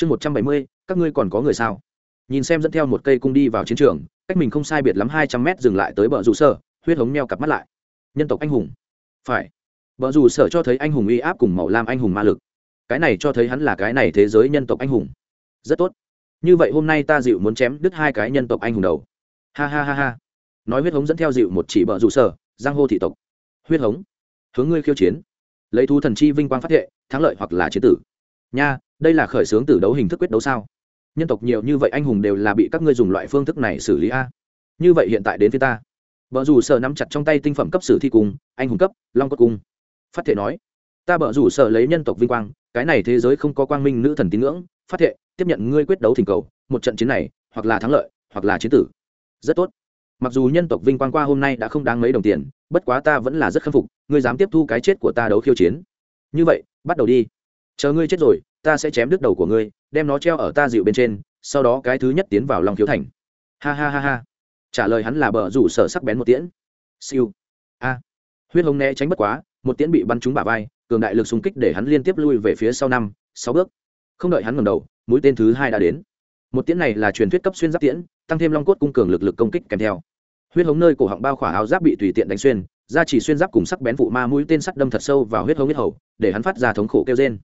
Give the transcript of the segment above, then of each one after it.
chương một trăm bảy mươi, các ngươi còn có người sao? Nhìn xem dẫn theo một cây cung đi vào chiến trường, cách mình không sai biệt lắm hai trăm mét dừng lại tới bờ rủ sở, huyết hống neo cặp mắt lại. Nhân tộc anh hùng. Phải. Bờ rủ sở cho thấy anh hùng uy áp cùng màu lam anh hùng ma lực. Cái này cho thấy hắn là cái này thế giới nhân tộc anh hùng. Rất tốt. Như vậy hôm nay ta dịu muốn chém đứt hai cái nhân tộc anh hùng đầu. Ha ha ha ha. Nói huyết hống dẫn theo dịu một chỉ bờ rủ sở, giang hô thị tộc. Huyết hống. Hướng ngươi khiêu chiến. Lấy thu thần chi vinh quang phát thệ, thắng lợi hoặc là chế tử. Nha đây là khởi xướng từ đấu hình thức quyết đấu sao? Nhân tộc nhiều như vậy anh hùng đều là bị các ngươi dùng loại phương thức này xử lý a. Như vậy hiện tại đến phía ta. Vợ dù sợ nắm chặt trong tay tinh phẩm cấp sử thi cung, anh hùng cấp, long cốt cung. Phát thệ nói, ta bợ rủ sợ lấy nhân tộc vinh quang, cái này thế giới không có quang minh nữ thần tín ngưỡng. Phát thệ, tiếp nhận ngươi quyết đấu thỉnh cầu, một trận chiến này, hoặc là thắng lợi, hoặc là chiến tử. Rất tốt. Mặc dù nhân tộc vinh quang qua hôm nay đã không đáng mấy đồng tiền, bất quá ta vẫn là rất khâm phục, ngươi dám tiếp thu cái chết của ta đấu khiêu chiến. Như vậy, bắt đầu đi. Chờ ngươi chết rồi ta sẽ chém đứt đầu của ngươi, đem nó treo ở ta dịu bên trên, sau đó cái thứ nhất tiến vào Long khiếu thành. Ha ha ha ha. Trả lời hắn là bờ rủ sở sắc bén một tiễn. Siêu. A. Huyết hồng né tránh bất quá, một tiễn bị bắn trúng bả vai, cường đại lực xung kích để hắn liên tiếp lui về phía sau năm, sáu bước. Không đợi hắn ngầm đầu, mũi tên thứ hai đã đến. Một tiễn này là truyền thuyết cấp xuyên giáp tiễn, tăng thêm long cốt cung cường lực lực công kích kèm theo. Huyết hống nơi cổ họng bao khỏa áo giáp bị tùy tiện đánh xuyên ra chỉ xuyên giáp cùng sắc bén vụ ma mũi tên sắt đâm thật sâu vào huyết hống huyết hầu, để hắn phát ra thống khổ kêu trên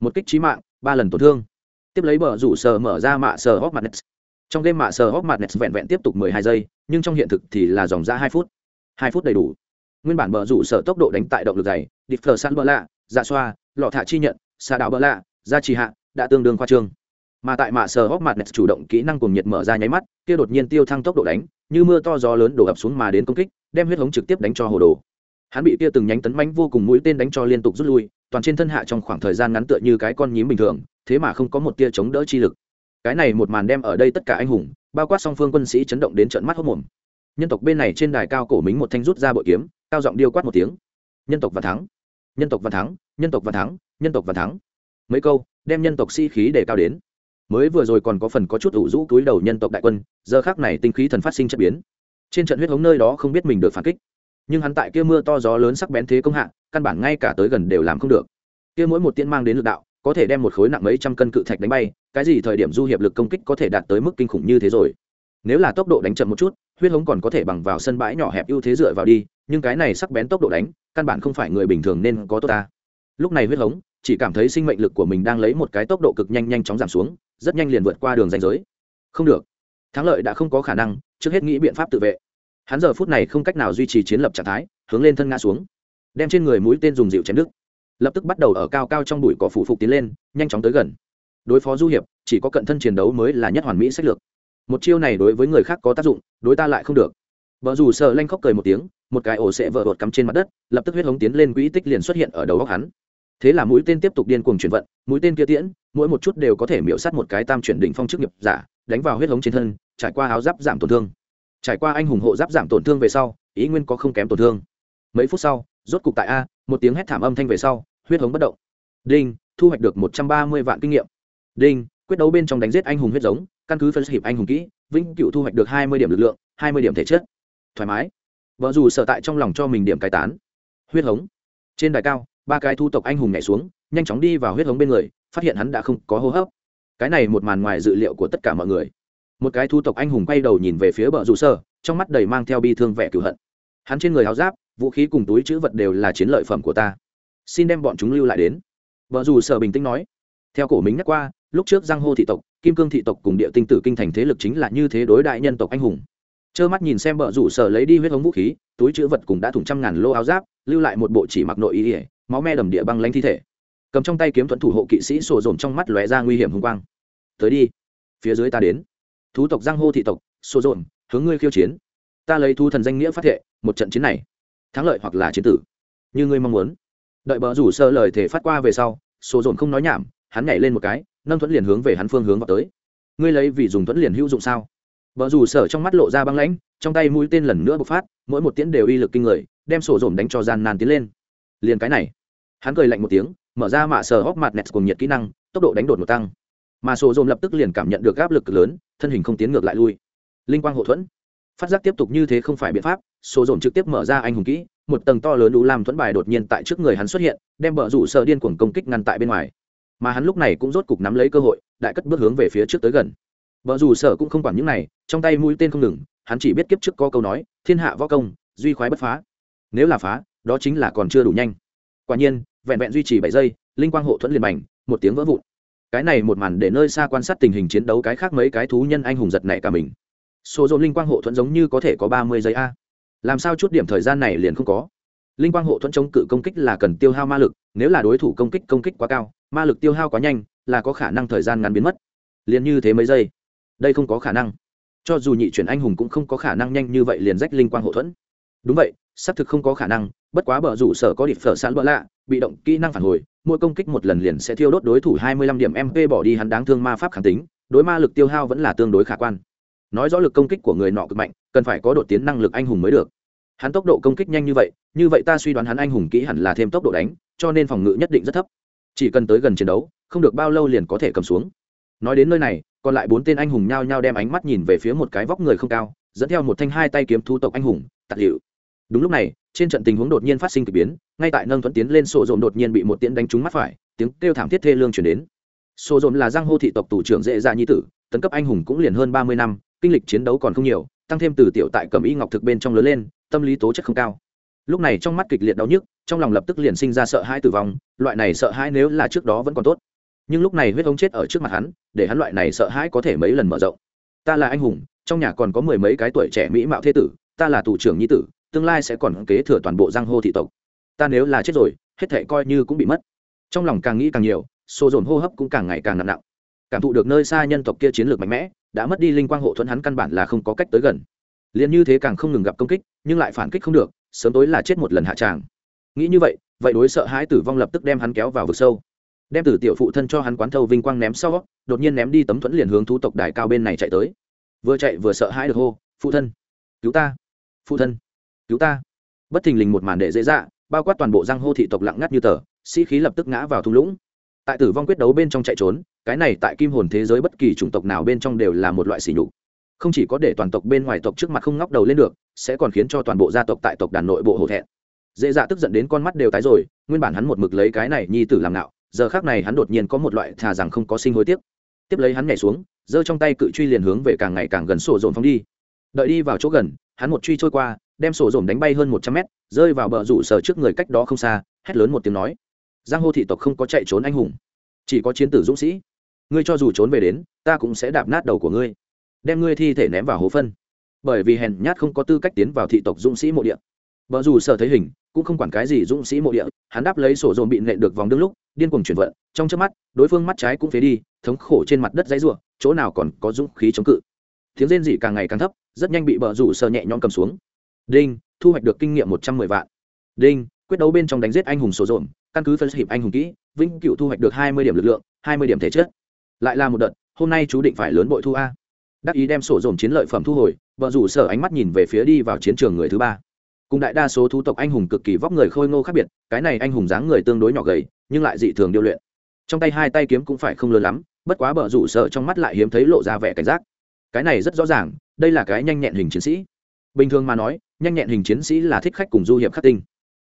một kích trí mạng, ba lần tổn thương. Tiếp lấy bờ rủ sờ mở ra mạ sờ hóc mặt nets trong game mạ sờ hóc mặt nets vẹn vẹn tiếp tục mười hai giây, nhưng trong hiện thực thì là dòng ra hai phút. Hai phút đầy đủ. Nguyên bản bờ rủ sở tốc độ đánh tại động lực dày, địch phờ sẵn bờ lạ dạ xoa, lọ thả chi nhận xa đạo bờ lạ ra trì hạ đã tương đương khoa trương. Mà tại mạ sờ hóc mặt nets chủ động kỹ năng cùng nhiệt mở ra nháy mắt, kia đột nhiên tiêu thăng tốc độ đánh, như mưa to gió lớn đổ ập xuống mà đến công kích, đem huyết hống trực tiếp đánh cho hồ đồ. Hắn bị kia từng nhánh tấn mánh vô cùng mũi tên đánh cho liên tục rút lui toàn trên thân hạ trong khoảng thời gian ngắn tựa như cái con nhím bình thường, thế mà không có một tia chống đỡ chi lực. Cái này một màn đem ở đây tất cả anh hùng, bao quát song phương quân sĩ chấn động đến trận mắt hốc mồm. Nhân tộc bên này trên đài cao cổ mính một thanh rút ra bội kiếm, cao giọng điêu quát một tiếng. Nhân tộc và thắng, nhân tộc và thắng, nhân tộc và thắng, nhân tộc và thắng. Mấy câu, đem nhân tộc sĩ、si、khí để cao đến. Mới vừa rồi còn có phần có chút ủ rũ túi đầu nhân tộc đại quân, giờ khác này tinh khí thần phát sinh chất biến. Trên trận huyết hống nơi đó không biết mình được phản kích nhưng hắn tại kia mưa to gió lớn sắc bén thế công hạ, căn bản ngay cả tới gần đều làm không được. Kia mỗi một tiên mang đến lực đạo, có thể đem một khối nặng mấy trăm cân cự thạch đánh bay, cái gì thời điểm du hiệp lực công kích có thể đạt tới mức kinh khủng như thế rồi? Nếu là tốc độ đánh chậm một chút, huyết hống còn có thể bằng vào sân bãi nhỏ hẹp ưu thế dựa vào đi, nhưng cái này sắc bén tốc độ đánh, căn bản không phải người bình thường nên có tốt ta. Lúc này huyết hống, chỉ cảm thấy sinh mệnh lực của mình đang lấy một cái tốc độ cực nhanh nhanh chóng giảm xuống, rất nhanh liền vượt qua đường ranh giới. Không được. Thắng lợi đã không có khả năng, trước hết nghĩ biện pháp tự vệ hắn giờ phút này không cách nào duy trì chiến lập trạng thái hướng lên thân ngã xuống. Đem trên người mũi tên dùng dịu chém nước, lập tức bắt đầu ở cao cao trong bụi cỏ phủ phục tiến lên nhanh chóng tới gần. Đối phó du hiệp chỉ có cận thân chiến đấu mới là nhất hoàn mỹ sách lược. Một chiêu này đối với người khác có tác dụng đối ta lại không được. Vợ dù sợ lanh khóc cười một tiếng một cái ổ sẽ vợ đột cắm trên mặt đất lập tức huyết hống tiến lên quỹ tích liền xuất hiện ở đầu góc hắn. Thế là mũi tên tiếp tục điên cuồng chuyển vận mũi tên kia tiễn mỗi một chút đều có thể miễu sát một cái tam chuyển đỉnh phong chức nghiệp giả đánh vào huyết hống trên thân trải qua áo giáp giảm tổn thương trải qua anh hùng hộ giáp giảm tổn thương về sau, ý nguyên có không kém tổn thương. Mấy phút sau, rốt cục tại a, một tiếng hét thảm âm thanh về sau, huyết hống bất động. Đinh, thu hoạch được một trăm ba mươi vạn kinh nghiệm. Đinh, quyết đấu bên trong đánh giết anh hùng huyết giống, căn cứ phân hiệp anh hùng kỹ, vĩnh cựu thu hoạch được hai mươi điểm lực lượng, hai mươi điểm thể chất. Thoải mái. Vợ dù sợ tại trong lòng cho mình điểm cai tán. Huyết hống. Trên đài cao, ba cái thu tộc anh hùng nhảy xuống, nhanh chóng đi vào huyết hống bên người, phát hiện hắn đã không có hô hấp. Cái này một màn ngoài dự liệu của tất cả mọi người một cái thu tộc anh hùng quay đầu nhìn về phía bờ rủ sơ, trong mắt đầy mang theo bi thương vẻ cửu hận. Hắn trên người áo giáp, vũ khí cùng túi chữ vật đều là chiến lợi phẩm của ta. Xin đem bọn chúng lưu lại đến. Vợ dù sở bình tĩnh nói. Theo cổ minh nhắc qua, lúc trước giang hô thị tộc, kim cương thị tộc cùng địa tinh tử kinh thành thế lực chính là như thế đối đại nhân tộc anh hùng. Trơ mắt nhìn xem vợ rủ sở lấy đi huyết ống vũ khí, túi chữ vật cùng đã thủng trăm ngàn lô áo giáp, lưu lại một bộ chỉ mặc nội ý ỉa máu me đầm địa băng lanh thi thể. Cầm trong tay kiếm thuẫn thủ hộ kỵ sĩ sổ dồn trong mắt lóe ra nguy hiểm hùng quang. Tới đi, phía dưới ta đến thú tộc giang hô thị tộc, xô dồn, hướng ngươi khiêu chiến. Ta lấy thu thần danh nghĩa phát thệ, một trận chiến này, thắng lợi hoặc là chiến tử, như ngươi mong muốn. Đợi bờ rủ sơ lời thể phát qua về sau, xô dồn không nói nhảm, hắn nhảy lên một cái, nâng thuẫn liền hướng về hắn phương hướng vào tới. Ngươi lấy vì dùng thuẫn liền hữu dụng sao? Bờ rủ sở trong mắt lộ ra băng lãnh, trong tay mũi tên lần nữa bộc phát, mỗi một tiễn đều uy lực kinh người, đem sổ dồn đánh cho gian nan tiến lên. Liền cái này, hắn cười lạnh một tiếng, mở ra mạ sờ hóc mặt nẹt cùng nhiệt kỹ năng, tốc độ đánh đột một tăng mà sổ dồn lập tức liền cảm nhận được áp lực lớn, thân hình không tiến ngược lại lui. Linh quang hậu thuẫn. Phát giác tiếp tục như thế không phải biện pháp, sổ dồn trực tiếp mở ra anh hùng kỹ, một tầng to lớn đủ làm thuẫn bài đột nhiên tại trước người hắn xuất hiện, đem bờ rủ sợ điên cuồng công kích ngăn tại bên ngoài. Mà hắn lúc này cũng rốt cục nắm lấy cơ hội, đại cất bước hướng về phía trước tới gần. Vợ dù sợ cũng không quản những này, trong tay mũi tên không ngừng, hắn chỉ biết kiếp trước có câu nói, thiên hạ võ công, duy khoái bất phá. Nếu là phá, đó chính là còn chưa đủ nhanh. Quả nhiên, vẹn vẹn duy trì bảy giây, linh quang hộ thuẫn liền mảnh một tiếng vỡ vụn cái này một màn để nơi xa quan sát tình hình chiến đấu cái khác mấy cái thú nhân anh hùng giật nảy cả mình. Số dồn linh quang hộ thuẫn giống như có thể có ba mươi giây a. Làm sao chút điểm thời gian này liền không có? Linh quang hộ thuẫn chống cự công kích là cần tiêu hao ma lực, nếu là đối thủ công kích công kích quá cao, ma lực tiêu hao quá nhanh, là có khả năng thời gian ngắn biến mất. Liền như thế mấy giây. Đây không có khả năng. Cho dù nhị chuyển anh hùng cũng không có khả năng nhanh như vậy liền rách linh quang hộ thuẫn. Đúng vậy, xác thực không có khả năng, bất quá bờ rủ sở có điệp phở sán bỡ lạ, bị động kỹ năng phản hồi mỗi công kích một lần liền sẽ thiêu đốt đối thủ hai mươi lăm điểm mp bỏ đi hắn đáng thương ma pháp kháng tính, đối ma lực tiêu hao vẫn là tương đối khả quan. Nói rõ lực công kích của người nọ cực mạnh, cần phải có đột tiến năng lực anh hùng mới được. Hắn tốc độ công kích nhanh như vậy như vậy ta suy đoán hắn anh hùng kỹ hẳn là thêm tốc độ đánh, cho nên phòng ngự nhất định rất thấp. Chỉ cần tới gần chiến đấu, không được bao lâu liền có thể cầm xuống. Nói đến nơi này, còn lại bốn tên anh hùng nhao nhao đem ánh mắt nhìn về phía một cái vóc người không cao, dẫn theo một thanh hai tay kiếm thu tộc anh hùng tặc hiệu đúng lúc này, trên trận tình huống đột nhiên phát sinh k ỳ biến, ngay tại nâng thuận tiến lên sổ dồn đột nhiên bị một tiễn đánh trúng mắt phải, tiếng kêu thảm thiết thê lương chuyển đến. Sổ dồn là giang hô thị tộc tù trưởng dễ dạ nhi tử, tấn cấp anh hùng cũng liền hơn ba mươi năm, kinh lịch chiến đấu còn không nhiều, tăng thêm từ tiểu tại cẩm y ngọc thực bên trong lớn lên, tâm lý tố chất không cao. Lúc này trong mắt kịch liệt đau nhức, trong lòng lập tức liền sinh ra sợ hãi tử vong, loại này sợ hãi nếu là trước đó vẫn còn tốt. Nhưng lúc này huyết ống chết ở trước mặt hắn, để hắn loại này sợ hãi có thể mấy lần mở rộng. Ta là anh hùng, trong nhà còn có mười mấy cái tuổi trẻ mỹ mạo thế tử, ta là tù trưởng nhi tử tương lai sẽ còn kế thừa toàn bộ giang hô thị tộc. Ta nếu là chết rồi, hết thể coi như cũng bị mất. Trong lòng càng nghĩ càng nhiều xô dồn hô hấp cũng càng ngày càng nặng nặng. Cảm thụ được nơi xa nhân tộc kia chiến lược mạnh mẽ, đã mất đi linh quang hộ thuẫn hắn căn bản là không có cách tới gần. Liền như thế càng không ngừng gặp công kích, nhưng lại phản kích không được, sớm tối là chết một lần hạ tràng. Nghĩ như vậy vậy đối sợ hãi tử vong lập tức đem hắn kéo vào vực sâu. Đem tử tiểu phụ thân cho hắn quán thâu vinh quang ném sau, đột nhiên ném đi tấm thuẫn liền hướng thú tộc đài cao bên này chạy tới. Vừa chạy vừa sợ hãi được hô, phụ thân, cứu ta, phụ thân cứu ta. Bất thình lình một màn đệ dễ dạ bao quát toàn bộ giang hô thị tộc lặng ngắt như tờ, sĩ khí lập tức ngã vào thung lũng. Tại tử vong quyết đấu bên trong chạy trốn, cái này tại kim hồn thế giới bất kỳ chủng tộc nào bên trong đều là một loại sỉ nhục. Không chỉ có để toàn tộc bên ngoài tộc trước mặt không ngóc đầu lên được, sẽ còn khiến cho toàn bộ gia tộc tại tộc đàn nội bộ hổ thẹn. Dễ dạ tức giận đến con mắt đều tái rồi, nguyên bản hắn một mực lấy cái này nhi tử làm nạo, giờ khác này hắn đột nhiên có một loại thà rằng không có sinh hối tiếc. Tiếp lấy hắn nhảy xuống, giơ trong tay cự truy liền hướng về càng ngày càng gần sổ dồn phong đi. Đợi đi vào chỗ gần, hắn một truy trôi qua đem sổ dồn đánh bay hơn một trăm mét, rơi vào bờ rủ sở trước người cách đó không xa, hét lớn một tiếng nói. Giang hô thị tộc không có chạy trốn anh hùng, chỉ có chiến tử dũng sĩ. Ngươi cho dù trốn về đến, ta cũng sẽ đạp nát đầu của ngươi, đem ngươi thi thể ném vào hố phân. Bởi vì hèn nhát không có tư cách tiến vào thị tộc dũng sĩ mộ địa. Vợ dù sở thấy hình, cũng không quản cái gì dũng sĩ mộ địa, hắn đáp lấy sổ dồn bị nện được vòng đương lúc, điên cuồng chuyển vận, trong trước mắt, đối phương mắt trái cũng phế đi, thống khổ trên mặt đất dãy ruộng chỗ nào còn có dũng khí chống cự. Tiếng rên dị càng ngày càng thấp, rất nhanh bị bờ rủ sợ nhẹ nhõm cầm xuống đinh, thu hoạch được kinh nghiệm một trăm mười vạn. Đinh, quyết đấu bên trong đánh giết anh hùng số dồn, căn cứ phân hiệp anh hùng kỹ, vĩnh cựu thu hoạch được hai mươi điểm lực lượng, hai mươi điểm thể chất. Lại là một đợt, hôm nay chú định phải lớn bội thu a. Đắc ý đem sổ dồn chiến lợi phẩm thu hồi, vợ rủ sở ánh mắt nhìn về phía đi vào chiến trường người thứ ba. Cùng đại đa số thú tộc anh hùng cực kỳ vóc người khôi ngô khác biệt, cái này anh hùng dáng người tương đối nhỏ gầy, nhưng lại dị thường điêu luyện. Trong tay hai tay kiếm cũng phải không lớn lắm, bất quá bờ rủ sợ trong mắt lại hiếm thấy lộ ra vẻ cảnh giác. Cái này rất rõ ràng, đây là cái nhanh nhẹn hình chiến sĩ bình thường mà nói, nhanh nhẹn hình chiến sĩ là thích khách cùng du hiệp khắc tinh.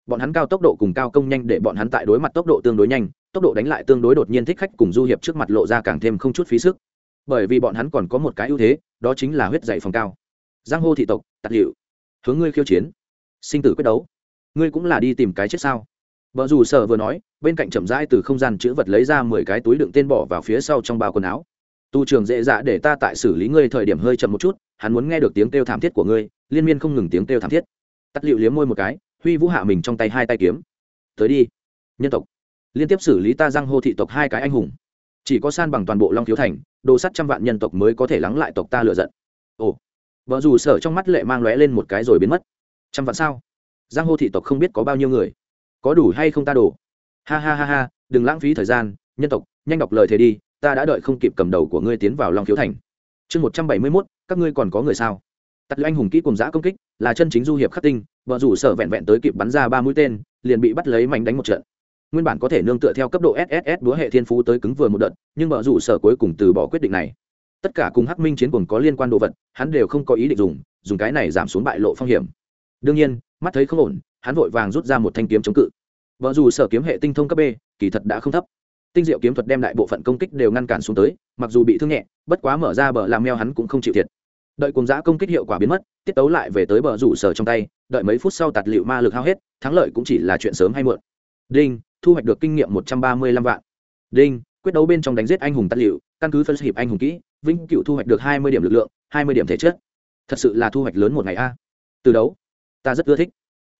Bọn hắn cao tốc độ cùng cao công nhanh để bọn hắn tại đối mặt tốc độ tương đối nhanh, tốc độ đánh lại tương đối đột nhiên thích khách cùng du hiệp trước mặt lộ ra càng thêm không chút phí sức. Bởi vì bọn hắn còn có một cái ưu thế, đó chính là huyết dạy phòng cao. Giang hô thị tộc tặc liệu hướng ngươi khiêu chiến, sinh tử quyết đấu. Ngươi cũng là đi tìm cái chết sao? Vợ dù sợ vừa nói, bên cạnh chậm rãi từ không gian chữ vật lấy ra mười cái túi đựng tên bỏ vào phía sau trong bao quần áo. Tu trường dễ dạ để ta tại xử lý ngươi thời điểm hơi chậm một chút, hắn muốn nghe được tiếng kêu thảm thiết của ngươi liên miên không ngừng tiếng kêu thảm thiết. Tắt liệu liếm môi một cái, huy vũ hạ mình trong tay hai tay kiếm. Tới đi, nhân tộc. Liên tiếp xử lý ta giang hô thị tộc hai cái anh hùng. Chỉ có san bằng toàn bộ long thiếu thành, đồ sắt trăm vạn nhân tộc mới có thể lắng lại tộc ta lựa giận. Ồ, vợ dù sở trong mắt lệ mang lóe lên một cái rồi biến mất. Trăm vạn sao? Giang hô thị tộc không biết có bao nhiêu người. Có đủ hay không ta đổ? ha ha ha ha, đừng lãng phí thời gian, nhân tộc, nhanh đọc lời thế đi, ta đã đợi không kịp cầm đầu của ngươi tiến vào long thiếu thành. Chương một trăm bảy mươi mốt, các ngươi còn có người sao? Tắt anh hùng kỹ cùng giã công kích, là chân chính du hiệp khắc tinh, vợ rủ sở vẹn vẹn tới kịp bắn ra ba mũi tên, liền bị bắt lấy mảnh đánh một trận. Nguyên bản có thể nương tựa theo cấp độ sss búa hệ thiên phú tới cứng vừa một đợt, nhưng vợ rủ sở cuối cùng từ bỏ quyết định này. Tất cả cùng hắc minh chiến cùng có liên quan đồ vật, hắn đều không có ý định dùng dùng cái này giảm xuống bại lộ phong hiểm. Đương nhiên, mắt thấy không ổn, hắn vội vàng rút ra một thanh kiếm chống cự. Vợ dù sở kiếm hệ tinh thông cấp b, kỳ thật đã không thấp. Tinh diệu kiếm thuật đem đại bộ phận công kích đều ngăn cản xuống tới, mặc dù bị thương nhẹ, bất quá mở ra bờ làm meo hắn cũng không chịu thiệt đợi cùng giã công kích hiệu quả biến mất, tiết tấu lại về tới bờ rủ sở trong tay, đợi mấy phút sau tạt liệu ma lực hao hết, thắng lợi cũng chỉ là chuyện sớm hay muộn. Đinh, thu hoạch được kinh nghiệm một trăm ba mươi lăm vạn. Đinh, quyết đấu bên trong đánh giết anh hùng tạt liệu căn cứ phân hiệp anh hùng kỹ, vĩnh cựu thu hoạch được hai mươi điểm lực lượng, hai mươi điểm thể chất. Thật sự là thu hoạch lớn một ngày a. Từ đấu, ta rất ưa thích.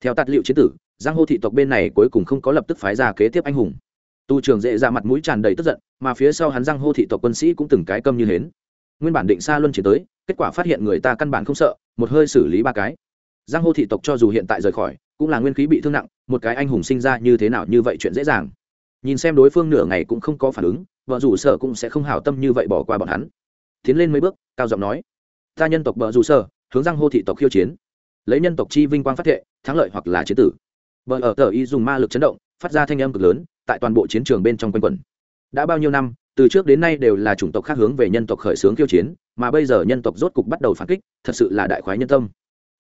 Theo tạt liệu chế tử, giang hô thị tộc bên này cuối cùng không có lập tức phái ra kế tiếp anh hùng. Tu trường dễ ra mặt mũi tràn đầy tức giận, mà phía sau hắn giang hô thị tộc quân sĩ cũng từng cái câm như hến nguyên bản định xa luân chỉ tới, kết quả phát hiện người ta căn bản không sợ, một hơi xử lý ba cái. Giang hô thị tộc cho dù hiện tại rời khỏi, cũng là nguyên khí bị thương nặng, một cái anh hùng sinh ra như thế nào như vậy chuyện dễ dàng. Nhìn xem đối phương nửa ngày cũng không có phản ứng, vợ rủ sở cũng sẽ không hảo tâm như vậy bỏ qua bọn hắn. Tiến lên mấy bước, cao giọng nói, ta nhân tộc vợ rủ sở hướng giang hô thị tộc khiêu chiến. Lấy nhân tộc chi vinh quang phát thệ, thắng lợi hoặc là chế tử. Vợ ở tờ y dùng ma lực chấn động, phát ra thanh âm cực lớn, tại toàn bộ chiến trường bên trong quanh quẩn. Đã bao nhiêu năm từ trước đến nay đều là chủng tộc khác hướng về nhân tộc khởi xướng khiêu chiến, mà bây giờ nhân tộc rốt cục bắt đầu phản kích, thật sự là đại khoái nhân tâm.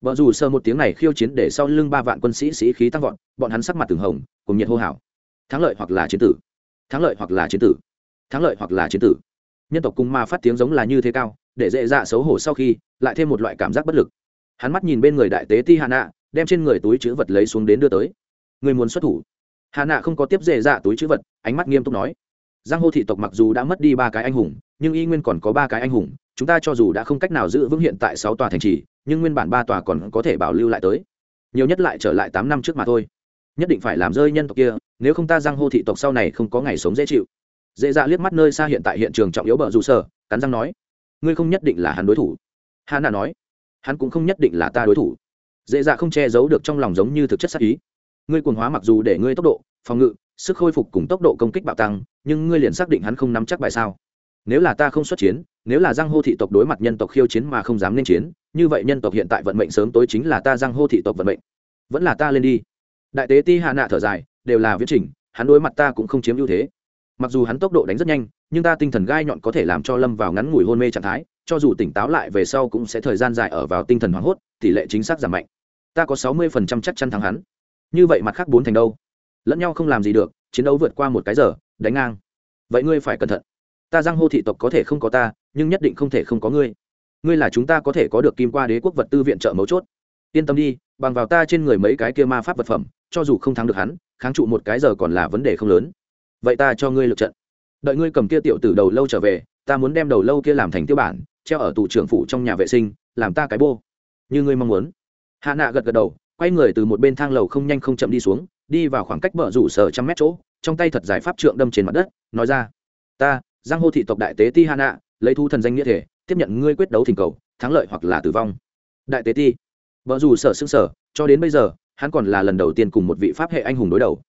Vợ dù sơ một tiếng này khiêu chiến để sau lưng ba vạn quân sĩ sĩ khí tăng vọt, bọn hắn sắc mặt từng hồng, cùng nhiệt hô hào. Thắng lợi hoặc là chiến tử. Thắng lợi hoặc là chiến tử. Thắng lợi hoặc là chiến tử. Nhân tộc cùng ma phát tiếng giống là như thế cao, để dễ dạ xấu hổ sau khi, lại thêm một loại cảm giác bất lực. Hắn mắt nhìn bên người đại tế ti hà nạ đem trên người túi chữ vật lấy xuống đến đưa tới. Người muốn xuất thủ? Hà nạ không có tiếp dễ dạ túi chữ vật, ánh mắt nghiêm túc nói giang hô thị tộc mặc dù đã mất đi ba cái anh hùng, nhưng y nguyên còn có ba cái anh hùng, chúng ta cho dù đã không cách nào giữ vững hiện tại sáu tòa thành trì, nhưng nguyên bản ba tòa còn có thể bảo lưu lại tới. Nhiều nhất lại trở lại tám năm trước mà thôi. Nhất định phải làm rơi nhân tộc kia, nếu không ta giang hô thị tộc sau này không có ngày sống dễ chịu. Dễ dạ liếc mắt nơi xa hiện tại hiện trường trọng yếu bờ rủ sở, cắn răng nói, ngươi không nhất định là hắn đối thủ. Hà nạ nói, hắn cũng không nhất định là ta đối thủ. Dễ dạ không che giấu được trong lòng giống như thực chất sắc ý. Ngươi cuồng hóa mặc dù để ngươi tốc độ, phòng ngự sức khôi phục cùng tốc độ công kích bạo tăng, nhưng ngươi liền xác định hắn không nắm chắc bài sao? Nếu là ta không xuất chiến, nếu là giang hô thị tộc đối mặt nhân tộc khiêu chiến mà không dám nên chiến, như vậy nhân tộc hiện tại vận mệnh sớm tối chính là ta giang hô thị tộc vận mệnh. Vẫn là ta lên đi. Đại tế ti hạ nạ thở dài, đều là viễn trình, hắn đối mặt ta cũng không chiếm ưu thế. Mặc dù hắn tốc độ đánh rất nhanh, nhưng ta tinh thần gai nhọn có thể làm cho lâm vào ngắn ngủi hôn mê trạng thái, cho dù tỉnh táo lại về sau cũng sẽ thời gian dài ở vào tinh thần hoảng hốt, tỷ lệ chính xác giảm mạnh. Ta có sáu mươi phần trăm chắc chắn thắng hắn. Như vậy mặt khác bốn thành đâu? Lẫn nhau không làm gì được, chiến đấu vượt qua một cái giờ, đánh ngang. Vậy ngươi phải cẩn thận. Ta giang hô thị tộc có thể không có ta, nhưng nhất định không thể không có ngươi. Ngươi là chúng ta có thể có được kim qua đế quốc vật tư viện trợ mấu chốt. Yên tâm đi, bằng vào ta trên người mấy cái kia ma pháp vật phẩm, cho dù không thắng được hắn, kháng trụ một cái giờ còn là vấn đề không lớn. Vậy ta cho ngươi lượt trận. Đợi ngươi cầm kia tiểu tử đầu lâu trở về, ta muốn đem đầu lâu kia làm thành tiêu bản, treo ở tủ trưởng phủ trong nhà vệ sinh, làm ta cái bô. Như ngươi mong muốn. Hạ nạ gật gật đầu, quay người từ một bên thang lầu không nhanh không chậm đi xuống đi vào khoảng cách bờ rủ sở trăm mét chỗ, trong tay thật giải pháp trượng đâm trên mặt đất, nói ra, ta, giang hô thị tộc đại tế ti hà nạ lấy thu thần danh nghĩa thể, tiếp nhận ngươi quyết đấu thỉnh cầu, thắng lợi hoặc là tử vong. Đại tế ti vợ dù sở xương sở cho đến bây giờ, hắn còn là lần đầu tiên cùng một vị pháp hệ anh hùng đối đầu.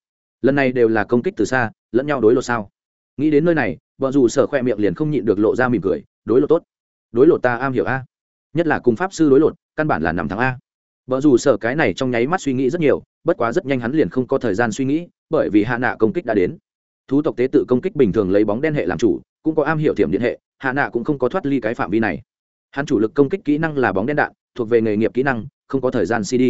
Lần này đều là công kích từ xa, lẫn nhau đối lộ sao. Nghĩ đến nơi này vợ dù sở khoe miệng liền không nhịn được lộ ra mỉm cười, đối lộ tốt. Đối lộ ta am hiểu a. Nhất là cùng pháp sư đối lột, căn bản là nằm thắng a. Vợ dù sở cái này trong nháy mắt suy nghĩ rất nhiều bất quá rất nhanh hắn liền không có thời gian suy nghĩ, bởi vì hạ nạ công kích đã đến. Thú tộc tế tự công kích bình thường lấy bóng đen hệ làm chủ, cũng có am hiểu thiểm điện hệ, hạ nạ cũng không có thoát ly cái phạm vi này. Hắn chủ lực công kích kỹ năng là bóng đen đạn, thuộc về nghề nghiệp kỹ năng, không có thời gian cd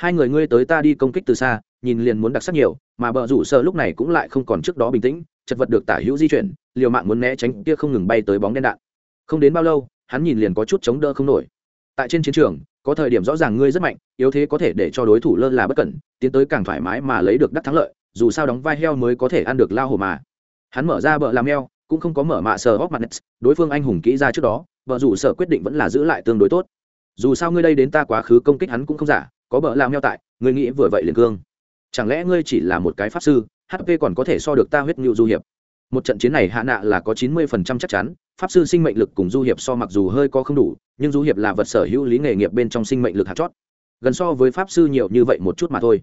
hai người ngươi tới ta đi công kích từ xa, nhìn liền muốn đặc sắc nhiều, mà bờ rủ sơ lúc này cũng lại không còn trước đó bình tĩnh, chật vật được tả hữu di chuyển, liều mạng muốn né tránh kia không ngừng bay tới bóng đen đạn. Không đến bao lâu, hắn nhìn liền có chút chống đỡ không nổi. Tại trên chiến trường có thời điểm rõ ràng ngươi rất mạnh, yếu thế có thể để cho đối thủ lơ là bất cẩn, tiến tới càng thoải mái mà lấy được đắc thắng lợi, dù sao đóng vai heo mới có thể ăn được lao hồ mà. Hắn mở ra bờ làm heo cũng không có mở mạ sờ hóc mặt đối phương anh hùng kỹ ra trước đó vợ dù sở quyết định vẫn là giữ lại tương đối tốt. Dù sao ngươi đây đến ta quá khứ công kích hắn cũng không giả, có bờ làm heo tại, ngươi nghĩ vừa vậy liền cương. Chẳng lẽ ngươi chỉ là một cái pháp sư hp còn có thể so được ta huyết nhu du hiệp? Một trận chiến này hạ nạ là có chín mươi phần trăm chắc chắn, pháp sư sinh mệnh lực cùng du hiệp so mặc dù hơi có không đủ, nhưng du hiệp là vật sở hữu lý nghề nghiệp bên trong sinh mệnh lực hạt chót. Gần so với pháp sư nhiều như vậy một chút mà thôi.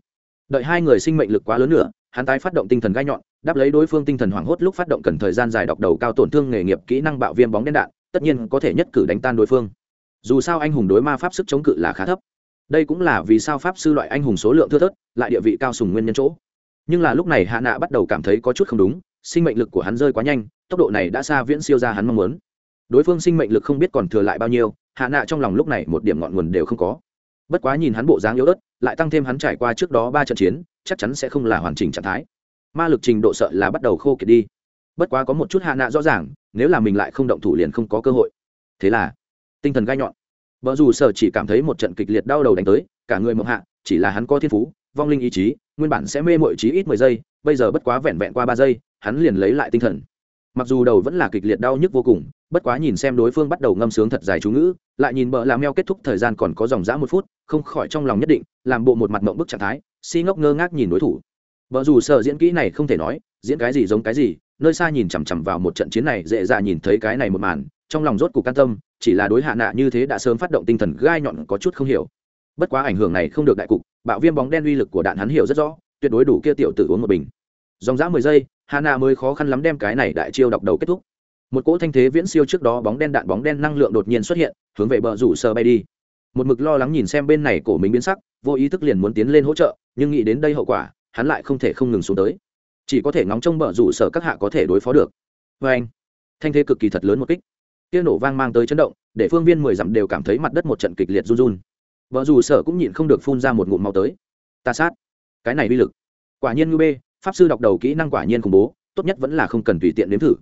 Đợi hai người sinh mệnh lực quá lớn nữa, hắn tái phát động tinh thần gai nhọn, đáp lấy đối phương tinh thần hoảng hốt lúc phát động cần thời gian dài đọc đầu cao tổn thương nghề nghiệp kỹ năng bạo viêm bóng đen đạn, tất nhiên có thể nhất cử đánh tan đối phương. Dù sao anh hùng đối ma pháp sức chống cự là khá thấp. Đây cũng là vì sao pháp sư loại anh hùng số lượng thưa thớt, lại địa vị cao sùng nguyên nhân chỗ. Nhưng là lúc này hạ nạ bắt đầu cảm thấy có chút không đúng sinh mệnh lực của hắn rơi quá nhanh, tốc độ này đã xa viễn siêu ra hắn mong muốn. Đối phương sinh mệnh lực không biết còn thừa lại bao nhiêu, hạ nạ trong lòng lúc này một điểm ngọn nguồn đều không có. Bất quá nhìn hắn bộ dáng yếu ớt, lại tăng thêm hắn trải qua trước đó ba trận chiến, chắc chắn sẽ không là hoàn chỉnh trạng thái. Ma lực trình độ sợ là bắt đầu khô kiệt đi. Bất quá có một chút hạ nạ rõ ràng, nếu là mình lại không động thủ liền không có cơ hội. Thế là, tinh thần gai nhọn. Vợ dù sở chỉ cảm thấy một trận kịch liệt đau đầu đánh tới, cả người mộng hạ, chỉ là hắn có thiên phú, vong linh ý chí, nguyên bản sẽ mê mội trí ít mười giây, bây giờ bất quá vẹn vẹn qua ba giây hắn liền lấy lại tinh thần. Mặc dù đầu vẫn là kịch liệt đau nhức vô cùng, bất quá nhìn xem đối phương bắt đầu ngâm sướng thật dài chú ngữ, lại nhìn bợ làm meo kết thúc thời gian còn có dòng dã một phút, không khỏi trong lòng nhất định, làm bộ một mặt mộng bức trạng thái, si ngốc ngơ ngác nhìn đối thủ. Vợ dù sợ diễn kỹ này không thể nói, diễn cái gì giống cái gì, nơi xa nhìn chằm chằm vào một trận chiến này, dễ dàng nhìn thấy cái này một màn, trong lòng rốt cuộc can tâm, chỉ là đối hạ nạ như thế đã sớm phát động tinh thần gai nhọn có chút không hiểu. Bất quá ảnh hưởng này không được đại cục, bạo viêm bóng đen uy lực của đạn hắn hiểu rất rõ, tuyệt đối đủ kia tiểu tử uống một bình. Dòng dã mười giây hà nạ mới khó khăn lắm đem cái này đại chiêu đọc đầu kết thúc. Một cỗ thanh thế viễn siêu trước đó bóng đen đạn bóng đen năng lượng đột nhiên xuất hiện, hướng về bờ rủ sờ bay đi. Một mực lo lắng nhìn xem bên này cổ mình biến sắc, vô ý thức liền muốn tiến lên hỗ trợ, nhưng nghĩ đến đây hậu quả, hắn lại không thể không ngừng xuống tới. Chỉ có thể ngóng trông bờ rủ sở các hạ có thể đối phó được. Vê anh, thanh thế cực kỳ thật lớn một kích. Tiếng nổ vang mang tới chấn động, để phương viên mười dặm đều cảm thấy mặt đất một trận kịch liệt run run. Vợ dù sở cũng nhịn không được phun ra một ngụm màu tới. Ta sát. Cái này uy lực. Quả nhiên ngư bê pháp sư đọc đầu kỹ năng quả nhiên khủng bố, tốt nhất vẫn là không cần tùy tiện nếm thử.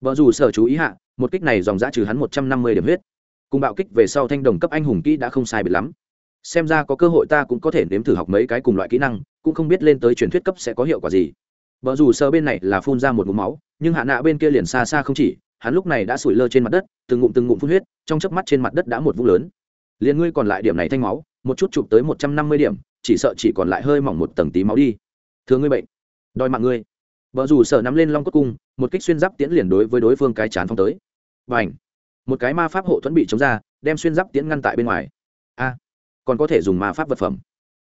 Vợ dù sở chú ý hạ, một kích này dòng dã trừ hắn một trăm năm mươi điểm huyết. Cùng bạo kích về sau thanh đồng cấp anh hùng kỹ đã không sai biệt lắm. Xem ra có cơ hội ta cũng có thể nếm thử học mấy cái cùng loại kỹ năng, cũng không biết lên tới truyền thuyết cấp sẽ có hiệu quả gì. Vợ dù sơ bên này là phun ra một ngụm máu, nhưng hạ nạ bên kia liền xa xa không chỉ, hắn lúc này đã sủi lơ trên mặt đất, từng ngụm từng ngụm phun huyết, trong chớp mắt trên mặt đất đã một vũng lớn. Liền ngươi còn lại điểm này thanh máu, một chút chụp tới một trăm năm mươi điểm, chỉ sợ chỉ còn lại hơi mỏng một tầng tí máu đi. Thưa ngươi bệnh đòi mạng ngươi. Vợ rủ sợ nắm lên long cốt cung, một kích xuyên giáp tiễn liền đối với đối phương cái chán phong tới. Và ảnh một cái ma pháp hộ thuẫn bị chống ra, đem xuyên giáp tiễn ngăn tại bên ngoài. A! Còn có thể dùng ma pháp vật phẩm.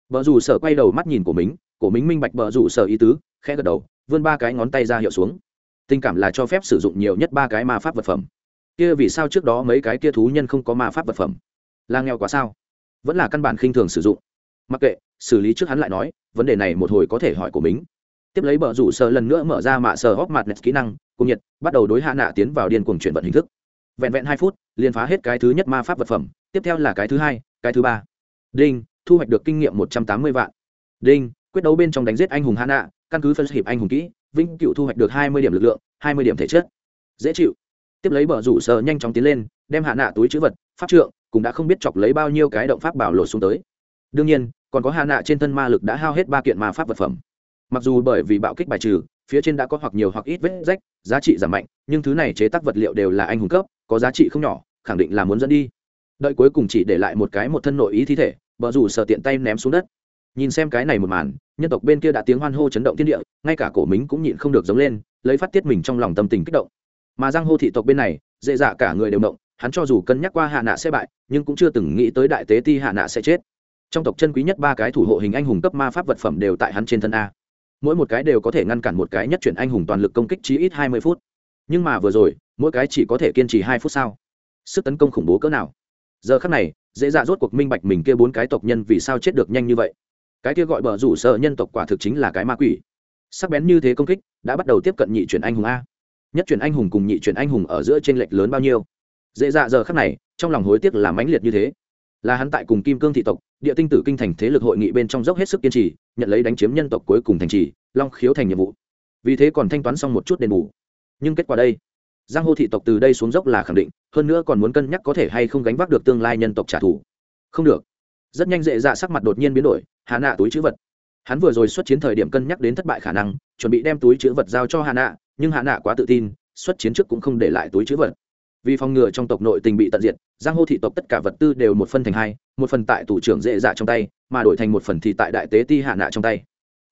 Vợ rủ sợ quay đầu mắt nhìn của mình của mình minh bạch vợ rủ sợ ý tứ, khẽ gật đầu, vươn ba cái ngón tay ra hiệu xuống. Tình cảm là cho phép sử dụng nhiều nhất ba cái ma pháp vật phẩm. Kia vì sao trước đó mấy cái kia thú nhân không có ma pháp vật phẩm? Là nghèo quá sao? Vẫn là căn bản khinh thường sử dụng. Mặc kệ, xử lý trước hắn lại nói, vấn đề này một hồi có thể hỏi của mình tiếp lấy bờ rủ sợ lần nữa mở ra mạ sờ hóc mặt nets kỹ năng, cùng nhiệt, bắt đầu đối hạ nạ tiến vào điên cuồng chuyển vận hình thức. Vẹn vẹn hai phút, liền phá hết cái thứ nhất ma pháp vật phẩm, tiếp theo là cái thứ hai, cái thứ ba. Đinh, thu hoạch được kinh nghiệm một trăm tám mươi vạn. Đinh, quyết đấu bên trong đánh giết anh hùng hạ nạ, căn cứ phân hiệp anh hùng kỹ, vĩnh cựu thu hoạch được hai mươi điểm lực lượng, hai mươi điểm thể chất. Dễ chịu. Tiếp lấy bờ rủ sợ nhanh chóng tiến lên, đem hạ nạ túi chữ vật, pháp trượng, cũng đã không biết chọc lấy bao nhiêu cái động pháp bảo lột xuống tới. Đương nhiên, còn có hạ nạ trên thân ma lực đã hao hết ba kiện ma pháp vật phẩm mặc dù bởi vì bạo kích bài trừ, phía trên đã có hoặc nhiều hoặc ít vết rách, giá trị giảm mạnh, nhưng thứ này chế tác vật liệu đều là anh hùng cấp, có giá trị không nhỏ, khẳng định là muốn dẫn đi. Đợi cuối cùng chỉ để lại một cái một thân nội ý thi thể, bờ rủ sợ tiện tay ném xuống đất. Nhìn xem cái này một màn, nhân tộc bên kia đã tiếng hoan hô chấn động thiên địa, ngay cả cổ mính cũng nhịn không được giống lên, lấy phát tiết mình trong lòng tâm tình kích động. Mà giang hô thị tộc bên này, dễ dạ cả người đều động, hắn cho dù cân nhắc qua hạ nạ sẽ bại, nhưng cũng chưa từng nghĩ tới đại tế ti hạ nạ sẽ chết. Trong tộc chân quý nhất ba cái thủ hộ hình anh hùng cấp ma pháp vật phẩm đều tại hắn trên thân a mỗi một cái đều có thể ngăn cản một cái nhất chuyển anh hùng toàn lực công kích chí ít hai mươi phút. Nhưng mà vừa rồi, mỗi cái chỉ có thể kiên trì hai phút sau sức tấn công khủng bố cỡ nào? Giờ khắc này, dễ dạ rốt cuộc minh bạch mình kia bốn cái tộc nhân vì sao chết được nhanh như vậy. Cái kia gọi bờ rủ sợ nhân tộc quả thực chính là cái ma quỷ. Sắc bén như thế công kích, đã bắt đầu tiếp cận nhị chuyển anh hùng a. Nhất chuyển anh hùng cùng nhị chuyển anh hùng ở giữa t r ê n lệch lớn bao nhiêu? Dễ dạ giờ khắc này, trong lòng hối tiếc là mãnh liệt như thế. Là hắn tại cùng kim cương thị tộc, địa tinh tử kinh thành thế lực hội nghị bên trong dốc hết sức kiên trì nhận lấy đánh chiếm nhân tộc cuối cùng thành trì, long khiếu thành nhiệm vụ. Vì thế còn thanh toán xong một chút đền bù. Nhưng kết quả đây? Giang hô thị tộc từ đây xuống dốc là khẳng định, hơn nữa còn muốn cân nhắc có thể hay không gánh vác được tương lai nhân tộc trả thù. Không được. Rất nhanh dễ dạ sắc mặt đột nhiên biến đổi hạ nạ túi chữ vật. Hắn vừa rồi xuất chiến thời điểm cân nhắc đến thất bại khả năng, chuẩn bị đem túi chữ vật giao cho hạ nạ, nhưng hạ nạ quá tự tin, xuất chiến trước cũng không để lại túi chữ vật. Vì phòng ngừa trong tộc nội tình bị tận diệt giang hô thị tộc tất cả vật tư đều một phân thành hai, một phần tại thủ trưởng dễ dạ trong tay, mà đổi thành một phần thì tại đại tế ti hạ nạ trong tay.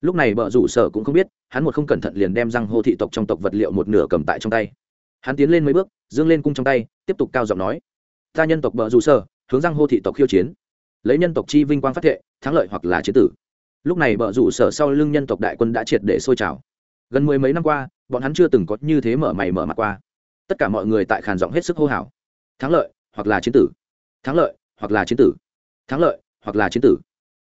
Lúc này bợ rủ sở cũng không biết, hắn một không cẩn thận liền đem giang hô thị tộc trong tộc vật liệu một nửa cầm tại trong tay. Hắn tiến lên mấy bước, dương lên cung trong tay, tiếp tục cao giọng nói, ta nhân tộc bợ rủ sở, hướng giang hô thị tộc khiêu chiến. Lấy nhân tộc chi vinh quang phát thệ, thắng lợi hoặc là chế tử. Lúc này bờ rủ sở sau lưng nhân tộc đại quân đã triệt để sôi trào. Gần mười mấy năm qua, bọn hắn chưa từng có như thế mở mày mở mặt qua. Tất cả mọi người tại khàn giọng hết sức hô hào. Thắng lợi hoặc là chiến tử. Thắng lợi, hoặc là chiến tử. Thắng lợi, hoặc là chiến tử.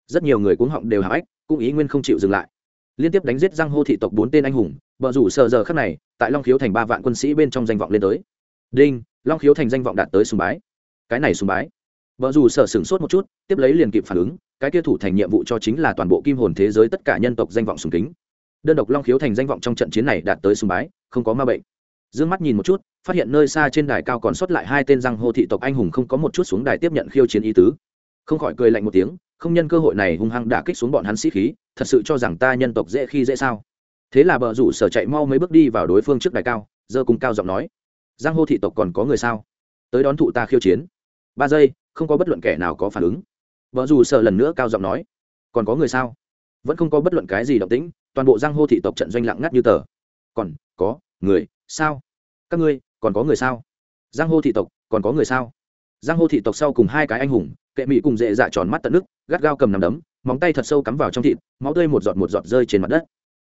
Rất nhiều người cuống họng đều hào ách cũng ý nguyên không chịu dừng lại. Liên tiếp đánh giết răng hô thị tộc bốn tên anh hùng bờ rủ sợ giờ khắc này, tại long khiếu thành ba vạn quân sĩ bên trong danh vọng lên tới. Đinh, long khiếu thành danh vọng đạt tới sùng bái. Cái này sùng bái. Bờ rủ sợ sửng sốt một chút, tiếp lấy liền kịp phản ứng, cái kia thủ thành nhiệm vụ cho chính là toàn bộ kim hồn thế giới tất cả nhân tộc danh vọng sùng kính. Đơn độc long khiếu thành danh vọng trong trận chiến này đạt tới sùng bái, không có ma bệnh. D ư ơ n g mắt nhìn một chút phát hiện nơi xa trên đài cao còn sót lại hai tên răng hô thị tộc anh hùng không có một chút xuống đài tiếp nhận khiêu chiến ý tứ. Không khỏi cười lạnh một tiếng, không nhân cơ hội này hung hăng đả kích xuống bọn hắn sĩ khí, thật sự cho rằng ta nhân tộc dễ khi dễ sao. Thế là bờ rủ sở chạy mau mấy bước đi vào đối phương trước đài cao, giơ cùng cao giọng nói, giang hô thị tộc còn có người sao? Tới đón thụ ta khiêu chiến. Ba giây, không có bất luận kẻ nào có phản ứng. Vợ dù sợ lần nữa cao giọng nói, còn có người sao? Vẫn không có bất luận cái gì động tĩnh, toàn bộ giang hô thị tộc trận doanh lặng ngắt như tờ. Còn có người, sao? Các ngươi còn có người sao? Giang hô thị tộc, còn có người sao? Giang hô thị tộc sau cùng hai cái anh hùng, kệ mỹ cùng dễ dạ tròn mắt tận nước, gắt gao cầm nằm đấm, móng tay thật sâu cắm vào trong thịt, máu tươi một giọt một giọt rơi trên mặt đất.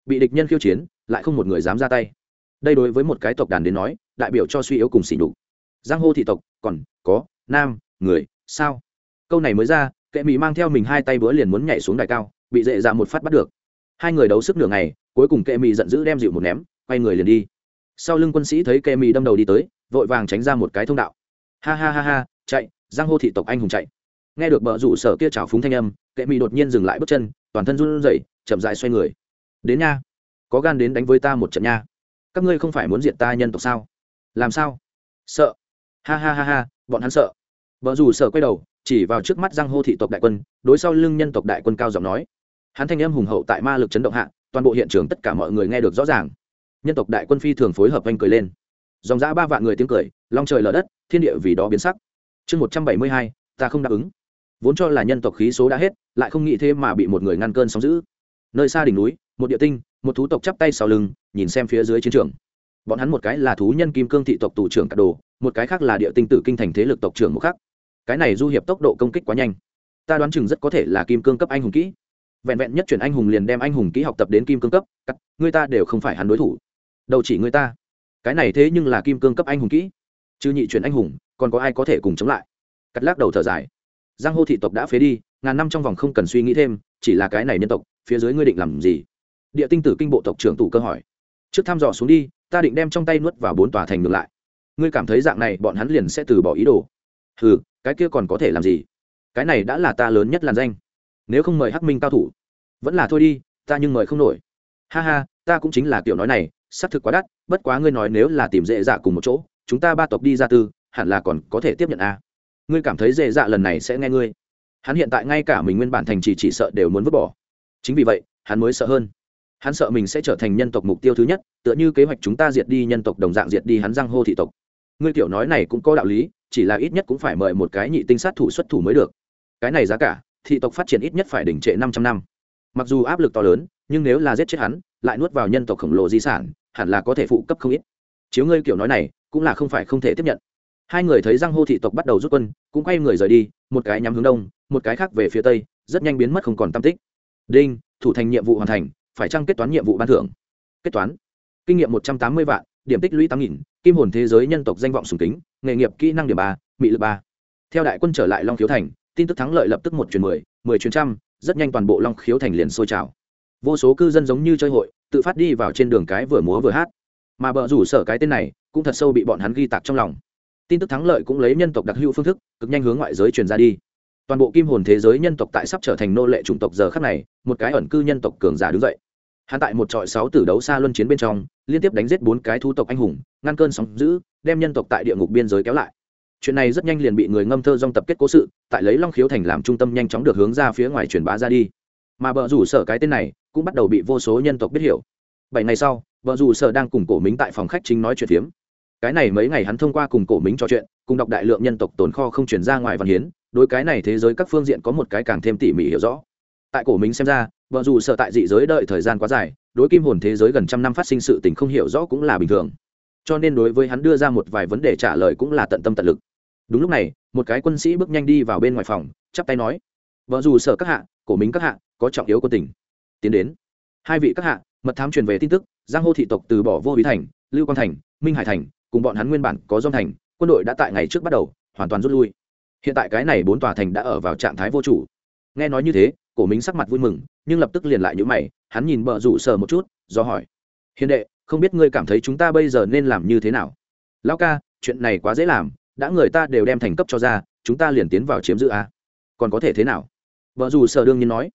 Bị địch nhân khiêu chiến, lại không một người dám ra tay. Đây đối với một cái tộc đàn đến nói, đại biểu cho suy yếu cùng xỉ đục giang hô thị tộc, còn có nam, người, sao? Câu này mới ra, kệ mỹ mang theo mình hai tay bữa liền muốn nhảy xuống đài cao, bị dễ dạ một phát bắt được. Hai người đấu sức nửa ngày, cuối cùng kệ mỹ giận dữ đem dịu một ném, quay người liền đi sau lưng quân sĩ thấy kệ Mì đâm đầu đi tới, vội vàng tránh ra một cái thông đạo. Ha ha ha ha, chạy, giang hô thị tộc anh hùng chạy. Nghe được bờ rủ sở kia trào phúng thanh âm kệ Mì đột nhiên dừng lại bước chân, toàn thân run rẩy, chậm dại xoay người. Đến nha, có gan đến đánh với ta một trận nha. Các ngươi không phải muốn diện ta nhân tộc sao? Làm sao? Sợ. Ha ha ha ha, bọn hắn sợ. Vợ dù sợ quay đầu, chỉ vào trước mắt giang hô thị tộc đại quân, đối sau lưng nhân tộc đại quân cao giọng nói. Hắn thanh âm hùng hậu tại ma lực chấn động hạ, toàn bộ hiện trường tất cả mọi người nghe được rõ ràng nhân tộc đại quân phi thường phối hợp anh cười lên. Dòng giã ba vạn người tiếng cười, long trời lở đất, thiên địa vì đó biến sắc. Chương một trăm bảy mươi hai, ta không đáp ứng. Vốn cho là nhân tộc khí số đã hết, lại không nghĩ thế mà bị một người ngăn cơn sóng giữ nơi xa đỉnh núi, một địa tinh, một thú tộc chắp tay sau lưng, nhìn xem phía dưới chiến trường. Bọn hắn một cái là thú nhân kim cương thị tộc tù trưởng cả đồ, một cái khác là địa tinh tử kinh thành thế lực tộc trưởng một khác. Cái này du hiệp tốc độ công kích quá nhanh. Ta đoán chừng rất có thể là kim cương cấp anh hùng kỹ. Vẹn vẹn nhất chuyển anh hùng liền đem anh hùng kỹ học tập đến kim cương cấp cắt người ta đều không phải hắn đối thủ đầu chỉ người ta. Cái này thế nhưng là kim cương cấp anh hùng kỹ. Chứ nhị chuyển anh hùng, còn có ai có thể cùng chống lại? Cắt lắc đầu thở dài. Giang hô thị tộc đã phế đi, ngàn năm trong vòng không cần suy nghĩ thêm, chỉ là cái này nhân tộc, phía dưới ngươi định làm gì? Địa tinh tử kinh bộ tộc trưởng tủ cơ hỏi. Trước thăm dò xuống đi, ta định đem trong tay nuốt vào bốn tòa thành ngược lại. Ngươi cảm thấy dạng này bọn hắn liền sẽ từ bỏ ý đồ. Ừ cái kia còn có thể làm gì? Cái này đã là ta lớn nhất làn danh. Nếu không mời hắc minh cao thủ, vẫn là thôi đi, ta nhưng mời không nổi. Ha ha, ta cũng chính là kiểu nói này xác thực quá đắt, bất quá ngươi nói nếu là tìm dễ dạ cùng một chỗ, chúng ta ba tộc đi ra tư, hẳn là còn có thể tiếp nhận a. À. ngươi cảm thấy dễ dạ lần này sẽ nghe ngươi. Hắn hiện tại ngay cả mình nguyên bản thành trì chỉ sợ đều muốn vứt bỏ. Chính vì vậy, hắn mới sợ hơn. Hắn sợ mình sẽ trở thành nhân tộc mục tiêu thứ nhất, tựa như kế hoạch chúng ta diệt đi nhân tộc đồng dạng diệt đi hắn răng hô thị tộc. Ngươi kiểu nói này cũng có đạo lý, chỉ là ít nhất cũng phải mời một cái nhị tinh sát thủ xuất thủ mới được. Cái này giá cả, thị tộc phát triển ít nhất phải đỉnh trệ năm trăm năm. Mặc dù áp lực to lớn, nhưng nếu là giết chết hắn, lại nuốt vào nhân tộc khổng lồ di sản hẳn là có thể phụ cấp không ít. Chiếu ngươi kiểu nói này, cũng là không phải không thể tiếp nhận. Hai người thấy răng hô thị tộc bắt đầu rút quân, cũng quay người rời đi, một cái nhắm hướng đông, một cái khác về phía tây, rất nhanh biến mất không còn tam tích. Đinh, thủ thành nhiệm vụ hoàn thành, phải chăng kết toán nhiệm vụ ban thưởng? Kết toán. Kinh nghiệm một trăm tám mươi vạn, điểm tích lũy tám nghìn, kim hồn thế giới nhân tộc danh vọng sùng kính, nghề nghiệp kỹ năng điểm ba mỹ lực ba. Theo đại quân trở lại long khiếu thành, tin tức thắng lợi lập tức một chuyển mười mười chuyến trăm, rất nhanh toàn bộ long khiếu thành liền sôi trào vô số cư dân giống như chơi hội, tự phát đi vào trên đường cái vừa múa vừa hát. Mà bờ rủ sở cái tên này, cũng thật sâu bị bọn hắn ghi tạc trong lòng. Tin tức thắng lợi cũng lấy nhân tộc đặc hữu phương thức, cực nhanh hướng ngoại giới truyền ra đi. Toàn bộ kim hồn thế giới nhân tộc tại sắp trở thành nô lệ chủng tộc giờ khắc này, một cái ẩn cư nhân tộc cường giả đứng dậy. Hắn tại một trọi sáu tử đấu xa luân chiến bên trong, liên tiếp đánh giết bốn cái thu tộc anh hùng, ngăn cơn sóng giữ đem nhân tộc tại địa ngục biên giới kéo lại. Chuyện này rất nhanh liền bị người ngâm thơ dong tập kết cố sự, tại lấy long khiếu thành làm trung tâm nhanh chóng được hướng ra phía ngoài truyền bá ra đi. Mà vợ rủ sở cái tên này cũng bắt đầu bị vô số nhân tộc biết hiểu. Bảy ngày sau, vợ dù sở đang cùng cổ mính tại phòng khách chính nói chuyện phiếm. Cái này mấy ngày hắn thông qua cùng cổ mính trò chuyện, cùng đọc đại lượng nhân tộc tồn kho không chuyển ra ngoài văn hiến, đối cái này thế giới các phương diện có một cái càng thêm tỉ mỉ hiểu rõ. Tại cổ mính xem ra, vợ dù sợ tại dị giới đợi thời gian quá dài, đối kim hồn thế giới gần trăm năm phát sinh sự tình không hiểu rõ cũng là bình thường. Cho nên đối với hắn đưa ra một vài vấn đề trả lời cũng là tận tâm tận lực. Đúng lúc này, một cái quân sĩ bước nhanh đi vào bên ngoài phòng, chắp tay nói, vợ dù sợ các hạ, cổ mính các hạ, có trọng yếu quân tình tiến đến. Hai vị các hạ, mật thám truyền về tin tức, giang hô thị tộc từ bỏ vô bí thành, lưu quang thành, minh hải thành, cùng bọn hắn nguyên bản có dông thành, quân đội đã tại ngày trước bắt đầu, hoàn toàn rút lui. Hiện tại cái này bốn tòa thành đã ở vào trạng thái vô chủ. Nghe nói như thế, cổ minh sắc mặt vui mừng, nhưng lập tức liền lại nhữ mày, hắn nhìn bờ rủ sờ một chút, do hỏi, hiền đệ, không biết ngươi cảm thấy chúng ta bây giờ nên làm như thế nào? Lão ca, chuyện này quá dễ làm, đã người ta đều đem thành cấp cho ra, chúng ta liền tiến vào chiếm giữ a. Còn có thể thế nào? Vợ dù sở đương nhiên nói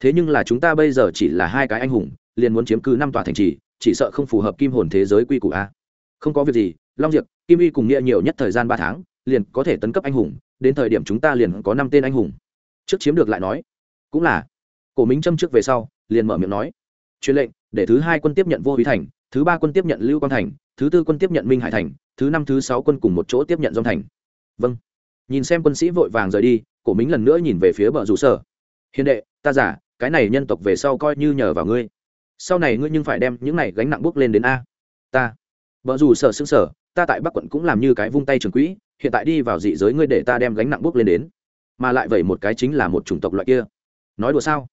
thế nhưng là chúng ta bây giờ chỉ là hai cái anh hùng, liền muốn chiếm cứ năm tòa thành trì, chỉ sợ không phù hợp kim hồn thế giới quy củ a. Không có việc gì, long diệp, kim y cùng nghĩa nhiều nhất thời gian ba tháng, liền có thể tấn cấp anh hùng, đến thời điểm chúng ta liền có năm tên anh hùng. Trước chiếm được lại nói, cũng là. Cổ minh châm trước về sau, liền mở miệng nói. Truyền lệnh, để thứ hai quân tiếp nhận vô húy thành, thứ ba quân tiếp nhận lưu quang thành, thứ tư quân tiếp nhận minh hải thành, thứ năm, thứ sáu quân cùng một chỗ tiếp nhận dòng thành. Vâng. Nhìn xem quân sĩ vội vàng rời đi, cổ minh lần nữa nhìn về phía bờ rủ sở hiền đệ, ta giả, cái này nhân tộc về sau coi như nhờ vào ngươi. Sau này ngươi nhưng phải đem những này gánh nặng bước lên đến a. Ta. Vợ dù sở xứng sở ta tại bắc quận cũng làm như cái vung tay trường quỹ, hiện tại đi vào dị giới ngươi để ta đem gánh nặng bước lên đến. Mà lại vậy một cái chính là một chủng tộc loại kia. Nói đùa sao?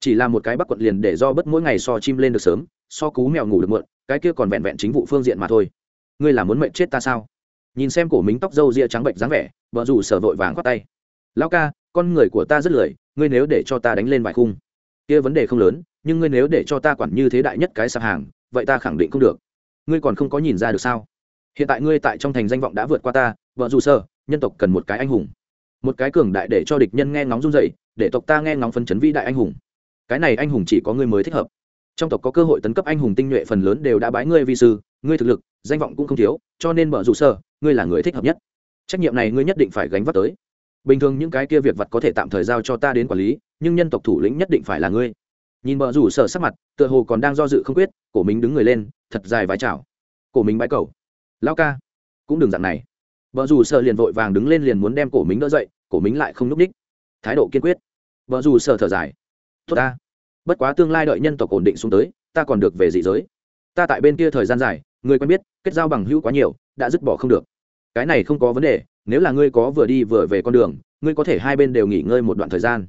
Chỉ là một cái bắc quận liền để do bất mỗi ngày so chim lên được sớm, so cú mèo ngủ được muộn, cái kia còn vẹn vẹn chính vụ phương diện mà thôi. Ngươi là muốn mệnh chết ta sao? Nhìn xem cổ mính tóc râu ria trắng bệnh dáng vẻ vợ dù sở vội vàng khoát tay. Lao ca, con người của ta rất lười ngươi nếu để cho ta đánh lên vài khung, kia vấn đề không lớn, nhưng ngươi nếu để cho ta quản như thế đại nhất cái sạp hàng, vậy ta khẳng định không được. Ngươi còn không có nhìn ra được sao? Hiện tại ngươi tại trong thành danh vọng đã vượt qua ta, vợ dù sơ, nhân tộc cần một cái anh hùng. Một cái cường đại để cho địch nhân nghe ngóng run dậy để tộc ta nghe ngóng phân chấn vĩ đại anh hùng. Cái này anh hùng chỉ có ngươi mới thích hợp. Trong tộc có cơ hội tấn cấp anh hùng tinh nhuệ phần lớn đều đã bái ngươi vi sư, ngươi thực lực, danh vọng cũng không thiếu, cho nên vợ dù sơ, ngươi là người thích hợp nhất. Trách nhiệm này ngươi nhất định phải gánh vác tới bình thường những cái kia việc vật có thể tạm thời giao cho ta đến quản lý, nhưng nhân tộc thủ lĩnh nhất định phải là ngươi. Nhìn bờ rủ sở sắc mặt, tựa hồ còn đang do dự không quyết, cổ mình đứng người lên, thật dài vái chào. Cổ mình bãi cầu. Lao ca, cũng đừng dặn này. Bờ rủ sợ liền vội vàng đứng lên liền muốn đem cổ mình đỡ dậy, cổ mình lại không n ních. Thái độ kiên quyết. Bờ rủ sợ thở dài. Tốt ta. Bất quá tương lai đợi nhân tộc ổn định xuống tới, ta còn được về dị giới. Ta tại bên kia thời gian dài, người quen biết, kết giao bằng hữu quá nhiều, đã dứt bỏ không được. Cái này không có vấn đề nếu là ngươi có vừa đi vừa về con đường, ngươi có thể hai bên đều nghỉ ngơi một đoạn thời gian.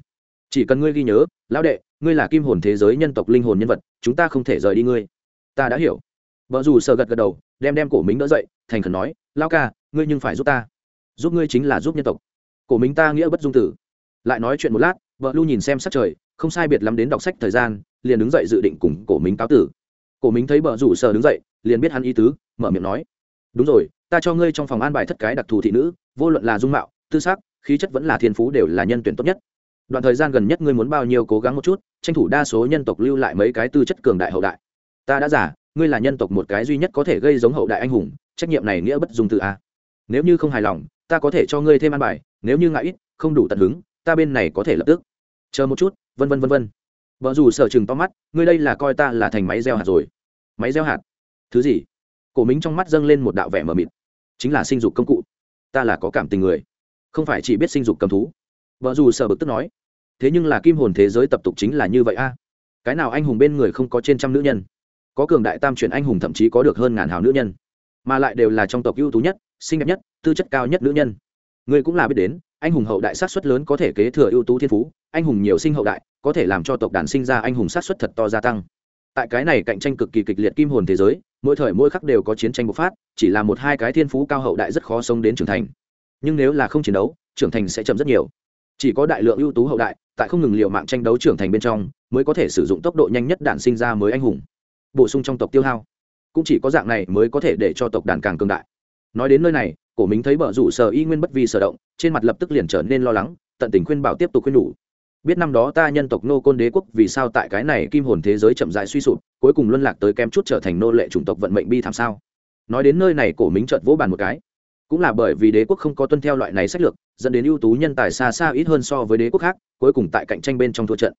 Chỉ cần ngươi ghi nhớ, lão đệ, ngươi là kim hồn thế giới nhân tộc linh hồn nhân vật, chúng ta không thể rời đi ngươi. Ta đã hiểu. Vợ dù sợ gật gật đầu, đem đem cổ mính đỡ dậy, thành khẩn nói lao ca, ngươi nhưng phải giúp ta. Giúp ngươi chính là giúp nhân tộc. Cổ mính ta nghĩa bất dung tử. Lại nói chuyện một lát, vợ lu nhìn xem sắc trời, không sai biệt lắm đến đọc sách thời gian, liền đứng dậy dự định cùng cổ mính cáo tử. Cổ mính thấy vợ rủ sợ đứng dậy, liền biết hắn ý tứ, mở miệng nói, đúng rồi, ta cho ngươi trong phòng an bài thất cái đặc thù thị nữ vô luận là dung mạo, tư xác khí chất vẫn là thiên phú đều là nhân tuyển tốt nhất. Đoạn thời gian gần nhất ngươi muốn bao nhiêu cố gắng một chút, tranh thủ đa số nhân tộc lưu lại mấy cái tư chất cường đại hậu đại. Ta đã giả ngươi là nhân tộc một cái duy nhất có thể gây giống hậu đại anh hùng, trách nhiệm này nghĩa bất dùng từ a. Nếu như không hài lòng, ta có thể cho ngươi thêm ăn bài, nếu như ngại ít, không đủ tận hứng, ta bên này có thể lập tức. Chờ một chút, vân vân vân vân. Vợ dù sở chừng to mắt, ngươi đây là coi ta là thành máy gieo hạt rồi. Máy gieo hạt? Thứ gì? Cổ mính trong mắt dâng lên một đạo vẻ mờ mịt. Chính là sinh dục công cụ ta là có cảm tình người, không phải chỉ biết sinh dục cầm thú. Vợ dù sở bực tức nói, thế nhưng là kim hồn thế giới tập tục chính là như vậy a. Cái nào anh hùng bên người không có trên trăm nữ nhân, có cường đại tam truyền anh hùng thậm chí có được hơn ngàn hào nữ nhân, mà lại đều là trong tộc ưu tú nhất, xinh đẹp nhất, tư chất cao nhất nữ nhân. Người cũng là biết đến, anh hùng hậu đại sát xuất lớn có thể kế thừa ưu tú thiên phú, anh hùng nhiều sinh hậu đại, có thể làm cho tộc đàn sinh ra anh hùng sát xuất thật to gia tăng. Tại cái này cạnh tranh cực kỳ kịch liệt kim hồn thế giới mỗi thời mỗi khắc đều có chiến tranh bộc phát, chỉ là một hai cái thiên phú cao hậu đại rất khó sống đến trưởng thành. Nhưng nếu là không chiến đấu, trưởng thành sẽ chậm rất nhiều. Chỉ có đại lượng ưu tú hậu đại, tại không ngừng liệu mạng tranh đấu trưởng thành bên trong, mới có thể sử dụng tốc độ nhanh nhất đản sinh ra mới anh hùng. Bổ sung trong tộc tiêu hao. Cũng chỉ có dạng này mới có thể để cho tộc đàn càng cường đại. Nói đến nơi này, cổ minh thấy bờ rủ sở y nguyên bất vi sở động, trên mặt lập tức liền trở nên lo lắng, tận tình khuyên bảo tiếp tục khuyên đủ. biết năm đó ta nhân tộc nô côn đế quốc vì sao tại cái này kim hồn thế giới chậm dại suy sụp cuối cùng luân lạc tới kem chút trở thành nô lệ chủng tộc vận mệnh bi thảm sao? Nói đến nơi này, cổ minh chợt vỗ bàn một cái. Cũng là bởi vì đế quốc không có tuân theo loại này sách lược, dẫn đến ưu tú nhân tài xa xa ít hơn so với đế quốc khác, cuối cùng tại cạnh tranh bên trong thua trận.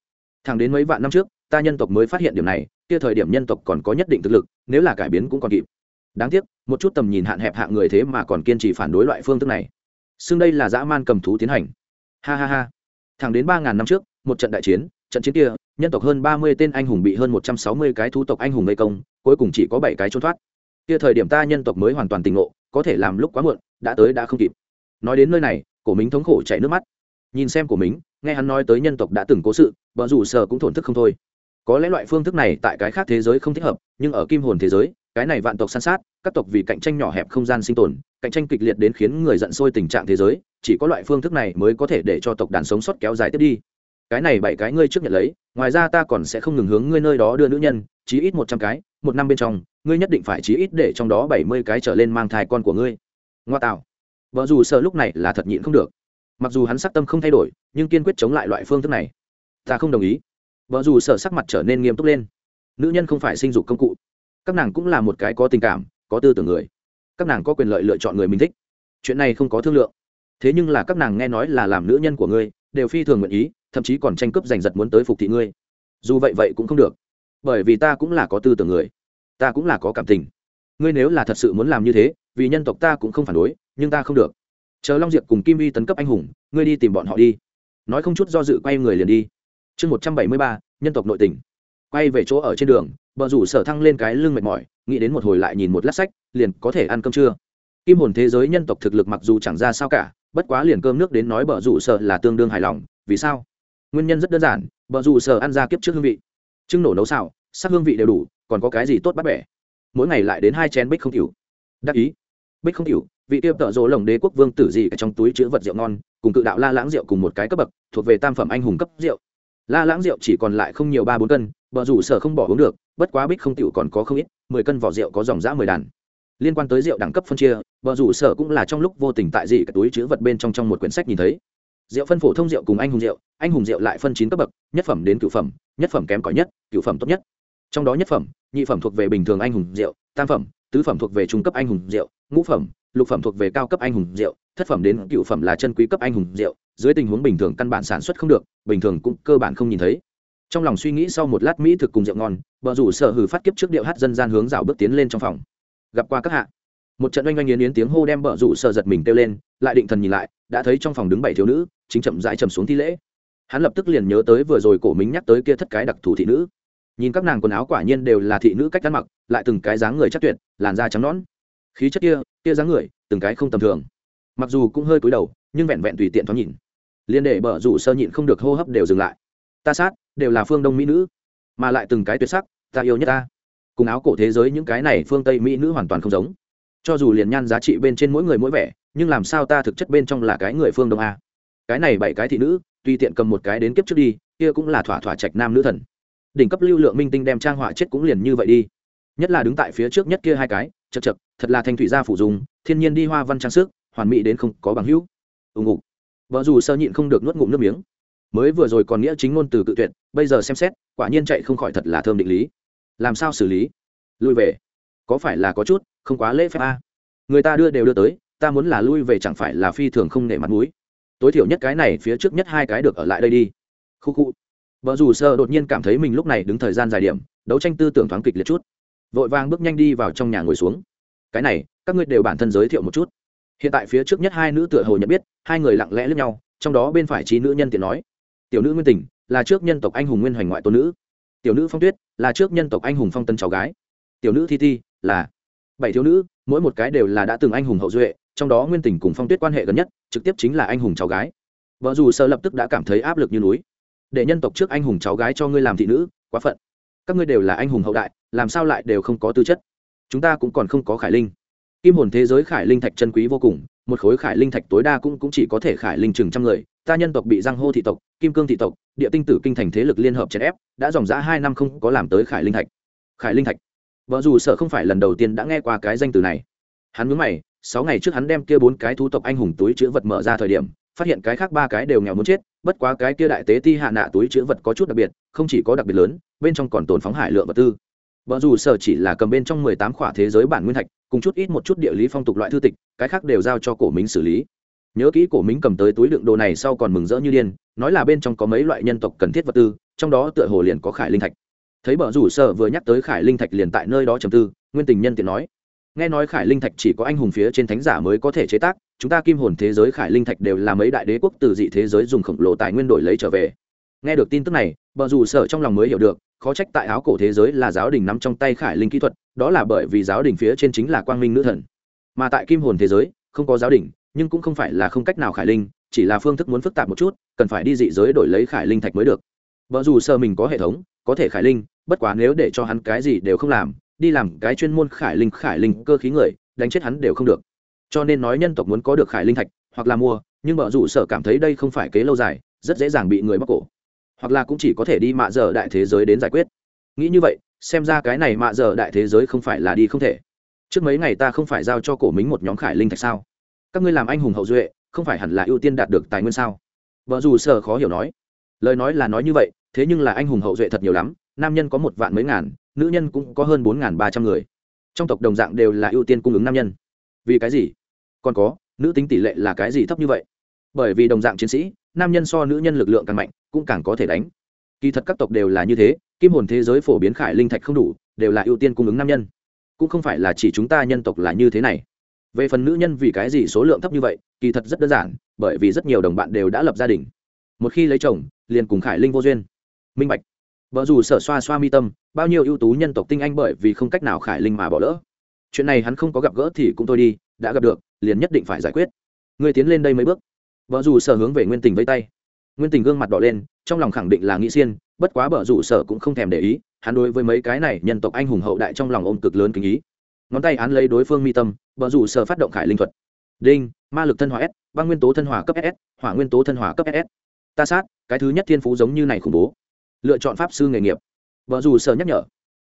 Thẳng đến mấy vạn năm trước, ta nhân tộc mới phát hiện điểm này, kia thời điểm nhân tộc còn có nhất định thực lực, nếu là cải biến cũng còn kịp. Đáng tiếc, một chút tầm nhìn hạn hẹp hạng người thế mà còn kiên trì phản đối loại phương thức này. Xưng đây là dã man cầm thú tiến hành. Ha ha ha. Thẳng đến ba ngàn năm trước, một trận đại chiến, trận chiến kia nhân tộc hơn ba mươi tên anh hùng bị hơn một trăm sáu mươi cái thú tộc anh hùng gây công, cuối cùng chỉ có bảy cái trốn thoát. Kia thời điểm ta nhân tộc mới hoàn toàn tỉnh ngộ, có thể làm lúc quá muộn, đã tới đã không kịp. Nói đến nơi này, cổ mính thống khổ chảy nước mắt. Nhìn xem của mính, nghe hắn nói tới nhân tộc đã từng cố sự vợ rủ sở cũng thổn thức không thôi. Có lẽ loại phương thức này tại cái khác thế giới không thích hợp, nhưng ở kim hồn thế giới, cái này vạn tộc san sát, các tộc vì cạnh tranh nhỏ hẹp không gian sinh tồn, cạnh tranh kịch liệt đến khiến người giận sôi tình trạng thế giới, chỉ có loại phương thức này mới có thể để cho tộc đàn sống sót kéo dài tiếp đi cái này bảy cái ngươi trước nhận lấy, ngoài ra ta còn sẽ không ngừng hướng ngươi nơi đó đưa nữ nhân, chí ít một trăm cái, một năm bên trong, ngươi nhất định phải chí ít để trong đó bảy mươi cái trở lên mang thai con của ngươi. Ngoa tạo. Vợ dù sợ lúc này là thật nhịn không được. Mặc dù hắn sắc tâm không thay đổi, nhưng kiên quyết chống lại loại phương thức này. Ta không đồng ý. Vợ dù sợ sắc mặt trở nên nghiêm túc lên. Nữ nhân không phải sinh dục công cụ. Các nàng cũng là một cái có tình cảm, có tư tưởng người. Các nàng có quyền lợi lựa chọn người mình thích. Chuyện này không có thương lượng. Thế nhưng là các nàng nghe nói là làm nữ nhân của ngươi, đều phi thường nguyện ý thậm chí còn tranh cướp giành giật muốn tới phục thị ngươi. Dù vậy vậy cũng không được. Bởi vì ta cũng là có tư tưởng người. Ta cũng là có cảm tình. Ngươi nếu là thật sự muốn làm như thế, vì nhân tộc ta cũng không phản đối, nhưng ta không được. Chờ long diệp cùng kim vi tấn cấp anh hùng, ngươi đi tìm bọn họ đi. Nói không chút do dự quay người liền đi. Chương một trăm bảy mươi ba, nhân tộc nội tỉnh quay về chỗ ở trên đường, bờ rủ sở thăng lên cái lưng mệt mỏi, nghĩ đến một hồi lại nhìn một lát sách, liền có thể ăn cơm trưa. Kim hồn thế giới nhân tộc thực lực mặc dù chẳng ra sao cả, bất quá liền cơm nước đến nói bờ rủ sở là tương đương hài lòng, vì sao? Nguyên nhân rất đơn giản, bờ dù sở ăn ra kiếp trước hương vị. Trưng nổ nấu xào, sắc hương vị đều đủ, còn có cái gì tốt bắt bẻ? Mỗi ngày lại đến hai chén bích không cửu đắc ý. Bích không cửu vị tiêu tợ rỗ lồng đế quốc vương tử gì trong túi chứa vật rượu ngon, cùng cự đạo la lãng rượu cùng một cái cấp bậc, thuộc về tam phẩm anh hùng cấp rượu. La lãng rượu chỉ còn lại không nhiều ba bốn cân vợ rủ sở không bỏ uống được, bất quá bích không tiểu còn có không ít, mười cân vỏ rượu có dòng giã mười đàn. Liên quan tới rượu đẳng cấp phân chia vợ rủ sở cũng là trong lúc vô tình tại gì cả túi chứa vật bên trong trong một quyển sách nhìn thấy rượu phân phổ thông rượu cùng anh hùng rượu, anh hùng rượu lại phân chín cấp bậc, nhất phẩm đến cựu phẩm, nhất phẩm kém cỏi nhất cựu phẩm tốt nhất. Trong đó nhất phẩm, nhị phẩm thuộc về bình thường anh hùng rượu, tam phẩm, tứ phẩm thuộc về trung cấp anh hùng rượu, ngũ phẩm, lục phẩm thuộc về cao cấp anh hùng rượu, thất phẩm đến cựu phẩm là chân quý cấp anh hùng rượu, dưới tình huống bình thường căn bản sản xuất không được, bình thường cũng cơ bản không nhìn thấy. Trong lòng suy nghĩ sau một lát mỹ thực cùng rượu ngon vợ rủ sở hử phát kiếp trước điệu hát dân gian hướng rào bước tiến lên trong phòng. Gặp qua các hạ. Một trận oanh oanh yến yến tiếng hô đem vợ rủ sở giật mình kêu lên, lại định thần nhìn lại, đã thấy trong phòng đứng bảy thiếu nữ chính chậm rãi trầm xuống thi lễ. Hắn lập tức liền nhớ tới vừa rồi cổ minh nhắc tới kia thất cái đặc thù thị nữ. Nhìn các nàng quần áo quả nhiên đều là thị nữ cách ăn mặc, lại từng cái dáng người chắc tuyệt, làn da trắng nõn. Khí chất kia kia dáng người, từng cái không tầm thường. Mặc dù cũng hơi cúi đầu, nhưng vẹn vẹn tùy tiện thoáng nhìn. Liên để bờ rủ sơ nhịn không được hô hấp đều dừng lại. Ta sát, đều là phương đông mỹ nữ, mà lại từng cái tuyệt sắc, ta yêu nhất ta. Cùng áo cổ thế giới những cái này phương tây mỹ nữ hoàn toàn không giống. Cho dù liền nhan giá trị bên trên mỗi người mỗi vẻ, nhưng làm sao ta thực chất bên trong là cái người phương đông a? Cái này bảy cái thị nữ, tùy tiện cầm một cái đến kiếp trước đi, kia cũng là thỏa thỏa trạch nam nữ thần. Đỉnh cấp lưu lượng minh tinh đem trang họa chết cũng liền như vậy đi. Nhất là đứng tại phía trước nhất kia hai cái, chật chật, thật là thanh thủy gia phủ dùng, thiên nhiên đi hoa văn trang sức, hoàn mỹ đến không có bằng hữu. Ưng ngục. Vợ dù sơ nhịn không được nuốt ngụm nước miếng. Mới vừa rồi còn nghĩa chính ngôn từ cự tuyệt, bây giờ xem xét, quả nhiên chạy không khỏi thật là thơm định lý. Làm sao xử lý? Lui về. Có phải là có chút, không quá lễ phép a? À? người ta đưa đều đưa tới, ta muốn là lui về chẳng phải là phi thường không nể mặt mũi tối thiểu nhất cái này phía trước nhất hai cái được ở lại đây đi. Khu khu. Vợ dù sơ đột nhiên cảm thấy mình lúc này đứng thời gian dài điểm, đấu tranh tư tưởng thoáng kịch liệt chút. Vội vàng bước nhanh đi vào trong nhà ngồi xuống. Cái này, các ngươi đều bản thân giới thiệu một chút. Hiện tại phía trước nhất hai nữ tựa hồ nhận biết, hai người lặng lẽ lướt nhau, trong đó bên phải trí nữ nhân tiện nói, tiểu nữ nguyên tình, là trước nhân tộc anh hùng nguyên hoành ngoại tôn nữ. Tiểu nữ phong tuyết, là trước nhân tộc anh hùng phong tân cháu gái. Tiểu nữ thi thi, là bảy thiếu nữ, mỗi một cái đều là đã từng anh hùng hậu duệ, trong đó nguyên tình cùng phong tuyết quan hệ gần nhất trực tiếp chính là anh hùng cháu gái. Vợ dù sợ lập tức đã cảm thấy áp lực như núi. Để nhân tộc trước anh hùng cháu gái cho ngươi làm thị nữ quá phận. Các ngươi đều là anh hùng hậu đại làm sao lại đều không có tư chất? Chúng ta cũng còn không có khải linh. Kim hồn thế giới khải linh thạch chân quý vô cùng một khối khải linh thạch tối đa cũng, cũng chỉ có thể khải linh chừng trăm người. Ta nhân tộc bị giang hô thị tộc kim cương thị tộc địa tinh tử kinh thành thế lực liên hợp chèn ép đã dòng giã hai năm không có làm tới khải linh thạch. Khải linh thạch. Vợ dù sợ không phải lần đầu tiên đã nghe qua cái danh từ này. Hắn mướn mày sáu ngày trước hắn đem kia bốn cái thú tộc anh hùng túi chữ vật mở ra thời điểm, phát hiện cái khác ba cái đều nghèo muốn chết, bất quá cái kia đại tế ti hạ nạ túi chữ vật có chút đặc biệt, không chỉ có đặc biệt lớn, bên trong còn tồn phóng hải lượng vật tư. Vợ dù sở chỉ là cầm bên trong mười tám khỏa thế giới bản nguyên thạch, cùng chút ít một chút địa lý phong tục loại thư tịch, cái khác đều giao cho cổ mính xử lý. Nhớ kỹ cổ mính cầm tới túi đựng đồ này sau còn mừng rỡ như điên, nói là bên trong có mấy loại nhân tộc cần thiết vật tư, trong đó tựa hồ liền có khải linh thạch. Thấy bờ rủ sở vừa nhắc tới khải linh thạch liền tại nơi đó trầm tư, nguyên tình nhân tiện nói nghe nói khải linh thạch chỉ có anh hùng phía trên thánh giả mới có thể chế tác, chúng ta kim hồn thế giới khải linh thạch đều là mấy đại đế quốc từ dị thế giới dùng khổng lồ tài nguyên đổi lấy trở về. Nghe được tin tức này, bờ rủ sở trong lòng mới hiểu được, khó trách tại áo cổ thế giới là giáo đình nắm trong tay khải linh kỹ thuật, đó là bởi vì giáo đình phía trên chính là quang minh nữ thần. Mà tại kim hồn thế giới, không có giáo đình, nhưng cũng không phải là không cách nào khải linh, chỉ là phương thức muốn phức tạp một chút, cần phải đi dị giới đổi lấy khải linh thạch mới được. Vợ dù sơ mình có hệ thống, có thể khải linh, bất quá nếu để cho hắn cái gì đều không làm đi làm cái chuyên môn khải linh khải linh cơ khí người, đánh chết hắn đều không được. Cho nên nói nhân tộc muốn có được khải linh thạch, hoặc là mua, nhưng vợ rủ sở cảm thấy đây không phải kế lâu dài, rất dễ dàng bị người bóc cổ. Hoặc là cũng chỉ có thể đi mạ giờ đại thế giới đến giải quyết. Nghĩ như vậy, xem ra cái này mạ giờ đại thế giới không phải là đi không thể. Trước mấy ngày ta không phải giao cho cổ mính một nhóm khải linh thạch sao? Các ngươi làm anh hùng hậu duệ, không phải hẳn là ưu tiên đạt được tài nguyên sao? Vợ dù sở khó hiểu nói. Lời nói là nói như vậy, thế nhưng là anh hùng hậu duệ thật nhiều lắm, nam nhân có một vạn mấy ngàn nữ nhân cũng có hơn bốn ngàn ba trăm người. Trong tộc đồng dạng đều là ưu tiên cung ứng nam nhân. Vì cái gì? Còn có, nữ tính tỷ lệ là cái gì thấp như vậy? Bởi vì đồng dạng chiến sĩ, nam nhân so nữ nhân lực lượng càng mạnh, cũng càng có thể đánh. Kỳ thật các tộc đều là như thế, kim hồn thế giới phổ biến khải linh thạch không đủ, đều là ưu tiên cung ứng nam nhân. Cũng không phải là chỉ chúng ta nhân tộc là như thế này. Về phần nữ nhân vì cái gì số lượng thấp như vậy, kỳ thật rất đơn giản, bởi vì rất nhiều đồng bạn đều đã lập gia đình. Một khi lấy chồng, liền cùng khải linh vô duyên. Minh bạch vợ dù sở xoa xoa mi tâm, bao nhiêu ưu tú nhân tộc tinh anh bởi vì không cách nào khải linh mà bỏ lỡ. Chuyện này hắn không có gặp gỡ thì cũng thôi đi, đã gặp được, liền nhất định phải giải quyết. Người tiến lên đây mấy bước. Vợ dù sở hướng về nguyên tình vây tay. Nguyên tình gương mặt đỏ lên, trong lòng khẳng định là nghĩ xiên, bất quá vợ dù sở cũng không thèm để ý, hắn đối với mấy cái này nhân tộc anh hùng hậu đại trong lòng ôm cực lớn kính ý. Ngón tay hắn lấy đối phương mi tâm vợ dù sở phát động khải linh thuật. Đinh, ma lực thân hòa s, băng nguyên tố thân hòa cấp ss hỏa nguyên tố thân hòa cấp ss ta sát, cái thứ nhất thiên phú giống như này khủng bố lựa chọn pháp sư nghề nghiệp. Vợ dù sở nhắc nhở.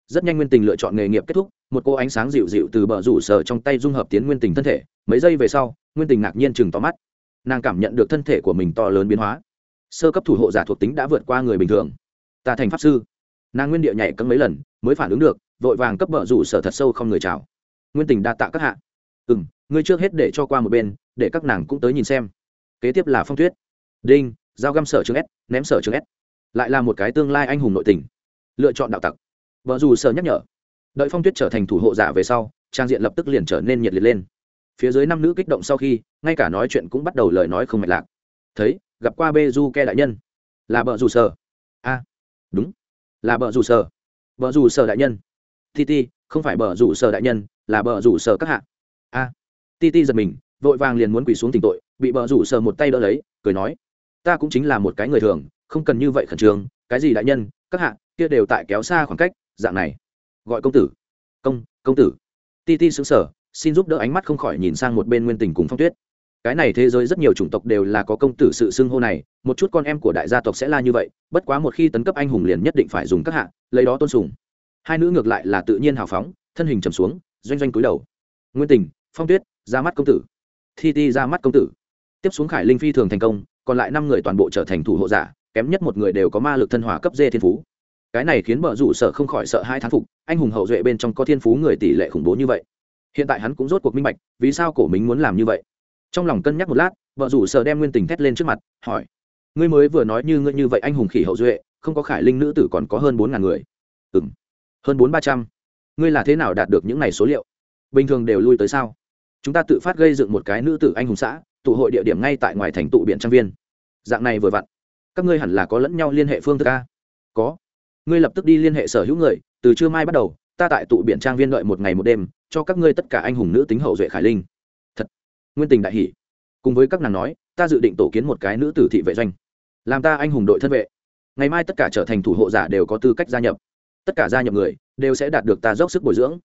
Rất nhanh nguyên tình lựa chọn nghề nghiệp kết thúc, một cô ánh sáng dịu dịu từ bờ rủ sở trong tay dung hợp tiến nguyên tình thân thể. Mấy giây về sau, nguyên tình ngạc nhiên chừng to mắt. Nàng cảm nhận được thân thể của mình to lớn biến hóa. Sơ cấp thủ hộ giả thuộc tính đã vượt qua người bình thường. Ta thành pháp sư. Nàng nguyên địa nhảy cấm mấy lần, mới phản ứng được, vội vàng cấp bờ rủ sở thật sâu không người chào. Nguyên tình đa tạ các hạ. Ừ m ngươi trước hết để cho qua một bên, để các nàng cũng tới nhìn xem. Kế tiếp là phong tuyết. Đinh, giao găm sở trường s, ném sở trường s lại là một cái tương lai anh hùng nội tình. Lựa chọn đạo tặc. Vợ dù sợ nhắc nhở. Đợi phong tuyết trở thành thủ hộ giả về sau, trang diện lập tức liền trở nên nhiệt liệt lên. Phía dưới năm nữ kích động sau khi, ngay cả nói chuyện cũng bắt đầu lời nói không mạch lạc. Thấy, gặp qua bê du ke đại nhân. Là vợ dù sợ. a. Đúng. Là vợ dù sợ. vợ dù sợ đại nhân. Ti ti, không phải vợ dù sợ đại nhân, là vợ dù sợ các hạ. A. Ti ti giật mình, vội vàng liền muốn quỳ xuống tình tội, bị vợ rủ sợ một tay đỡ lấy, cười nói, ta cũng chính là một cái người thường không cần như vậy khẩn trương, cái gì đại nhân, các hạ, kia đều tại kéo xa khoảng cách, dạng này. Gọi công tử. Công công tử. Ti ti xứng sở xin giúp đỡ ánh mắt không khỏi nhìn sang một bên nguyên tình cùng phong tuyết. Cái này thế giới rất nhiều chủng tộc đều là có công tử sự xưng hô này, một chút con em của đại gia tộc sẽ là như vậy, bất quá một khi tấn cấp anh hùng liền nhất định phải dùng các hạ, lấy đó tôn sùng. Hai nữ ngược lại là tự nhiên hào phóng, thân hình trầm xuống, doanh doanh cúi đầu. Nguyên tình, phong tuyết, ra mắt công tử. Thi ti ra mắt công tử. Tiếp xuống khải linh phi thường thành công, còn lại năm người toàn bộ trở thành thủ hộ giả kém nhất một người đều có ma lực thân hòa cấp dê thiên phú. Cái này khiến bờ rủ sợ không khỏi sợ hai thán phục, anh hùng hậu duệ bên trong có thiên phú người tỷ lệ khủng bố như vậy. Hiện tại hắn cũng rốt cuộc minh bạch, vì sao cổ mình muốn làm như vậy. Trong lòng cân nhắc một lát vợ rủ sợ đem nguyên tình thét lên trước mặt, hỏi, ngươi mới vừa nói như ngươi như vậy anh hùng khỉ hậu duệ, không có khải linh nữ tử còn có hơn bốn ngàn người. Ừ m hơn bốn ba trăm. Ngươi là thế nào đạt được những này số liệu? Bình thường đều lui tới sao? Chúng ta tự phát gây dựng một cái nữ tử anh hùng xã, tụ hội địa điểm ngay tại ngoài thành tụ biện trang viên. Dạng này vừa vặn các ngươi hẳn là có lẫn nhau liên hệ phương thức a? Có. Ngươi lập tức đi liên hệ sở hữu người, từ trưa mai bắt đầu, ta tại tụ biển trang viên đợi một ngày một đêm, cho các ngươi tất cả anh hùng nữ tính hậu duệ khải linh. Thật. Nguyên tình đại hỷ cùng với các nàng nói, ta dự định tổ kiến một cái nữ tử thị vệ doanh. Làm ta anh hùng đội thân vệ. Ngày mai tất cả trở thành thủ hộ giả đều có tư cách gia nhập. Tất cả gia nhập người đều sẽ đạt được ta dốc sức bồi dưỡng.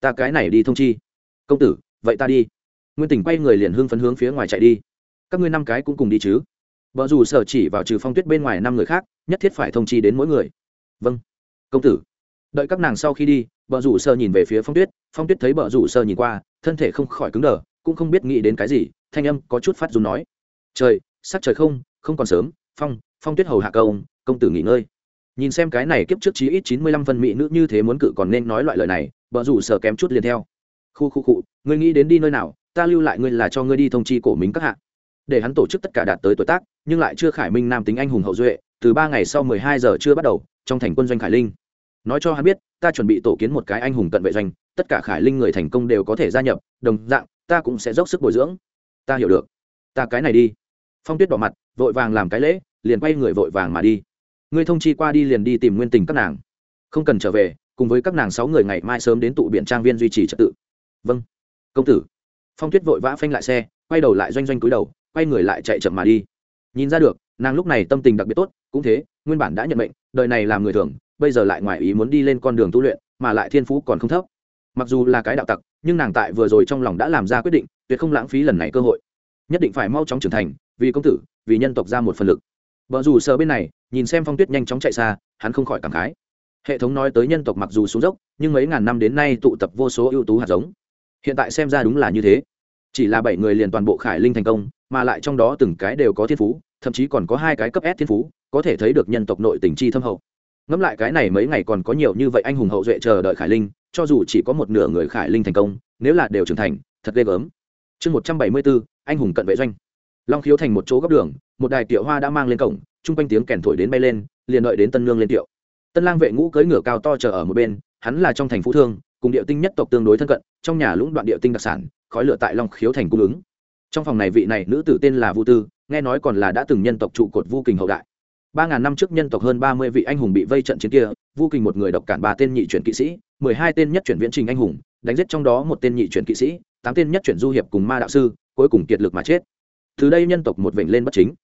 Ta cái này đi thông chi. Công tử, vậy ta đi. Nguyên tình quay người liền hưng phấn hướng phía ngoài chạy đi. Các ngươi năm cái cũng cùng đi chứ? Vợ dù sở chỉ vào trừ phong tuyết bên ngoài năm người khác, nhất thiết phải thông chi đến mỗi người. Vâng công tử. Đợi các nàng sau khi đi vợ rủ sơ nhìn về phía phong tuyết phong tuyết thấy vợ rủ sơ nhìn qua, thân thể không khỏi cứng đờ, cũng không biết nghĩ đến cái gì, thanh âm có chút phát dù nói. Trời, sắc trời không không còn sớm, phong phong tuyết hầu hạ công công tử nghỉ ngơi. Nhìn xem cái này kiếp trước chí ít chín mươi lăm phân mỹ nữ như thế muốn cự còn nên nói loại lời này vợ rủ sơ kém chút liền theo. Khu khu cụ ngươi nghĩ đến đi nơi nào, ta lưu lại ngươi là cho ngươi đi thông chi cổ mình các hạ để hắn tổ chức tất cả đạt tới tuổi tác, nhưng lại chưa khải minh nam tính anh hùng hậu duệ, từ ba ngày sau mười hai giờ chưa bắt đầu, trong thành quân doanh khải linh. Nói cho hắn biết, ta chuẩn bị tổ kiến một cái anh hùng cận vệ doanh, tất cả khải linh người thành công đều có thể gia nhập, đồng dạng, ta cũng sẽ dốc sức bồi dưỡng. Ta hiểu được. Ta cái này đi. Phong tuyết đỏ mặt, vội vàng làm cái lễ, liền quay người vội vàng mà đi. Ngươi thông chi qua đi liền đi tìm nguyên tình các nàng. Không cần trở về, cùng với các nàng sáu người ngày mai sớm đến tụ biện trang viên duy trì trật tự. Vâng. Công tử. Phong tuyết vội vã phanh lại xe, quay đầu lại doanh doanh cúi đầu quay người lại chạy chậm mà đi. Nhìn ra được, nàng lúc này tâm tình đặc biệt tốt, cũng thế, nguyên bản đã nhận mệnh, đời này làm người thường, bây giờ lại ngoài ý muốn đi lên con đường tu luyện, mà lại thiên phú còn không thấp. Mặc dù là cái đạo tặc, nhưng nàng tại vừa rồi trong lòng đã làm ra quyết định, tuyệt không lãng phí lần này cơ hội. Nhất định phải mau chóng trưởng thành, vì công tử, vì nhân tộc ra một phần lực. Vợ dù sợ bên này, nhìn xem phong tuyết nhanh chóng chạy xa, hắn không khỏi cảm khái. Hệ thống nói tới nhân tộc mặc dù xuống dốc, nhưng mấy ngàn năm đến nay tụ tập vô số ưu tú hạt giống. Hiện tại xem ra đúng là như thế chỉ là bảy người liền toàn bộ khải linh thành công, mà lại trong đó từng cái đều có thiên phú, thậm chí còn có hai cái cấp S thiên phú, có thể thấy được nhân tộc nội tình chi thâm hậu. Ngẫm lại cái này mấy ngày còn có nhiều như vậy anh hùng hậu duệ chờ đợi khải linh, cho dù chỉ có một nửa người khải linh thành công, nếu là đều trưởng thành, thật ghê gớm. Chương một trăm bảy mươi bốn, anh hùng cận vệ doanh. Long khiếu thành một chỗ góc đường, một đài tiệu hoa đã mang lên cổng, chung quanh tiếng kèn thổi đến bay lên, liền đợi đến tân lương lên tiệu. Tân lang vệ ngũ cưỡi ngựa cao to chờ ở một bên, hắn là trong thành phú thương, cùng địa tinh nhất tộc tương đối thân cận, trong nhà lũng đoạn địa tinh đặc sản khói lửa tại long khiếu thành cung ứng. Trong phòng này vị này nữ tử tên là vu tư, nghe nói còn là đã từng nhân tộc trụ cột vu kình hậu đại. Ba ngàn năm trước nhân tộc hơn ba mươi vị anh hùng bị vây trận chiến kia, vu kình một người độc cản ba tên nhị chuyển kỵ sĩ, mười hai tên nhất chuyển viễn trình anh hùng, đánh giết trong đó một tên nhị chuyển kỵ sĩ, tám tên nhất chuyển du hiệp cùng ma đạo sư, cuối cùng kiệt lực mà chết. Từ đây nhân tộc một vểnh lên bất chính.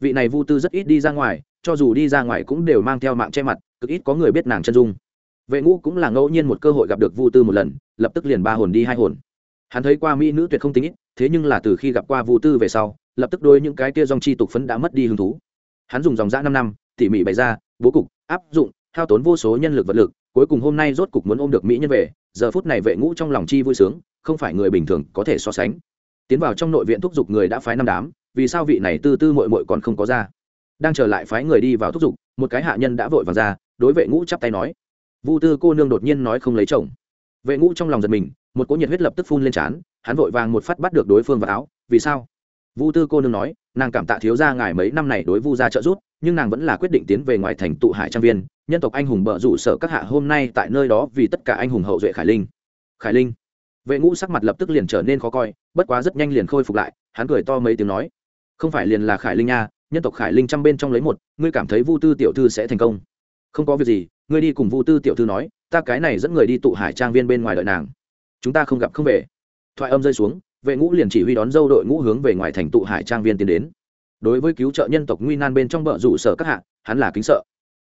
Vị này vu tư rất ít đi ra ngoài, cho dù đi ra ngoài cũng đều mang theo mạng che mặt, cực ít có người biết nàng chân dung. Vệ ngũ cũng là ngẫu nhiên một cơ hội gặp được vu tư một lần, lập tức liền ba hồn đi hai hồn hắn thấy qua mỹ nữ tuyệt không tính ít, thế nhưng là từ khi gặp qua vu tư về sau, lập tức đôi những cái tia dòng chi tục phấn đã mất đi hứng thú. Hắn dùng dòng dã năm năm, tỉ mỉ bày ra, bố cục, áp dụng, hao tốn vô số nhân lực vật lực, cuối cùng hôm nay rốt cục muốn ôm được mỹ nhân về, giờ phút này vệ ngũ trong lòng chi vui sướng, không phải người bình thường có thể so sánh. Tiến vào trong nội viện thúc giục người đã phái năm đám, vì sao vị này tư tư mội mội còn không có ra? Đang chờ lại phái người đi vào thúc giục, một cái hạ nhân đã vội vàng ra, đối vệ ngũ chắp tay nói. Vu tư cô nương đột nhiên nói không lấy chồng vệ ngũ trong lòng giật mình, một cỗ nhiệt huyết lập tức phun lên trán, hắn vội vàng một phát bắt được đối phương vào áo, vì sao? Vu tư cô nương nói, nàng cảm tạ thiếu ra ngài mấy năm này đối vu ra trợ giúp, nhưng nàng vẫn là quyết định tiến về ngoài thành tụ hải trang viên, nhân tộc anh hùng bợ rủ sở các hạ hôm nay tại nơi đó vì tất cả anh hùng hậu duệ khải linh. Khải linh? Vệ ngũ sắc mặt lập tức liền trở nên khó coi, bất quá rất nhanh liền khôi phục lại, hắn cười to mấy tiếng nói, không phải liền là khải linh nha, nhân tộc khải linh trăm bên trong lấy một, ngươi cảm thấy vu tư tiểu thư sẽ thành công? Không có việc gì, ngươi đi cùng vu tư tiểu thư nói ta cái này dẫn người đi tụ hải trang viên bên ngoài đợi nàng. Chúng ta không gặp không về. Thoại âm rơi xuống, vệ ngũ liền chỉ huy đón dâu đội ngũ hướng về ngoài thành tụ hải trang viên tiến đến. Đối với cứu trợ nhân tộc nguy nan bên trong bờ rủ sở các hạ, hắn là kính sợ.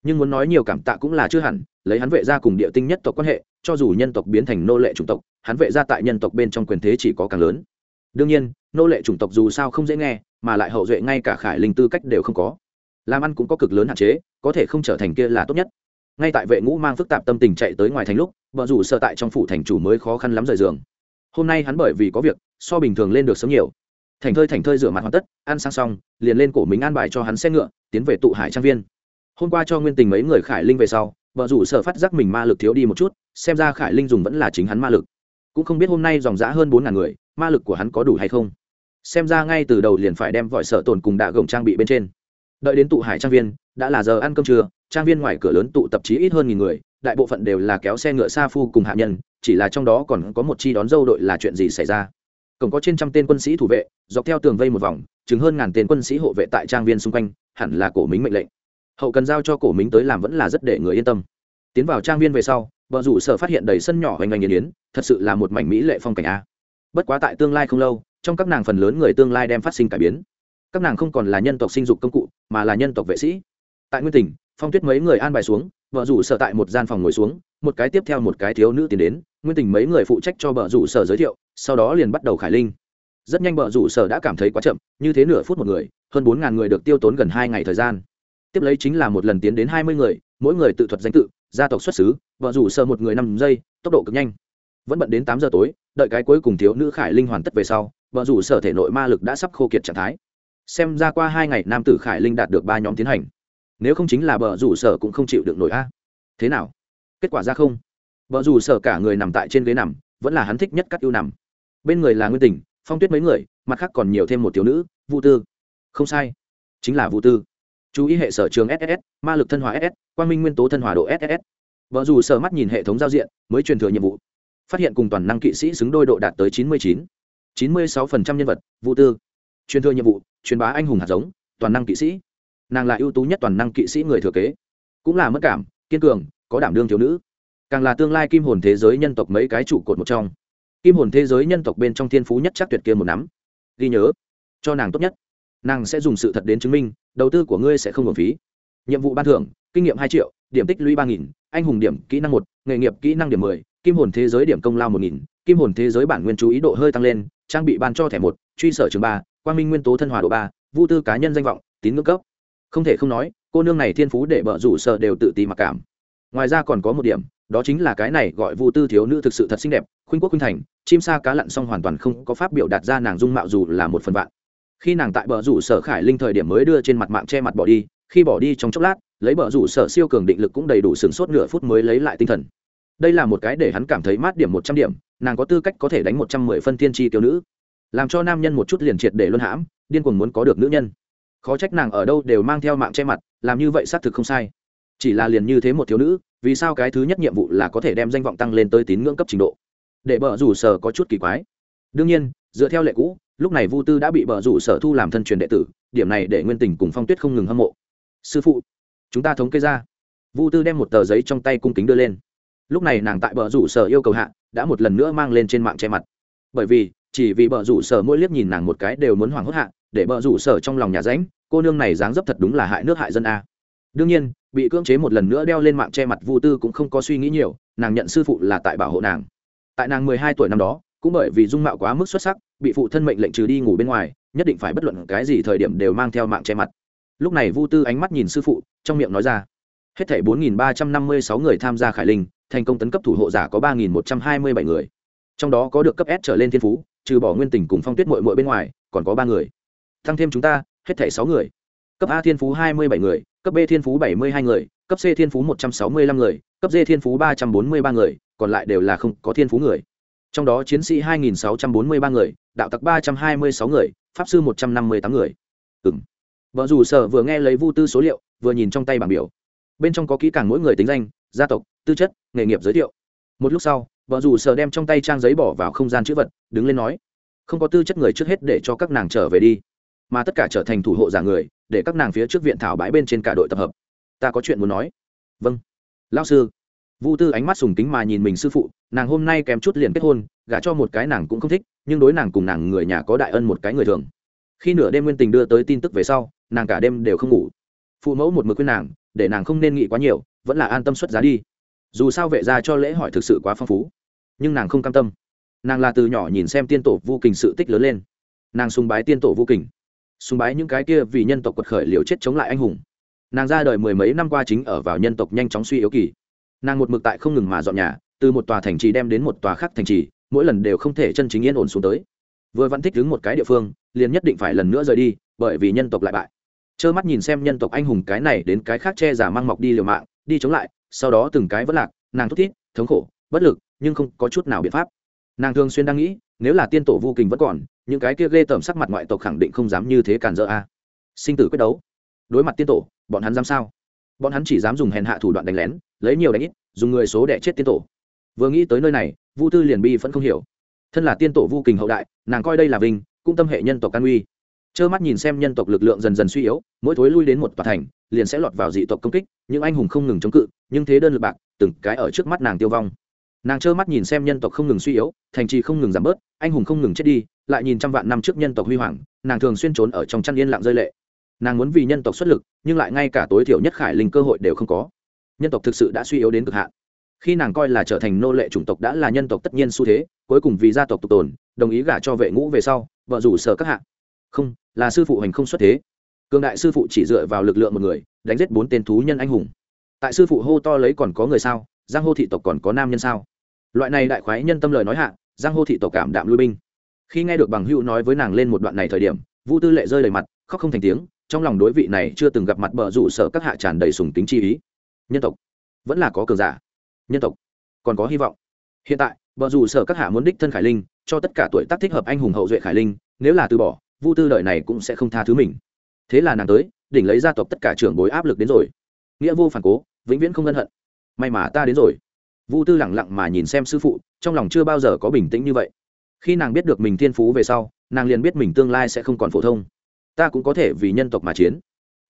Nhưng muốn nói nhiều cảm tạ cũng là chưa hẳn, lấy hắn vệ ra cùng địa tinh nhất tộc quan hệ, cho dù nhân tộc biến thành nô lệ chủng tộc, hắn vệ ra tại nhân tộc bên trong quyền thế chỉ có càng lớn. Đương nhiên, nô lệ chủng tộc dù sao không dễ nghe, mà lại hậu duệ ngay cả khải linh tư cách đều không có. Làm ăn cũng có cực lớn hạn chế, có thể không trở thành kia là tốt nhất ngay tại vệ ngũ mang phức tạp tâm tình chạy tới ngoài thành lúc, vợ rủ sợ tại trong phủ thành chủ mới khó khăn lắm rời giường. Hôm nay hắn bởi vì có việc, so bình thường lên được sớm nhiều. Thành thơi thành thơi rửa mặt hoàn tất, ăn sang xong, liền lên cổ mình an bài cho hắn xe ngựa, tiến về tụ hải trang viên. Hôm qua cho nguyên tình mấy người khải linh về sau, vợ rủ sợ phát giác mình ma lực thiếu đi một chút, xem ra khải linh dùng vẫn là chính hắn ma lực. Cũng không biết hôm nay dòng giã hơn bốn ngàn người, ma lực của hắn có đủ hay không. Xem ra ngay từ đầu liền phải đem vòi sợ tồn cùng đạ gồng trang bị bên trên. Đợi đến tụ hải trang viên, đã là giờ ăn cơm trưa trang viên ngoài cửa lớn tụ tập chí ít hơn nghìn người, đại bộ phận đều là kéo xe ngựa xa phu cùng hạ nhân, chỉ là trong đó còn có một chi đón dâu đội là chuyện gì xảy ra. Cổng có trên trăm tên quân sĩ thủ vệ, dọc theo tường vây một vòng chứng hơn ngàn tên quân sĩ hộ vệ tại trang viên xung quanh, hẳn là cổ mính mệnh lệnh. Hậu cần giao cho cổ mính tới làm vẫn là rất để người yên tâm. Tiến vào trang viên về sau vợ rủ sở phát hiện đầy sân nhỏ hoành hành nghiền yến thật sự là một mảnh mỹ lệ phong cảnh a. Bất quá tại tương lai không lâu, trong các nàng phần lớn người tương lai đem phát sinh cải biến. Các nàng không còn là nhân tộc sinh dục công cụ, mà là nhân tộc vệ sĩ. Tại nguyên tỉnh phong tuyết mấy người an bài xuống, vợ rủ sở tại một gian phòng ngồi xuống, một cái tiếp theo một cái thiếu nữ tiến đến, nguyên tình mấy người phụ trách cho vợ rủ sở giới thiệu, sau đó liền bắt đầu khải linh. Rất nhanh vợ rủ sở đã cảm thấy quá chậm, như thế nửa phút một người, hơn bốn ngàn người được tiêu tốn gần hai ngày thời gian. Tiếp lấy chính là một lần tiến đến hai mươi người, mỗi người tự thuật danh tự, gia tộc xuất xứ, vợ rủ sở một người năm giây, tốc độ cực nhanh. Vẫn bận đến tám giờ tối, đợi cái cuối cùng thiếu nữ khải linh hoàn tất về sau, vợ rủ sở thể nội ma lực đã sắp khô kiệt trạng thái. Xem ra qua hai ngày nam tử khải linh đạt được ba nhóm tiến hành nếu không chính là bờ rủ sở cũng không chịu được nổi a. Thế nào? Kết quả ra không? Bờ rủ sở cả người nằm tại trên ghế nằm, vẫn là hắn thích nhất các ưu nằm. Bên người là nguyên tình, phong tuyết mấy người, mặt khác còn nhiều thêm một thiếu nữ vũ tư. Không sai. Chính là vũ tư. Chú ý hệ sở trường ss ma lực thân hòa ss quang minh nguyên tố thân hòa độ ss vợ dù sở mắt nhìn hệ thống giao diện, mới truyền thừa nhiệm vụ. Phát hiện cùng toàn năng kỵ sĩ xứng đôi độ đạt tới chín mươi chín. Chín mươi sáu nhân vật vũ tư. Truyền thừa nhiệm vụ, truyền bá anh hùng hạt giống, toàn năng kỵ sĩ nàng là ưu tú nhất toàn năng kỵ sĩ người thừa kế, cũng là mất cảm, kiên cường, có đảm đương thiếu nữ. Càng là tương lai kim hồn thế giới nhân tộc mấy cái trụ cột một trong. Kim hồn thế giới nhân tộc bên trong thiên phú nhất chắc tuyệt kia một nắm. Ghi nhớ, cho nàng tốt nhất. Nàng sẽ dùng sự thật đến chứng minh, đầu tư của ngươi sẽ không hưởng phí. Nhiệm vụ ban thưởng, kinh nghiệm hai triệu, điểm tích lũy ba nghìn, anh hùng điểm kỹ năng một, nghề nghiệp kỹ năng điểm mười, kim hồn thế giới điểm công lao một nghìn, kim hồn thế giới bản nguyên chú ý độ hơi tăng lên, trang bị ban cho thẻ một, truy sở trường ba, quang minh nguyên tố thân hòa độ ba vô tư cá nhân danh vọng, tín ngưỡng cấp không thể không nói, cô nương này thiên phú để bợ rủ sợ đều tự ti mặc cảm. Ngoài ra còn có một điểm, đó chính là cái này gọi vu tư thiếu nữ thực sự thật xinh đẹp, khuynh quốc khuynh thành, chim sa cá lặn xong hoàn toàn không có pháp biểu đạt ra nàng dung mạo dù là một phần vạn. Khi nàng tại bờ rủ sở khải linh thời điểm mới đưa trên mặt mạng che mặt bỏ đi, khi bỏ đi trong chốc lát, lấy bờ rủ sở siêu cường định lực cũng đầy đủ sửng sốt nửa phút mới lấy lại tinh thần. Đây là một cái để hắn cảm thấy mát điểm một trăm điểm, nàng có tư cách có thể đánh một trăm mười phân tiên tri tiểu nữ, làm cho nam nhân một chút liền triệt để luân hãm, điên cuồng muốn có được nữ nhân khó trách nàng ở đâu đều mang theo mạng che mặt, làm như vậy xác thực không sai. Chỉ là liền như thế một thiếu nữ, vì sao cái thứ nhất nhiệm vụ là có thể đem danh vọng tăng lên tới tín ngưỡng cấp trình độ? Để bờ rủ sở có chút kỳ quái. Đương nhiên, dựa theo lệ cũ, lúc này vu tư đã bị bờ rủ sở thu làm thân truyền đệ tử, điểm này để nguyên tình cùng phong tuyết không ngừng hâm mộ. Sư phụ, chúng ta thống kê ra. Vu tư đem một tờ giấy trong tay cung kính đưa lên. Lúc này nàng tại bờ rủ sở yêu cầu hạ, đã một lần nữa mang lên trên mạng che mặt. Bởi vì, chỉ vì bờ rủ sở mỗi liếc nhìn nàng một cái đều muốn hoảng hốt hạ, để bờ rủ sở trong lòng nhà ránh cô nương này dáng dấp thật đúng là hại nước hại dân a. Đương nhiên, bị cưỡng chế một lần nữa đeo lên mạng che mặt vu tư cũng không có suy nghĩ nhiều, nàng nhận sư phụ là tại bảo hộ nàng. Tại nàng mười hai tuổi năm đó, cũng bởi vì dung mạo quá mức xuất sắc, bị phụ thân mệnh lệnh trừ đi ngủ bên ngoài, nhất định phải bất luận cái gì thời điểm đều mang theo mạng che mặt. Lúc này vu tư ánh mắt nhìn sư phụ, trong miệng nói ra, hết thảy 4.356 người tham gia khải linh, thành công tấn cấp thủ hộ giả có 3.127 người. Trong đó có được cấp s trở lên thiên phú, trừ bỏ nguyên tình cùng phong tuyết mội mội bên ngoài, còn có ba người. Tăng thêm chúng ta hết thảy sáu người. Cấp a thiên phú 27 người, cấp b thiên phú 72 người, cấp c thiên phú 165 người, cấp d thiên phú 343 người, còn lại đều là không có thiên phú người. Trong đó chiến sĩ 2.643 người, đạo tặc 326 người, pháp sư 158 người. Ừng vợ dù sở vừa nghe lấy vu tư số liệu, vừa nhìn trong tay bảng biểu. Bên trong có kỹ càng mỗi người tính danh, gia tộc, tư chất, nghề nghiệp giới thiệu. Một lúc sau, vợ dù sở đem trong tay trang giấy bỏ vào không gian chữ vật, đứng lên nói, không có tư chất người trước hết để cho các nàng trở về đi mà tất cả trở thành thủ hộ giả người, để các nàng phía trước viện thảo bãi bên trên cả đội tập hợp. Ta có chuyện muốn nói. Vâng. Lao sư. Vu tư ánh mắt sùng kính mà nhìn mình sư phụ, nàng hôm nay kém chút liền kết hôn, gả cho một cái nàng cũng không thích, nhưng đối nàng cùng nàng người nhà có đại ân một cái người thường. Khi nửa đêm nguyên tình đưa tới tin tức về sau, nàng cả đêm đều không ngủ. Phụ mẫu một mực khuyên nàng, để nàng không nên nghĩ quá nhiều, vẫn là an tâm xuất giá đi. Dù sao vệ ra cho lễ hỏi thực sự quá phong phú, nhưng nàng không cam tâm. Nàng là từ nhỏ nhìn xem tiên tổ vô kình sự tích lớn lên. Nàng sùng bái tiên tổ vô kình sùng bái những cái kia vì nhân tộc quật khởi liều chết chống lại anh hùng. Nàng ra đời mười mấy năm qua chính ở vào nhân tộc nhanh chóng suy yếu kỳ. Nàng một mực tại không ngừng mà dọn nhà, từ một tòa thành trì đem đến một tòa khác thành trì, mỗi lần đều không thể chân chính yên ổn xuống tới. Vừa vẫn thích đứng một cái địa phương, liền nhất định phải lần nữa rời đi, bởi vì nhân tộc lại bại. Trơ mắt nhìn xem nhân tộc anh hùng cái này đến cái khác che giả mang mọc đi liều mạng, đi chống lại, sau đó từng cái vẫn lạc, nàng thút thít, thống khổ, bất lực, nhưng không có chút nào biện pháp. Nàng thường xuyên đang nghĩ, nếu là tiên tổ vô kình vẫn còn những cái kia ghê tởm sắc mặt ngoại tộc khẳng định không dám như thế cản rỡ a. Sinh tử quyết đấu. Đối mặt tiên tổ, bọn hắn dám sao? Bọn hắn chỉ dám dùng hèn hạ thủ đoạn đánh lén, lấy nhiều đánh ít, dùng người số đẻ chết tiên tổ. Vừa nghĩ tới nơi này, vu tư liền bi vẫn không hiểu. Thân là tiên tổ Vu kình hậu đại, nàng coi đây là vinh, cũng tâm hệ nhân tộc can uy. Trơ mắt nhìn xem nhân tộc lực lượng dần dần suy yếu, mỗi thối lui đến một tòa thành, liền sẽ lọt vào dị tộc công kích, những anh hùng không ngừng chống cự, nhưng thế đơn lực bạc, từng cái ở trước mắt nàng tiêu vong nàng trơ mắt nhìn xem nhân tộc không ngừng suy yếu, thành trì không ngừng giảm bớt, anh hùng không ngừng chết đi, lại nhìn trăm vạn năm trước nhân tộc huy hoàng, nàng thường xuyên trốn ở trong chăn yên lặng rơi lệ. Nàng muốn vì nhân tộc xuất lực, nhưng lại ngay cả tối thiểu nhất khải linh cơ hội đều không có. Nhân tộc thực sự đã suy yếu đến cực hạn. Khi nàng coi là trở thành nô lệ chủng tộc đã là nhân tộc tất nhiên xu thế, cuối cùng vì gia tộc tục tồn, đồng ý gả cho vệ ngũ về sau, vợ rủ sở các hạng không, là sư phụ hành không xuất thế. Cường đại sư phụ chỉ dựa vào lực lượng một người, đánh giết bốn tên thú nhân anh hùng. Tại sư phụ hô to lấy còn có người sao? Giang hô thị tộc còn có nam nhân sao? Loại này đại khoái nhân tâm lời nói hạ, giang hô thị tộc cảm đạm lui binh. Khi nghe được bằng hữu nói với nàng lên một đoạn này thời điểm, vu tư lệ rơi đầy mặt, khóc không thành tiếng, trong lòng đối vị này chưa từng gặp mặt bờ rủ sợ các hạ tràn đầy sùng tính chi ý. Nhân tộc, vẫn là có cường giả. Nhân tộc, còn có hy vọng. Hiện tại bờ rủ sợ các hạ muốn đích thân khải linh, cho tất cả tuổi tác thích hợp anh hùng hậu duệ khải linh, nếu là từ bỏ, vu tư đời này cũng sẽ không tha thứ mình. Thế là nàng tới, đỉnh lấy gia tộc tất cả trưởng bối áp lực đến rồi. Nghĩa vô phản cố, vĩnh viễn không ân hận. May mà ta đến rồi vu tư lẳng lặng mà nhìn xem sư phụ, trong lòng chưa bao giờ có bình tĩnh như vậy. Khi nàng biết được mình thiên phú về sau, nàng liền biết mình tương lai sẽ không còn phổ thông. Ta cũng có thể vì nhân tộc mà chiến.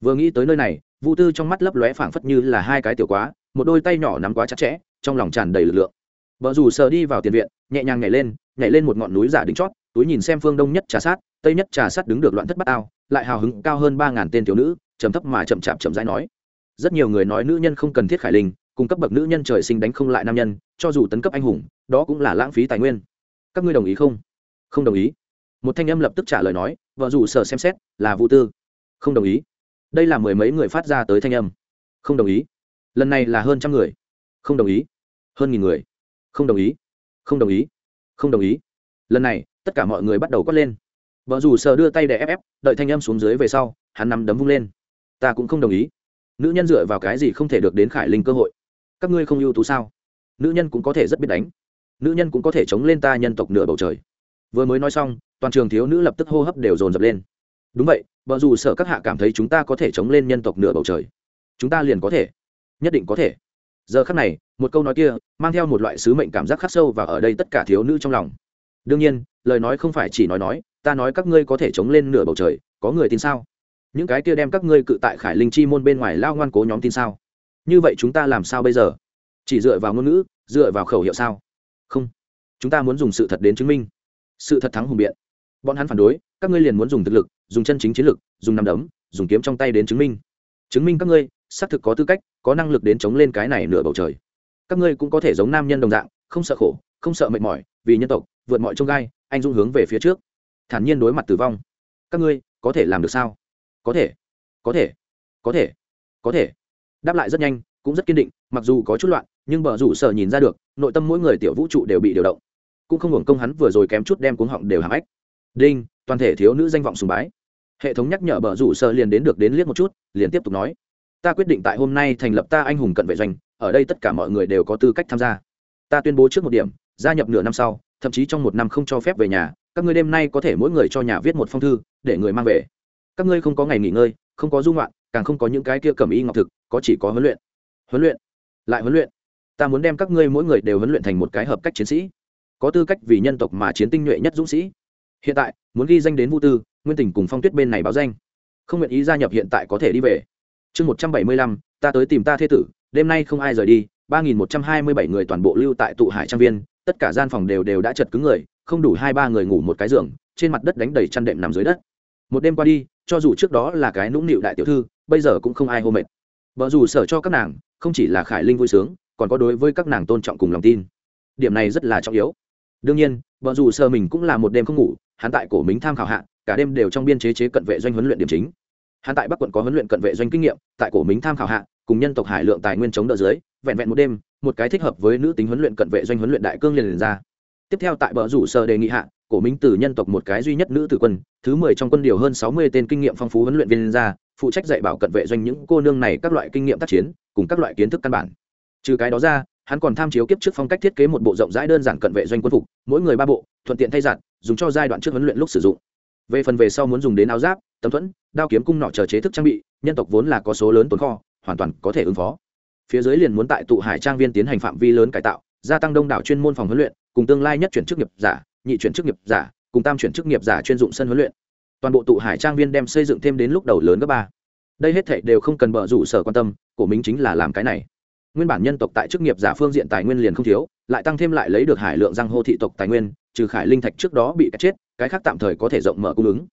Vừa nghĩ tới nơi này, vu tư trong mắt lấp lóe phảng phất như là hai cái tiểu quá, một đôi tay nhỏ nắm quá chặt chẽ, trong lòng tràn đầy lực lượng. Vợ dù sờ đi vào tiền viện, nhẹ nhàng nhảy lên nhảy lên một ngọn núi giả đỉnh chót, túi nhìn xem phương đông nhất trà sát, tây nhất trà sát đứng được loạn thất bát ao, lại hào hứng cao hơn ba ngàn tên thiếu nữ, trầm thấp mà chậm chạp chậm rãi nói. Rất nhiều người nói nữ nhân không cần thiết khải linh cung cấp bậc nữ nhân trời sinh đánh không lại nam nhân, cho dù tấn cấp anh hùng, đó cũng là lãng phí tài nguyên. Các ngươi đồng ý không? Không đồng ý. Một thanh âm lập tức trả lời nói, vợ dù sở xem xét, là vũ tư. Không đồng ý. Đây là mười mấy người phát ra tới thanh âm. Không đồng ý. Lần này là hơn trăm người. Không đồng ý. Hơn nghìn người. Không đồng ý. Không đồng ý. Không đồng ý. Lần này, tất cả mọi người bắt đầu quát lên. Vợ dù sờ đưa tay để ép ép, đợi thanh âm xuống dưới về sau, hắn nằm đấm vung lên. Ta cũng không đồng ý. Nữ nhân dựa vào cái gì không thể được đến khải linh cơ hội? Các ngươi không ưu tú sao? Nữ nhân cũng có thể rất biết đánh. Nữ nhân cũng có thể chống lên ta nhân tộc nửa bầu trời. Vừa mới nói xong, toàn trường thiếu nữ lập tức hô hấp đều dồn dập lên. Đúng vậy vợ dù sợ các hạ cảm thấy chúng ta có thể chống lên nhân tộc nửa bầu trời, chúng ta liền có thể. Nhất định có thể. Giờ khắc này, một câu nói kia mang theo một loại sứ mệnh cảm giác khắc sâu và ở đây tất cả thiếu nữ trong lòng. Đương nhiên, lời nói không phải chỉ nói nói, ta nói các ngươi có thể chống lên nửa bầu trời, có người tin sao? Những cái kia đem các ngươi cự tại khải linh chi môn bên ngoài lao ngoan cố nhóm tin sao? Như vậy chúng ta làm sao bây giờ? Chỉ dựa vào ngôn ngữ, dựa vào khẩu hiệu sao? Không. Chúng ta muốn dùng sự thật đến chứng minh. Sự thật thắng hùng biện. Bọn hắn phản đối, các ngươi liền muốn dùng thực lực, dùng chân chính chiến lực, dùng nằm đấm, dùng kiếm trong tay đến chứng minh. Chứng minh các ngươi, xác thực có tư cách, có năng lực đến chống lên cái này nửa bầu trời. Các ngươi cũng có thể giống nam nhân đồng dạng, không sợ khổ, không sợ mệt mỏi, vì nhân tộc, vượt mọi trông gai, anh dung hướng về phía trước. Thản nhiên đối mặt tử vong. Các ngươi, có thể làm được sao? Có thể. Có thể. Có thể. Có thể đáp lại rất nhanh, cũng rất kiên định, mặc dù có chút loạn, nhưng bờ rủ sở nhìn ra được, nội tâm mỗi người tiểu vũ trụ đều bị điều động. Cũng không hưởng công hắn vừa rồi kém chút đem cuống họng đều hàm ếch. Đinh, toàn thể thiếu nữ danh vọng sùng bái. Hệ thống nhắc nhở bờ rủ sở liền đến được đến liếc một chút, liền tiếp tục nói. Ta quyết định tại hôm nay thành lập ta anh hùng cận vệ doanh, ở đây tất cả mọi người đều có tư cách tham gia. Ta tuyên bố trước một điểm, gia nhập nửa năm sau, thậm chí trong một năm không cho phép về nhà, các ngươi đêm nay có thể mỗi người cho nhà viết một phong thư, để người mang về. Các ngươi không có ngày nghỉ ngơi, không có dung loạn càng không có những cái kia cầm y ngọc thực, có chỉ có huấn luyện. Huấn luyện? Lại huấn luyện? Ta muốn đem các ngươi mỗi người đều huấn luyện thành một cái hợp cách chiến sĩ. Có tư cách vì nhân tộc mà chiến tinh nhuệ nhất dũng sĩ. Hiện tại, muốn ghi danh đến vũ tư, nguyên tình cùng phong tuyết bên này báo danh. Không nguyện ý gia nhập hiện tại có thể đi về. Chương một trăm bảy mươi lăm, ta tới tìm ta thê tử, đêm nay không ai rời đi, ba nghìn một trăm hai mươi bảy người toàn bộ lưu tại tụ hải trang viên, tất cả gian phòng đều đều đã chật cứng người, không đủ hai ba người ngủ một cái giường, trên mặt đất đánh đầy chăn đệm nằm dưới đất. Một đêm qua đi, cho dù trước đó là cái nũng nịu đại tiểu thư bây giờ cũng không ai hô mệt. Vợ dù sở cho các nàng không chỉ là khải linh vui sướng còn có đối với các nàng tôn trọng cùng lòng tin. Điểm này rất là trọng yếu. Đương nhiên vợ dù sở mình cũng là một đêm không ngủ hắn tại cổ mính tham khảo hạ cả đêm đều trong biên chế chế cận vệ doanh huấn luyện điểm chính. Hắn tại bắc quận có huấn luyện cận vệ doanh kinh nghiệm tại cổ mính tham khảo hạ cùng nhân tộc hải lượng tài nguyên chống đỡ dưới vẹn vẹn một đêm một cái thích hợp với nữ tính huấn luyện cận vệ doanh huấn luyện đại cương liền, liền ra. Tiếp theo tại bờ rủ sở đề nghị hạ cổ minh từ nhân tộc một cái duy nhất nữ tử quân thứ mười trong quân điều hơn sáu mươi tên kinh nghiệm phong phú huấn luyện viên ra phụ trách dạy bảo cận vệ doanh những cô nương này các loại kinh nghiệm tác chiến, cùng các loại kiến thức căn bản. Trừ cái đó ra, hắn còn tham chiếu kiếp trước phong cách thiết kế một bộ rộng rãi đơn giản cận vệ doanh quân phục, mỗi người ba bộ, thuận tiện thay giặt, dùng cho giai đoạn trước huấn luyện lúc sử dụng. Về phần về sau muốn dùng đến áo giáp, tấm thuẫn, đao kiếm cung nọ chờ chế thức trang bị, nhân tộc vốn là có số lớn tồn kho, hoàn toàn có thể ứng phó. Phía dưới liền muốn tại tụ hải trang viên tiến hành phạm vi lớn cải tạo, gia tăng đông đảo chuyên môn phòng huấn luyện, cùng tương lai nhất chuyển chức nghiệp giả, nhị chuyển chức nghiệp giả, cùng tam chuyển chức nghiệp giả chuyên dụng sân huấn luyện toàn bộ tụ hải trang viên đem xây dựng thêm đến lúc đầu lớn gấp ba. Đây hết thảy đều không cần bợ rủ sở quan tâm của minh chính là làm cái này. Nguyên bản nhân tộc tại chức nghiệp giả phương diện tài nguyên liền không thiếu, lại tăng thêm lại lấy được hải lượng giang hô thị tộc tài nguyên, trừ khải linh thạch trước đó bị cắt chết, cái khác tạm thời có thể rộng mở cung ứng.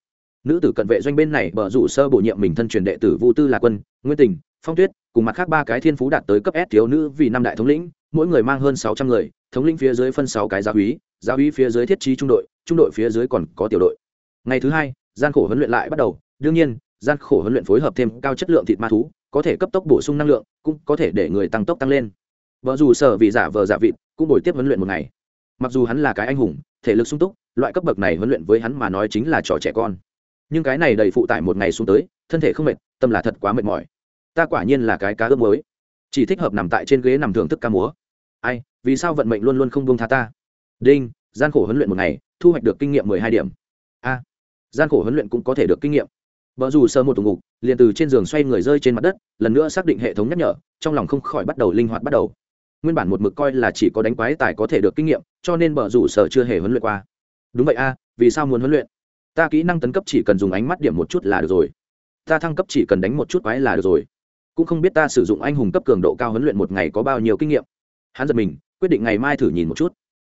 Nữ tử cận vệ doanh bên này bờ rủ sơ bổ nhiệm mình thân truyền đệ tử vũ tư là quân, nguyên tình, phong tuyết, cùng mặt khác ba cái thiên phú đạt tới cấp s thiếu nữ vì năm đại thống lĩnh, mỗi người mang hơn sáu trăm người, thống lĩnh phía dưới phân sáu cái giáo úy giáo úy phía dưới thiết trí trung đội trung đội phía dưới còn có tiểu đội. Ngày thứ hai gian khổ huấn luyện lại bắt đầu. Đương nhiên, gian khổ huấn luyện phối hợp thêm cao chất lượng thịt ma thú, có thể cấp tốc bổ sung năng lượng, cũng có thể để người tăng tốc tăng lên. Vợ dù sở vì giả vờ giả vịt, cũng buổi tiếp huấn luyện một ngày. Mặc dù hắn là cái anh hùng, thể lực sung túc, loại cấp bậc này huấn luyện với hắn mà nói chính là trò trẻ con. Nhưng cái này đầy phụ tải một ngày xuống tới, thân thể không mệt, tâm là thật quá mệt mỏi. Ta quả nhiên là cái cá ướp mới chỉ thích hợp nằm tại trên ghế nằm thưởng thức ca múa. Ai, vì sao vận mệnh luôn luôn không buông tha ta? Đinh, gian khổ huấn luyện một ngày, thu hoạch được kinh nghiệm mười hai điểm. A gian khổ huấn luyện cũng có thể được kinh nghiệm. Vợ dù sơ một tùng ngục, liền từ trên giường xoay người rơi trên mặt đất, lần nữa xác định hệ thống nhắc nhở, trong lòng không khỏi bắt đầu linh hoạt bắt đầu. Nguyên bản một mực coi là chỉ có đánh quái tài có thể được kinh nghiệm, cho nên vợ rủ sở chưa hề huấn luyện qua. Đúng vậy a, vì sao muốn huấn luyện? Ta kỹ năng tấn cấp chỉ cần dùng ánh mắt điểm một chút là được rồi. Ta thăng cấp chỉ cần đánh một chút quái là được rồi. Cũng không biết ta sử dụng anh hùng cấp cường độ cao huấn luyện một ngày có bao nhiêu kinh nghiệm. Hắn giật mình, quyết định ngày mai thử nhìn một chút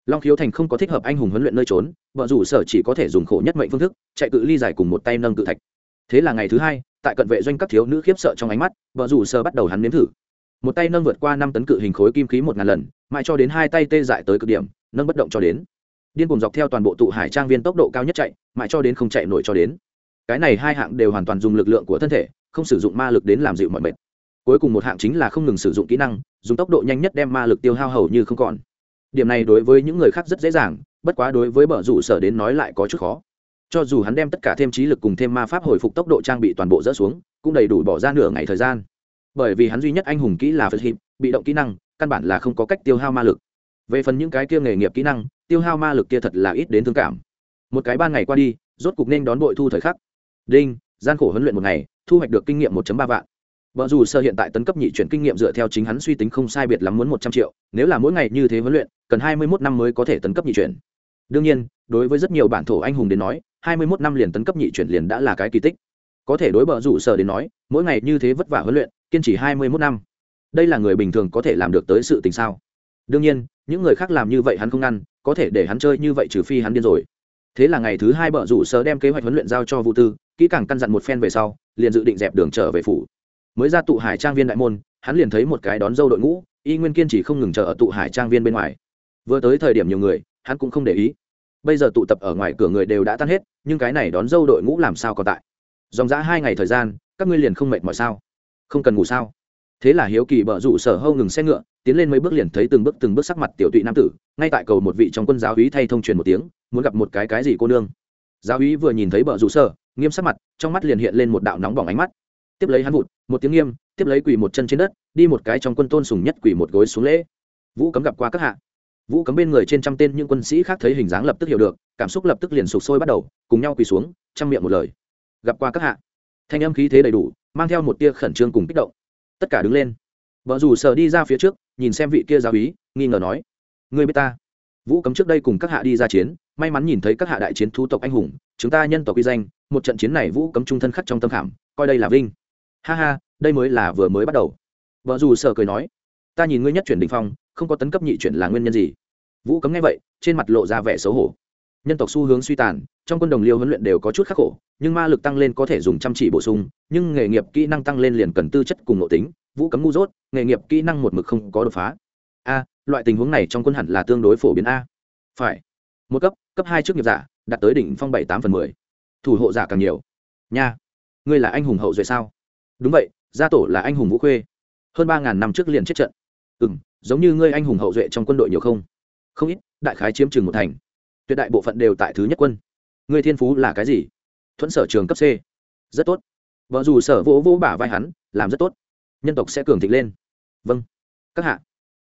long khiếu thành không có thích hợp anh hùng huấn luyện nơi trốn, vợ rủ sở chỉ có thể dùng khổ nhất mệnh phương thức, chạy cự ly dài cùng một tay nâng cự thạch. Thế là ngày thứ hai, tại cận vệ doanh các thiếu nữ khiếp sợ trong ánh mắt, vợ rủ sở bắt đầu hắn nếm thử. Một tay nâng vượt qua năm tấn cự hình khối kim khí một ngàn lần, mãi cho đến hai tay tê dại tới cực điểm, nâng bất động cho đến. Điên cùng dọc theo toàn bộ tụ hải trang viên tốc độ cao nhất chạy, mãi cho đến không chạy nổi cho đến. Cái này hai hạng đều hoàn toàn dùng lực lượng của thân thể, không sử dụng ma lực đến làm dịu mọi mệt. Cuối cùng một hạng chính là không ngừng sử dụng kỹ năng, dùng tốc độ nhanh nhất đem ma lực tiêu hao hầu như không còn điểm này đối với những người khác rất dễ dàng, bất quá đối với bờ rủ sở đến nói lại có chút khó. Cho dù hắn đem tất cả thêm trí lực cùng thêm ma pháp hồi phục tốc độ trang bị toàn bộ dỡ xuống, cũng đầy đủ bỏ ra nửa ngày thời gian. Bởi vì hắn duy nhất anh hùng kỹ là phật hiệp, bị động kỹ năng, căn bản là không có cách tiêu hao ma lực. Về phần những cái kia nghề nghiệp kỹ năng, tiêu hao ma lực kia thật là ít đến thương cảm. Một cái ban ngày qua đi, rốt cục nên đón bội thu thời khắc. Đinh, gian khổ huấn luyện một ngày, thu hoạch được kinh nghiệm 1 ba vạn. Vợ dù sơ hiện tại tấn cấp nhị chuyển kinh nghiệm dựa theo chính hắn suy tính không sai biệt lắm muốn một trăm triệu, nếu là mỗi ngày như thế huấn luyện cần hai mươi 21 năm mới có thể tấn cấp nhị chuyển. Đương nhiên, đối với rất nhiều bản thổ anh hùng đến nói, hai mươi 21 năm liền tấn cấp nhị chuyển liền đã là cái kỳ tích. Có thể đối bờ rủ sở đến nói, mỗi ngày như thế vất vả huấn luyện, kiên trì hai mươi 21 năm. Đây là người bình thường có thể làm được tới sự tình sao? Đương nhiên, những người khác làm như vậy hắn không ngăn, có thể để hắn chơi như vậy trừ phi hắn điên rồi. Thế là ngày thứ hai bờ rủ sở đem kế hoạch huấn luyện giao cho vũ tư, kỹ càng căn dặn một phen về sau, liền dự định dẹp đường trở về phủ. Mới ra tụ hải trang viên đại môn, hắn liền thấy một cái đón dâu đội ngũ, y nguyên kiên chỉ không ngừng chờ ở tụ hải trang viên bên ngoài vừa tới thời điểm nhiều người, hắn cũng không để ý. Bây giờ tụ tập ở ngoài cửa người đều đã tan hết, nhưng cái này đón dâu đội ngũ làm sao còn tại? Dòng dã hai ngày thời gian, các ngươi liền không mệt mỏi sao? Không cần ngủ sao? Thế là hiếu kỳ bợ rủ sở hâu ngừng xe ngựa, tiến lên mấy bước liền thấy từng bước từng bước sắc mặt tiểu tụy nam tử, ngay tại cầu một vị trong quân giáo úy thay thông truyền một tiếng, muốn gặp một cái cái gì cô nương. Giáo úy vừa nhìn thấy bợ rủ sở, nghiêm sắc mặt, trong mắt liền hiện lên một đạo nóng bỏng ánh mắt. Tiếp lấy hắn vụt, một tiếng nghiêm, tiếp lấy quỳ một chân trên đất, đi một cái trong quân tôn sùng nhất quỳ một gối xuống lễ. Vũ cấm gặp qua các hạ vũ cấm bên người trên trăm tên những quân sĩ khác thấy hình dáng lập tức hiểu được, cảm xúc lập tức liền sụp sôi bắt đầu, cùng nhau quỳ xuống, chăm miệng một lời. Gặp qua các hạ. Thanh âm khí thế đầy đủ, mang theo một tia khẩn trương cùng kích động. Tất cả đứng lên. Vợ dù sợ đi ra phía trước, nhìn xem vị kia giáo úy, nghi ngờ nói người biết ta? Vũ cấm trước đây cùng các hạ đi ra chiến, may mắn nhìn thấy các hạ đại chiến thu tộc anh hùng, chúng ta nhân tộc uy danh, một trận chiến này vũ cấm trung thân khắc trong tâm khảm, coi đây là vinh. Ha ha, đây mới là vừa mới bắt đầu. Vợ dù sợ cười nói, ta nhìn ngươi nhất chuyển đình phong không có tấn cấp nhị chuyển là nguyên nhân gì? Vũ cấm nghe vậy, trên mặt lộ ra vẻ xấu hổ. Nhân tộc xu hướng suy tàn, trong quân đồng liêu huấn luyện đều có chút khắc khổ, nhưng ma lực tăng lên có thể dùng chăm chỉ bổ sung, nhưng nghề nghiệp kỹ năng tăng lên liền cần tư chất cùng nội tính, vũ cấm ngu dốt, nghề nghiệp kỹ năng một mực không có đột phá. A, loại tình huống này trong quân hẳn là tương đối phổ biến a. Phải. Một cấp cấp hai trước nghiệp giả, đạt tới đỉnh phong bảy tám phần mười. Thủ hộ giả càng nhiều. Nha. Ngươi là anh hùng hậu duệ sao? Đúng vậy, gia tổ là anh hùng vũ khuê. Hơn ba ngàn năm trước liền chết trận. Ừ m giống như ngươi anh hùng hậu duệ trong quân đội nhiều không? Không ít, đại khái chiếm chừng một thành. Tuyệt đại bộ phận đều tại thứ nhất quân. Ngươi thiên phú là cái gì? Thuẫn sở trường cấp c. Rất tốt. Vợ dù sở vỗ vỗ bả vai hắn, làm rất tốt. Nhân tộc sẽ cường thịnh lên. Vâng. Các hạ.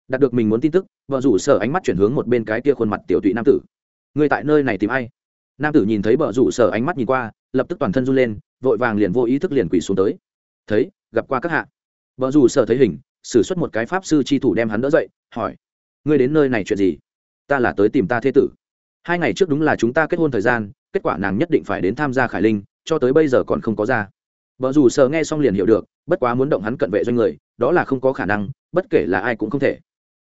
Đạt được mình muốn tin tức, vợ rủ sở ánh mắt chuyển hướng một bên cái kia khuôn mặt tiểu tụy nam tử. Người tại nơi này tìm ai? Nam tử nhìn thấy vợ rủ sở ánh mắt nhìn qua, lập tức toàn thân run lên, vội vàng liền vô ý thức liền quỳ xuống tới. Thấy, gặp qua các hạ. Vợ rủ sở thấy hình sử suất một cái pháp sư tri thủ đem hắn đỡ dậy, hỏi, ngươi đến nơi này chuyện gì? Ta là tới tìm ta thế tử. Hai ngày trước đúng là chúng ta kết hôn thời gian, kết quả nàng nhất định phải đến tham gia khải linh, cho tới bây giờ còn không có ra. Vợ dù sờ nghe xong liền hiểu được, bất quá muốn động hắn cận vệ doanh người, đó là không có khả năng, bất kể là ai cũng không thể.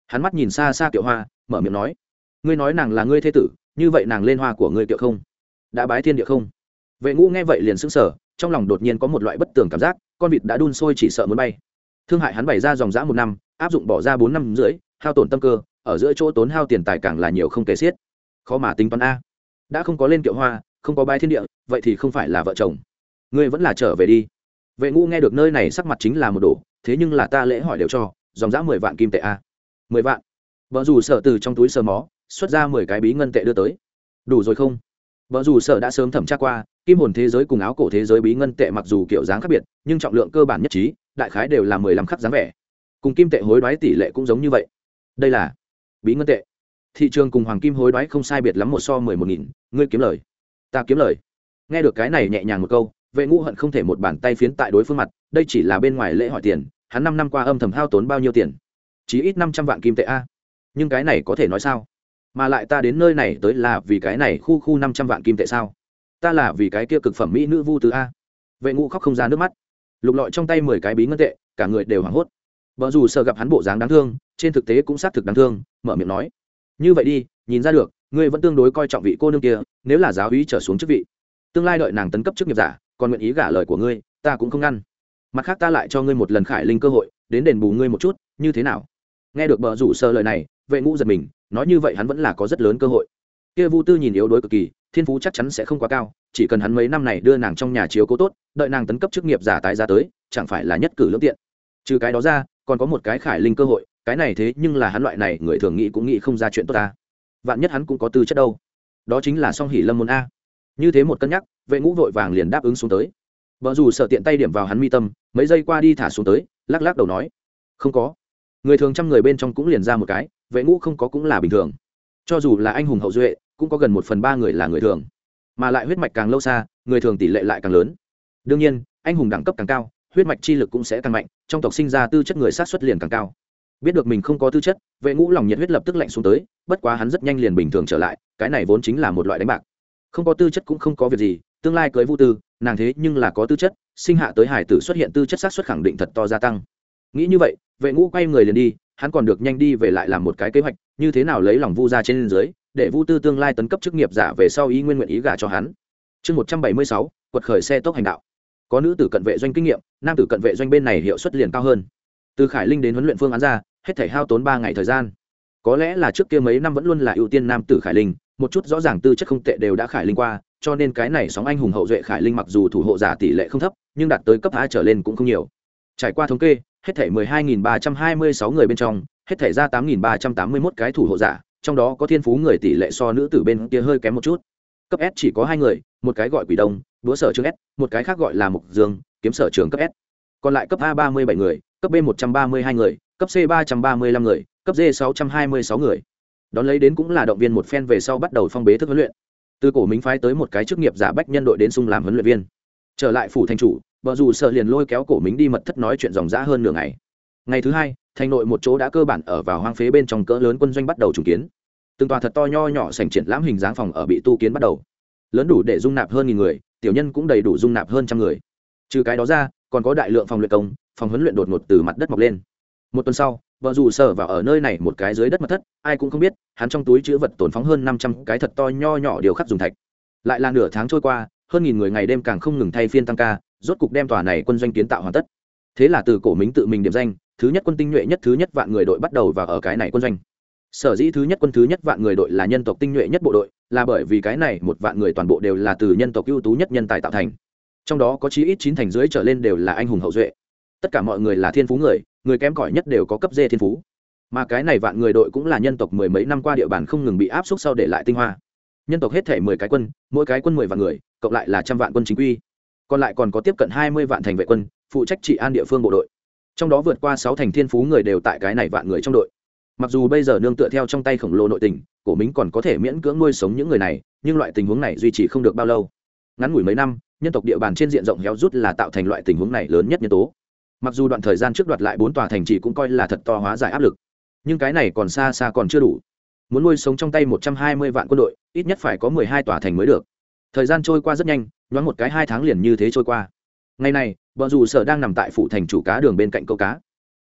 Hắn mắt nhìn xa xa kiệu hoa, mở miệng nói, ngươi nói nàng là ngươi thế tử, như vậy nàng lên hoa của ngươi kiệu không? Đã bái thiên địa không? Vệ ngũ nghe vậy liền sững sờ, trong lòng đột nhiên có một loại bất tường cảm giác, con vịt đã đun sôi chỉ sợ muốn bay thương hại hắn bày ra dòng dã một năm, áp dụng bỏ ra bốn năm rưỡi, hao tổn tâm cơ, ở giữa chỗ tốn hao tiền tài càng là nhiều không kể xiết. Khó mà tính toán a. Đã không có lên kiệu hoa, không có bái thiên địa, vậy thì không phải là vợ chồng. Ngươi vẫn là trở về đi. Vệ ngũ nghe được nơi này sắc mặt chính là một đồ thế nhưng là ta lễ hỏi đều cho, dòng dã mười vạn kim tệ a. Mười vạn. Vợ dù sợ từ trong túi sờ mó, xuất ra mười cái bí ngân tệ đưa tới. Đủ rồi không? Vợ dù sợ đã sớm thẩm tra qua, kim hồn thế giới cùng áo cổ thế giới bí ngân tệ mặc dù kiểu dáng khác biệt, nhưng trọng lượng cơ bản nhất trí đại khái đều là mười lăm khắc dáng vẻ. Cùng kim tệ hối đoái tỷ lệ cũng giống như vậy. Đây là bí ngân tệ. Thị trường cùng hoàng kim hối đoái không sai biệt lắm một so mười một nghìn. Ngươi kiếm lời. Ta kiếm lời. Nghe được cái này nhẹ nhàng một câu, vệ ngũ hận không thể một bàn tay phiến tại đối phương mặt, đây chỉ là bên ngoài lễ hỏi tiền, hắn năm năm qua âm thầm hao tốn bao nhiêu tiền? Chỉ ít năm trăm vạn kim tệ a. Nhưng cái này có thể nói sao? Mà lại ta đến nơi này tới là vì cái này khu khu năm trăm vạn kim tệ sao? Ta là vì cái kia cực phẩm mỹ nữ vu tứ a. Vệ ngũ khóc không ra nước mắt lục lọi trong tay mười cái bí ngân tệ, cả người đều hoảng hốt. Vợ dù sợ gặp hắn bộ dáng đáng thương, trên thực tế cũng xác thực đáng thương, mở miệng nói. Như vậy đi, nhìn ra được, ngươi vẫn tương đối coi trọng vị cô nương kia, nếu là giáo úy trở xuống chức vị, tương lai đợi nàng tấn cấp chức nghiệp giả, còn nguyện ý gả lời của ngươi, ta cũng không ngăn. Mặt khác ta lại cho ngươi một lần khải linh cơ hội, đến đền bù ngươi một chút, như thế nào? Nghe được bờ rủ sơ lời này, vệ ngũ giật mình, nói như vậy hắn vẫn là có rất lớn cơ hội. Kia vu tư nhìn yếu đuối cực kỳ, thiên phú chắc chắn sẽ không quá cao chỉ cần hắn mấy năm này đưa nàng trong nhà chiếu cố tốt, đợi nàng tấn cấp chức nghiệp giả tái ra tới, chẳng phải là nhất cử lương tiện. Trừ cái đó ra, còn có một cái khải linh cơ hội, cái này thế nhưng là hắn loại này, người thường nghĩ cũng nghĩ không ra chuyện tốt ta. Vạn nhất hắn cũng có tư chất đâu. Đó chính là song hỷ lâm môn a. Như thế một cân nhắc, vệ ngũ vội vàng liền đáp ứng xuống tới. Vợ dù sợ tiện tay điểm vào hắn mi tâm, mấy giây qua đi thả xuống tới, lắc lắc đầu nói, không có. Người thường trăm người bên trong cũng liền ra một cái, vệ ngũ không có cũng là bình thường. Cho dù là anh hùng hậu duệ, cũng có gần một phần ba người là người thường mà lại huyết mạch càng lâu xa, người thường tỷ lệ lại càng lớn. Đương nhiên, anh hùng đẳng cấp càng cao, huyết mạch chi lực cũng sẽ càng mạnh, trong tộc sinh ra tư chất người sát xuất liền càng cao. Biết được mình không có tư chất, vệ ngũ lòng nhiệt huyết lập tức lạnh xuống tới, bất quá hắn rất nhanh liền bình thường trở lại, cái này vốn chính là một loại đánh bạc. Không có tư chất cũng không có việc gì, tương lai cưới vũ tư, nàng thế nhưng là có tư chất, sinh hạ tới hải tử xuất hiện tư chất sát xuất khẳng định thật to gia tăng. Nghĩ như vậy, vệ ngũ quay người liền đi, hắn còn được nhanh đi về lại làm một cái kế hoạch, như thế nào lấy lòng vu ra trên dưới để vu tư tương lai tấn cấp chức nghiệp giả về sau ý nguyên nguyện ý gả cho hắn. Chương một trăm bảy mươi sáu, quật khởi xe tốc hành đạo. Có nữ tử cận vệ doanh kinh nghiệm, nam tử cận vệ doanh bên này hiệu suất liền cao hơn. Từ khải linh đến huấn luyện phương án ra, hết thể hao tốn ba ngày thời gian. Có lẽ là trước kia mấy năm vẫn luôn là ưu tiên nam tử khải linh, một chút rõ ràng tư chất không tệ đều đã khải linh qua, cho nên cái này sóng anh hùng hậu duệ khải linh mặc dù thủ hộ giả tỷ lệ không thấp, nhưng đạt tới cấp a trở lên cũng không nhiều. Trải qua thống kê, hết thể 12326 người bên trong, hết thể ra 8.381 cái thủ hộ giả trong đó có thiên phú người tỷ lệ so nữ tử bên kia hơi kém một chút. Cấp s chỉ có hai người, một cái gọi quỷ đông đũa sở trường s, một cái khác gọi là mục dương, kiếm sở trường cấp s. Còn lại cấp a ba mươi bảy người, cấp b một trăm ba mươi hai người, cấp c ba trăm ba mươi lăm người, cấp d sáu trăm hai mươi sáu người. Đón lấy đến cũng là động viên một phen về sau bắt đầu phong bế thức huấn luyện. Từ cổ minh phái tới một cái chức nghiệp giả bách nhân đội đến sung làm huấn luyện viên. Trở lại phủ thành chủ vợ dù sợ liền lôi kéo cổ minh đi mật thất nói chuyện dòng dã hơn nửa ngày ngày thứ hai, thành nội một chỗ đã cơ bản ở vào hoang phế bên trong cỡ lớn quân doanh bắt đầu trùng kiến. Từng tòa thật to nho nhỏ sành triển lãm hình dáng phòng ở bị tu kiến bắt đầu. Lớn đủ để dung nạp hơn nghìn người, tiểu nhân cũng đầy đủ dung nạp hơn trăm người. Trừ cái đó ra, còn có đại lượng phòng luyện công, phòng huấn luyện đột ngột từ mặt đất mọc lên. Một tuần sau, vợ dù sở vào ở nơi này một cái dưới đất mặt thất, ai cũng không biết, hắn trong túi chữ vật tồn phóng hơn năm trăm cái thật to nho nhỏ điều khắc dùng thạch. Lại là nửa tháng trôi qua, hơn nghìn người ngày đêm càng không ngừng thay phiên tăng ca, rốt cục đem tòa này quân doanh kiến tạo hoàn tất. Thế là từ cổ mính tự mình điểm danh thứ nhất quân tinh nhuệ nhất thứ nhất vạn người đội bắt đầu và ở cái này quân doanh. Sở dĩ thứ nhất quân thứ nhất vạn người đội là nhân tộc tinh nhuệ nhất bộ đội, là bởi vì cái này một vạn người toàn bộ đều là từ nhân tộc ưu tú nhất nhân tài tạo thành. Trong đó có chí ít chín thành dưới trở lên đều là anh hùng hậu duệ. Tất cả mọi người là thiên phú người người kém cỏi nhất đều có cấp dê thiên phú. Mà cái này vạn người đội cũng là nhân tộc mười mấy năm qua địa bàn không ngừng bị áp suất sau để lại tinh hoa. Nhân tộc hết thể mười cái quân, mỗi cái quân mười vạn người, cộng lại là trăm vạn quân chính quy. Còn lại còn có tiếp cận hai mươi vạn thành vệ quân, phụ trách trị an địa phương bộ đội trong đó vượt qua sáu thành thiên phú người đều tại cái này vạn người trong đội. Mặc dù bây giờ nương tựa theo trong tay khổng lồ nội tình, cổ mính còn có thể miễn cưỡng nuôi sống những người này, nhưng loại tình huống này duy trì không được bao lâu. Ngắn ngủi mấy năm, nhân tộc địa bàn trên diện rộng héo rút là tạo thành loại tình huống này lớn nhất nhân tố. Mặc dù đoạn thời gian trước đoạt lại bốn tòa thành trì cũng coi là thật to hóa giải áp lực, nhưng cái này còn xa xa còn chưa đủ. Muốn nuôi sống trong tay một trăm hai mươi vạn quân đội, ít nhất phải có mười hai tòa thành mới được. Thời gian trôi qua rất nhanh, nhoáng một cái hai tháng liền như thế trôi qua ngày này vợ dù sở đang nằm tại phủ thành chủ cá đường bên cạnh câu cá.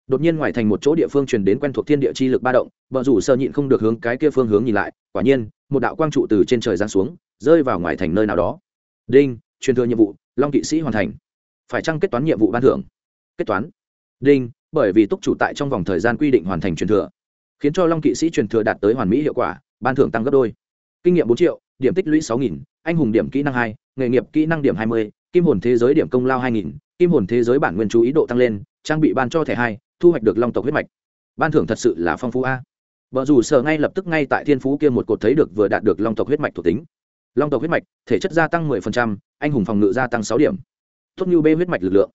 Đột nhiên ngoài thành một chỗ địa phương truyền đến quen thuộc thiên địa chi lực ba động vợ rủ sơ nhịn không được hướng cái kia phương hướng nhìn lại, quả nhiên, một đạo quang trụ từ trên trời giáng xuống, rơi vào ngoài thành nơi nào đó. Đinh, truyền thừa nhiệm vụ, long kỵ sĩ hoàn thành. Phải chăng kết toán nhiệm vụ ban thưởng? Kết toán. Đinh, bởi vì túc chủ tại trong vòng thời gian quy định hoàn thành truyền thừa, khiến cho long kỵ sĩ truyền thừa đạt tới hoàn mỹ hiệu quả, ban thưởng tăng gấp đôi. Kinh nghiệm bốn triệu, điểm tích lũy sáu nghìn, anh hùng điểm kỹ năng hai, nghề nghiệp kỹ năng điểm hai mươi kim hồn thế giới điểm công lao hai nghìn kim hồn thế giới bản nguyên chú ý độ tăng lên trang bị ban cho thẻ hai thu hoạch được long tộc huyết mạch. Ban thưởng thật sự là phong phú a. Vợ dù sợ ngay lập tức ngay tại thiên phú kia một cột thấy được vừa đạt được long tộc huyết mạch thuộc tính. Long tộc huyết mạch thể chất gia tăng 10%, anh hùng phòng ngự gia tăng sáu điểm. Tốt như bê huyết mạch lực lượng.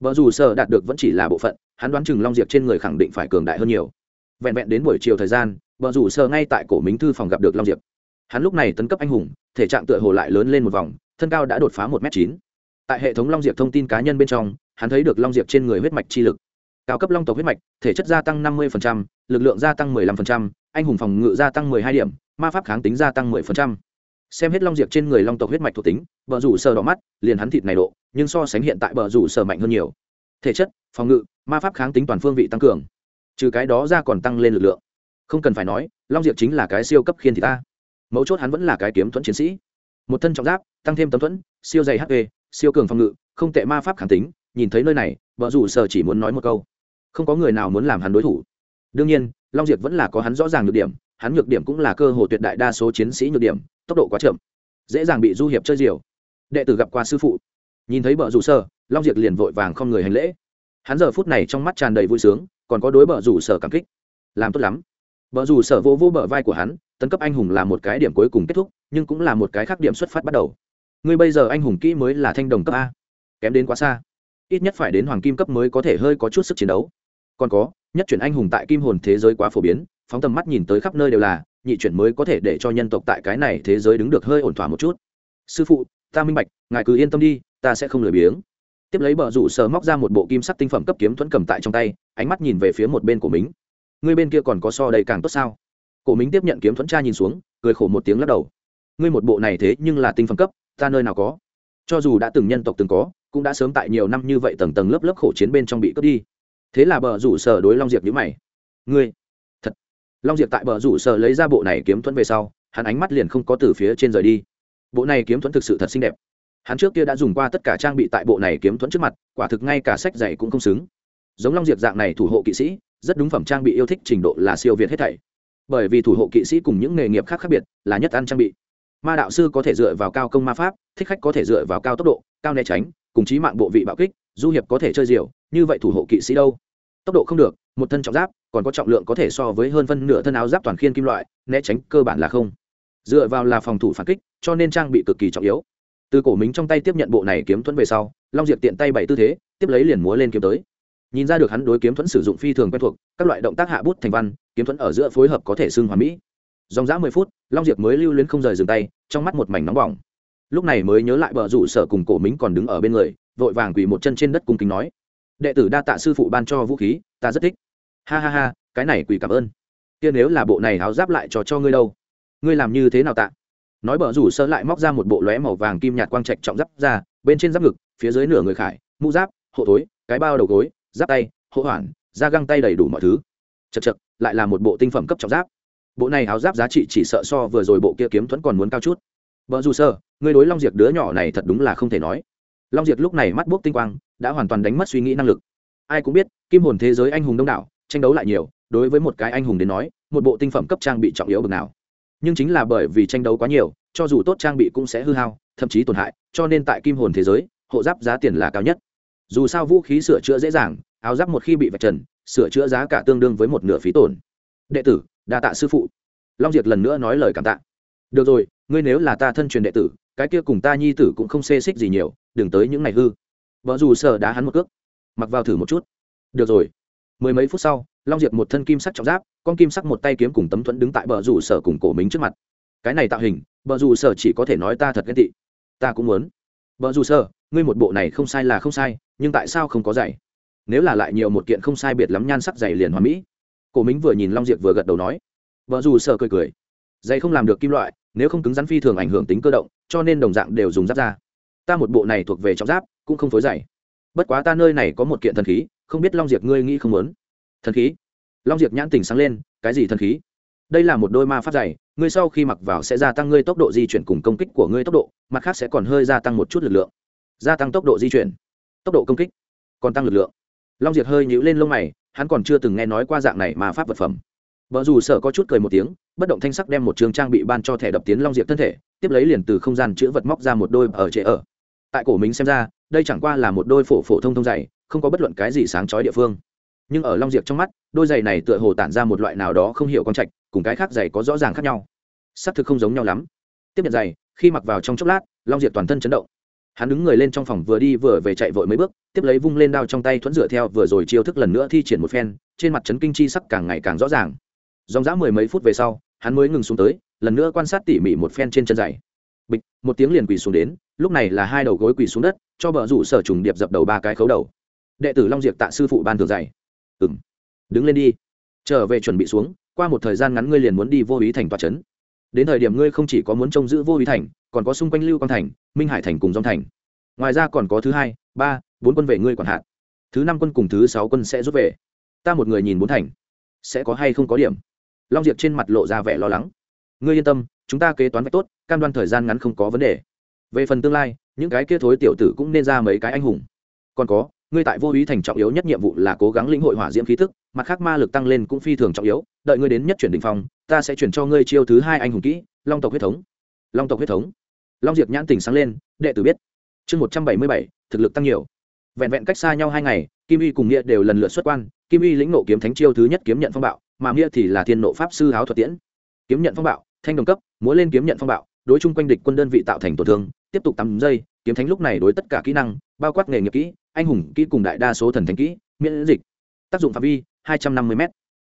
Vợ dù sợ đạt được vẫn chỉ là bộ phận hắn đoán chừng long diệp trên người khẳng định phải cường đại hơn nhiều. Vẹn vẹn đến buổi chiều thời gian vợ dù sợ ngay tại cổ minh thư phòng gặp được long diệp. Hắn lúc này tấn cấp anh hùng thể trạng tựa hồ lại lớn lên một vòng thân cao đã đột phá một m chín tại hệ thống long diệp thông tin cá nhân bên trong hắn thấy được long diệp trên người huyết mạch chi lực. Cao cấp long tộc huyết mạch thể chất gia tăng 50%, lực lượng gia tăng 15%, anh hùng phòng ngự gia tăng 12 điểm ma pháp kháng tính gia tăng 10%. xem hết long diệp trên người long tộc huyết mạch thuộc tính bờ rủ sờ đỏ mắt liền hắn thịt này độ nhưng so sánh hiện tại bờ rủ sờ mạnh hơn nhiều. Thể chất phòng ngự ma pháp kháng tính toàn phương vị tăng cường. Trừ cái đó ra còn tăng lên lực lượng. Không cần phải nói long diệp chính là cái siêu cấp khiên thị ta. Mấu chốt hắn vẫn là cái kiếm thuẫn chiến sĩ. Một thân trọng giáp tăng thêm tấm thuẫn siêu dày hp siêu cường phòng ngự, không tệ ma pháp kháng tính, nhìn thấy nơi này, vợ rủ sở chỉ muốn nói một câu. Không có người nào muốn làm hắn đối thủ. Đương nhiên, long diệp vẫn là có hắn rõ ràng nhược điểm, hắn nhược điểm cũng là cơ hội tuyệt đại đa số chiến sĩ nhược điểm, tốc độ quá chậm, dễ dàng bị du hiệp chơi diều. Đệ tử gặp qua sư phụ, nhìn thấy bờ rủ sở long diệp liền vội vàng không người hành lễ. Hắn giờ phút này trong mắt tràn đầy vui sướng, còn có đối bờ rủ sở cảm kích. Làm tốt lắm. Bờ rủ sở vô vô bờ vai của hắn, tấn cấp anh hùng là một cái điểm cuối cùng kết thúc, nhưng cũng là một cái khác điểm xuất phát bắt đầu ngươi bây giờ anh hùng kỹ mới là thanh đồng cấp a. Kém đến quá xa. Ít nhất phải đến hoàng kim cấp mới có thể hơi có chút sức chiến đấu. Còn có, nhất chuyển anh hùng tại kim hồn thế giới quá phổ biến, phóng tầm mắt nhìn tới khắp nơi đều là, nhị chuyển mới có thể để cho nhân tộc tại cái này thế giới đứng được hơi ổn thỏa một chút. Sư phụ, ta minh bạch, ngài cứ yên tâm đi, ta sẽ không lười biếng. Tiếp lấy bờ rủ sờ móc ra một bộ kim sắc tinh phẩm cấp kiếm thuẫn cầm tại trong tay, ánh mắt nhìn về phía một bên của mình. Ngươi bên kia còn có so đầy càng tốt sao? Cổ mính tiếp nhận kiếm thuẫn tra nhìn xuống, cười khổ một tiếng lắc đầu. Ngươi một bộ này thế nhưng là tinh phẩm cấp ta nơi nào có? Cho dù đã từng nhân tộc từng có, cũng đã sớm tại nhiều năm như vậy tầng tầng lớp lớp khổ chiến bên trong bị cướp đi. Thế là bờ rủ sở đối long diệp nhữ mày. Ngươi, thật. Long diệp tại bờ rủ sở lấy ra bộ này kiếm thuẫn về sau, hắn ánh mắt liền không có từ phía trên rời đi. Bộ này kiếm thuẫn thực sự thật xinh đẹp. Hắn trước kia đã dùng qua tất cả trang bị tại bộ này kiếm thuẫn trước mặt, quả thực ngay cả sách dạy cũng không xứng. Giống long diệp dạng này thủ hộ kỵ sĩ, rất đúng phẩm trang bị yêu thích trình độ là siêu việt hết thảy. Bởi vì thủ hộ kỵ sĩ cùng những nghề nghiệp khác khác biệt là nhất ăn trang bị ma đạo sư có thể dựa vào cao công ma pháp, thích khách có thể dựa vào cao tốc độ, cao né tránh, cùng chí mạng bộ vị bạo kích, du hiệp có thể chơi diều, như vậy thủ hộ kỵ sĩ đâu? Tốc độ không được, một thân trọng giáp, còn có trọng lượng có thể so với hơn phân nửa thân áo giáp toàn khiên kim loại, né tránh cơ bản là không. Dựa vào là phòng thủ phản kích, cho nên trang bị cực kỳ trọng yếu. Từ cổ mính trong tay tiếp nhận bộ này kiếm thuẫn về sau, long diệp tiện tay bảy tư thế, tiếp lấy liền múa lên kiếm tới. Nhìn ra được hắn đối kiếm thuẫn sử dụng phi thường quen thuộc, các loại động tác hạ bút thành văn, kiếm thuẫn ở giữa phối hợp có thể xưng hòa mỹ dòng dã mười phút, long diệp mới lưu luyến không rời dừng tay, trong mắt một mảnh nóng bỏng. Lúc này mới nhớ lại bờ rủ sở cùng cổ mính còn đứng ở bên người, vội vàng quỳ một chân trên đất cung kính nói, đệ tử đa tạ sư phụ ban cho vũ khí, ta rất thích. Ha ha ha, cái này quỳ cảm ơn. Kia nếu là bộ này háo giáp lại cho cho ngươi đâu. Ngươi làm như thế nào tạ? Nói bờ rủ sơ lại móc ra một bộ lóe màu vàng kim nhạt quang trạch trọng giáp ra, bên trên giáp ngực, phía dưới nửa người khải, mũ giáp, hộ tối cái bao đầu gối, giáp tay, hộ hoàn da găng tay đầy đủ mọi thứ. Chật chật, lại là một bộ tinh phẩm cấp trọng giáp bộ này áo giáp giá trị chỉ sợ so vừa rồi bộ kia kiếm thuẫn còn muốn cao chút. Vợ dù sơ, người đối long diệt đứa nhỏ này thật đúng là không thể nói. Long diệt lúc này mắt buốc tinh quang, đã hoàn toàn đánh mất suy nghĩ năng lực. Ai cũng biết, kim hồn thế giới anh hùng đông đảo, tranh đấu lại nhiều, đối với một cái anh hùng đến nói, một bộ tinh phẩm cấp trang bị trọng yếu bực nào. Nhưng chính là bởi vì tranh đấu quá nhiều, cho dù tốt trang bị cũng sẽ hư hao, thậm chí tổn hại, cho nên tại kim hồn thế giới, hộ giáp giá tiền là cao nhất. Dù sao vũ khí sửa chữa dễ dàng, áo giáp một khi bị vạch trần, sửa chữa giá cả tương đương với một nửa phí tổn. Đệ tử đa tạ sư phụ. Long diệt lần nữa nói lời cảm tạ. Được rồi, ngươi nếu là ta thân truyền đệ tử, cái kia cùng ta nhi tử cũng không xê xích gì nhiều, đừng tới những ngày hư. Vợ dù sợ đá hắn một cước. Mặc vào thử một chút. Được rồi. Mười mấy phút sau, long diệp một thân kim sắc trọng giáp, con kim sắc một tay kiếm cùng tấm thuẫn đứng tại bờ rủ sở cùng cổ mính trước mặt. Cái này tạo hình bờ rủ sở chỉ có thể nói ta thật ghen tị. Ta cũng muốn. Bờ rủ sở ngươi một bộ này không sai là không sai, nhưng tại sao không có giày? Nếu là lại nhiều một kiện không sai biệt lắm nhan sắc giày liền hoàn mỹ cổ mính vừa nhìn long diệp vừa gật đầu nói. Vợ dù sợ cười cười. Dây không làm được kim loại, nếu không cứng rắn phi thường ảnh hưởng tính cơ động, cho nên đồng dạng đều dùng giáp ra ta một bộ này thuộc về trọng giáp, cũng không phối dày. bất quá ta nơi này có một kiện thần khí, không biết long diệp ngươi nghĩ không muốn. Thần khí? Long diệp nhãn tình sáng lên, cái gì thần khí? Đây là một đôi ma pháp dày, ngươi sau khi mặc vào sẽ gia tăng ngươi tốc độ di chuyển cùng công kích của ngươi tốc độ, mặt khác sẽ còn hơi gia tăng một chút lực lượng. Gia tăng tốc độ di chuyển. Tốc độ công kích. Còn tăng lực lượng. Long diệp hơi nhíu lên lông mày hắn còn chưa từng nghe nói qua dạng này mà pháp vật phẩm. Vợ dù sợ có chút cười một tiếng, bất động thanh sắc đem một trường trang bị ban cho thẻ đập tiến long diệp thân thể, tiếp lấy liền từ không gian chữ vật móc ra một đôi ở trệ ở. Tại cổ mình xem ra, đây chẳng qua là một đôi phổ phổ thông thông dày không có bất luận cái gì sáng chói địa phương. Nhưng ở long diệp trong mắt, đôi giày này tựa hồ tản ra một loại nào đó không hiểu con trạch, cùng cái khác giày có rõ ràng khác nhau. Xác thực không giống nhau lắm. Tiếp nhận giày, khi mặc vào trong chốc lát, long diệp toàn thân chấn động hắn đứng người lên trong phòng vừa đi vừa về chạy vội mấy bước, tiếp lấy vung lên đao trong tay thuẫn dựa theo vừa rồi chiêu thức lần nữa thi triển một phen, trên mặt trấn kinh chi sắc càng ngày càng rõ ràng. Dòng dã mười mấy phút về sau, hắn mới ngừng xuống tới, lần nữa quan sát tỉ mỉ một phen trên chân giày bịch, một tiếng liền quỳ xuống đến, lúc này là hai đầu gối quỳ xuống đất, cho bờ rủ sở trùng điệp dập đầu ba cái khấu đầu. Đệ tử long diệp tạ sư phụ ban thường giày ừng đứng lên đi. Trở về chuẩn bị xuống, qua một thời gian ngắn ngươi liền muốn đi vô ý thành tòa trấn đến thời điểm ngươi không chỉ có muốn trông giữ vô ý thành còn có xung quanh lưu quang thành minh hải thành cùng dòng thành. Ngoài ra còn có thứ hai ba bốn quân vệ ngươi còn hạn thứ năm quân cùng thứ sáu quân sẽ rút về. Ta một người nhìn bốn thành. Sẽ có hay không có điểm? Long diệp trên mặt lộ ra vẻ lo lắng. Ngươi yên tâm chúng ta kế toán vạch tốt cam đoan thời gian ngắn không có vấn đề. Về phần tương lai những cái kia thối tiểu tử cũng nên ra mấy cái anh hùng. Còn có ngươi tại vô ý thành trọng yếu nhất nhiệm vụ là cố gắng lĩnh hội hỏa diễm khí thức mặt khác ma lực tăng lên cũng phi thường trọng yếu đợi ngươi đến nhất chuyển đình phòng, ta sẽ chuyển cho ngươi chiêu thứ hai anh hùng kỹ long tộc huyết thống. Long tộc huyết thống long diệp nhãn tình sáng lên, đệ tử biết. Chương một trăm bảy mươi bảy, thực lực tăng nhiều. Vẹn vẹn cách xa nhau hai ngày, kim Y cùng nghĩa đều lần lượt xuất quan, kim Y lĩnh nộ kiếm thánh chiêu thứ nhất kiếm nhận phong bạo, mà nghĩa thì là thiên nộ pháp sư háo thuật tiễn. Kiếm nhận phong bạo, thanh đồng cấp, múa lên kiếm nhận phong bạo, đối chung quanh địch quân đơn vị tạo thành tổn thương, tiếp tục tắm dây kiếm thánh lúc này đối tất cả kỹ năng, bao quát nghề nghiệp kỹ, anh hùng kỹ cùng đại đa số thần thánh kỹ, miễn dịch. Tác dụng phạm vi, hai trăm năm mươi m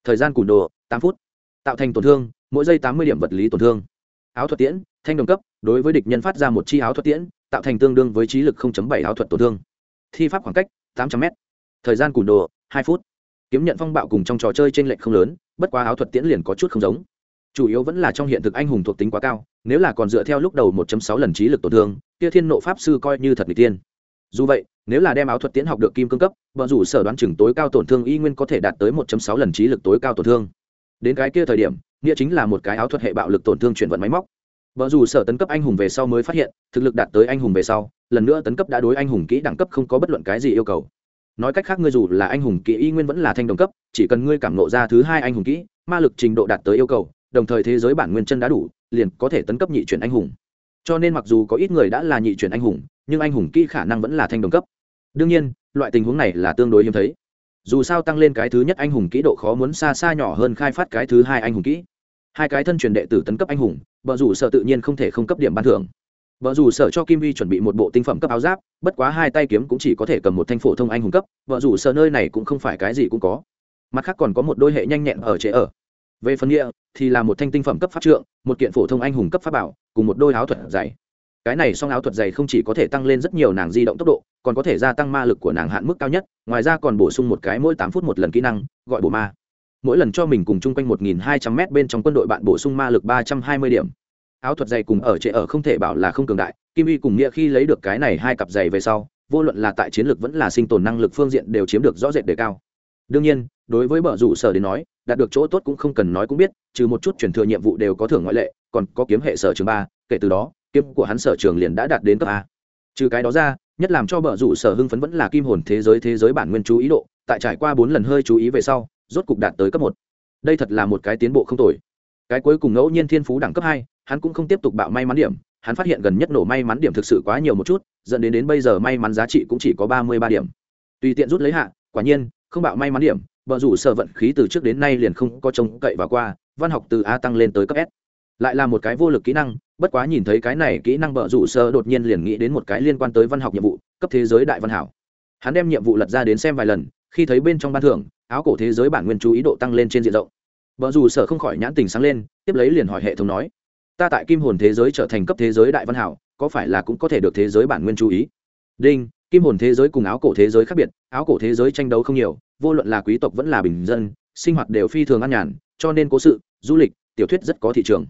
thời gian cùn đồ, tám phút. Tạo thành tổn thương, mỗi giây tám mươi điểm vật lý tổn thương áo thuật tiễn, thanh đồng cấp, đối với địch nhân phát ra một chi áo thuật tiễn, tạo thành tương đương với trí lực 0.7 áo thuật tổn thương. Thi pháp khoảng cách 800 m thời gian cùn đồ, hai phút. Kiếm nhận phong bạo cùng trong trò chơi trên lệch không lớn, bất quá áo thuật tiễn liền có chút không giống. Chủ yếu vẫn là trong hiện thực anh hùng thuộc tính quá cao, nếu là còn dựa theo lúc đầu 1.6 lần trí lực tổn thương, kia thiên nộ pháp sư coi như thật người tiên. Dù vậy, nếu là đem áo thuật tiễn học được kim cương cấp vợ rủ sở đoán chừng tối cao tổn thương y nguyên có thể đạt tới 1.6 lần trí lực tối cao tổn thương đến cái kia thời điểm, nghĩa chính là một cái áo thuật hệ bạo lực tổn thương chuyển vận máy móc. Vợ dù sở tấn cấp anh hùng về sau mới phát hiện, thực lực đạt tới anh hùng về sau, lần nữa tấn cấp đã đối anh hùng kỹ đẳng cấp không có bất luận cái gì yêu cầu. Nói cách khác, ngươi dù là anh hùng kỹ y nguyên vẫn là thanh đồng cấp, chỉ cần ngươi cảm nộ ra thứ hai anh hùng kỹ, ma lực trình độ đạt tới yêu cầu, đồng thời thế giới bản nguyên chân đã đủ, liền có thể tấn cấp nhị chuyển anh hùng. Cho nên mặc dù có ít người đã là nhị chuyển anh hùng, nhưng anh hùng kỹ khả năng vẫn là thanh đồng cấp. Đương nhiên, loại tình huống này là tương đối hiếm thấy dù sao tăng lên cái thứ nhất anh hùng kỹ độ khó muốn xa xa nhỏ hơn khai phát cái thứ hai anh hùng kỹ. Hai cái thân truyền đệ tử tấn cấp anh hùng vợ rủ sợ tự nhiên không thể không cấp điểm ban thưởng. Vợ rủ sợ cho kim vi chuẩn bị một bộ tinh phẩm cấp áo giáp, bất quá hai tay kiếm cũng chỉ có thể cầm một thanh phổ thông anh hùng cấp vợ rủ sợ nơi này cũng không phải cái gì cũng có. Mặt khác còn có một đôi hệ nhanh nhẹn ở chế ở. Về phần nghĩa thì là một thanh tinh phẩm cấp pháp trượng, một kiện phổ thông anh hùng cấp pháp bảo, cùng một đôi áo thuật dày cái này song áo thuật dày không chỉ có thể tăng lên rất nhiều nàng di động tốc độ, còn có thể gia tăng ma lực của nàng hạn mức cao nhất, ngoài ra còn bổ sung một cái mỗi tám phút một lần kỹ năng, gọi bổ ma. Mỗi lần cho mình cùng chung quanh 1.200 m bên trong quân đội bạn bổ sung ma lực 320 điểm. Áo thuật dày cùng ở trệ ở không thể bảo là không cường đại, kim y cùng nghĩa khi lấy được cái này hai cặp giày về sau, vô luận là tại chiến lược vẫn là sinh tồn năng lực phương diện đều chiếm được rõ rệt đề cao. Đương nhiên, đối với bờ rủ sở đến nói, đạt được chỗ tốt cũng không cần nói cũng biết, trừ một chút chuyển thừa nhiệm vụ đều có thưởng ngoại lệ, còn có kiếm hệ sở trường ba, kể từ đó kiếm của hắn sở trường liền đã đạt đến cấp a. Trừ cái đó ra, nhất làm cho bờ rủ sở hưng phấn vẫn là kim hồn thế giới thế giới bản nguyên chú ý độ, tại trải qua bốn lần hơi chú ý về sau, rốt cục đạt tới cấp một. Đây thật là một cái tiến bộ không tồi. Cái cuối cùng ngẫu nhiên thiên phú đẳng cấp hai, hắn cũng không tiếp tục bạo may mắn điểm, hắn phát hiện gần nhất nổ may mắn điểm thực sự quá nhiều một chút, dẫn đến đến bây giờ may mắn giá trị cũng chỉ có ba mươi ba điểm. Tùy tiện rút lấy hạ, quả nhiên, không bạo may mắn điểm bờ rủ sở vận khí từ trước đến nay liền không có trông cậy và qua, văn học từ a tăng lên tới cấp s lại là một cái vô lực kỹ năng, bất quá nhìn thấy cái này kỹ năng bợ rủ sơ đột nhiên liền nghĩ đến một cái liên quan tới văn học nhiệm vụ, cấp thế giới đại văn hảo. Hắn đem nhiệm vụ lật ra đến xem vài lần, khi thấy bên trong ban thưởng, áo cổ thế giới bản nguyên chú ý độ tăng lên trên diện rộng. Vợ dù sở không khỏi nhãn tình sáng lên, tiếp lấy liền hỏi hệ thống nói, ta tại kim hồn thế giới trở thành cấp thế giới đại văn hảo, có phải là cũng có thể được thế giới bản nguyên chú ý? Đinh, kim hồn thế giới cùng áo cổ thế giới khác biệt, áo cổ thế giới tranh đấu không nhiều, vô luận là quý tộc vẫn là bình dân, sinh hoạt đều phi thường an nhàn, cho nên cố sự, du lịch, tiểu thuyết rất có thị trường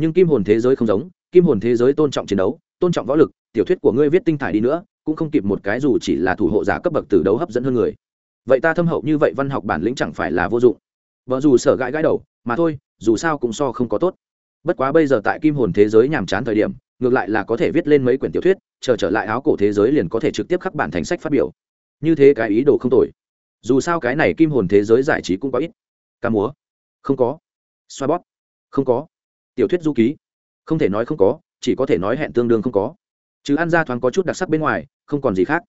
nhưng kim hồn thế giới không giống, kim hồn thế giới tôn trọng chiến đấu, tôn trọng võ lực, tiểu thuyết của ngươi viết tinh thải đi nữa, cũng không kịp một cái dù chỉ là thủ hộ giả cấp bậc từ đấu hấp dẫn hơn người. Vậy ta thâm hậu như vậy văn học bản lĩnh chẳng phải là vô dụng. Vợ dù sở gãi gãi đầu, mà thôi, dù sao cũng so không có tốt. Bất quá bây giờ tại kim hồn thế giới nhàm chán thời điểm, ngược lại là có thể viết lên mấy quyển tiểu thuyết, chờ trở lại áo cổ thế giới liền có thể trực tiếp khắc bản thành sách phát biểu. Như thế cái ý đồ không tồi. Dù sao cái này kim hồn thế giới giải trí cũng có ít. Ca múa. Không có. Xoa bóp. Không có tiểu thuyết du ký. Không thể nói không có, chỉ có thể nói hẹn tương đương không có. Chứ ăn ra thoáng có chút đặc sắc bên ngoài, không còn gì khác.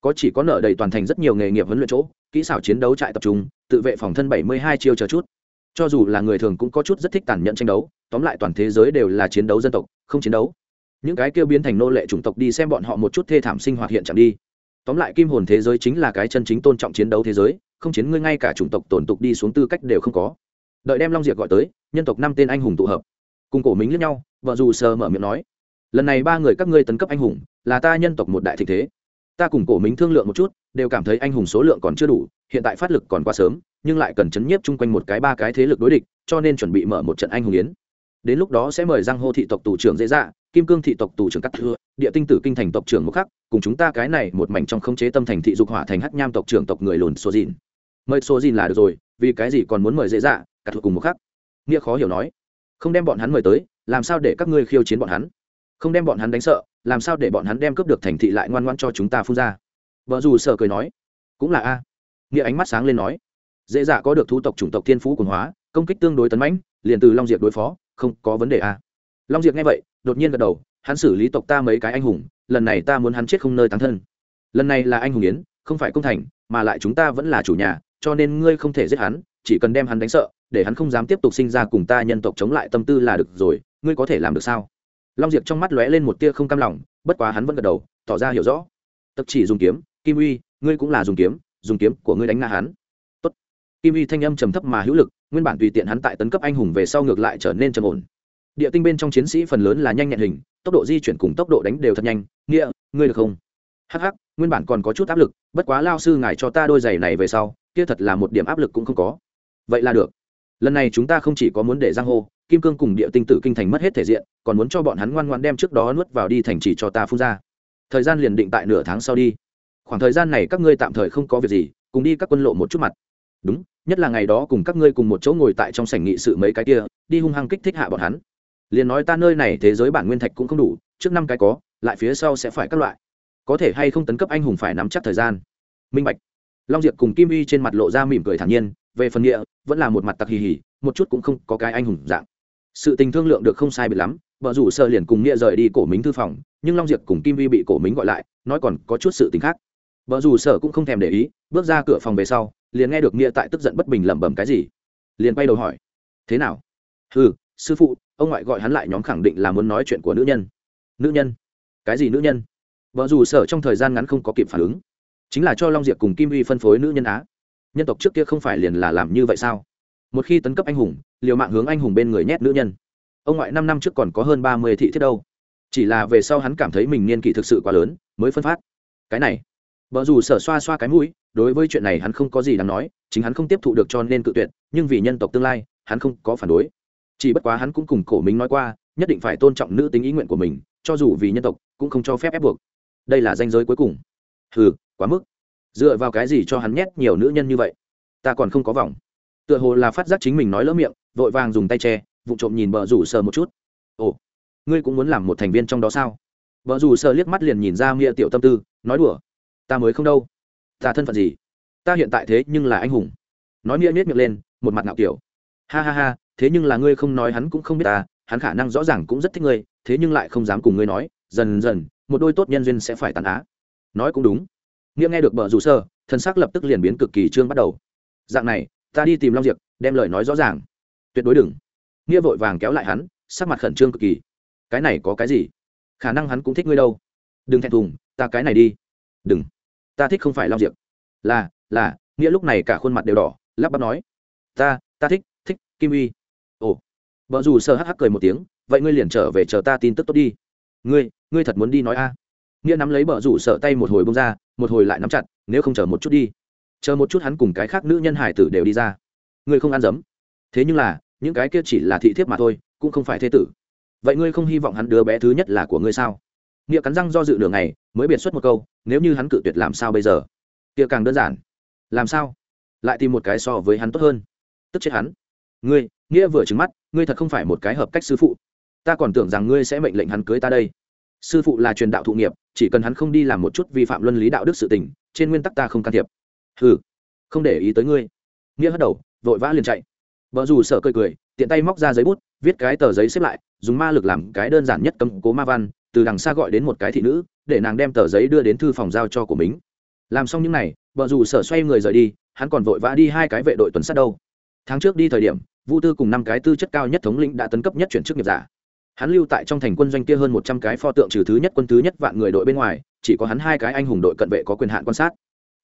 Có chỉ có nợ đầy toàn thành rất nhiều nghề nghiệp huấn luyện chỗ, kỹ xảo chiến đấu trại tập trung, tự vệ phòng thân bảy mươi hai chiêu chờ chút. Cho dù là người thường cũng có chút rất thích tàn nhẫn tranh đấu, tóm lại toàn thế giới đều là chiến đấu dân tộc, không chiến đấu. Những cái kêu biến thành nô lệ chủng tộc đi xem bọn họ một chút thê thảm sinh hoạt hiện chẳng đi. Tóm lại kim hồn thế giới chính là cái chân chính tôn trọng chiến đấu thế giới, không chiến ngươi ngay cả chủng tộc tổn tục đi xuống tư cách đều không có. Đợi đem long diệp gọi tới, nhân tộc năm tên anh hùng tụ hợp cùng cổ mính lẫn nhau, vợ dù sờ mở miệng nói, lần này ba người các ngươi tấn cấp anh hùng, là ta nhân tộc một đại thịnh thế. Ta cùng cổ mính thương lượng một chút, đều cảm thấy anh hùng số lượng còn chưa đủ, hiện tại phát lực còn quá sớm, nhưng lại cần chấn nhiếp chung quanh một cái ba cái thế lực đối địch, cho nên chuẩn bị mở một trận anh hùng yến. Đến lúc đó sẽ mời giang hô thị tộc tù trưởng dễ dạ kim cương thị tộc tù trưởng cắt thưa, địa tinh tử kinh thành tộc trưởng một khắc, cùng chúng ta cái này một mảnh trong khống chế tâm thành thị dục hỏa thành hắc nham tộc trưởng tộc người lùn số dìn. Mời số dìn là được rồi, vì cái gì còn muốn mời dễ dạ? Cắt thưa cùng một khắc. Nghĩa khó hiểu nói không đem bọn hắn mời tới, làm sao để các ngươi khiêu chiến bọn hắn? Không đem bọn hắn đánh sợ, làm sao để bọn hắn đem cướp được thành thị lại ngoan ngoan cho chúng ta phun ra? Vợ dù sợ cười nói, cũng là a. Nghĩa ánh mắt sáng lên nói, dễ dạ có được thu tộc chủng tộc thiên phú quần hóa, công kích tương đối tấn mãnh, liền từ long diệp đối phó, không có vấn đề a. Long diệp nghe vậy, đột nhiên gật đầu, hắn xử lý tộc ta mấy cái anh hùng, lần này ta muốn hắn chết không nơi tán thân. Lần này là anh hùng yến, không phải công thành, mà lại chúng ta vẫn là chủ nhà, cho nên ngươi không thể giết hắn chỉ cần đem hắn đánh sợ, để hắn không dám tiếp tục sinh ra cùng ta nhân tộc chống lại tâm tư là được rồi, ngươi có thể làm được sao? Long diệp trong mắt lóe lên một tia không cam lòng, bất quá hắn vẫn gật đầu, tỏ ra hiểu rõ. Tật chỉ dùng kiếm, kim uy, ngươi cũng là dùng kiếm dùng kiếm của ngươi đánh ngã hắn. Tốt. kim uy thanh âm trầm thấp mà hữu lực, nguyên bản tùy tiện hắn tại tấn cấp anh hùng về sau ngược lại trở nên trầm ổn. Địa tinh bên trong chiến sĩ phần lớn là nhanh nhẹn hình, tốc độ di chuyển cùng tốc độ đánh đều thật nhanh. Nghĩa, ngươi được không? Hh nguyên bản còn có chút áp lực, bất quá lao sư ngài cho ta đôi giày này về sau, kia thật là một điểm áp lực cũng không có vậy là được. Lần này chúng ta không chỉ có muốn để giang hồ kim cương cùng địa tinh tử kinh thành mất hết thể diện, còn muốn cho bọn hắn ngoan ngoan đem trước đó nuốt vào đi thành chỉ cho ta phun ra. Thời gian liền định tại nửa tháng sau đi. Khoảng thời gian này các ngươi tạm thời không có việc gì, cùng đi các quân lộ một chút mặt. Đúng, nhất là ngày đó cùng các ngươi cùng một chỗ ngồi tại trong sảnh nghị sự mấy cái kia, đi hung hăng kích thích hạ bọn hắn. Liền nói ta nơi này thế giới bản nguyên thạch cũng không đủ, trước năm cái có, lại phía sau sẽ phải các loại. Có thể hay không tấn cấp anh hùng phải nắm chắc thời gian. Minh bạch long diệp cùng kim uy trên mặt lộ ra mỉm cười thản nhiên, về phần nghĩa, vẫn là một mặt tặc hì hì, một chút cũng không có cái anh hùng dạng. Sự tình thương lượng được không sai biệt lắm vợ rủ sơ liền cùng nghĩa rời đi cổ mính thư phòng, nhưng long diệp cùng kim uy bị cổ mính gọi lại, nói còn có chút sự tình khác. Vợ rủ sở cũng không thèm để ý, bước ra cửa phòng về sau, liền nghe được nghĩa tại tức giận bất bình lẩm bẩm cái gì. Liền quay đầu hỏi, thế nào? Ừ sư phụ, ông ngoại gọi hắn lại nhóm khẳng định là muốn nói chuyện của nữ nhân. Nữ nhân? Cái gì nữ nhân? Vợ dù sở trong thời gian ngắn không có kịp phản ứng chính là cho long diệp cùng kim uy phân phối nữ nhân á nhân tộc trước kia không phải liền là làm như vậy sao một khi tấn cấp anh hùng liều mạng hướng anh hùng bên người nhét nữ nhân ông ngoại năm năm trước còn có hơn ba mươi thị thiết đâu chỉ là về sau hắn cảm thấy mình niên kỷ thực sự quá lớn mới phân phát cái này vợ dù sở xoa xoa cái mũi đối với chuyện này hắn không có gì đáng nói chính hắn không tiếp thụ được cho nên cự tuyệt nhưng vì nhân tộc tương lai hắn không có phản đối chỉ bất quá hắn cũng cùng cổ mình nói qua nhất định phải tôn trọng nữ tính ý nguyện của mình cho dù vì nhân tộc cũng không cho phép ép buộc đây là danh giới cuối cùng ừ quá mức. Dựa vào cái gì cho hắn nhét nhiều nữ nhân như vậy? Ta còn không có vòng. Tựa hồ là phát giác chính mình nói lỡ miệng, vội vàng dùng tay che, vụ trộm nhìn bờ rủ sờ một chút. Ồ, ngươi cũng muốn làm một thành viên trong đó sao? Vợ rủ sờ liếc mắt liền nhìn ra nghĩa tiểu tâm tư, nói đùa, ta mới không đâu. Ta thân phận gì? Ta hiện tại thế nhưng là anh hùng. Nói nghĩa miết miệng lên, một mặt ngạo kiểu. Ha ha ha, thế nhưng là ngươi không nói hắn cũng không biết ta, hắn khả năng rõ ràng cũng rất thích ngươi, thế nhưng lại không dám cùng ngươi nói, dần dần, một đôi tốt nhân duyên sẽ phải tàn á. Nói cũng đúng nghĩa nghe được bờ rủ sơ, thân xác lập tức liền biến cực kỳ trương bắt đầu. Dạng này, ta đi tìm long diệp, đem lời nói rõ ràng. Tuyệt đối đừng. Nghĩa vội vàng kéo lại hắn, sắc mặt khẩn trương cực kỳ. Cái này có cái gì? Khả năng hắn cũng thích ngươi đâu. Đừng thẹn thùng, ta cái này đi. Đừng. Ta thích không phải long diệp. Là là, nghĩa lúc này cả khuôn mặt đều đỏ, lắp bắp nói. Ta ta thích thích kim uy. Ồ. Vợ dù sơ hắc hắc cười một tiếng, vậy ngươi liền trở về chờ ta tin tức tốt đi. Ngươi ngươi thật muốn đi nói a? Nghĩa nắm lấy bờ rủ sợ tay một hồi bông ra một hồi lại nắm chặt, nếu không chờ một chút đi. Chờ một chút hắn cùng cái khác nữ nhân hải tử đều đi ra. Ngươi không ăn dấm. Thế nhưng là, những cái kia chỉ là thị thiếp mà thôi, cũng không phải thế tử. Vậy ngươi không hy vọng hắn đứa bé thứ nhất là của ngươi sao? Nghĩa cắn răng do dự nửa ngày, mới biệt xuất một câu, nếu như hắn cự tuyệt làm sao bây giờ? Kia càng đơn giản. Làm sao? Lại tìm một cái so với hắn tốt hơn. Tức chết hắn. Ngươi, nghĩa vừa trứng mắt, ngươi thật không phải một cái hợp cách sư phụ. Ta còn tưởng rằng ngươi sẽ mệnh lệnh hắn cưới ta đây sư phụ là truyền đạo thụ nghiệp chỉ cần hắn không đi làm một chút vi phạm luân lý đạo đức sự tình trên nguyên tắc ta không can thiệp. Hừ, không để ý tới ngươi. Nghĩa hất đầu vội vã liền chạy. Vợ dù sợ cười cười tiện tay móc ra giấy bút viết cái tờ giấy xếp lại dùng ma lực làm cái đơn giản nhất cấm cố ma văn từ đằng xa gọi đến một cái thị nữ để nàng đem tờ giấy đưa đến thư phòng giao cho của mình. Làm xong những n à y vợ dù sở xoay người rời đi hắn còn vội vã đi hai cái vệ đội tuần sát đâu. Tháng trước đi thời điểm vu tư cùng năm cái tư chất cao nhất thống lĩnh đã tấn cấp nhất chuyển chức nghiệp giả hắn lưu tại trong thành quân doanh kia hơn một trăm cái pho tượng trừ thứ nhất quân thứ nhất vạn người đội bên ngoài, chỉ có hắn hai cái anh hùng đội cận vệ có quyền hạn quan sát.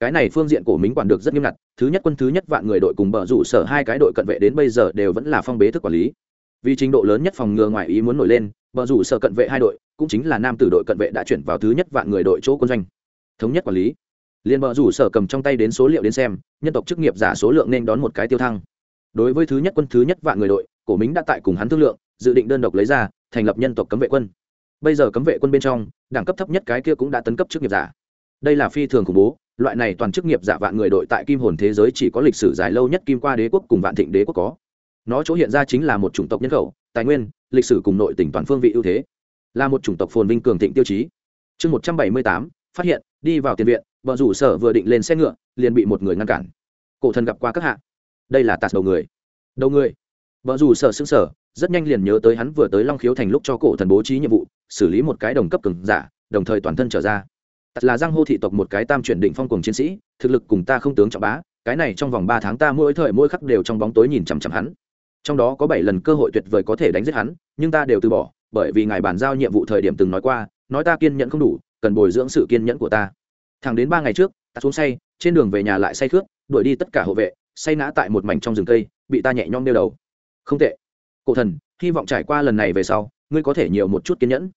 Cái này phương diện của mính quản được rất nghiêm ngặt, thứ nhất quân thứ nhất vạn người đội cùng bờ rủ sở hai cái đội cận vệ đến bây giờ đều vẫn là phong bế thức quản lý. Vì trình độ lớn nhất phòng ngừa ngoài ý muốn nổi lên, bờ rủ sở cận vệ hai đội, cũng chính là nam tử đội cận vệ đã chuyển vào thứ nhất vạn người đội chỗ quân doanh. Thống nhất quản lý. Liên bờ rủ sở cầm trong tay đến số liệu đến xem, nhân tộc chức nghiệp giả số lượng nên đón một cái tiêu thăng. Đối với thứ nhất quân thứ nhất vạn người đội, cổ mính đã tại cùng hắn thương lượng, dự định đơn độc lấy ra thành lập nhân tộc cấm vệ quân. Bây giờ cấm vệ quân bên trong, đẳng cấp thấp nhất cái kia cũng đã tấn cấp chức nghiệp giả. Đây là phi thường khủng bố, loại này toàn chức nghiệp giả vạn người đội tại kim hồn thế giới chỉ có lịch sử dài lâu nhất kim qua đế quốc cùng vạn thịnh đế quốc có. Nó chỗ hiện ra chính là một chủng tộc nhân khẩu, tài nguyên, lịch sử cùng nội tỉnh toàn phương vị ưu thế. Là một chủng tộc phồn vinh cường thịnh tiêu chí. Chương một trăm bảy mươi tám, phát hiện, đi vào tiền viện, vợ rủ sở vừa định lên xe ngựa, liền bị một người ngăn cản. Cổ thần gặp qua các hạ. Đây là tạt đầu người. Đầu người. Vợ rủ sở xứng sở rất nhanh liền nhớ tới hắn vừa tới long khiếu thành lúc cho cổ thần bố trí nhiệm vụ, xử lý một cái đồng cấp cường giả, đồng thời toàn thân trở ra. Thật là giang hô thị tộc một cái tam chuyển định phong cùng chiến sĩ, thực lực cùng ta không tướng trọng bá, cái này trong vòng ba tháng ta mỗi thời mỗi khắc đều trong bóng tối nhìn chằm chằm hắn. Trong đó có bảy lần cơ hội tuyệt vời có thể đánh giết hắn, nhưng ta đều từ bỏ, bởi vì ngài bàn giao nhiệm vụ thời điểm từng nói qua, nói ta kiên nhẫn không đủ, cần bồi dưỡng sự kiên nhẫn của ta. Thẳng đến ba ngày trước, ta xuống say, trên đường về nhà lại say khướt, đuổi đi tất cả hộ vệ, say ngã tại một mảnh trong rừng cây, bị ta nhẹ nhõm đeo đầu. Không tệ cổ thần, hy vọng trải qua lần này về sau, ngươi có thể nhiều một chút kiên nhẫn.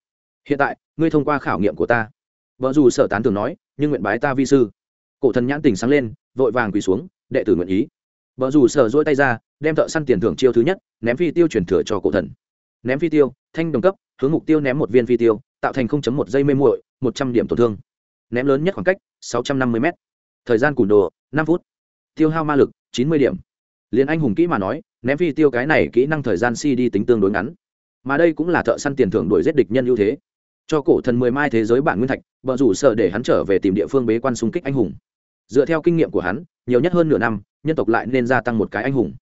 Hiện tại, ngươi thông qua khảo nghiệm của ta. Vợ dù sở tán thường nói, nhưng nguyện bái ta vi sư. Cổ thần nhãn tình sáng lên, vội vàng quỳ xuống, đệ tử nguyện ý. Vợ dù sở dỗi tay ra, đem thợ săn tiền thưởng chiêu thứ nhất, ném phi tiêu chuyển thừa cho cổ thần. Ném phi tiêu, thanh đồng cấp, hướng mục tiêu ném một viên phi tiêu, tạo thành một giây mê muội, một trăm điểm tổn thương. Ném lớn nhất khoảng cách, sáu trăm năm mươi m thời gian cùn đồ, năm phút. Tiêu hao ma lực, chín mươi điểm. Liền anh hùng kỹ mà nói ném phi tiêu cái này kỹ năng thời gian si đi tính tương đối ngắn. Mà đây cũng là thợ săn tiền thưởng đuổi giết địch nhân ưu thế. Cho cổ thần mười mai thế giới bản nguyên thạch vợ rủ sợ để hắn trở về tìm địa phương bế quan xung kích anh hùng. Dựa theo kinh nghiệm của hắn, nhiều nhất hơn nửa năm, nhân tộc lại nên gia tăng một cái anh hùng.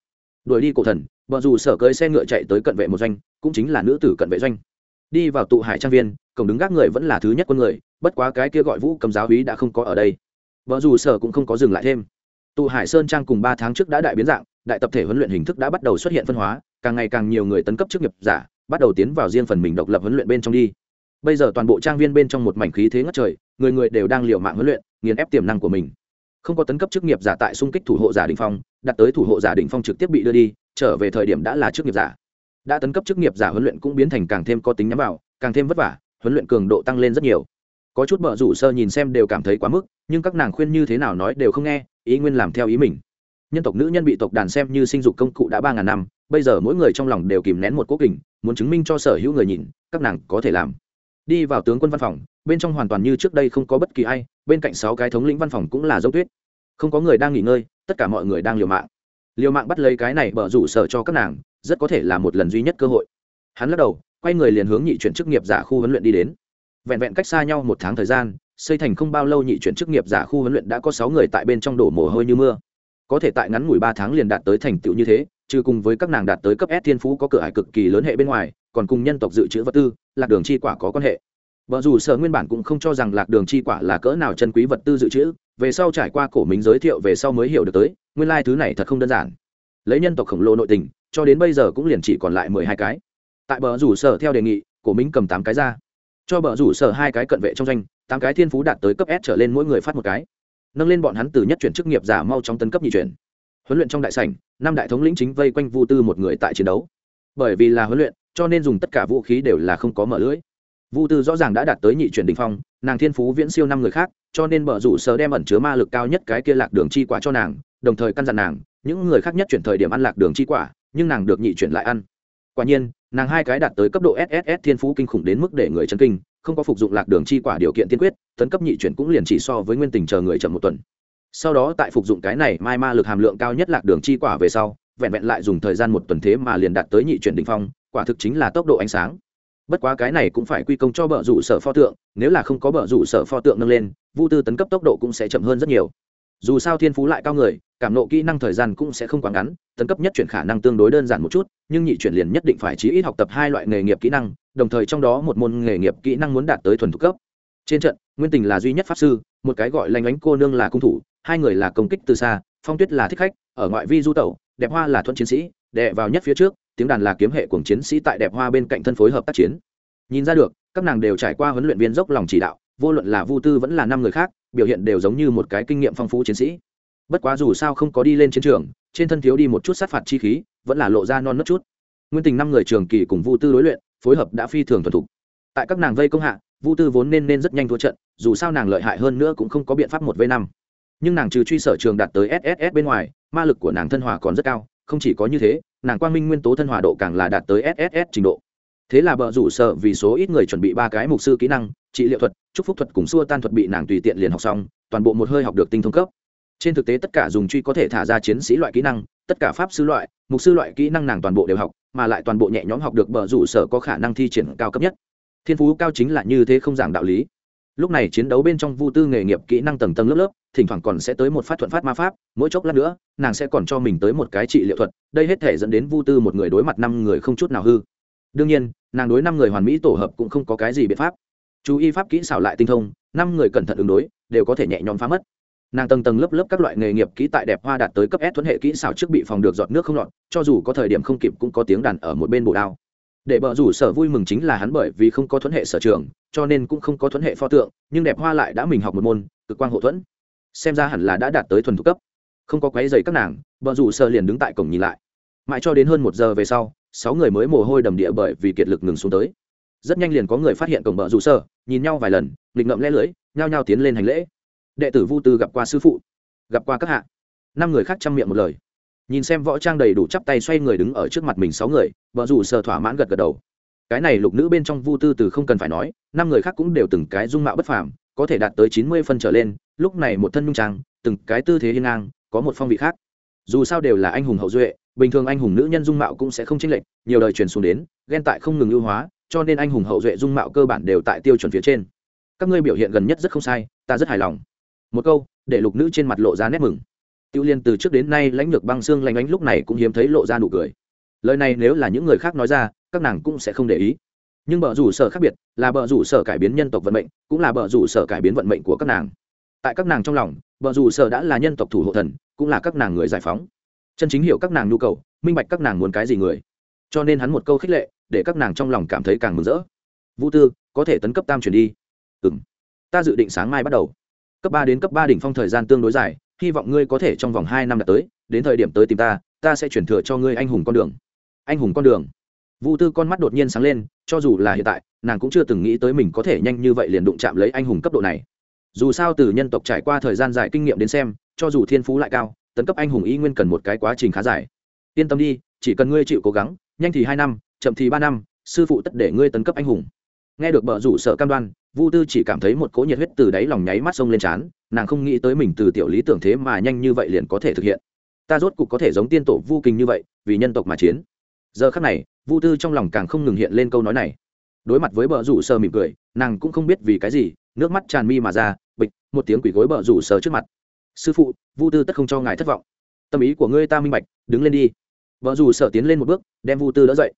Đuổi đi cổ thần vợ rủ sợ cưới xe ngựa chạy tới cận vệ một doanh, cũng chính là nữ tử cận vệ doanh. Đi vào tụ hải trang viên, cổng đứng gác người vẫn là thứ nhất quân người, bất quá cái kia gọi vũ cầm giáo hí đã không có ở đây. Vợ dù sở cũng không có dừng lại thêm. Tụ hải sơn trang cùng ba tháng trước đã đại biến dạng đại tập thể huấn luyện hình thức đã bắt đầu xuất hiện phân hóa, càng ngày càng nhiều người tấn cấp chức nghiệp giả, bắt đầu tiến vào riêng phần mình độc lập huấn luyện bên trong đi. Bây giờ toàn bộ trang viên bên trong một mảnh khí thế ngất trời, người người đều đang liều mạng huấn luyện, nghiền ép tiềm năng của mình. Không có tấn cấp chức nghiệp giả tại xung kích thủ hộ giả đình phong, đặt tới thủ hộ giả đình phong trực tiếp bị đưa đi, trở về thời điểm đã là chức nghiệp giả. Đã tấn cấp chức nghiệp giả huấn luyện cũng biến thành càng thêm có tính nhắm vào, càng thêm vất vả, huấn luyện cường độ tăng lên rất nhiều. Có chút bợ rủ sơ nhìn xem đều cảm thấy quá mức, nhưng các nàng khuyên như thế nào nói đều không nghe, ý nguyên làm theo ý mình nhân tộc nữ nhân bị tộc đàn xem như sinh dục công cụ đã ba ngàn năm, bây giờ mỗi người trong lòng đều kìm nén một cố kình, muốn chứng minh cho sở hữu người nhìn, các nàng có thể làm. Đi vào tướng quân văn phòng, bên trong hoàn toàn như trước đây không có bất kỳ ai, bên cạnh sáu cái thống lĩnh văn phòng cũng là dấu tuyết. Không có người đang nghỉ ngơi, tất cả mọi người đang liều mạng. Liều mạng bắt lấy cái này bở rủ sở cho các nàng, rất có thể là một lần duy nhất cơ hội. Hắn lắc đầu, quay người liền hướng nhị chuyển chức nghiệp giả khu huấn luyện đi đến. Vẹn vẹn cách xa nhau một tháng thời gian, xây thành không bao lâu nhị chuyển chức nghiệp giả khu huấn luyện đã có sáu người tại bên trong đổ mồ hôi như mưa có thể tại ngắn ngủi ba tháng liền đạt tới thành tựu như thế, trừ cùng với các nàng đạt tới cấp S thiên phú có cửa ải cực kỳ lớn hệ bên ngoài, còn cùng nhân tộc dự trữ vật tư, lạc đường chi quả có quan hệ. Vợ dù sở nguyên bản cũng không cho rằng lạc đường chi quả là cỡ nào chân quý vật tư dự trữ, về sau trải qua cổ mình giới thiệu về sau mới hiểu được tới, nguyên lai thứ này thật không đơn giản. Lấy nhân tộc khổng lồ nội tình, cho đến bây giờ cũng liền chỉ còn lại mười hai cái. Tại bờ rủ sở theo đề nghị, cổ minh cầm tám cái ra. Cho bờ rủ sở hai cái cận vệ trong danh, tám cái thiên phú đạt tới cấp s trở lên mỗi người phát một cái nâng lên bọn hắn từ nhất chuyển chức nghiệp giả mau trong tấn cấp nhị chuyển. Huấn luyện trong đại sảnh, năm đại thống lĩnh chính vây quanh vu tư một người tại chiến đấu. Bởi vì là huấn luyện, cho nên dùng tất cả vũ khí đều là không có mở lưỡi vu tư rõ ràng đã đạt tới nhị chuyển đình phong, nàng thiên phú, viễn siêu năm người khác, cho nên bờ rủ sở đem ẩn chứa ma lực cao nhất cái kia lạc đường chi quả cho nàng, đồng thời căn dặn nàng, những người khác nhất chuyển thời điểm ăn lạc đường chi quả, nhưng nàng được nhị chuyển lại ăn. Quả nhiên, nàng hai cái đạt tới cấp độ sss thiên phú kinh khủng đến mức để người chân kinh không có phục dụng lạc đường chi quả điều kiện tiên quyết, tấn cấp nhị chuyển cũng liền chỉ so với nguyên tình chờ người chậm một tuần. Sau đó tại phục dụng cái này mai ma lực hàm lượng cao nhất lạc đường chi quả về sau, vẹn vẹn lại dùng thời gian một tuần thế mà liền đạt tới nhị chuyển đ ỉ n h phong, quả thực chính là tốc độ ánh sáng. Bất quá cái này cũng phải quy công cho bờ rủ sở pho tượng, nếu là không có bờ rủ sở pho tượng nâng lên, vu tư tấn cấp tốc độ cũng sẽ chậm hơn rất nhiều dù sao thiên phú lại cao người, cảm nộ kỹ năng thời gian cũng sẽ không quá ngắn, tấn cấp nhất chuyển khả năng tương đối đơn giản một chút, nhưng nhị chuyển liền nhất định phải chí ít học tập hai loại nghề nghiệp kỹ năng, đồng thời trong đó một môn nghề nghiệp kỹ năng muốn đạt tới thuần thục cấp. Trên trận, nguyên tình là duy nhất pháp sư, một cái gọi lanh ánh cô nương là cung thủ, hai người là công kích từ xa, phong tuyết là thích khách, ở ngoại vi du tẩu, đẹp hoa là thuận chiến sĩ đệ vào nhất phía trước, tiếng đàn là kiếm hệ cùng chiến sĩ tại đẹp hoa bên cạnh thân phối hợp tác chiến. Nhìn ra được, các nàng đều trải qua huấn luyện viên dốc lòng chỉ đạo vô luận là vu tư vẫn là năm người khác, biểu hiện đều giống như một cái kinh nghiệm phong phú chiến sĩ. Bất quá dù sao không có đi lên chiến trường, trên thân thiếu đi một chút sát phạt chi khí, vẫn là lộ ra non nớt chút. Nguyên tình năm người trường kỳ cùng vu tư đối luyện, phối hợp đã phi thường thuần thục. Tại các nàng vây công hạ, vu tư vốn nên nên rất nhanh thua trận, dù sao nàng lợi hại hơn nữa cũng không có biện pháp một v năm. Nhưng nàng trừ truy sở trường đạt tới sss bên ngoài, ma lực của nàng thân hòa còn rất cao, không chỉ có như thế, nàng quang minh nguyên tố thân hòa độ càng là đạt tới sss trình độ thế là bờ rủ sợ vì số ít người chuẩn bị ba cái mục sư kỹ năng, trị liệu thuật, chúc phúc thuật cùng xua tan thuật bị nàng tùy tiện liền học xong, toàn bộ một hơi học được tinh thông cấp. Trên thực tế tất cả dùng truy có thể thả ra chiến sĩ loại kỹ năng, tất cả pháp sư loại, mục sư loại kỹ năng nàng toàn bộ đều học, mà lại toàn bộ nhẹ nhõm học được bờ rủ sở có khả năng thi triển cao cấp nhất. Thiên phú cao chính là như thế không giảng đạo lý. Lúc này chiến đấu bên trong vu tư nghề nghiệp kỹ năng tầng tầng lớp lớp, thỉnh thoảng còn sẽ tới một phát thuận phát ma pháp, mỗi chốc lát nữa, nàng sẽ còn cho mình tới một cái trị liệu thuật, đây hết thể dẫn đến vu tư một người đối mặt năm người không chút nào hư đương nhiên, nàng đối năm người hoàn mỹ tổ hợp cũng không có cái gì biện pháp. Chú y pháp kỹ xảo lại tinh thông, năm người cẩn thận ứng đối, đều có thể nhẹ nhõm phá mất. Nàng tầng tầng lớp lớp các loại nghề nghiệp kỹ tại đẹp hoa đạt tới cấp s thuẫn hệ kỹ xảo trước bị phòng được giọt nước không lọt, cho dù có thời điểm không kịp cũng có tiếng đàn ở một bên bộ đao. Để bờ rủ sở vui mừng chính là hắn bởi vì không có thuẫn hệ sở trường, cho nên cũng không có thuẫn hệ pho tượng, nhưng đẹp hoa lại đã mình học một môn, cực quang hộ thuẫn. Xem ra hẳn là đã đạt tới thuần thục cấp. Không có quấy dày các nàng bờ rủ sở liền đứng tại cổng nhìn lại. Mãi cho đến hơn một giờ về sau sáu người mới mồ hôi đầm địa bởi vì kiệt lực ngừng xuống tới. Rất nhanh liền có người phát hiện cổng bờ rủ sợ nhìn nhau vài lần, nghịch ngậm lẽ lưới nhao nhao tiến lên hành lễ. Đệ tử vu tư gặp qua sư phụ, gặp qua các hạ. Năm người khác chăm miệng một lời. Nhìn xem võ trang đầy đủ chắp tay xoay người đứng ở trước mặt mình sáu người vợ rủ sờ thỏa mãn gật gật đầu. Cái này lục nữ bên trong vu tư từ không cần phải nói, năm người khác cũng đều từng cái dung mạo bất phàm, có thể đạt tới chín mươi phân trở lên, lúc này một thân nhung trang, từng cái tư thế hiên ngang, có một phong vị khác. Dù sao đều là anh hùng hậu duệ bình thường anh hùng nữ nhân dung mạo cũng sẽ không chênh lệch, nhiều đời truyền xuống đến, ghen tại không ngừng ưu hóa, cho nên anh hùng hậu duệ dung mạo cơ bản đều tại tiêu chuẩn phía trên. Các ngươi biểu hiện gần nhất rất không sai, ta rất hài lòng. Một câu, để lục nữ trên mặt lộ ra nét mừng. Tiêu liên từ trước đến nay lãnh lược băng xương lanh ánh lúc này cũng hiếm thấy lộ ra nụ cười. Lời này nếu là những người khác nói ra, các nàng cũng sẽ không để ý. Nhưng bờ rủ sở khác biệt, là bờ rủ sở cải biến nhân tộc vận mệnh, cũng là bờ rủ sở cải biến vận mệnh của các nàng. Tại các nàng trong lòng, bờ rủ sở đã là nhân tộc thủ hộ thần, cũng là các nàng người giải phóng chân chính hiểu các nàng nhu cầu, minh bạch các nàng muốn cái gì người. Cho nên hắn một câu khích lệ, để các nàng trong lòng cảm thấy càng mừng rỡ. Vũ tư, có thể tấn cấp tam chuyển đi. Ừ m ta dự định sáng mai bắt đầu. Cấp ba đến cấp ba đỉnh phong thời gian tương đối dài, hy vọng ngươi có thể trong vòng hai năm đã tới, đến thời điểm tới tìm ta ta sẽ chuyển thừa cho ngươi anh hùng con đường. Anh hùng con đường. Vũ tư con mắt đột nhiên sáng lên, cho dù là hiện tại, nàng cũng chưa từng nghĩ tới mình có thể nhanh như vậy liền đụng chạm lấy anh hùng cấp độ này. Dù sao từ nhân tộc trải qua thời gian dài kinh nghiệm đến xem, cho dù thiên phú lại cao tấn cấp anh hùng y nguyên cần một cái quá trình khá dài. Yên tâm đi, chỉ cần ngươi chịu cố gắng, nhanh thì hai năm, chậm thì ba năm, sư phụ tất để ngươi tấn cấp anh hùng. Nghe được bờ rủ sợ cam đoan, vu tư chỉ cảm thấy một cỗ nhiệt huyết từ đáy lòng nháy mắt sông lên trán, nàng không nghĩ tới mình từ tiểu lý tưởng thế mà nhanh như vậy liền có thể thực hiện. Ta rốt cục có thể giống tiên tổ vu kinh như vậy, vì nhân tộc mà chiến. Giờ khắc này, vu tư trong lòng càng không ngừng hiện lên câu nói này. Đối mặt với bờ rủ sờ mỉm cười, nàng cũng không biết vì cái gì, nước mắt tràn mi mà ra, bịch, một tiếng quỷ gối bờ rủ sờ trước mặt sư phụ, vu tư tất không cho ngài thất vọng. Tâm ý của ngươi ta minh bạch, đứng lên đi. Vợ dù sợ tiến lên một bước, đem vu tư đỡ dậy.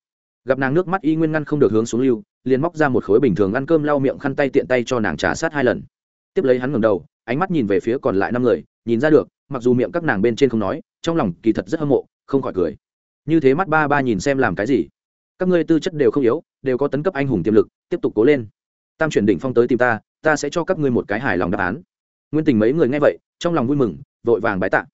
Gặp nàng nước mắt y nguyên ngăn không được hướng xuống lưu, liền móc ra một khối bình thường ăn cơm lau miệng khăn tay tiện tay cho nàng trả sát hai lần. Tiếp lấy hắn ngẩng đầu, ánh mắt nhìn về phía còn lại năm người, nhìn ra được, mặc dù miệng các nàng bên trên không nói, trong lòng kỳ thật rất hâm mộ, không khỏi cười. Như thế mắt ba ba nhìn xem làm cái gì? Các ngươi tư chất đều không yếu, đều có tấn cấp anh hùng tiềm lực, tiếp tục cố lên. Tam chuyển đỉnh phong tới tìm ta ta sẽ cho các ngươi một cái hài lòng đáp án. Nguyên tình mấy người nghe vậy trong lòng vui mừng, vội vàng bái tạ.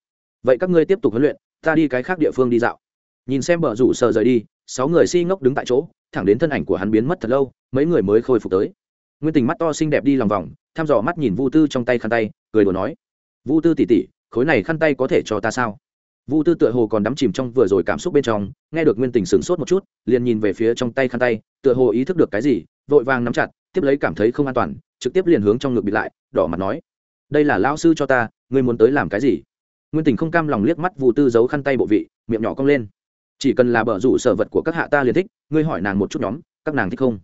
Vậy các ngươi tiếp tục huấn luyện, ta đi cái khác địa phương đi dạo. Nhìn xem bờ rủ sờ rời đi, sáu người si ngốc đứng tại chỗ, thẳng đến thân ảnh của hắn biến mất thật lâu, mấy người mới khôi phục tới. Nguyên tình mắt to xinh đẹp đi lòng vòng, thăm dò mắt nhìn vu tư trong tay khăn tay, cười đùa nói, vu tư tỉ tỉ khối này khăn tay có thể cho ta sao? Vu tư tựa hồ còn đắm chìm trong vừa rồi cảm xúc bên trong, nghe được nguyên tình sửng sốt một chút, liền nhìn về phía trong tay khăn tay, tựa hồ ý thức được cái gì, vội vàng nắm chặt, tiếp lấy cảm thấy không an toàn, trực tiếp liền hướng trong ngực bị lại, đỏ mặt nói đây là lao sư cho ta, ngươi muốn tới làm cái gì? Nguyên tình không cam lòng liếc mắt vụ tư giấu khăn tay bộ vị, miệng nhỏ cong lên. Chỉ cần là bờ rủ sở vật của các hạ ta liền thích, ngươi hỏi nàng một chút nhóm, các nàng thích không?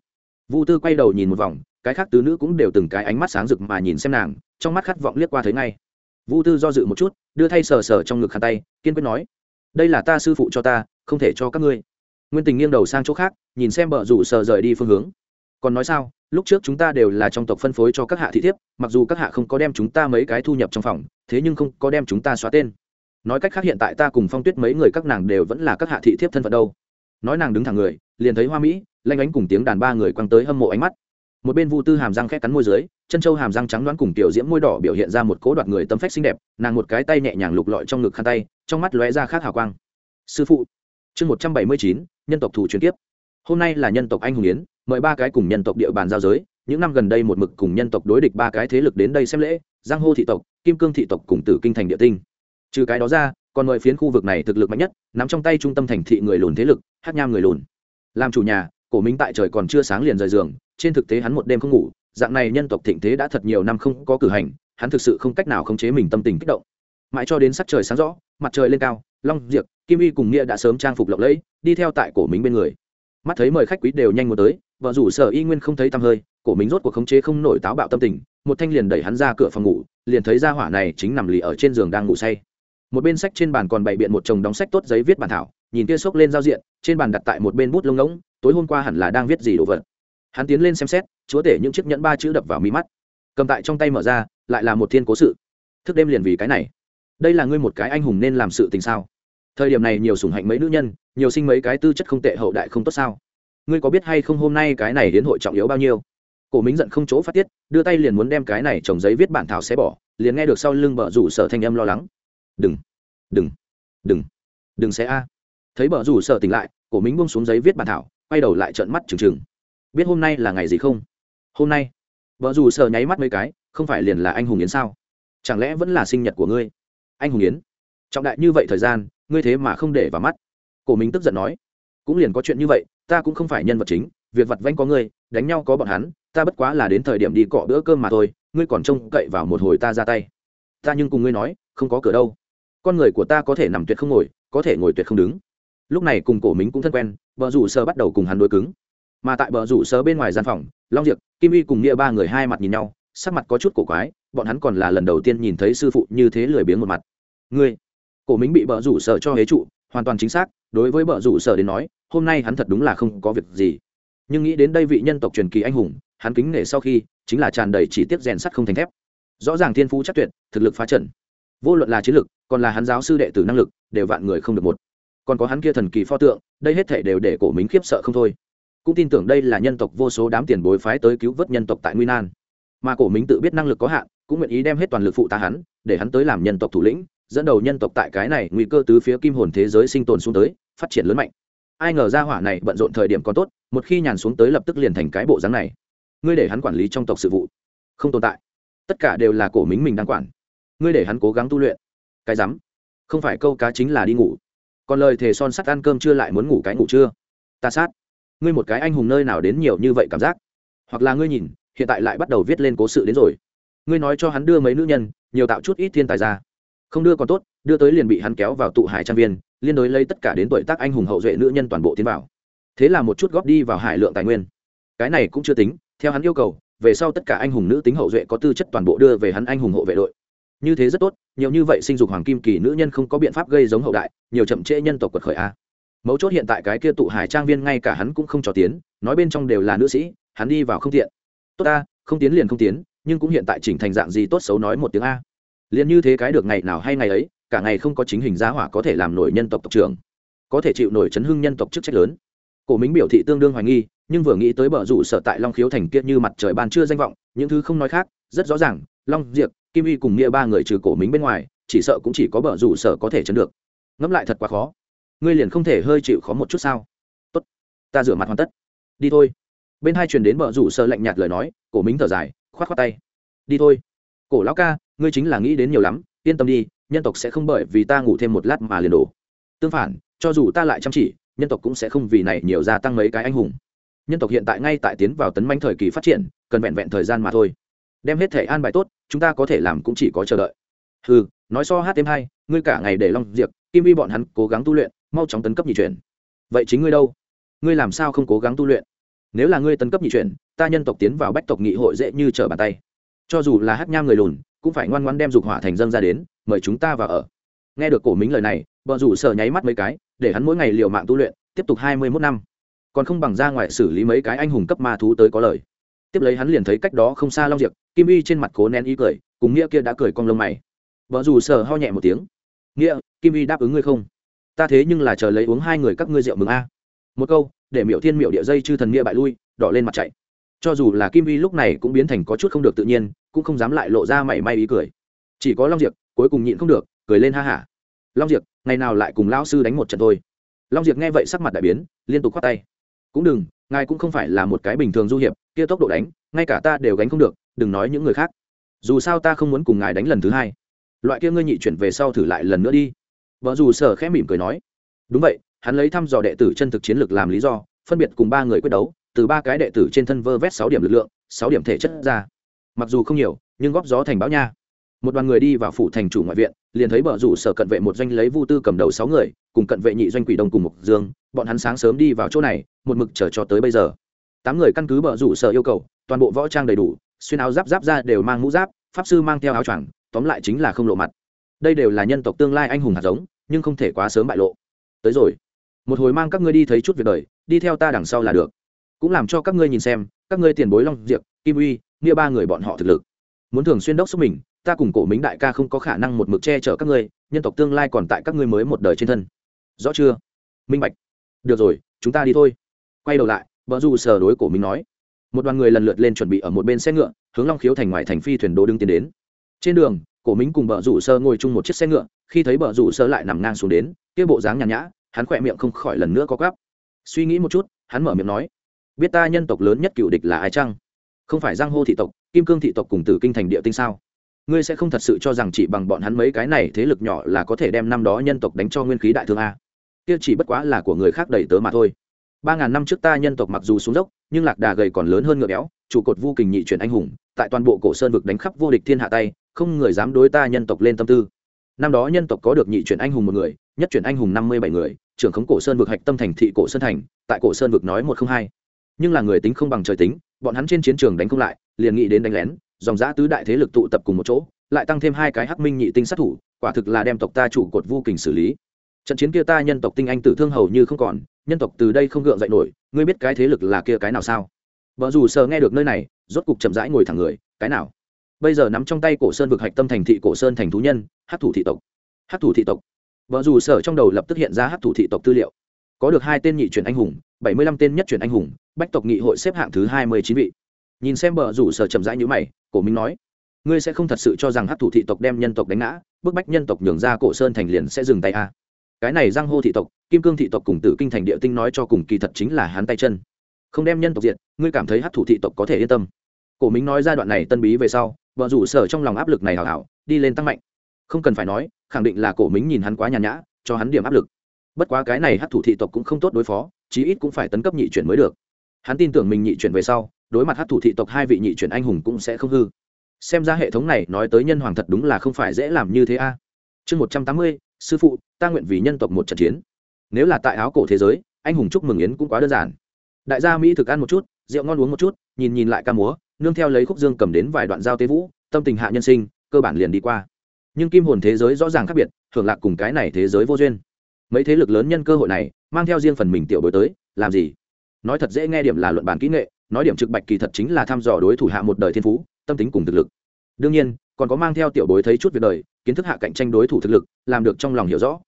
Vu tư quay đầu nhìn một vòng, cái khác tứ nữ cũng đều từng cái ánh mắt sáng rực mà nhìn xem nàng, trong mắt khát vọng liếc qua thấy ngay. Vu tư do dự một chút, đưa thay sờ sờ trong ngực khăn tay, kiên quyết nói, đây là ta sư phụ cho ta, không thể cho các ngươi. Nguyên tình nghiêng đầu sang chỗ khác, nhìn xem bờ rủ sờ rời đi phương hướng còn nói sao, lúc trước chúng ta đều là trong tộc phân phối cho các hạ thị thiếp, mặc dù các hạ không có đem chúng ta mấy cái thu nhập trong phòng, thế nhưng không có đem chúng ta xóa tên. Nói cách khác hiện tại ta cùng phong tuyết mấy người các nàng đều vẫn là các hạ thị thiếp thân phận đâu. Nói nàng đứng thẳng người, liền thấy hoa mỹ, lanh ánh cùng tiếng đàn ba người quăng tới hâm mộ ánh mắt. Một bên vu tư hàm răng khét cắn môi dưới, chân châu hàm răng trắng đoán cùng tiểu diễm môi đỏ biểu hiện ra một cố đoạt người tâm phách xinh đẹp, nàng một cái tay nhẹ nhàng lục lọi trong ngực khăn tay, trong mắt lóe ra khác hào quang. Sư phụ, chương một trăm bảy mươi chín, nhân tộc thủ truyền tiếp hôm nay là nhân tộc anh hùng yến mời ba cái cùng nhân tộc địa bàn giao giới, những năm gần đây một mực cùng nhân tộc đối địch ba cái thế lực đến đây xem lễ, giang hô thị tộc, kim cương thị tộc cùng tử kinh thành địa tinh. Trừ cái đó ra, còn mời phiến khu vực này thực lực mạnh nhất, nắm trong tay trung tâm thành thị người lùn thế lực, hát nham người lùn. Làm chủ nhà, cổ minh tại trời còn chưa sáng liền rời giường, trên thực tế hắn một đêm không ngủ, dạng này nhân tộc thịnh thế đã thật nhiều năm không có cử hành, hắn thực sự không cách nào khống chế mình tâm tình kích động. Mãi cho đến sắc trời sáng rõ, mặt trời lên cao, long diệc kim y cùng nghĩa đã sớm trang phục lộng lẫy, đi theo tại cổ minh bên người. Mắt thấy mời khách quý đều nhanh muốn tới vợ rủ sở y nguyên không thấy tăm hơi, cổ mình rốt cuộc khống chế không nổi táo bạo tâm tình, một thanh liền đẩy hắn ra cửa phòng ngủ, liền thấy ra hỏa này chính nằm lì ở trên giường đang ngủ say. Một bên sách trên bàn còn bày biện một chồng đóng sách tốt giấy viết bản thảo, nhìn kia xốc lên giao diện, trên bàn đặt tại một bên bút lông ngỗng, tối hôm qua hẳn là đang viết gì đồ vật. Hắn tiến lên xem xét, chúa tể những chiếc nhẫn ba chữ đập vào mi mắt. Cầm tại trong tay mở ra, lại là một thiên cố sự. Thức đêm liền vì cái này. Đây là ngươi một cái anh hùng nên làm sự tình sao? Thời điểm này nhiều sủng hạnh mấy nữ nhân, nhiều sinh mấy cái tư chất không tệ, hậu đại không tốt sao? Ngươi có biết hay không hôm nay cái này đến hội trọng yếu bao nhiêu? Cổ minh giận không chỗ phát tiết, đưa tay liền muốn đem cái này trồng giấy viết bản thảo xé bỏ, liền nghe được sau lưng bờ rủ sở thanh âm lo lắng. Đừng đừng đừng đừng xé a. Thấy bờ rủ sở tỉnh lại, cổ Minh buông xuống giấy viết bản thảo, quay đầu lại trợn mắt trừng trừng. Biết hôm nay là ngày gì không? Hôm nay vợ dù sợ nháy mắt mấy cái, không phải liền là anh hùng yến sao? Chẳng lẽ vẫn là sinh nhật của ngươi? Anh hùng yến. Trọng đại như vậy thời gian, ngươi thế mà không để vào mắt. Cổ minh tức giận nói. Cũng liền có chuyện như vậy ta cũng không phải nhân vật chính, việc vặt vanh có ngươi, đánh nhau có bọn hắn, ta bất quá là đến thời điểm đi cọ bữa cơm mà thôi, ngươi còn trông cậy vào một hồi ta ra tay. Ta nhưng cùng ngươi nói, không có cửa đâu. Con người của ta có thể nằm tuyệt không ngồi, có thể ngồi tuyệt không đứng. Lúc này cùng cổ minh cũng thân quen vợ rủ sơ bắt đầu cùng hắn đối cứng. Mà tại bờ rủ sơ bên ngoài gian phòng, long diệp, kim y cùng nghĩa ba người hai mặt nhìn nhau, sắc mặt có chút cổ quái, bọn hắn còn là lần đầu tiên nhìn thấy sư phụ như thế lười biếng một mặt. Ngươi? Cổ minh bị bờ rủ sở cho hế trụ, hoàn toàn chính xác, đối với bờ rủ sở đến nói hôm nay hắn thật đúng là không có việc gì. Nhưng nghĩ đến đây vị nhân tộc truyền kỳ anh hùng, hắn kính nể sau khi, chính là tràn đầy chỉ tiết rèn sắt không thành thép. Rõ ràng thiên phú chắc tuyệt, thực lực phá trận. Vô luận là chiến lực, còn là hắn giáo sư đệ tử năng lực, đều vạn người không được một. Còn có hắn kia thần kỳ pho tượng, đây hết thể đều để cổ minh khiếp sợ không thôi. Cũng tin tưởng đây là nhân tộc vô số đám tiền bối phái tới cứu vớt nhân tộc tại nguy nan. Mà cổ minh tự biết năng lực có hạn, cũng nguyện ý đem hết toàn lực phụ tá hắn, để hắn tới làm nhân tộc thủ lĩnh, dẫn đầu nhân tộc tại cái này nguy cơ tứ phía kim hồn thế giới sinh tồn xuống tới, phát triển lớn mạnh ai ngờ ra hỏa này bận rộn thời điểm còn tốt, một khi nhàn xuống tới lập tức liền thành cái bộ dáng này. Ngươi để hắn quản lý trong tộc sự vụ. Không tồn tại. Tất cả đều là cổ minh mình đang quản. Ngươi để hắn cố gắng tu luyện. Cái rắm. Không phải câu cá chính là đi ngủ. Còn lời thề son sắt ăn cơm chưa lại muốn ngủ cái ngủ chưa? Ta sát. Ngươi một cái anh hùng nơi nào đến nhiều như vậy cảm giác? Hoặc là ngươi nhìn, hiện tại lại bắt đầu viết lên cố sự đến rồi. Ngươi nói cho hắn đưa mấy nữ nhân, nhiều tạo chút ít thiên tài ra. Không đưa còn tốt đưa tới liền bị hắn kéo vào tụ hải trang viên, liên đối lấy tất cả đến tuổi tác anh hùng hậu duệ nữ nhân toàn bộ tiến vào. Thế là một chút góp đi vào hải lượng tài nguyên. Cái này cũng chưa tính, theo hắn yêu cầu, về sau tất cả anh hùng nữ tính hậu duệ có tư chất toàn bộ đưa về hắn anh hùng hộ vệ đội. Như thế rất tốt, nhiều như vậy sinh dục hoàng kim kỳ nữ nhân không có biện pháp gây giống hậu đại, nhiều chậm trễ nhân tộc quật khởi a. Mấu chốt hiện tại cái kia tụ hải trang viên ngay cả hắn cũng không cho tiến, nói bên trong đều là nữ sĩ, hắn đi vào không tiện. Tốt ta, không tiến liền không tiến, nhưng cũng hiện tại chỉnh thành dạng gì tốt xấu nói một tiếng a. Liền như thế cái được ngày nào hay ngày ấy cả ngày không có chính hình giá hỏa có thể làm nổi nhân tộc tộc trưởng, có thể chịu nổi chấn hưng nhân tộc chức trách lớn. Cổ mính biểu thị tương đương hoài nghi, nhưng vừa nghĩ tới bờ rủ sở tại long khiếu thành kiệt như mặt trời ban chưa danh vọng, những thứ không nói khác, rất rõ ràng, long, diệp, kim y cùng nghĩa ba người trừ cổ mính bên ngoài, chỉ sợ cũng chỉ có bờ rủ sở có thể chấn được. Ngẫm lại thật quá khó. Ngươi liền không thể hơi chịu khó một chút sao? Tốt, ta rửa mặt hoàn tất. Đi thôi. Bên hai truyền đến bờ rủ sở lạnh nhạt lời nói, cổ mính thở dài, khoát khoát tay. Đi thôi. Cổ lão ca, ngươi chính là nghĩ đến nhiều lắm, yên tâm đi nhân tộc sẽ không bởi vì ta ngủ thêm một lát mà liền đổ. Tương phản, cho dù ta lại chăm chỉ, nhân tộc cũng sẽ không vì này nhiều gia tăng mấy cái anh hùng. Nhân tộc hiện tại ngay tại tiến vào tấn manh thời kỳ phát triển, cần vẹn vẹn thời gian mà thôi. Đem hết thể an bài tốt, chúng ta có thể làm cũng chỉ có chờ đợi. Ừ nói so hát thêm hai, ngươi cả ngày để long diệp, kim vi bọn hắn cố gắng tu luyện, mau chóng tấn cấp nhị chuyển. Vậy chính ngươi đâu? Ngươi làm sao không cố gắng tu luyện? Nếu là ngươi tấn cấp nhị chuyển, ta nhân tộc tiến vào bách tộc nghị hội dễ như trở bàn tay. Cho dù là hát nham người lùn, cũng phải ngoan ngoan đem dục hỏa thành dân ra đến mời chúng ta vào ở. Nghe được cổ mính lời này vợ rủ sợ nháy mắt mấy cái, để hắn mỗi ngày liều mạng tu luyện, tiếp tục hai mươi mốt năm. Còn không bằng ra ngoài xử lý mấy cái anh hùng cấp ma thú tới có lời. Tiếp lấy hắn liền thấy cách đó không xa long diệp, kim y trên mặt cố nén ý cười, cùng nghĩa kia đã cười cong lông mày. Vợ dù sờ ho nhẹ một tiếng. Nghĩa, kim y đáp ứng ngươi không? Ta thế nhưng là chờ lấy uống hai người các ngươi rượu mừng a. Một câu, để miểu thiên miểu địa dây chư thần nghĩa bại lui, đỏ lên mặt chạy. Cho dù là kim vi lúc này cũng biến thành có chút không được tự nhiên, cũng không dám lại lộ ra mảy may ý cười. Chỉ có long diệp cuối cùng nhịn không được, cười lên ha hả. Long diệp, ngày nào lại cùng lão sư đánh một trận thôi? Long diệp nghe vậy sắc mặt đại biến, liên tục khoát tay. Cũng đừng, ngài cũng không phải là một cái bình thường du hiệp, kia tốc độ đánh, ngay cả ta đều gánh không được, đừng nói những người khác. Dù sao ta không muốn cùng ngài đánh lần thứ hai. Loại kia ngươi nhị chuyển về sau thử lại lần nữa đi. Vợ dù sở khẽ mỉm cười nói. Đúng vậy, hắn lấy thăm dò đệ tử chân thực chiến lược làm lý do, phân biệt cùng ba người quyết đấu, từ ba cái đệ tử trên thân vơ vét sáu điểm lực lượng, sáu điểm thể chất ra. Mặc dù không nhiều, nhưng góp gió thành bão nha một đoàn người đi vào phủ thành chủ ngoại viện, liền thấy bờ rủ sở cận vệ một doanh lấy vu tư cầm đầu sáu người, cùng cận vệ nhị doanh quỷ đông cùng mục dương, bọn hắn sáng sớm đi vào chỗ này, một mực chờ cho tới bây giờ. Tám người căn cứ bờ rủ sở yêu cầu, toàn bộ võ trang đầy đủ, xuyên áo giáp giáp ra đều mang mũ giáp, pháp sư mang theo áo choàng, tóm lại chính là không lộ mặt. Đây đều là nhân tộc tương lai anh hùng hạt giống, nhưng không thể quá sớm bại lộ. Tới rồi. Một hồi mang các ngươi đi thấy chút việc đời, đi theo ta đằng sau là được. Cũng làm cho các ngươi nhìn xem, các ngươi tiền bối long diệp, kim uy, nghĩa ba người bọn họ thực lực. Muốn thường xuyên đốc xúc mình ta cùng cổ mính đại ca không có khả năng một mực che chở các ngươi, nhân tộc tương lai còn tại các ngươi mới một đời trên thân. Rõ chưa? Minh bạch. Được rồi, chúng ta đi thôi. Quay đầu lại vợ dù sờ đối cổ mính nói. Một đoàn người lần lượt lên chuẩn bị ở một bên xe ngựa, hướng long khiếu thành ngoài thành phi thuyền đồ đứng tiến đến. Trên đường, cổ mính cùng vợ rủ sơ ngồi chung một chiếc xe ngựa, khi thấy bờ rủ sơ lại nằm ngang xuống đến, kia bộ dáng nhàn nhã, hắn khỏe miệng không khỏi lần nữa có gắp suy nghĩ một chút, hắn mở miệng nói. Biết ta nhân tộc lớn nhất cựu địch là ai chăng? Không phải giang hô thị tộc, kim cương thị tộc cùng tử kinh thành địa tinh sao? Ngươi sẽ không thật sự cho rằng chỉ bằng bọn hắn mấy cái này thế lực nhỏ là có thể đem năm đó nhân tộc đánh cho nguyên khí đại thương a. Kia chỉ bất quá là của người khác đẩy tớ mà thôi. Ba ngàn năm trước ta nhân tộc mặc dù xuống dốc, nhưng lạc đà gầy còn lớn hơn ngựa béo, trụ cột vô kình nhị chuyển anh hùng, tại toàn bộ cổ sơn vực đánh khắp vô địch thiên hạ tay, không người dám đối ta nhân tộc lên tâm tư. Năm đó nhân tộc có được nhị chuyển anh hùng một người, nhất chuyển anh hùng năm mươi bảy người, trưởng khống cổ sơn vực hạch tâm thành thị cổ sơn thành, tại cổ sơn vực nói một không hai. Nhưng là người tính không bằng trời tính, bọn hắn trên chiến trường đánh không lại, liền nghĩ đến đánh lén dòng giã tứ đại thế lực tụ tập cùng một chỗ, lại tăng thêm hai cái hắc minh nhị tinh sát thủ, quả thực là đem tộc ta chủ cột vô kình xử lý. Trận chiến kia ta nhân tộc tinh anh tử thương hầu như không còn, nhân tộc từ đây không gượng dậy nổi, ngươi biết cái thế lực là kia cái nào sao? Vợ dù sờ nghe được nơi này, rốt cục chậm rãi ngồi thẳng người, cái nào? Bây giờ nắm trong tay cổ sơn vực hạch tâm thành thị cổ sơn thành thú nhân hát thủ thị tộc. Hát thủ thị tộc. Vợ dù sở trong đầu lập tức hiện ra hát thủ thị tộc tư liệu. Có được hai tên nhị truyền anh hùng, bảy mươi lăm tên nhất truyền anh hùng, bách tộc nghị hội xếp hạng thứ hai mươi chín vị. Nhìn xem bờ rủ sở chậm rãi như mày cổ minh nói ngươi sẽ không thật sự cho rằng hát thủ thị tộc đem nhân tộc đánh ngã bức bách nhân tộc nhường ra cổ sơn thành liền sẽ dừng tay a à. cái này giang hô thị tộc kim cương thị tộc cùng tử kinh thành địa tinh nói cho cùng kỳ thật chính là hắn tay chân. Không đem nhân tộc diện, ngươi cảm thấy hát thủ thị tộc có thể yên tâm. Cổ minh nói giai đoạn này tân bí về sau vợ rủ sở trong lòng áp lực này hào hảo đi lên tăng mạnh. Không cần phải nói khẳng định là cổ minh nhìn hắn quá nhàn nhã cho hắn điểm áp lực. Bất quá cái này hát thủ thị tộc cũng không tốt đối phó chí ít cũng phải tấn cấp nhị chuyển mới được hắn tin tưởng mình nhị chuyển về sau, đối mặt hát thủ thị tộc hai vị nhị chuyển anh hùng cũng sẽ không hư. Xem ra hệ thống này nói tới nhân hoàng thật đúng là không phải dễ làm như thế a. Chương một trăm tám mươi, sư phụ, ta nguyện vì nhân tộc một trận chiến. Nếu là tại áo cổ thế giới, anh hùng chúc mừng yến cũng quá đơn giản. Đại gia mỹ thực ăn một chút, rượu ngon uống một chút, nhìn nhìn lại ca múa, nương theo lấy khúc dương cầm đến vài đoạn giao tế vũ, tâm tình hạ nhân sinh, cơ bản liền đi qua. Nhưng kim hồn thế giới rõ ràng khác biệt hưởng lạc cùng cái này thế giới vô duyên. Mấy thế lực lớn nhân cơ hội này, mang theo riêng phần mình tiểu bối tới, làm gì? Nói thật dễ nghe điểm là luận bàn kỹ nghệ, nói điểm trực bạch kỳ thật chính là thăm dò đối thủ hạ một đời thiên phú, tâm tính cùng thực lực. Đương nhiên, còn có mang theo tiểu bối thấy chút việc đời, kiến thức hạ cạnh tranh đối thủ thực lực, làm được trong lòng hiểu rõ.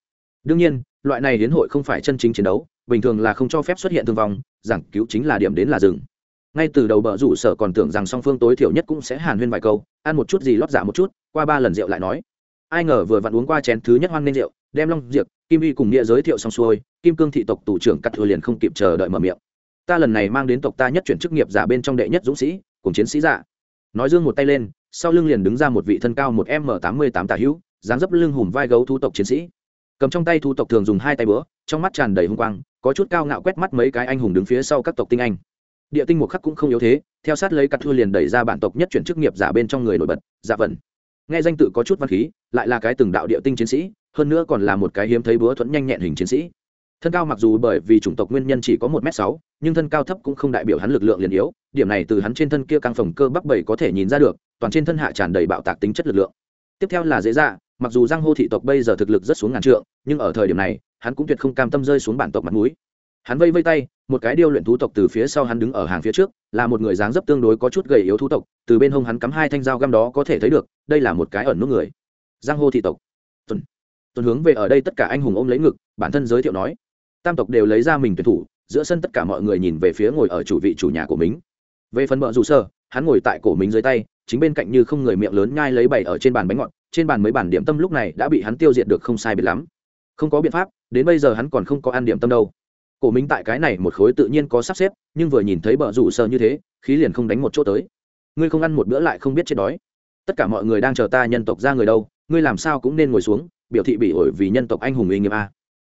Đương nhiên, loại này hiến hội không phải chân chính chiến đấu, bình thường là không cho phép xuất hiện thương vong, giảng cứu chính là điểm đến là rừng ngay từ đầu bờ rủ sở còn tưởng rằng song phương tối thiểu nhất cũng sẽ hàn huyên vài câu, ăn một chút gì lót dạ một chút, qua ba lần rượu lại nói. Ai ngờ vừa vặn uống qua chén thứ nhất hoan nên rượu, đem long diệp, kim y cùng nghĩa giới thiệu xong xuôi, kim cương thị tộc tù trưởng cắt thừa liền không kịp chờ đợi mở miệng ta lần này mang đến tộc ta nhất chuyển chức nghiệp giả bên trong đệ nhất dũng sĩ, cùng chiến sĩ giả. Nói dương một tay lên, sau lưng liền đứng ra một vị thân cao một m tám mươi tám tà hữu, dáng dấp lưng hùm vai gấu thu tộc chiến sĩ. Cầm trong tay thu tộc thường dùng hai tay bữa trong mắt tràn đầy hung quang, có chút cao ngạo quét mắt mấy cái anh hùng đứng phía sau các tộc tinh anh. Địa tinh một khắc cũng không yếu thế, theo sát lấy cắt thua liền đẩy ra bản tộc nhất chuyển chức nghiệp giả bên trong người nổi bật dạ giả vần nghe danh tự có chút văn khí, lại là cái từng đạo địa tinh chiến sĩ, hơn nữa còn là một cái hiếm thấy búa thuẫn nhanh nhẹn hình chiến sĩ thân cao mặc dù bởi vì chủng tộc nguyên nhân chỉ có một m sáu, nhưng thân cao thấp cũng không đại biểu hắn lực lượng liền yếu, điểm này từ hắn trên thân kia căng phồng cơ bắp bảy có thể nhìn ra được, toàn trên thân hạ tràn đầy bạo tạc tính chất lực lượng. Tiếp theo là dễ dạ mặc dù giang hô thị tộc bây giờ thực lực rất xuống ngàn trượng, nhưng ở thời điểm này, hắn cũng tuyệt không cam tâm rơi xuống bản tộc mặt mũi. Hắn vây vây tay, một cái điêu luyện thú tộc từ phía sau hắn đứng ở hàng phía trước, là một người dáng dấp tương đối có chút gầy yếu thú tộc, từ bên hông hắn cắm hai thanh dao găm đó có thể thấy được, đây là một cái ẩn nút người. Giang hô thị tộc. Tuần. Tuần hướng về ở đây tất cả anh hùng ôm lấy ngực, bản thân giới thiệu nói tam tộc đều lấy ra mình tuyển thủ, giữa sân tất cả mọi người nhìn về phía ngồi ở chủ vị chủ nhà của mình. Về phần mợ dù sơ, hắn ngồi tại cổ mình dưới tay, chính bên cạnh như không người miệng lớn nhai lấy bày ở trên bàn bánh ngọt, trên bàn mấy bản điểm tâm lúc này đã bị hắn tiêu diệt được không sai biệt lắm. Không có biện pháp, đến bây giờ hắn còn không có ăn điểm tâm đâu. Cổ minh tại cái này một khối tự nhiên có sắp xếp, nhưng vừa nhìn thấy bờ rủ sơ như thế, khí liền không đánh một chỗ tới. Ngươi không ăn một bữa lại không biết chết đói. Tất cả mọi người đang chờ ta nhân tộc ra người đâu, ngươi làm sao cũng nên ngồi xuống, biểu thị bị ổi vì nhân tộc anh hùng uy nghiêm a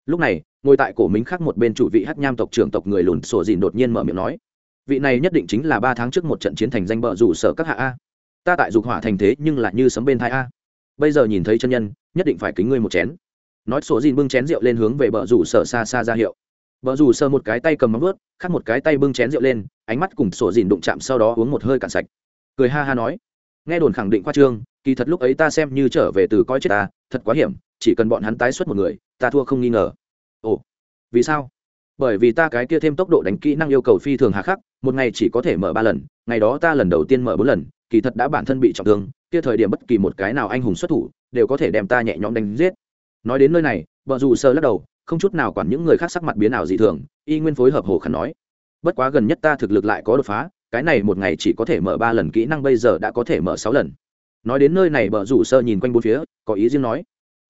lúc này, ngồi tại cổ minh khác một bên chủ vị hát nham tộc trưởng tộc người lùn sổ dìn đột nhiên mở miệng nói, vị này nhất định chính là ba tháng trước một trận chiến thành danh bờ rủ sở các hạ a. Ta tại dục hỏa thành thế nhưng lại như sấm bên thai a. Bây giờ nhìn thấy chân nhân, nhất định phải kính ngươi một chén. Nói sổ dìn bưng chén rượu lên hướng về bờ rủ sở xa xa ra hiệu. Bờ rủ sở một cái tay cầm móng vớt khác một cái tay bưng chén rượu lên, ánh mắt cùng sổ dìn đụng chạm sau đó uống một hơi cạn sạch. Cười ha ha nói, nghe đồn khẳng định khoa trương, kỳ thật lúc ấy ta xem như trở về từ coi chết ta, thật quá hiểm chỉ cần bọn hắn tái xuất một người, ta thua không nghi ngờ. Ồ, vì sao? Bởi vì ta cái kia thêm tốc độ đánh kỹ năng yêu cầu phi thường hà khắc, một ngày chỉ có thể mở ba lần, ngày đó ta lần đầu tiên mở bốn lần, kỳ thật đã bản thân bị trọng thương, kia thời điểm bất kỳ một cái nào anh hùng xuất thủ, đều có thể đem ta nhẹ nhõm đánh giết. Nói đến nơi này, vợ dù sơ lắc đầu, không chút nào quản những người khác sắc mặt biến ảo dị thường, y nguyên phối hợp hồ khăn nói. Bất quá gần nhất ta thực lực lại có đột phá, cái này một ngày chỉ có thể mở ba lần kỹ năng bây giờ đã có thể mở sáu lần. Nói đến nơi này bờ rủ sơ nhìn quanh bốn phía, có ý riêng nói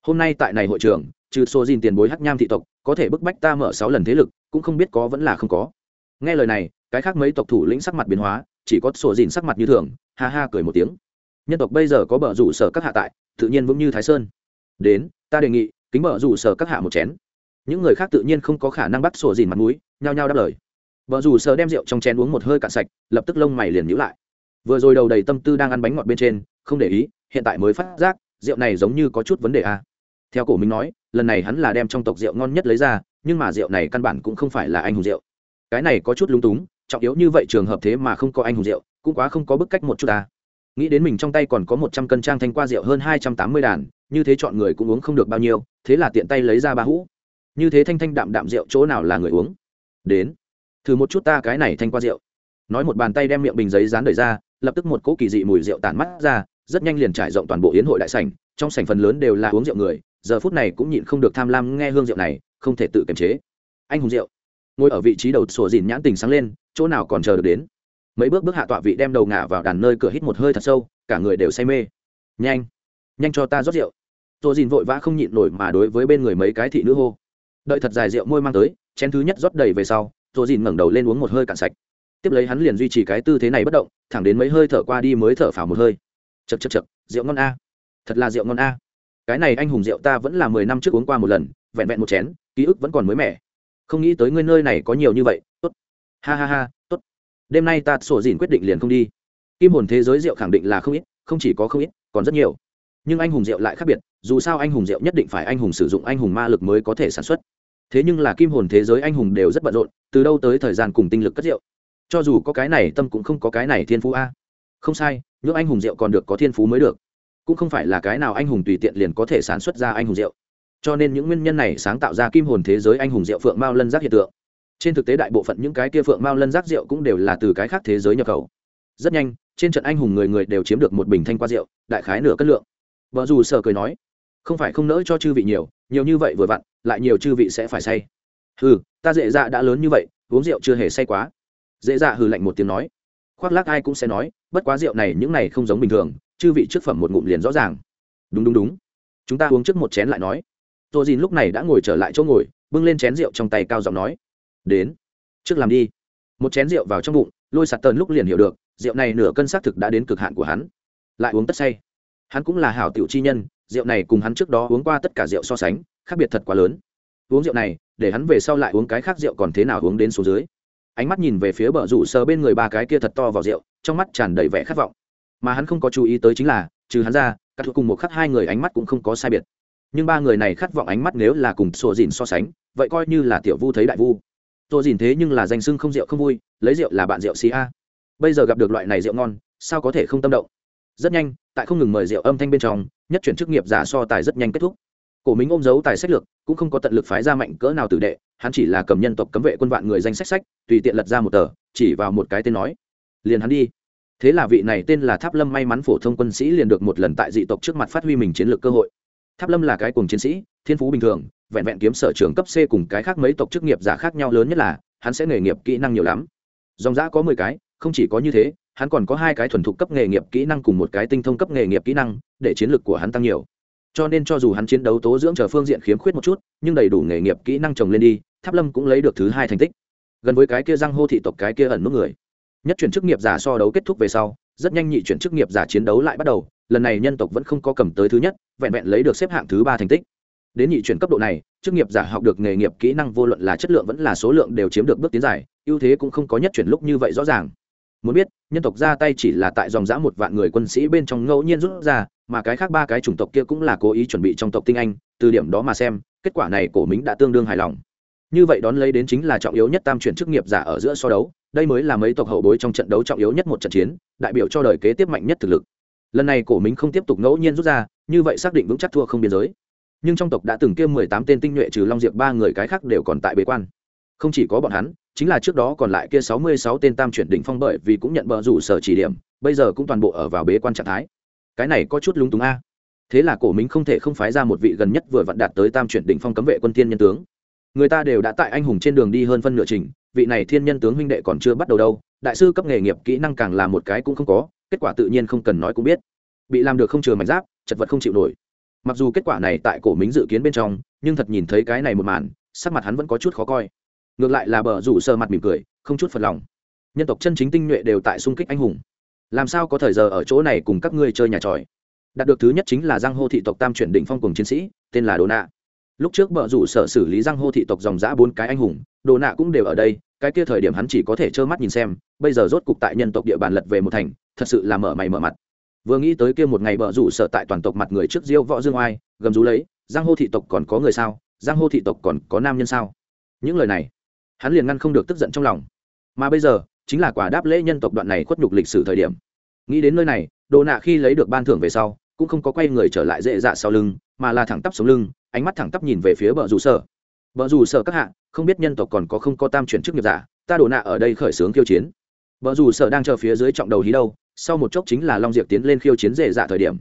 hôm nay tại này hội trường, trừ số dìn tiền bối hắc nham thị tộc, có thể bức bách ta mở sáu lần thế lực, cũng không biết có vẫn là không có. Nghe lời này, cái khác mấy tộc thủ lĩnh sắc mặt biến hóa, chỉ có sổ dìn sắc mặt như thường, ha ha cười một tiếng. Nhân tộc bây giờ có bờ rủ sở các hạ tại, tự nhiên vững như thái sơn. Đến, ta đề nghị, kính bờ rủ sở các hạ một chén. Những người khác tự nhiên không có khả năng bắt sổ dìn mặt mũi, nhao nhao đáp lời. Bờ rủ sở đem rượu trong chén uống một hơi cạn sạch, lập tức lông mày liền nhíu lại. Vừa rồi đầu đầy tâm tư đang ăn bánh ngọt bên trên, không để ý, hiện tại mới phát giác, rượu này giống như có chút vấn đề à theo cổ minh nói, lần này hắn là đem trong tộc rượu ngon nhất lấy ra, nhưng mà rượu này căn bản cũng không phải là anh hùng rượu. Cái này có chút lung túng, trọng yếu như vậy trường hợp thế mà không có anh hùng rượu, cũng quá không có bức cách một chút ta nghĩ đến mình trong tay còn có một trăm cân trang thanh qua rượu hơn hai trăm tám mươi đàn, như thế chọn người cũng uống không được bao nhiêu, thế là tiện tay lấy ra ba hũ. Như thế thanh thanh đạm đạm rượu chỗ nào là người uống? Đến, thử một chút ta cái này thanh qua rượu. Nói một bàn tay đem miệng bình giấy dán đời ra, lập tức một cỗ kỳ dị mùi rượu tản mắt ra, rất nhanh liền trải rộng toàn bộ yến hội đại sảnh, trong sảnh phần lớn đều là uống rượu người giờ phút này cũng nhịn không được tham lam nghe hương rượu này, không thể tự kiềm chế. Anh hùng rượu. Ngồi ở vị trí đầu sổ dìn nhãn tình sáng lên, chỗ nào còn chờ được đến? Mấy bước bước hạ tọa vị đem đầu ngả vào đàn nơi cửa hít một hơi thật sâu, cả người đều say mê. Nhanh nhanh cho ta rót rượu. Rồi dìn vội vã không nhịn nổi mà đối với bên người mấy cái thị nữ hô. Đợi thật dài rượu môi mang tới, chén thứ nhất rót đầy về sau rồi dìn ngẩng đầu lên uống một hơi cạn sạch. Tiếp lấy hắn liền duy trì cái tư thế này bất động, thẳng đến mấy hơi thở qua đi mới thở phào một hơi. Chật chật chật rượu ngon a. Thật là rượu ngon a cái này anh hùng rượu ta vẫn là mười năm trước uống qua một lần, vẹn vẹn một chén, ký ức vẫn còn mới mẻ. Không nghĩ tới ngươi nơi này có nhiều như vậy, tốt. Ha ha ha, tốt. Đêm nay ta sổ dìn quyết định liền không đi. Kim hồn thế giới rượu khẳng định là không ít, không chỉ có không ít, còn rất nhiều. Nhưng anh hùng rượu lại khác biệt, dù sao anh hùng rượu nhất định phải anh hùng sử dụng anh hùng ma lực mới có thể sản xuất. Thế nhưng là kim hồn thế giới anh hùng đều rất bận rộn, từ đâu tới thời gian cùng tinh lực cất rượu? Cho dù có cái này tâm cũng không có cái này thiên phú a. Không sai những anh hùng rượu còn được có thiên phú mới được cũng không phải là cái nào anh hùng tùy tiện liền có thể sản xuất ra anh hùng rượu. Cho nên những nguyên nhân này sáng tạo ra kim hồn thế giới anh hùng rượu phượng mao lân giác hiện tượng. Trên thực tế đại bộ phận những cái kia phượng mao lân giác rượu cũng đều là từ cái khác thế giới nhập khẩu. Rất nhanh, trên trận anh hùng người người đều chiếm được một bình thanh qua rượu, đại khái nửa cân lượng. Vợ dù sợ cười nói, không phải không nỡ cho chư vị nhiều nhiều như vậy vừa vặn, lại nhiều chư vị sẽ phải say. Hừ, ta dễ dạ đã lớn như vậy, uống rượu chưa hề say quá. Dễ dạ hừ lạnh một tiếng nói. Khoác lác ai cũng sẽ nói, bất quá rượu này những này không giống bình thường chư vị trước phẩm một ngụm liền rõ ràng. Đúng đúng đúng. Chúng ta uống trước một chén lại nói. Tôi dìn lúc này đã ngồi trở lại chỗ ngồi, bưng lên chén rượu trong tay cao giọng nói. Đến. Trước làm đi. Một chén rượu vào trong bụng, lôi sạt tờn lúc liền hiểu được, rượu này nửa cân xác thực đã đến cực hạn của hắn. Lại uống tất say. Hắn cũng là hảo tiểu chi nhân, rượu này cùng hắn trước đó uống qua tất cả rượu so sánh, khác biệt thật quá lớn. Uống rượu này, để hắn về sau lại uống cái khác rượu còn thế nào uống đến số dưới. Ánh mắt nhìn về phía bờ rủ sờ bên người ba cái kia thật to vào rượu, trong mắt tràn đầy vẻ khát vọng mà hắn không có chú ý tới chính là, trừ hắn ra, các thuộc cùng một khắc hai người ánh mắt cũng không có sai biệt. Nhưng ba người này khát vọng ánh mắt nếu là cùng sổ dìn so sánh, vậy coi như là tiểu vu thấy đại vu. Sổ dìn thế nhưng là danh sưng không rượu không vui, lấy rượu là bạn rượu xì a. Bây giờ gặp được loại này rượu ngon, sao có thể không tâm động? Rất nhanh, tại không ngừng mời rượu âm thanh bên trong, nhất chuyển chức nghiệp giả so tài rất nhanh kết thúc. Cổ minh ôm giấu tài sách lược, cũng không có tận lực phái ra mạnh cỡ nào tử đệ, hắn chỉ là cầm nhân tộc cấm vệ quân vạn người danh sách sách, tùy tiện lật ra một tờ, chỉ vào một cái tên nói, liền hắn đi thế là vị này tên là tháp lâm may mắn phổ thông quân sĩ liền được một lần tại dị tộc trước mặt phát huy mình chiến lược cơ hội. Tháp lâm là cái cùng chiến sĩ, thiên phú bình thường, vẹn vẹn kiếm sở trường cấp c cùng cái khác mấy tộc chức nghiệp giả khác nhau lớn nhất là, hắn sẽ nghề nghiệp kỹ năng nhiều lắm. Dòng giã có mười cái, không chỉ có như thế, hắn còn có hai cái thuần thục cấp nghề nghiệp kỹ năng cùng một cái tinh thông cấp nghề nghiệp kỹ năng, để chiến lược của hắn tăng nhiều. Cho nên cho dù hắn chiến đấu tố dưỡng chờ phương diện khiếm khuyết một chút, nhưng đầy đủ nghề nghiệp kỹ năng trồng lên đi, tháp lâm cũng lấy được thứ hai thành tích. Gần với cái kia răng hô thị tộc cái kia ẩn nút người nhất chuyển chức nghiệp giả so đấu kết thúc về sau, rất nhanh nhị chuyển chức nghiệp giả chiến đấu lại bắt đầu, lần này nhân tộc vẫn không có cầm tới thứ nhất, vẹn vẹn lấy được xếp hạng thứ ba thành tích. Đến nhị chuyển cấp độ này, chức nghiệp giả học được nghề nghiệp kỹ năng vô luận là chất lượng vẫn là số lượng đều chiếm được bước tiến dài, ưu thế cũng không có nhất chuyển lúc như vậy rõ ràng. Muốn biết, nhân tộc ra tay chỉ là tại dòng giã một vạn người quân sĩ bên trong ngẫu nhiên rút ra, mà cái khác ba cái chủng tộc kia cũng là cố ý chuẩn bị trong tộc tinh anh, từ điểm đó mà xem, kết quả này cổ mính đã tương đương hài lòng như vậy đón lấy đến chính là trọng yếu nhất tam chuyển chức nghiệp giả ở giữa so đấu, đây mới là mấy tộc hậu bối trong trận đấu trọng yếu nhất một trận chiến, đại biểu cho đời kế tiếp mạnh nhất thực lực. Lần này cổ minh không tiếp tục ngẫu nhiên rút ra, như vậy xác định vững chắc thua không biên giới. Nhưng trong tộc đã từng kiêm mười tám tên tinh nhuệ trừ long diệp ba người cái khác đều còn tại bế quan. Không chỉ có bọn hắn, chính là trước đó còn lại kia sáu mươi sáu tên tam chuyển đỉnh phong bởi vì cũng nhận bờ rủ sở chỉ điểm, bây giờ cũng toàn bộ ở vào bế quan trạng thái. Cái này có chút lúng túng a. Thế là cổ minh không thể không phái ra một vị gần nhất vừa vặn đạt tới tam chuyển đỉnh phong cấm vệ quân tiên nhân tướng người ta đều đã tại anh hùng trên đường đi hơn phân nửa trình, vị này thiên nhân tướng huynh đệ còn chưa bắt đầu đâu, đại sư cấp nghề nghiệp kỹ năng càng là một cái cũng không có, kết quả tự nhiên không cần nói cũng biết. Bị làm được không chừa mảnh giáp, chật vật không chịu nổi. Mặc dù kết quả này tại cổ mính dự kiến bên trong, nhưng thật nhìn thấy cái này một màn, sắc mặt hắn vẫn có chút khó coi. Ngược lại là bờ rủ sờ mặt mỉm cười, không chút phật lòng. Nhân tộc chân chính tinh nhuệ đều tại xung kích anh hùng. Làm sao có thời giờ ở chỗ này cùng các ngươi chơi nhà tròi? Đạt được thứ nhất chính là giang hô thị tộc tam chuyển định phong cùng chiến sĩ, tên là đồ nạ lúc trước bờ rủ sở xử lý giang hô thị tộc dòng giã bốn cái anh hùng, đồ nạ cũng đều ở đây, cái kia thời điểm hắn chỉ có thể trơ mắt nhìn xem, bây giờ rốt cục tại nhân tộc địa bàn lật về một thành, thật sự là mở mày mở mặt. Vừa nghĩ tới kia một ngày bờ rủ sở tại toàn tộc mặt người trước diêu võ dương oai, gầm rú lấy, giang hô thị tộc còn có người sao? Giang hô thị tộc còn có nam nhân sao? Những lời này, hắn liền ngăn không được tức giận trong lòng. Mà bây giờ, chính là quả đáp lễ nhân tộc đoạn này khuất nhục lịch sử thời điểm. Nghĩ đến nơi này, đồ nạ khi lấy được ban thưởng về sau, cũng không có quay người trở lại dễ dạ sau lưng, mà là thẳng tắp sống lưng ánh mắt thẳng tắp nhìn về phía bờ rủ sở. Bờ rủ sở các hạ, không biết nhân tộc còn có không có tam chuyển chức nghiệp giả, ta đổ nạ ở đây khởi xướng khiêu chiến. Bờ rủ sở đang chờ phía dưới trọng đầu hí đâu, sau một chốc chính là long diệp tiến lên khiêu chiến dễ dạ thời điểm.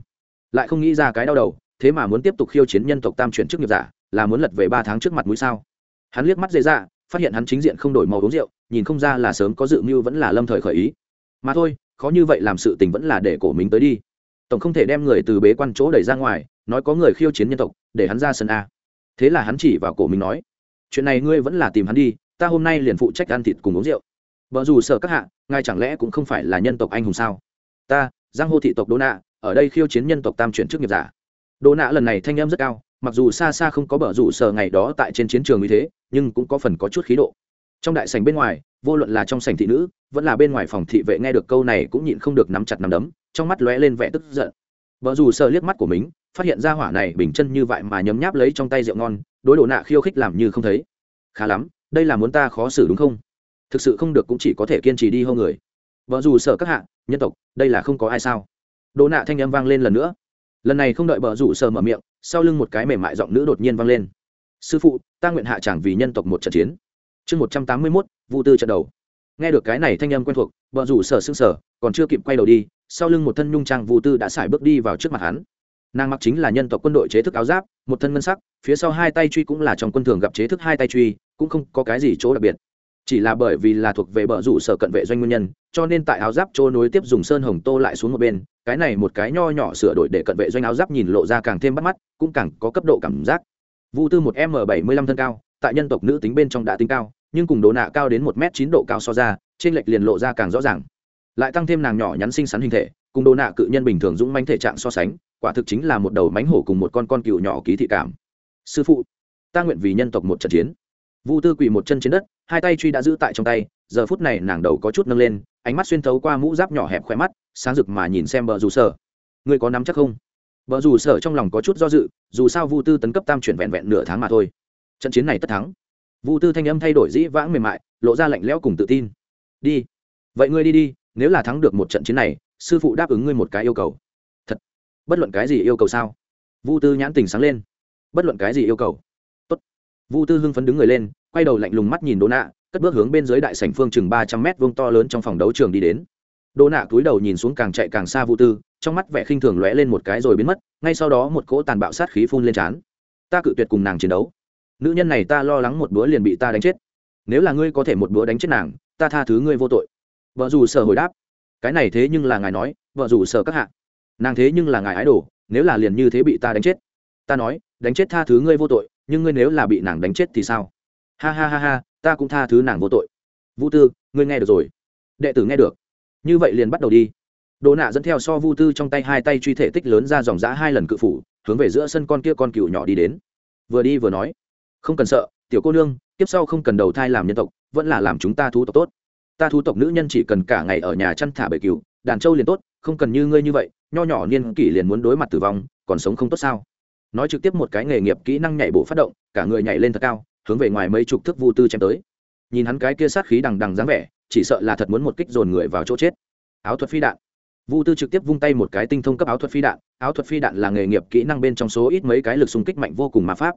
Lại không nghĩ ra cái đau đầu, thế mà muốn tiếp tục khiêu chiến nhân tộc tam chuyển chức nghiệp giả, là muốn lật về ba tháng trước mặt mũi sao? Hắn liếc mắt dễ dạ phát hiện hắn chính diện không đổi màu uống rượu, nhìn không ra là sớm có dự mưu vẫn là lâm thời khởi ý. Mà thôi, khó như vậy làm sự tình vẫn là để cổ mình tới đi. Tổng không thể đem người từ bế quan chỗ đẩy ra ngoài nói có người khiêu chiến nhân tộc, để hắn ra sân a. Thế là hắn chỉ vào cổ mình nói, chuyện này ngươi vẫn là tìm hắn đi, ta hôm nay liền phụ trách ăn thịt cùng uống rượu. Vợ dù sợ các hạ, ngài chẳng lẽ cũng không phải là nhân tộc anh hùng sao? Ta, giang hô thị tộc đô nạ, ở đây khiêu chiến nhân tộc tam chuyển chức nghiệp giả. Đô nạ lần này thanh em rất cao, mặc dù xa xa không có bờ rủ sở ngày đó tại trên chiến trường như thế, nhưng cũng có phần có chút khí độ. Trong đại sảnh bên ngoài, vô luận là trong sảnh thị nữ, vẫn là bên ngoài phòng thị vệ nghe được câu này cũng nhịn không được nắm chặt nắm đấm, trong mắt lóe lên vẻ tức giận. Vợ dù sợ liếc mắt của mình phát hiện ra hỏa này bình chân như vậy mà nhấm nháp lấy trong tay rượu ngon, đối đồ nạ khiêu khích làm như không thấy. Khá lắm, đây là muốn ta khó xử đúng không? Thực sự không được cũng chỉ có thể kiên trì đi hô người. Vợ dù sợ các hạ, nhân tộc, đây là không có ai sao? Đồ nạ thanh âm vang lên lần nữa. Lần này không đợi bờ rủ sợ mở miệng, sau lưng một cái mềm mại giọng nữ đột nhiên vang lên. Sư phụ, ta nguyện hạ chẳng vì nhân tộc một trận chiến. Chương một trăm tám mươi mốt vụ tư trận đầu. Nghe được cái này thanh âm quen thuộc bờ rủ sờ sưng sờ, còn chưa kịp quay đầu đi, sau lưng một thân nhung trang vụ tư đã xài bước đi vào trước mặt hắn nàng mặc chính là nhân tộc quân đội chế thức áo giáp, một thân ngân sắc, phía sau hai tay truy cũng là trong quân thường gặp chế thức hai tay truy, cũng không có cái gì chỗ đặc biệt. Chỉ là bởi vì là thuộc về bờ rủ sở cận vệ doanh nguyên nhân, cho nên tại áo giáp trôi nối tiếp dùng sơn hồng tô lại xuống một bên, cái này một cái nho nhỏ sửa đổi để cận vệ doanh áo giáp nhìn lộ ra càng thêm bắt mắt, cũng càng có cấp độ cảm giác. Vu tư một m bảy mươi lăm thân cao, tại nhân tộc nữ tính bên trong đã tính cao, nhưng cùng đồ nạ cao đến một m chín độ cao so ra, trên lệch liền lộ ra càng rõ ràng. Lại tăng thêm nàng nhỏ nhắn xinh xắn hình thể, cùng đồ nạ cự nhân bình thường dũng manh thể trạng so sánh quả thực chính là một đầu mánh hổ cùng một con con cừu nhỏ ký thị cảm. Sư phụ, ta nguyện vì nhân tộc một trận chiến. Vu tư quỳ một chân trên đất, hai tay truy đã giữ tại trong tay, giờ phút này nàng đầu có chút nâng lên, ánh mắt xuyên thấu qua mũ giáp nhỏ hẹp khỏe mắt, sáng rực mà nhìn xem bờ rủ sở. Ngươi có nắm chắc không? Bờ rủ sở trong lòng có chút do dự, dù sao vu tư tấn cấp tam chuyển vẹn vẹn nửa tháng mà thôi. Trận chiến này tất thắng. Vu tư thanh âm thay đổi dĩ vãng mềm mại, lộ ra lạnh lẽo cùng tự tin. Đi. Vậy ngươi đi đi, nếu là thắng được một trận chiến này, sư phụ đáp ứng ngươi một cái yêu cầu bất luận cái gì yêu cầu sao? Vu tư nhãn tình sáng lên. Bất luận cái gì yêu cầu. Tốt. vu tư hưng phấn đứng người lên, quay đầu lạnh lùng mắt nhìn đỗ nạ, cất bước hướng bên dưới đại sảnh phương chừng ba trăm mét vuông to lớn trong phòng đấu trường đi đến. Đỗ nạ cúi đầu nhìn xuống càng chạy càng xa vu tư, trong mắt vẻ khinh thường lóe lên một cái rồi biến mất, ngay sau đó một cỗ tàn bạo sát khí phun lên trán. Ta cự tuyệt cùng nàng chiến đấu. Nữ nhân này ta lo lắng một bữa liền bị ta đánh chết. Nếu là ngươi có thể một bữa đánh chết nàng, ta tha thứ ngươi vô tội. Vợ dù sợ hồi đáp. Cái này thế nhưng là ngài nói, vợ dù sợ các hạ nàng thế nhưng là ngài ái đồ, nếu là liền như thế bị ta đánh chết. Ta nói, đánh chết tha thứ ngươi vô tội, nhưng ngươi nếu là bị nàng đánh chết thì sao? Ha ha ha ha, ta cũng tha thứ nàng vô tội. Vũ tư, ngươi nghe được rồi. Đệ tử nghe được. Như vậy liền bắt đầu đi. Đồ nạ dẫn theo so vu tư trong tay hai tay truy thể tích lớn ra dòng giã hai lần cự phủ, hướng về giữa sân con kia con cựu nhỏ đi đến. Vừa đi vừa nói, không cần sợ, tiểu cô nương tiếp sau không cần đầu thai làm nhân tộc, vẫn là làm chúng ta thú tộc tốt. Ta thú tộc nữ nhân chỉ cần cả ngày ở nhà chăn thả bể cừu, đàn trâu liền tốt không cần như ngươi như vậy, nho nhỏ niên kỷ liền muốn đối mặt tử vong, còn sống không tốt sao? Nói trực tiếp một cái nghề nghiệp kỹ năng nhảy bộ phát động, cả người nhảy lên thật cao, hướng về ngoài mấy chục thước vu tư chém tới. Nhìn hắn cái kia sát khí đằng đằng dáng vẻ, chỉ sợ là thật muốn một kích dồn người vào chỗ chết. Áo thuật phi đạn. Vu tư trực tiếp vung tay một cái tinh thông cấp áo thuật phi đạn, áo thuật phi đạn là nghề nghiệp kỹ năng bên trong số ít mấy cái lực xung kích mạnh vô cùng ma pháp.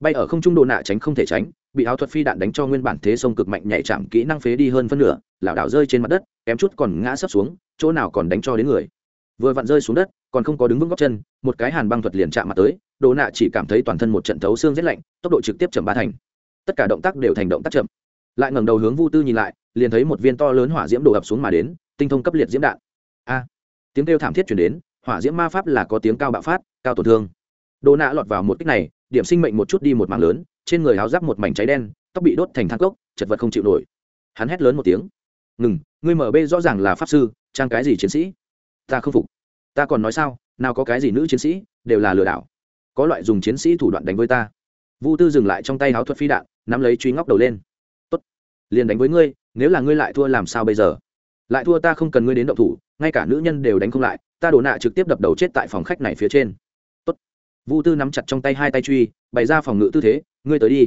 Bay ở không trung độ nạ tránh không thể tránh, bị áo thuật phi đạn đánh cho nguyên bản thế sông cực mạnh nhảy chạm kỹ năng phế đi hơn phân nửa lảo đảo rơi trên mặt đất, kém chút còn ngã sấp xuống, chỗ nào còn đánh cho đến người. Vừa vặn rơi xuống đất, còn không có đứng vững góc chân, một cái hàn băng thuật liền chạm mặt tới đồ nạ chỉ cảm thấy toàn thân một trận thấu xương rét lạnh, tốc độ trực tiếp chậm ba thành. Tất cả động tác đều thành động tác chậm. Lại ngẩng đầu hướng vu tư nhìn lại, liền thấy một viên to lớn hỏa diễm đổ ập xuống mà đến, tinh thông cấp liệt diễm đạn. A! Tiếng kêu thảm thiết chuyển đến, hỏa diễm ma pháp là có tiếng cao bạo phát, cao tổn thương. Đồ nạ lọt vào một cách này, điểm sinh mệnh một chút đi một mảng lớn, trên người háo giáp một mảnh cháy đen, tóc bị đốt thành thang cốc, chật vật không chịu nổi. Hắn hét lớn một tiếng ngừng, ngươi mở bê rõ ràng là pháp sư, trang cái gì chiến sĩ? Ta không phục. Ta còn nói sao, nào có cái gì nữ chiến sĩ, đều là lừa đảo. Có loại dùng chiến sĩ thủ đoạn đánh với ta. Vu tư dừng lại trong tay háo thuật phi đạn, nắm lấy truy ngóc đầu lên. Tốt. Liền đánh với ngươi, nếu là ngươi lại thua làm sao bây giờ? Lại thua ta không cần ngươi đến động thủ, ngay cả nữ nhân đều đánh không lại, ta đổ nạ trực tiếp đập đầu chết tại phòng khách này phía trên. Tốt. Vu tư nắm chặt trong tay hai tay truy, bày ra phòng ngự tư thế, ngươi tới đi.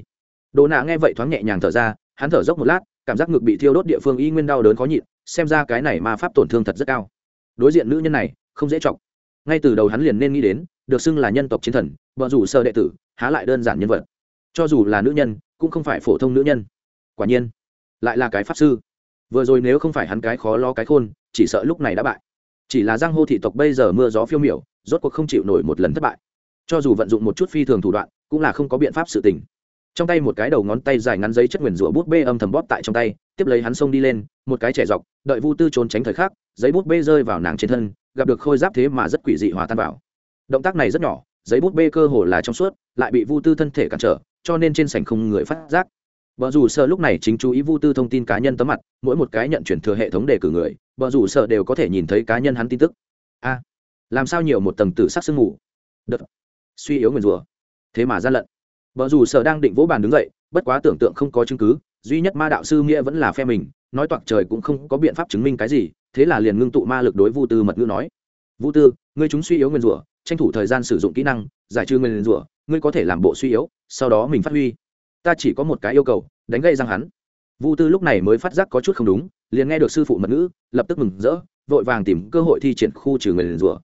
Đồ nạ nghe vậy thoáng nhẹ nhàng thở ra, hắn thở dốc một lát cảm giác ngực bị thiêu đốt địa phương y nguyên đau đớn khó nhịn, xem ra cái này ma pháp tổn thương thật rất cao. Đối diện nữ nhân này, không dễ chọc. Ngay từ đầu hắn liền nên nghĩ đến, được xưng là nhân tộc chiến thần vợ rủ sơ đệ tử, há lại đơn giản nhân vật. Cho dù là nữ nhân, cũng không phải phổ thông nữ nhân. Quả nhiên, lại là cái pháp sư. Vừa rồi nếu không phải hắn cái khó lo cái khôn, chỉ sợ lúc này đã bại. Chỉ là giang hô thị tộc bây giờ mưa gió phiêu miểu, rốt cuộc không chịu nổi một lần thất bại. Cho dù vận dụng một chút phi thường thủ đoạn, cũng là không có biện pháp sự tình trong tay một cái đầu ngón tay dài ngắn giấy chất nguyền rủa bút bê âm thầm bóp tại trong tay tiếp lấy hắn xông đi lên một cái trẻ dọc đợi vu tư trốn tránh thời khắc giấy bút bê rơi vào nàng trên thân gặp được khôi giáp thế mà rất quỷ dị hòa tan vào động tác này rất nhỏ giấy bút bê cơ hồ là trong suốt lại bị vu tư thân thể cản trở cho nên trên sảnh không người phát giác Bờ rủ sợ lúc này chính chú ý vu tư thông tin cá nhân tấm mặt, mỗi một cái nhận chuyển thừa hệ thống đề cử người, bờ rủ sợ đều có thể nhìn thấy cá nhân hắn tin tức. A, làm sao nhiều một tầng tử sắc sương ngủ? Đợt. Suy yếu nguyên rủa. Thế mà gian lận. Bờ rủ sở đang định vỗ bàn đứng dậy, bất quá tưởng tượng không có chứng cứ, duy nhất ma đạo sư nghĩa vẫn là phe mình, nói toạc trời cũng không có biện pháp chứng minh cái gì, thế là liền ngưng tụ ma lực đối vu tư mật ngữ nói. Vu tư, ngươi chúng suy yếu nguyên rủa, tranh thủ thời gian sử dụng kỹ năng, giải trừ nguyên rủa, ngươi có thể làm bộ suy yếu, sau đó mình phát huy. Ta chỉ có một cái yêu cầu đánh gây răng hắn. Vu tư lúc này mới phát giác có chút không đúng liền nghe được sư phụ mật ngữ lập tức mừng rỡ vội vàng tìm cơ hội thi triển khu trừ người liền rủa.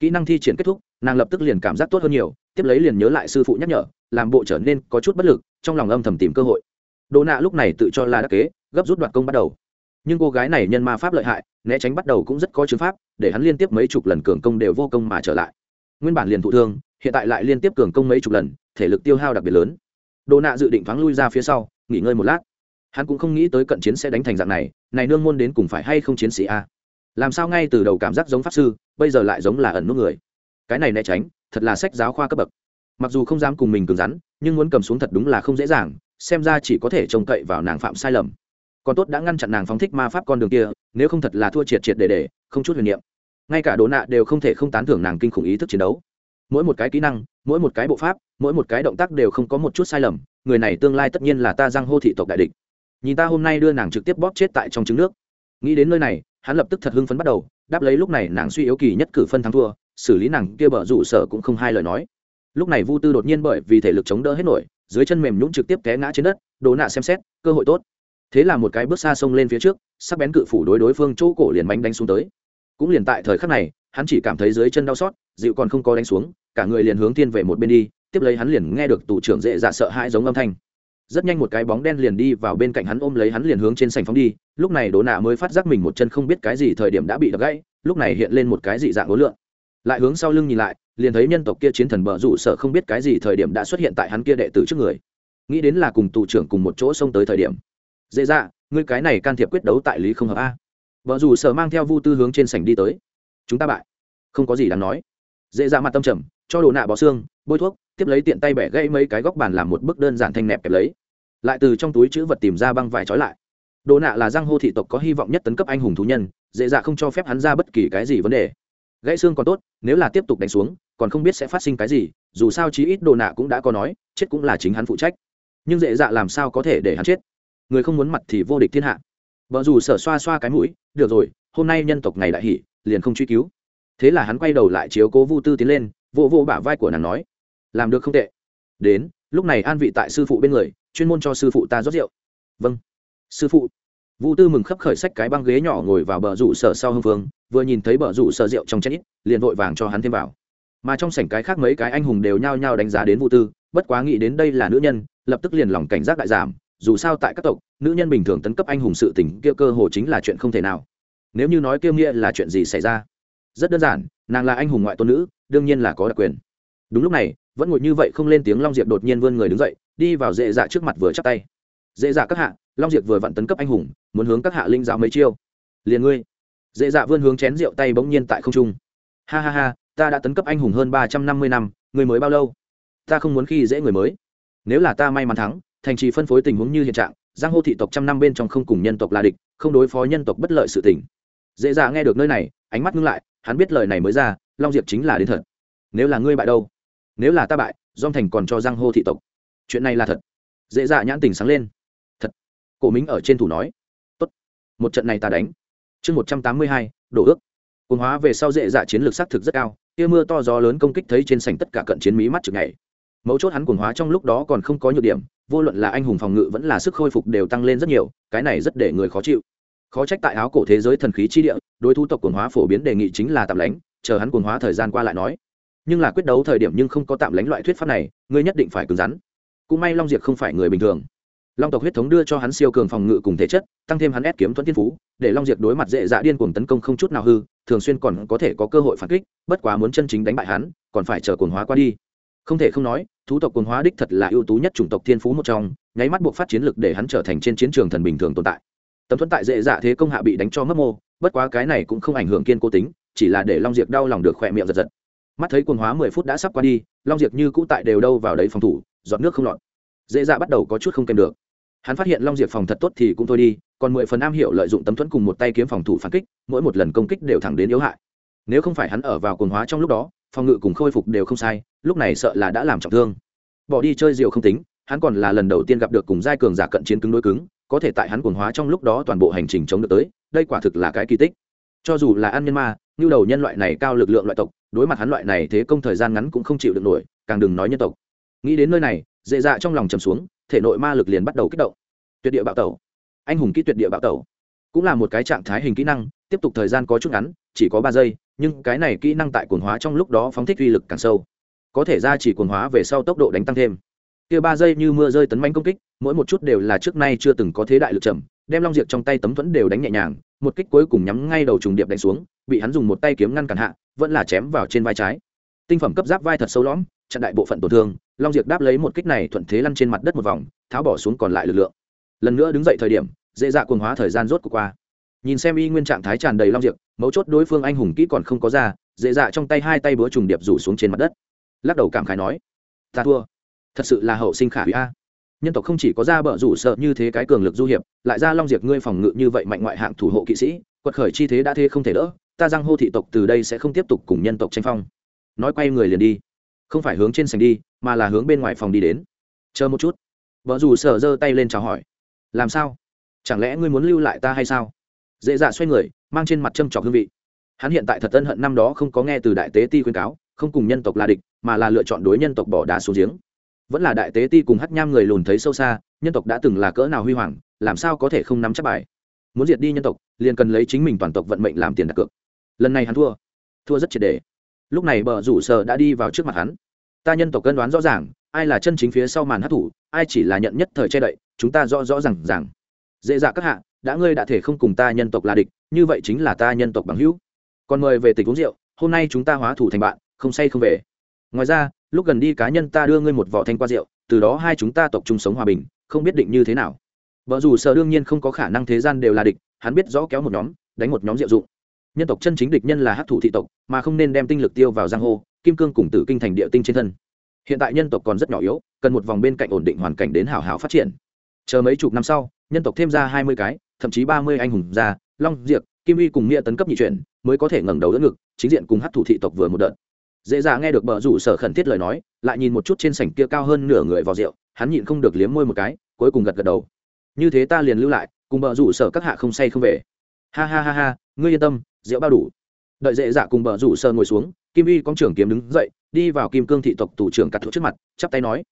Kỹ năng thi triển kết thúc nàng lập tức liền cảm giác tốt hơn nhiều tiếp lấy liền nhớ lại sư phụ nhắc nhở, làm bộ trở nên có chút bất lực, trong lòng âm thầm tìm cơ hội. Đồ nạ lúc này tự cho là đắc kế, gấp rút đoạt công bắt đầu. Nhưng cô gái này nhân ma pháp lợi hại, né tránh bắt đầu cũng rất có chứng pháp, để hắn liên tiếp mấy chục lần cường công đều vô công mà trở lại. Nguyên bản liền thụ thương, hiện tại lại liên tiếp cường công mấy chục lần, thể lực tiêu hao đặc biệt lớn. Đồ nạ dự định thoáng lui ra phía sau, nghỉ ngơi một lát. Hắn cũng không nghĩ tới cận chiến sẽ đánh thành dạng này này nương môn đến cùng phải hay không chiến sĩ a? Làm sao ngay từ đầu cảm giác giống pháp sư, bây giờ lại giống là ẩn nút người? Cái này né tránh thật là sách giáo khoa cấp bậc. Mặc dù không dám cùng mình cứng rắn, nhưng muốn cầm xuống thật đúng là không dễ dàng, xem ra chỉ có thể trông cậy vào nàng phạm sai lầm. Còn tốt đã ngăn chặn nàng phóng thích ma pháp con đường kia, nếu không thật là thua triệt triệt để để, không chút huyền niệm. Ngay cả đồ nạ đều không thể không tán thưởng nàng kinh khủng ý thức chiến đấu. Mỗi một cái kỹ năng, mỗi một cái bộ pháp, mỗi một cái động tác đều không có một chút sai lầm, người này tương lai tất nhiên là ta giang hô thị tộc đại địch. Nhìn ta hôm nay đưa nàng trực tiếp bóp chết tại trong trứng nước. Nghĩ đến nơi này, hắn lập tức thật hưng phấn bắt đầu, đáp lấy lúc này nàng suy yếu kỳ nhất cử phân thắng thua xử lý nàng kia bở rủ sở cũng không hai lời nói. Lúc này vu tư đột nhiên bởi vì thể lực chống đỡ hết nổi, dưới chân mềm nhũng trực tiếp té ngã trên đất, đồ nạ xem xét, cơ hội tốt. Thế là một cái bước xa sông lên phía trước, sắc bén cự phủ đối đối phương chỗ cổ liền bánh đánh xuống tới. Cũng liền tại thời khắc này, hắn chỉ cảm thấy dưới chân đau xót, dịu còn không có đánh xuống, cả người liền hướng thiên về một bên đi, tiếp lấy hắn liền nghe được tù trưởng dễ dạ sợ hãi giống âm thanh. Rất nhanh một cái bóng đen liền đi vào bên cạnh hắn ôm lấy hắn liền hướng trên sành phóng đi, lúc này đồ nạ mới phát giác mình một chân không biết cái gì thời điểm đã bị đập gãy, lúc này hiện lên một cái dị dạng ố lượng lại hướng sau lưng nhìn lại, liền thấy nhân tộc kia chiến thần bờ rủ sợ không biết cái gì thời điểm đã xuất hiện tại hắn kia đệ tử trước người. Nghĩ đến là cùng tù trưởng cùng một chỗ xông tới thời điểm. Dễ dạ ngươi cái này can thiệp quyết đấu tại lý không hợp a. Vợ dù sợ mang theo vu tư hướng trên sảnh đi tới. Chúng ta bại. Không có gì đáng nói. Dễ dạ mặt tâm trầm, cho đồ nạ bỏ xương, bôi thuốc, tiếp lấy tiện tay bẻ gãy mấy cái góc bàn làm một bức đơn giản thanh nẹp kẹp lấy. Lại từ trong túi chữ vật tìm ra băng vải trói lại. Đồ nạ là giang hô thị tộc có hy vọng nhất tấn cấp anh hùng thú nhân, dễ dạ không cho phép hắn ra bất kỳ cái gì vấn đề gãy xương còn tốt, nếu là tiếp tục đánh xuống, còn không biết sẽ phát sinh cái gì, dù sao chí ít đồ nạ cũng đã có nói, chết cũng là chính hắn phụ trách. Nhưng dễ dạ làm sao có thể để hắn chết? Người không muốn mặt thì vô địch thiên hạ. Vợ dù sở xoa xoa cái mũi, được rồi, hôm nay nhân tộc ngày đại hỷ, liền không truy cứu. Thế là hắn quay đầu lại chiếu cố vu tư tiến lên vô vô bả vai của nàng nói, làm được không tệ. Đến, lúc này an vị tại sư phụ bên người, chuyên môn cho sư phụ ta rót rượu. Vâng. Sư phụ vu tư mừng khấp khởi sách cái băng ghế nhỏ ngồi vào bờ rủ sở sau hưng phương vừa nhìn thấy bờ rủ sở rượu trong chén ít, liền vội vàng cho hắn thêm vào. Mà trong sảnh cái khác mấy cái anh hùng đều nhao nhao đánh giá đến vu tư, bất quá nghĩ đến đây là nữ nhân, lập tức liền lòng cảnh giác đại giảm, dù sao tại các tộc, nữ nhân bình thường tấn cấp anh hùng sự tình kia cơ hồ chính là chuyện không thể nào. Nếu như nói kia nghĩa là chuyện gì xảy ra? Rất đơn giản, nàng là anh hùng ngoại tôn nữ, đương nhiên là có đặc quyền. Đúng lúc này, vẫn ngồi như vậy không lên tiếng long diệp đột nhiên vươn người đứng dậy, đi vào dễ dạ trước mặt vừa chắp tay. Dễ dạ các hạ long diệp vừa vặn tấn cấp anh hùng, muốn hướng các hạ linh giáo mấy chiêu. Liền ngươi. Dễ dạ vươn hướng chén rượu tay bỗng nhiên tại không trung. Ha ha ha, ta đã tấn cấp anh hùng hơn ba trăm năm mươi năm người mới bao lâu? Ta không muốn khi dễ người mới. Nếu là ta may mắn thắng, thành trì phân phối tình huống như hiện trạng, giang hô thị tộc trăm năm bên trong không cùng nhân tộc là địch, không đối phó nhân tộc bất lợi sự tình. Dễ Dạ nghe được nơi này, ánh mắt ngưng lại, hắn biết lời này mới ra, long diệp chính là đến thật. Nếu là ngươi bại đâu? Nếu là ta bại dom thành còn cho giang hô thị tộc. Chuyện này là thật. Dễ dạ nhãn tình sáng lên cổ mính ở trên thủ nói, tốt, một trận này ta đánh. Chương một trăm tám mươi hai, đổ ước. Cồn hóa về sau dễ dạ chiến lược xác thực rất cao, tia mưa to gió lớn công kích thấy trên sảnh tất cả cận chiến mỹ mắt chừng ngày mấu chốt hắn cồn hóa trong lúc đó còn không có nhược điểm, vô luận là anh hùng phòng ngự vẫn là sức khôi phục đều tăng lên rất nhiều, cái này rất để người khó chịu. Khó trách tại áo cổ thế giới thần khí chi địa, đối thu tộc cồn hóa phổ biến đề nghị chính là tạm lánh, chờ hắn cồn hóa thời gian qua lại nói. Nhưng là quyết đấu thời điểm nhưng không có tạm lánh loại thuyết pháp này, ngươi nhất định phải cứng rắn. Cũng may long diệp không phải người bình thường long tộc huyết thống đưa cho hắn siêu cường phòng ngự cùng thể chất, tăng thêm hắn ép kiếm thuẫn tiên phú, để long Diệt đối mặt dễ dạ điên cuồng tấn công không chút nào hư, thường xuyên còn có thể có cơ hội phản kích, bất quá muốn chân chính đánh bại hắn, còn phải chờ cuồng hóa qua đi. Không thể không nói, thú tộc cuồng hóa đích thật là ưu tú nhất chủng tộc thiên phú một trong, nháy mắt buộc phát chiến lực để hắn trở thành trên chiến trường thần bình thường tồn tại. Tấm thuẫn tại dễ dạ thế công hạ bị đánh cho mất mô, bất quá cái này cũng không ảnh hưởng kiên cố tính, chỉ là để long Diệt đau lòng được khỏe miệng giật giật. Mắt thấy cuồng hóa mười phút đã sắp qua đi, long Diệt như cũ tại đều đâu vào đấy phòng thủ, giọt nước không lọt. Dễ dạ bắt đầu có chút không kèm được hắn phát hiện long diệp phòng thật tốt thì cũng thôi đi, còn mười phần am hiểu lợi dụng tấm thuẫn cùng một tay kiếm phòng thủ phản kích, mỗi một lần công kích đều thẳng đến yếu hại. Nếu không phải hắn ở vào cuồng hóa trong lúc đó, phòng ngự cùng khôi phục đều không sai, lúc này sợ là đã làm trọng thương. Bỏ đi chơi rượu không tính, hắn còn là lần đầu tiên gặp được cùng giai cường giả cận chiến cứng đối cứng, có thể tại hắn cuồng hóa trong lúc đó toàn bộ hành trình chống được tới, đây quả thực là cái kỳ tích. Cho dù là ăn nhân ma, như đầu nhân loại này cao lực lượng loại tộc, đối mặt hắn loại này thế công thời gian ngắn cũng không chịu được nổi, càng đừng nói nhân tộc. Nghĩ đến nơi này dễ dạ trong lòng trầm xuống, thể nội ma lực liền bắt đầu kích động. Tuyệt địa bạo tẩu. Anh hùng kỹ tuyệt địa bạo tẩu. Cũng là một cái trạng thái hình kỹ năng, tiếp tục thời gian có chút ngắn, chỉ có ba giây, nhưng cái này kỹ năng tại quần hóa trong lúc đó phóng thích uy lực càng sâu. Có thể ra chỉ quần hóa về sau tốc độ đánh tăng thêm. Kia ba giây như mưa rơi tấn manh công kích, mỗi một chút đều là trước nay chưa từng có thế đại lực chậm đem long diệt trong tay tấm thuẫn đều đánh nhẹ nhàng, một kích cuối cùng nhắm ngay đầu trùng điệp đánh xuống, bị hắn dùng một tay kiếm ngăn cản hạ, vẫn là chém vào trên vai trái. Tinh phẩm cấp giáp vai thật sâu lõm, chặn đại bộ phận tổn thương long diệp đáp lấy một kích này thuận thế lăn trên mặt đất một vòng, tháo bỏ xuống còn lại lực lượng. Lần nữa đứng dậy thời điểm, dễ dạ cuồng hóa thời gian rốt của qua. Nhìn xem y nguyên trạng thái tràn đầy long diệp, mấu chốt đối phương anh hùng kỹ còn không có ra, dễ dạ trong tay hai tay búa trùng điệp rủ xuống trên mặt đất. Lắc đầu cảm khái nói, ta thua. Thật sự là hậu sinh khả hủy a. Nhân tộc không chỉ có ra bờ rủ sợ như thế cái cường lực du hiệp, lại ra long diệp ngươi phòng ngự như vậy mạnh ngoại hạng thủ hộ kỵ sĩ, quật khởi chi thế đã thế không thể đỡ, ta giang hô thị tộc từ đây sẽ không tiếp tục cùng nhân tộc tranh phong. Nói quay người liền đi không phải hướng trên sành đi, mà là hướng bên ngoài phòng đi đến. Chờ một chút. Vợ dù sở giơ tay lên chào hỏi. Làm sao? Chẳng lẽ ngươi muốn lưu lại ta hay sao? Dễ dạ xoay người, mang trên mặt châm trọc hương vị. Hắn hiện tại thật ân hận năm đó không có nghe từ đại tế ti khuyên cáo, không cùng nhân tộc là địch, mà là lựa chọn đối nhân tộc bỏ đá xuống giếng. Vẫn là đại tế ti cùng hắc nham người lùn thấy sâu xa, nhân tộc đã từng là cỡ nào huy hoàng, làm sao có thể không nắm chắc bài? Muốn diệt đi nhân tộc, liền cần lấy chính mình toàn tộc vận mệnh làm tiền đặt cược. Lần này hắn thua. Thua rất triệt đề lúc này bờ rủ sở đã đi vào trước mặt hắn. Ta nhân tộc cân đoán rõ ràng, ai là chân chính phía sau màn hát thủ ai chỉ là nhận nhất thời che đậy, chúng ta rõ rõ r à n g rằng dễ dạ các hạ, đã ngươi đã thể không cùng ta nhân tộc là địch, như vậy chính là ta nhân tộc bằng hữu. Còn mời về tịch uống rượu, hôm nay chúng ta hóa thủ thành bạn, không say không về. Ngoài ra, lúc gần đi cá nhân ta đưa ngươi một vỏ thanh qua rượu, từ đó hai chúng ta tộc chung sống hòa bình, không biết định như thế nào. Vợ dù sợ đương nhiên không có khả năng thế gian đều là địch, hắn biết rõ kéo một nhóm, đánh một nhóm rượu dụng nhân tộc chân chính địch nhân là hát thủ thị tộc, mà không nên đem tinh lực tiêu vào giang hồ kim cương cùng tử kinh thành địa tinh trên thân. Hiện tại nhân tộc còn rất nhỏ yếu, cần một vòng bên cạnh ổn định hoàn cảnh đến hảo hảo phát triển. Chờ mấy chục năm sau, nhân tộc thêm ra hai mươi cái, thậm chí ba mươi anh hùng ra long diệc kim uy cùng nghĩa tấn cấp nhị chuyển, mới có thể ngẩng đầu đỡ ngực, chính diện cùng hát thủ thị tộc vừa một đợt. Dễ dàng nghe được bờ rủ sở khẩn thiết lời nói, lại nhìn một chút trên sảnh kia cao hơn nửa người vào rượu, hắn nhịn không được liếm môi một cái, cuối cùng gật gật đầu. Như thế ta liền lưu lại, cùng bờ rủ sở các hạ không say không về. Ha ha ha ha, ngươi yên tâm rượu bao đủ. Đợi dễ dạ cùng bờ rủ sơ ngồi xuống, kim uy con trưởng kiếm đứng dậy, đi vào kim cương thị tộc thủ trưởng cắt thuốc trước mặt, chắp tay nói,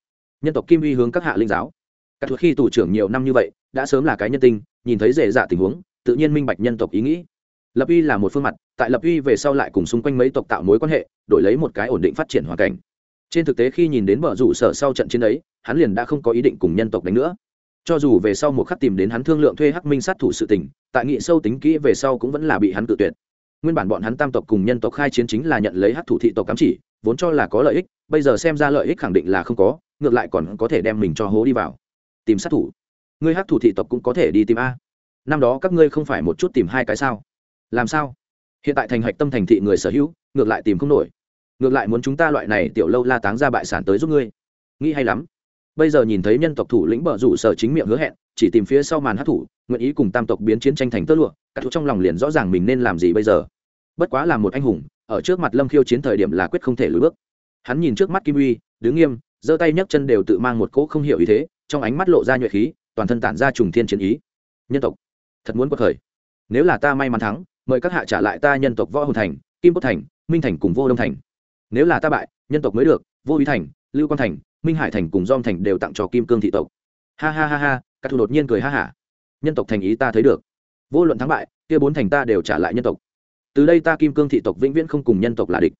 nhân tộc kim uy hướng các hạ linh giáo. Cắt thuốc khi thủ trưởng nhiều năm như vậy, đã sớm là cái nhân tinh, nhìn thấy dễ dạ tình huống, tự nhiên minh bạch nhân tộc ý nghĩ. Lập uy là một phương mặt, tại lập uy về sau lại cùng xung quanh mấy tộc tạo mối quan hệ, đổi lấy một cái ổn định phát triển hoàn cảnh. Trên thực tế khi nhìn đến bờ rủ sở sau trận chiến ấy, hắn liền đã không có ý định cùng nhân tộc đánh nữa. Cho dù về sau một khắc tìm đến hắn thương lượng thuê hắc minh sát thủ sự tình, tại nghị sâu tính kỹ về sau cũng vẫn là bị hắn tự tuyệt nguyên bản bọn hắn tam tộc cùng nhân tộc khai chiến chính là nhận lấy hắc thủ thị tộc cắm chỉ, vốn cho là có lợi ích, bây giờ xem ra lợi ích khẳng định là không có, ngược lại còn có thể đem mình cho hố đi vào. Tìm sát thủ. Ngươi hắc thủ thị tộc cũng có thể đi tìm a. Năm đó các ngươi không phải một chút tìm hai cái sao? Làm sao? Hiện tại thành hạch tâm thành thị người sở hữu, ngược lại tìm không nổi. Ngược lại muốn chúng ta loại này tiểu lâu la táng ra bại sản tới giúp ngươi. Nghĩ hay lắm. Bây giờ nhìn thấy nhân tộc thủ lĩnh bờ rủ sở chính miệng hứa hẹn, chỉ tìm phía sau màn hát thủ, nguyện ý cùng tam tộc biến chiến tranh thành tơ lụa, các thủ trong lòng liền rõ ràng mình nên làm gì bây giờ bất quá là một anh hùng, ở trước mặt lâm khiêu chiến thời điểm là quyết không thể lùi bước. Hắn nhìn trước mắt kim uy, đứng nghiêm, giơ tay nhấc chân đều tự mang một cỗ không hiểu ý thế, trong ánh mắt lộ ra nhuệ khí, toàn thân tản ra trùng thiên chiến ý. Nhân tộc, thật muốn có khởi. nếu là ta may mắn thắng, mời các hạ trả lại ta nhân tộc võ hồn thành, kim quốc thành, minh thành cùng vô đông thành. Nếu là ta bại, nhân tộc mới được, vô ý thành, lưu quang thành, minh hải thành cùng dom thành đều tặng cho kim cương thị tộc. Ha ha ha ha, các thủ đột nhiên cười ha hả. Nhân tộc thành ý ta thấy được. Vô luận thắng bại, kia bốn thành ta đều trả lại nhân tộc từ đây ta kim cương thị tộc vĩnh viễn không cùng nhân tộc là địch.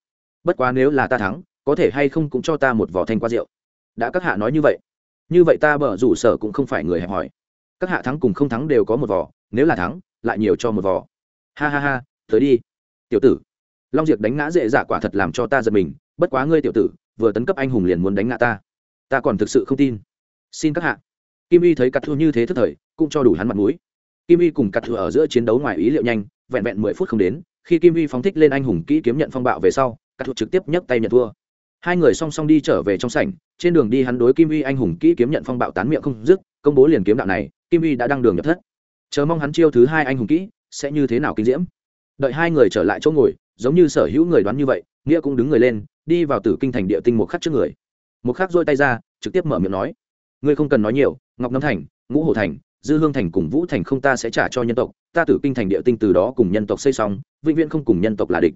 Bất quá nếu là ta thắng, có thể hay không cũng cho ta một vỏ thanh qua rượu. Đã các hạ nói như vậy. Như vậy ta bở rủ sở cũng không phải người hẹp hòi. Các hạ thắng cùng không thắng đều có một vỏ nếu là thắng, lại nhiều cho một vỏ ha ha ha, tới đi. Tiểu tử. Long diệp đánh ngã dễ dạ quả thật làm cho ta giật mình, bất quá ngươi tiểu tử, vừa tấn cấp anh hùng liền muốn đánh ngã ta. Ta còn thực sự không tin. Xin các hạ. Kim y thấy cắt thua như thế thức thời, cũng cho đủ hắn mặt mũi. Kim y cùng cắt thua ở giữa chiến đấu ngoài ý liệu nhanh, vẹn vẹn mười phút không đến khi kim Vi phóng thích lên anh hùng kỹ kiếm nhận phong bạo về sau cắt thuộc trực tiếp nhấc tay nhận thua. Hai người song song đi trở về trong sảnh, trên đường đi hắn đối kim Vi anh hùng kỹ kiếm nhận phong bạo tán miệng không dứt, công bố liền kiếm đạo này, kim Vi đã đăng đường nhập thất. Chờ mong hắn chiêu thứ hai anh hùng kỹ, sẽ như thế nào kinh diễm? Đợi hai người trở lại chỗ ngồi, giống như sở hữu người đoán như vậy, nghĩa cũng đứng người lên, đi vào tử kinh thành địa tinh một khắc trước người. Một khắc dôi tay ra, trực tiếp mở miệng nói. Ngươi không cần nói nhiều, ngọc nấm thành, ngũ hồ thành dư hương thành cùng vũ thành không ta sẽ trả cho nhân tộc, ta tử kinh thành địa tinh từ đó cùng nhân tộc xây xong, vĩnh viễn không cùng nhân tộc là địch.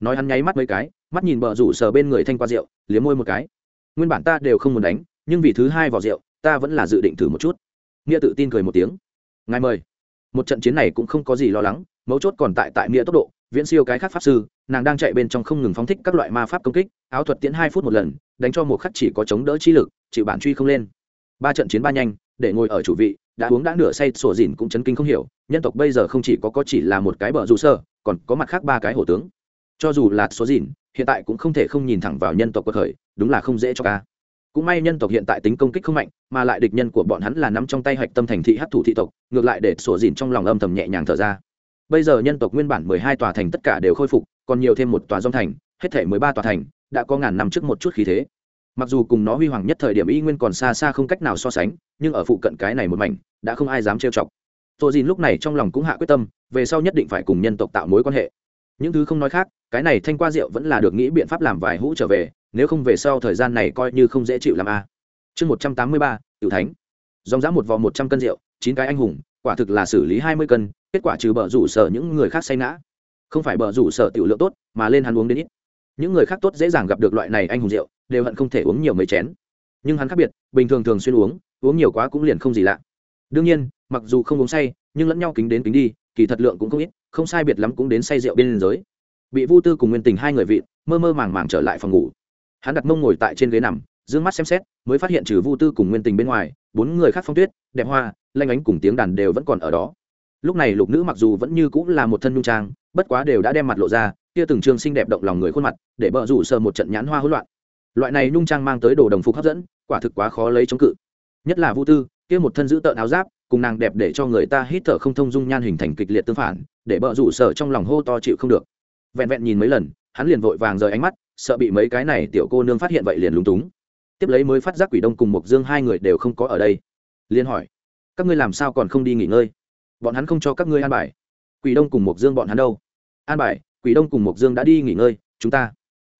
Nói hắn nháy mắt mấy cái, mắt nhìn bờ rủ sờ bên người thanh qua rượu, liếm môi một cái. Nguyên bản ta đều không muốn đánh, nhưng vì thứ hai vào rượu, ta vẫn là dự định thử một chút. Nghĩa tự tin cười một tiếng. Ngài mời. Một trận chiến này cũng không có gì lo lắng, mấu chốt còn tại tại nghĩa tốc độ, viễn siêu cái khác pháp sư, nàng đang chạy bên trong không ngừng phóng thích các loại ma pháp công kích, áo thuật tiến hai phút một lần, đánh cho một khắc chỉ có chống đỡ chi lực, chịu bản truy không lên. Ba trận chiến ba nhanh, để ngồi ở chủ vị đã uống đã nửa say, sổ dìn cũng chấn kinh không hiểu, nhân tộc bây giờ không chỉ có có chỉ là một cái bờ rủ sơ, còn có mặt khác ba cái hổ tướng. Cho dù là sổ dìn, hiện tại cũng không thể không nhìn thẳng vào nhân tộc cuộc khởi, đúng là không dễ cho ca. Cũng may nhân tộc hiện tại tính công kích không mạnh, mà lại địch nhân của bọn hắn là nắm trong tay hạch tâm thành thị hấp thủ thị tộc, ngược lại để sổ dìn trong lòng âm thầm nhẹ nhàng thở ra. Bây giờ nhân tộc nguyên bản mười hai tòa thành tất cả đều khôi phục, còn nhiều thêm một tòa dông thành, hết thể mười ba tòa thành, đã có ngàn năm trước một chút khí thế mặc dù cùng nó huy hoàng nhất thời điểm y nguyên còn xa xa không cách nào so sánh, nhưng ở phụ cận cái này một mảnh, đã không ai dám trêu chọc. Tô dìn lúc này trong lòng cũng hạ quyết tâm, về sau nhất định phải cùng nhân tộc tạo mối quan hệ. Những thứ không nói khác, cái này thanh qua rượu vẫn là được nghĩ biện pháp làm vài hũ trở về, nếu không về sau thời gian này coi như không dễ chịu làm a. Chương một trăm tám mươi ba tiểu thánh. Dòng dã một vò một trăm cân rượu, chín cái anh hùng, quả thực là xử lý hai mươi cân, kết quả trừ bờ rủ sở những người khác say ngã. Không phải bờ rủ sở tiểu lượng tốt, mà lên hắn uống đến ít những người khác tốt dễ dàng gặp được loại này anh hùng rượu, đều hận không thể uống nhiều mấy chén. Nhưng hắn khác biệt, bình thường thường xuyên uống uống nhiều quá cũng liền không gì lạ. Đương nhiên, mặc dù không uống say, nhưng lẫn nhau kính đến kính đi, kỳ thật lượng cũng không ít, không sai biệt lắm cũng đến say rượu bên giới. Bị vu tư cùng nguyên tình hai người vị mơ mơ màng màng trở lại phòng ngủ. Hắn đặt mông ngồi tại trên ghế nằm d ư ơ n g mắt xem xét, mới phát hiện trừ vu tư cùng nguyên tình bên ngoài, bốn người khác phong tuyết, đẹp hoa, lanh ánh cùng tiếng đàn đều vẫn còn ở đó. Lúc này lục nữ mặc dù vẫn như cũng là một thân nhung trang, bất quá đều đã đem mặt lộ ra kia từng trường xinh đẹp động lòng người khuôn mặt, để bờ rủ sờ một trận nhãn hoa hỗn loạn. Loại này nhung trang mang tới đồ đồng phục hấp dẫn, quả thực quá khó lấy chống cự. Nhất là vu tư, kia một thân giữ tợn áo giáp, cùng nàng đẹp để cho người ta hít thở không thông dung nhan hình thành kịch liệt tương phản, để bợ rủ sờ trong lòng hô to chịu không được. Vẹn vẹn nhìn mấy lần, hắn liền vội vàng rời ánh mắt, sợ bị mấy cái này tiểu cô nương phát hiện vậy liền lúng túng. Tiếp lấy mới phát giác quỷ đông cùng mộc dương hai người đều không có ở đây. Liên hỏi, các ngươi làm sao còn không đi nghỉ ngơi? Bọn hắn không cho các ngươi an bài. Quỷ đông cùng mộc dương bọn hắn đâu? An bài? Quỷ đông cùng mộc dương đã đi nghỉ ngơi, chúng ta.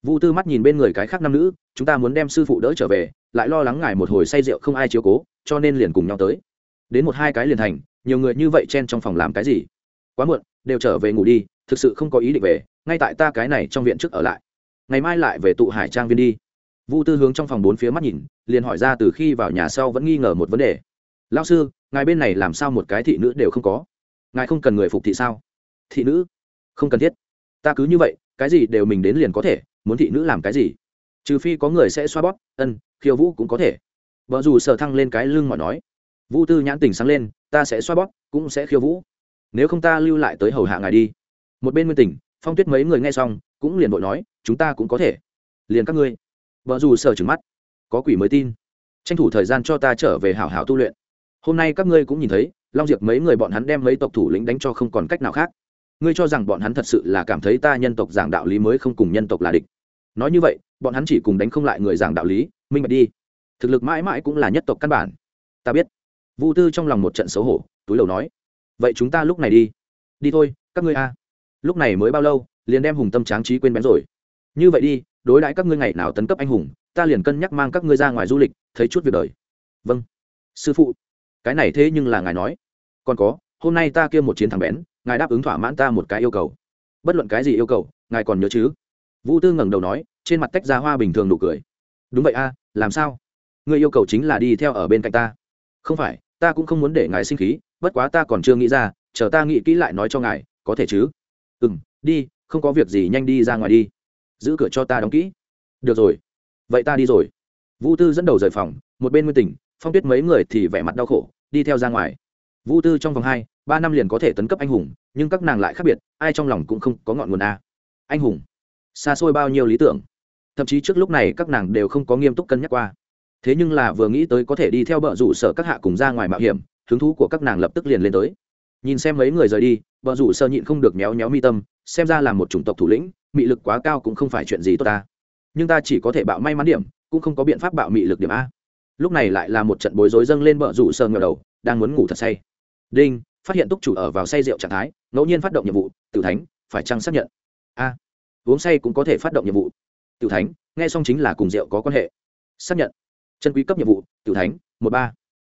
Vu tư mắt nhìn bên người cái khác nam nữ, chúng ta muốn đem sư phụ đỡ trở về, lại lo lắng ngài một hồi say rượu không ai chiếu cố, cho nên liền cùng nhau tới. Đến một hai cái liền thành, nhiều người như vậy chen trong phòng làm cái gì? Quá muộn, đều trở về ngủ đi, thực sự không có ý định về, ngay tại ta cái này trong viện trước ở lại. Ngày mai lại về tụ hải trang viên đi. Vu tư hướng trong phòng bốn phía mắt nhìn, liền hỏi ra từ khi vào nhà sau vẫn nghi ngờ một vấn đề. Lao sư, ngài bên này làm sao một cái thị nữ đều không có? Ngài không cần người phục thị sao? Thị nữ? Không cần thiết ta cứ như vậy, cái gì đều mình đến liền có thể, muốn thị nữ làm cái gì? Trừ phi có người sẽ xoa bóp, ân, khiêu vũ cũng có thể. Vợ dù sờ thăng lên cái lưng mỏi nói, vũ tư nhãn tình sáng lên, ta sẽ xoa bóp, cũng sẽ khiêu vũ. Nếu không ta lưu lại tới hầu hạ ngài đi. Một bên nguyên tình phong tuyết mấy người nghe xong, cũng liền vội nói, chúng ta cũng có thể. Liền các ngươi. Vợ dù sờ trừng mắt, có quỷ mới tin. Tranh thủ thời gian cho ta trở về hảo hảo tu luyện. Hôm nay các ngươi cũng nhìn thấy, long diệp mấy người bọn hắn đem mấy tộc thủ lĩnh đánh cho không còn cách nào khác ngươi cho rằng bọn hắn thật sự là cảm thấy ta nhân tộc giảng đạo lý mới không cùng nhân tộc là địch. Nói như vậy, bọn hắn chỉ cùng đánh không lại người giảng đạo lý, minh bạch đi. Thực lực mãi mãi cũng là nhất tộc căn bản. Ta biết. Vu tư trong lòng một trận xấu hổ, túi đầu nói, vậy chúng ta lúc này đi. Đi thôi, các ngươi a. Lúc này mới bao lâu, liền đem hùng tâm tráng trí quên bén rồi. Như vậy đi, đối đãi các ngươi ngày nào tấn cấp anh hùng, ta liền cân nhắc mang các ngươi ra ngoài du lịch, thấy chút việc đời. Vâng. Sư phụ. Cái này thế nhưng là ngài nói. Còn có, hôm nay ta kia một chiến thắng bén ngài đáp ứng thỏa mãn ta một cái yêu cầu. Bất luận cái gì yêu cầu ngài còn nhớ chứ? Vũ tư ngẩng đầu nói trên mặt tách ra hoa bình thường nụ cười. Đúng vậy a làm sao? Người yêu cầu chính là đi theo ở bên cạnh ta. Không phải ta cũng không muốn để ngài sinh khí bất quá ta còn chưa nghĩ ra chờ ta nghĩ kỹ lại nói cho ngài có thể chứ? Ừ m đi không có việc gì nhanh đi ra ngoài đi. Giữ cửa cho ta đóng kỹ. Được rồi. Vậy ta đi rồi. Vũ tư dẫn đầu rời phòng một bên nguyên tình, phong tuyết mấy người thì vẻ mặt đau khổ đi theo ra ngoài. Vũ tư trong vòng hai ba năm liền có thể tấn cấp anh hùng, nhưng các nàng lại khác biệt, ai trong lòng cũng không có ngọn nguồn a. Anh hùng, xa xôi bao nhiêu lý tưởng. Thậm chí trước lúc này các nàng đều không có nghiêm túc cân nhắc qua. Thế nhưng là vừa nghĩ tới có thể đi theo bờ rủ sở các hạ cùng ra ngoài mạo hiểm, hứng thú của các nàng lập tức liền lên tới. Nhìn xem mấy người rời đi bờ rủ sơ nhịn không được méo méo mi tâm, xem ra là một chủng tộc thủ lĩnh, mị lực quá cao cũng không phải chuyện gì tốt ta. Nhưng ta chỉ có thể bạo may mắn điểm, cũng không có biện pháp bạo mị lực điểm a. Lúc này lại là một trận bối rối dâng lên bờ rủ sơ ngờ đầu, đang muốn ngủ thật say. Đinh phát hiện túc chủ ở vào say rượu trạng thái, ngẫu nhiên phát động nhiệm vụ, tử thánh, phải chăng xác nhận? A, uống say cũng có thể phát động nhiệm vụ. Tử thánh, nghe xong chính là cùng rượu có quan hệ. Xác nhận. Chân quý cấp nhiệm vụ, tử thánh, một ba.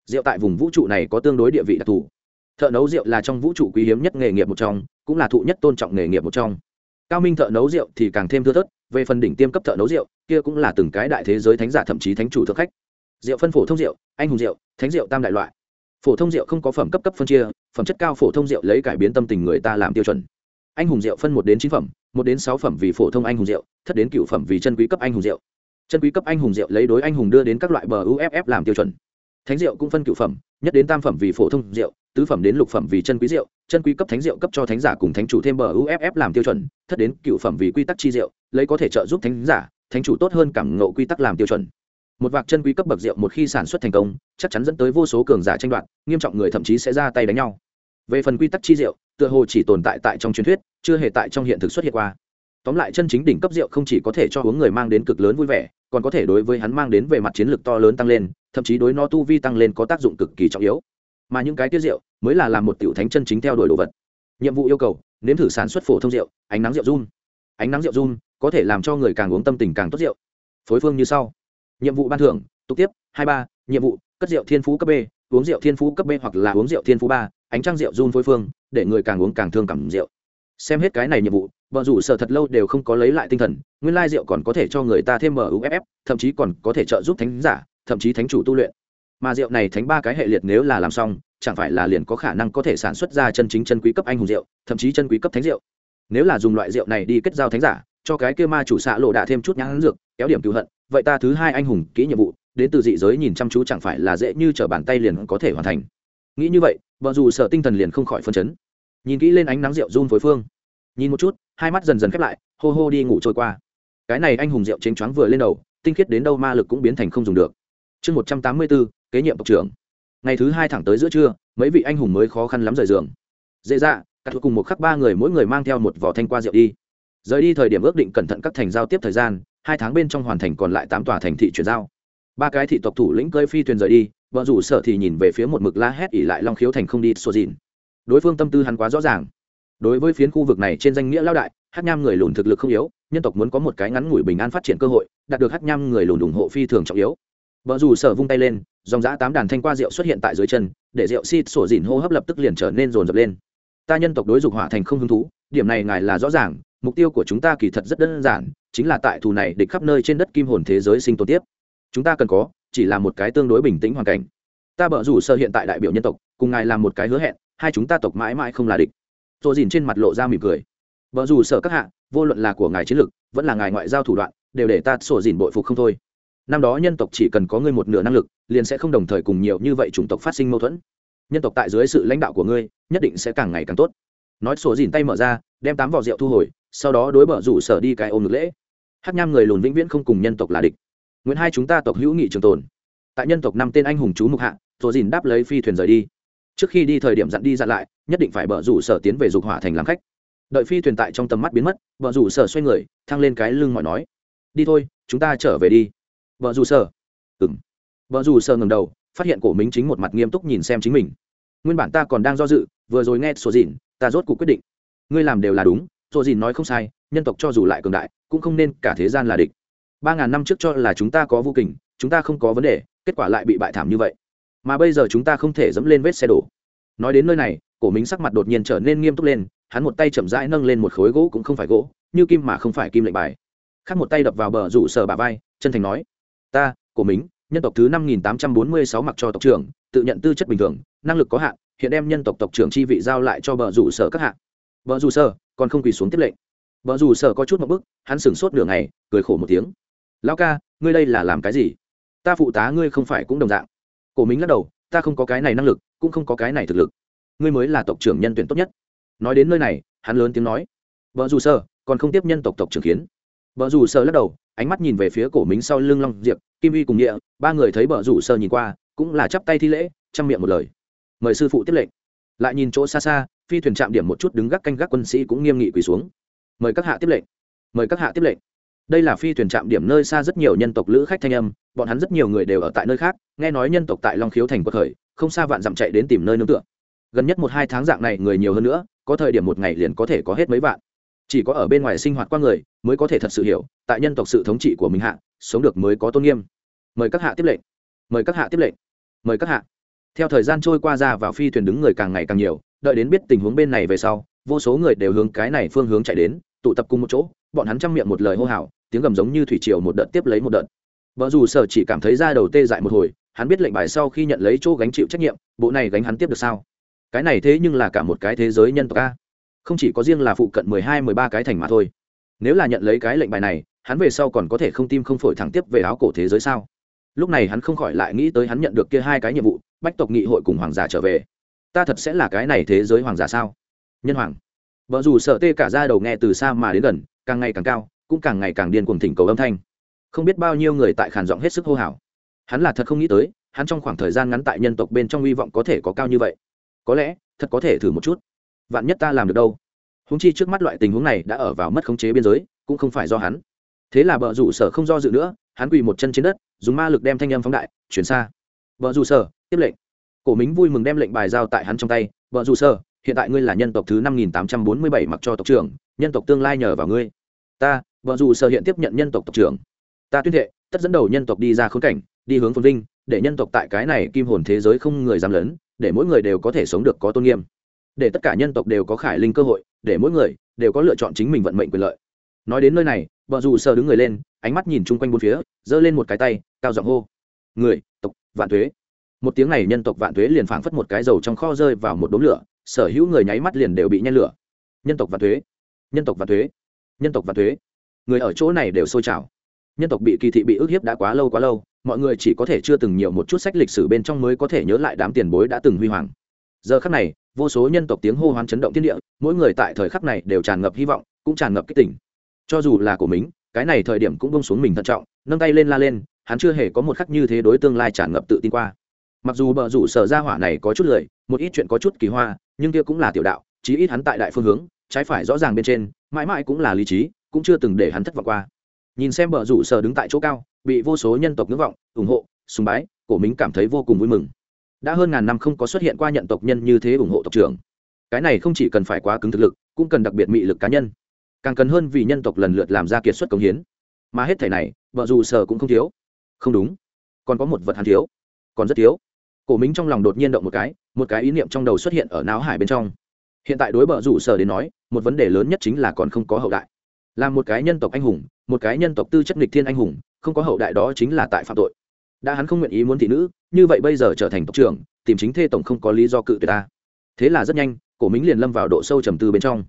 Rượu tại vùng vũ trụ này có tương đối địa vị đặc thù. Thợ nấu rượu là trong vũ trụ quý hiếm nhất nghề nghiệp một trong, cũng là thụ nhất tôn trọng nghề nghiệp một trong. Cao minh thợ nấu rượu thì càng thêm thưa thớt, về phần đỉnh tiêm cấp thợ nấu rượu, kia cũng là từng cái đại thế giới thánh giả thậm chí thánh chủ thượng khách. Rượu phân phổ thông rượu, anh hùng rượu, thánh rượu tam đại loại. Phổ thông rượu không có phẩm cấp cấp phân chia phẩm chất cao phổ thông rượu lấy cải biến tâm tình người ta làm tiêu chuẩn. Anh hùng rượu phân một đến chín phẩm, một đến sáu phẩm vì phổ thông anh hùng rượu, thất đến cựu phẩm vì chân quý cấp anh hùng rượu. Chân quý cấp anh hùng rượu lấy đối anh hùng đưa đến các loại bờ uff làm tiêu chuẩn. Thánh rượu cũng phân cựu phẩm, nhất đến tam phẩm vì phổ thông rượu, tứ phẩm đến lục phẩm vì chân quý rượu, chân quý cấp thánh rượu cấp cho thánh giả cùng thánh chủ thêm bờ uff làm tiêu chuẩn, thất đến cựu phẩm vì quy tắc chi rượu, lấy có thể trợ giúp thánh giả, thánh chủ tốt hơn cảm ngộ quy tắc làm tiêu chuẩn một vạc chân quý cấp bậc rượu một khi sản xuất thành công, chắc chắn dẫn tới vô số cường giả tranh đoạt, nghiêm trọng người thậm chí sẽ ra tay đánh nhau. Về phần quy tắc chi rượu, tựa hồ chỉ tồn tại tại trong truyền thuyết, chưa hề tại trong hiện thực xuất hiện qua. Tóm lại chân chính đỉnh cấp rượu không chỉ có thể cho uống người mang đến cực lớn vui vẻ, còn có thể đối với hắn mang đến về mặt chiến lược to lớn tăng lên, thậm chí đối no tu vi tăng lên có tác dụng cực kỳ trọng yếu. Mà những cái tiết rượu, mới là làm một tiểu thánh chân chính theo đuổi đồ vật. Nhiệm vụ yêu cầu, nếm thử sản xuất phổ thông rượu, ánh nắng rượu run. Ánh nắng rượu run có thể làm cho người càng uống tâm tình càng tốt rượu. Phối phương như sau nhiệm vụ ban thưởng, tục tiếp, hai ba, nhiệm vụ, cất rượu thiên phú cấp b, uống rượu thiên phú cấp b hoặc là uống rượu thiên phú ba, ánh trăng rượu run phối phương, để người càng uống càng thương cảm rượu. Xem hết cái này nhiệm vụ, vợ rủ sợ thật lâu đều không có lấy lại tinh thần, nguyên lai rượu còn có thể cho người ta thêm muff thậm chí còn có thể trợ giúp thánh giả, thậm chí thánh chủ tu luyện. Mà rượu này thánh ba cái hệ liệt nếu là làm xong, chẳng phải là liền có khả năng có thể sản xuất ra chân chính chân quý cấp anh hùng rượu, thậm chí chân quý cấp thánh rượu. Nếu là dùng loại rượu này đi kết giao thánh giả cho cái kia ma chủ xạ lộ đạ thêm chút nhãn dược, kéo điểm cứu hận, vậy ta thứ hai anh hùng kỹ nhiệm vụ, đến từ dị giới nhìn chăm chú chẳng phải là dễ như t bàn tay liền có thể hoàn thành. Nghĩ như vậy, vợ dù sợ tinh thần liền không khỏi phân chấn. Nhìn kỹ lên ánh nắng rượu run phối phương. Nhìn một chút, hai mắt dần dần khép lại, hô hô đi ngủ trôi qua. Cái này anh hùng rượu chênh choáng vừa lên đầu, tinh khiết đến đâu ma lực cũng biến thành không dùng được. Chương một trăm tám mươi bốn, kế nhiệm tộc trưởng. Ngày thứ hai thẳng tới giữa trưa, mấy vị anh hùng mới khó khăn lắm rời giường. Dễ dạ các thuộc cùng một khắc ba người mỗi người mang theo một vỏ thanh qua rượu đi rời đi thời điểm ước định cẩn thận các thành giao tiếp thời gian, hai tháng bên trong hoàn thành còn lại tám tòa thành thị chuyển giao. Ba cái thị tộc thủ lĩnh cơi phi thuyền rời đi vợ rủ sở thì nhìn về phía một mực la hét ỉ lại long khiếu thành không đi sô dìn đối phương tâm tư hắn quá rõ ràng. Đối với phiến khu vực này trên danh nghĩa lao đại hát nham người lùn thực lực không yếu, nhân tộc muốn có một cái ngắn ngủi bình an phát triển cơ hội, đạt được hát nham người lùn ủng hộ phi thường trọng yếu. Vợ dù sở vung tay lên, dòng giã tám đàn thanh qua rượu xuất hiện tại dưới chân, để rượu xịt sổ dìn hô hấp lập tức liền trở nên rồn rập lên. Ta nhân tộc đối dục hỏa thành không hứng thú, điểm này ngài là rõ ràng mục tiêu của chúng ta kỳ thật rất đơn giản, chính là tại thù này địch khắp nơi trên đất kim hồn thế giới sinh tồn tiếp. Chúng ta cần có, chỉ là một cái tương đối bình tĩnh hoàn cảnh. Ta bợ rủ sơ hiện tại đại biểu nhân tộc, cùng ngài làm một cái hứa hẹn, hai chúng ta tộc mãi mãi không là địch. Rồi dìn trên mặt lộ ra mỉm cười. Vợ dù sở các hạ, vô luận là của ngài chiến lược, vẫn là ngài ngoại giao thủ đoạn, đều để ta sổ dìn bội phục không thôi. Năm đó nhân tộc chỉ cần có ngươi một nửa năng lực, liền sẽ không đồng thời cùng nhiều như vậy chủng tộc phát sinh mâu thuẫn. Nhân tộc tại dưới sự lãnh đạo của ngươi, nhất định sẽ càng ngày càng tốt. Nói sổ dìn tay mở ra, đem tám vỏ rượu thu hồi sau đó đối bờ rủ sở đi cái ôm ngực lễ. Hát nham người lùn vĩnh viễn không cùng nhân tộc là địch. Nguyễn hai chúng ta tộc hữu nghị trường tồn. Tại nhân tộc năm tên anh hùng chú mục hạ rồi dìn đáp lấy phi thuyền rời đi. Trước khi đi thời điểm dặn đi dặn lại, nhất định phải bờ rủ sở tiến về dục hỏa thành làm khách. Đợi phi thuyền tại trong tầm mắt biến mất bờ rủ sở xoay người, thăng lên cái lưng mọi nói, đi thôi, chúng ta trở về đi. Vợ dù sở? Ừng vợ dù sở ngầm đầu, phát hiện cổ minh chính một mặt nghiêm túc nhìn xem chính mình. Nguyên bản ta còn đang do dự, vừa rồi nghe sổ dìn, ta rốt cuộc quyết định. Ngươi làm đều là đúng rồi gì nói không sai, nhân tộc cho dù lại cường đại, cũng không nên cả thế gian là địch. Ba ngàn năm trước cho là chúng ta có vô kình, chúng ta không có vấn đề, kết quả lại bị bại thảm như vậy. Mà bây giờ chúng ta không thể dẫm lên vết xe đổ. Nói đến nơi này, cổ minh sắc mặt đột nhiên trở nên nghiêm túc lên, hắn một tay chậm rãi nâng lên một khối gỗ cũng không phải gỗ, như kim mà không phải kim lệnh bài. Khác một tay đập vào bờ rủ sở bà vai, chân thành nói, ta, cổ minh nhân tộc thứ năm nghìn tám trăm bốn mươi sáu mặc cho tộc trưởng, tự nhận tư chất bình thường, năng lực có hạn, hiện đem nhân tộc tộc trưởng chi vị giao lại cho bờ rủ sở các hạng bờ rủ sở còn không quỳ xuống tiếp lệnh. Bờ dù sợ có chút một bức, hắn sửng sốt nửa ngày, cười khổ một tiếng. Lão ca, ngươi đây là làm cái gì? Ta phụ tá ngươi không phải cũng đồng dạng. Cổ minh lắc đầu, ta không có cái này năng lực, cũng không có cái này thực lực. Ngươi mới là tộc trưởng nhân tuyển tốt nhất. Nói đến nơi này, hắn lớn tiếng nói. Vợ dù sơ còn không tiếp nhân tộc tộc trưởng khiến vợ dù sơ lắc đầu, ánh mắt nhìn về phía cổ minh sau lưng long diệp, kim uy cùng nghĩa, ba người thấy vợ dù sơ nhìn qua, cũng là chắp tay thi lễ, chăm miệng một lời. Mời sư phụ tiếp lệnh. Lại nhìn chỗ xa xa phi thuyền chạm điểm một chút đứng gác canh gác quân sĩ cũng nghiêm nghị quỳ xuống. Mời các hạ tiếp lệnh. Mời các hạ tiếp lệnh. Đây là phi thuyền chạm điểm nơi xa rất nhiều nhân tộc lữ khách thanh âm, bọn hắn rất nhiều người đều ở tại nơi khác, nghe nói nhân tộc tại long khiếu thành quật khởi, không xa vạn dặm chạy đến tìm nơi nương tựa. Gần nhất một hai tháng dạng này người nhiều hơn nữa, có thời điểm một ngày liền có thể có hết mấy vạn. Chỉ có ở bên ngoài sinh hoạt qua người mới có thể thật sự hiểu, tại nhân tộc sự thống trị của mình hạ, sống được mới có tôn nghiêm. Mời các hạ tiếp lệnh. Mời các hạ tiếp lệnh. Mời các hạ theo thời gian trôi qua ra vào phi thuyền đứng người càng ngày càng nhiều, đợi đến biết tình huống bên này về sau, vô số người đều hướng cái này phương hướng chạy đến, tụ tập cùng một chỗ, bọn hắn chăm miệng một lời hô hào, tiếng gầm giống như thủy triều một đợt tiếp lấy một đợt. Vợ dù sở chỉ cảm thấy ra đầu tê dại một hồi, hắn biết lệnh bài sau khi nhận lấy chỗ gánh chịu trách nhiệm, bộ này gánh hắn tiếp được sao? Cái này thế nhưng là cả một cái thế giới nhân tộc a. Không chỉ có riêng là phụ cận mười hai, mười ba cái thành mà thôi. Nếu là nhận lấy cái lệnh bài này, hắn về sau còn có thể không tim không phổi thẳng tiếp về áo cổ thế giới sao? Lúc này hắn không khỏi lại nghĩ tới hắn nhận được kia hai cái nhiệm vụ bách tộc nghị hội cùng hoàng giả trở về. Ta thật sẽ là cái này thế giới hoàng giả sao? Nhân hoàng. Vợ dù sợ tê cả ra đầu nghe từ xa mà đến gần, càng ngày càng cao, cũng càng ngày càng điên cuồng thỉnh cầu âm thanh. Không biết bao nhiêu người tại khản giọng hết sức hô hào. Hắn là thật không nghĩ tới, hắn trong khoảng thời gian ngắn tại nhân tộc bên trong hy vọng có thể có cao như vậy. Có lẽ, thật có thể thử một chút. Vạn nhất ta làm được đâu? Húng chi trước mắt loại tình huống này đã ở vào mất khống chế biên giới, cũng không phải do hắn. Thế là bờ rủ sở không do dự nữa, hắn quỳ một chân trên đất, dùng ma lực đem thanh âm phóng đại, chuyển xa. Bờ rủ sở tiếp lệnh. Cổ mính vui mừng đem lệnh bài giao tại hắn trong tay, vợ dù sơ, hiện tại ngươi là nhân tộc thứ năm nghìn tám trăm bốn mươi bảy mặc cho tộc trưởng, nhân tộc tương lai nhờ vào ngươi. Ta, vợ dù Sơ hiện tiếp nhận nhân tộc tộc trưởng. Ta tuyên thệ, tất dẫn đầu nhân tộc đi ra khốn cảnh, đi hướng phồn vinh, để nhân tộc tại cái này kim hồn thế giới không người dám lớn để mỗi người đều có thể sống được có tôn nghiêm. Để tất cả nhân tộc đều có khải linh cơ hội, để mỗi người đều có lựa chọn chính mình vận mệnh quyền lợi. Nói đến nơi này, vợ dù sờ đứng người lên, ánh mắt nhìn chung quanh bốn phía, giơ lên một cái tay, cao giọng hô, người, tộc vạn thuế một tiếng này nhân tộc vạn thuế liền phảng phất một cái dầu trong kho rơi vào một đốm lửa, sở hữu người nháy mắt liền đều bị nhen lửa. Nhân tộc vạn thuế nhân tộc vạn thuế nhân tộc vạn thuế người ở chỗ này đều sôi trào. Nhân tộc bị kỳ thị bị ức hiếp đã quá lâu quá lâu, mọi người chỉ có thể chưa từng nhiều một chút sách lịch sử bên trong mới có thể nhớ lại đám tiền bối đã từng huy hoàng. Giờ khắc này, vô số nhân tộc tiếng hô hoán chấn động thiên địa, mỗi người tại thời khắc này đều tràn ngập hy vọng, cũng tràn ngập kích tỉnh cho dù là của mình, cái này thời điểm cũng bông xuống mình thận trọng, nâng tay lên la lên, hắn chưa hề có một khắc như thế đối tương lai tràn ngập tự tin qua mặc dù bờ rủ sở ra hỏa này có chút lười, một ít chuyện có chút kỳ hoa, nhưng kia cũng là tiểu đạo, chí ít hắn tại đại phương hướng, trái phải rõ ràng bên trên, mãi mãi cũng là lý trí, cũng chưa từng để hắn thất vọng qua. Nhìn xem bờ rủ sở đứng tại chỗ cao, bị vô số nhân tộc ngưỡng vọng, ủng hộ, sùng bái, cổ mính cảm thấy vô cùng vui mừng. Đã hơn ngàn năm không có xuất hiện qua nhận tộc nhân như thế ủng hộ tộc trưởng. Cái này không chỉ cần phải quá cứng thực lực, cũng cần đặc biệt mị lực cá nhân. Càng cần hơn vì nhân tộc lần lượt làm ra kiệt xuất công hiến. Mà hết thể này vợ dù sở cũng không thiếu. Không đúng. Còn có một vật hắn thiếu. Còn rất thiếu cổ mính trong lòng đột nhiên động một cái một cái ý niệm trong đầu xuất hiện ở não hải bên trong. Hiện tại đối bờ rủ sở đến nói, một vấn đề lớn nhất chính là còn không có hậu đại. Là một cái nhân tộc anh hùng, một cái nhân tộc tư chất nghịch thiên anh hùng, không có hậu đại đó chính là tại phạm tội. Đã hắn không nguyện ý muốn thị nữ, như vậy bây giờ trở thành tộc trưởng, tìm chính thê tổng không có lý do cự tuyệt ta. Thế là rất nhanh, cổ mính liền lâm vào độ sâu trầm tư bên trong.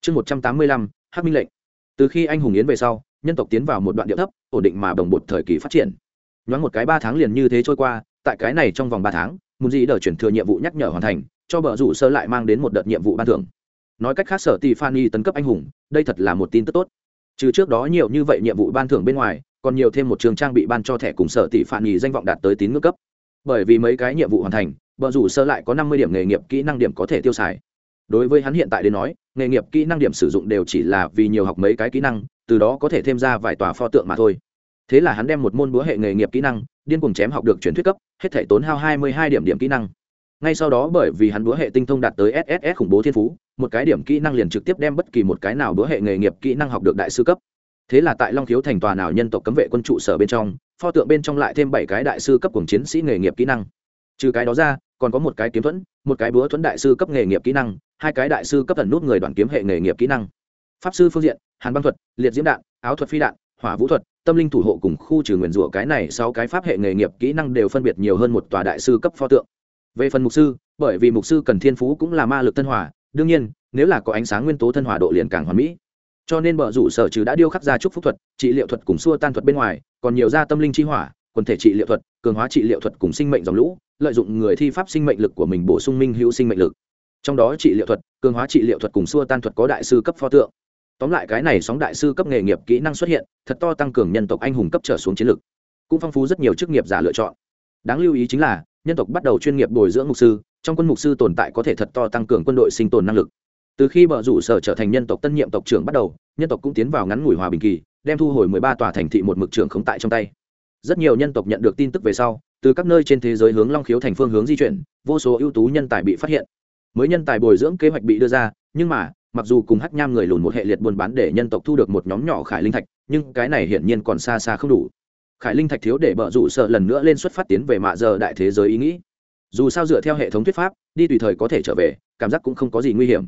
Chương một trăm tám mươi lăm, hắc minh lệnh. Từ khi anh hùng yến về sau, nhân tộc tiến vào một đoạn địa thấp, ổn định mà bồng bột thời kỳ phát triển. Nhoáng một cái ba tháng liền như thế trôi qua tại cái này trong vòng ba tháng muốn gì đờ chuyển thừa nhiệm vụ nhắc nhở hoàn thành, cho bờ rủ sơ lại mang đến một đợt nhiệm vụ ban thưởng. Nói cách khác, sở tỷ phan tấn cấp anh hùng, đây thật là một tin tức tốt. Trừ trước đó nhiều như vậy nhiệm vụ ban thưởng bên ngoài, còn nhiều thêm một trường trang bị ban cho thẻ cùng sở tỷ phản nhì danh vọng đạt tới tín ngưỡng cấp. Bởi vì mấy cái nhiệm vụ hoàn thành, bờ rủ sơ lại có năm mươi điểm nghề nghiệp kỹ năng điểm có thể tiêu xài. Đối với hắn hiện tại đến nói, nghề nghiệp kỹ năng điểm sử dụng đều chỉ là vì nhiều học mấy cái kỹ năng, từ đó có thể thêm ra vài tòa pho tượng mà thôi. Thế là hắn đem một môn búa hệ nghề nghiệp kỹ năng điên cuồng chém học được truyền thuyết cấp, hết thể tốn hao hai mươi hai điểm điểm kỹ năng. Ngay sau đó bởi vì hắn đũa hệ tinh thông đạt tới sss khủng bố thiên phú, một cái điểm kỹ năng liền trực tiếp đem bất kỳ một cái nào đũa hệ nghề nghiệp kỹ năng học được đại sư cấp. Thế là tại long thiếu thành tòa nào nhân tộc cấm vệ quân trụ sở bên trong, pho tượng bên trong lại thêm bảy cái đại sư cấp cùng chiến sĩ nghề nghiệp kỹ năng. Trừ cái đó ra, còn có một cái kiếm thuẫn, một cái búa thuẫn đại sư cấp nghề nghiệp kỹ năng, hai cái đại sư cấp thần nút người đoàn kiếm hệ nghề nghiệp kỹ năng. Pháp sư phương diện, hàn băng thuật, liệt diễm đạn, áo thuật phi đạn hỏa vũ thuật, tâm linh thủ hộ cùng khu trừ nguyền rủa cái này sáu cái pháp hệ nghề nghiệp kỹ năng đều phân biệt nhiều hơn một tòa đại sư cấp pho tượng. Về phần mục sư, bởi vì mục sư cần thiên phú cũng là ma lực thân hòa, đương nhiên, nếu là có ánh sáng nguyên tố thân hòa độ liền càng hoàn mỹ. Cho nên bờ rủ sở trừ đã điêu khắc ra trúc phúc thuật, trị liệu thuật cùng xua tan thuật bên ngoài, còn nhiều ra tâm linh chi hỏa, quần thể trị liệu thuật, cường hóa trị liệu thuật cùng sinh mệnh dòng lũ, lợi dụng người thi pháp sinh mệnh lực của mình bổ sung minh hữu sinh mệnh lực. Trong đó trị liệu thuật, cường hóa trị liệu thuật cùng xua tan thuật có đại sư cấp pho tượng tóm lại cái này sóng đại sư cấp nghề nghiệp kỹ năng xuất hiện, thật to tăng cường nhân tộc anh hùng cấp trở xuống chiến lược cũng phong phú rất nhiều chức nghiệp giả lựa chọn. Đáng lưu ý chính là, nhân tộc bắt đầu chuyên nghiệp bồi dưỡng mục sư, trong quân mục sư tồn tại có thể thật to tăng cường quân đội sinh tồn năng lực. Từ khi bờ rủ sở trở thành nhân tộc tân nhiệm tộc trưởng bắt đầu, nhân tộc cũng tiến vào ngắn ngủi hòa bình kỳ, đem thu hồi mười ba tòa thành thị một mực trưởng khống tại trong tay. Rất nhiều nhân tộc nhận được tin tức về sau, từ các nơi trên thế giới hướng long khiếu thành phương hướng di chuyển, vô số ưu tú nhân tài bị phát hiện. Mới nhân tài bồi dưỡng kế hoạch bị đưa ra, nhưng mà mặc dù cùng hắc nham người lùn một hệ liệt buôn bán để nhân tộc thu được một nhóm nhỏ khải linh thạch, nhưng cái này hiển nhiên còn xa xa không đủ. Khải linh thạch thiếu để bợ rủ sợ lần nữa lên xuất phát tiến về mạ giờ đại thế giới ý nghĩ. Dù sao dựa theo hệ thống thuyết pháp, đi tùy thời có thể trở về, cảm giác cũng không có gì nguy hiểm.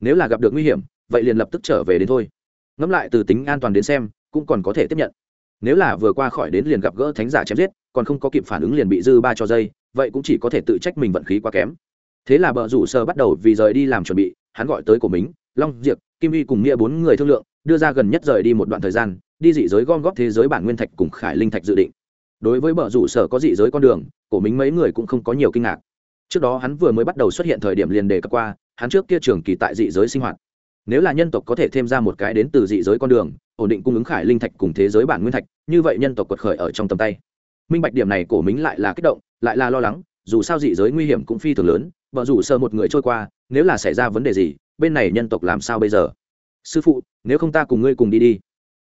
Nếu là gặp được nguy hiểm, vậy liền lập tức trở về đến thôi. Ngẫm lại từ tính an toàn đến xem, cũng còn có thể tiếp nhận. Nếu là vừa qua khỏi đến liền gặp gỡ thánh giả chém giết, còn không có kịp phản ứng liền bị dư ba cho dây, vậy cũng chỉ có thể tự trách mình vận khí quá kém. Thế là bờ rủ sơ bắt đầu vì rời đi làm chuẩn bị, hắn gọi tới của mình long, diệp, kim vi cùng nghĩa bốn người thương lượng, đưa ra gần nhất rời đi một đoạn thời gian, đi dị giới gom góp thế giới bản nguyên thạch cùng khải linh thạch dự định. Đối với bờ rủ sở có dị giới con đường, cổ minh mấy người cũng không có nhiều kinh ngạc. Trước đó hắn vừa mới bắt đầu xuất hiện thời điểm liền đề cập qua, hắn trước kia trường kỳ tại dị giới sinh hoạt. Nếu là nhân tộc có thể thêm ra một cái đến từ dị giới con đường, ổn định cung ứng khải linh thạch cùng thế giới bản nguyên thạch, như vậy nhân tộc quật khởi ở trong tầm tay. Minh bạch điểm này cổ minh lại là kích động, lại là lo lắng, dù sao dị giới nguy hiểm cũng phi thường lớn vợ rủ sơ một người trôi qua, nếu là xảy ra vấn đề gì bên này nhân tộc làm sao bây giờ? Sư phụ, nếu không ta cùng ngươi cùng đi đi.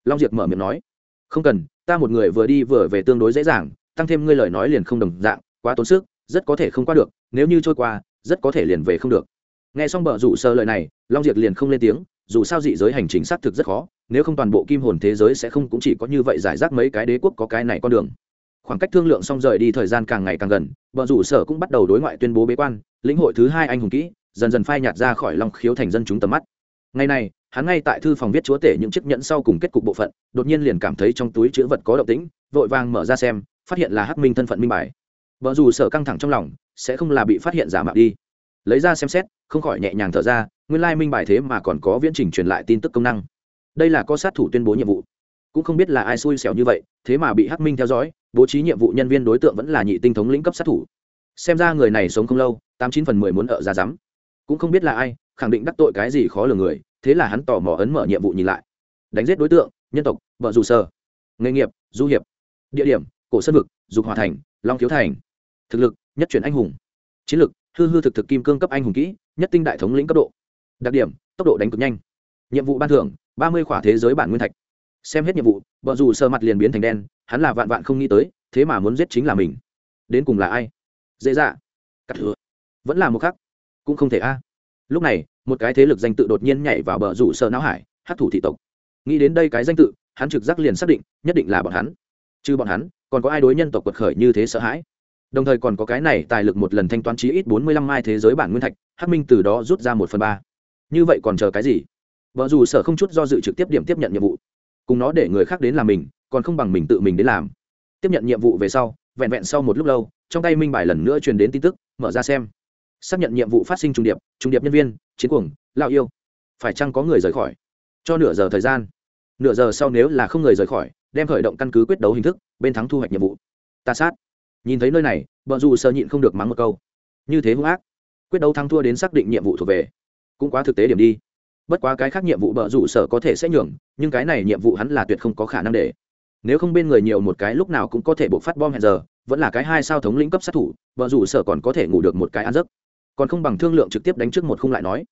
Long diệp mở miệng nói. Không cần, ta một người vừa đi vừa về tương đối dễ dàng, tăng thêm ngươi lời nói liền không đồng dạng, quá tốn sức, rất có thể không qua được, nếu như trôi qua, rất có thể liền về không được. Nghe xong bờ rủ sơ lời này, long diệp liền không lên tiếng, dù sao dị giới hành trình xác thực rất khó, nếu không toàn bộ kim hồn thế giới sẽ không cũng chỉ có như vậy giải rác mấy cái đế quốc có cái này con đường. Khoảng cách thương lượng xong rời đi thời gian càng ngày càng gần bờ rủ sở cũng bắt đầu đối ngoại tuyên bố bế quan, lĩnh hội thứ hai anh hùng kỹ dần dần phai nhạt ra khỏi long khiếu thành dân chúng tầm mắt. Ngày này, hắn ngay tại thư phòng viết chúa tể những chiếc nhẫn sau cùng kết cục bộ phận, đột nhiên liền cảm thấy trong túi chữ vật có động tĩnh, vội vàng mở ra xem, phát hiện là hắc minh thân phận minh bài. Vợ dù sở căng thẳng trong lòng, sẽ không là bị phát hiện giả mạo đi. Lấy ra xem xét, không khỏi nhẹ nhàng thở ra, nguyên lai minh bài thế mà còn có viễn trình truyền lại tin tức công năng. Đây là có sát thủ tuyên bố nhiệm vụ. Cũng không biết là ai xui xẻo như vậy, thế mà bị hắc minh theo dõi, bố trí nhiệm vụ nhân viên đối tượng vẫn là nhị tinh thống lĩnh cấp sát thủ. Xem ra người này sống không lâu, tám chín phần mười muốn ở ra rắm cũng không biết là ai, khẳng định đắc tội cái gì khó lường người, thế là hắn tò mò ấn mở nhiệm vụ nhìn lại. Đánh giết đối tượng, nhân tộc, vợ dù sơ nghề nghiệp, du hiệp. Địa điểm, cổ sơn vực, dục hòa thành, long thiếu thành. Thực lực, nhất chuyển anh hùng. Chiến lực, hư hư thực thực kim cương cấp anh hùng kỹ, nhất tinh đại thống lĩnh cấp độ. Đặc điểm, tốc độ đánh cực nhanh. Nhiệm vụ ban thưởng, ba mươi khỏa thế giới bản nguyên thạch. Xem hết nhiệm vụ, vợ dù sơ mặt liền biến thành đen, hắn là vạn vạn không nghĩ tới, thế mà muốn giết chính là mình. Đến cùng là ai? Dễ dạ. Cắt thừa vẫn là một khắc cũng không thể a. Lúc này, một cái thế lực danh tự đột nhiên nhảy vào bờ rủ sợ não hải, hát thủ thị tộc. Nghĩ đến đây cái danh tự, hắn trực giác liền xác định, nhất định là bọn hắn. Chứ bọn hắn, còn có ai đối nhân tộc quật khởi như thế sợ hãi? Đồng thời còn có cái này tài lực một lần thanh toán chí ít bốn mươi lăm mai thế giới bản nguyên thạch, hắc minh từ đó rút ra một phần ba. Như vậy còn chờ cái gì? Vợ dù sở không chút do dự trực tiếp điểm tiếp nhận nhiệm vụ. Cùng nó để người khác đến làm mình, còn không bằng mình tự mình đến làm. Tiếp nhận nhiệm vụ về sau, vẹn vẹn sau một lúc lâu, trong tay minh bài lần nữa truyền đến tin tức, mở ra xem xác nhận nhiệm vụ phát sinh trung điệp trung điệp nhân viên, chiến cuồng, lao yêu. Phải chăng có người rời khỏi? Cho nửa giờ thời gian. Nửa giờ sau nếu là không người rời khỏi, đem khởi động căn cứ quyết đấu hình thức, bên thắng thu hoạch nhiệm vụ. Ta sát. Nhìn thấy nơi này vợ dù sợ nhịn không được mắng một câu. Như thế hung ác. Quyết đấu thắng thua đến xác định nhiệm vụ thuộc về. Cũng quá thực tế điểm đi. Bất quá cái khác nhiệm vụ bợ rủ sở có thể sẽ nhường, nhưng cái này nhiệm vụ hắn là tuyệt không có khả năng để. Nếu không bên người nhiều một cái lúc nào cũng có thể buộc phát bom hẹn giờ, vẫn là cái hai sao thống lĩnh cấp sát thủ bợ rủ sở còn có thể ngủ được một cái ăn giấc còn không bằng thương lượng trực tiếp đánh trước một khung lại nói.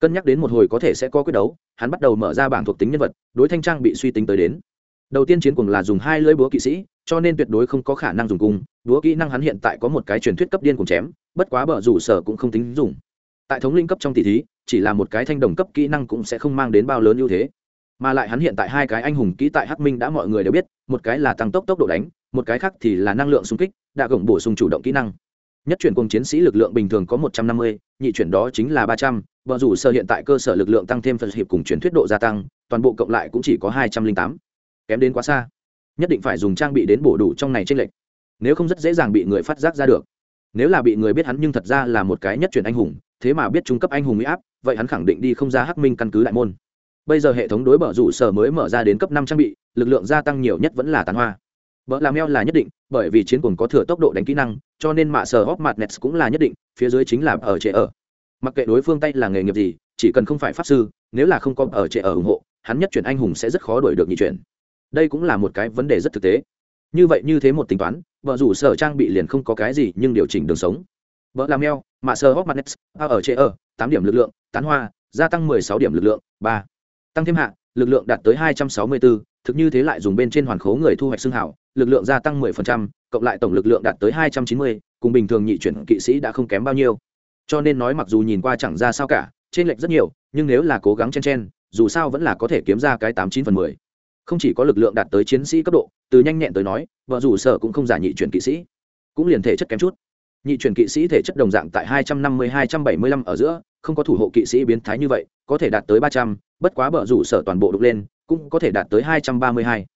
Cân nhắc đến một hồi có thể sẽ có quyết đấu, hắn bắt đầu mở ra bảng thuộc tính nhân vật, đối thanh trang bị suy tính tới đến. Đầu tiên chiến cùng là dùng hai lưỡi búa kỵ sĩ, cho nên tuyệt đối không có khả năng dùng cung. Búa kỹ năng hắn hiện tại có một cái truyền thuyết cấp điên cùng chém, bất quá bờ rủ sở cũng không tính dùng. Tại thống linh cấp trong tỷ thí, chỉ là một cái thanh đồng cấp kỹ năng cũng sẽ không mang đến bao lớn ưu thế. Mà lại hắn hiện tại hai cái anh hùng kỹ tại hắc minh đã mọi người đều biết, một cái là tăng tốc tốc độ đánh, một cái khác thì là năng lượng xung kích, đã gồng bổ sung chủ động kỹ năng nhất chuyển cùng chiến sĩ lực lượng bình thường có một trăm năm mươi, nhị chuyển đó chính là ba trăm vợ rủ sơ hiện tại cơ sở lực lượng tăng thêm phần hiệp cùng chuyển thuyết độ gia tăng, toàn bộ cộng lại cũng chỉ có hai trăm linh tám. Kém đến quá xa. Nhất định phải dùng trang bị đến bổ đủ trong này trên lệnh nếu không rất dễ dàng bị người phát giác ra được. Nếu là bị người biết hắn nhưng thật ra là một cái nhất chuyển anh hùng, thế mà biết trung cấp anh hùng huy áp, vậy hắn khẳng định đi không ra hắc minh căn cứ đại môn. Bây giờ hệ thống đối bờ rủ sở mới mở ra đến cấp năm trang bị, lực lượng gia tăng nhiều nhất vẫn là tàn hoa. Vợ làm eo là nhất định, bởi vì chiến cuồng có thừa tốc độ đánh kỹ năng cho nên mạ sở hóc mặt nets cũng là nhất định phía dưới chính là ở trệ ở. Mặc kệ đối phương tay là nghề nghiệp gì chỉ cần không phải pháp sư nếu là không có ở trệ ở ủng hộ hắn nhất chuyển anh hùng sẽ rất khó đuổi được nhị chuyển. Đây cũng là một cái vấn đề rất thực tế. Như vậy như thế một tính toán vợ rủ sở trang bị liền không có cái gì nhưng điều chỉnh đường sống. Vợ làm eo mạ sơ hóc mặt nets ở trệ ở tám điểm lực lượng tán hoa gia tăng mười sáu điểm lực lượng ba. Tăng thêm hạ lực lượng đạt tới hai trăm sáu mươi bốn thực như thế lại dùng bên trên hoàn khố người thu hoạch xương hảo lực lượng gia tăng 10%, cộng lại tổng lực lượng đạt tới 290, cùng bình thường nhị chuyển kỵ sĩ đã không kém bao nhiêu. Cho nên nói mặc dù nhìn qua chẳng ra sao cả, trên lệch rất nhiều, nhưng nếu là cố gắng chen chen, dù sao vẫn là có thể kiếm ra cái 89 phần 10. Không chỉ có lực lượng đạt tới chiến sĩ cấp độ, từ nhanh nhẹn tới nói, vợ dù sở cũng không giả nhị chuyển kỵ sĩ, cũng liền thể chất kém chút. Nhị chuyển kỵ sĩ thể chất đồng dạng tại 250-275 ở giữa, không có thủ hộ kỵ sĩ biến thái như vậy, có thể đạt tới 300, bất quá bợ rủ sở toàn bộ đục lên, cũng có thể đạt tới 232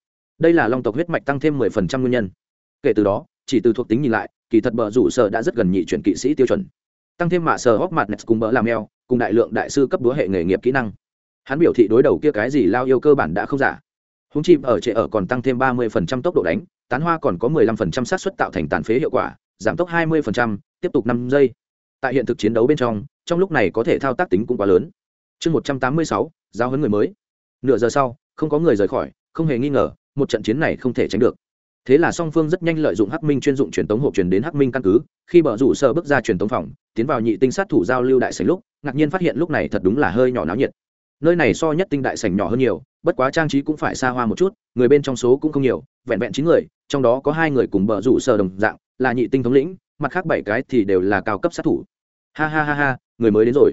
đây là long tộc huyết mạch tăng thêm mười phần trăm nguyên nhân kể từ đó, chỉ từ thuộc tính nhìn lại, kỳ thật bờ rủ sở đã rất gần nhị chuyển kỵ sĩ tiêu chuẩn. Tăng thêm mạ sở hóc mặt nets cùng bỡ làm eo cùng đại lượng đại sư cấp đúa hệ nghề nghiệp kỹ năng. Hắn biểu thị đối đầu kia cái gì lao yêu cơ bản đã không giả. Húng chim ở trệ ở còn tăng thêm ba mươi phần trăm tốc độ đánh, tán hoa còn có mười lăm phần trăm xác suất tạo thành tàn phế hiệu quả, giảm tốc hai mươi phần trăm, tiếp tục năm giây. Tại hiện thực chiến đấu bên trong trong lúc này có thể thao tác tính cũng quá lớn. Chương một trăm tám mươi sáu, giao hấn người mới. Nửa giờ sau, không có người rời khỏi, không hề nghi ngờ, một trận chiến này không thể tránh được thế là song phương rất nhanh lợi dụng hắc minh chuyên dụng truyền tống hộp truyền đến hắc minh căn cứ, khi bờ rủ sơ bước ra truyền tống phòng, tiến vào nhị tinh sát thủ giao lưu đại sảnh lúc, ngạc nhiên phát hiện lúc này thật đúng là hơi nhỏ náo nhiệt. Nơi này so nhất tinh đại sảnh nhỏ hơn nhiều, bất quá trang trí cũng phải xa hoa một chút, người bên trong số cũng không nhiều, vẹn vẹn chín người, trong đó có hai người cùng bờ rủ sơ đồng dạng, là nhị tinh thống lĩnh, mặt khác bảy cái thì đều là cao cấp sát thủ. Ha ha ha ha, người mới đến rồi.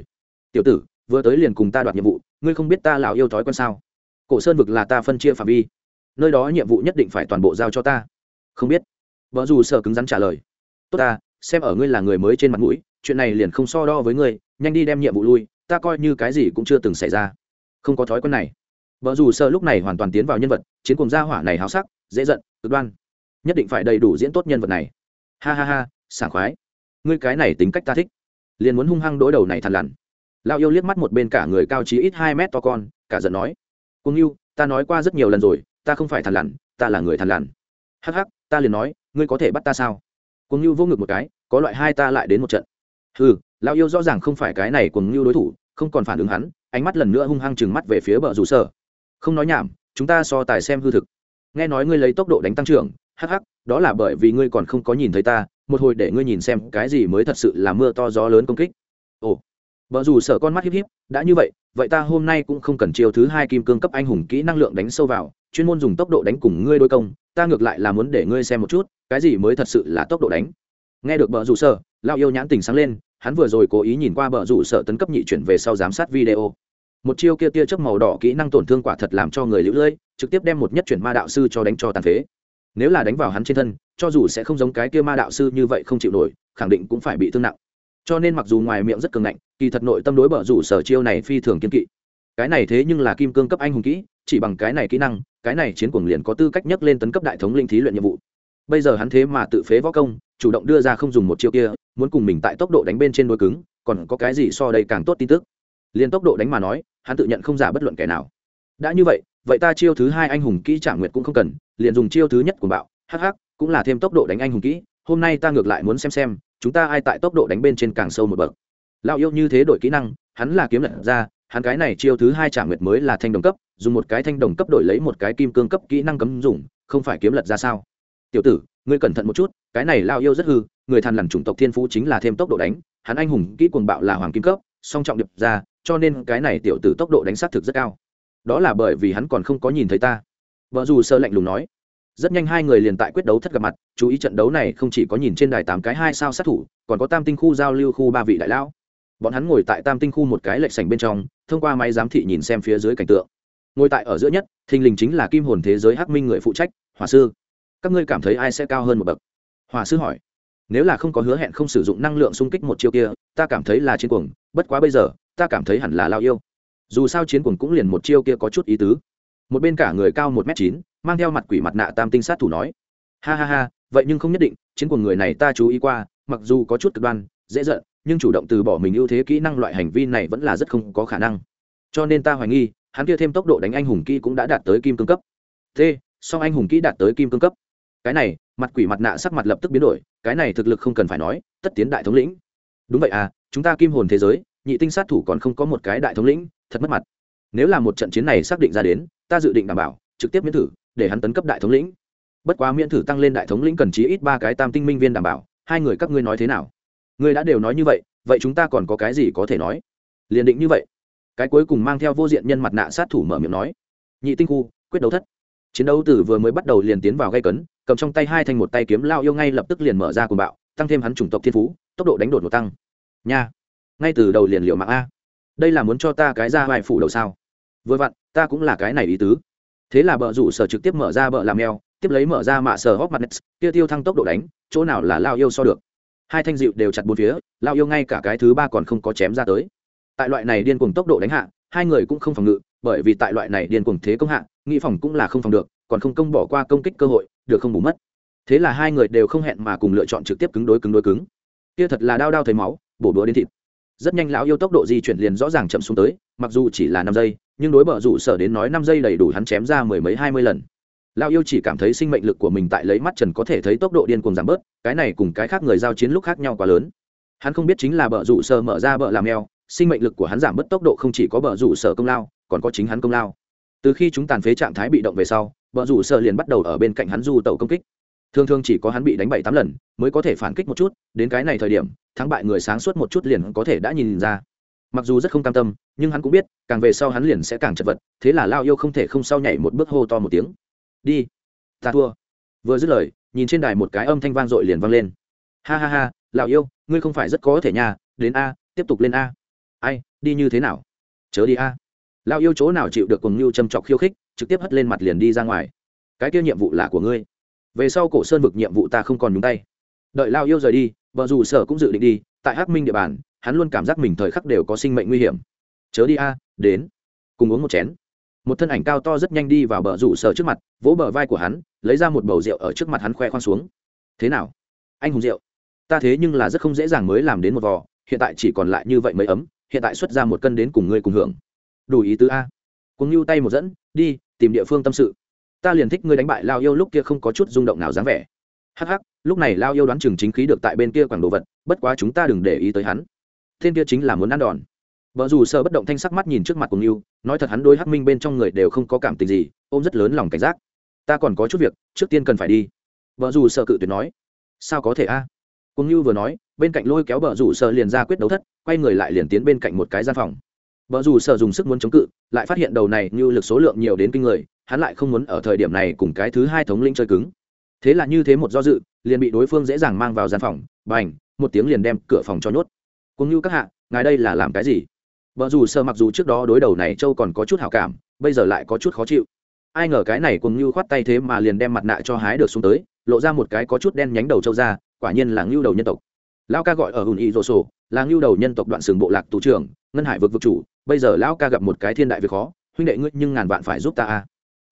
Tiểu tử, vừa tới liền cùng ta đoạt nhiệm vụ, ngươi không biết ta lão yêu thói quen sao? Cổ sơn vực là ta phân chia phạm vi nơi đó nhiệm vụ nhất định phải toàn bộ giao cho ta. Không biết. Vợ dù sợ cứng rắn trả lời. Tốt ta, xem ở ngươi là người mới trên mặt mũi, chuyện này liền không so đo với ngươi, nhanh đi đem nhiệm vụ lui, ta coi như cái gì cũng chưa từng xảy ra. Không có thói quen này. Vợ dù sợ lúc này hoàn toàn tiến vào nhân vật, chiến cùng gia hỏa này háo sắc, dễ giận, cực đoan. Nhất định phải đầy đủ diễn tốt nhân vật này. Ha ha ha, sảng khoái. Ngươi cái này tính cách ta thích. Liền muốn hung hăng đối đầu này thằn lằn. Lao yêu liếc mắt một bên cả người cao trí ít hai mét to con, cả giận nói. Cung yêu, ta nói qua rất nhiều lần rồi ta không phải thằn lằn, ta là người thằn lằn. Hắc hắc, ta liền nói, ngươi có thể bắt ta sao? Cuồng ngưu vô ngực một cái, có loại hai ta lại đến một trận. Ừ lão yêu rõ ràng không phải cái này cuồng ngưu đối thủ, không còn phản ứng hắn, ánh mắt lần nữa hung hăng chừng mắt về phía bờ rủ sở. Không nói nhảm, chúng ta so tài xem hư thực. Nghe nói ngươi lấy tốc độ đánh tăng trưởng, hắc hắc, đó là bởi vì ngươi còn không có nhìn thấy ta, một hồi để ngươi nhìn xem cái gì mới thật sự là mưa to gió lớn công kích. Ồ Bở rủ sở con mắt híp híp, đã như vậy vậy ta hôm nay cũng không cần chiêu thứ hai kim cương cấp anh hùng kỹ năng lượng đánh sâu vào, chuyên môn dùng tốc độ đánh cùng ngươi đối công, ta ngược lại là muốn để ngươi xem một chút, cái gì mới thật sự là tốc độ đánh. Nghe được bở rủ sở, Lão yêu nhãn tình sáng lên, hắn vừa rồi cố ý nhìn qua bở rủ sở tấn cấp nhị chuyển về sau giám sát video. Một chiêu kia tia chớp màu đỏ kỹ năng tổn thương quả thật làm cho người lưu lưỡi trực tiếp đem một nhất chuyển ma đạo sư cho đánh cho tàn phế. Nếu là đánh vào hắn trên thân, cho dù sẽ không giống cái kia ma đạo sư như vậy không chịu nổi, khẳng định cũng phải bị thương nặng cho nên mặc dù ngoài miệng rất cường ngạnh, kỳ thật nội tâm đối bờ rủ sở chiêu này phi thường kiên kỵ. Cái này thế nhưng là kim cương cấp anh hùng kỹ, chỉ bằng cái này kỹ năng, cái này chiến cuồng liền có tư cách nhắc lên tấn cấp đại thống linh thí luyện nhiệm vụ. Bây giờ hắn thế mà tự phế võ công, chủ động đưa ra không dùng một chiêu kia, muốn cùng mình tại tốc độ đánh bên trên đôi cứng, còn có cái gì so đây càng tốt tin tức? Liền tốc độ đánh mà nói, hắn tự nhận không giả bất luận kẻ nào. Đã như vậy vậy ta chiêu thứ hai anh hùng kỹ trả nguyệt cũng không cần, liền dùng chiêu thứ nhất của bạo hh cũng là thêm tốc độ đánh anh hùng kỹ, hôm nay ta ngược lại muốn xem xem chúng ta ai tại tốc độ đánh bên trên càng sâu một bậc. Lão yêu như thế đổi kỹ năng, hắn là kiếm lật ra, hắn cái này chiêu thứ hai trả nguyệt mới là thanh đồng cấp, dùng một cái thanh đồng cấp đổi lấy một cái kim cương cấp kỹ năng cấm dùng, không phải kiếm lật ra sao? Tiểu tử, ngươi cẩn thận một chút, cái này lao yêu rất hư, người thằn lằn chủng tộc thiên phú chính là thêm tốc độ đánh, hắn anh hùng kỹ cuồng bạo là hoàng kim cấp, song trọng điệp ra, cho nên cái này tiểu tử tốc độ đánh sát thực rất cao. Đó là bởi vì hắn còn không có nhìn thấy ta. Vợ dù sơ lạnh lùng nói rất nhanh hai người liền tại quyết đấu thất gặp mặt, chú ý trận đấu này không chỉ có nhìn trên đài tám cái hai sao sát thủ, còn có tam tinh khu giao lưu khu ba vị đại lão. Bọn hắn ngồi tại tam tinh khu một cái lệch sảnh bên trong, thông qua máy giám thị nhìn xem phía dưới cảnh tượng. Ngồi tại ở giữa nhất, thình lình chính là kim hồn thế giới hắc minh người phụ trách hòa sư. Các ngươi cảm thấy ai sẽ cao hơn một bậc? Hòa sư hỏi. Nếu là không có hứa hẹn không sử dụng năng lượng xung kích một chiêu kia, ta cảm thấy là chiến cuồng, bất quá bây giờ, ta cảm thấy hẳn là lao yêu. Dù sao chiến cuồng cũng liền một chiêu kia có chút ý tứ một bên cả người cao một m chín, mang theo mặt quỷ mặt nạ tam tinh sát thủ nói. Ha ha ha, vậy nhưng không nhất định, chiến của người này ta chú ý qua, mặc dù có chút cực đoan, dễ giận, nhưng chủ động từ bỏ mình ưu thế kỹ năng loại hành vi này vẫn là rất không có khả năng. Cho nên ta hoài nghi, hắn kia thêm tốc độ đánh anh hùng kỹ cũng đã đạt tới kim cương cấp. T song anh hùng kỹ đạt tới kim cương cấp. Cái này, mặt quỷ mặt nạ sắc mặt lập tức biến đổi, cái này thực lực không cần phải nói, tất tiến đại thống lĩnh. Đúng vậy à chúng ta kim hồn thế giới, nhị tinh sát thủ còn không có một cái đại thống lĩnh, thật mất mặt. Nếu là một trận chiến này xác định ra đến ta dự định đảm bảo, trực tiếp miễn thử, để hắn tấn cấp đại thống lĩnh. Bất quá miễn thử tăng lên đại thống lĩnh cần chí ít ba cái tam tinh minh viên đảm bảo, hai người các ngươi nói thế nào? Ngươi đã đều nói như vậy vậy chúng ta còn có cái gì có thể nói? Liền định như vậy. Cái cuối cùng mang theo vô diện nhân mặt nạ sát thủ mở miệng nói. Nhị tinh khu, quyết đấu thất. Chiến đấu từ vừa mới bắt đầu liền tiến vào gây cấn, cầm trong tay hai thanh một tay kiếm lao yêu ngay lập tức liền mở ra cùng bạo, tăng thêm hắn chủng tộc thiên phú, tốc độ đánh đột một tăng. Nha. Ngay từ đầu liền liệu mạng a. Đây là muốn cho ta cái ra vài phủ đầu sao? Vừa vặn, ta cũng là cái này ý tứ. Thế là bờ rủ sở trực tiếp mở ra bờ làm eo, tiếp lấy mở ra mạ sở hóc mặt kia tiêu thăng tốc độ đánh, chỗ nào là lao yêu so được. Hai thanh dịu đều chặt bốn phía, lao yêu ngay cả cái thứ ba còn không có chém ra tới. Tại loại này điên cuồng tốc độ đánh hạ, hai người cũng không phòng ngự, bởi vì tại loại này điên cuồng thế công hạ, nghĩ phòng cũng là không phòng được, còn không công bỏ qua công kích cơ hội, được không bù mất. Thế là hai người đều không hẹn mà cùng lựa chọn trực tiếp cứng đối cứng đối cứng. Kia thật là đau đau thấy máu, bổ búa đến thịt. Rất nhanh lão yêu tốc độ di chuyển liền rõ ràng chậm xuống tới, mặc dù chỉ là năm giây nhưng đối bờ rủ sở đến nói năm giây đầy đủ hắn chém ra mười mấy hai mươi lần. Lao yêu chỉ cảm thấy sinh mệnh lực của mình tại lấy mắt trần có thể thấy tốc độ điên cuồng giảm bớt, cái này cùng cái khác người giao chiến lúc khác nhau quá lớn. Hắn không biết chính là bờ rủ sở mở ra bờ làm eo sinh mệnh lực của hắn giảm bớt tốc độ không chỉ có bờ rủ sở công lao, còn có chính hắn công lao. Từ khi chúng tàn phế trạng thái bị động về sau bờ rủ sở liền bắt đầu ở bên cạnh hắn du tàu công kích. Thường thường chỉ có hắn bị đánh bảy tám lần, mới có thể phản kích một chút, đến cái này thời điểm, thắng bại người sáng suốt một chút liền có thể đã nhìn ra mặc dù rất không cam tâm, nhưng hắn cũng biết, càng về sau hắn liền sẽ càng chật vật, thế là lao yêu không thể không sau nhảy một bước hô to một tiếng. Đi, ta thua. Vừa dứt lời, nhìn trên đài một cái âm thanh vang dội liền vang lên. Ha ha ha lão yêu, ngươi không phải rất có thể nhà đến a, tiếp tục lên a. Ai, đi như thế nào? Chớ đi a. Lao yêu chỗ nào chịu được cùng mưu châm chọc khiêu khích, trực tiếp hất lên mặt liền đi ra ngoài. Cái kia nhiệm vụ là của ngươi. Về sau cổ sơn vực nhiệm vụ ta không còn nhúng tay. Đợi lao yêu rời đi vợ dù sở cũng dự định đi, tại hắc minh địa bàn hắn luôn cảm giác mình thời khắc đều có sinh mệnh nguy hiểm. Chớ đi a, đến. Cùng uống một chén. Một thân ảnh cao to rất nhanh đi vào bờ rủ sở trước mặt, vỗ bờ vai của hắn, lấy ra một bầu rượu ở trước mặt hắn khoe khoang xuống. Thế nào? Anh hùng rượu. Ta thế nhưng là rất không dễ dàng mới làm đến một vò, hiện tại chỉ còn lại như vậy mới ấm, hiện tại xuất ra một cân đến cùng ngươi cùng hưởng. Đủ ý tứ a. Cùng lưu tay một dẫn, đi, tìm địa phương tâm sự. Ta liền thích ngươi đánh bại lao yêu lúc kia không có chút rung động nào dáng vẻ. Hắc hắc, lúc này lao yêu đoán chừng chính khí được tại bên kia quảng đồ vật, bất quá chúng ta đừng để ý tới hắn thiên kia chính là muốn ăn đòn. Vợ dù sợ bất động thanh sắc mắt nhìn trước mặt cùng yêu nói thật hắn đôi hắc minh bên trong người đều không có cảm tình gì ôm rất lớn lòng cảnh giác. Ta còn có chút việc trước tiên cần phải đi. Vợ dù sợ cự tuyệt nói. Sao có thể a? Cùng như vừa nói bên cạnh lôi kéo vợ rủ sợ liền ra quyết đấu thất quay người lại liền tiến bên cạnh một cái gian phòng. Vợ rủ sợ dùng sức muốn chống cự lại phát hiện đầu này như lực số lượng nhiều đến kinh người hắn lại không muốn ở thời điểm này cùng cái thứ hai thống lĩnh chơi cứng. Thế là như thế một do dự liền bị đối phương dễ dàng mang vào gian phòng Bành, một tiếng liền đem cửa phòng cho nhốt cũng như các hạ, ngài đây là làm cái gì? Vợ dù sợ mặc dù trước đó đối đầu này châu còn có chút hảo cảm, bây giờ lại có chút khó chịu. Ai ngờ cái này cùng như khoát tay thế mà liền đem mặt nạ cho hái được xuống tới, lộ ra một cái có chút đen nhánh đầu châu ra, quả nhiên là ngưu đầu nhân tộc. Lão ca gọi ở hùn y rô sổ, là ngưu đầu nhân tộc đoạn sừng bộ lạc tù trưởng, ngân hải vực vực chủ, bây giờ lão ca gặp một cái thiên đại việc khó, huynh đệ ngươi nhưng ngàn vạn phải giúp ta a.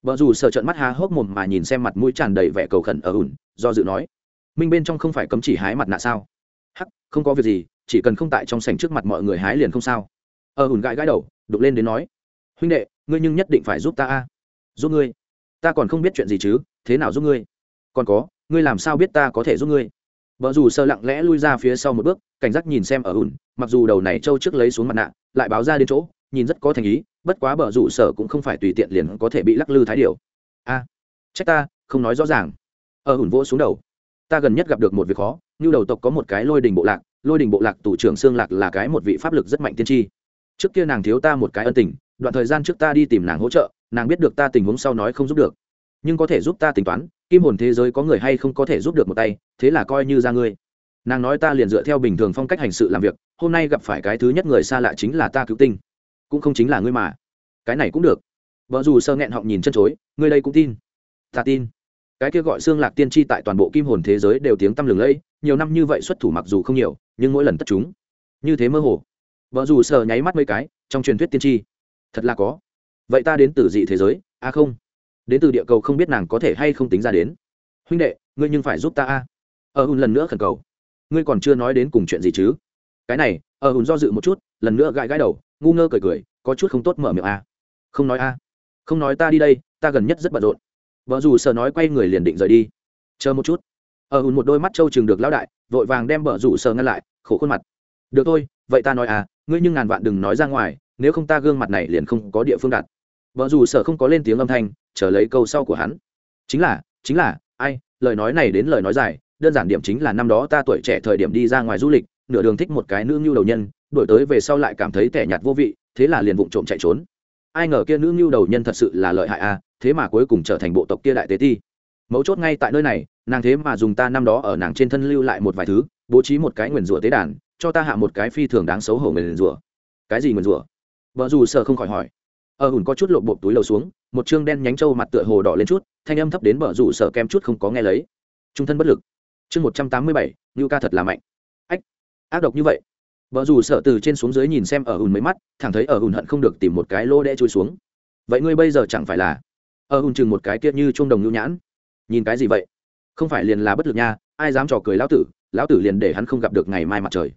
Vợ dù sợ trận mắt há hốc mồm mà nhìn xem mặt mũi tràn đầy vẻ cầu khẩn ở hùn, do dự nói, minh bên trong không phải cấm chỉ hái mặt nạ sao? Hắc, không có việc gì chỉ cần không tại trong sảnh trước mặt mọi người hái liền không sao. Ờ hùn gãi gãi đầu đục lên đến nói huynh đệ ngươi nhưng nhất định phải giúp ta a. Giúp ngươi. Ta còn không biết chuyện gì chứ thế nào giúp ngươi? Còn có ngươi làm sao biết ta có thể giúp ngươi? Vợ dù sơ lặng lẽ lui ra phía sau một bước cảnh giác nhìn xem ở ủn mặc dù đầu này trâu trước lấy xuống mặt nạ lại báo ra đến chỗ nhìn rất có thành ý bất quá bờ rủ sở cũng không phải tùy tiện liền có thể bị lắc lư thái điều. A à, trách ta không nói rõ ràng. Ở ủn vỗ xuống đầu. Ta gần nhất gặp được một việc khó như đầu tộc có một cái lôi đình bộ lạc lôi đình bộ lạc tù trưởng xương lạc là cái một vị pháp lực rất mạnh tiên tri. Trước kia nàng thiếu ta một cái ân tình, đoạn thời gian trước ta đi tìm nàng hỗ trợ, nàng biết được ta tình huống sau nói không giúp được. Nhưng có thể giúp ta tính toán, kim hồn thế giới có người hay không có thể giúp được một tay, thế là coi như ra ngươi. Nàng nói ta liền dựa theo bình thường phong cách hành sự làm việc, hôm nay gặp phải cái thứ nhất người xa lạ chính là ta cứu tinh. Cũng không chính là ngươi mà. Cái này cũng được. Vợ dù sơ nghẹn họng nhìn chân chối, ngươi đây cũng tin. Ta tin. Cái kia gọi xương lạc tiên tri tại toàn bộ kim hồn thế giới đều tiếng tăm lừng lẫy, nhiều năm như vậy xuất thủ mặc dù không nhiều nhưng mỗi lần tất chúng. Như thế mơ hồ. Vợ dù sờ nháy mắt mấy cái, trong truyền thuyết tiên tri. Thật là có. Vậy ta đến từ dị thế giới a à không? Đến từ địa cầu không biết nàng có thể hay không tính ra đến. Huynh đệ, ngươi nhưng phải giúp ta a. Ở hùn lần nữa khẩn cầu. Ngươi còn chưa nói đến cùng chuyện gì chứ? Cái này ở hùn do dự một chút, lần nữa gãi gãi đầu, ngu ngơ cười cười, có chút không tốt mở miệng a. Không nói a. Không nói ta đi đây, ta gần nhất rất bận rộn. Vợ dù sợ nói quay người liền định rời đi. Chờ một chút ở ùn một đôi mắt trâu chừng được lão đại vội vàng đem bờ rủ sờ ngăn lại khổ khuôn mặt. Được thôi vậy ta nói à ngươi nhưng ngàn vạn đừng nói ra ngoài nếu không ta gương mặt này liền không có địa phương đặt. Vợ dù sợ không có lên tiếng âm thanh chờ lấy câu sau của hắn. Chính là chính là ai lời nói này đến lời nói dài đơn giản điểm chính là năm đó ta tuổi trẻ thời điểm đi ra ngoài du lịch nửa đường thích một cái nữ ngưu đầu nhân đổi tới về sau lại cảm thấy tẻ nhạt vô vị thế là liền vụng trộm chạy trốn. Ai ngờ kia nữ ngưu đầu nhân thật sự là lợi hại à, thế mà cuối cùng trở thành bộ tộc kia đại tế ti. Mấu chốt ngay tại nơi này nàng thế mà dùng ta năm đó ở nàng trên thân lưu lại một vài thứ, bố trí một cái nguyền rủa tế đàn, cho ta hạ một cái phi thường đáng xấu hổ nguyền rủa. Cái gì nguyền rủa? Vợ dù sợ không khỏi hỏi. Ờ, ở hùn có chút lộ bộ túi lầu xuống, một chương đen nhánh trâu mặt tựa hồ đỏ lên chút, thanh âm thấp đến bờ dù sợ kem chút không có nghe lấy. Trung thân bất lực. Chương một trăm tám mươi bảy ngưu ca thật là mạnh. Ách, ác độc như vậy. Vợ dù sợ từ trên xuống dưới nhìn xem ở hùn mấy mắt, thẳng thấy ở hùn hận không được tìm một cái lô đẽ trôi xuống. Vậy ngươi bây giờ chẳng phải là? Ờ, ở hùn chừng một cái kia như chuông đồng nhu nhãn. Nhìn cái gì vậy? Không phải liền là bất lực nha, ai dám trò cười lão tử lão tử liền để hắn không gặp được ngày mai mặt trời.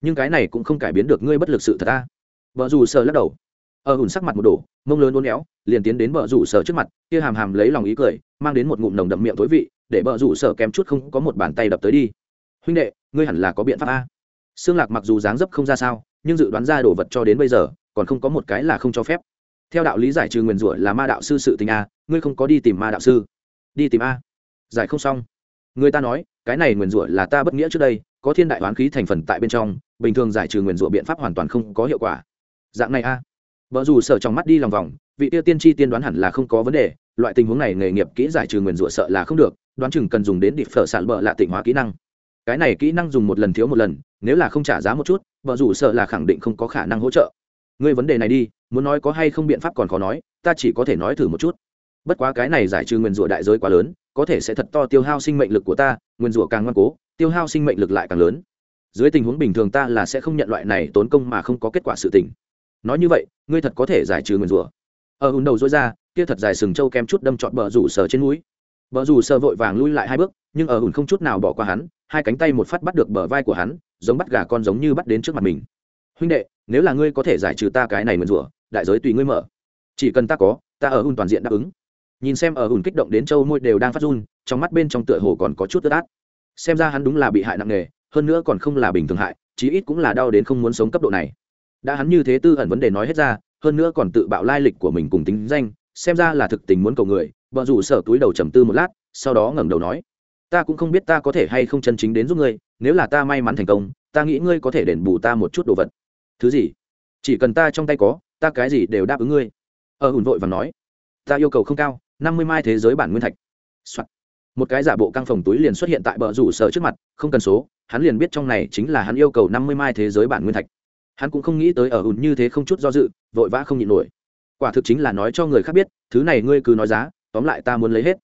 Nhưng cái này cũng không cải biến được ngươi bất lực sự thật ta. Vợ dù sợ lắc đầu. Ờ, Ở hùn sắc mặt một đổ, mông lớn uốn éo, liền tiến đến vợ rủ sở trước mặt, kia hàm hàm lấy lòng ý cười, mang đến một ngụm nồng đậm miệng tối vị, để vợ rủ sở kém chút không có một bàn tay đập tới đi. Huynh đệ, ngươi hẳn là có biện pháp a. Xương lạc mặc dù dáng dấp không ra sao, nhưng dự đoán ra đồ vật cho đến bây giờ, còn không có một cái là không cho phép. Theo đạo lý giải trừ nguyền rủa là ma đạo sư sự tình a, ngươi không có đi tìm ma đạo sư. Đi tìm a giải không xong. Người ta nói, cái này nguyền rủa là ta bất nghĩa trước đây, có thiên đại hoán khí thành phần tại bên trong, bình thường giải trừ nguyền rủa biện pháp hoàn toàn không có hiệu quả. Dạng này a. Vợ dù sở trong mắt đi lòng vòng, vị tiêu tiên tri tiên đoán hẳn là không có vấn đề, loại tình huống này nghề nghiệp kỹ giải trừ nguyền rủa sợ là không được, đoán chừng cần dùng đến địch phở sạn bợ lạ tỉnh hóa kỹ năng. Cái này kỹ năng dùng một lần thiếu một lần, nếu là không trả giá một chút vợ rủ sợ là khẳng định không có khả năng hỗ trợ. Ngươi vấn đề này đi, muốn nói có hay không biện pháp còn khó nói, ta chỉ có thể nói thử một chút bất quá cái này giải trừ nguyên rủa đại giới quá lớn, có thể sẽ thật to tiêu hao sinh mệnh lực của ta, nguyên rủa càng ngoan cố, tiêu hao sinh mệnh lực lại càng lớn. Dưới tình huống bình thường ta là sẽ không nhận loại này tốn công mà không có kết quả sự tình. Nói như vậy, ngươi thật có thể giải trừ nguyên rủa. Ở hùn đầu dối ra, kia thật dài sừng trâu kem chút đâm trọn bờ rủ sờ trên núi bờ rủ sờ vội vàng lui lại hai bước, nhưng ở hùn không chút nào bỏ qua hắn, hai cánh tay một phát bắt được bờ vai của hắn, giống bắt gà con giống như bắt đến trước mặt mình. Huynh đệ, nếu là ngươi có thể giải trừ ta cái này nguyên rủa, đại giới tùy ngươi mở. Chỉ cần ta có, ta ở hùn toàn diện đáp ứng nhìn xem ở hùn kích động đến châu môi đều đang phát run, trong mắt bên trong tựa hồ còn có chút tơ át xem ra hắn đúng là bị hại nặng nề, hơn nữa còn không là bình thường hại, chí ít cũng là đau đến không muốn sống cấp độ này. Đã hắn như thế tư ẩn vấn đề nói hết ra, hơn nữa còn tự bạo lai lịch của mình cùng tính danh, xem ra là thực tình muốn cầu người, vợ rủ sở túi đầu trầm tư một lát, sau đó ngẩng đầu nói, ta cũng không biết ta có thể hay không chân chính đến giúp ngươi, nếu là ta may mắn thành công, ta nghĩ ngươi có thể đền bù ta một chút đồ vật. Thứ gì? Chỉ cần ta trong tay có, ta cái gì đều đáp ứng ngươi. Ở hùn vội và nói, ta yêu cầu không cao năm mươi mai thế giới bản nguyên thạch、Soạn. một cái giả bộ căng phòng túi liền xuất hiện tại bờ rủ sở trước mặt, không cần số, hắn liền biết trong này chính là hắn yêu cầu năm mươi mai thế giới bản nguyên thạch. Hắn cũng không nghĩ tới ở ùn như thế không chút do dự, vội vã không nhịn nổi. Quả thực chính là nói cho người khác biết, thứ này ngươi cứ nói giá, tóm lại ta muốn lấy hết.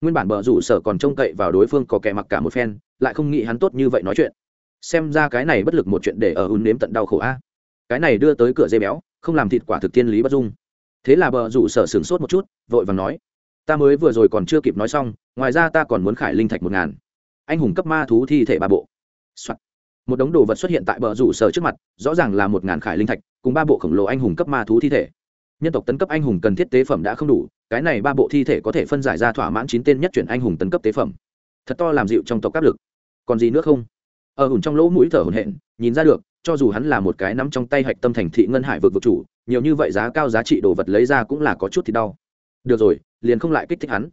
Nguyên bản bờ rủ sở còn trông cậy vào đối phương có kẻ mặc cả một phen, lại không nghĩ hắn tốt như vậy nói chuyện. Xem ra cái này bất lực một chuyện để ở ùn nếm tận đau khổ a. Cái này đưa tới cửa dây béo, không làm thịt quả thực tiên lý bất dung. Thế là bờ rủ sở sửng sốt một chút, vội vàng nói ta mới vừa rồi còn chưa kịp nói xong, ngoài ra ta còn muốn khải linh thạch một ngàn. Anh hùng cấp ma thú thi thể ba bộ、Soạn một đống đồ vật xuất hiện tại bờ rủ sở trước mặt, rõ ràng là một ngàn khải linh thạch, cùng ba bộ khổng lồ anh hùng cấp ma thú thi thể. Nhân tộc tấn cấp anh hùng cần thiết tế phẩm đã không đủ, cái này ba bộ thi thể có thể phân giải ra thỏa mãn chín tên nhất chuyển anh hùng tấn cấp tế phẩm. Thật to làm dịu trong tộc áp lực. Còn gì nữa không? Ở hùn trong lỗ mũi thở hồn hện nhìn ra được, cho dù hắn là một cái nắm trong tay hạch tâm thành thị ngân hải vực vực chủ, nhiều như vậy giá cao giá trị đồ vật lấy ra cũng là có chút thì đau. Được rồi liền không lại kích thích hắn.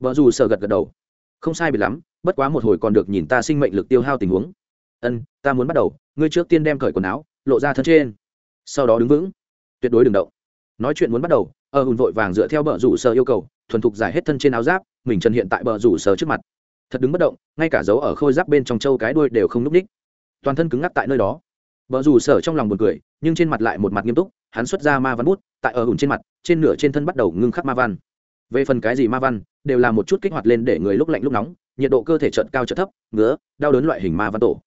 Vợ dù sợ gật gật đầu. Không sai bị lắm, bất quá một hồi còn được nhìn ta sinh mệnh lực tiêu hao tình huống. Ân, ta muốn bắt đầu, ngươi trước tiên đem cởi quần áo, lộ ra thân trên. Sau đó đứng vững. Tuyệt đối đừng động. Nói chuyện muốn bắt đầu ở hùn vội vàng dựa theo bờ rủ sở yêu cầu, thuần thục giải hết thân trên áo giáp, mình trần hiện tại bờ rủ sở trước mặt. Thật đứng bất động, ngay cả dấu ở khôi giáp bên trong châu cái đuôi đều không núp ních. Toàn thân cứng ngắc tại nơi đó. Bờ rủ sở trong lòng buồn cười, nhưng trên mặt lại một mặt nghiêm túc, hắn xuất ra ma văn bút, tại ở hùn trên mặt, trên nửa trên thân bắt đầu ngưng khắc ma văn về phần cái gì ma văn, đều là một chút kích hoạt lên để người lúc lạnh lúc nóng, nhiệt độ cơ thể chợt cao chợt thấp, ngứa, đau đớn loại hình ma văn tổ.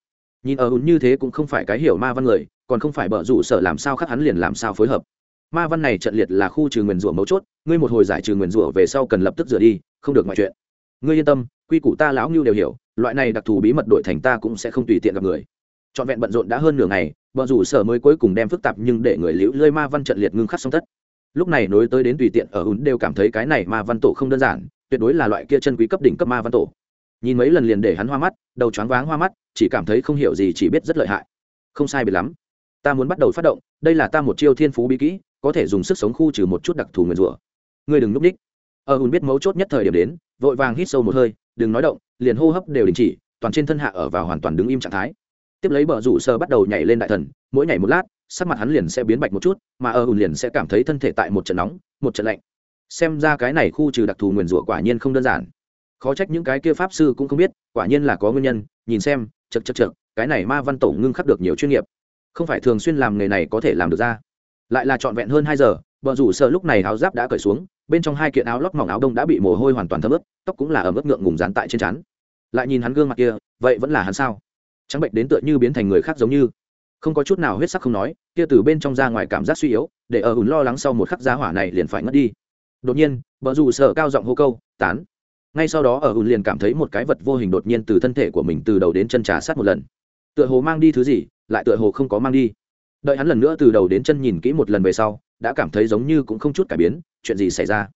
Nhìn ở hùn như thế cũng không phải cái hiểu ma văn người, còn không phải bờ rủ sở làm sao khắc hắn liền làm sao phối hợp. Ma văn này trận liệt là khu trừ nguyền rủa mấu chốt, ngươi một hồi giải trừ nguyền rủa về sau cần lập tức rửa đi, không được ngoại chuyện. Ngươi yên tâm, quy củ ta lão ngưu đều hiểu, loại này đặc thù bí mật đội thành ta cũng sẽ không tùy tiện gặp người. Trọn vẹn bận rộn đã hơn nửa ngày bờ rủ sở mới cuối cùng đem phức tạp nhưng để người liễu lơi ma văn trận liệt ngưng khắc xong tất lúc này nối tới đến tùy tiện ở hùn đều cảm thấy cái này ma văn tổ không đơn giản, tuyệt đối là loại kia chân quý cấp đỉnh cấp ma văn tổ. Nhìn mấy lần liền để hắn hoa mắt, đầu choáng váng hoa mắt, chỉ cảm thấy không hiểu gì, chỉ biết rất lợi hại. Không sai biệt lắm. Ta muốn bắt đầu phát động, đây là ta một chiêu thiên phú bí kỹ, có thể dùng sức sống khu trừ một chút đặc thù nguyền rủa. Ngươi đừng núp ních ở hùn biết mấu chốt nhất thời điểm đến, vội vàng hít sâu một hơi, đừng nói động, liền hô hấp đều đình chỉ, toàn trên thân hạ ở vào hoàn toàn đứng im trạng thái. Tiếp lấy bờ rủ sơ bắt đầu nhảy lên đại thần, mỗi nhảy một lát sắc mặt hắn liền sẽ biến bạch một chút, mà ở ùn liền sẽ cảm thấy thân thể tại một trận nóng, một trận lạnh. Xem ra cái này khu trừ đặc thù nguyền rủa quả nhiên không đơn giản. Khó trách những cái kia pháp sư cũng không biết, quả nhiên là có nguyên nhân, nhìn xem chật chật chật cái này ma văn tổ ngưng khắc được nhiều chuyên nghiệp. Không phải thường xuyên làm nghề này có thể làm được ra. Lại là trọn vẹn hơn hai giờ bờ rủ sợ lúc này áo giáp đã cởi xuống, bên trong hai kiện áo lót mỏng áo đông đã bị mồ hôi hoàn toàn thấm ướt, tóc cũng là ở mức ngượng ngùng dán tại trên trán. Lại nhìn hắn gương mặt kia, vậy vẫn là hắn sao? Trắng bệnh đến tựa như biến thành người khác giống như không có chút nào huyết sắc không nói, kia từ bên trong ra ngoài cảm giác suy yếu, để ở ùn lo lắng sau một khắc giá hỏa này liền phải ngất đi. Đột nhiên vợ rủ sợ cao giọng hô câu, tán. Ngay sau đó ở ùn liền cảm thấy một cái vật vô hình đột nhiên từ thân thể của mình từ đầu đến chân trà sát một lần. Tựa hồ mang đi thứ gì, lại tựa hồ không có mang đi. Đợi hắn lần nữa từ đầu đến chân nhìn kỹ một lần về sau, đã cảm thấy giống như cũng không chút cải biến, chuyện gì xảy ra?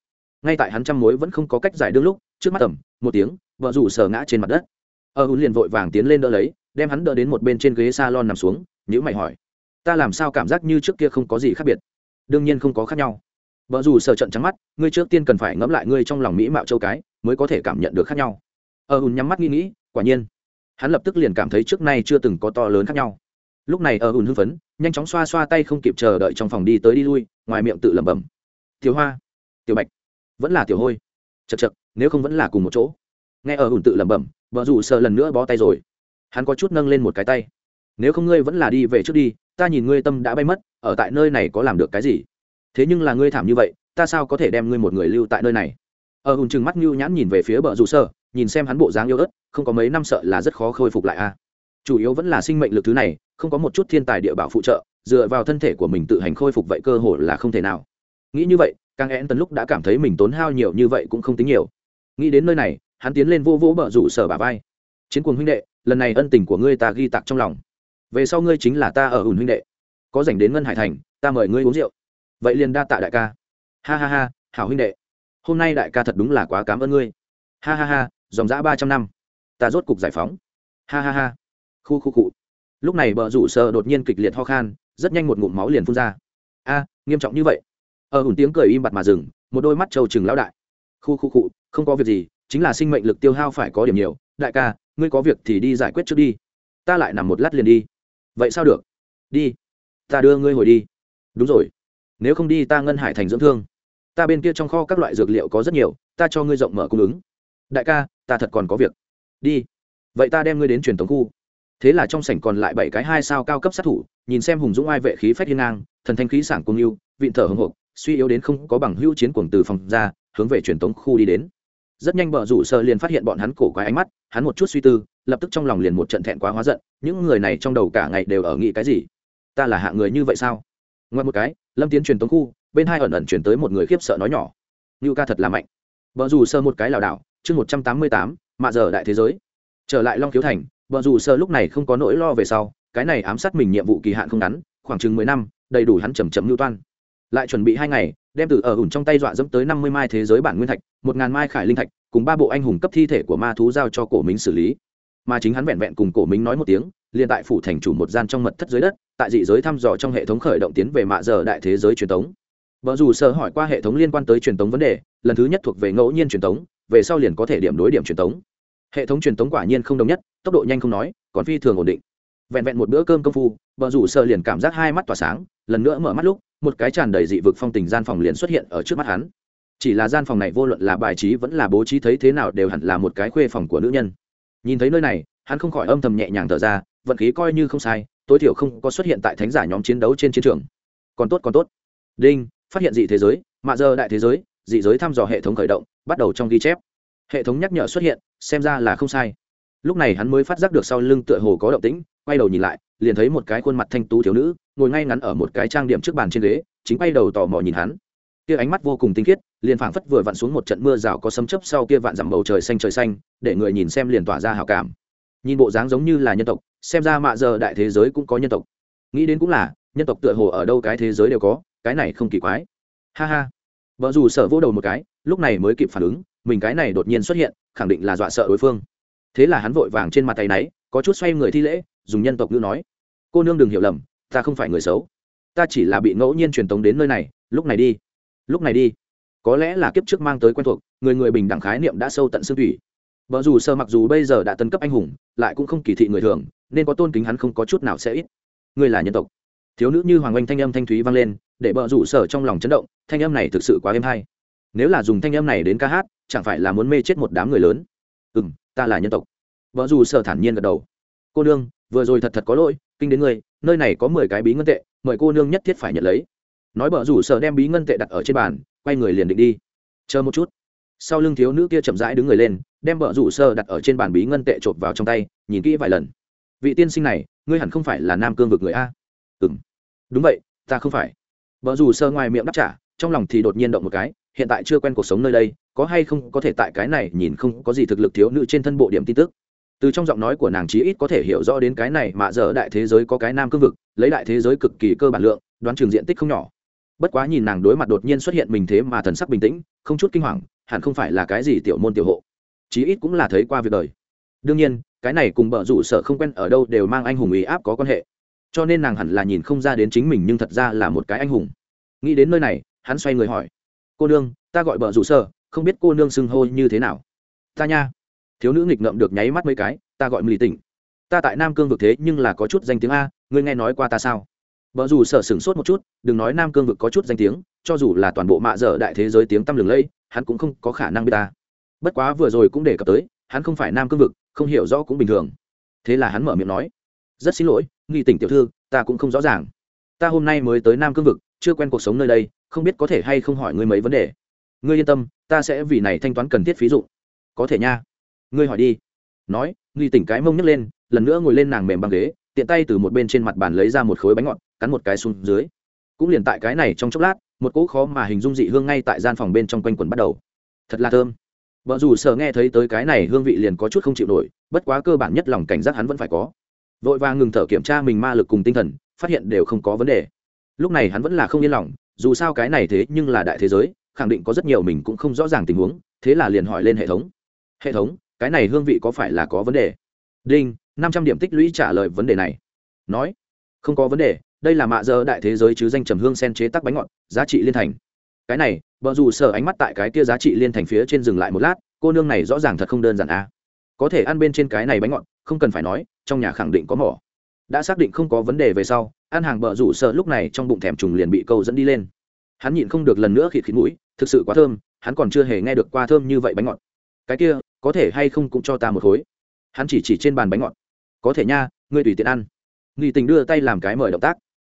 Ngay tại hắn trăm mối vẫn không có cách giải đương lúc, trước mắt tầm một tiếng vợ rủ sờ ngã trên mặt đất. Ở ùn liền vội vàng tiến lên đỡ lấy, đem hắn đỡ đến một bên trên ghế s a lon nằm xuống nhữ mày hỏi, ta làm sao cảm giác như trước kia không có gì khác biệt? Đương nhiên không có khác nhau. Vợ dù sở trận trắng mắt, ngươi trước tiên cần phải ngẫm lại ngươi trong lòng mỹ mạo châu cái, mới có thể cảm nhận được khác nhau. Ờ hùn nhắm mắt nghĩ nghĩ, quả nhiên. Hắn lập tức liền cảm thấy trước nay chưa từng có to lớn khác nhau. Lúc này ờ, ở hùn hưng phấn, nhanh chóng xoa xoa tay không kịp chờ đợi trong phòng đi tới đi lui, ngoài miệng tự lẩm bẩm, tiểu hoa, tiểu bạch, vẫn là tiểu hôi. Chật chật nếu không vẫn là cùng một chỗ. Nghe ờ, ở hùn tự lẩm bẩm, vợ rủ sợ lần nữa bó tay rồi. Hắn có chút nâng lên một cái tay nếu không ngươi vẫn là đi về trước đi, ta nhìn ngươi tâm đã bay mất, ở tại nơi này có làm được cái gì? Thế nhưng là ngươi thảm như vậy, ta sao có thể đem ngươi một người lưu tại nơi này? Ở hùng chừng mắt nhu nhãn nhìn về phía bờ rủ sơ, nhìn xem hắn bộ dáng yêu ớt, không có mấy năm sợ là rất khó khôi phục lại a chủ yếu vẫn là sinh mệnh lực thứ này, không có một chút thiên tài địa bảo phụ trợ, dựa vào thân thể của mình tự hành khôi phục vậy cơ hội là không thể nào. Nghĩ như vậy càng én tần lúc đã cảm thấy mình tốn hao nhiều như vậy cũng không tính nhiều. Nghĩ đến nơi này, hắn tiến lên vô vỗ bờ rủ sở bà vai. Chiến cuồng huynh đệ, lần này ân tình của ngươi ta ghi tạc trong lòng về sau ngươi chính là ta ở ủn huynh đệ. Có dành đến ngân hải thành, ta mời ngươi uống rượu. Vậy liền đa tạ đại ca. Ha ha ha, hảo huynh đệ. Hôm nay đại ca thật đúng là quá cảm ơn ngươi. Ha ha ha, dòng dã ba trăm năm. Ta rốt cục giải phóng. Ha ha ha. Khu khu cụ lúc này bờ rủ sợ đột nhiên kịch liệt ho khan, rất nhanh một ngụm máu liền phun ra. A, nghiêm trọng như vậy. Ở hùn tiếng cười im bặt mà dừng, một đôi mắt trâu chừng lão đại. Khu khu cụ không có việc gì, chính là sinh mệnh lực tiêu hao phải có điểm nhiều. Đại ca, ngươi có việc thì đi giải quyết trước đi. Ta lại nằm một lát liền đi vậy sao được? Đi, ta đưa ngươi hồi đi. Đúng rồi. Nếu không đi ta ngân hải thành dưỡng thương. Ta bên kia trong kho các loại dược liệu có rất nhiều, ta cho ngươi rộng mở cung ứng. Đại ca, ta thật còn có việc. Đi. Vậy ta đem ngươi đến truyền thống khu. Thế là trong sảnh còn lại bảy cái hai sao cao cấp sát thủ, nhìn xem hùng dũng ai vệ khí phách hiên ngang, thần thanh khí sảng cung yêu, vịn thở hưng hộp suy yếu đến không có bằng hữu chiến cuồng từ phòng ra, hướng về truyền thống khu đi đến rất nhanh bờ rủ sơ liền phát hiện bọn hắn cổ quái ánh mắt, hắn một chút suy tư, lập tức trong lòng liền một trận thẹn quá hóa giận, những người này trong đầu cả ngày đều ở nghĩ cái gì? Ta là hạ người như vậy sao? Ngoài một cái, lâm tiến truyền tống khu, bên hai ẩn ẩn chuyển tới một người khiếp sợ nói nhỏ. Như ca thật là mạnh. Bờ rủ sơ một cái lảo đảo, chương một trăm tám mươi tám, mạ giờ đại thế giới. Trở lại long khiếu thành, bờ rủ sơ lúc này không có nỗi lo về sau, cái này ám sát mình nhiệm vụ kỳ hạn không ngắn, khoảng chừng mười năm, đầy đủ hắn chầm chậm lưu toan. Lại chuẩn bị hai ngày đem từ ở ủn trong tay dọa dẫm tới năm mươi mai thế giới bản nguyên thạch, một ngàn mai khải linh thạch, cùng ba bộ anh hùng cấp thi thể của ma thú giao cho cổ minh xử lý. Mà chính hắn vẹn vẹn cùng cổ minh nói một tiếng, liền tại phủ thành chủ một gian trong mật thất dưới đất, tại dị giới thăm dò trong hệ thống khởi động tiến về mạ giờ đại thế giới truyền thống vợ dù sơ hỏi qua hệ thống liên quan tới truyền thống vấn đề, lần thứ nhất thuộc về ngẫu nhiên truyền thống về sau liền có thể điểm đối điểm truyền thống hệ thống truyền thống quả nhiên không đồng nhất, tốc độ nhanh không nói, còn phi thường ổn định. Vẹn vẹn một bữa cơm công phu vợ rủ sợ liền cảm giác hai mắt tỏa sáng lần nữa mở mắt lúc, một cái tràn đầy dị vực phong tình gian phòng liền xuất hiện ở trước mắt hắn. Chỉ là gian phòng này vô luận là bài trí vẫn là bố trí thấy thế nào đều hẳn là một cái khuê phòng của nữ nhân. Nhìn thấy nơi này, hắn không khỏi âm thầm nhẹ nhàng thở ra, vận khí coi như không sai, tối thiểu không có xuất hiện tại thánh giả nhóm chiến đấu trên chiến trường. Còn tốt còn tốt. Đinh, phát hiện dị thế giới, mạ giờ đại thế giới, dị giới thăm dò hệ thống khởi động, bắt đầu trong ghi chép. Hệ thống nhắc nhở xuất hiện, xem ra là không sai. Lúc này hắn mới phát giác được sau lưng tựa hồ có động tĩnh, quay đầu nhìn lại, liền thấy một cái khuôn mặt thanh tú thiếu nữ ngồi ngay ngắn ở một cái trang điểm trước bàn trên ghế, chính bay đầu tò mò nhìn hắn. Kia ánh mắt vô cùng tinh khiết, liền phảng phất vừa vặn xuống một trận mưa rào có sấm chấp sau kia vạn dặm bầu trời xanh trời xanh, để người nhìn xem liền tỏa ra hào cảm. Nhìn bộ dáng giống như là nhân tộc, xem ra mạ giờ đại thế giới cũng có nhân tộc. Nghĩ đến cũng là, nhân tộc tựa hồ ở đâu cái thế giới đều có, cái này không kỳ quái. Ha ha. Vợ dù sợ vỗ đầu một cái, lúc này mới kịp phản ứng, mình cái này đột nhiên xuất hiện, khẳng định là dọa sợ đối phương. Thế là hắn vội vàng trên mặt tay náy, có chút xoay người thi lễ, dùng nhân tộc ngữ nói. Cô nương đừng hiểu lầm ta không phải người xấu. Ta chỉ là bị ngẫu nhiên truyền tống đến nơi này, lúc này đi. Lúc này đi. Có lẽ là kiếp trước mang tới quen thuộc, người người bình đẳng khái niệm đã sâu tận xương thủy. Vợ dù sơ mặc dù bây giờ đã tấn cấp anh hùng, lại cũng không kỳ thị người thường, nên có tôn kính hắn không có chút nào sẽ ít. Người là nhân tộc. Thiếu nữ như hoàng oanh thanh âm thanh thúy vang lên, để vợ rủ sở trong lòng chấn động, thanh âm này thực sự quá êm hay. Nếu là dùng thanh âm này đến ca hát, chẳng phải là muốn mê chết một đám người lớn. Ừ m ta là nhân tộc. Vợ rủ sở thản nhiên gật đầu. Cô nương, vừa rồi thật thật có lỗi, kinh đến ngươi nơi này có mười cái bí ngân tệ, mời cô nương nhất thiết phải nhận lấy. Nói bờ rủ sở đem bí ngân tệ đặt ở trên bàn, quay người liền định đi. Chờ một chút. Sau lưng thiếu nữ kia chậm rãi đứng người lên, đem bờ rủ sơ đặt ở trên bàn bí ngân tệ chộp vào trong tay, nhìn kỹ vài lần. Vị tiên sinh này, ngươi hẳn không phải là nam cương vực người a. Ừ m đúng vậy, ta không phải. Bờ rủ sơ ngoài miệng đáp trả, trong lòng thì đột nhiên động một cái, hiện tại chưa quen cuộc sống nơi đây, có hay không có thể tại cái này nhìn không có gì thực lực thiếu nữ trên thân bộ điểm tin tức từ trong giọng nói của nàng chí ít có thể hiểu rõ đến cái này mà giờ đại thế giới có cái nam cương vực, lấy đại thế giới cực kỳ cơ bản lượng, đoán trường diện tích không nhỏ. Bất quá nhìn nàng đối mặt đột nhiên xuất hiện mình thế mà thần sắc bình tĩnh, không chút kinh hoàng, hẳn không phải là cái gì tiểu môn tiểu hộ. Chí ít cũng là thấy qua việc đời. Đương nhiên, cái này cùng bợ rủ sở không quen ở đâu đều mang anh hùng ý áp có quan hệ. Cho nên nàng hẳn là nhìn không ra đến chính mình nhưng thật ra là một cái anh hùng. Nghĩ đến nơi này, hắn xoay người hỏi. Cô nương, ta gọi bợ rủ sở, không biết cô nương xưng hô như thế nào? Ta nha thiếu nữ nghịch ngợm được nháy mắt mấy cái, ta gọi mì tỉnh. Ta tại nam cương vực thế nhưng là có chút danh tiếng a, ngươi nghe nói qua ta sao? Vợ dù sở sửng sốt một chút, đừng nói nam cương vực có chút danh tiếng, cho dù là toàn bộ mạ dở đại thế giới tiếng tăm lừng lẫy hắn cũng không có khả năng biết ta. Bất quá vừa rồi cũng đề cập tới, hắn không phải nam cương vực, không hiểu rõ cũng bình thường. Thế là hắn mở miệng nói, rất xin lỗi nghi tỉnh tiểu thư, ta cũng không rõ ràng. Ta hôm nay mới tới nam cương vực, chưa quen cuộc sống nơi đây, không biết có thể hay không hỏi ngươi mấy vấn đề. Ngươi yên tâm, ta sẽ vì này thanh toán cần thiết phí dụ có thể nha ngươi hỏi đi. Nói nghi tỉnh cái mông nhấc lên, lần nữa ngồi lên nàng mềm băng ghế, tiện tay từ một bên trên mặt bàn lấy ra một khối bánh ngọt, cắn một cái xuống dưới. Cũng liền tại cái này trong chốc lát, một cỗ khó mà hình dung dị hương ngay tại gian phòng bên trong quanh quần bắt đầu. Thật là thơm. Vợ dù sợ nghe thấy tới cái này hương vị liền có chút không chịu nổi, bất quá cơ bản nhất lòng cảnh giác hắn vẫn phải có. Vội vàng ngừng thở kiểm tra mình ma lực cùng tinh thần, phát hiện đều không có vấn đề. Lúc này hắn vẫn là không yên lòng, dù sao cái này thế nhưng là đại thế giới, khẳng định có rất nhiều mình cũng không rõ ràng tình huống, thế là liền hỏi lên hệ thống. Hệ thống cái này hương vị có phải là có vấn đề? Đinh, năm trăm điểm tích lũy trả lời vấn đề này. Nói, không có vấn đề, đây là mạ giờ đại thế giới chứ danh trầm hương sen chế tắc bánh ngọt, giá trị liên thành. Cái này vợ dù sợ ánh mắt tại cái kia giá trị liên thành phía trên dừng lại một lát, cô nương này rõ ràng thật không đơn giản à. có thể ăn bên trên cái này bánh ngọt, không cần phải nói, trong nhà khẳng định có mỏ. Đã xác định không có vấn đề về sau, ăn hàng bờ rủ sợ lúc này trong bụng thèm trùng liền bị câu dẫn đi lên. Hắn nhịn không được lần nữa khịt khịt mũi, thực sự quá thơm, hắn còn chưa hề nghe được qua thơm như vậy bánh ngọt. Cái kia có thể hay không cũng cho ta một khối. Hắn chỉ chỉ trên bàn bánh ngọt. Có thể nha, ngươi tùy tiện ăn. Nghi tình đưa tay làm cái mời động tác.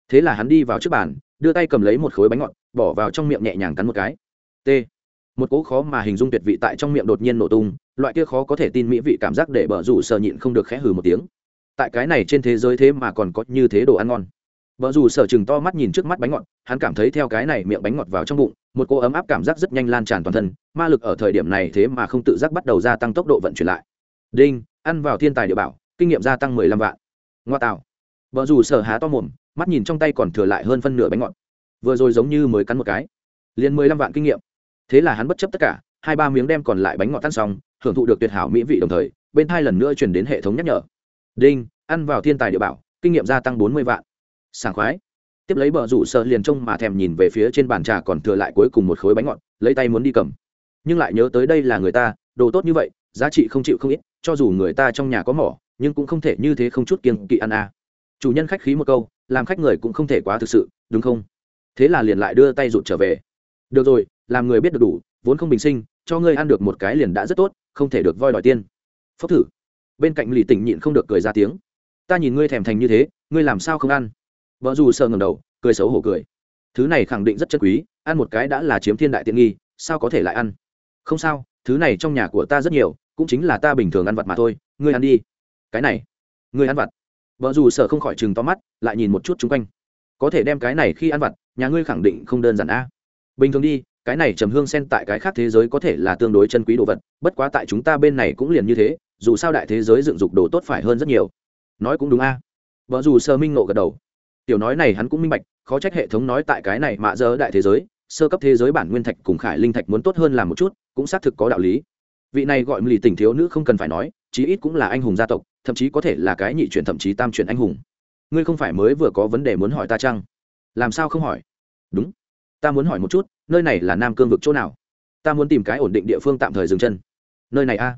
Thế là hắn đi vào trước bàn, đưa tay cầm lấy một khối bánh ngọt, bỏ vào trong miệng nhẹ nhàng cắn một cái. T. Một cỗ khó mà hình dung tuyệt vị tại trong miệng đột nhiên nổ tung, loại kia khó có thể tin mỹ vị cảm giác để bờ rủ sợ nhịn không được khẽ hừ một tiếng. Tại cái này trên thế giới thế mà còn có như thế đồ ăn ngon vợ dù sở chừng to mắt nhìn trước mắt bánh ngọt, hắn cảm thấy theo cái này miệng bánh ngọt vào trong bụng, một cô ấm áp cảm giác rất nhanh lan tràn toàn thân, ma lực ở thời điểm này thế mà không tự giác bắt đầu gia tăng tốc độ vận chuyển lại. Đinh, ăn vào thiên tài địa bảo, kinh nghiệm gia tăng mười lăm vạn. Ngoa tạo. Vợ dù sở há to mồm, mắt nhìn trong tay còn thừa lại hơn phân nửa bánh ngọt. Vừa rồi giống như mới cắn một cái. Liền mười lăm vạn kinh nghiệm. Thế là hắn bất chấp tất cả, hai ba miếng đem còn lại bánh ngọt tan xong, hưởng thụ được tuyệt hảo mỹ vị đồng thời, bên hai lần nữa chuyển đến hệ thống nhắc nhở. Đinh, ăn vào thiên tài địa bảo, kinh nghiệm gia tăng bốn mươi vạn sảng khoái. Tiếp lấy bờ rủ sợ liền trông mà thèm nhìn về phía trên bàn trà còn thừa lại cuối cùng một khối bánh ngọt, lấy tay muốn đi cầm. Nhưng lại nhớ tới đây là người ta, đồ tốt như vậy, giá trị không chịu không ít, cho dù người ta trong nhà có mỏ, nhưng cũng không thể như thế không chút kiên kỵ ăn à. chủ nhân khách khí một câu, làm khách người cũng không thể quá thực sự, đúng không? Thế là liền lại đưa tay rụt trở về. Được rồi, làm người biết được đủ, vốn không bình sinh, cho ngươi ăn được một cái liền đã rất tốt, không thể được voi đòi tiên phốc thử. Bên cạnh lì tỉnh nhịn không được cười ra tiếng. Ta nhìn ngươi thèm thành như thế, ngươi làm sao không ăn? Vợ dù sợ ngầm đầu, cười xấu hổ cười. Thứ này khẳng định rất chân quý, ăn một cái đã là chiếm thiên đại tiện nghi, sao có thể lại ăn? Không sao, thứ này trong nhà của ta rất nhiều, cũng chính là ta bình thường ăn vặt mà thôi, ngươi ăn đi. Cái này, ngươi ăn vặt. Vợ dù sợ không khỏi chừng to mắt, lại nhìn một chút chung quanh. Có thể đem cái này khi ăn vặt, nhà ngươi khẳng định không đơn giản a. Bình thường đi, cái này trầm hương sen tại cái khác thế giới có thể là tương đối chân quý đồ vật, bất quá tại chúng ta bên này cũng liền như thế, dù sao đại thế giới dựng dục đồ tốt phải hơn rất nhiều. Nói cũng đúng a. Vợ dù sợ minh nộ gật đầu tiểu nói này hắn cũng minh bạch, khó trách hệ thống nói tại cái này mạ dơ đại thế giới, sơ cấp thế giới bản nguyên thạch cùng khải linh thạch muốn tốt hơn làm một chút, cũng xác thực có đạo lý. Vị này gọi lì tình thiếu nữ không cần phải nói, chí ít cũng là anh hùng gia tộc, thậm chí có thể là cái nhị chuyển thậm chí tam chuyển anh hùng. Ngươi không phải mới vừa có vấn đề muốn hỏi ta chăng? Làm sao không hỏi? Đúng. Ta muốn hỏi một chút, nơi này là nam cương vực chỗ nào? Ta muốn tìm cái ổn định địa phương tạm thời dừng chân. Nơi này a?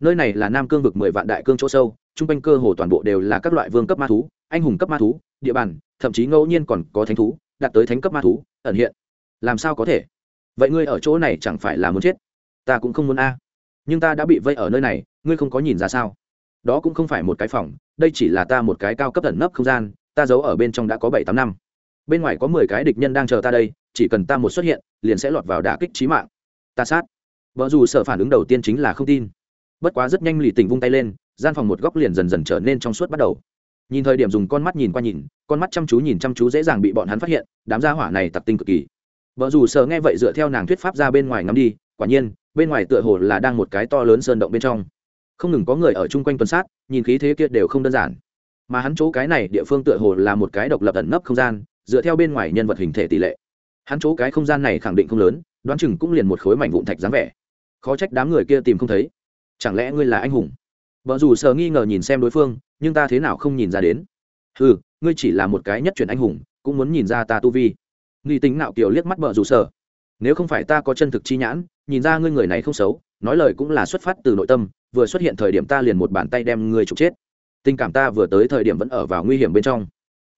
Nơi này là nam cương vực mười vạn đại cương chỗ sâu t r u n g quanh cơ hồ toàn bộ đều là các loại vương cấp ma thú, anh hùng cấp ma thú địa bàn, thậm chí ngẫu nhiên còn có thánh thú, đạt tới thánh cấp ma thú, ẩn hiện. Làm sao có thể? Vậy ngươi ở chỗ này chẳng phải là muốn chết? Ta cũng không muốn a. Nhưng ta đã bị vây ở nơi này, ngươi không có nhìn ra sao? Đó cũng không phải một cái phòng, đây chỉ là ta một cái cao cấp ẩn nấp không gian, ta giấu ở bên trong đã có bảy tám năm. Bên ngoài có mười cái địch nhân đang chờ ta đây, chỉ cần ta một xuất hiện, liền sẽ lọt vào đả kích trí mạng. Ta sát. Vợ dù sợ phản ứng đầu tiên chính là không tin. Bất quá rất nhanh lì tình vung tay lên, gian phòng một góc liền dần dần trở nên trong suốt bắt đầu nhìn thời điểm dùng con mắt nhìn qua nhìn, con mắt chăm chú nhìn chăm chú dễ dàng bị bọn hắn phát hiện, đám gia hỏa này tặc tinh cực kỳ. Vợ dù sợ nghe vậy dựa theo nàng thuyết pháp ra bên ngoài ngắm đi, quả nhiên, bên ngoài tựa hồ là đang một cái to lớn sơn động bên trong. Không ngừng có người ở chung quanh tuần sát, nhìn khí thế kia đều không đơn giản. Mà hắn chỗ cái này địa phương tựa hồ là một cái độc lập ẩn nấp không gian, dựa theo bên ngoài nhân vật hình thể tỷ lệ. Hắn chỗ cái không gian này khẳng định không lớn, đoán chừng cũng liền một khối mảnh vụn thạch dáng vẻ. Khó trách đám người kia tìm không thấy. Chẳng lẽ ngươi là anh hùng? Vợ dù sợ nghi ngờ nhìn xem đối phương nhưng ta thế nào không nhìn ra đến? Ừ ngươi chỉ là một cái nhất truyền anh hùng, cũng muốn nhìn ra ta tu vi. Nghi tính nạo kiều liếc mắt vợ dù sợ nếu không phải ta có chân thực chi nhãn, nhìn ra ngươi người này không xấu, nói lời cũng là xuất phát từ nội tâm, vừa xuất hiện thời điểm ta liền một bàn tay đem ngươi trục chết. Tình cảm ta vừa tới thời điểm vẫn ở vào nguy hiểm bên trong.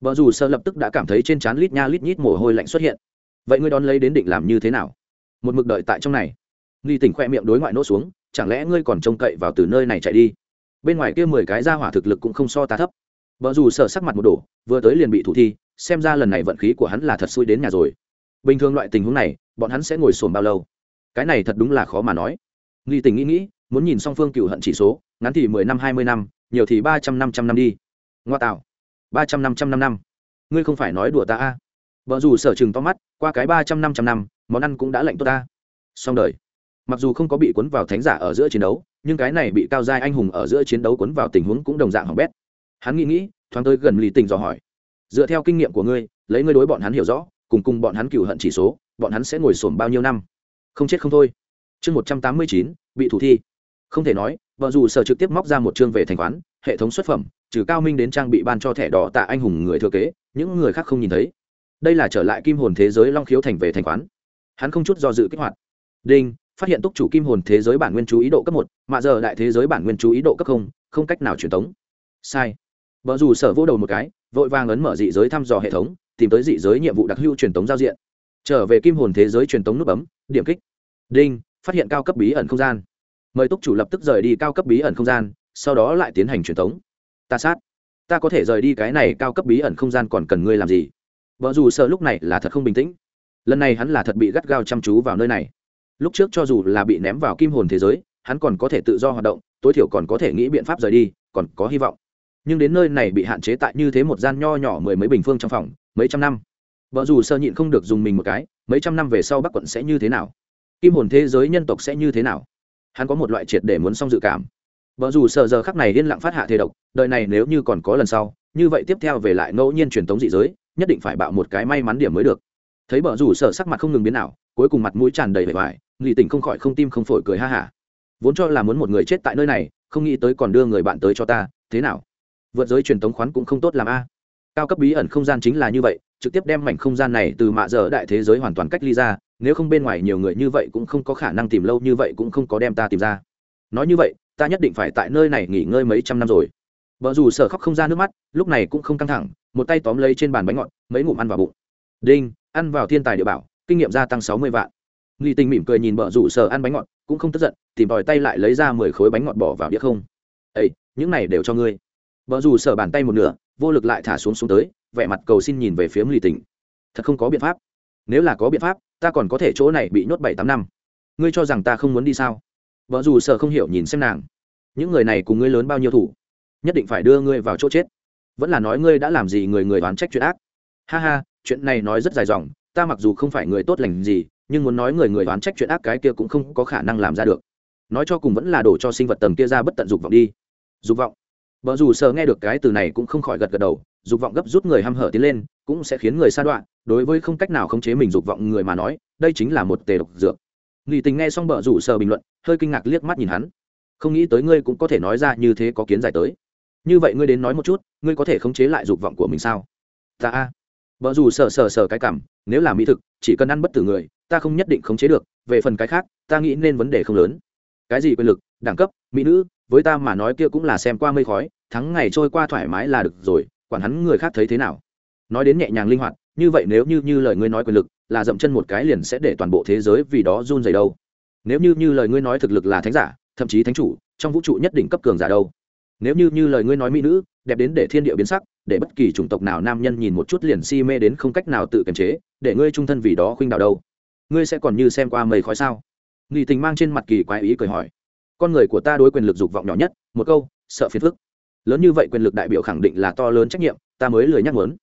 Vợ dù sợ lập tức đã cảm thấy trên trán lít nha lít nhít mồ hôi lạnh xuất hiện. Vậy ngươi đón lấy đến định làm như thế nào? Một mực đợi tại trong này. Nghi tỉnh khoe miệng đối ngoại nỗ xuống, chẳng lẽ ngươi còn trông cậy vào từ nơi này chạy đi? Bên ngoài kia mười cái ra hỏa thực lực cũng không so ta thấp. Vợ dù sợ sắc mặt một đổ, vừa tới liền bị thủ thi, xem ra lần này vận khí của hắn là thật xui đến nhà rồi. Bình thường loại tình huống này, bọn hắn sẽ ngồi sồn bao lâu? Cái này thật đúng là khó mà nói. Nghi tình nghĩ nghĩ, muốn nhìn song phương cựu hận chỉ số, ngắn thì mười năm, hai mươi năm, nhiều thì ba trăm, năm trăm năm đi. Ngoa tạo. Ba trăm, năm trăm, năm năm. Ngươi không phải nói đùa ta a? À. vợ dù sở chừng to mắt, qua cái ba trăm, năm trăm năm, món ăn cũng đã lạnh tốt ta. Xong đời. Mặc dù không có bị cuốn vào thánh giả ở giữa chiến đấu nhưng cái này bị cao giai anh hùng ở giữa chiến đấu cuốn vào tình huống cũng đồng dạng hỏng bét. Hắn nghĩ nghĩ, thoáng tới gần lì tình dò hỏi, dựa theo kinh nghiệm của ngươi, lấy ngươi đối bọn hắn hiểu rõ, cùng cùng bọn hắn cựu hận chỉ số, bọn hắn sẽ ngồi sổm bao nhiêu năm? Không chết không thôi. Chương một trăm tám mươi chín, bị thủ thi. Không thể nói, vợ dù sở trực tiếp móc ra một chương về thành khoán, hệ thống xuất phẩm, trừ cao minh đến trang bị ban cho thẻ đỏ tạ anh hùng người thừa kế, những người khác không nhìn thấy. Đây là trở lại kim hồn thế giới long khiếu thành về thành khoán. Hắn không chút do dự kích hoạt. Đinh phát hiện túc chủ kim hồn thế giới bản nguyên chú ý độ cấp một mạ giờ đại thế giới bản nguyên chú ý độ cấp không không cách nào truyền tống. Sai. Vợ dù sở vô đầu một cái, vội vàng ấn mở dị giới thăm dò hệ thống, tìm tới dị giới nhiệm vụ đặc hưu truyền tống giao diện. Trở về kim hồn thế giới truyền tống nút bấm, điểm kích. Đinh, phát hiện cao cấp bí ẩn không gian. Mời túc chủ lập tức rời đi cao cấp bí ẩn không gian, sau đó lại tiến hành truyền tống. Ta sát. Ta có thể rời đi cái này cao cấp bí ẩn không gian còn cần ngươi làm gì? Vợ dù sợ lúc này là thật không bình tĩnh. Lần này hắn là thật bị gắt gao chăm chú vào nơi này lúc trước cho dù là bị ném vào kim hồn thế giới, hắn còn có thể tự do hoạt động, tối thiểu còn có thể nghĩ biện pháp rời đi, còn có hy vọng. Nhưng đến nơi này bị hạn chế tại như thế một gian nho nhỏ mười mấy bình phương trong phòng, mấy trăm năm. Vợ dù sơ nhịn không được dùng mình một cái, mấy trăm năm về sau bắc quận sẽ như thế nào? Kim hồn thế giới nhân tộc sẽ như thế nào? Hắn có một loại triệt để muốn xong dự cảm. Vợ dù sợ giờ khắc này yên lặng phát hạ thế độc, đời này nếu như còn có lần sau, như vậy tiếp theo về lại ngẫu nhiên truyền thống dị giới, nhất định phải bạo một cái may mắn điểm mới được. Thấy vợ dù sợ sắc mặt không ngừng biến nào cuối cùng mặt mũi tràn đầy vẻ vải nghị tỉnh không khỏi không tim không phổi cười ha hả. Vốn cho là muốn một người chết tại nơi này, không nghĩ tới còn đưa người bạn tới cho ta, thế nào? Vượt giới truyền tống khoán cũng không tốt làm a. Cao cấp bí ẩn không gian chính là như vậy, trực tiếp đem mảnh không gian này từ mạ dở đại thế giới hoàn toàn cách ly ra, nếu không bên ngoài nhiều người như vậy cũng không có khả năng tìm lâu như vậy cũng không có đem ta tìm ra. Nói như vậy, ta nhất định phải tại nơi này nghỉ ngơi mấy trăm năm rồi. Vợ dù sở khóc không ra nước mắt, lúc này cũng không căng thẳng, một tay tóm lấy trên bàn bánh ngọt, mấy ngụm ăn vào bụng. Đinh, ăn vào thiên tài địa bảo, kinh nghiệm gia tăng sáu mươi vạn nghi tình mỉm cười nhìn bờ rủ sở ăn bánh ngọt, cũng không tức giận, tìm tòi tay lại lấy ra mười khối bánh ngọt bỏ vào đĩa không. Ây những này đều cho ngươi. Bờ rủ sở bàn tay một nửa, vô lực lại thả xuống xuống tới, vẻ mặt cầu xin nhìn về phía nghi tình. Thật không có biện pháp. Nếu là có biện pháp, ta còn có thể chỗ này bị nhốt bảy tám năm. Ngươi cho rằng ta không muốn đi sao? Vợ dù sợ không hiểu nhìn xem nàng. Những người này cùng ngươi lớn bao nhiêu thủ? Nhất định phải đưa ngươi vào chỗ chết. Vẫn là nói ngươi đã làm gì người người đoán trách chuyện ác. Ha ha, chuyện này nói rất dài dòng, ta mặc dù không phải người tốt lành gì nhưng muốn nói người người đoán trách chuyện ác cái kia cũng không có khả năng làm ra được. Nói cho cùng vẫn là đổ cho sinh vật tầng kia ra bất tận dục vọng đi. Dục vọng. Vợ dù sờ nghe được cái từ này cũng không khỏi gật gật đầu, dục vọng gấp rút người h hở tiến lên, cũng sẽ khiến người sa đoạn đối với không cách nào khống chế mình dục vọng người mà nói, đây chính là một tề độc dược. Nghỉ tình nghe xong bờ rủ sờ bình luận, hơi kinh ngạc liếc mắt nhìn hắn. Không nghĩ tới ngươi cũng có thể nói ra như thế có kiến giải tới. Như vậy ngươi đến nói một chút, ngươi có thể khống chế lại dục vọng của mình sao? Ta a. Vợ dù sờ sờ sờ cái cảm, nếu là mỹ thực, chỉ cần ăn bất tử người ta không nhất định khống chế được, về phần cái khác, ta nghĩ nên vấn đề không lớn. Cái gì quyền lực, đẳng cấp, mỹ nữ, với ta mà nói kia cũng là xem qua mây khói, thắng ngày trôi qua thoải mái là được rồi, quản hắn người khác thấy thế nào. Nói đến nhẹ nhàng linh hoạt, như vậy nếu như như lời ngươi nói quyền lực, là dậm chân một cái liền sẽ để toàn bộ thế giới vì đó run dày đâu. Nếu như như lời ngươi nói thực lực là thánh giả, thậm chí thánh chủ, trong vũ trụ nhất định cấp cường giả đâu. Nếu như như lời ngươi nói mỹ nữ, đẹp đến để thiên địa biến sắc, để bất kỳ chủng tộc nào nam nhân nhìn một chút liền si mê đến không cách nào tự kiềm chế, để ngươi trung thân vì đó khuynh đạo đâu ngươi sẽ còn như xem qua mây khói sao? Nghị tình mang trên mặt kỳ quái ý cười hỏi. Con người của ta đối quyền lực dục vọng nhỏ nhất, một câu, sợ phiền phức. Lớn như vậy quyền lực đại biểu khẳng định là to lớn trách nhiệm, ta mới lười nhắc muốn.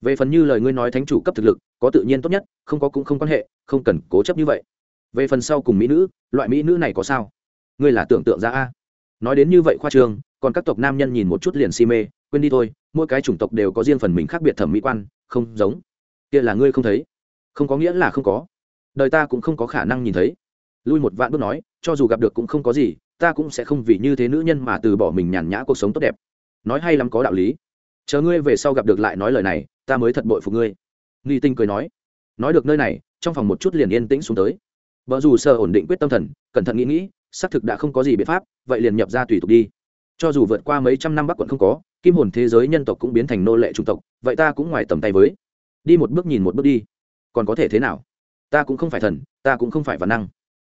Về phần như lời ngươi nói thánh chủ cấp thực lực, có tự nhiên tốt nhất, không có cũng không quan hệ, không cần cố chấp như vậy. Về phần sau cùng mỹ nữ, loại mỹ nữ này có sao? Ngươi là tưởng tượng ra a. Nói đến như vậy khoa trương, còn các tộc nam nhân nhìn một chút liền si mê, quên đi thôi, mỗi cái chủng tộc đều có riêng phần mình khác biệt thẩm mỹ quan, không giống. Kia là ngươi không thấy. Không có nghĩa là không có đời ta cũng không có khả năng nhìn thấy. Lui một vạn bước nói, cho dù gặp được cũng không có gì, ta cũng sẽ không vì như thế nữ nhân mà từ bỏ mình nhàn nhã cuộc sống tốt đẹp. Nói hay lắm có đạo lý. Chờ ngươi về sau gặp được lại nói lời này, ta mới thật bội phục ngươi. Nghi tinh cười nói. Nói được nơi này, trong phòng một chút liền yên tĩnh xuống tới. Vợ dù sợ ổn định quyết tâm thần, cẩn thận nghĩ nghĩ, xác thực đã không có gì biện pháp, vậy liền nhập ra tùy tục đi. Cho dù vượt qua mấy trăm năm bắc quận không có, kim hồn thế giới nhân tộc cũng biến thành nô lệ chủng tộc, vậy ta cũng ngoài tầm tay với. Đi một bước nhìn một bước đi. Còn có thể thế nào? Ta cũng không phải thần, ta cũng không phải văn năng.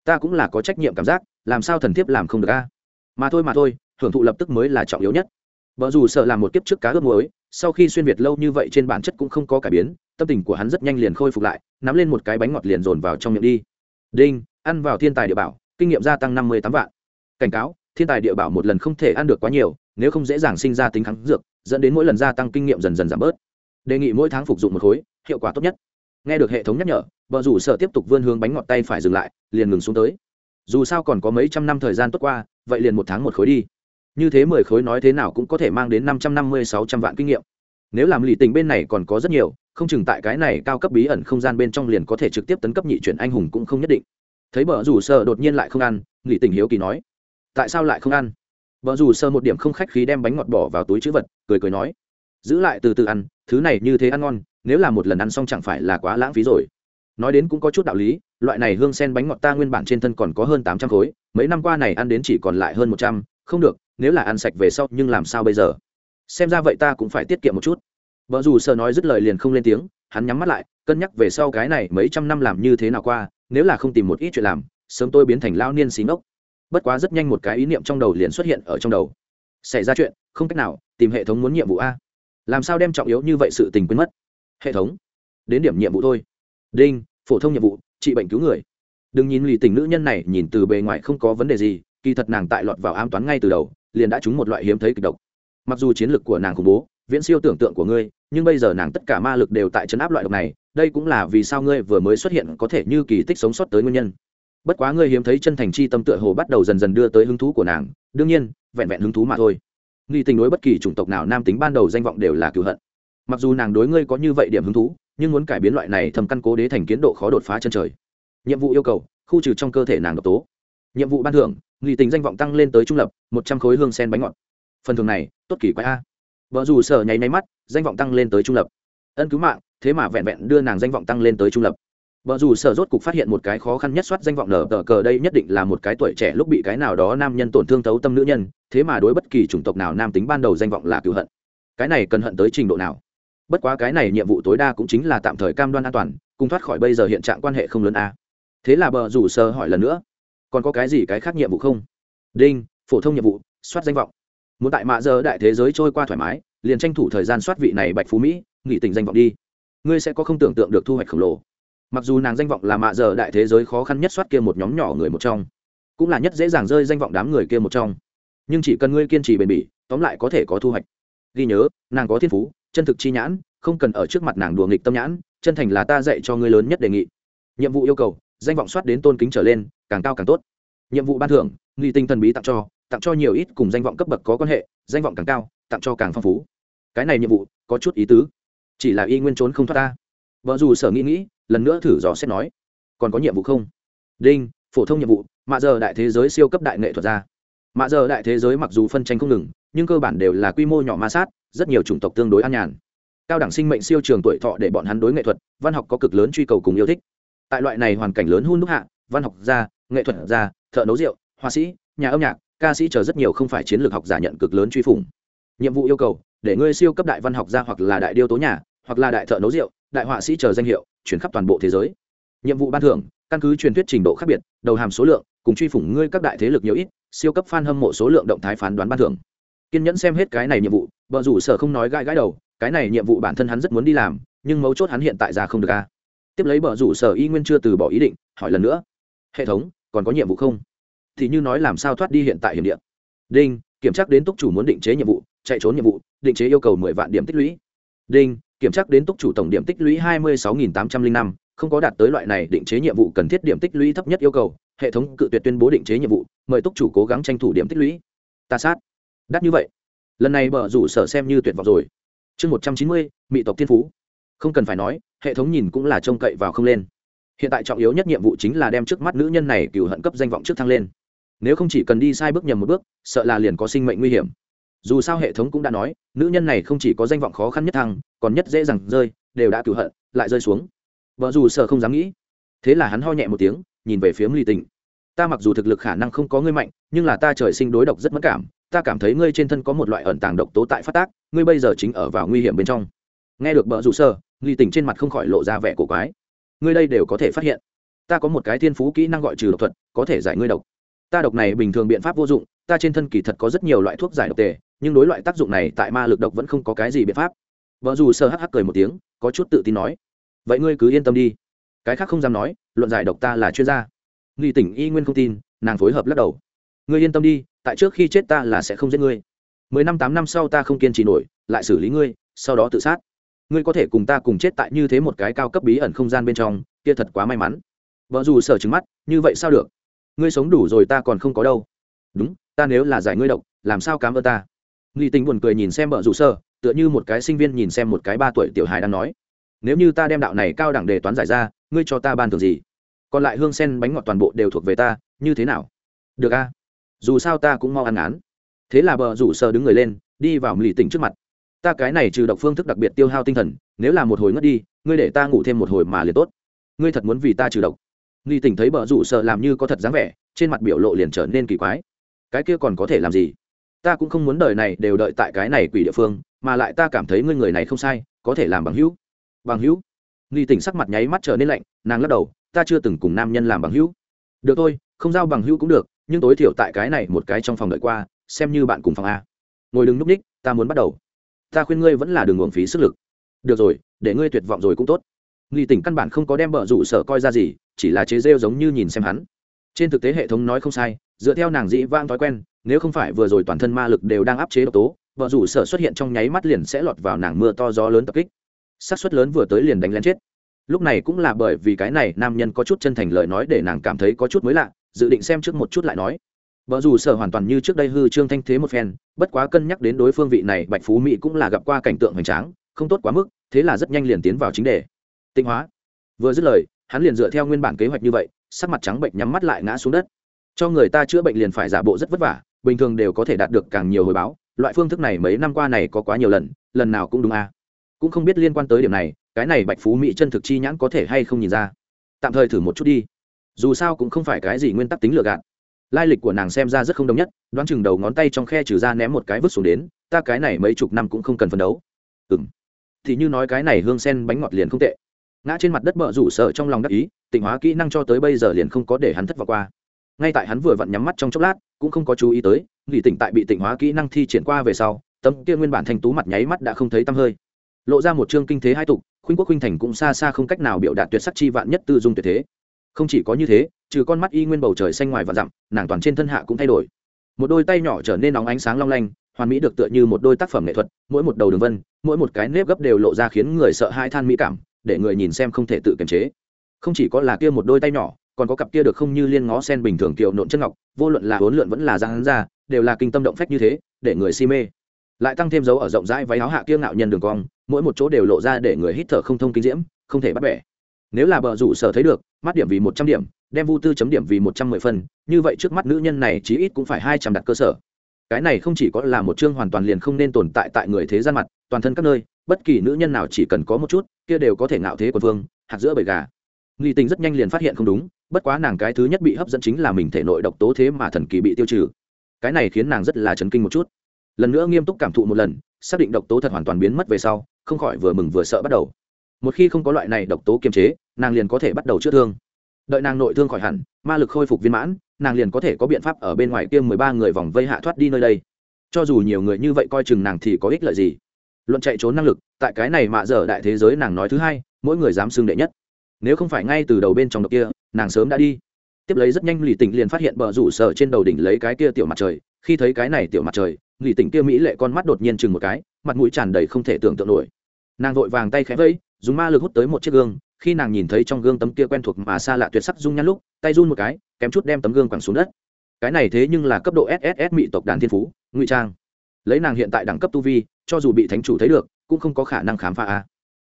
Ta cũng là có trách nhiệm cảm giác, làm sao thần thiếp làm không được a? Mà thôi mà thôi, hưởng thụ lập tức mới là trọng yếu nhất. Vợ dù sợ làm một kiếp trước cá ướp muối, sau khi xuyên việt lâu như vậy trên bản chất cũng không có cải biến, tâm tình của hắn rất nhanh liền khôi phục lại, nắm lên một cái bánh ngọt liền dồn vào trong miệng đi. Đinh, ăn vào thiên tài địa bảo, kinh nghiệm gia tăng năm mươi tám vạn. Cảnh cáo, thiên tài địa bảo một lần không thể ăn được quá nhiều, nếu không dễ dàng sinh ra tính kháng dược, dẫn đến mỗi lần gia tăng kinh nghiệm dần dần giảm bớt. Đề nghị mỗi tháng phục dụng một khối, hiệu quả tốt nhất nghe được hệ thống nhắc nhở vợ rủ sợ tiếp tục vươn hướng bánh ngọt tay phải dừng lại, liền ngừng xuống tới. Dù sao còn có mấy trăm năm thời gian tốt qua, vậy liền một tháng một khối đi. Như thế mười khối nói thế nào cũng có thể mang đến năm trăm năm mươi sáu trăm vạn kinh nghiệm. Nếu làm lì tình bên này còn có rất nhiều, không chừng tại cái này cao cấp bí ẩn không gian bên trong liền có thể trực tiếp tấn cấp nhị chuyển anh hùng cũng không nhất định. Thấy vợ rủ sợ đột nhiên lại không ăn, lì tình hiếu kỳ nói, tại sao lại không ăn? Vợ rủ sợ một điểm không khách khí đem bánh ngọt bỏ vào túi chữ vật, cười cười nói, giữ lại từ từ ăn, thứ này như thế ăn ngon nếu là một lần ăn xong chẳng phải là quá lãng phí rồi. Nói đến cũng có chút đạo lý, loại này hương sen bánh ngọt ta nguyên bản trên thân còn có hơn tám trăm khối, mấy năm qua này ăn đến chỉ còn lại hơn một trăm, không được, nếu là ăn sạch về sau, nhưng làm sao bây giờ? Xem ra vậy ta cũng phải tiết kiệm một chút. Vợ dù sợ nói dứt lời liền không lên tiếng, hắn nhắm mắt lại, cân nhắc về sau cái này mấy trăm năm làm như thế nào qua, nếu là không tìm một ít chuyện làm, sớm tôi biến thành lao niên xí ngốc. Bất quá rất nhanh một cái ý niệm trong đầu liền xuất hiện ở trong đầu. Xảy ra chuyện, không cách nào, tìm hệ thống muốn nhiệm vụ a. Làm sao đem trọng yếu như vậy sự tình quên mất? Hệ thống. Đến điểm nhiệm vụ thôi. Đinh, phổ thông nhiệm vụ, trị bệnh cứu người. Đừng nhìn lì tình nữ nhân này nhìn từ bề ngoài không có vấn đề gì, kỳ thật nàng tại lọt vào ám toán ngay từ đầu, liền đã trúng một loại hiếm thấy kịch độc. Mặc dù chiến lược của nàng khủng bố, viễn siêu tưởng tượng của ngươi, nhưng bây giờ nàng tất cả ma lực đều tại chấn áp loại độc này, đây cũng là vì sao ngươi vừa mới xuất hiện có thể như kỳ tích sống sót tới nguyên nhân. Bất quá ngươi hiếm thấy chân thành chi tâm tựa hồ bắt đầu dần dần đưa tới hứng thú của nàng, đương nhiên, vẹn vẹn hứng thú mà thôi. Nghi tình đối bất kỳ chủng tộc nào nam tính ban đầu danh vọng đều là cựu hận mặc dù nàng đối ngươi có như vậy điểm hứng thú, nhưng muốn cải biến loại này thầm căn cố đế thành kiến độ khó đột phá chân trời. Nhiệm vụ yêu cầu, khu trừ trong cơ thể nàng độc tố. Nhiệm vụ ban thưởng nghị tình danh vọng tăng lên tới trung lập, một trăm khối hương sen bánh ngọt. Phần thưởng này, tốt kỳ quái a. Vợ dù sợ nháy máy mắt, danh vọng tăng lên tới trung lập. Ân cứu mạng, thế mà vẹn vẹn đưa nàng danh vọng tăng lên tới trung lập. Vợ dù sợ rốt cục phát hiện một cái khó khăn nhất soát danh vọng nở tờ cờ đây nhất định là một cái tuổi trẻ lúc bị cái nào đó nam nhân tổn thương thấu tâm nữ nhân, thế mà đối bất kỳ chủng tộc nào nam tính ban đầu danh vọng là cựu hận. Cái này cần hận tới trình độ nào? Bất quá cái này nhiệm vụ tối đa cũng chính là tạm thời cam đoan an toàn, cùng thoát khỏi bây giờ hiện trạng quan hệ không lớn a. Thế là bờ rủ sơ hỏi lần nữa, còn có cái gì cái khác nhiệm vụ không? Đinh, phổ thông nhiệm vụ, soát danh vọng. Muốn tại mạ giờ đại thế giới trôi qua thoải mái, liền tranh thủ thời gian soát vị này bạch phú mỹ, nghỉ tình danh vọng đi. Ngươi sẽ có không tưởng tượng được thu hoạch khổng lồ. Mặc dù nàng danh vọng là mạ giờ đại thế giới khó khăn nhất soát kia một nhóm nhỏ người một trong, cũng là nhất dễ dàng rơi danh vọng đám người kia một trong. Nhưng chỉ cần ngươi kiên trì bền bỉ, tóm lại có thể có thu hoạch. Ghi nhớ, nàng có thiên phú chân thực chi nhãn, không cần ở trước mặt nàng đùa nghịch tâm nhãn, chân thành là ta dạy cho ngươi lớn nhất đề nghị. Nhiệm vụ yêu cầu, danh vọng soát đến tôn kính trở lên, càng cao càng tốt. Nhiệm vụ ban thưởng nghi tinh thần bí tặng cho tặng cho nhiều ít cùng danh vọng cấp bậc có quan hệ, danh vọng càng cao, tặng cho càng phong phú. Cái này nhiệm vụ, có chút ý tứ. Chỉ là y nguyên trốn không thoát ta. Vợ dù sở nghĩ nghĩ, lần nữa thử dò xét nói, còn có nhiệm vụ không? Đinh, phổ thông nhiệm vụ mạ giờ đại thế giới siêu cấp đại nghệ thuật ra. Mạ giờ đại thế giới mặc dù phân tranh không ngừng nhưng cơ bản đều là quy mô nhỏ ma sát, rất nhiều chủng tộc tương đối an nhàn. Cao đẳng sinh mệnh siêu trường tuổi thọ để bọn hắn đối nghệ thuật, văn học có cực lớn truy cầu cùng yêu thích. Tại loại này hoàn cảnh lớn hun đúc hạ, văn học gia, nghệ thuật gia, thợ nấu rượu, họa sĩ, nhà âm nhạc, ca sĩ chờ rất nhiều không phải chiến lược học giả nhận cực lớn truy phủng. Nhiệm vụ yêu cầu, để ngươi siêu cấp đại văn học gia hoặc là đại điêu tố nhà, hoặc là đại thợ nấu rượu, đại họa sĩ chờ danh hiệu, chuyển khắp toàn bộ thế giới. Nhiệm vụ ban thưởng, căn cứ truyền thuyết trình độ khác biệt, đầu hàm số lượng, cùng truy phủng ngươi các đại thế lực nhiều ít, siêu cấp fan hâm mộ số lượng động thái phán đoán ban thưởng kiên nhẫn xem hết cái này nhiệm vụ vợ rủ sở không nói gãi gãi đầu, cái này nhiệm vụ bản thân hắn rất muốn đi làm, nhưng mấu chốt hắn hiện tại ra không được a tiếp lấy bờ rủ sở y nguyên chưa từ bỏ ý định, hỏi lần nữa. Hệ thống, còn có nhiệm vụ không? Thì như nói làm sao thoát đi hiện tại hiểm điện đinh, kiểm tra đến túc chủ muốn định chế nhiệm vụ, chạy trốn nhiệm vụ, định chế yêu cầu mười vạn điểm tích lũy. Đinh, kiểm tra đến túc chủ tổng điểm tích lũy hai mươi sáu nghìn tám trăm linh năm, không có đạt tới loại này định chế nhiệm vụ cần thiết điểm tích lũy thấp nhất yêu cầu, hệ thống cự tuyệt tuyên bố định chế nhiệm vụ, mời túc chủ cố gắng tranh thủ điểm tích lũy. Ta sát đắt như vậy? Lần này bờ rủ sở xem như tuyệt vọng rồi. Chương một trăm chín mươi mỹ tộc thiên phú. Không cần phải nói, hệ thống nhìn cũng là trông cậy vào không lên. Hiện tại trọng yếu nhất nhiệm vụ chính là đem trước mắt nữ nhân này cựu hận cấp danh vọng trước thăng lên. Nếu không chỉ cần đi sai bước nhầm một bước, sợ là liền có sinh mệnh nguy hiểm. Dù sao hệ thống cũng đã nói, nữ nhân này không chỉ có danh vọng khó khăn nhất thăng, còn nhất dễ dàng rơi, đều đã cựu hận, lại rơi xuống. Vợ dù sợ không dám nghĩ. Thế là hắn ho nhẹ một tiếng, nhìn về phía ly tình. Ta mặc dù thực lực khả năng không có ngươi mạnh, nhưng là ta trời sinh đối độc rất mất cảm ta cảm thấy ngươi trên thân có một loại ẩn tàng độc tố tại phát tác, ngươi bây giờ chính ở vào nguy hiểm bên trong. Nghe được bờ rủ sơ nghi tình trên mặt không khỏi lộ ra vẻ cổ quái. Ngươi đây đều có thể phát hiện. Ta có một cái thiên phú kỹ năng gọi trừ độc thuật, có thể giải ngươi độc. Ta độc này bình thường biện pháp vô dụng, ta trên thân kỳ thật có rất nhiều loại thuốc giải độc tề, nhưng đối loại tác dụng này tại ma lực độc vẫn không có cái gì biện pháp. Vợ dù sơ hắc hắc cười một tiếng, có chút tự tin nói. Vậy ngươi cứ yên tâm đi. Cái khác không dám nói, luận giải độc ta là chuyên gia. Nghi tỉnh y nguyên không tin, nàng phối hợp lắc đầu. Ngươi yên tâm đi tại trước khi chết ta là sẽ không giết ngươi. Mười năm, tám năm sau ta không kiên trì nổi, lại xử lý ngươi, sau đó tự sát. Ngươi có thể cùng ta cùng chết tại như thế một cái cao cấp bí ẩn không gian bên trong, kia thật quá may mắn. Vợ dù sở trứng mắt, như vậy sao được? Ngươi sống đủ rồi ta còn không có đâu. Đúng, ta nếu là giải ngươi độc, làm sao cám ơn ta? Nghi tình buồn cười nhìn xem vợ dù sơ tựa như một cái sinh viên nhìn xem một cái ba tuổi tiểu hài đang nói. Nếu như ta đem đạo này cao đẳng đề toán giải ra, ngươi cho ta ban thường gì? Còn lại hương sen bánh ngọt toàn bộ đều thuộc về ta, như thế nào? Được a dù sao ta cũng mau ăn án. thế là bờ rủ sờ đứng người lên, đi vào lì tỉnh trước mặt. Ta cái này trừ độc phương thức đặc biệt tiêu hao tinh thần, nếu là một hồi ngất đi, ngươi để ta ngủ thêm một hồi mà liền tốt. Ngươi thật muốn vì ta trừ độc. Nghi tỉnh thấy bờ rủ sợ làm như có thật dáng vẻ, trên mặt biểu lộ liền trở nên kỳ quái. Cái kia còn có thể làm gì? Ta cũng không muốn đời này đều đợi tại cái này quỷ địa phương, mà lại ta cảm thấy ngươi người này không sai, có thể làm bằng hữu. Bằng hữu? Nghi tỉnh sắc mặt nháy mắt trở nên lạnh, nàng lắc đầu, ta chưa từng cùng nam nhân làm bằng hữu. Được thôi, không giao bằng hữu cũng được nhưng tối thiểu tại cái này một cái trong phòng đợi qua, xem như bạn cùng phòng a. Ngồi đừng núp ních, ta muốn bắt đầu. Ta khuyên ngươi vẫn là đường uổng phí sức lực. Được rồi, để ngươi tuyệt vọng rồi cũng tốt. Nghi tỉnh căn bản không có đem bợ rủ sở coi ra gì, chỉ là chế rêu giống như nhìn xem hắn. Trên thực tế hệ thống nói không sai, dựa theo nàng dĩ vang thói quen, nếu không phải vừa rồi toàn thân ma lực đều đang áp chế độc tố vợ rủ sở xuất hiện trong nháy mắt liền sẽ lọt vào nàng mưa to gió lớn tập kích. Xác suất lớn vừa tới liền đánh lén chết. Lúc này cũng là bởi vì cái này nam nhân có chút chân thành lời nói để nàng cảm thấy có chút mới lạ dự định xem trước một chút lại nói. Vợ dù sở hoàn toàn như trước đây hư trương thanh thế một phen, bất quá cân nhắc đến đối phương vị này, bạch phú mỹ cũng là gặp qua cảnh tượng hoành tráng, không tốt quá mức, thế là rất nhanh liền tiến vào chính đề. Tinh hóa. Vừa dứt lời, hắn liền dựa theo nguyên bản kế hoạch như vậy, sắc mặt trắng bệnh nhắm mắt lại ngã xuống đất. Cho người ta chữa bệnh liền phải giả bộ rất vất vả, bình thường đều có thể đạt được càng nhiều hồi báo, loại phương thức này mấy năm qua này có quá nhiều lần lần nào cũng đúng a. À. cũng không biết liên quan tới điểm này, cái này bạch phú mỹ chân thực chi nhãn có thể hay không nhìn ra. Tạm thời thử một chút đi dù sao cũng không phải cái gì nguyên tắc tính lừa gạt. Lai lịch của nàng xem ra rất không đồng nhất, đoán chừng đầu ngón tay trong khe trừ ra ném một cái vứt xuống đến, ta cái này mấy chục năm cũng không cần phấn đấu. Ừ m thì như nói cái này hương sen bánh ngọt liền không tệ. Ngã trên mặt đất bợ rủ sợ trong lòng đắc ý, tịnh hóa kỹ năng cho tới bây giờ liền không có để hắn thất vọng qua. Ngay tại hắn vừa vặn nhắm mắt trong chốc lát, cũng không có chú ý tới, nghỉ tỉnh tại bị tịnh hóa kỹ năng thi triển qua về sau, tấm kia nguyên bản thanh tú mặt nháy mắt đã không thấy tăm hơi. Lộ ra một chương kinh thế hai tục, khuynh quốc khuynh thành cũng xa xa không cách nào biểu đạt tuyệt sắc chi vạn nhất tư dung tuyệt thế không chỉ có như thế, trừ con mắt y nguyên bầu trời xanh ngoài và dặm, nàng toàn trên thân hạ cũng thay đổi. Một đôi tay nhỏ trở nên nóng ánh sáng long lanh, hoàn mỹ được tựa như một đôi tác phẩm nghệ thuật, mỗi một đầu đường vân, mỗi một cái nếp gấp đều lộ ra khiến người sợ hai than mỹ cảm, để người nhìn xem không thể tự kiềm chế. Không chỉ có là kia một đôi tay nhỏ, còn có cặp kia được không như liên ngó sen bình thường kiều nộn chân ngọc, vô luận là huấn lượn vẫn là giang ra, đều là kinh tâm động phách như thế, để người si mê. Lại tăng thêm dấu ở rộng rãi váy áo hạ kia ngạo nhân đường cong, mỗi một chỗ đều lộ ra để người hít thở không thông kinh diễm, không thể bắt bẻ. Nếu là bờ rủ sở thấy được mắt điểm vì một trăm điểm, đem vu tư chấm điểm vì một trăm mười phân như vậy trước mắt nữ nhân này chí ít cũng phải hai trăm đặt cơ sở. Cái này không chỉ có là một chương hoàn toàn liền không nên tồn tại tại người thế gian mặt, toàn thân các nơi, bất kỳ nữ nhân nào chỉ cần có một chút, kia đều có thể ngạo thế quân vương, hạt giữa bầy gà. Nghi tình rất nhanh liền phát hiện không đúng, bất quá nàng cái thứ nhất bị hấp dẫn chính là mình thể nội độc tố thế mà thần kỳ bị tiêu trừ. Cái này khiến nàng rất là chấn kinh một chút. Lần nữa nghiêm túc cảm thụ một lần, xác định độc tố thật hoàn toàn biến mất về sau, không khỏi vừa mừng vừa sợ bắt đầu một khi không có loại này độc tố kiềm chế, nàng liền có thể bắt đầu chữa thương. Đợi nàng nội thương khỏi hẳn, ma lực khôi phục viên mãn, nàng liền có thể có biện pháp ở bên ngoài kia mười ba người vòng vây hạ thoát đi nơi đây. Cho dù nhiều người như vậy coi chừng nàng thì có ích lợi gì? Luận chạy trốn năng lực, tại cái này mạ dở đại thế giới nàng nói thứ hai, mỗi người dám xưng đệ nhất. Nếu không phải ngay từ đầu bên trong độc kia, nàng sớm đã đi. Tiếp lấy rất nhanh lì tỉnh liền phát hiện bờ rủ sở trên đầu đỉnh lấy cái kia tiểu mặt trời. Khi thấy cái này tiểu mặt trời lì tỉnh kia mỹ lệ con mắt đột nhiên chừng một cái, mặt mũi tràn đầy không thể tưởng tượng nổi. Nàng vội vàng tay khẽ vẫy dùng ma lực hút tới một chiếc gương, khi nàng nhìn thấy trong gương tấm kia quen thuộc mà xa lạ tuyệt sắc dung nhan lúc, tay run một cái, kém chút đem tấm gương quẳng xuống đất. Cái này thế nhưng là cấp độ sss mỹ tộc đàn thiên phú, ngụy trang. Lấy nàng hiện tại đẳng cấp tu vi, cho dù bị thánh chủ thấy được, cũng không có khả năng khám phá a.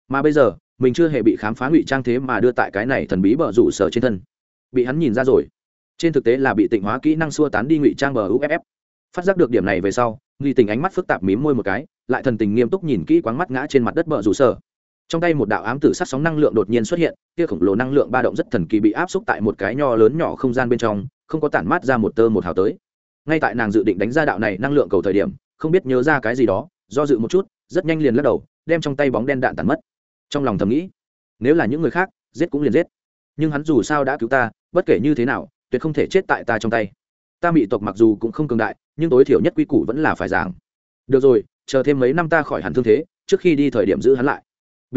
Mà bây giờ, mình chưa hề bị khám phá ngụy trang thế mà đưa tại cái này thần bí bờ rủ sở trên thân. Bị hắn nhìn ra rồi. Trên thực tế là bị tịnh hóa kỹ năng xua tán đi ngụy trang bờ uff phát giác được điểm này về sau nghi tình ánh mắt phức tạp mím môi một cái, lại thần tình nghiêm túc nhìn kỹ quáng mắt ngã trên mặt đất bờ rủ sở trong tay một đạo ám tử sắc sóng năng lượng đột nhiên xuất hiện, kia khổng lồ năng lượng ba động rất thần kỳ bị áp xúc tại một cái nho lớn nhỏ không gian bên trong, không có tản mát ra một tơ một hào tới. Ngay tại nàng dự định đánh ra đạo này năng lượng cầu thời điểm, không biết nhớ ra cái gì đó, do dự một chút, rất nhanh liền lắc đầu, đem trong tay bóng đen đạn tàn mất. Trong lòng thầm nghĩ, nếu là những người khác, giết cũng liền giết. Nhưng hắn dù sao đã cứu ta, bất kể như thế nào, tuyệt không thể chết tại ta trong tay. Ta mị tộc mặc dù cũng không cường đại, nhưng tối thiểu nhất quy củ vẫn là phải giảng. Được rồi, chờ thêm mấy năm ta khỏi hẳn thương thế, trước khi đi thời điểm giữ hắn lại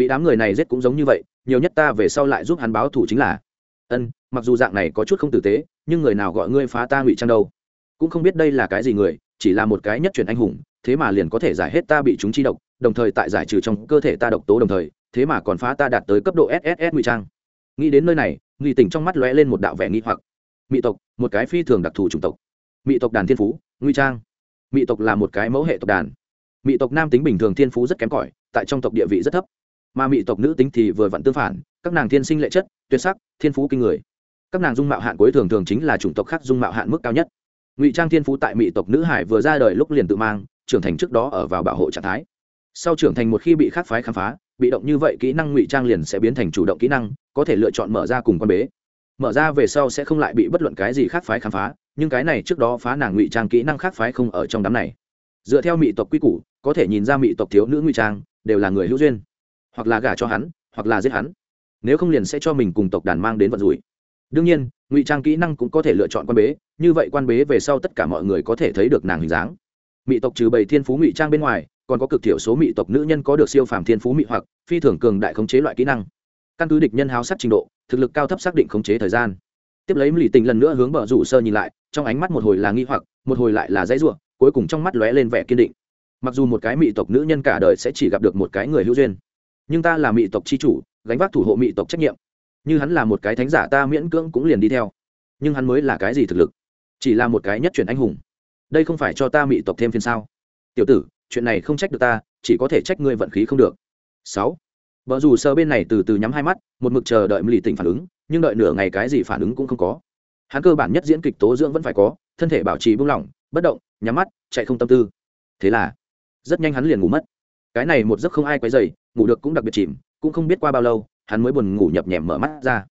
bị đám người này giết cũng giống như vậy, nhiều nhất ta về sau lại giúp hắn báo thủ chính là. Ân, mặc dù dạng này có chút không tử tế, nhưng người nào gọi ngươi phá ta ngụy trang đâu? Cũng không biết đây là cái gì người, chỉ là một cái nhất truyền anh hùng, thế mà liền có thể giải hết ta bị chúng chi độc, đồng thời tại giải trừ trong cơ thể ta độc tố đồng thời, thế mà còn phá ta đạt tới cấp độ sss ngụy trang. Nghĩ đến nơi này, ngụy tỉnh trong mắt lóe lên một đạo vẻ nghi hoặc. Mỹ tộc, một cái phi thường đặc thù chủng tộc. Mỹ tộc đàn thiên phú, ngụy trang. Mỹ tộc là một cái mẫu hệ tộc đàn. Mỹ tộc nam tính bình thường thiên phú rất kém cỏi, tại trong tộc địa vị rất thấp mà mỹ tộc nữ tính thì vừa vặn tương phản, các nàng thiên sinh lệ chất, tuyệt sắc, thiên phú kinh người. Các nàng dung mạo hạn cuối thường thường chính là chủng tộc khác dung mạo hạn mức cao nhất. Ngụy trang thiên phú tại mỹ tộc nữ hải vừa ra đời lúc liền tự mang, trưởng thành trước đó ở vào bảo hộ trạng thái. Sau trưởng thành một khi bị khác phái khám phá, bị động như vậy kỹ năng ngụy trang liền sẽ biến thành chủ động kỹ năng, có thể lựa chọn mở ra cùng con bế. Mở ra về sau sẽ không lại bị bất luận cái gì khác phái khám phá, nhưng cái này trước đó phá nàng ngụy trang kỹ năng khác phái không ở trong đám này. Dựa theo mỹ tộc quy củ, có thể nhìn ra mỹ tộc thiếu nữ ngụy trang, đều là người hữu duyên hoặc là gả cho hắn, hoặc là giết hắn. Nếu không liền sẽ cho mình cùng tộc đàn mang đến vận rủi. Đương nhiên, ngụy trang kỹ năng cũng có thể lựa chọn quan bế, như vậy quan bế về sau tất cả mọi người có thể thấy được nàng hình dáng. Mỹ tộc trừ bảy thiên phú ngụy trang bên ngoài, còn có cực thiểu số mỹ tộc nữ nhân có được siêu phàm thiên phú mỹ hoặc, phi thường cường đại khống chế loại kỹ năng. Căn cứ địch nhân háo sắc trình độ, thực lực cao thấp xác định khống chế thời gian. Tiếp lấy mỹ tình lần nữa hướng bờ rủ sơ nhìn lại, trong ánh mắt một hồi là nghi hoặc, một hồi lại là dãy ruộng cuối cùng trong mắt lóe lên vẻ kiên định. Mặc dù một cái mỹ tộc nữ nhân cả đời sẽ chỉ gặp được một cái người hữu duyên nhưng ta là mỹ tộc c h i chủ, gánh vác thủ hộ mỹ tộc trách nhiệm. Như hắn là một cái thánh giả ta miễn cưỡng cũng liền đi theo. Nhưng hắn mới là cái gì thực lực? Chỉ là một cái nhất chuyển anh hùng. Đây không phải cho ta mỹ tộc thêm phiên sao? Tiểu tử, chuyện này không trách được ta, chỉ có thể trách ngươi vận khí không được. Sáu. Vợ dù sơ bên này từ từ nhắm hai mắt, một mực chờ đợi lì tỉnh phản ứng, nhưng đợi nửa ngày cái gì phản ứng cũng không có. Hắn cơ bản nhất diễn kịch tố dưỡng vẫn phải có, thân thể bảo trì buông lỏng, bất động, nhắm mắt, chạy không tâm tư. Thế là, rất nhanh hắn liền ngủ mất cái này một giấc không ai quấy dày ngủ được cũng đặc biệt chìm, cũng không biết qua bao lâu, hắn mới buồn ngủ nhập nhèm mở mắt ra.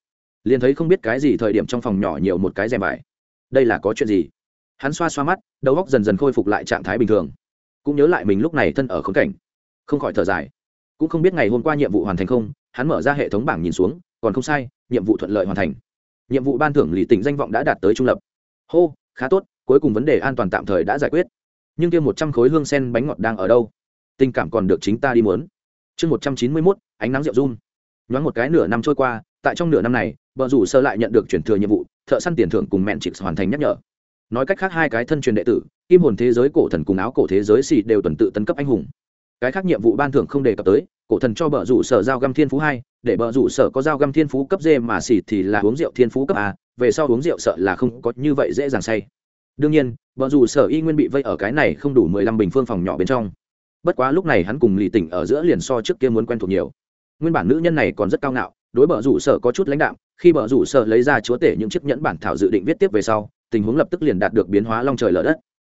Liền thấy không biết cái gì thời điểm trong phòng nhỏ nhiều một cái rèm vải. Đây là có chuyện gì? Hắn xoa xoa mắt, đầu óc dần dần khôi phục lại trạng thái bình thường. Cũng nhớ lại mình lúc này thân ở khống cảnh. Không khỏi thở dài. Cũng không biết ngày hôm qua nhiệm vụ hoàn thành không, hắn mở ra hệ thống bảng nhìn xuống, còn không sai, nhiệm vụ thuận lợi hoàn thành. Nhiệm vụ ban thưởng lì tỉnh danh vọng đã đạt tới trung lập. Hô, khá tốt, cuối cùng vấn đề an toàn tạm thời đã giải quyết. Nhưng kia một trăm khối hương sen bánh ngọt đang ở đâu? Tình cảm còn được chính ta đi muốn. Chương một trăm chín mươi mốt, ánh nắng rượu run. Nhoáng một cái nửa năm trôi qua, tại trong nửa năm này, vợ rủ sơ lại nhận được chuyển thừa nhiệm vụ, thợ săn tiền thưởng cùng mẹn trịch hoàn thành nhắc nhở. Nói cách khác hai cái thân truyền đệ tử, kim hồn thế giới, cổ thần cùng áo cổ thế giới xì đều tuần tự tấn cấp anh hùng. Cái khác nhiệm vụ ban thưởng không đề cập tới, cổ thần cho bờ rủ sở giao găm thiên phú hai, để bờ rủ sở có giao găm thiên phú cấp d mà xì thì là uống rượu thiên phú cấp a, về sau uống rượu sợ là không có như vậy dễ dàng say. Đương nhiên bờ rủ sở y nguyên bị vây ở cái này không đủ mười lăm bình phương phòng nhỏ bên trong bất quá lúc này hắn cùng lì tỉnh ở giữa liền so trước kia muốn quen thuộc nhiều. Nguyên bản nữ nhân này còn rất cao ngạo, đối bờ rủ sở có chút lãnh đạm, khi bờ rủ sở lấy ra chúa tể những chiếc nhẫn bản thảo dự định viết tiếp về sau, tình huống lập tức liền đạt được biến hóa long trời lở đất.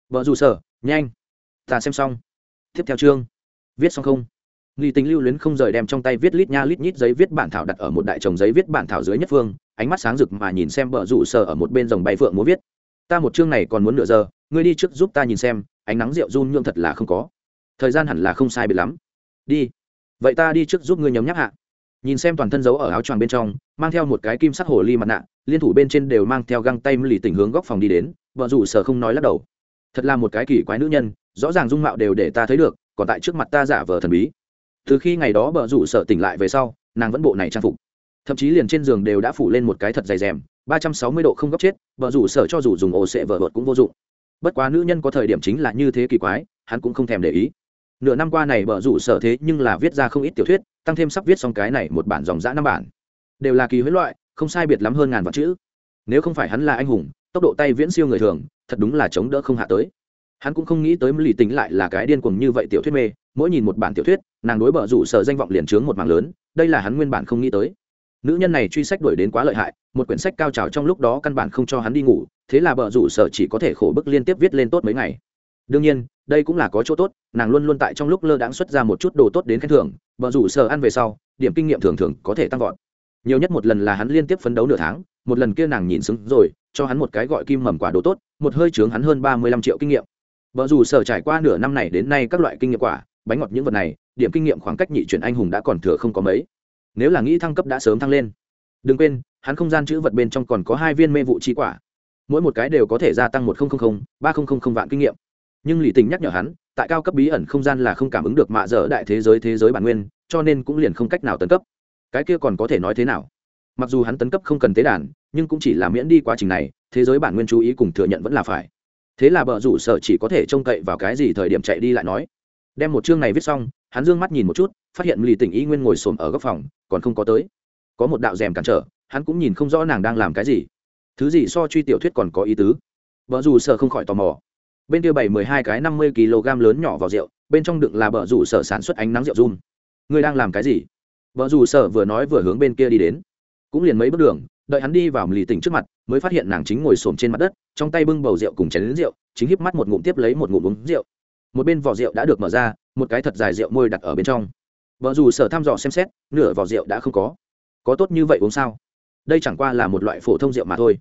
Bờ rủ sở, nhanh, ta xem xong. Tiếp theo chương, viết xong không? Nghi tính lưu luyến không rời đem trong tay viết lít nha lít nhít giấy viết bản thảo đặt ở một đại chồng giấy viết bản thảo dưới nhất phương, ánh mắt sáng rực mà nhìn xem bờ rủ sở ở một bên dòng bay phượng muốn viết. Ta một chương này còn muốn nửa giờ, ngươi đi trước giúp ta nhìn xem, ánh nắng rượu run nhương thật là không có thời gian hẳn là không sai biệt lắm. Đi. Vậy ta đi trước giúp ngươi nhấm nháp hạ. Nhìn xem toàn thân giấu ở áo choàng bên trong, mang theo một cái kim sắc hồ ly mặt nạ, liên thủ bên trên đều mang theo găng tay lì tình hướng góc phòng đi đến, vợ rủ sở không nói lắc đầu. Thật là một cái kỳ quái nữ nhân, rõ ràng dung mạo đều để ta thấy được, còn tại trước mặt ta giả vờ thần bí. Từ khi ngày đó vợ rủ sở tỉnh lại về sau, nàng vẫn bộ này trang phục. Thậm chí liền trên giường đều đã phủ lên một cái thật dày rèm, ba trăm sáu mươi độ không góc chết, vợ rủ sở cho dù dùng ổ sệ vợ vợt cũng vô dụng. Bất quá nữ nhân có thời điểm chính là như thế kỳ quái, hắn cũng không thèm để ý nửa năm qua này bở rủ sở thế nhưng là viết ra không ít tiểu thuyết, tăng thêm sắp viết xong cái này một bản dòng dã năm bản. Đều là kỳ huyết loại, không sai biệt lắm hơn ngàn vạn chữ. Nếu không phải hắn là anh hùng, tốc độ tay viễn siêu người thường, thật đúng là chống đỡ không hạ tới. Hắn cũng không nghĩ tới lì tính lại là cái điên cuồng như vậy tiểu thuyết mê, mỗi nhìn một bản tiểu thuyết, nàng đối bờ rủ sở danh vọng liền trướng một mảng lớn, đây là hắn nguyên bản không nghĩ tới. Nữ nhân này truy sách đuổi đến quá lợi hại, một quyển sách cao trào trong lúc đó căn bản không cho hắn đi ngủ, thế là bờ rủ sở chỉ có thể khổ bức liên tiếp viết lên tốt mấy ngày đương nhiên, đây cũng là có chỗ tốt, nàng luôn luôn tại trong lúc lơ đãng xuất ra một chút đồ tốt đến khen thưởng bờ rủ sở ăn về sau, điểm kinh nghiệm thường thường có thể tăng vọt. Nhiều nhất một lần là hắn liên tiếp phấn đấu nửa tháng, một lần kia nàng nhìn xứng rồi, cho hắn một cái gọi kim mầm quả đồ tốt, một hơi trướng hắn hơn ba mươi lăm triệu kinh nghiệm. Vợ dù sở trải qua nửa năm này đến nay các loại kinh nghiệm quả, bánh ngọt những vật này, điểm kinh nghiệm khoảng cách nhị chuyển anh hùng đã còn thừa không có mấy. Nếu là nghĩ thăng cấp đã sớm thăng lên. Đừng quên, hắn không gian chữ vật bên trong còn có hai viên mê vụ chi quả. Mỗi một cái đều có thể gia tăng một ba vạn kinh nghiệm nhưng lý tình nhắc nhở hắn, tại cao cấp bí ẩn không gian là không cảm ứng được mạ dở đại thế giới thế giới bản nguyên, cho nên cũng liền không cách nào tấn cấp. Cái kia còn có thể nói thế nào? Mặc dù hắn tấn cấp không cần tế đàn, nhưng cũng chỉ là miễn đi quá trình này, thế giới bản nguyên chú ý cùng thừa nhận vẫn là phải. Thế là bờ rủ sở chỉ có thể trông cậy vào cái gì thời điểm chạy đi lại nói. Đem một chương này viết xong, hắn d ư ơ n g mắt nhìn một chút, phát hiện lì tỉnh y nguyên ngồi xổm ở góc phòng, còn không có tới. Có một đạo rèm cản trở, hắn cũng nhìn không rõ nàng đang làm cái gì. Thứ gì so truy tiểu thuyết còn có ý tứ? Vợ dù sợ không khỏi tò mò bên kia bảy mười hai cái năm mươi kg lớn nhỏ vào rượu, bên trong đựng là bờ rủ sở sản xuất ánh nắng rượu run. Ngươi đang làm cái gì? Vợ rủ sở vừa nói vừa hướng bên kia đi đến. Cũng liền mấy bước đường, đợi hắn đi vào lì tỉnh trước mặt, mới phát hiện nàng chính ngồi xổm trên mặt đất, trong tay bưng bầu rượu cùng chén lính rượu, chính híp mắt một ngụm tiếp lấy một ngụm uống rượu. Một bên vỏ rượu đã được mở ra, một cái thật dài rượu môi đặt ở bên trong. Vợ dù sở thăm dò xem xét, nửa vỏ rượu đã không có. Có tốt như vậy uống sao? Đây chẳng qua là một loại phổ thông rượu mà thôi.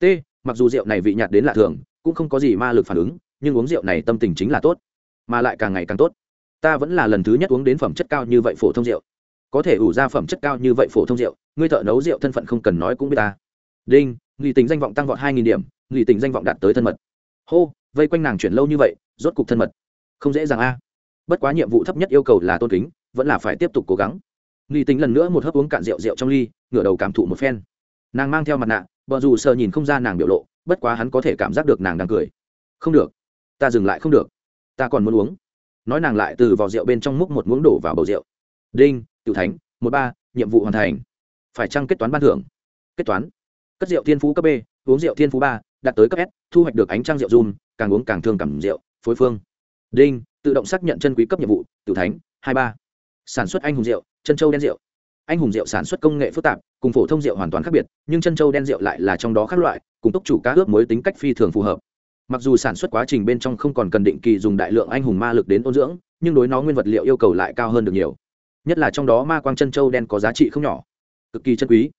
T, mặc dù rượu này vị nhạt đến lạ thường, cũng không có gì ma lực phản ứng nhưng uống rượu này tâm tình chính là tốt, mà lại càng ngày càng tốt. Ta vẫn là lần thứ nhất uống đến phẩm chất cao như vậy phổ thông rượu. Có thể ủ ra phẩm chất cao như vậy phổ thông rượu, ngươi thợ nấu rượu thân phận không cần nói cũng biết ta. Đinh nghị tình danh vọng tăng vọt hai nghìn điểm nghị tình danh vọng đạt tới thân mật. Hô, vây quanh nàng chuyển lâu như vậy, rốt cục thân mật. Không dễ dàng a. Bất quá nhiệm vụ thấp nhất yêu cầu là tôn kính, vẫn là phải tiếp tục cố gắng. Nghị tình lần nữa một hớp uống cạn rượu rượu trong ly, ngửa đầu cảm thụ một phen. Nàng mang theo mặt nạ vợ dù sợ nhìn không ra nàng biểu lộ, bất quá hắn có thể cảm giác được nàng đang cười. Không được ta dừng lại không được. Ta còn muốn uống. Nói nàng lại từ vò rượu bên trong múc một muỗng đổ vào bầu rượu. Đinh tiểu thánh, một ba, nhiệm vụ hoàn thành. Phải chăng kết toán ban thưởng? Kết toán. Cất rượu thiên phú cấp b, uống rượu thiên phú ba, đạt tới cấp s, thu hoạch được ánh trăng rượu dùm, càng uống càng thương cảm rượu, phối phương. Đinh, tự động xác nhận chân quý cấp nhiệm vụ tiểu thánh, hai ba. Sản xuất anh hùng rượu, chân châu đen rượu. Anh hùng rượu sản xuất công nghệ phức tạp, cùng phổ thông rượu hoàn toàn khác biệt, nhưng chân châu đen rượu lại là trong đó khác loại, cùng tốc chủ cá ướp mới tính cách phi thường phù hợp mặc dù sản xuất quá trình bên trong không còn cần định kỳ dùng đại lượng anh hùng ma lực đến ôn dưỡng, nhưng đối nó nguyên vật liệu yêu cầu lại cao hơn được nhiều. Nhất là trong đó ma quang chân châu đen có giá trị không nhỏ. Cực kỳ chân quý.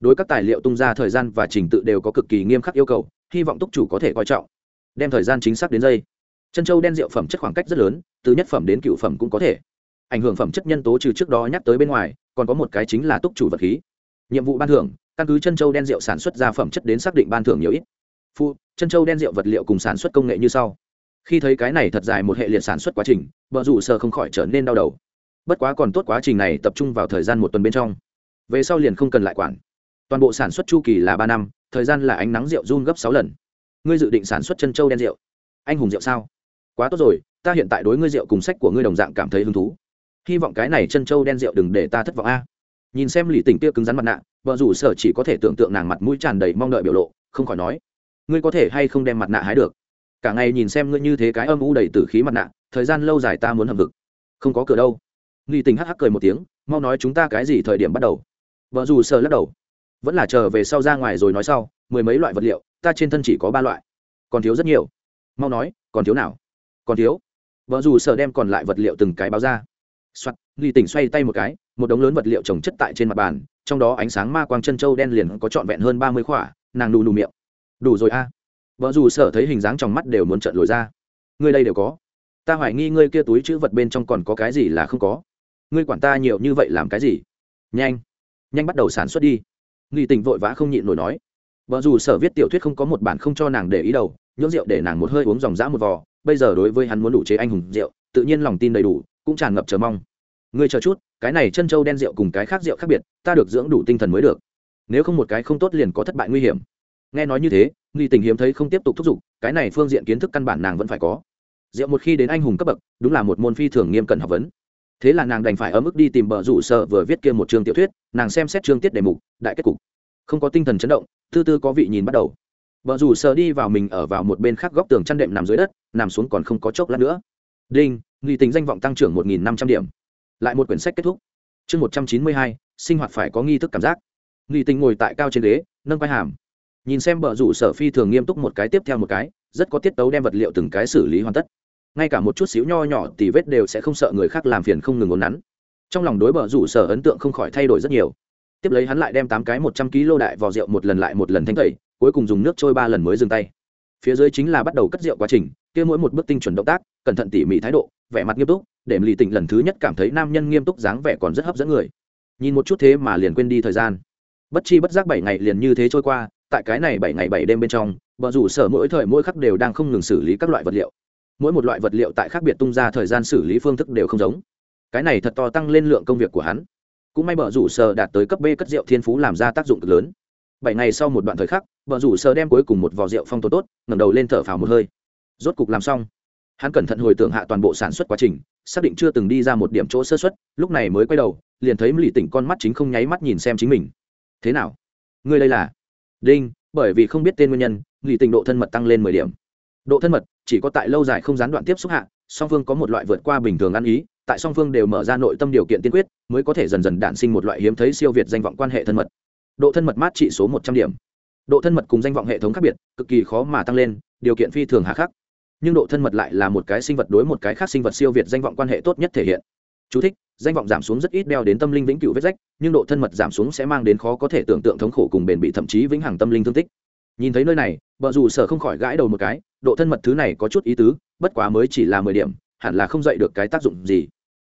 Đối các tài liệu tung ra thời gian và trình tự đều có cực kỳ nghiêm khắc yêu cầu, hy vọng túc chủ có thể coi trọng. Đem thời gian chính xác đến giây chân châu đen rượu phẩm chất khoảng cách rất lớn, từ nhất phẩm đến cựu phẩm cũng có thể. Ảnh hưởng phẩm chất nhân tố trừ trước đó nhắc tới bên ngoài, còn có một cái chính là túc chủ vật khí. Nhiệm vụ ban thưởng, căn cứ chân châu đen rượu sản xuất ra phẩm chất đến xác định ban thưởng nhiều ít phụ chân châu đen rượu vật liệu cùng sản xuất công nghệ như sau. Khi thấy cái này thật dài một hệ liệt sản xuất quá trình, vợ rủ sợ không khỏi trở nên đau đầu. Bất quá còn tốt quá trình này tập trung vào thời gian một tuần bên trong. Về sau liền không cần lại quản. Toàn bộ sản xuất chu kỳ là ba năm, thời gian là ánh nắng rượu run gấp sáu lần. Ngươi dự định sản xuất chân châu đen rượu? Anh hùng rượu sao? Quá tốt rồi, ta hiện tại đối ngươi rượu cùng sách của ngươi đồng dạng cảm thấy hứng thú. Hy vọng cái này chân châu đen rượu đừng để ta thất vọng a. Nhìn xem lì tình kia cứng rắn mặt nạ, vợ rủ sở chỉ có thể tưởng tượng nàng mặt mũi tràn đầy mong đợi biểu lộ, không khỏi nói ngươi có thể hay không đem mặt nạ hái được? Cả ngày nhìn xem ngươi như thế cái âm u đầy tử khí mặt nạ, thời gian lâu dài ta muốn hầm vực. Không có cửa đâu. Nghi tình hắc hắc cười một tiếng, mau nói chúng ta cái gì thời điểm bắt đầu? Vợ dù sợ lắc đầu. Vẫn là chờ về sau ra ngoài rồi nói sau, mười mấy loại vật liệu, ta trên thân chỉ có ba loại. Còn thiếu rất nhiều. Mau nói, còn thiếu nào? Còn thiếu. Vợ dù sợ đem còn lại vật liệu từng cái báo ra. Soạt, nghi tình xoay tay một cái, một đống lớn vật liệu trồng chất tại trên mặt bàn, trong đó ánh sáng ma quang chân trâu đen liền có trọn vẹn hơn ba mươi khỏa, nàng nù nù miệng đủ rồi a. À. vợ dù sở thấy hình dáng trong mắt đều muốn trợn lồi ra. Ngươi đây đều có. Ta hoài nghi ngươi kia túi chữ vật bên trong còn có cái gì là không có. Ngươi quản ta nhiều như vậy làm cái gì? Nhanh. Nhanh bắt đầu sản xuất đi. Nghi tình vội vã không nhịn nổi nói. Vợ dù sở viết tiểu thuyết không có một bản không cho nàng để ý đầu nhưỡng rượu để nàng một hơi uống dòng dã một vò. Bây giờ đối với hắn muốn đủ chế anh hùng rượu, tự nhiên lòng tin đầy đủ, cũng tràn ngập chờ mong. Ngươi chờ chút, cái này chân trâu đen rượu cùng cái khác rượu khác biệt, ta được dưỡng đủ tinh thần mới được. Nếu không một cái không tốt liền có thất bại nguy hiểm nghe nói như thế, nghi tình hiếm thấy không tiếp tục thúc giục, cái này phương diện kiến thức căn bản nàng vẫn phải có. Rượu một khi đến anh hùng cấp bậc, đúng là một môn phi thường nghiêm cẩn học vấn. Thế là nàng đành phải ở mức đi tìm bờ rủ sợ vừa viết kia một chương tiểu thuyết, nàng xem xét chương tiết đề mục, đại kết cục. Không có tinh thần chấn động tư tư có vị nhìn bắt đầu. Bờ rủ sợ đi vào mình ở vào một bên khác góc tường chăn đệm nằm dưới đất, nằm xuống còn không có chốc lát nữa. Đinh, nghi tính danh vọng tăng trưởng một nghìn năm trăm điểm. Lại một quyển sách kết thúc. Chương một trăm chín mươi hai, sinh hoạt phải có nghi thức cảm giác. Nghi tính ngồi tại cao trên ghế, nâng vai hàm nhìn xem bờ rủ sở phi thường nghiêm túc một cái tiếp theo một cái, rất có tiết tấu đem vật liệu từng cái xử lý hoàn tất. Ngay cả một chút xíu nho nhỏ tì vết đều sẽ không sợ người khác làm phiền không ngừng ốn nắn. Trong lòng đối bờ rủ sở ấn tượng không khỏi thay đổi rất nhiều. Tiếp lấy hắn lại đem tám cái một trăm kg đại vò rượu một lần lại một lần thanh tẩy, cuối cùng dùng nước trôi ba lần mới dừng tay. Phía dưới chính là bắt đầu cất rượu quá trình, kia mỗi một bước tinh chuẩn động tác, cẩn thận tỉ mỉ thái độ, vẻ mặt nghiêm túc, để lì tỉnh lần thứ nhất cảm thấy nam nhân nghiêm túc dáng vẻ còn rất hấp dẫn người. Nhìn một chút thế mà liền quên đi thời gian. Bất chi bất giác bảy ngày liền như thế trôi qua tại cái này bảy ngày bảy đêm bên trong vợ rủ sở mỗi thời mỗi khắc đều đang không ngừng xử lý các loại vật liệu. Mỗi một loại vật liệu tại khác biệt tung ra thời gian xử lý phương thức đều không giống. Cái này thật to tăng lên lượng công việc của hắn. Cũng may bờ rủ sở đạt tới cấp b cất rượu thiên phú làm ra tác dụng cực lớn. Bảy ngày sau một đoạn thời khắc, bờ rủ sở đem cuối cùng một vò rượu phong tố tốt, ngẩng đầu lên thở phào một hơi. Rốt cục làm xong. Hắn cẩn thận hồi tưởng hạ toàn bộ sản xuất quá trình, xác định chưa từng đi ra một điểm chỗ sơ xuất lúc này mới quay đầu, liền thấy lì tỉnh con mắt chính không nháy mắt nhìn xem chính mình. Thế nào? Ngươi đây là đinh bởi vì không biết tên nguyên nhân nghỉ tình độ thân mật tăng lên mười điểm. Độ thân mật chỉ có tại lâu dài không gián đoạn tiếp xúc hạ song phương có một loại vượt qua bình thường ăn ý tại song phương đều mở ra nội tâm điều kiện tiên quyết mới có thể dần dần đản sinh một loại hiếm thấy siêu việt danh vọng quan hệ thân mật. Độ thân mật mát trị số một trăm điểm. Độ thân mật cùng danh vọng hệ thống khác biệt cực kỳ khó mà tăng lên điều kiện phi thường hạ khắc. Nhưng độ thân mật lại là một cái sinh vật đối một cái khác sinh vật siêu việt danh vọng quan hệ tốt nhất thể hiện. Chú thích, danh vọng giảm xuống rất ít đeo đến tâm linh vĩnh cửu vết rách, nhưng độ thân mật giảm xuống sẽ mang đến khó có thể tưởng tượng thống khổ cùng bền bị thậm chí vĩnh hằng tâm linh thương tích. Nhìn thấy nơi này, vợ dù sở không khỏi gãi đầu một cái, độ thân mật thứ này có chút ý tứ, bất quá mới chỉ là mười điểm, hẳn là không dạy được cái tác dụng gì.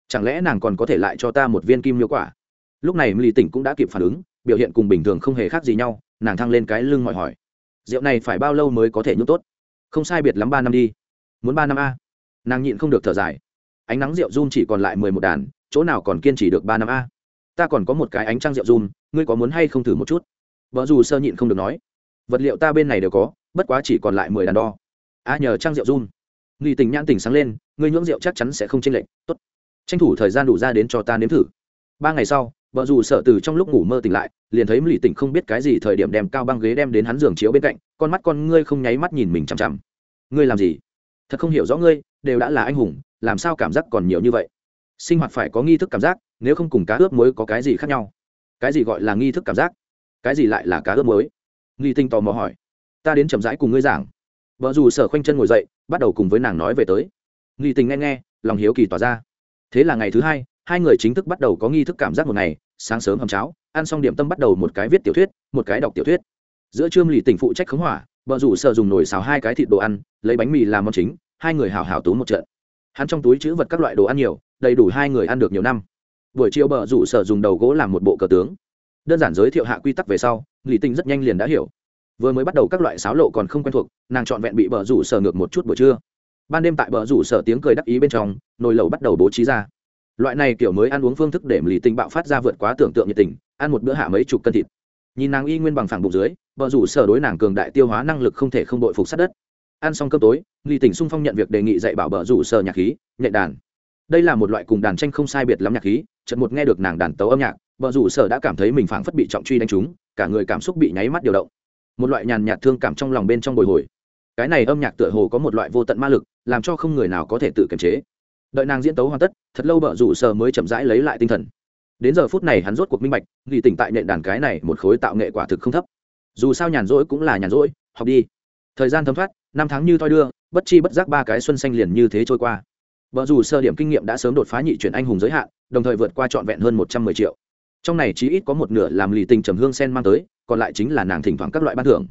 Chẳng lẽ nàng còn có thể lại cho ta một viên kim miêu quả? Lúc này lì tỉnh cũng đã kịp phản ứng, biểu hiện cùng bình thường không hề khác gì nhau, nàng thăng lên cái lưng mọi hỏi rượu này phải bao lâu mới có thể nhúc tốt? Không sai biệt lắm ba năm đi. Muốn ba năm a. Nàng nhịn không được thở dài. Ánh nắng rượu run chỉ còn lại mười một đàn chỗ nào còn kiên trì được ba năm a? Ta còn có một cái ánh trăng rượu dùm ngươi có muốn hay không thử một chút? Vợ dù sơ nhịn không được nói. Vật liệu ta bên này đều có, bất quá chỉ còn lại mười đàn đo. A, nhờ trăng rượu dùm nghi tình nhãn tình sáng lên, ngươi nhưỡng rượu chắc chắn sẽ không chênh lệch. Tốt. Tranh thủ thời gian đủ ra đến cho ta nếm thử. Ba ngày sau, vợ dù sợ từ trong lúc ngủ mơ tỉnh lại, liền thấy lì tỉnh không biết cái gì thời điểm đem cao băng ghế đem đến hắn giường chiếu bên cạnh, con mắt con ngươi không nháy mắt nhìn mình chằm chằm. Ngươi làm gì? Thật không hiểu rõ ngươi, đều đã là anh hùng, làm sao cảm giác còn nhiều như vậy? Sinh hoạt phải có nghi thức cảm giác, nếu không cùng cá ướp muối có cái gì khác nhau? Cái gì gọi là nghi thức cảm giác? Cái gì lại là cá ướp muối? Nghi tinh tò mò hỏi. Ta đến chậm rãi cùng ngươi giảng. Vợ dù sở khoanh chân ngồi dậy, bắt đầu cùng với nàng nói về tới. Nghi tình nghe nghe, lòng hiếu kỳ tỏa ra. Thế là ngày thứ hai hai người chính thức bắt đầu có nghi thức cảm giác một ngày, sáng sớm hầm cháo, ăn xong điểm tâm bắt đầu một cái viết tiểu thuyết, một cái đọc tiểu thuyết. Giữa trưa lì tỉnh phụ trách khống hỏa vợ rủ sợ dùng nồi xào hai cái thịt đồ ăn, lấy bánh mì làm món chính, hai người hào hào tú một trận. Hắn trong túi chữ vật các loại đồ ăn nhiều đầy đủ hai người ăn được nhiều năm. Buổi chiều bờ rủ sở dùng đầu gỗ làm một bộ cờ tướng. Đơn giản giới thiệu hạ quy tắc về sau, lý tinh rất nhanh liền đã hiểu. Vừa mới bắt đầu các loại sáo lộ còn không quen thuộc, nàng trọn vẹn bị bờ rủ sở ngược một chút buổi trưa. Ban đêm tại bờ rủ sở tiếng cười đắc ý bên trong, nồi lẩu bắt đầu bố trí ra. Loại này kiểu mới ăn uống phương thức để lý tinh bạo phát ra vượt quá tưởng tượng nhiệt tình, ăn một bữa hạ mấy chục cân thịt. Nhìn nàng y nguyên bằng phẳng bụng dưới, bờ rủ sở đối nàng cường đại tiêu hóa năng lực không thể không đội phục sát đất. Ăn xong cơm tối, lý tỉnh sung phong nhận việc đề nghị dạy bảo bờ rủ sở nhạc khí, nhạy đàn đây là một loại cùng đàn tranh không sai biệt lắm nhạc khí, chợt một nghe được nàng đàn tấu âm nhạc, vợ rủ sở đã cảm thấy mình phảng phất bị trọng truy đánh trúng, cả người cảm xúc bị nháy mắt điều động. Một loại nhàn nhạt thương cảm trong lòng bên trong bồi hồi. Cái này âm nhạc tựa hồ có một loại vô tận ma lực, làm cho không người nào có thể tự kiềm chế. Đợi nàng diễn tấu hoàn tất, thật lâu vợ rủ sở mới chậm rãi lấy lại tinh thần. Đến giờ phút này hắn rốt cuộc minh bạch ghi tỉnh tại nện đàn cái này một khối tạo nghệ quả thực không thấp. Dù sao nhàn rỗi cũng là nhàn rỗi, học đi. Thời gian thấm thoát, năm tháng như thoi đưa, bất chi bất giác ba cái xuân xanh liền như thế trôi qua vợ dù sơ điểm kinh nghiệm đã sớm đột phá nhị chuyển anh hùng giới hạn, đồng thời vượt qua trọn vẹn hơn một trăm mười triệu. Trong này chí ít có một nửa làm lì tình trầm hương sen mang tới, còn lại chính là nàng thỉnh thoảng các loại ban thưởng.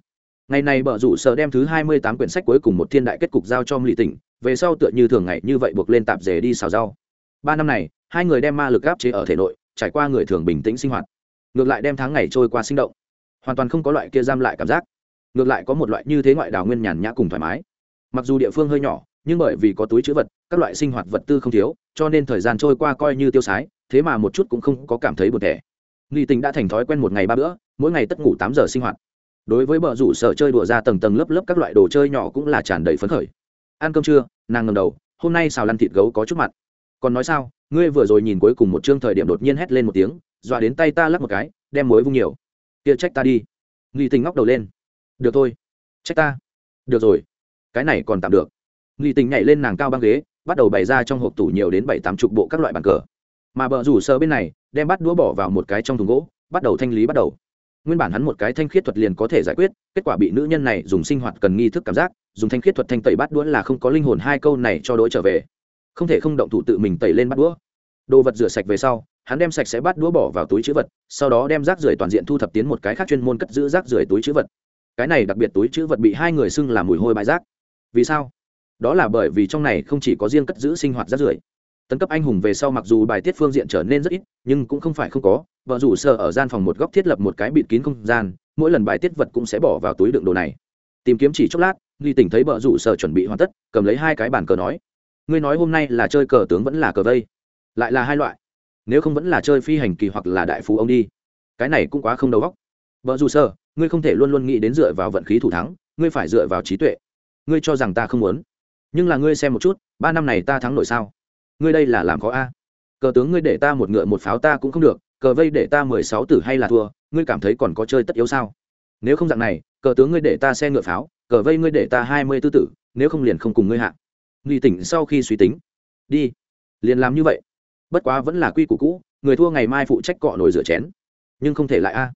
Ngày này bờ rủ sở đem thứ hai mươi tám quyển sách cuối cùng một thiên đại kết cục giao cho lì tình, về sau tựa như thường ngày như vậy buộc lên tạp dề đi xào rau. Ba năm này, hai người đem ma lực áp chế ở thể nội, trải qua người thường bình tĩnh sinh hoạt. Ngược lại đem tháng ngày trôi qua sinh động. Hoàn toàn không có loại kia giam lại cảm giác. Ngược lại có một loại như thế ngoại đảo nguyên nhàn nhã cùng thoải mái. Mặc dù địa phương hơi nhỏ, nhưng bởi vì có túi chữ vật các loại sinh hoạt vật tư không thiếu, cho nên thời gian trôi qua coi như tiêu sái, thế mà một chút cũng không có cảm thấy buồn thẻ. Nghi tình đã thành thói quen một ngày ba bữa, mỗi ngày tất ngủ tám giờ sinh hoạt. Đối với bờ rủ sở chơi đùa ra tầng tầng lớp lớp các loại đồ chơi nhỏ cũng là tràn đầy phấn khởi. Ăn cơm trưa, nàng ngầm đầu, hôm nay xào lăn thịt gấu có chút mặt còn nói sao, ngươi vừa rồi nhìn cuối cùng một chương thời điểm đột nhiên hét lên một tiếng, dọa đến tay ta lắc một cái, đem muối vung nhiều. Kia trách ta đi. Nghi tình ngóc đầu lên. Được thôi. Trách ta. Được rồi. Cái này còn tạm được. Nghi tình nhảy lên nàng cao băng ghế bắt đầu bày ra trong hộp tủ nhiều đến bảy tám chục bộ các loại bàn cờ. Mà bờ rủ sơ bên này, đem bắt đũa bỏ vào một cái trong thùng gỗ, bắt đầu thanh lý bắt đầu. Nguyên bản hắn một cái thanh khiết thuật liền có thể giải quyết, kết quả bị nữ nhân này dùng sinh hoạt cần nghi thức cảm giác, dùng thanh khiết thuật thanh tẩy bắt đũa là không có linh hồn hai câu này cho đỗi trở về. Không thể không động thủ tự mình tẩy lên bắt đũa. Đồ vật rửa sạch về sau, hắn đem sạch sẽ bắt đũa bỏ vào túi chữ vật, sau đó đem rác rưởi toàn diện thu thập tiến một cái khác chuyên môn cất giữ rác rưởi túi chữ vật. Cái này đặc biệt túi chữ vật bị hai người xưng là mùi hôi bãi rác. Vì sao? Đó là bởi vì trong này không chỉ có riêng cất giữ sinh hoạt rác rưởi. Tấn cấp anh hùng về sau mặc dù bài tiết phương diện trở nên rất ít, nhưng cũng không phải không có vợ rủ sợ ở gian phòng một góc thiết lập một cái bịt kín không gian, mỗi lần bài tiết vật cũng sẽ bỏ vào túi đựng đồ này. Tìm kiếm chỉ chốc lát ly tỉnh thấy vợ rủ sợ chuẩn bị hoàn tất, cầm lấy hai cái bàn cờ nói, ngươi nói hôm nay là chơi cờ tướng vẫn là cờ vây? Lại là hai loại. Nếu không vẫn là chơi phi hành kỳ hoặc là đại phú ông đi. Cái này cũng quá không đầu óc. Vợ rủ sở ngươi không thể luôn luôn nghĩ đến dựa vào vận khí thủ thắng, ngươi phải dựa vào trí tuệ. Ngươi cho rằng ta không muốn nhưng là ngươi xem một chút, ba năm này ta thắng nổi sao? Ngươi đây là làm khó a? Cờ tướng ngươi để ta một ngựa một pháo ta cũng không được, cờ vây để ta mười sáu tử hay là thua, ngươi cảm thấy còn có chơi tất yếu sao? Nếu không dạng này, cờ tướng ngươi để ta xe ngựa pháo, cờ vây ngươi để ta hai mươi tư tử, nếu không liền không cùng ngươi hạ. Nghi tỉnh sau khi suy tính, đi. Liền làm như vậy. Bất quá vẫn là quy củ cũ, người thua ngày mai phụ trách cọ nổi rửa chén. Nhưng không thể lại a.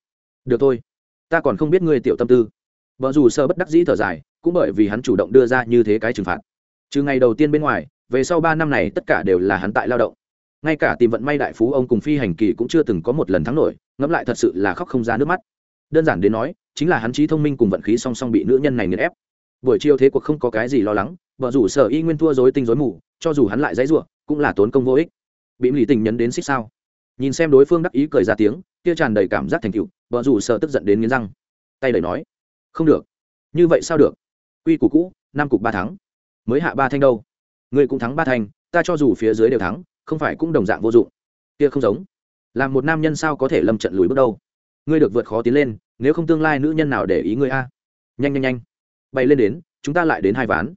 Được thôi. Ta còn không biết ngươi tiểu tâm tư. Vợ dù sợ bất đắc dĩ thở dài, cũng bởi vì hắn chủ động đưa ra như thế cái trừng phạt trừ ngày đầu tiên bên ngoài, về sau ba năm này tất cả đều là hắn tại lao động. Ngay cả tìm vận may đại phú ông cùng phi hành kỳ cũng chưa từng có một lần thắng nổi, ngẫm lại thật sự là khóc không ra nước mắt. Đơn giản đến nói, chính là hắn trí thông minh cùng vận khí song song bị nữ nhân này nghiền ép. Buổi chiều thế cuộc không có cái gì lo lắng, vợ rủ sở y nguyên thua dối tinh dối mù, cho dù hắn lại dãy ruộng cũng là tốn công vô ích. Bị lì tình nhấn đến xích sao. Nhìn xem đối phương đắc ý cười ra tiếng, kia tràn đầy cảm giác thành cựu vợ rủ sở tức giận đến nghiến răng. Tay đầy nói, không được. Như vậy sao được? Quy củ cũ, năm cục ba thắng mới hạ ba thanh đâu. Ngươi cũng thắng ba thanh, ta cho dù phía dưới đều thắng, không phải cũng đồng dạng vô dụng. Kia không giống. Làm một nam nhân sao có thể lâm trận lùi bước đâu? Ngươi được vượt khó tiến lên, nếu không tương lai nữ nhân nào để ý ngươi a? Nhanh nhanh nhanh. Bay lên đến, chúng ta lại đến hai ván.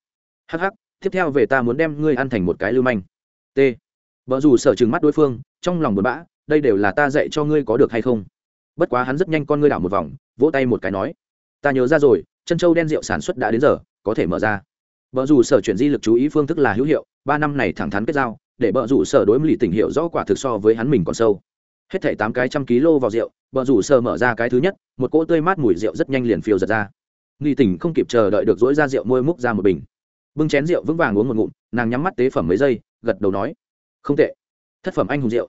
Hh tiếp theo về ta muốn đem ngươi ăn thành một cái lưu manh. T. Vợ dù sở chừng mắt đối phương, trong lòng buồn bã, đây đều là ta dạy cho ngươi có được hay không? Bất quá hắn rất nhanh con ngươi đảo một vòng, vỗ tay một cái nói. Ta nhớ ra rồi, chân châu đen rượu sản xuất đã đến giờ, có thể mở ra vợ dù sở chuyển di lực chú ý phương thức là hữu hiệu, ba năm này thẳng thắn kết giao, để vợ dù sở đối lì tình hiệu rõ quả thực so với hắn mình còn sâu. Hết thảy tám cái trăm ký lô vào rượu vợ dù sở mở ra cái thứ nhất, một cỗ tươi mát mùi rượu rất nhanh liền phiêu giật ra. Lì tình không kịp chờ đợi được dỗi ra rượu môi múc ra một bình. Bưng chén rượu vững vàng uống một ngụm, nàng nhắm mắt tế phẩm mấy giây, gật đầu nói, không tệ. Thất phẩm anh hùng rượu.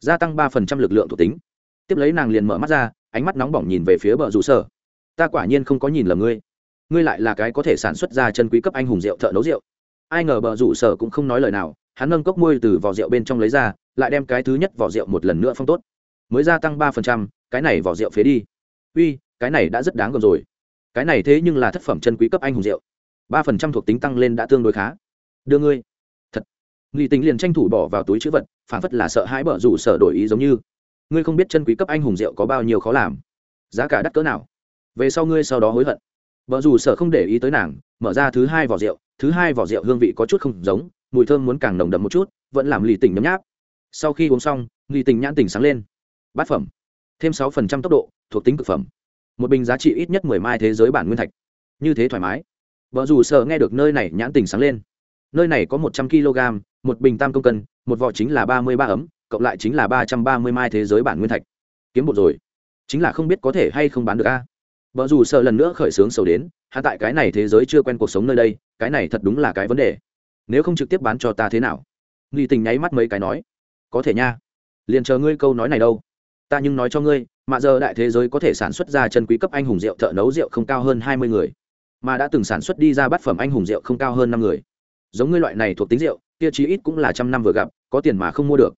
Gia tăng ba phần trăm lực lượng thuộc tính. Tiếp lấy nàng liền mở mắt ra, ánh mắt nóng bỏng nhìn về phía bờ rủ sở. Ta quả nhiên không có nhìn lầm ngươi ngươi lại là cái có thể sản xuất ra chân quý cấp anh hùng rượu thợ nấu rượu. Ai ngờ bờ rủ sở cũng không nói lời nào, hắn nâng cốc môi từ vỏ rượu bên trong lấy ra, lại đem cái thứ nhất vỏ rượu một lần nữa phong tốt. Mới gia tăng ba phần trăm, cái này vỏ rượu phế đi. Uy, cái này đã rất đáng gồm rồi. Cái này thế nhưng là thất phẩm chân quý cấp anh hùng rượu. ba phần trăm thuộc tính tăng lên đã tương đối khá. Đưa ngươi. Thật. Nghị tính liền tranh thủ bỏ vào túi chữ vật phản phất là sợ hãi bở rủ sở đổi ý giống như. Ngươi không biết chân quý cấp anh hùng rượu có bao nhiêu khó làm. Giá cả đắt cỡ nào. Về sau ngươi sau đó hối hận vợ dù sở không để ý tới nàng, mở ra thứ hai vỏ rượu, thứ hai vỏ rượu hương vị có chút không giống, mùi thơm muốn càng nồng đậm một chút, vẫn làm lì tỉnh nhấm nháp. Sau khi uống xong, lì tỉnh nhãn tỉnh sáng lên. Bát phẩm. Thêm sáu phần trăm tốc độ, thuộc tính cực phẩm. Một bình giá trị ít nhất mười mai thế giới bản nguyên thạch. Như thế thoải mái. Vợ dù sợ nghe được nơi này nhãn tỉnh sáng lên. Nơi này có một trăm kg một bình tam công cân, một vỏ chính là ba mươi ba ấm, cộng lại chính là ba trăm ba mươi mai thế giới bản nguyên thạch. Kiếm một rồi. Chính là không biết có thể hay không bán được a vợ dù sợ lần nữa khởi xướng sầu đến hạ tại cái này thế giới chưa quen cuộc sống nơi đây, cái này thật đúng là cái vấn đề. Nếu không trực tiếp bán cho ta thế nào? Nghi tình nháy mắt mấy cái nói. Có thể nha. Liền chờ ngươi câu nói này đâu. Ta nhưng nói cho ngươi, mà giờ đại thế giới có thể sản xuất ra chân quý cấp anh hùng rượu thợ nấu rượu không cao hơn hai mươi người. Mà đã từng sản xuất đi ra bát phẩm anh hùng rượu không cao hơn năm người. Giống ngươi loại này thuộc tính rượu tiêu chí ít cũng là trăm năm vừa gặp, có tiền mà không mua được.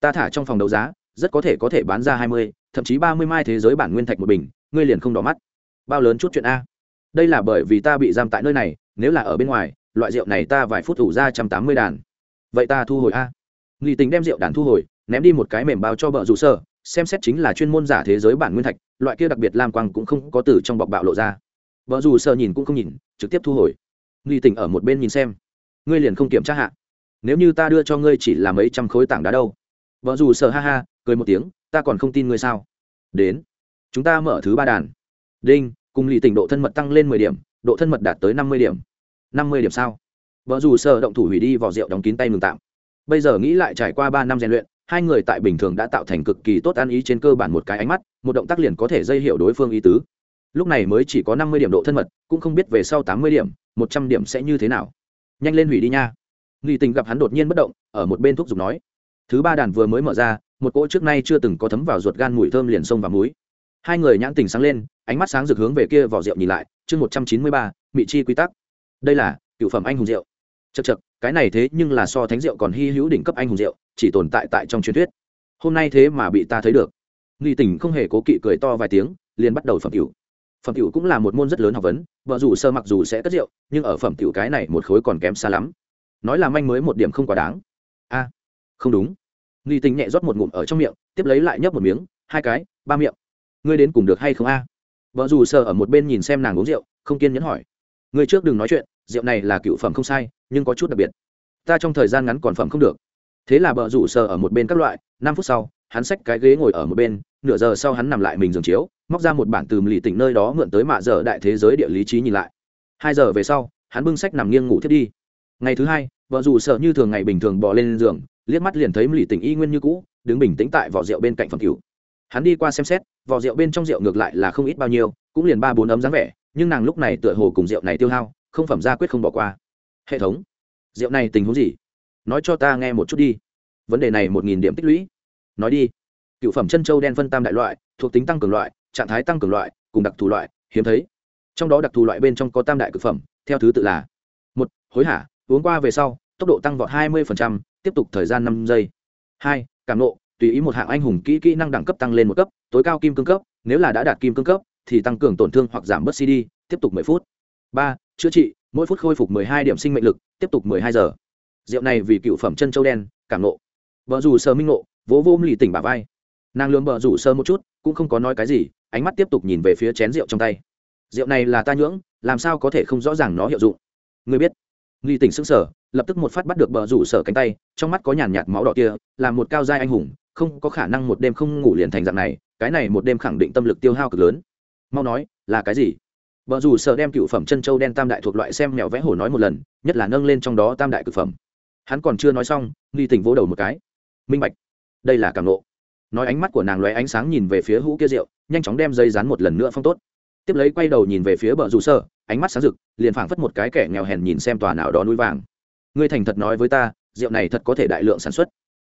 Ta thả trong phòng đấu giá, rất có thể có thể bán ra hai mươi, thậm chí ba mươi mai thế giới bản nguyên thạch một bình, ngươi liền không đỏ mắt bao lớn chút chuyện a. Đây là bởi vì ta bị giam tại nơi này, nếu là ở bên ngoài, loại rượu này ta vài phút thủ ra trăm tám mươi đàn. Vậy ta thu hồi a. Nghị tính đem rượu đàn thu hồi, ném đi một cái mềm bao cho bợ rủ sơ xem xét chính là chuyên môn giả thế giới bản nguyên thạch, loại kia đặc biệt lam quang cũng không có từ trong bọc bạo lộ ra. Vợ dù sợ nhìn cũng không nhìn, trực tiếp thu hồi. Nghi tình ở một bên nhìn xem. Ngươi liền không kiểm tra hạ. Nếu như ta đưa cho ngươi chỉ là mấy trăm khối tảng đá đâu. Vợ dù sợ ha ha, cười một tiếng, ta còn không tin ngươi sao? Đến, chúng ta mở thứ ba đàn. Đinh cùng lì tình độ thân mật tăng lên mười điểm, độ thân mật đạt tới năm mươi điểm. năm mươi điểm sao? Vợ dù sợ động thủ hủy đi vỏ rượu đóng kín tay ngừng tạm. Bây giờ nghĩ lại trải qua ba năm rèn luyện, hai người tại bình thường đã tạo thành cực kỳ tốt ăn ý trên cơ bản một cái ánh mắt, một động tác liền có thể dây hiểu đối phương ý tứ. Lúc này mới chỉ có năm mươi điểm độ thân mật, cũng không biết về sau tám mươi điểm, một trăm điểm sẽ như thế nào. Nhanh lên hủy đi nha. Nghi tình gặp hắn đột nhiên bất động, ở một bên thuốc dùng nói. Thứ ba đàn vừa mới mở ra, một cỗ trước nay chưa từng có thấm vào ruột gan mùi thơm liền sông và muối hai người nhãn tình sáng lên, ánh mắt sáng rực hướng về kia vỏ rượu nhìn lại, chương một trăm chín mươi ba, mị chi quy tắc. Đây là cựu phẩm anh hùng rượu. Chật chật cái này thế nhưng là so thánh rượu còn hy hữu đỉnh cấp anh hùng rượu, chỉ tồn tại tại trong truyền thuyết. Hôm nay thế mà bị ta thấy được. Nghi tình không hề cố kỵ cười to vài tiếng, liền bắt đầu phẩm cựu phẩm cựu cũng là một môn rất lớn học vấn, vợ dù sơ mặc dù sẽ cất rượu, nhưng ở phẩm cựu cái này một khối còn kém xa lắm. Nói là manh mới một điểm không quá đáng. A, không đúng. Nghi tình nhẹ rót một ngụm ở trong miệng, tiếp lấy lại nhấp một miếng, hai cái, ba miệng ngươi đến cùng được hay không a? Vợ dù sơ ở một bên nhìn xem nàng uống rượu, không kiên nhẫn hỏi. Ngươi trước đừng nói chuyện, rượu này là cựu phẩm không sai, nhưng có chút đặc biệt. Ta trong thời gian ngắn còn phẩm không được. Thế là vợ rủ sờ ở một bên các loại, năm phút sau, hắn xách cái ghế ngồi ở một bên, nửa giờ sau hắn nằm lại mình giường chiếu, móc ra một bản từ lì tỉnh nơi đó mượn tới mạ giờ đại thế giới địa lý trí nhìn lại. Hai giờ về sau, hắn bưng sách nằm nghiêng ngủ thiết đi. Ngày thứ hai, vợ rủ sợ như thường ngày bình thường bỏ lên giường, liếc mắt liền thấy lì tỉnh y nguyên như cũ, đứng bình tĩnh tại vỏ rượu bên cạnh phẩm cửu hắn đi qua xem xét vỏ rượu bên trong rượu ngược lại là không ít bao nhiêu, cũng liền ba bốn ấm dáng vẻ, nhưng nàng lúc này tựa hồ cùng rượu này tiêu hao, không phẩm ra quyết không bỏ qua. Hệ thống, rượu này tình huống gì? Nói cho ta nghe một chút đi. Vấn đề này một nghìn điểm tích lũy. Nói đi. Cựu phẩm chân châu đen phân tam đại loại, thuộc tính tăng cường loại, trạng thái tăng cường loại, cùng đặc thù loại, hiếm thấy. Trong đó đặc thù loại bên trong có tam đại cực phẩm, theo thứ tự là một, hối hả, uống qua về sau, tốc độ tăng vọt hai mươi tiếp tục thời gian năm giây. Hai, cảm nộ tùy ý một hạng anh hùng kỹ kỹ năng đẳng cấp tăng lên một cấp, tối cao kim cương cấp, nếu là đã đạt kim cương cấp, thì tăng cường tổn thương hoặc giảm bớt cd tiếp tục mười phút. Ba, chữa trị, mỗi phút khôi phục mười hai điểm sinh mệnh lực, tiếp tục mười hai giờ. Rượu này vì cựu phẩm chân châu đen, cảm nộ vợ dù sơ minh nộ vỗ vô lì tỉnh bà vai. Nàng lương vợ rủ sơ một chút, cũng không có nói cái gì, ánh mắt tiếp tục nhìn về phía chén rượu trong tay. Rượu này là ta nhưỡng, làm sao có thể không rõ ràng nó hiệu dụng? Người biết. Nghi tỉnh sững sờ, lập tức một phát bắt được bờ rủ sở cánh tay, trong mắt có nhàn nhạt máu đỏ kia, là một cao giai anh hùng không có khả năng một đêm không ngủ liền thành dạng này cái này một đêm khẳng định tâm lực tiêu hao cực lớn mau nói là cái gì Bờ rủ sợ đem cựu phẩm chân châu đen tam đại thuộc loại xem mèo vẽ hổ nói một lần, nhất là nâng lên trong đó tam đại cực phẩm. Hắn còn chưa nói xong, nghi tỉnh vỗ đầu một cái. Minh bạch, đây là cảm nộ. Nói ánh mắt của nàng lóe ánh sáng nhìn về phía hũ kia rượu, nhanh chóng đem dây dán một lần nữa phong tốt. Tiếp lấy quay đầu nhìn về phía bờ rủ sở, ánh mắt sáng rực, liền phảng phất một cái kẻ nghèo hèn nhìn xem tòa nào đó núi vàng. Ngươi thành thật nói với ta, rượu này thật có thể đại lượng sản xuất.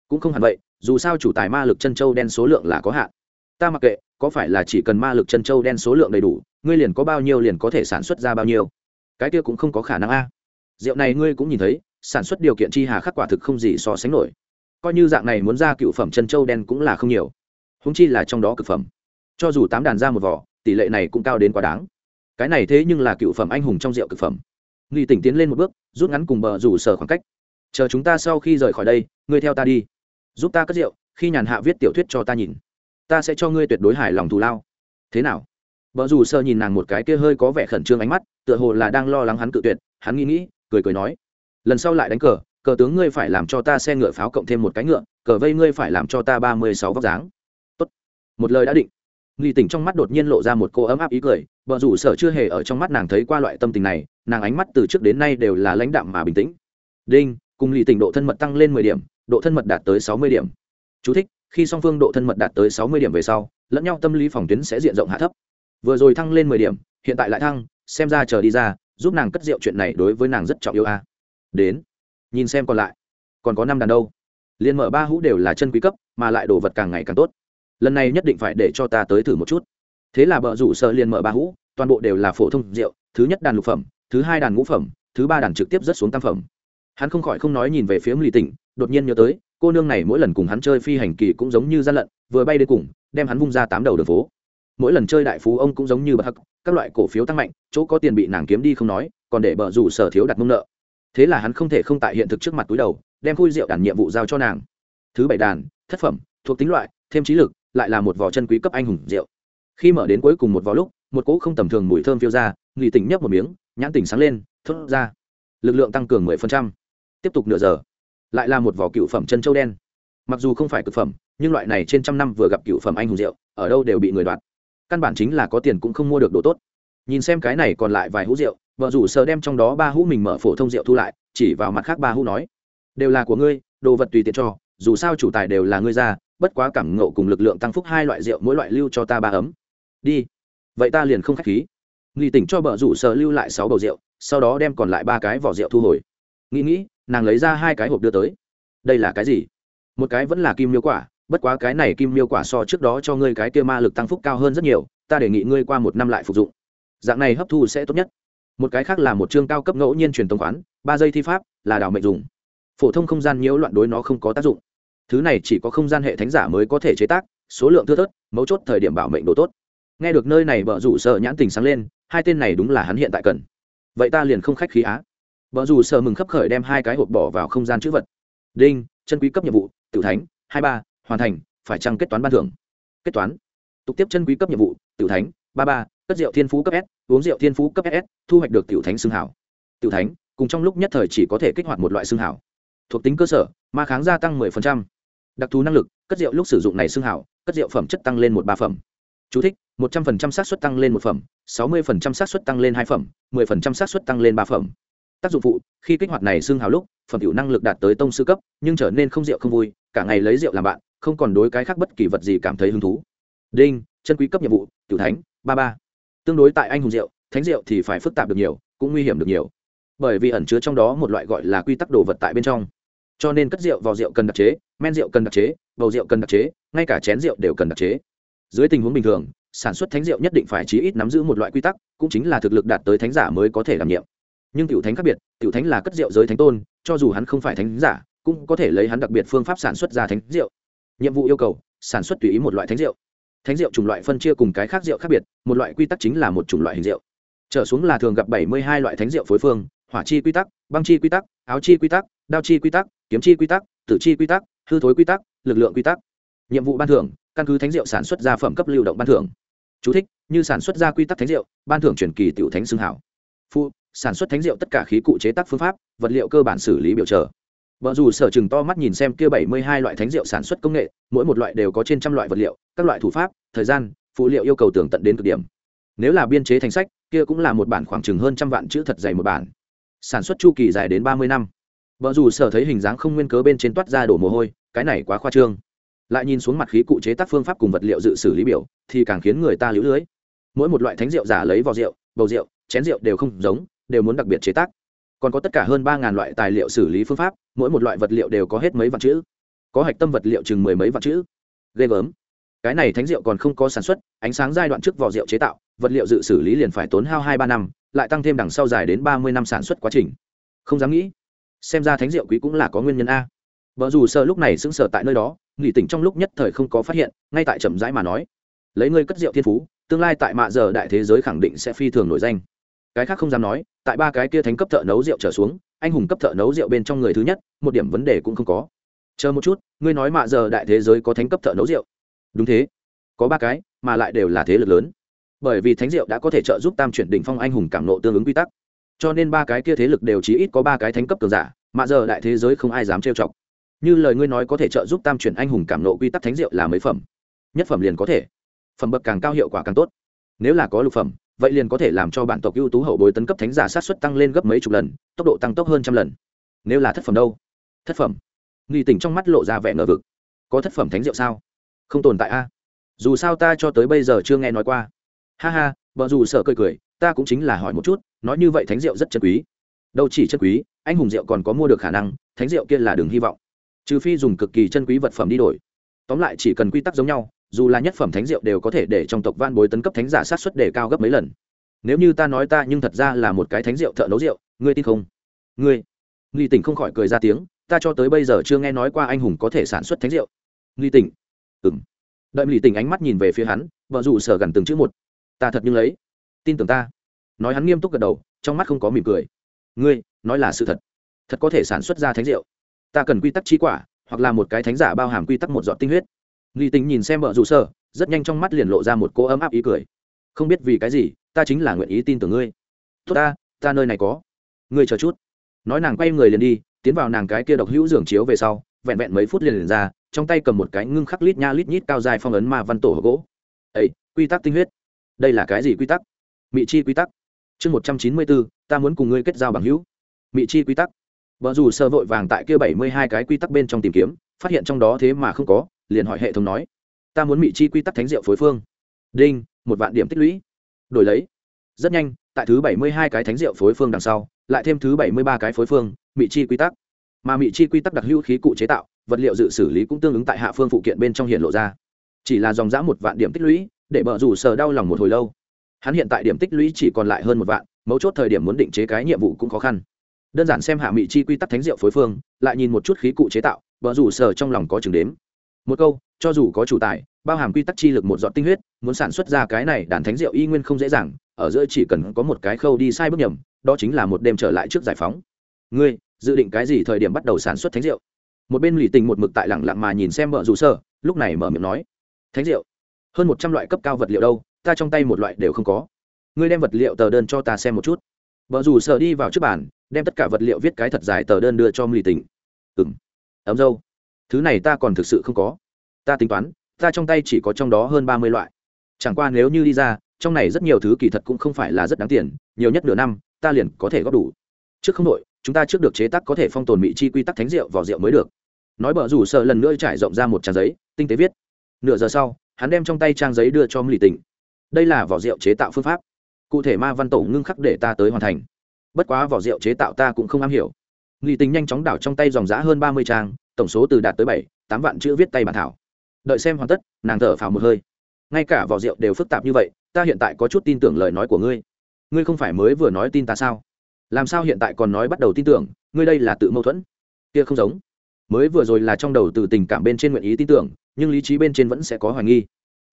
Cũng không hẳn vậy, dù sao chủ tài ma lực chân châu đen số lượng là có hạn. Ta mặc kệ, có phải là chỉ cần ma lực chân châu đen số lượng đầy đủ, ngươi liền có bao nhiêu liền có thể sản xuất ra bao nhiêu. Cái kia cũng không có khả năng a. Rượu này ngươi cũng nhìn thấy sản xuất điều kiện chi hà khắc quả thực không gì so sánh nổi. Coi như dạng này muốn ra cựu phẩm chân châu đen cũng là không nhiều. Húng chi là trong đó cực phẩm. Cho dù tám đàn ra một vỏ tỷ lệ này cũng cao đến quá đáng. Cái này thế nhưng là cựu phẩm anh hùng trong rượu cực phẩm. Nghi tỉnh tiến lên một bước rút ngắn cùng bờ rủ sở khoảng cách. Chờ chúng ta sau khi rời khỏi đây ngươi theo ta đi giúp ta cất rượu, khi nhàn hạ viết tiểu thuyết cho ta nhìn. Ta sẽ cho ngươi tuyệt đối hài lòng thù lao. Thế nào? Vợ dù sơ nhìn nàng một cái kia hơi có vẻ khẩn trương ánh mắt, tựa hồ là đang lo lắng hắn cự tuyệt. Hắn nghĩ nghĩ, cười cười nói, lần sau lại đánh cờ cờ tướng ngươi phải làm cho ta xe ngựa pháo cộng thêm một cái ngựa, cờ vây ngươi phải làm cho ta ba mươi sáu vóc dáng. Tốt. một lời đã định. Nghi tỉnh trong mắt đột nhiên lộ ra một cô ấm áp ý cười vợ rủ sở chưa hề ở trong mắt nàng thấy qua loại tâm tình này, nàng ánh mắt từ trước đến nay đều là lãnh đạm mà bình tĩnh. Đinh, cùng lì tỉnh độ thân mật tăng lên mười điểm độ thân mật đạt tới sáu mươi điểm. Chú thích, khi song phương độ thân mật đạt tới sáu mươi điểm về sau lẫn nhau tâm lý phòng tuyến sẽ diện rộng hạ thấp. Vừa rồi thăng lên mười điểm hiện tại lại thăng xem ra chờ đi ra giúp nàng cất rượu chuyện này đối với nàng rất trọng yêu a. Đến nhìn xem còn lại. Còn có năm đàn đâu? Liền mở ba hũ đều là chân quý cấp mà lại đồ vật càng ngày càng tốt. Lần này nhất định phải để cho ta tới thử một chút. Thế là bợ rủ sợ liền mở ba hũ toàn bộ đều là phổ thông rượu thứ nhất đàn lục phẩm thứ hai đàn ngũ phẩm thứ ba đàn trực tiếp rất xuống tam phẩm. Hắn không khỏi không nói nhìn về phía lì tỉnh đột nhiên nhớ tới, cô nương này mỗi lần cùng hắn chơi phi hành kỳ cũng giống như gian lận, vừa bay đến cùng, đem hắn vung ra tám đầu đường phố. Mỗi lần chơi đại phú ông cũng giống như bậc hắc, các loại cổ phiếu tăng mạnh, chỗ có tiền bị nàng kiếm đi không nói, còn để bờ rủ sở thiếu đặt mông nợ. Thế là hắn không thể không tại hiện thực trước mặt túi đầu, đem khui rượu đàn nhiệm vụ giao cho nàng. Thứ bảy đàn, thất phẩm, thuộc tính loại, thêm trí lực, lại là một vỏ chân quý cấp anh hùng rượu. Khi mở đến cuối cùng một vỏ lúc, một cỗ không tầm thường mùi thơm phiêu ra, nghỉ tỉnh nhấp một miếng, nhãn tỉnh sáng lên, thốt ra. Lực lượng tăng cường mười phần trăm. Tiếp tục nửa giờ lại là một vỏ cựu phẩm chân châu đen. Mặc dù không phải cực phẩm, nhưng loại này trên trăm năm vừa gặp cựu phẩm anh hùng rượu, ở đâu đều bị người đoạt. Căn bản chính là có tiền cũng không mua được đồ tốt. Nhìn xem cái này còn lại vài hũ rượu, vợ rủ sờ đem trong đó ba hũ mình mở phổ thông rượu thu lại, chỉ vào mặt khác ba hũ nói, đều là của ngươi, đồ vật tùy tiện cho, dù sao chủ tài đều là ngươi ra, bất quá cảm ngộ cùng lực lượng tăng phúc hai loại rượu mỗi loại lưu cho ta ba ấm. Đi. Vậy ta liền không khách khí. Nghỉ tỉnh cho vợ rủ sờ lưu lại sáu bầu rượu, sau đó đem còn lại ba cái vỏ rượu thu hồi. Nghĩ nghĩ nàng lấy ra hai cái hộp đưa tới. Đây là cái gì? Một cái vẫn là kim miêu quả, bất quá cái này kim miêu quả so trước đó cho ngươi cái kia ma lực tăng phúc cao hơn rất nhiều, ta đề nghị ngươi qua một năm lại phục dụng. Dạng này hấp thu sẽ tốt nhất. Một cái khác là một chương cao cấp ngẫu nhiên truyền tống khoán, ba giây thi pháp, là đảo mệnh dùng. Phổ thông không gian nhiễu loạn đối nó không có tác dụng. Thứ này chỉ có không gian hệ thánh giả mới có thể chế tác, số lượng thưa thớt, mấu chốt thời điểm bảo mệnh độ tốt. Nghe được nơi này vợ rủ sợ nhãn tình sáng lên, hai tên này đúng là hắn hiện tại cần. Vậy ta liền không khách khí á vợ rủ sợ mừng khấp khởi đem hai cái hộp bỏ vào không gian chữ vật. Đinh chân quý cấp nhiệm vụ tiểu thánh hai ba hoàn thành phải chăng kết toán ban thưởng? Kết toán. Tục tiếp chân quý cấp nhiệm vụ tiểu thánh ba ba cất rượu thiên phú cấp s uống rượu thiên phú cấp SS, thu hoạch được tiểu thánh xương hảo. Tiểu thánh cùng trong lúc nhất thời chỉ có thể kích hoạt một loại xương hảo. Thuộc tính cơ sở ma kháng gia tăng 10%. đặc thù năng lực cất rượu lúc sử dụng này xương hảo cất rượu phẩm chất tăng lên một ba phẩm. Chú thích: 100% xác suất tăng lên một phẩm, 60% xác suất tăng lên hai phẩm, 10% xác suất tăng lên ba phẩm. Tác dụng phụ: Khi kích hoạt này xương hào lúc, phẩm tiểu năng lực đạt tới tông sư cấp, nhưng trở nên không rượu không vui, cả ngày lấy rượu làm bạn, không còn đối cái khác bất kỳ vật gì cảm thấy hứng thú. Đinh, chân quý cấp nhiệm vụ, tiểu thánh, ba ba. Tương đối tại anh hùng rượu, thánh rượu thì phải phức tạp được nhiều, cũng nguy hiểm được nhiều. Bởi vì ẩn chứa trong đó một loại gọi là quy tắc đồ vật tại bên trong. Cho nên cất rượu vào rượu cần đặc chế, men rượu cần đặc chế, bầu rượu cần đặc chế, ngay cả chén rượu đều cần đặc chế dưới tình huống bình thường sản xuất thánh rượu nhất định phải chí ít nắm giữ một loại quy tắc cũng chính là thực lực đạt tới thánh giả mới có thể đảm nhiệm nhưng tiểu thánh khác biệt tiểu thánh là cất rượu giới thánh tôn cho dù hắn không phải thánh giả cũng có thể lấy hắn đặc biệt phương pháp sản xuất ra thánh rượu. Nhiệm vụ yêu cầu sản xuất tùy ý một loại thánh rượu. Thánh rượu chủng loại phân chia cùng cái khác rượu khác biệt một loại quy tắc chính là một chủng loại hình rượu. Trở xuống là thường gặp bảy mươi hai loại thánh rượu phối phương hỏa chi quy tắc băng chi quy tắc áo chi quy tắc đao chi quy tắc kiếm chi quy tắc tử chi quy tắc hư thối quy tắc lực lượng quy tắc. Nhiệm vụ ban thưởng căn cứ thánh rượu sản xuất ra phẩm cấp lưu động ban thưởng. Chú thích, như sản xuất ra quy tắc thánh rượu ban thưởng truyền kỳ tiểu thánh xưng hảo. Phụ sản xuất thánh rượu tất cả khí cụ chế tác phương pháp, vật liệu cơ bản xử lý biểu trở. Vợ dù sở chừng to mắt nhìn xem kia bảy mươi hai loại thánh rượu sản xuất công nghệ, mỗi một loại đều có trên trăm loại vật liệu, các loại thủ pháp, thời gian, phụ liệu yêu cầu tường tận đến cực điểm. Nếu là biên chế thành sách, kia cũng là một bản khoảng chừng hơn trăm vạn chữ thật dày một bản. Sản xuất chu kỳ dài đến ba mươi năm. Vợ dù sở thấy hình dáng không nguyên cớ bên trên toát ra đổ mồ hôi, cái này quá khoa trương. Lại nhìn xuống mặt khí cụ chế tác phương pháp cùng vật liệu dự xử lý biểu, thì càng khiến người ta lũ lưới. Mỗi một loại thánh rượu giả lấy vò rượu, bầu rượu, chén rượu đều không giống đều muốn đặc biệt chế tác. Còn có tất cả hơn ba loại tài liệu xử lý phương pháp, mỗi một loại vật liệu đều có hết mấy vạn chữ. Có hạch tâm vật liệu chừng mười mấy vạn chữ. Ghê gớm. Cái này thánh rượu còn không có sản xuất, ánh sáng giai đoạn trước vỏ rượu chế tạo, vật liệu dự xử lý liền phải tốn hao hai ba năm, lại tăng thêm đằng sau dài đến ba mươi năm sản xuất quá trình. Không dám nghĩ. Xem ra thánh rượu quý cũng là có nguyên nhân a. Vợ dù sợ lúc này sững sờ tại nơi đó, nghỉ tỉnh trong lúc nhất thời không có phát hiện, ngay tại chậm rãi mà nói. Lấy ngươi cất rượu thiên phú, tương lai tại mạ giờ đại thế giới khẳng định sẽ phi thường nổi danh cái khác không dám nói, tại ba cái kia thánh cấp thợ nấu rượu trở xuống, anh hùng cấp thợ nấu rượu bên trong người thứ nhất, một điểm vấn đề cũng không có. Chờ một chút, ngươi nói mạ giờ đại thế giới có thánh cấp thợ nấu rượu. Đúng thế. Có ba cái, mà lại đều là thế lực lớn. Bởi vì thánh rượu đã có thể trợ giúp tam chuyển đỉnh phong anh hùng cảm nộ tương ứng quy tắc. Cho nên ba cái kia thế lực đều chí ít có ba cái thánh cấp cường giả mạ giờ đại thế giới không ai dám trêu chọc. Như lời ngươi nói có thể trợ giúp tam chuyển anh hùng cảm nộ quy tắc thánh rượu là mấy phẩm. Nhất phẩm liền có thể. Phẩm bậc càng cao hiệu quả càng tốt. Nếu là có lục phẩm vậy liền có thể làm cho bản tộc ưu tú hậu bối tấn cấp thánh giả sát xuất tăng lên gấp mấy chục lần, tốc độ tăng tốc hơn trăm lần. Nếu là thất phẩm đâu? Thất phẩm. Nghi tỉnh trong mắt lộ ra vẻ ngờ vực. Có thất phẩm thánh rượu sao? Không tồn tại a. Dù sao ta cho tới bây giờ chưa nghe nói qua. Ha ha, vợ dù sợ cười cười, ta cũng chính là hỏi một chút, nói như vậy thánh rượu rất chân quý. Đâu chỉ chân quý, anh hùng rượu còn có mua được khả năng, thánh rượu kia là đường hy vọng. Trừ phi dùng cực kỳ chân quý vật phẩm đi đổi. Tóm lại chỉ cần quy tắc giống nhau dù là nhất phẩm thánh rượu đều có thể để trong tộc van bối tấn cấp thánh giả sát xuất đề cao gấp mấy lần. Nếu như ta nói ta, nhưng thật ra là một cái thánh rượu thợ nấu rượu, ngươi tin không? Ngươi. Nghi tỉnh không khỏi cười ra tiếng, ta cho tới bây giờ chưa nghe nói qua anh hùng có thể sản xuất thánh rượu nghi tỉnh. Ừ m đợi lì tỉnh ánh mắt nhìn về phía hắn, vợ dù sở gần từng chữ một. Ta thật nhưng lấy. Tin tưởng ta. Nói hắn nghiêm túc gật đầu, trong mắt không có mỉm cười. Ngươi, nói là sự thật. Thật có thể sản xuất ra thánh rượu ta cần quy tắc chi quả, hoặc là một cái thánh giả bao hàm quy tắc một giọt tinh huyết nghi tình nhìn xem vợ rủ sở, rất nhanh trong mắt liền lộ ra một cô ấm áp ý cười. Không biết vì cái gì, ta chính là nguyện ý tin tưởng ngươi. Tốt ta ta nơi này có. Ngươi chờ chút. Nói nàng quay người liền đi, tiến vào nàng cái kia độc hữu giường chiếu về sau, vẹn vẹn mấy phút liền liền ra, trong tay cầm một cái ngưng khắc lít nha lít nhít cao dài phong ấn ma văn tổ gỗ. Ấy quy tắc tinh huyết. Đây là cái gì quy tắc? Mị chi quy tắc. Chương một trăm chín mươi bốn, ta muốn cùng ngươi kết giao bằng hữu. Mị chi quy tắc. Vợ dù sơ vội vàng tại kia bảy mươi hai cái quy tắc bên trong tìm kiếm, phát hiện trong đó thế mà không có liền hỏi hệ thống nói, ta muốn mị chi quy tắc thánh rượu phối phương. Đinh, một vạn điểm tích lũy. Đổi lấy. Rất nhanh, tại thứ bảy mươi hai cái thánh rượu phối phương đằng sau, lại thêm thứ bảy mươi ba cái phối phương, mị chi quy tắc. Mà mị chi quy tắc đặc hữu khí cụ chế tạo, vật liệu dự xử lý cũng tương ứng tại hạ phương phụ kiện bên trong hiện lộ ra. Chỉ là dòng dã một vạn điểm tích lũy, để bờ rủ sờ đau lòng một hồi lâu. Hắn hiện tại điểm tích lũy chỉ còn lại hơn một vạn, mấu chốt thời điểm muốn định chế cái nhiệm vụ cũng khó khăn. Đơn giản xem hạ mị chi quy tắc thánh rượu phối phương, lại nhìn một chút khí cụ chế tạo bờ rủ sờ trong lòng có chừng đếm một câu, cho dù có chủ tài, bao hàm quy tắc chi lực một giọt tinh huyết, muốn sản xuất ra cái này đàn thánh rượu y nguyên không dễ dàng, ở giữa chỉ cần có một cái khâu đi sai bước nhầm, đó chính là một đêm trở lại trước giải phóng. Ngươi, dự định cái gì thời điểm bắt đầu sản xuất thánh rượu? Một bên lì tình một mực tại lẳng lặng mà nhìn xem vợ rủ sơ lúc này mở miệng nói, thánh rượu, hơn một trăm loại cấp cao vật liệu đâu, ta trong tay một loại đều không có. Ngươi đem vật liệu tờ đơn cho ta xem một chút. Vợ rủ sơ đi vào trước bàn, đem tất cả vật liệu viết cái thật dài tờ đơn đưa cho lì tình. Ừng ấm dâu thứ này ta còn thực sự không có. Ta tính toán, ta trong tay chỉ có trong đó hơn ba mươi loại. Chẳng qua nếu như đi ra, trong này rất nhiều thứ kỳ thật cũng không phải là rất đáng tiền, nhiều nhất nửa năm, ta liền có thể góp đủ. Trước không đội chúng ta trước được chế tác có thể phong tồn mỹ chi quy tắc thánh rượu vào rượu mới được. Nói bờ rủ sợ lần nữa trải rộng ra một trang giấy, tinh tế viết. Nửa giờ sau, hắn đem trong tay trang giấy đưa cho mỹ tỉnh đây là vỏ rượu chế tạo phương pháp. Cụ thể ma văn tổ ngưng khắc để ta tới hoàn thành. Bất quá vỏ rượu chế tạo ta cũng không am hiểu. Lì tình nhanh chóng đảo trong tay dòng giã hơn ba mươi trang tổng số từ đạt tới bảy, tám vạn chữ viết tay bản thảo. Đợi xem hoàn tất, nàng thở phào một hơi. Ngay cả vỏ rượu đều phức tạp như vậy, ta hiện tại có chút tin tưởng lời nói của ngươi. Ngươi không phải mới vừa nói tin ta sao? Làm sao hiện tại còn nói bắt đầu tin tưởng, ngươi đây là tự mâu thuẫn? Kia không giống. Mới vừa rồi là trong đầu từ tình cảm bên trên nguyện ý tin tưởng, nhưng lý trí bên trên vẫn sẽ có hoài nghi.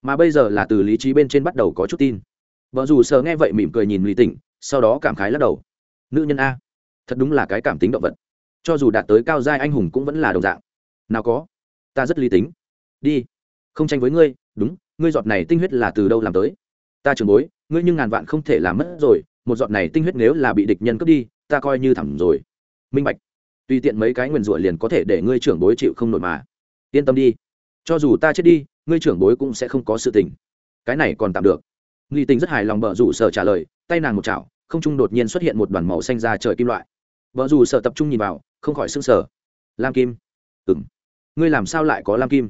Mà bây giờ là từ lý trí bên trên bắt đầu có chút tin. Vợ dù sờ nghe vậy mỉm cười nhìn lý tỉnh, sau đó cảm khái lắc đầu. Nữ nhân a, thật đúng là cái cảm tính động vật cho dù đạt tới cao giai anh hùng cũng vẫn là đồng dạng. Nào có, ta rất lý tính. Đi, không tranh với ngươi, đúng, ngươi giọt này tinh huyết là từ đâu làm tới? Ta trường bối, ngươi nhưng ngàn vạn không thể làm mất rồi, một giọt này tinh huyết nếu là bị địch nhân cướp đi, ta coi như thẳng rồi. Minh bạch, tùy tiện mấy cái nguyền rủa liền có thể để ngươi trưởng bối chịu không nổi mà. Yên tâm đi, cho dù ta chết đi, ngươi trưởng bối cũng sẽ không có sự tình. Cái này còn tạm được. Nghi tình rất hài lòng bở rủ sở trả lời, tay nàng một chảo, không trung đột nhiên xuất hiện một đoàn màu xanh ra trời kim loại vợ dù sợ tập trung nhìn vào, không khỏi s ư n g sở lam kim. Ừng ngươi làm sao lại có lam kim?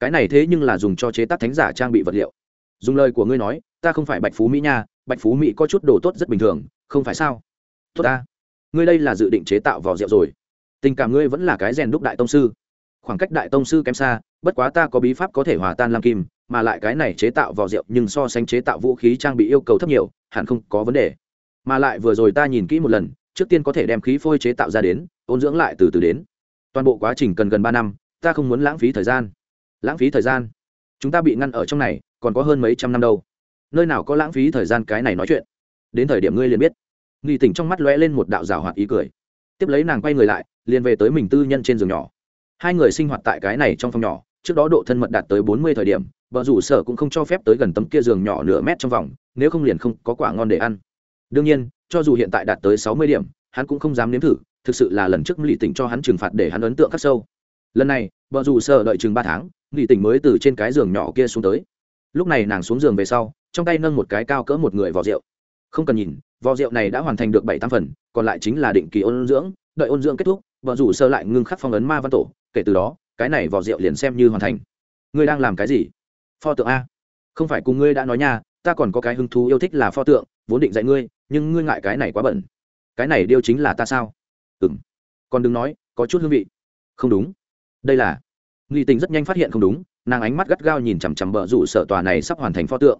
Cái này thế nhưng là dùng cho chế tác thánh giả trang bị vật liệu. Dùng lời của ngươi nói, ta không phải bạch phú mỹ nha, bạch phú mỹ có chút đồ tốt rất bình thường, không phải sao? Tốt ta. Ngươi đây là dự định chế tạo vỏ rượu rồi. Tình cảm ngươi vẫn là cái rèn đúc đại tông sư. Khoảng cách đại tông sư kém xa, bất quá ta có bí pháp có thể hòa tan lam kim, mà lại cái này chế tạo vỏ rượu nhưng so sánh chế tạo vũ khí trang bị yêu cầu thấp nhiều, hẳn không có vấn đề. Mà lại vừa rồi ta nhìn kỹ một lần trước tiên có thể đem khí phôi chế tạo ra đến, ôn dưỡng lại từ từ đến. Toàn bộ quá trình cần gần ba năm, ta không muốn lãng phí thời gian. Lãng phí thời gian? Chúng ta bị ngăn ở trong này, còn có hơn mấy trăm năm đâu. Nơi nào có lãng phí thời gian cái này nói chuyện? Đến thời điểm ngươi liền biết. Nghi tỉnh trong mắt lóe lên một đạo rào hoạt ý cười. Tiếp lấy nàng quay người lại, liền về tới mình tư nhân trên giường nhỏ. Hai người sinh hoạt tại cái này trong phòng nhỏ, trước đó độ thân mật đạt tới bốn mươi thời điểm, vợ rủ sở cũng không cho phép tới gần tấm kia giường nhỏ nửa mét trong vòng, nếu không liền không có quả ngon để ăn. Đương nhiên cho dù hiện tại đạt tới sáu mươi điểm, hắn cũng không dám nếm thử, thực sự là lần trước lì tỉnh cho hắn trừng phạt để hắn ấn tượng khắc sâu. Lần này, vợ rủ sợ đợi chừng ba tháng lì tỉnh mới từ trên cái giường nhỏ kia xuống tới. Lúc này nàng xuống giường về sau, trong tay nâng một cái cao cỡ một người vỏ rượu. Không cần nhìn vỏ rượu này đã hoàn thành được bảy tám phần, còn lại chính là định kỳ ôn dưỡng. Đợi ôn dưỡng kết thúc, vợ rủ sơ lại ngưng khắc phong ấn ma văn tổ, kể từ đó, cái này vỏ rượu liền xem như hoàn thành. Ngươi đang làm cái gì? Pho tượng a. Không phải cùng ngươi đã nói nha, ta còn có cái hứng thú yêu thích là pho tượng vốn định dạy ngươi, nhưng ngươi ngại cái này quá bẩn. Cái này điêu chính là ta sao? Ừ m còn đừng nói, có chút hương vị. Không đúng. Đây là. Nghi tình rất nhanh phát hiện không đúng, nàng ánh mắt gắt gao nhìn chằm chằm bờ rủ sở tòa này sắp hoàn thành pho tượng.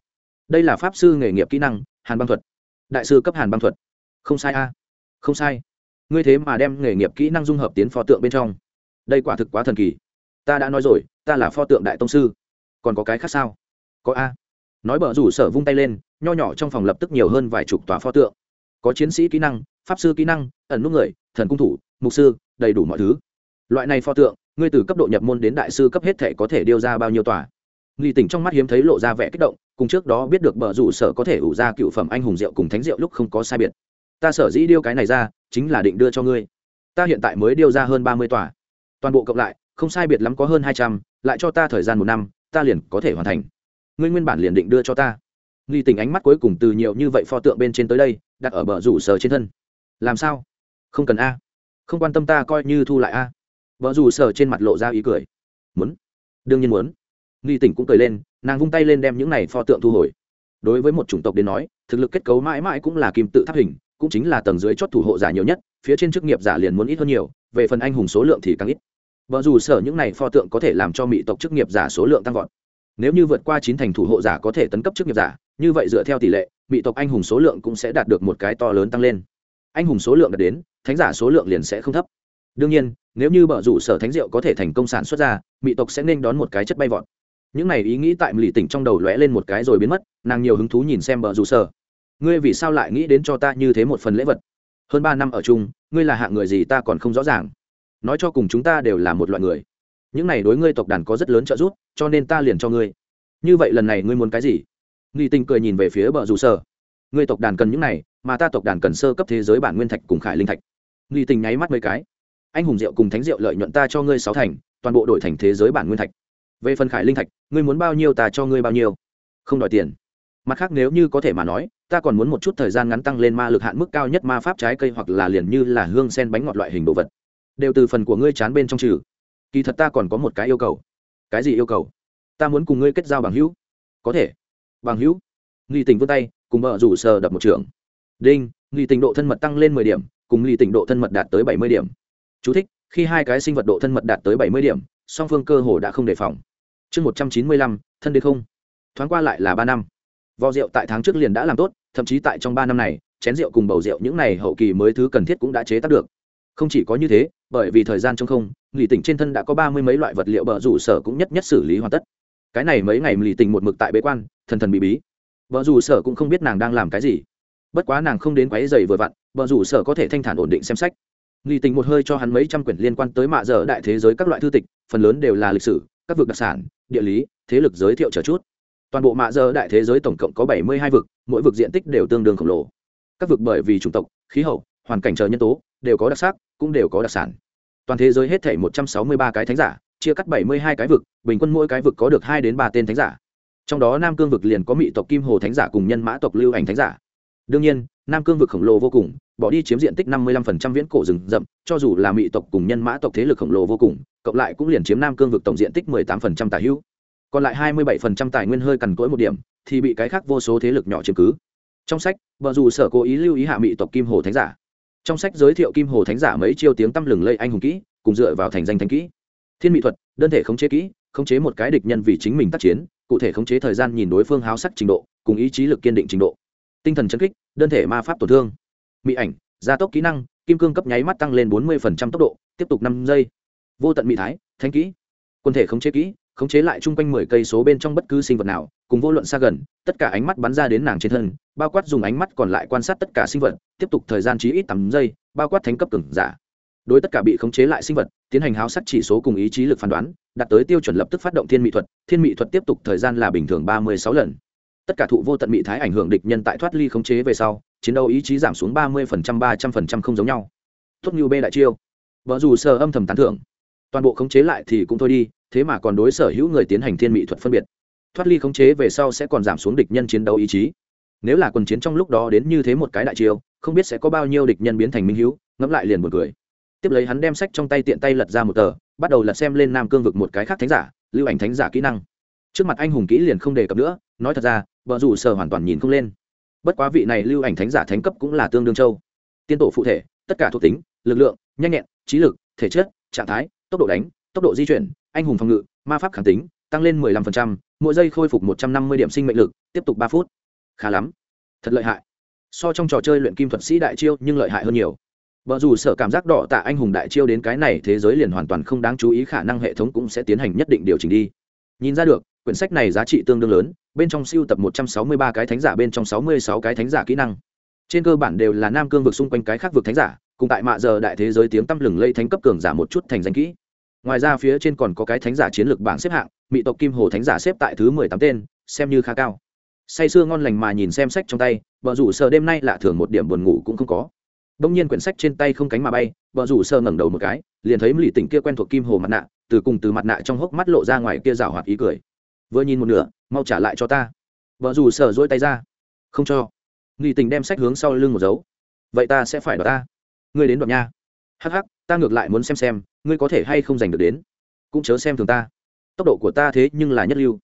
Đây là pháp sư nghề nghiệp kỹ năng, hàn băng thuật. Đại sư cấp hàn băng thuật. Không sai a. Không sai. Ngươi thế mà đem nghề nghiệp kỹ năng dung hợp tiến pho tượng bên trong. Đây quả thực quá thần kỳ. Ta đã nói rồi, ta là pho tượng đại tông sư. Còn có cái khác sao? Có a. Nói bờ rủ sở vung tay lên nho nhỏ trong phòng lập tức nhiều hơn vài chục tòa pho tượng. Có chiến sĩ kỹ năng, pháp sư kỹ năng, ẩn nút người, thần cung thủ, mục sư, đầy đủ mọi thứ. Loại này pho tượng, ngươi từ cấp độ nhập môn đến đại sư cấp hết thể có thể điêu ra bao nhiêu tòa? Nghi tỉnh trong mắt hiếm thấy lộ ra vẻ kích động, cùng trước đó biết được bờ rủ sở có thể ủ ra cựu phẩm anh hùng rượu cùng thánh rượu lúc không có sai biệt. Ta sở dĩ điêu cái này ra, chính là định đưa cho ngươi. Ta hiện tại mới điêu ra hơn ba mươi tòa. Toàn bộ cộng lại, không sai biệt lắm có hơn hai trăm, lại cho ta thời gian một năm, ta liền có thể hoàn thành. Ngươi nguyên bản liền định đưa cho ta nghi tình ánh mắt cuối cùng từ nhiều như vậy pho tượng bên trên tới đây, đặt ở bờ rủ sở trên thân. Làm sao? Không cần a. Không quan tâm ta coi như thu lại a. Vợ rủ sở trên mặt lộ ra ý cười. Muốn. Đương nhiên muốn. Nghi tỉnh cũng cười lên, nàng vung tay lên đem những này pho tượng thu hồi. Đối với một chủng tộc đến nói, thực lực kết cấu mãi mãi cũng là kim tự tháp hình, cũng chính là tầng dưới chót thủ hộ giả nhiều nhất, phía trên chức nghiệp giả liền muốn ít hơn nhiều, về phần anh hùng số lượng thì càng ít. Vợ dù sở những này pho tượng có thể làm cho mỹ tộc chức nghiệp giả số lượng tăng vọt. Nếu như vượt qua chín thành thủ hộ giả có thể tấn cấp chức nghiệp giả như vậy dựa theo tỷ lệ bị tộc anh hùng số lượng cũng sẽ đạt được một cái to lớn tăng lên. Anh hùng số lượng đạt đến, thánh giả số lượng liền sẽ không thấp. Đương nhiên, nếu như bờ rủ sở thánh diệu có thể thành công sản xuất ra, mỹ tộc sẽ nên đón một cái chất bay vọt. Những này ý nghĩ tại lì tỉnh trong đầu lóe lên một cái rồi biến mất, nàng nhiều hứng thú nhìn xem bờ rủ sở. Ngươi vì sao lại nghĩ đến cho ta như thế một phần lễ vật? Hơn ba năm ở chung, ngươi là hạng người gì ta còn không rõ ràng. Nói cho cùng chúng ta đều là một loại người. Những này đối ngươi tộc đàn có rất lớn trợ giúp, cho nên ta liền cho ngươi. Như vậy lần này ngươi muốn cái gì? Nghi tinh cười nhìn về phía bờ rủ sở. Ngươi tộc đàn cần những này, mà ta tộc đàn cần sơ cấp thế giới bản nguyên thạch cùng khải linh thạch. Nghi Tinh nháy mắt mấy cái. Anh hùng rượu cùng thánh rượu lợi nhuận ta cho ngươi sáu thành, toàn bộ đổi thành thế giới bản nguyên thạch. Về phần khải linh thạch, ngươi muốn bao nhiêu ta cho ngươi bao nhiêu. Không đòi tiền. Mặt khác nếu như có thể mà nói, ta còn muốn một chút thời gian ngắn tăng lên ma lực hạn mức cao nhất ma pháp trái cây hoặc là liền như là hương sen bánh ngọt loại hình đồ vật. Đều từ phần của ngươi chán bên trong trừ. Kỳ thật ta còn có một cái yêu cầu. Cái gì yêu cầu? Ta muốn cùng ngươi kết giao bằng hữu. Có thể bằng hữu. Nghi tình vươn tay cùng vợ rủ sờ đập một trường. Đinh nghi tình độ thân mật tăng lên mười điểm cùng nghi tình độ thân mật đạt tới bảy mươi điểm. Chú thích, khi hai cái sinh vật độ thân mật đạt tới bảy mươi điểm song phương cơ hồ đã không đề phòng. Chương một trăm chín mươi lăm thân đến không. Thoáng qua lại là ba năm. Vò rượu tại tháng trước liền đã làm tốt thậm chí tại trong ba năm này chén rượu cùng bầu rượu những này hậu kỳ mới thứ cần thiết cũng đã chế tác được. Không chỉ có như thế bởi vì thời gian trong không nghỉ tỉnh trên thân đã có ba mươi mấy loại vật liệu bờ rủ sở cũng nhất nhất xử lý hoàn tất cái này mấy ngày lì tình một mực tại bế quan, thần thần bị bí. Vợ rủ sở cũng không biết nàng đang làm cái gì. Bất quá nàng không đến quáy dày vừa vặn, vợ rủ sở có thể thanh thản ổn định xem sách. Lì tình một hơi cho hắn mấy trăm quyển liên quan tới mạ dở đại thế giới các loại thư tịch, phần lớn đều là lịch sử, các vực đặc sản, địa lý, thế lực giới thiệu trở chút. Toàn bộ mạ dơ đại thế giới tổng cộng có bảy mươi hai vực, mỗi vực diện tích đều tương đương khổng lồ. Các vực bởi vì chủng tộc, khí hậu, hoàn cảnh chờ nhân tố, đều có đặc sắc, cũng đều có đặc sản. Toàn thế giới hết thể một trăm sáu mươi ba cái thánh giả chia cắt bảy mươi hai cái vực, bình quân mỗi cái vực có được hai đến ba tên thánh giả. Trong đó nam cương vực liền có mỹ tộc kim hồ thánh giả cùng nhân mã tộc lưu ảnh thánh giả. Đương nhiên, nam cương vực khổng lồ vô cùng, bỏ đi chiếm diện tích năm mươi lăm phần trăm viễn cổ rừng rậm, cho dù là mỹ tộc cùng nhân mã tộc thế lực khổng lồ vô cùng, cộng lại cũng liền chiếm nam cương vực tổng diện tích mười tám phần trăm tả hữu. Còn lại hai mươi bảy phần trăm tài nguyên hơi cằn cỗi một điểm, thì bị cái khác vô số thế lực nhỏ chiếm cứ. Trong sách, vợ dù sở cố ý lưu ý hạ mỹ tộc kim hồ thánh giả. Trong sách giới thiệu kim hồ thánh giả mấy chiêu tiếng tăm lừng lây anh hùng kỹ, cùng dựa vào thành danh thánh kỹ thiên mỹ thuật, đơn thể khống chế kỹ, khống chế một cái địch nhân vì chính mình tác chiến, cụ thể khống chế thời gian nhìn đối phương háo sắc trình độ, cùng ý chí lực kiên định trình độ. Tinh thần chân kích, đơn thể ma pháp tổn thương. Mỹ ảnh, gia tốc kỹ năng, kim cương cấp nháy mắt tăng lên bốn mươi tốc độ, tiếp tục năm giây. Vô tận mị thái, thanh kỹ. Quân thể khống chế kỹ, khống chế lại chung quanh mười cây số bên trong bất cứ sinh vật nào, cùng vô luận xa gần, tất cả ánh mắt bắn ra đến nàng trên thân, bao quát dùng ánh mắt còn lại quan sát tất cả sinh vật, tiếp tục thời gian chí ít tám giây, bao quát thánh cấp cứng giả đối tất cả bị khống chế lại sinh vật, tiến hành háo sắc chỉ số cùng ý chí lực phán đoán, đạt tới tiêu chuẩn lập tức phát động thiên mỹ thuật, thiên mỹ thuật tiếp tục thời gian là bình thường ba mươi sáu lần. Tất cả thụ vô tận mỹ thái ảnh hưởng địch nhân tại thoát ly khống chế về sau, chiến đấu ý chí giảm xuống ba mươi ba trăm linh không giống nhau. Tốt như b đại chiêu. Vợ dù sờ âm thầm tán thưởng. Toàn bộ khống chế lại thì cũng thôi đi, thế mà còn đối sở hữu người tiến hành thiên mỹ thuật phân biệt. Thoát ly khống chế về sau sẽ còn giảm xuống địch nhân chiến đấu ý chí. Nếu là quần chiến trong lúc đó đến như thế một cái đại chiêu, không biết sẽ có bao nhiêu địch nhân biến thành minh hữu, ngẫm lại liền một người tiếp lấy hắn đem sách trong tay tiện tay lật ra một tờ bắt đầu lật xem lên nam cương vực một cái khác thánh giả lưu ảnh thánh giả kỹ năng. Trước mặt anh hùng kỹ liền không đề cập nữa nói thật ra vợ rủ sở hoàn toàn nhìn không lên. Bất quá vị này lưu ảnh thánh giả thánh cấp cũng là tương đương châu. Tiên tổ phụ thể tất cả thuộc tính lực lượng nhanh nhẹn trí lực thể chất trạng thái tốc độ đánh tốc độ di chuyển anh hùng phòng ngự ma pháp kháng tính tăng lên 15%, mỗi giây khôi phục 150 điểm sinh mệnh lực tiếp tục ba phút. Khá lắm. Thật lợi hại. So trong trò chơi luyện kim thuật sĩ đại chiêu nhưng lợi hại hơn nhiều vợ dù sợ cảm giác đỏ tạ anh hùng đại chiêu đến cái này thế giới liền hoàn toàn không đáng chú ý, khả năng hệ thống cũng sẽ tiến hành nhất định điều chỉnh đi. Nhìn ra được, quyển sách này giá trị tương đương lớn, bên trong siêu tập 163 cái thánh giả, bên trong 66 cái thánh giả kỹ năng. Trên cơ bản đều là nam cương vực xung quanh cái khác vực thánh giả, cùng tại mạ giờ đại thế giới tiếng tăm lừng lây thánh cấp cường giả một chút thành danh kỹ. Ngoài ra phía trên còn có cái thánh giả chiến lược bảng xếp hạng, mỹ tộc kim hồ thánh giả xếp tại thứ mười tám tên, xem như khá cao. Say sưa ngon lành mà nhìn xem sách trong tay vợ rủ sợ đêm nay lạ thường một điểm buồn ngủ cũng không có đông nhiên quyển sách trên tay không cánh mà bay, vợ rủ sờ ngẩng đầu một cái, liền thấy lì tỉnh kia quen thuộc kim hồ mặt nạ, từ cùng từ mặt nạ trong hốc mắt lộ ra ngoài kia rào hoạt ý cười. Vừa nhìn một nửa, mau trả lại cho ta. Vợ rủ sờ dỗi tay ra. Không cho. Lì tỉnh đem sách hướng sau lưng một dấu. Vậy ta sẽ phải đoạt ta. Ngươi đến đoạt nha. Hắc hắc, ta ngược lại muốn xem xem, ngươi có thể hay không giành được đến. Cũng chớ xem thường ta. Tốc độ của ta thế nhưng là nhất lưu.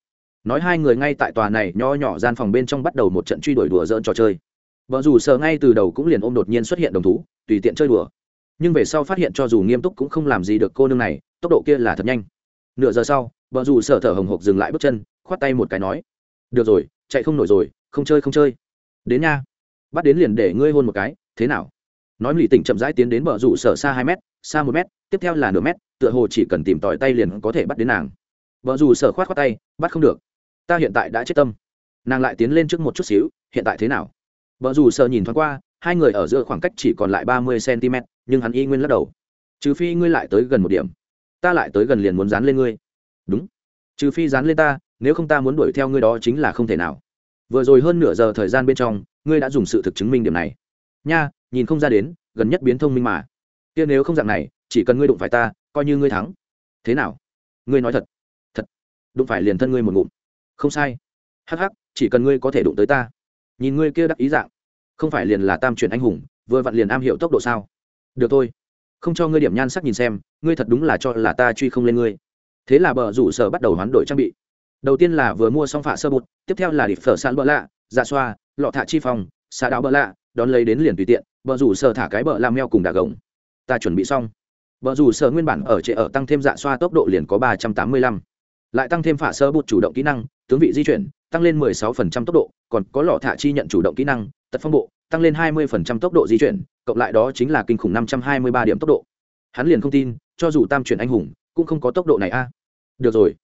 Nói hai người ngay tại tòa này nho nhỏ gian phòng bên trong bắt đầu một trận truy đuổi đùa dỡn trò chơi vợ dù sợ ngay từ đầu cũng liền ôm đột nhiên xuất hiện đồng thú, tùy tiện chơi đùa. Nhưng về sau phát hiện cho dù nghiêm túc cũng không làm gì được cô nương này, tốc độ kia là thật nhanh. Nửa giờ sau vợ dù sợ thở hồng hộc dừng lại bước chân, khoát tay một cái nói, được rồi, chạy không nổi rồi, không chơi không chơi. Đến nha. Bắt đến liền để ngươi hôn một cái, thế nào? Nói lì tỉnh chậm rãi tiến đến bờ rủ sở xa hai mét, xa một mét, tiếp theo là nửa mét, tựa hồ chỉ cần tìm tỏi tay liền có thể bắt đến nàng. Vợ rủ sở khoát khoát tay, bắt không được. Ta hiện tại đã chết tâm. Nàng lại tiến lên trước một chút xíu, hiện tại thế nào? Vợ dù sợ nhìn thoáng qua, hai người ở giữa khoảng cách chỉ còn lại ba mươi cm nhưng hắn y nguyên lắc đầu. Trừ phi ngươi lại tới gần một điểm, ta lại tới gần liền muốn dán lên ngươi. Đúng. Trừ phi dán lên ta, nếu không ta muốn đuổi theo ngươi đó chính là không thể nào. Vừa rồi hơn nửa giờ thời gian bên trong, ngươi đã dùng sự thực chứng minh điểm này. Nha, nhìn không ra đến, gần nhất biến thông minh mà. Kia nếu không dạng này, chỉ cần ngươi đụng phải ta, coi như ngươi thắng. Thế nào? Ngươi nói thật. Thật. Đụng phải liền thân ngươi một ngụm. Không sai. Hắc hắc, chỉ cần ngươi có thể đụng tới ta nhìn ngươi kia đắc ý dạng, không phải liền là tam truyền anh hùng, vừa vặn liền am hiểu tốc độ sao? Được thôi, không cho ngươi điểm nhan sắc nhìn xem, ngươi thật đúng là cho là ta truy không lên ngươi. Thế là bờ rủ sở bắt đầu hoán đổi trang bị. Đầu tiên là vừa mua xong phạ sơ bụt tiếp theo là địch phở sạn bỡ lạ dạ xoa, lọ thạ chi phòng xà đạo bỡ lạ, đón lấy đến liền tùy tiện, bờ rủ sở thả cái bờ làm meo cùng đà gồng. Ta chuẩn bị xong. Bờ rủ sở nguyên bản ở trệ ở tăng thêm dạ xoa tốc độ liền có ba trăm tám mươi lăm. Lại tăng thêm phả sơ bụt chủ động kỹ năng, tướng vị di chuyển tăng lên mười sáu phần trăm tốc độ, còn có lọ thả chi nhận chủ động kỹ năng, tật phong bộ, tăng lên hai mươi phần trăm tốc độ di chuyển, cộng lại đó chính là kinh khủng năm trăm hai mươi ba điểm tốc độ. Hắn liền không tin, cho dù tam chuyển anh hùng, cũng không có tốc độ này a. Được rồi.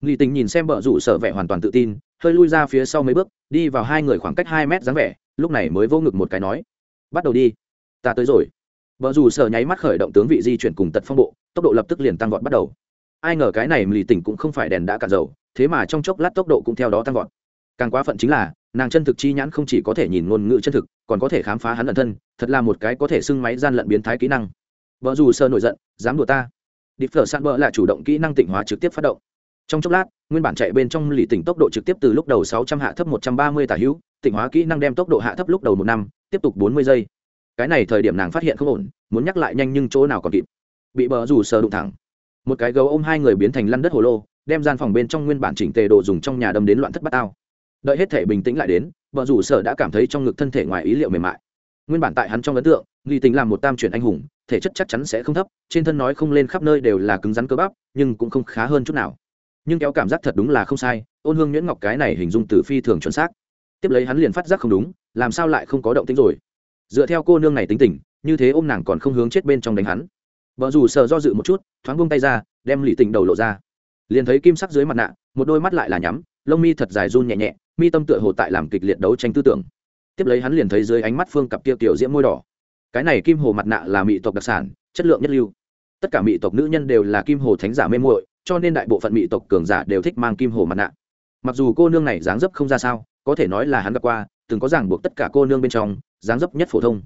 Nghị tình nhìn xem vợ rủ sở vẻ hoàn toàn tự tin, hơi lui ra phía sau mấy bước, đi vào hai người khoảng cách hai mét dáng vẻ, lúc này mới vô ngực một cái nói, bắt đầu đi. Ta tới rồi. Vợ rủ sở nháy mắt khởi động tướng vị di chuyển cùng tật phong bộ, tốc độ lập tức liền tăng vọt bắt đầu. Ai ngờ cái này lì tình cũng không phải đèn đã cạn dầu thế mà trong chốc lát tốc độ cũng theo đó tăng vọt. Càng quá phận chính là, nàng chân thực chi nhãn không chỉ có thể nhìn ngôn ngữ chân thực, còn có thể khám phá hắn ẩn thân, thật là một cái có thể xưng máy gian lận biến thái kỹ năng. Vợ dù sơ nổi giận, dám đùa ta. Điệp phở san bỡ là chủ động kỹ năng tịnh hóa trực tiếp phát động. Trong chốc lát, nguyên bản chạy bên trong lì tỉnh tốc độ trực tiếp từ lúc đầu 600 hạ thấp 130 tả hữu tịnh hóa kỹ năng đem tốc độ hạ thấp lúc đầu một năm, tiếp tục 40 giây. Cái này thời điểm nàng phát hiện không ổn, muốn nhắc lại nhanh nhưng chỗ nào còn kịp. Bị bờ rủ sờ đụng thẳng. Một cái gấu ôm hai người biến thành lăn đất hồ lô đem gian phòng bên trong nguyên bản chỉnh tề đồ dùng trong nhà đâm đến loạn thất bát ao đợi hết thể bình tĩnh lại đến, vợ rủ sở đã cảm thấy trong ngực thân thể ngoài ý liệu mềm mại. Nguyên bản tại hắn trong ấn tượng nghi tính làm một tam chuyển anh hùng, thể chất chắc chắn sẽ không thấp, trên thân nói không lên khắp nơi đều là cứng rắn cơ bắp, nhưng cũng không khá hơn chút nào. Nhưng kéo cảm giác thật đúng là không sai, ôn hương nhuyễn ngọc cái này hình dung từ phi thường chuẩn xác. Tiếp lấy hắn liền phát giác không đúng, làm sao lại không có động tính rồi. Dựa theo cô nương này tính tình, như thế ôm nàng còn không hướng chết bên trong đánh hắn. Vợ dù sợ do dự một chút, thoáng buông tay ra, đem lì tình đầu lộ ra liền thấy kim sắc dưới mặt nạ, một đôi mắt lại là nhắm, lông mi thật dài run nhẹ nhẹ, mi tâm tựa hồ tại làm kịch liệt đấu tranh tư tưởng. Tiếp lấy hắn liền thấy dưới ánh mắt phương cặp kia tiểu diễm môi đỏ. Cái này kim hồ mặt nạ là mỹ tộc đặc sản, chất lượng nhất lưu. Tất cả mỹ tộc nữ nhân đều là kim hồ thánh giả mê muội, cho nên đại bộ phận mỹ tộc cường giả đều thích mang kim hồ mặt nạ. Mặc dù cô nương này dáng dấp không ra sao, có thể nói là hắn gặp qua, từng có ràng buộc tất cả cô nương bên trong, dáng dấp nhất phổ thông.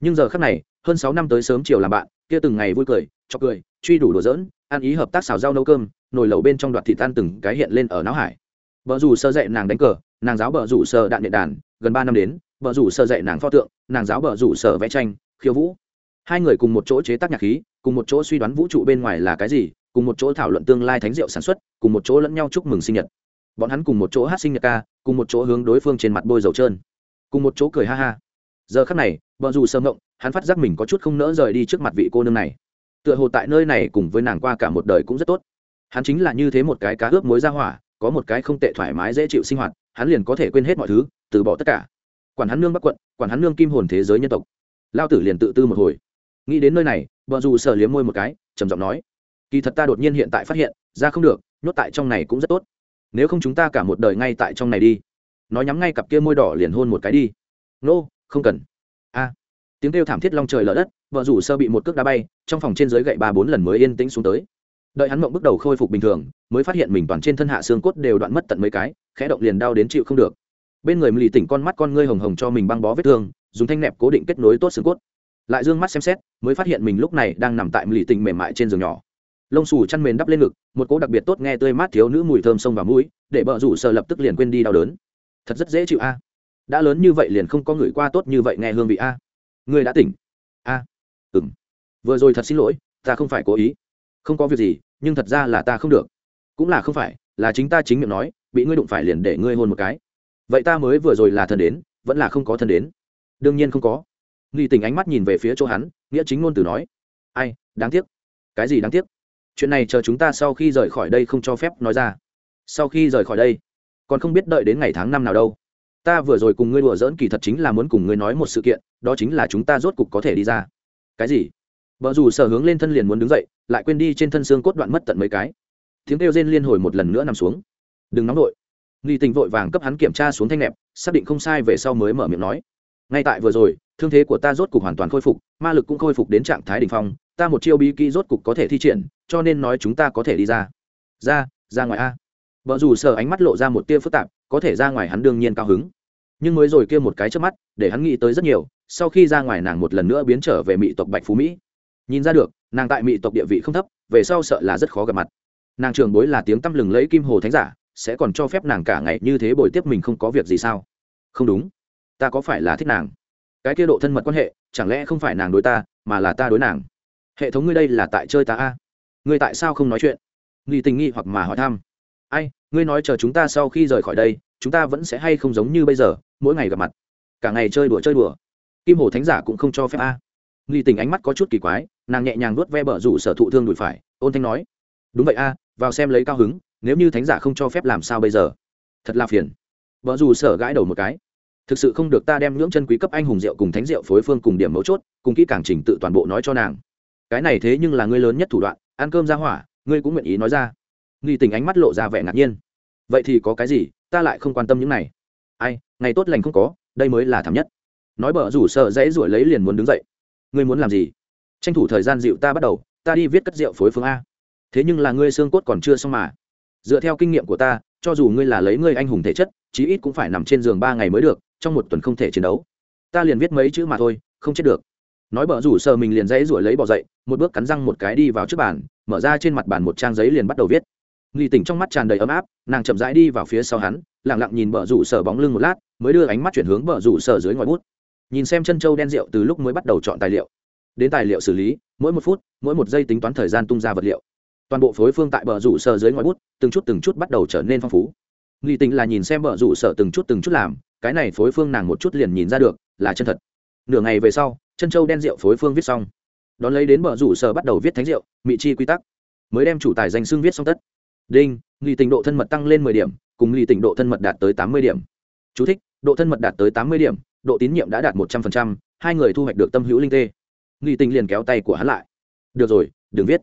Nhưng giờ khác này, hơn sáu năm tới sớm chiều làm bạn, kia từng ngày vui cười cho cười, truy đủ đùa dỡn ăn ý hợp tác xào rau nấu cơm nồi lẩu bên trong đoạt thịt tan từng cái hiện lên ở não hải. Vợ dù sơ dạy nàng đánh cờ, nàng giáo vợ rủ sơ đạn điện đàn, gần ba năm đến vợ rủ sơ dạy nàng pho tượng, nàng giáo vợ rủ sơ vẽ tranh, khiêu vũ. Hai người cùng một chỗ chế tác nhạc khí, cùng một chỗ suy đoán vũ trụ bên ngoài là cái gì, cùng một chỗ thảo luận tương lai thánh rượu sản xuất, cùng một chỗ lẫn nhau chúc mừng sinh nhật. Bọn hắn cùng một chỗ hát sinh nhật ca, cùng một chỗ hướng đối phương trên mặt bôi dầu trơn. Cùng một chỗ cười ha ha. Giờ khắc này vợ dù sơ ngộng, hắn phát giác mình có chút không nỡ rời đi trước mặt vị cô nương này. Tựa hồ tại nơi này cùng với nàng qua cả một đời cũng rất tốt hắn chính là như thế một cái cá ướp mối ra hỏa có một cái không tệ thoải mái dễ chịu sinh hoạt hắn liền có thể quên hết mọi thứ từ bỏ tất cả. Quản hắn nương bắc quận quản hắn nương kim hồn thế giới nhân tộc. Lao tử liền tự tư một hồi. Nghĩ đến nơi này vợ dù sợ liếm môi một cái trầm giọng nói kỳ thật ta đột nhiên hiện tại phát hiện ra không được nhốt tại trong này cũng rất tốt. Nếu không chúng ta cả một đời ngay tại trong này đi. Nói nhắm ngay cặp kia môi đỏ liền hôn một cái đi. Nô、no, không cần. A. Tiếng kêu thảm thiết long trời lở đất vợ rủ sơ bị một cước đá bay trong phòng trên dưới gậy ba bốn lần mới yên tĩnh xuống tới đợi hắn mộng bước đầu khôi phục bình thường mới phát hiện mình toàn trên thân hạ xương cốt đều đoạn mất tận mấy cái khẽ động liền đau đến chịu không được. Bên người lì tỉnh con mắt con ngươi hồng hồng cho mình băng bó vết thương dùng thanh nẹp cố định kết nối tốt xương cốt. Lại d ư ơ n g mắt xem xét mới phát hiện mình lúc này đang nằm tại lì tỉnh mềm mại trên giường nhỏ. Lông xù chăn mền đắp lên ngực một cỗ đặc biệt tốt nghe tươi mát thiếu nữ mùi thơm sông vào mũi để bợ rủ sơ lập tức liền quên đi đau đớn. Thật rất dễ chịu a. Đã lớn như vậy liền không có người qua tốt như vậy nghe hương vị a. Ngươi đã tỉnh. A. À, ừng vừa rồi thật xin lỗi ta không phải cố ý không có việc gì, nhưng thật ra là ta không được. Cũng là không phải, là chính ta chính miệng nói, bị ngươi đụng phải liền để ngươi hôn một cái. Vậy ta mới vừa rồi là thân đến, vẫn là không có thân đến. Đương nhiên không có. Nghi tình ánh mắt nhìn về phía chỗ hắn, nghĩa chính ngôn từ nói. Ai, đáng tiếc. Cái gì đáng tiếc? Chuyện này chờ chúng ta sau khi rời khỏi đây không cho phép nói ra. Sau khi rời khỏi đây, còn không biết đợi đến ngày tháng năm nào đâu. Ta vừa rồi cùng ngươi đùa dỡn kỳ thật chính là muốn cùng ngươi nói một sự kiện, đó chính là chúng ta rốt cục có thể đi ra. Cái gì? Vợ dù sở hướng lên thân liền muốn đứng dậy, lại quên đi trên thân xương cốt đoạn mất tận mấy cái. Tiếng kêu rên liên hồi một lần nữa nằm xuống. Đừng nóng vội. Nghi tình vội vàng cấp hắn kiểm tra xuống thanh nẹp, xác định không sai về sau mới mở miệng nói. Ngay tại vừa rồi, thương thế của ta rốt cục hoàn toàn khôi phục, ma lực cũng khôi phục đến trạng thái đ ỉ n h phong, ta một chiêu bí kỹ rốt cục có thể thi triển, cho nên nói chúng ta có thể đi ra. Ra ra ngoài a. Vợ dù sợ ánh mắt lộ ra một tia phức tạp, có thể ra ngoài hắn đương nhiên cao hứng. Nhưng mới rồi kia một cái trước mắt, để hắn nghĩ tới rất nhiều, sau khi ra ngoài nàng một lần nữa biến trở về mỹ tộc bạch phú mỹ nhìn ra được, nàng tại mỹ tộc địa vị không thấp, về sau sợ là rất khó gặp mặt. Nàng trường bối là tiếng tăm lừng lấy kim hồ thánh giả, sẽ còn cho phép nàng cả ngày như thế bồi tiếp mình không có việc gì sao? Không đúng. Ta có phải là thích nàng? Cái kia độ thân mật quan hệ, chẳng lẽ không phải nàng đối ta, mà là ta đối nàng? Hệ thống ngươi đây là tại chơi ta a? Ngươi tại sao không nói chuyện? Nghi tình nghi hoặc mà hỏi thăm. Ai, ngươi nói chờ chúng ta sau khi rời khỏi đây, chúng ta vẫn sẽ hay không giống như bây giờ, mỗi ngày gặp mặt? Cả ngày chơi đùa chơi đùa. Kim hồ thánh giả cũng không cho phép a nghi tình ánh mắt có chút kỳ quái, nàng nhẹ nhàng nuốt ve bờ rủ sở thụ thương đùi phải, ôn thanh nói, đúng vậy a, vào xem lấy cao hứng, nếu như thánh giả không cho phép làm sao bây giờ? Thật là phiền. Vợ dù sở gãi đầu một cái, thực sự không được ta đem ngưỡng chân quý cấp anh hùng rượu cùng thánh rượu phối phương cùng điểm mấu chốt, cùng kỹ càng trình tự toàn bộ nói cho nàng. Cái này thế nhưng là ngươi lớn nhất thủ đoạn, ăn cơm ra hỏa, ngươi cũng nguyện ý nói ra. Nghi tình ánh mắt lộ ra vẻ ngạc nhiên. Vậy thì có cái gì, ta lại không quan tâm những này. Ai, ngày tốt lành không có, đây mới là thảm nhất. Nói bờ rủ sợ dãy ruổi lấy liền muốn đứng dậy ngươi muốn làm gì? Tranh thủ thời gian dịu ta bắt đầu, ta đi viết cất rượu phối phương a. Thế nhưng là ngươi xương cốt còn chưa xong mà. Dựa theo kinh nghiệm của ta, cho dù ngươi là lấy ngươi anh hùng thể chất, chí ít cũng phải nằm trên giường ba ngày mới được, trong một tuần không thể chiến đấu. Ta liền viết mấy chữ mà thôi, không chết được. Nói bờ rủ sờ mình liền dãy ruổi lấy bỏ dậy, một bước cắn răng một cái đi vào trước bàn, mở ra trên mặt bàn một trang giấy liền bắt đầu viết. Nghi tỉnh trong mắt tràn đầy ấm áp, nàng chậm rãi đi vào phía sau hắn lẳng lặng nhìn bờ rủ sờ bóng lưng một lát, mới đưa ánh mắt chuyển hướng bờ rủ sờ dưới ngòi bút nhìn xem chân châu đen rượu từ lúc mới bắt đầu chọn tài liệu. Đến tài liệu xử lý mỗi một phút mỗi một giây tính toán thời gian tung ra vật liệu. Toàn bộ phối phương tại bờ rủ sở dưới ngòi bút từng chút từng chút bắt đầu trở nên phong phú. Nghi tình là nhìn xem bờ rủ sở từng chút từng chút làm cái này phối phương nàng một chút liền nhìn ra được là chân thật. Nửa ngày về sau chân châu đen rượu phối phương viết xong. Đón lấy đến bờ rủ sở bắt đầu viết thánh rượu mị chi quy tắc. Mới đem chủ tài danh xưng viết xong tất. Đinh nghi tình độ thân mật tăng lên mười điểm cùng nghi tình độ thân mật đạt tới tám mươi điểm. Chú thích, độ thân mật đạt tới tám mươi điểm độ tín nhiệm đã đạt một trăm phần trăm, hai người thu hoạch được tâm hữu linh tê. Nghi tình liền kéo tay của hắn lại. Được rồi, đừng viết.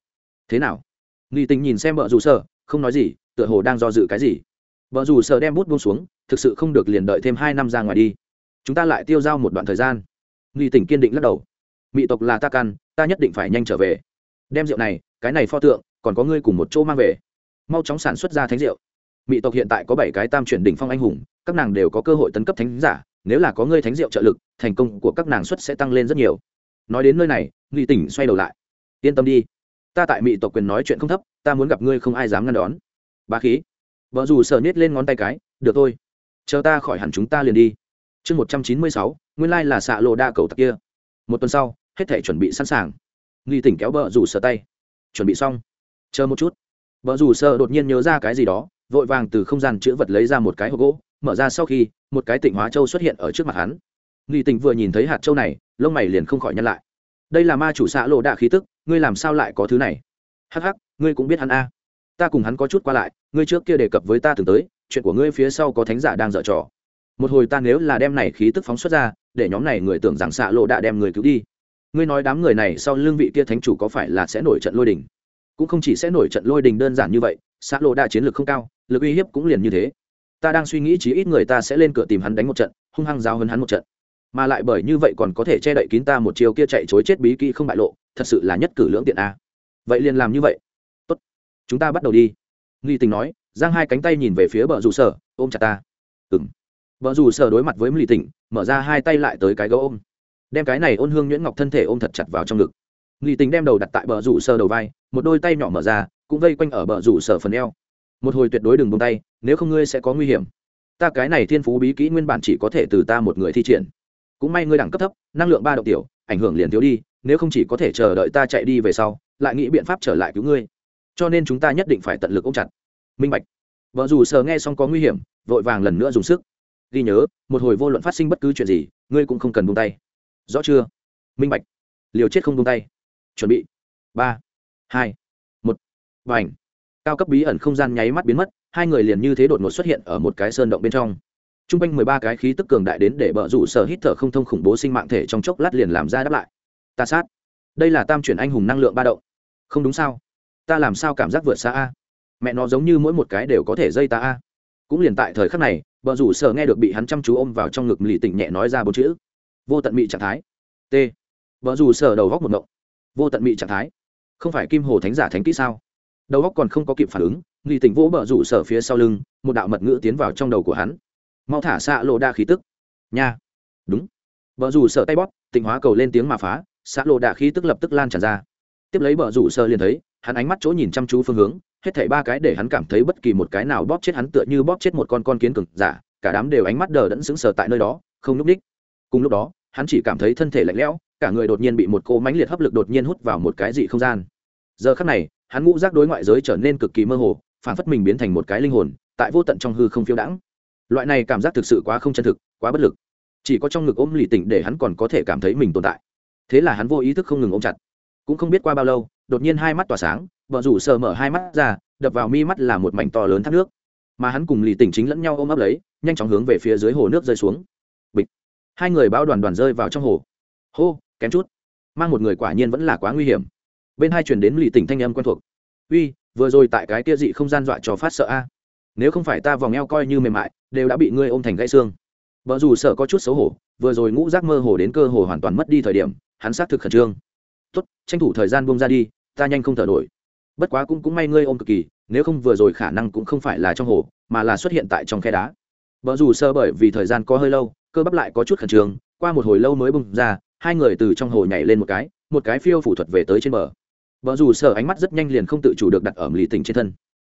Thế nào? Nghi tình nhìn xem vợ dù sợ không nói gì, tựa hồ đang do dự cái gì. Vợ dù sợ đem bút buông xuống, thực sự không được liền đợi thêm hai năm ra ngoài đi. Chúng ta lại tiêu dao một đoạn thời gian. Nghi tình kiên định lắc đầu. Mỹ tộc là ta căn, ta nhất định phải nhanh trở về. Đem rượu này, cái này pho tượng, còn có ngươi cùng một chỗ mang về. Mau chóng sản xuất ra thánh rượu. Mỹ tộc hiện tại có bảy cái tam chuyển đỉnh phong anh hùng, các nàng đều có cơ hội tấn cấp thánh giả nếu là có ngươi thánh rượu trợ lực, thành công của các nàng xuất sẽ tăng lên rất nhiều. Nói đến nơi này nghi tỉnh xoay đầu lại. Yên tâm đi. Ta tại mỹ tộc quyền nói chuyện không thấp, ta muốn gặp ngươi không ai dám ngăn đón. Bá khí. Vợ dù sợ nết lên ngón tay cái, được thôi, chờ ta khỏi hẳn chúng ta liền đi. Chương một trăm chín mươi sáu, nguyên lai là xạ lộ đa cầu tặc kia. Một tuần sau, hết thể chuẩn bị sẵn sàng. Nghi tỉnh kéo vợ dù sợ tay. Chuẩn bị xong. Chờ một chút. Vợ dù sợ đột nhiên nhớ ra cái gì đó vội vàng từ không gian chữ vật lấy ra một cái hộp gỗ, mở ra sau khi, một cái tịnh hóa châu xuất hiện ở trước mặt hắn. Nghi tình vừa nhìn thấy hạt châu này, lông mày liền không khỏi nhăn lại. Đây là ma chủ xã lộ đạ khí tức, ngươi làm sao lại có thứ này? Hắc hắc, ngươi cũng biết hắn a. Ta cùng hắn có chút qua lại, ngươi trước kia đề cập với ta từng tới, chuyện của ngươi phía sau có thánh giả đang dở trò. Một hồi ta nếu là đem này khí tức phóng xuất ra, để nhóm này người tưởng rằng xạ lộ đã đem người cứu đi. Ngươi nói đám người này sau lương vị kia thánh chủ có phải là sẽ nổi trận lôi đình? Cũng không chỉ sẽ nổi trận lôi đình đơn giản như vậy xã lộ đa chiến lược không cao, lực uy hiếp cũng liền như thế. Ta đang suy nghĩ chí ít người ta sẽ lên cửa tìm hắn đánh một trận, hung hăng giáo hơn hắn một trận. Mà lại bởi như vậy còn có thể che đậy kín ta một chiều kia chạy chối chết bí kỹ không bại lộ, thật sự là nhất cử lưỡng tiện a. Vậy liền làm như vậy. Tốt. Chúng ta bắt đầu đi. Nghi tình nói, giang hai cánh tay nhìn về phía bờ rủ sở, ôm chặt ta. Ừng vợ rủ sở đối mặt với mỹ tỉnh mở ra hai tay lại tới cái gấu ôm. Đem cái này ôn hương nhuyễn ngọc thân thể ôm thật chặt vào trong ngực. Lý tình đem đầu đặt tại bờ rủ sờ đầu vai, một đôi tay nhỏ mở ra, cũng vây quanh ở bờ rủ sờ phần eo. Một hồi tuyệt đối đừng buông tay, nếu không ngươi sẽ có nguy hiểm. Ta cái này thiên phú bí kỹ nguyên bản chỉ có thể từ ta một người thi triển. Cũng may ngươi đẳng cấp thấp, năng lượng ba độ tiểu, ảnh hưởng liền thiếu đi, nếu không chỉ có thể chờ đợi ta chạy đi về sau, lại nghĩ biện pháp trở lại cứu ngươi. Cho nên chúng ta nhất định phải tận lực ôm chặt. Minh bạch. Vợ dù sờ nghe xong có nguy hiểm, vội vàng lần nữa dùng sức. Ghi nhớ, một hồi vô luận phát sinh bất cứ chuyện gì, ngươi cũng không cần buông tay. Rõ chưa? Minh bạch. Liều chết không buông tay chuẩn bị. Ba, hai, một. Và ảnh cao cấp bí ẩn không gian nháy mắt biến mất, hai người liền như thế đột ngột xuất hiện ở một cái sơn động bên trong. T r u n g quanh mười ba cái khí tức cường đại đến để bờ rủ sở hít thở không thông khủng bố sinh mạng thể trong chốc lát liền làm ra đáp lại. Ta sát. Đây là tam chuyển anh hùng năng lượng ba động. Không đúng sao? Ta làm sao cảm giác vượt xa a? Mẹ nó giống như mỗi một cái đều có thể dây ta a. Cũng liền tại thời khắc này bờ rủ sở nghe được bị hắn chăm chú ôm vào trong ngực lì tỉnh nhẹ nói ra bốn chữ. Vô tận mị trạng thái. T. Bờ rủ sở đầu góc một ngộng vô tận mị trạng thái. Không phải kim hồ thánh giả thánh kỹ sao? Đầu óc còn không có kịp phản ứng nghi tỉnh vỗ bờ rủ sở phía sau lưng, một đạo mật ngữ tiến vào trong đầu của hắn. Mau thả xạ lộ đa khí tức. Nha. Đúng. Bờ rủ sở tay bóp, tịnh hóa cầu lên tiếng mà phá, xạ lộ đa khí tức lập tức lan tràn ra. Tiếp lấy bờ rủ sở liền thấy, hắn ánh mắt chỗ nhìn chăm chú phương hướng, hết thảy ba cái để hắn cảm thấy bất kỳ một cái nào bóp chết hắn tựa như bóp chết một con con kiến cực giả, cả đám đều ánh mắt đờ đẫn sững sờ tại nơi đó, không núp đích. Cùng lúc đó, hắn chỉ cảm thấy thân thể lạnh lẽo cả người đột nhiên bị một cô mánh liệt hấp lực đột nhiên hút vào một cái dị không gian. Giờ khắc này, hắn ngũ giác đối ngoại giới trở nên cực kỳ mơ hồ, phản phất mình biến thành một cái linh hồn, tại vô tận trong hư không phiêu đãng. Loại này cảm giác thực sự quá không chân thực, quá bất lực. Chỉ có trong ngực ôm lì tỉnh để hắn còn có thể cảm thấy mình tồn tại. Thế là hắn vô ý thức không ngừng ôm chặt. Cũng không biết qua bao lâu, đột nhiên hai mắt tỏa sáng, vợ rủ sờ mở hai mắt ra, đập vào mi mắt là một mảnh to lớn thác nước. Mà hắn cùng lì tỉnh chính lẫn nhau ôm ấp lấy, nhanh chóng hướng về phía dưới hồ nước rơi xuống. Bịch. Hai người bao đoàn đoàn rơi vào trong hồ. Hô kém chút. Mang một người quả nhiên vẫn là quá nguy hiểm. Bên hai chuyển đến lì tỉnh thanh âm quen thuộc. Uy, vừa rồi tại cái kia dị không gian dọa cho phát sợ a. Nếu không phải ta vòng eo coi như mềm mại, đều đã bị ngươi ôm thành gãy xương. Vợ dù sợ có chút xấu hổ, vừa rồi ngũ rác mơ hồ đến cơ hồ hoàn toàn mất đi thời điểm, hắn xác thực khẩn trương. Tốt, tranh thủ thời gian buông ra đi, ta nhanh không thở nổi. Bất quá cũng cũng may ngươi ôm cực kỳ, nếu không vừa rồi khả năng cũng không phải là trong hồ, mà là xuất hiện tại trong khe đá. Vợ dù sơ bởi vì thời gian có hơi lâu, cơ bắp lại có chút khẩn trương, qua một hồi lâu mới bung ra hai người từ trong hồ nhảy lên một cái một cái phiêu phủ thuật về tới trên bờ. Vợ dù sợ ánh mắt rất nhanh liền không tự chủ được đặt ở lì tình trên thân.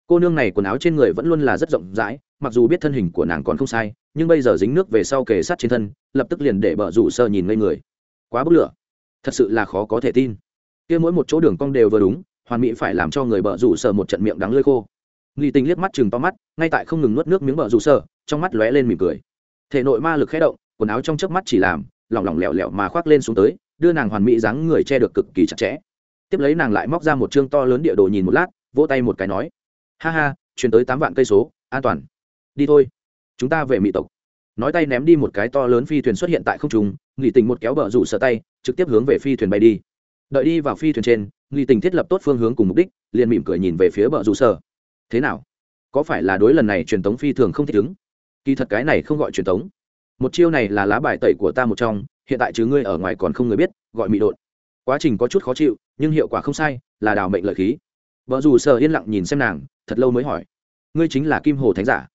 Cô nương này quần áo trên người vẫn luôn là rất rộng rãi, mặc dù biết thân hình của nàng còn không sai, nhưng bây giờ dính nước về sau kề sát trên thân, lập tức liền để vợ rủ sơ nhìn ngây người. Quá bức lửa. Thật sự là khó có thể tin. Kia mỗi một chỗ đường cong đều vừa đúng, hoàn mỹ phải làm cho người vợ rủ sơ một trận miệng đắng lơi khô. Lì tình liếc mắt chừng to mắt, ngay tại không ngừng nuốt nước miếng vợ rủ sơ trong mắt lóe lên mỉm cười. Thể nội ma lực khé động, quần áo trong chớp mắt chỉ làm lỏng lỏng lẻo lẻo mà khoác lên xuống tới, đưa nàng hoàn mỹ dáng người che được cực kỳ chặt chẽ. Tiếp lấy nàng lại móc ra một chương to lớn địa đồ nhìn một lát, vỗ tay một cái nói, ha ha, chuyển tới tám vạn cây số, an toàn. Đi thôi, chúng ta về mỹ tộc. Nói tay ném đi một cái to lớn phi thuyền xuất hiện tại không trung nghỉ tình một kéo bờ rủ sợ tay, trực tiếp hướng về phi thuyền bay đi. Đợi đi vào phi thuyền trên nghỉ tình thiết lập tốt phương hướng cùng mục đích, liền mỉm cười nhìn về phía bờ rủ sở thế nào? Có phải là đối lần này truyền tống phi thường không thích ứng? Kỳ thật cái này không gọi truyền tống một chiêu này là lá bài tẩy của ta một trong, hiện tại chứ ngươi ở ngoài còn không người biết, gọi mị đột quá trình có chút khó chịu, nhưng hiệu quả không sai, là đào mệnh lợi khí. Vợ dù sợ yên lặng nhìn xem nàng, thật lâu mới hỏi, ngươi chính là kim hồ thánh giả?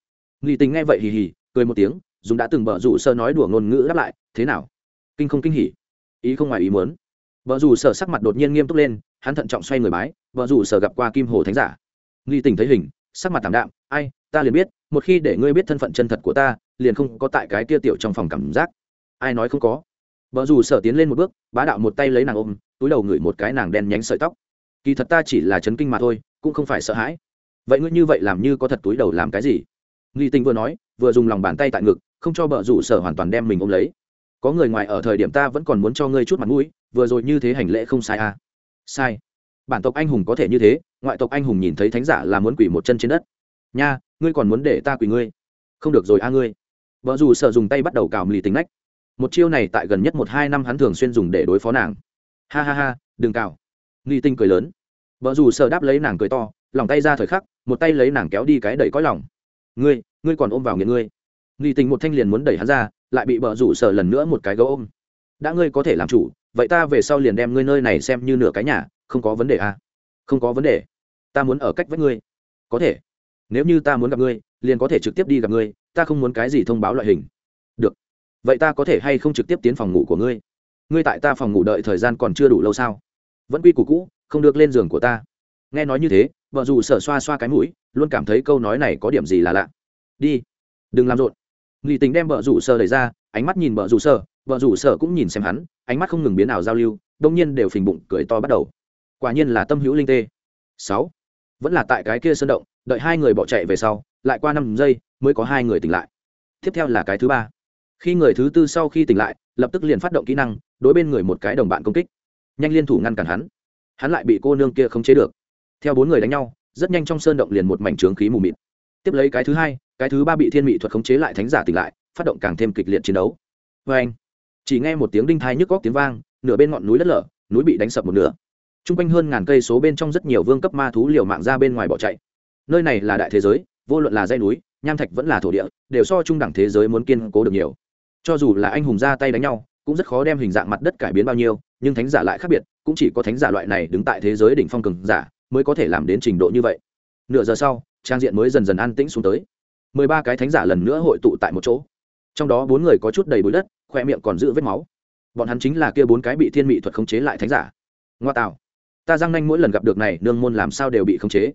Nghị tình nghe vậy hì hì, cười một tiếng, dùng đã từng vợ dù sơ nói đùa ngôn ngữ đáp lại, thế nào? Kinh không kinh hỉ? Ý không ngoài ý muốn. Vợ dù sợ sắc mặt đột nhiên nghiêm túc lên, hắn thận trọng xoay người bái, vợ dù sợ gặp qua kim hồ thánh giả? Nghị tình thấy hình, sắc mặt tảm đạm, ai, ta liền biết, một khi để ngươi biết thân phận chân thật của ta liền không có tại cái kia tiểu trong phòng cảm giác. Ai nói không có? Vợ dù sở tiến lên một bước, bá đạo một tay lấy nàng ôm, túi đầu ngửi một cái nàng đen nhánh sợi tóc. Kỳ thật ta chỉ là chấn kinh mà thôi, cũng không phải sợ hãi. Vậy ngươi như vậy làm như có thật túi đầu làm cái gì? Nghi tinh vừa nói, vừa dùng lòng bàn tay tại ngực, không cho vợ rủ sở hoàn toàn đem mình ôm lấy. Có người ngoài ở thời điểm ta vẫn còn muốn cho ngươi chút mặt mũi, vừa rồi như thế hành lễ không sai à? Sai. Bản tộc anh hùng có thể như thế, ngoại tộc anh hùng nhìn thấy thánh giả là muốn quỷ một chân trên đất. Nha, ngươi còn muốn để ta quỷ ngươi? Không được rồi a ngươi vợ dù sợ dùng tay bắt đầu cào mì tính nách. Một chiêu này tại gần nhất một hai năm hắn thường xuyên dùng để đối phó nàng. Ha ha ha, đừng cào. Nghi tinh cười lớn. Vợ dù sợ đáp lấy nàng cười to, lòng tay ra thời khắc, một tay lấy nàng kéo đi cái đẩy có lòng. Ngươi ngươi còn ôm vào nghiện ngươi. Nghi tinh một thanh liền muốn đẩy hắn ra, lại bị vợ rủ sợ lần nữa một cái gấu ôm. Đã ngươi có thể làm chủ, vậy ta về sau liền đem ngươi nơi này xem như nửa cái nhà, không có vấn đề à? không có vấn đề. Ta muốn ở cách với ngươi. Có thể. Nếu như ta muốn gặp ngươi liền có thể trực tiếp đi gặp ngươi, ta không muốn cái gì thông báo loại hình. Được. Vậy ta có thể hay không trực tiếp tiến phòng ngủ của ngươi? Ngươi tại ta phòng ngủ đợi thời gian còn chưa đủ lâu sao? Vẫn quy củ cũ, không được lên giường của ta. Nghe nói như thế, vợ dù sở xoa xoa cái mũi, luôn cảm thấy câu nói này có điểm gì là lạ. Đi. Đừng làm rộn. Nghị tình đem vợ rủ sở đẩy ra, ánh mắt nhìn vợ rủ sở, vợ rủ sở cũng nhìn xem hắn, ánh mắt không ngừng biến ảo giao lưu, đông nhiên đều phình bụng, cười to bắt đầu. Quả nhiên là tâm hữu linh tê. Sáu vẫn là tại cái kia sơn động, đợi hai người bỏ chạy về sau, lại qua năm giây mới có hai người tỉnh lại. Tiếp theo là cái thứ ba. Khi người thứ tư sau khi tỉnh lại, lập tức liền phát động kỹ năng, đối bên người một cái đồng bạn công kích. Nhanh liên thủ ngăn cản hắn. Hắn lại bị cô nương kia không chế được. Theo bốn người đánh nhau, rất nhanh trong sơn động liền một mảnh trướng khí mù mịt. Tiếp lấy cái thứ hai, cái thứ ba bị thiên mỹ thuật khống chế lại thánh giả tỉnh lại, phát động càng thêm kịch liệt chiến đấu. Vê anh chỉ nghe một tiếng đinh thai nhức góc tiếng vang, nửa bên ngọn núi đất lở, núi bị đánh sập một nửa t r u n g quanh hơn ngàn cây số bên trong rất nhiều vương cấp ma thú liều mạng ra bên ngoài bỏ chạy. Nơi này là đại thế giới, vô luận là dây núi, nham thạch vẫn là thổ địa, đều so trung đẳng thế giới muốn kiên cố được nhiều. Cho dù là anh hùng ra tay đánh nhau, cũng rất khó đem hình dạng mặt đất cải biến bao nhiêu, nhưng thánh giả lại khác biệt, cũng chỉ có thánh giả loại này đứng tại thế giới đỉnh phong cường giả mới có thể làm đến trình độ như vậy. Nửa giờ sau, trang diện mới dần dần an tĩnh xuống tới. Mười ba cái thánh giả lần nữa hội tụ tại một chỗ. Trong đó bốn người có chút đầy bụi đất, khoe miệng còn giữ vết máu. Bọn hắn chính là kia bốn cái bị thiên mị thuật khống chế lại thánh giả. Ngoa tạo ta Giang nanh mỗi lần gặp được này nương môn làm sao đều bị khống chế.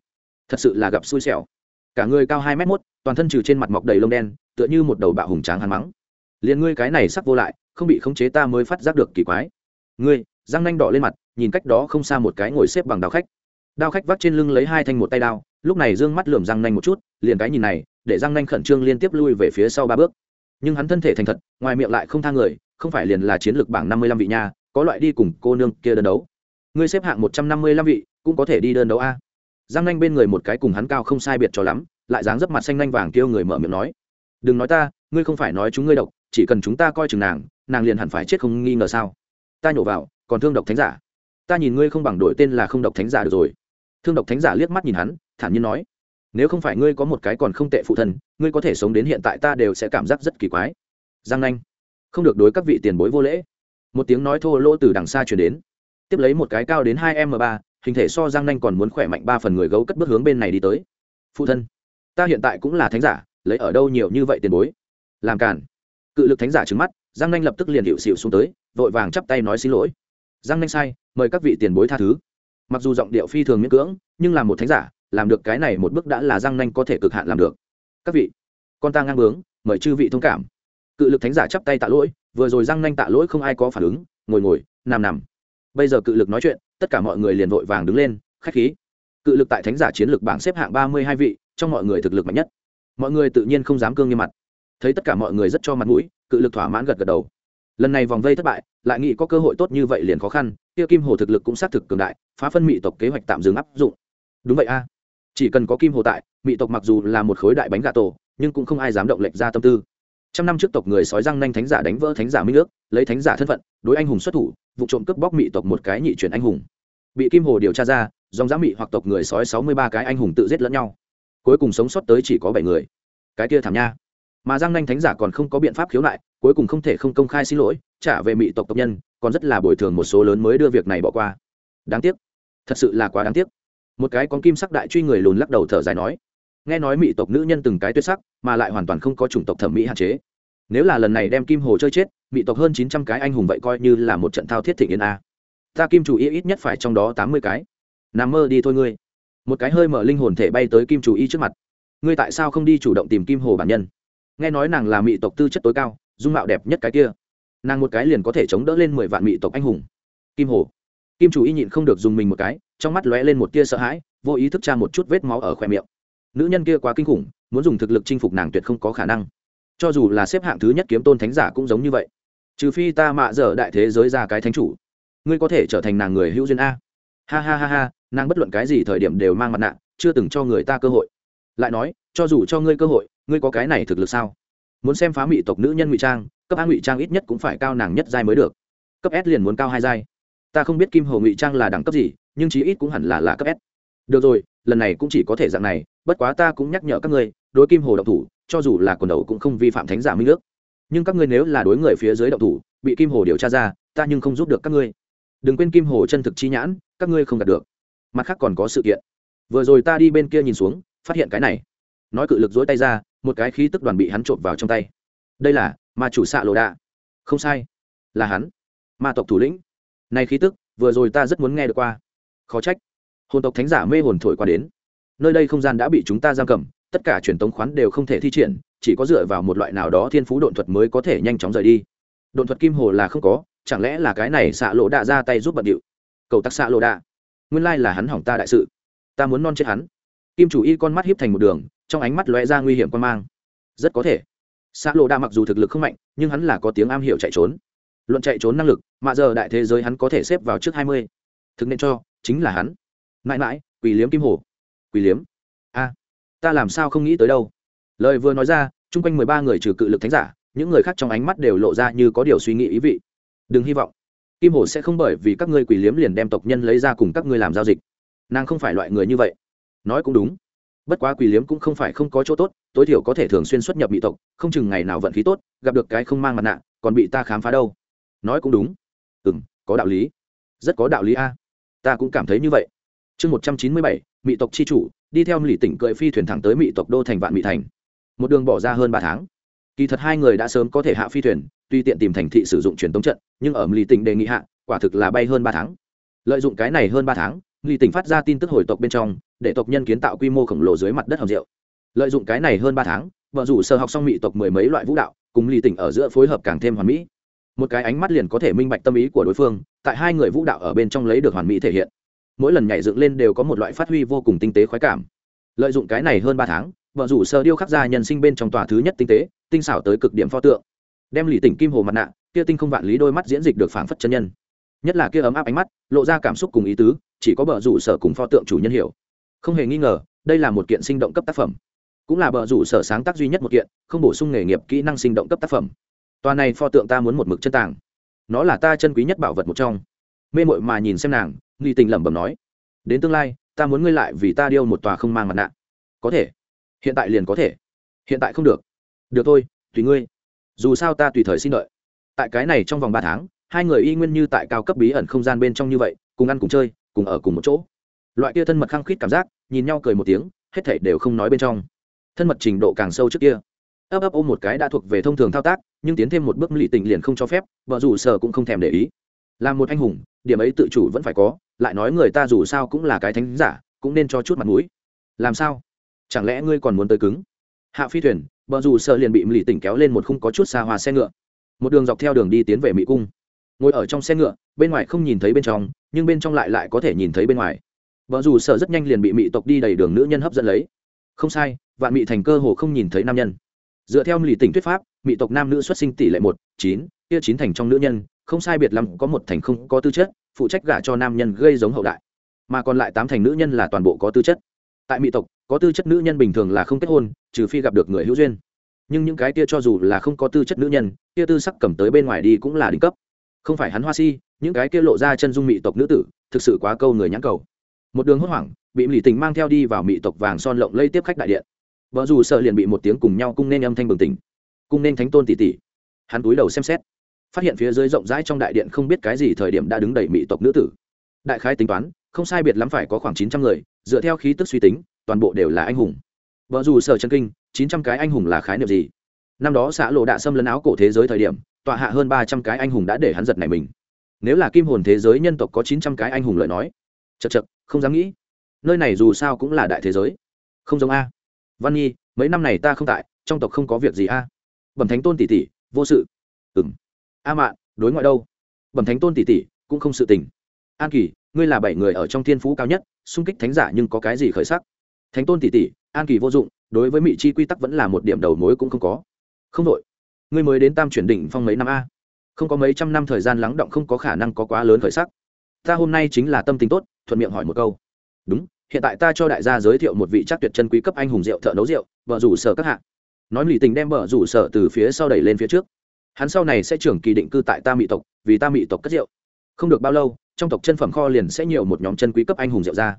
Thật sự là gặp xui xẻo. Cả người cao hai m một, toàn thân trừ trên mặt mọc đầy lông đen tựa như một đầu bạo hùng tráng hắn mắng. Liền ngươi cái này sắc vô lại không bị khống chế ta mới phát giác được kỳ quái. Ngươi Giang nanh đỏ lên mặt nhìn cách đó không xa một cái ngồi xếp bằng đao khách. Đao khách vác trên lưng lấy hai thanh một tay đao lúc này d ư ơ n g mắt lườm răng nanh một chút liền cái nhìn này để răng nanh khẩn trương liên tiếp lui về phía sau ba bước. Nhưng hắn thân thể thành thật ngoài miệng lại không thang người không phải liền là chiến lược bảng năm mươi lăm vị nha có loại đi cùng cô nương kia đơn đấu ngươi xếp hạng một trăm năm mươi lăm vị, cũng có thể đi đơn đấu a. Giang nanh bên người một cái cùng hắn cao không sai biệt cho lắm, lại dáng dấp mặt xanh nanh vàng kêu người mở miệng nói. Đừng nói ta, ngươi không phải nói chúng ngươi độc, chỉ cần chúng ta coi chừng nàng nàng liền hẳn phải chết không nghi ngờ sao. Ta nhổ vào, còn thương độc thánh giả. Ta nhìn ngươi không bằng đổi tên là không độc thánh giả được rồi. Thương độc thánh giả liếc mắt nhìn hắn, thản nhiên nói. Nếu không phải ngươi có một cái còn không tệ phụ thân, ngươi có thể sống đến hiện tại ta đều sẽ cảm giác rất kỳ quái. Giang nanh. Không được đối các vị tiền bối vô lễ. Một tiếng nói thô lỗ từ đằng xa chuyển đến tiếp lấy một cái cao đến hai m ba, hình thể so giang nanh còn muốn khỏe mạnh ba phần người gấu cất bước hướng bên này đi tới. Phụ thân, ta hiện tại cũng là thánh giả, lấy ở đâu nhiều như vậy tiền bối? Làm cản cự lực thánh giả trứng mắt, giang nanh lập tức liền hiệu xịu xuống tới, vội vàng chắp tay nói xin lỗi. Giang nanh sai, mời các vị tiền bối tha thứ. Mặc dù giọng điệu phi thường miễn cưỡng, nhưng là một thánh giả, làm được cái này một bước đã là giang nanh có thể cực hạn làm được. Các vị, con ta ngang bướng, mời chư vị thông cảm. Cự lực thánh giả chắp tay tạ lỗi, vừa rồi giang nanh tạ lỗi không ai có phản ứng, ngồi ngồi, nằm nằm bây giờ cự lực nói chuyện, tất cả mọi người liền vội vàng đứng lên, khách khí. Cự lực tại thánh giả chiến lược bảng xếp hạng ba mươi hai vị, trong mọi người thực lực mạnh nhất. Mọi người tự nhiên không dám cương như mặt. Thấy tất cả mọi người rất cho mặt mũi, cự lực thỏa mãn gật gật đầu. Lần này vòng vây thất bại, lại nghĩ có cơ hội tốt như vậy liền khó khăn, kia kim hồ thực lực cũng xác thực cường đại, phá phân mỹ tộc kế hoạch tạm dừng áp dụng. Đúng vậy a. Chỉ cần có kim hồ tại mỹ tộc mặc dù là một khối đại bánh gà tổ, nhưng cũng không ai dám động lệch ra tâm tư trăm năm trước tộc người sói răng nanh thánh giả đánh vỡ thánh giả minh nước lấy thánh giả thân phận, đối anh hùng xuất thủ, vụ trộm cướp bóc mỹ tộc một cái nhị chuyển anh hùng. Bị kim hồ điều tra ra, dòng giá mỹ hoặc tộc người sói sáu mươi ba cái anh hùng tự giết lẫn nhau. Cuối cùng sống sót tới chỉ có bảy người. Cái kia thảm nha. Mà giang nanh thánh giả còn không có biện pháp khiếu nại, cuối cùng không thể không công khai xin lỗi, trả về mỹ tộc tộc nhân, còn rất là bồi thường một số lớn mới đưa việc này bỏ qua. Đáng tiếc. Thật sự là quá đáng tiếc. Một cái con kim sắc đại truy người lùn lắc đầu thở dài nói nghe nói mỹ tộc nữ nhân từng cái tuyệt sắc, mà lại hoàn toàn không có chủng tộc thẩm mỹ hạn chế. Nếu là lần này đem kim hồ chơi chết, mỹ tộc hơn chín trăm cái anh hùng vậy coi như là một trận thao thiết thịnh yên a. Ta kim chủ y ít nhất phải trong đó tám mươi cái. Nằm mơ đi thôi ngươi. Một cái hơi mở linh hồn thể bay tới kim chủ y trước mặt. Ngươi tại sao không đi chủ động tìm kim hồ bản nhân? Nghe nói nàng là mỹ tộc tư chất tối cao, dung mạo đẹp nhất cái kia. Nàng một cái liền có thể chống đỡ lên mười vạn mỹ tộc anh hùng. Kim hồ. Kim chủ y nhịn không được dùng mình một cái, trong mắt lóe lên một tia sợ hãi, vô ý thức tra một chút vết máu ở khoe miệng nữ nhân kia quá kinh khủng, muốn dùng thực lực chinh phục nàng tuyệt không có khả năng. Cho dù là xếp hạng thứ nhất kiếm tôn thánh giả cũng giống như vậy. Trừ phi ta mạ dở đại thế giới ra cái thánh chủ. Ngươi có thể trở thành nàng người hữu duyên a. Ha ha ha ha, nàng bất luận cái gì thời điểm đều mang mặt nạ, chưa từng cho người ta cơ hội. Lại nói, cho dù cho ngươi cơ hội, ngươi có cái này thực lực sao? Muốn xem phá mỹ tộc nữ nhân ngụy trang, cấp a ngụy trang ít nhất cũng phải cao nàng nhất giai mới được. Cấp s liền muốn cao hai giai. Ta không biết kim hồ ngụy trang là đẳng cấp gì, nhưng chí ít cũng hẳn là là cấp s được rồi, lần này cũng chỉ có thể dạng này, bất quá ta cũng nhắc nhở các ngươi, đối kim hồ độc thủ, cho dù là quần đầu cũng không vi phạm thánh giả minh nước nhưng các ngươi nếu là đối người phía dưới độc thủ, bị kim hồ điều tra ra, ta nhưng không giúp được các ngươi. Đừng quên kim hồ chân thực chi nhãn, các ngươi không đạt được. Mặt khác còn có sự kiện. Vừa rồi ta đi bên kia nhìn xuống, phát hiện cái này. Nói cự lực dối tay ra, một cái khí tức đoàn bị hắn trộm vào trong tay. Đây là ma chủ xạ lộ đạ. Không sai. Là hắn. Ma tộc thủ lĩnh. Này khí tức, vừa rồi ta rất muốn nghe được qua. Khó trách hồn tộc thánh giả mê hồn thổi qua đến. Nơi đây không gian đã bị chúng ta giam cầm, tất cả truyền tống khoán đều không thể thi triển, chỉ có dựa vào một loại nào đó thiên phú độn thuật mới có thể nhanh chóng rời đi. Độn thuật kim hồ là không có, chẳng lẽ là cái này xạ lộ đạ ra tay giúp bận điệu? Cầu tắc xạ lộ đạ. Nguyên lai là hắn hỏng ta đại sự. Ta muốn non chết hắn. Kim chủ y con mắt hiếp thành một đường, trong ánh mắt lóe ra nguy hiểm quan mang. Rất có thể. Xạ lộ đạ mặc dù thực lực không mạnh, nhưng hắn là có tiếng am hiểu chạy trốn. Luận chạy trốn năng lực, mà giờ đại thế giới hắn có thể xếp vào trước hai mươi. Thực nên cho, chính là hắn mãi mãi quỷ liếm kim hồ. Quỷ liếm? A ta làm sao không nghĩ tới đâu. Lời vừa nói ra, chung quanh mười ba người trừ cự lực thánh giả, những người khác trong ánh mắt đều lộ ra như có điều suy nghĩ ý vị. Đừng hy vọng. Kim hồ sẽ không bởi vì các ngươi quỷ liếm liền đem tộc nhân lấy ra cùng các ngươi làm giao dịch. Nàng không phải loại người như vậy. Nói cũng đúng. Bất quá quỷ liếm cũng không phải không có chỗ tốt, tối thiểu có thể thường xuyên xuất nhập bị tộc, không chừng ngày nào vận khí tốt, gặp được cái không mang mặt nạ, còn bị ta khám phá đâu. Nói cũng đúng. Ừ m có đạo lý. Rất có đạo lý a. Ta cũng cảm thấy như vậy chương một trăm chín mươi bảy, mỹ tộc c chủ, đi theo mỹ tỉnh cưỡi phi thuyền thẳng tới mỹ tộc đô thành vạn mỹ thành. Một đường bỏ ra hơn ba tháng. Kỳ thật hai người đã sớm có thể hạ phi thuyền, tuy tiện tìm thành thị sử dụng truyền tống trận, nhưng ở mỹ tỉnh đề nghị hạ, quả thực là bay hơn ba tháng. Lợi dụng cái này hơn ba tháng mỹ tỉnh phát ra tin tức hồi tộc bên trong, để tộc nhân kiến tạo quy mô khổng lồ dưới mặt đất hầm rượu. Lợi dụng cái này hơn ba tháng vợ rủ sơ học xong mỹ tộc mười mấy loại vũ đạo, cùng mỹ tỉnh ở giữa phối hợp càng thêm hoàn mỹ. Một cái ánh mắt liền có thể minh bạch tâm ý của đối phương, tại hai người vũ đạo ở bên trong lấy được hoàn mỹ thể hiện mỗi lần nhảy dựng lên đều có một loại phát huy vô cùng tinh tế khoái cảm. Lợi dụng cái này hơn ba tháng, vợ rủ sơ điêu khắc ra nhân sinh bên trong tòa thứ nhất tinh tế, tinh xảo tới cực điểm pho tượng. Đem lì tỉnh kim hồ mặt nạ, kia tinh không vạn lý đôi mắt diễn dịch được phảng phất chân nhân. Nhất là kia ấm áp ánh mắt, lộ ra cảm xúc cùng ý tứ, chỉ có bờ rủ sở cùng pho tượng chủ nhân hiểu. Không hề nghi ngờ, đây là một kiện sinh động cấp tác phẩm. Cũng là bờ rủ sở sáng tác duy nhất một kiện, không bổ sung nghề nghiệp kỹ năng sinh động cấp tác phẩm. Tòa này pho tượng ta muốn một mực chân tàng. Nó là ta chân quý nhất bảo vật một trong mê mội mà nhìn xem nàng, nghi tình lẩm bẩm nói, đến tương lai, ta muốn ngươi lại vì ta điêu một tòa không mang mặt nạ. Có thể. Hiện tại liền có thể. Hiện tại không được. Được thôi, tùy ngươi. Dù sao ta tùy thời xin đợi. Tại cái này trong vòng ba tháng, hai người y nguyên như tại cao cấp bí ẩn không gian bên trong như vậy, cùng ăn cùng chơi, cùng ở cùng một chỗ. Loại kia thân mật khăng khít cảm giác, nhìn nhau cười một tiếng, hết thảy đều không nói bên trong. Thân mật trình độ càng sâu trước kia. Ấp ấp ôm một cái đã thuộc về thông thường thao tác, nhưng tiến thêm một bước lì tình liền không cho phép, vợ dù sở cũng không thèm để ý. Là một anh hùng điểm ấy tự chủ vẫn phải có, lại nói người ta dù sao cũng là cái thánh giả, cũng nên cho chút mặt mũi. Làm sao? Chẳng lẽ ngươi còn muốn tới cứng? Hạ phi thuyền, bờ dù sợ liền bị lì tỉnh kéo lên một khung có chút xa hoa xe ngựa. Một đường dọc theo đường đi tiến về mỹ cung. Ngồi ở trong xe ngựa, bên ngoài không nhìn thấy bên trong, nhưng bên trong lại lại có thể nhìn thấy bên ngoài. Vợ dù sợ rất nhanh liền bị mỹ tộc đi đầy đường nữ nhân hấp dẫn lấy. Không sai, vạn mỹ thành cơ hồ không nhìn thấy nam nhân. Dựa theo lì tỉnh thuyết pháp mỹ tộc nam nữ xuất sinh tỷ lệ một, chín, kia chín thành trong nữ nhân không sai biệt lắm có một thành không có tư chất, phụ trách gả cho nam nhân gây giống hậu đại. Mà còn lại tám thành nữ nhân là toàn bộ có tư chất. Tại mỹ tộc, có tư chất nữ nhân bình thường là không kết hôn, trừ phi gặp được người hữu duyên. Nhưng những cái kia cho dù là không có tư chất nữ nhân, kia tư sắc cầm tới bên ngoài đi cũng là đỉnh cấp. Không phải hắn hoa si, những cái kia lộ ra chân dung mỹ tộc nữ tử, thực sự quá câu người nhãn cầu. Một đường hốt hoảng, bị lì tình mang theo đi vào mỹ tộc vàng son lộng lây tiếp khách đại điện. Vợ dù sợ liền bị một tiếng cùng nhau cung nên âm thanh bừng tỉnh. Cung nên thánh tôn tỷ tỷ. Hắn túi đầu xem xét phát hiện phía dưới rộng rãi trong đại điện không biết cái gì thời điểm đã đứng đầy mỹ tộc nữ tử. Đại khái tính toán, không sai biệt lắm phải có khoảng chín trăm người, dựa theo khí tức suy tính, toàn bộ đều là anh hùng. Vợ dù sở chân kinh, chín trăm cái anh hùng là khái niệm gì? Năm đó xã lộ đạ xâm lấn áo cổ thế giới thời điểm, tọa hạ hơn ba trăm cái anh hùng đã để hắn giật này mình. Nếu là kim hồn thế giới nhân tộc có chín trăm cái anh hùng lời nói chật chật không dám nghĩ. Nơi này dù sao cũng là đại thế giới. Không giống a. Văn nhi, mấy năm này ta không tại, trong tộc không có việc gì a. Bẩm thánh tôn tỷ tỷ, vô sự. Ừ a mạn, đối ngoại đâu? Bẩm thánh tôn tỷ tỷ, cũng không sự tình. An kỳ, ngươi là bảy người ở trong thiên phú cao nhất, xung kích thánh giả nhưng có cái gì khởi sắc? Thánh tôn tỷ tỷ, an kỳ vô dụng, đối với mỹ chi quy tắc vẫn là một điểm đầu mối cũng không có. Không đội ngươi mới đến tam chuyển đỉnh phong mấy năm a. Không có mấy trăm năm thời gian lắng động không có khả năng có quá lớn khởi sắc. Ta hôm nay chính là tâm tính tốt, thuận miệng hỏi một câu. Đúng, hiện tại ta cho đại gia giới thiệu một vị chắc tuyệt chân quý cấp anh hùng rượu thợ nấu rượu vợ rủ sở các hạ. Nói lì tình đem vợ rủ sở từ phía sau đẩy lên phía trước hắn sau này sẽ trưởng kỳ định cư tại ta mỹ tộc, vì ta mỹ tộc cất rượu. Không được bao lâu, trong tộc chân phẩm kho liền sẽ nhiều một nhóm chân quý cấp anh hùng rượu ra.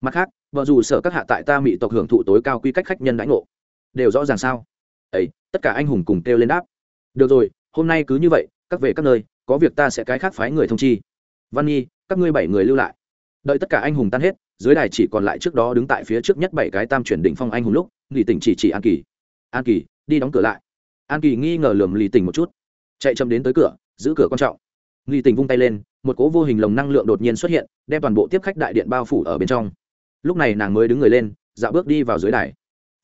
Mặt khác, vợ dù sở các hạ tại ta mỹ tộc hưởng thụ tối cao quy cách khách nhân đãi ngộ. Đều rõ ràng sao? Ấy, tất cả anh hùng cùng kêu lên đáp. Được rồi, hôm nay cứ như vậy, các về các nơi, có việc ta sẽ cái khác phái người thông chi. Văn nhi, các ngươi bảy người lưu lại. Đợi tất cả anh hùng tan hết, dưới đài chỉ còn lại trước đó đứng tại phía trước nhất bảy cái tam chuyển đỉnh phong anh hùng lúc lì tỉnh chỉ chỉ an kỳ. An kỳ, đi đóng cửa lại an kỳ nghi ngờ lườm lì tỉnh một chút chạy chậm đến tới cửa giữ cửa quan trọng lì tỉnh vung tay lên một cố vô hình lồng năng lượng đột nhiên xuất hiện đem toàn bộ tiếp khách đại điện bao phủ ở bên trong lúc này nàng mới đứng người lên dạo bước đi vào dưới đài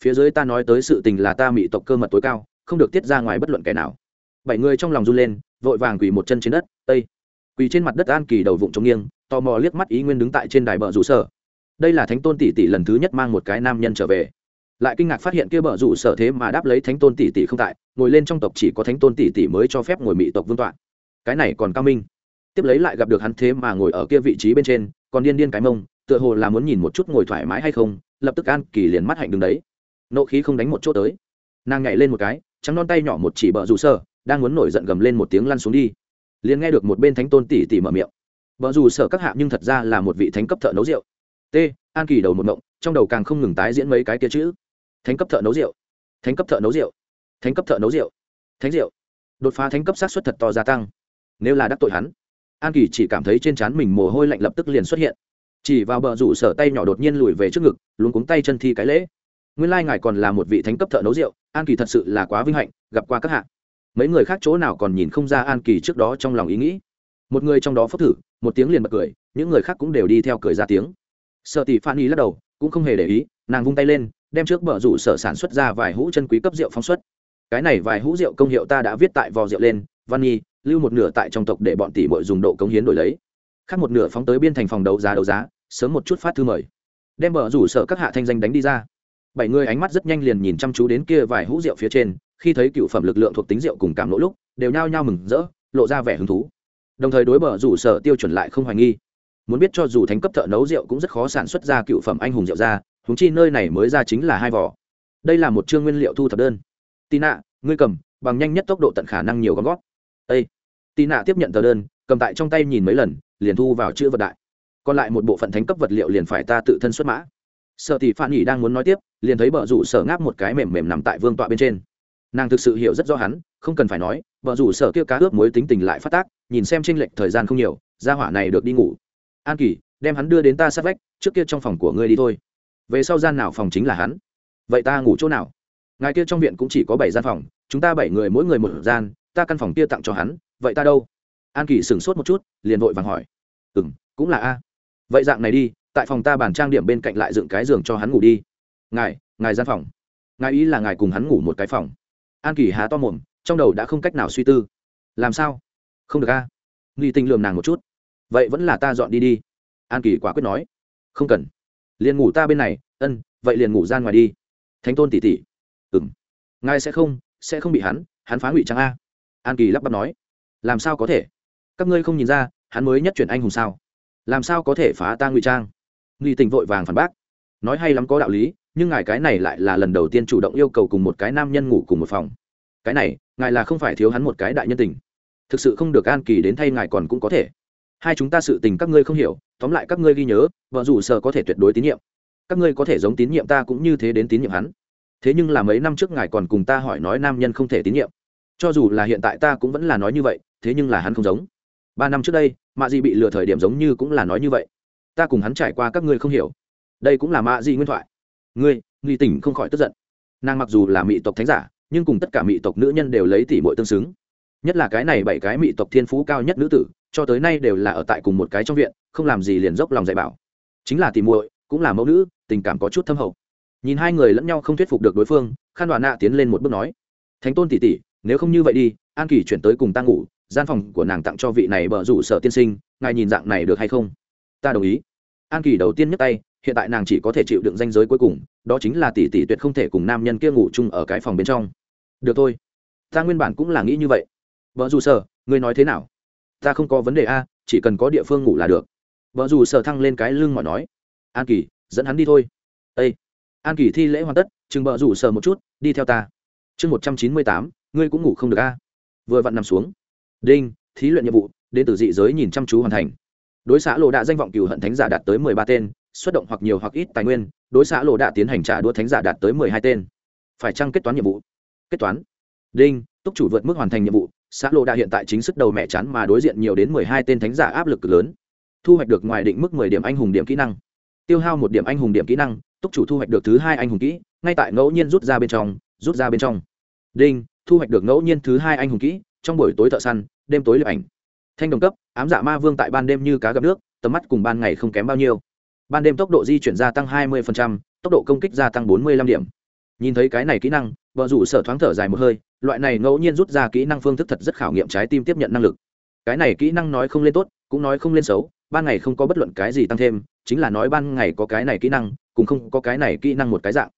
phía dưới ta nói tới sự tình là ta mị tộc cơ mật tối cao không được tiết ra ngoài bất luận kẻ nào bảy người trong lòng run lên vội vàng quỳ một chân trên đất tây quỳ trên mặt đất an kỳ đầu vụng trống nghiêng tò mò liếc mắt ý nguyên đứng tại trên đài bờ rủ sở đây là thánh tôn tỷ tỷ lần thứ nhất mang một cái nam nhân trở về lại kinh ngạc phát hiện kia bờ rủ sở thế mà đáp lấy thánh tôn tỷ tỷ không tại, ngồi lên trong tộc chỉ có thánh tôn tỷ tỷ mới cho phép ngồi mỹ tộc vương tọa. Cái này còn cao minh. Tiếp lấy lại gặp được hắn thế mà ngồi ở kia vị trí bên trên, còn điên điên cái mông, tựa hồ là muốn nhìn một chút ngồi thoải mái hay không, lập tức an kỳ liền mắt hạnh đứng đấy. Nộ khí không đánh một chỗ tới. Nàng nhảy lên một cái, trắng non tay nhỏ một chỉ bờ rủ sở, đang muốn nổi giận gầm lên một tiếng lăn xuống đi. Liền nghe được một bên thánh tôn tỷ tỷ mở miệng. Bờ rủ sở các hạ nhưng thật ra là một vị thánh cấp thợ nấu rượu. T, an kỳ đầu một mộng trong đầu càng không ngừng tái diễn mấy cái kia chữ thánh cấp thợ nấu rượu. Thánh cấp thợ nấu rượu. Thánh cấp thợ nấu rượu. Thánh rượu. Đột phá thánh cấp sát xuất thật to gia tăng. Nếu là đắc tội hắn, an kỳ chỉ cảm thấy trên trán mình mồ hôi lạnh lập tức liền xuất hiện. Chỉ vào bờ rủ sở tay nhỏ đột nhiên lùi về trước ngực luôn cuống tay chân thi cái lễ. Nguyên lai ngài còn là một vị thánh cấp thợ nấu rượu, an kỳ thật sự là quá vinh hạnh, gặp qua các hạ. Mấy người khác chỗ nào còn nhìn không ra an kỳ trước đó trong lòng ý nghĩ. Một người trong đó phốc thử, một tiếng liền bật cười, những người khác cũng đều đi theo cười ra tiếng. Sợ tỷ phan y lắc đầu, cũng không hề để ý, nàng vung tay lên đem trước bờ rủ sở sản xuất ra vài hũ chân quý cấp rượu phóng xuất. Cái này vài hũ rượu công hiệu ta đã viết tại vò rượu lên, văn nhi, lưu một nửa tại trong tộc để bọn tỷ bội dùng độ cống hiến đổi lấy. Khác một nửa phóng tới biên thành phòng đấu giá đấu giá, sớm một chút phát thư mời. Đem bờ rủ sở các hạ thanh danh đánh đi ra. Bảy người ánh mắt rất nhanh liền nhìn chăm chú đến kia vài hũ rượu phía trên, khi thấy cựu phẩm lực lượng thuộc tính rượu cùng cảm lỗ lúc, đều nhao nhao mừng rỡ, lộ ra vẻ hứng thú. Đồng thời đối bờ rủ sở tiêu chuẩn lại không hoài nghi. Muốn biết cho dù thánh cấp thợ nấu rượu cũng rất khó sản xuất ra cựu phẩm anh hùng rượu ra húng chi nơi này mới ra chính là hai vỏ. Đây là một chương nguyên liệu thu thập đơn. Tì nạ ngươi cầm, bằng nhanh nhất tốc độ tận khả năng nhiều gom gót. Â tì nạ tiếp nhận tờ đơn, cầm tại trong tay nhìn mấy lần, liền thu vào chữ vật đại. Còn lại một bộ phận thánh cấp vật liệu liền phải ta tự thân xuất mã. Sợ tỷ phan nhỉ đang muốn nói tiếp, liền thấy bờ rủ sở ngáp một cái mềm mềm nằm tại vương tọa bên trên. Nàng thực sự hiểu rất rõ hắn, không cần phải nói vợ rủ sở kia cá ướp mối tính tình lại phát tác, nhìn xem tranh lệch thời gian không nhiều, gia hỏa này được đi ngủ. An kỳ, đem hắn đưa đến ta sát vách, trước kia trong phòng của ngươi đi thôi về sau gian nào phòng chính là hắn. Vậy ta ngủ chỗ nào? Ngài kia trong viện cũng chỉ có bảy gian phòng, chúng ta bảy người mỗi người một gian, ta căn phòng kia tặng cho hắn, vậy ta đâu? An kỳ sửng sốt một chút, liền vội vàng hỏi. Ừ m cũng là a. Vậy dạng này đi, tại phòng ta bàn trang điểm bên cạnh lại dựng cái giường cho hắn ngủ đi. Ngài ngài gian phòng. Ngài ý là ngài cùng hắn ngủ một cái phòng. An kỳ há to mồm, trong đầu đã không cách nào suy tư. Làm sao? Không được a. Nghi tinh lường nàng một chút. Vậy vẫn là ta dọn đi đi. An kỳ quả quyết nói. Không cần liền ngủ ta bên này, ân, vậy liền ngủ ra ngoài đi. Thánh tôn tỉ tỉ ừng ngài sẽ không sẽ không bị hắn hắn phá ngụy trang a. An kỳ lắp bắp nói. Làm sao có thể? Các ngươi không nhìn ra, hắn mới nhất chuyển anh hùng sao? Làm sao có thể phá ta ngụy trang? Nghi tình vội vàng phản bác. Nói hay lắm có đạo lý, nhưng ngài cái này lại là lần đầu tiên chủ động yêu cầu cùng một cái nam nhân ngủ cùng một phòng. Cái này, ngài là không phải thiếu hắn một cái đại nhân tình. Thực sự không được an kỳ đến thay ngài còn cũng có thể hai chúng ta sự tình các ngươi không hiểu, tóm lại các ngươi ghi nhớ vợ dù sợ có thể tuyệt đối tín nhiệm. Các ngươi có thể giống tín nhiệm ta cũng như thế đến tín nhiệm hắn. Thế nhưng là mấy năm trước ngài còn cùng ta hỏi nói nam nhân không thể tín nhiệm. Cho dù là hiện tại ta cũng vẫn là nói như vậy, thế nhưng là hắn không giống. Ba năm trước đây, mạ di bị lừa thời điểm giống như cũng là nói như vậy. Ta cùng hắn trải qua các ngươi không hiểu. Đây cũng là mạ di nguyên thoại. Ngươi, nghi tỉnh không khỏi tức giận. Nàng mặc dù là mỹ tộc thánh giả, nhưng cùng tất cả mỹ tộc nữ nhân đều lấy tỷ muội tương xứng. Nhất là cái này bảy cái mỹ tộc thiên phú cao nhất nữ tử cho tới nay đều là ở tại cùng một cái trong viện, không làm gì liền dốc lòng dạy bảo. Chính là tỷ muội, cũng là mẫu nữ, tình cảm có chút thâm hậu. Nhìn hai người lẫn nhau không thuyết phục được đối phương, khan đoàn nạ tiến lên một bước nói, thánh tôn tỷ tỷ, nếu không như vậy đi, an kỳ chuyển tới cùng ta ngủ, gian phòng của nàng tặng cho vị này bờ rủ sở tiên sinh, ngài nhìn dạng này được hay không? Ta đồng ý. An kỳ đầu tiên nhấc tay, hiện tại nàng chỉ có thể chịu đựng danh giới cuối cùng, đó chính là tỷ tỷ tuyệt không thể cùng nam nhân kia ngủ chung ở cái phòng bên trong. Được thôi, ta nguyên bản cũng là nghĩ như vậy. Vợ dù sở, ngươi nói thế nào? Ta không có vấn đề a, chỉ cần có địa phương ngủ là được. Vợ dù sở thăng lên cái lưng mọi nói, an kỳ, dẫn hắn đi thôi. Â an kỳ thi lễ hoàn tất, chừng vợ rủ sở một chút, đi theo ta. Chương một trăm chín mươi tám, ngươi cũng ngủ không được a. Vừa vặn nằm xuống. Đinh, thí luyện nhiệm vụ, đến từ dị giới nhìn chăm chú hoàn thành. Đối xã lộ đạ danh vọng cựu hận thánh giả đạt tới mười ba tên, xuất động hoặc nhiều hoặc ít tài nguyên, đối xã lộ đạ tiến hành trả đũa thánh giả đạt tới mười hai tên. Phải chăng kết toán nhiệm vụ? Kết toán. Đinh, túc chủ vượt mức hoàn thành nhiệm vụ xã lộ đã hiện tại chính sức đầu mẹ chắn mà đối diện nhiều đến mười hai tên thánh giả áp lực lớn. Thu hoạch được ngoài định mức mười điểm anh hùng điểm kỹ năng. Tiêu hao một điểm anh hùng điểm kỹ năng túc chủ thu hoạch được thứ hai anh hùng kỹ ngay tại ngẫu nhiên rút ra bên trong rút ra bên trong. Đinh thu hoạch được ngẫu nhiên thứ hai anh hùng kỹ trong buổi tối thợ săn đêm tối lập ảnh. Thanh đồng cấp ám dạ ma vương tại ban đêm như cá gặp nước tầm mắt cùng ban ngày không kém bao nhiêu. Ban đêm tốc độ di chuyển gia tăng 20%, tốc độ công kích gia tăng 45 điểm. Nhìn thấy cái này kỹ năng vợ rủ sở thoáng thở dài một hơi, loại này ngẫu nhiên rút ra kỹ năng phương thức thật rất khảo nghiệm trái tim tiếp nhận năng lực. Cái này kỹ năng nói không lên tốt, cũng nói không lên xấu, ban ngày không có bất luận cái gì tăng thêm, chính là nói ban ngày có cái này kỹ năng, cũng không có cái này kỹ năng một cái dạng.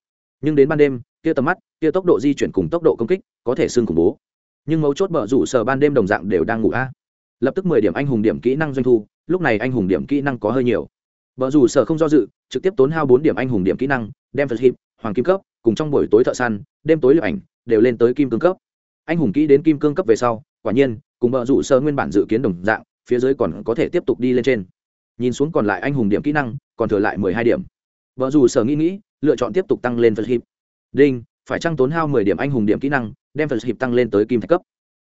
Nhưng đến ban đêm kia tầm mắt kia tốc độ di chuyển cùng tốc độ công kích, có thể xương khủng bố. Nhưng mấu chốt bờ rủ sở ban đêm đồng dạng đều đang ngủ a. Lập tức mười điểm anh hùng điểm kỹ năng doanh thu, lúc này anh hùng điểm kỹ năng có hơi nhiều. Bờ rủ sở không do dự, trực tiếp tốn hao bốn điểm anh hùng điểm kỹ năng, đem phật hiệp hoàng kim cấp, cùng trong buổi tối thợ săn, đêm tối liệp ảnh, đều lên tới kim cương cấp. Anh hùng kỹ đến kim cương cấp về sau, quả nhiên, cùng bờ rủ sơ nguyên bản dự kiến đồng dạng, phía dưới còn có thể tiếp tục đi lên trên. Nhìn xuống còn lại anh hùng điểm kỹ năng, còn thừa lại mười hai điểm. Vợ dù sở nghĩ nghĩ, lựa chọn tiếp tục tăng lên phật hiệp đinh, phải trăng tốn hao mười điểm anh hùng điểm kỹ năng, đem phật hiệp tăng lên tới kim thạch cấp.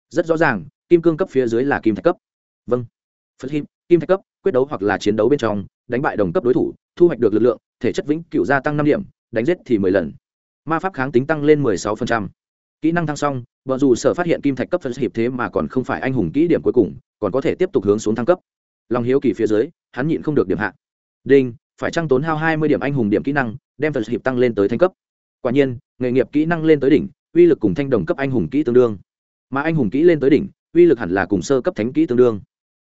Rất rõ ràng, kim cương cấp phía dưới là kim thạch cấp. Vâng. Phật hiệp kim thạch cấp, quyết đấu hoặc là chiến đấu bên trong, đánh bại đồng cấp đối thủ, thu hoạch được lực lượng, thể chất vĩnh cựu gia tăng năm điểm đánh giết thì mười lần. Ma pháp kháng tính tăng lên mười sáu phần trăm. Kỹ năng thăng xong vợ dù sở phát hiện kim thạch cấp phân hiệp thế mà còn không phải anh hùng kỹ điểm cuối cùng, còn có thể tiếp tục hướng xuống thăng cấp. Lòng hiếu kỳ phía dưới, hắn nhịn không được điểm hạ. Đinh, phải trăng tốn hao hai mươi điểm anh hùng điểm kỹ năng, đem phân hiệp tăng lên tới thanh cấp. Quả nhiên, nghề nghiệp kỹ năng lên tới đỉnh, uy lực cùng thanh đồng cấp anh hùng kỹ tương đương. Mà anh hùng kỹ lên tới đỉnh, uy lực hẳn là cùng sơ cấp thánh kỹ tương đương.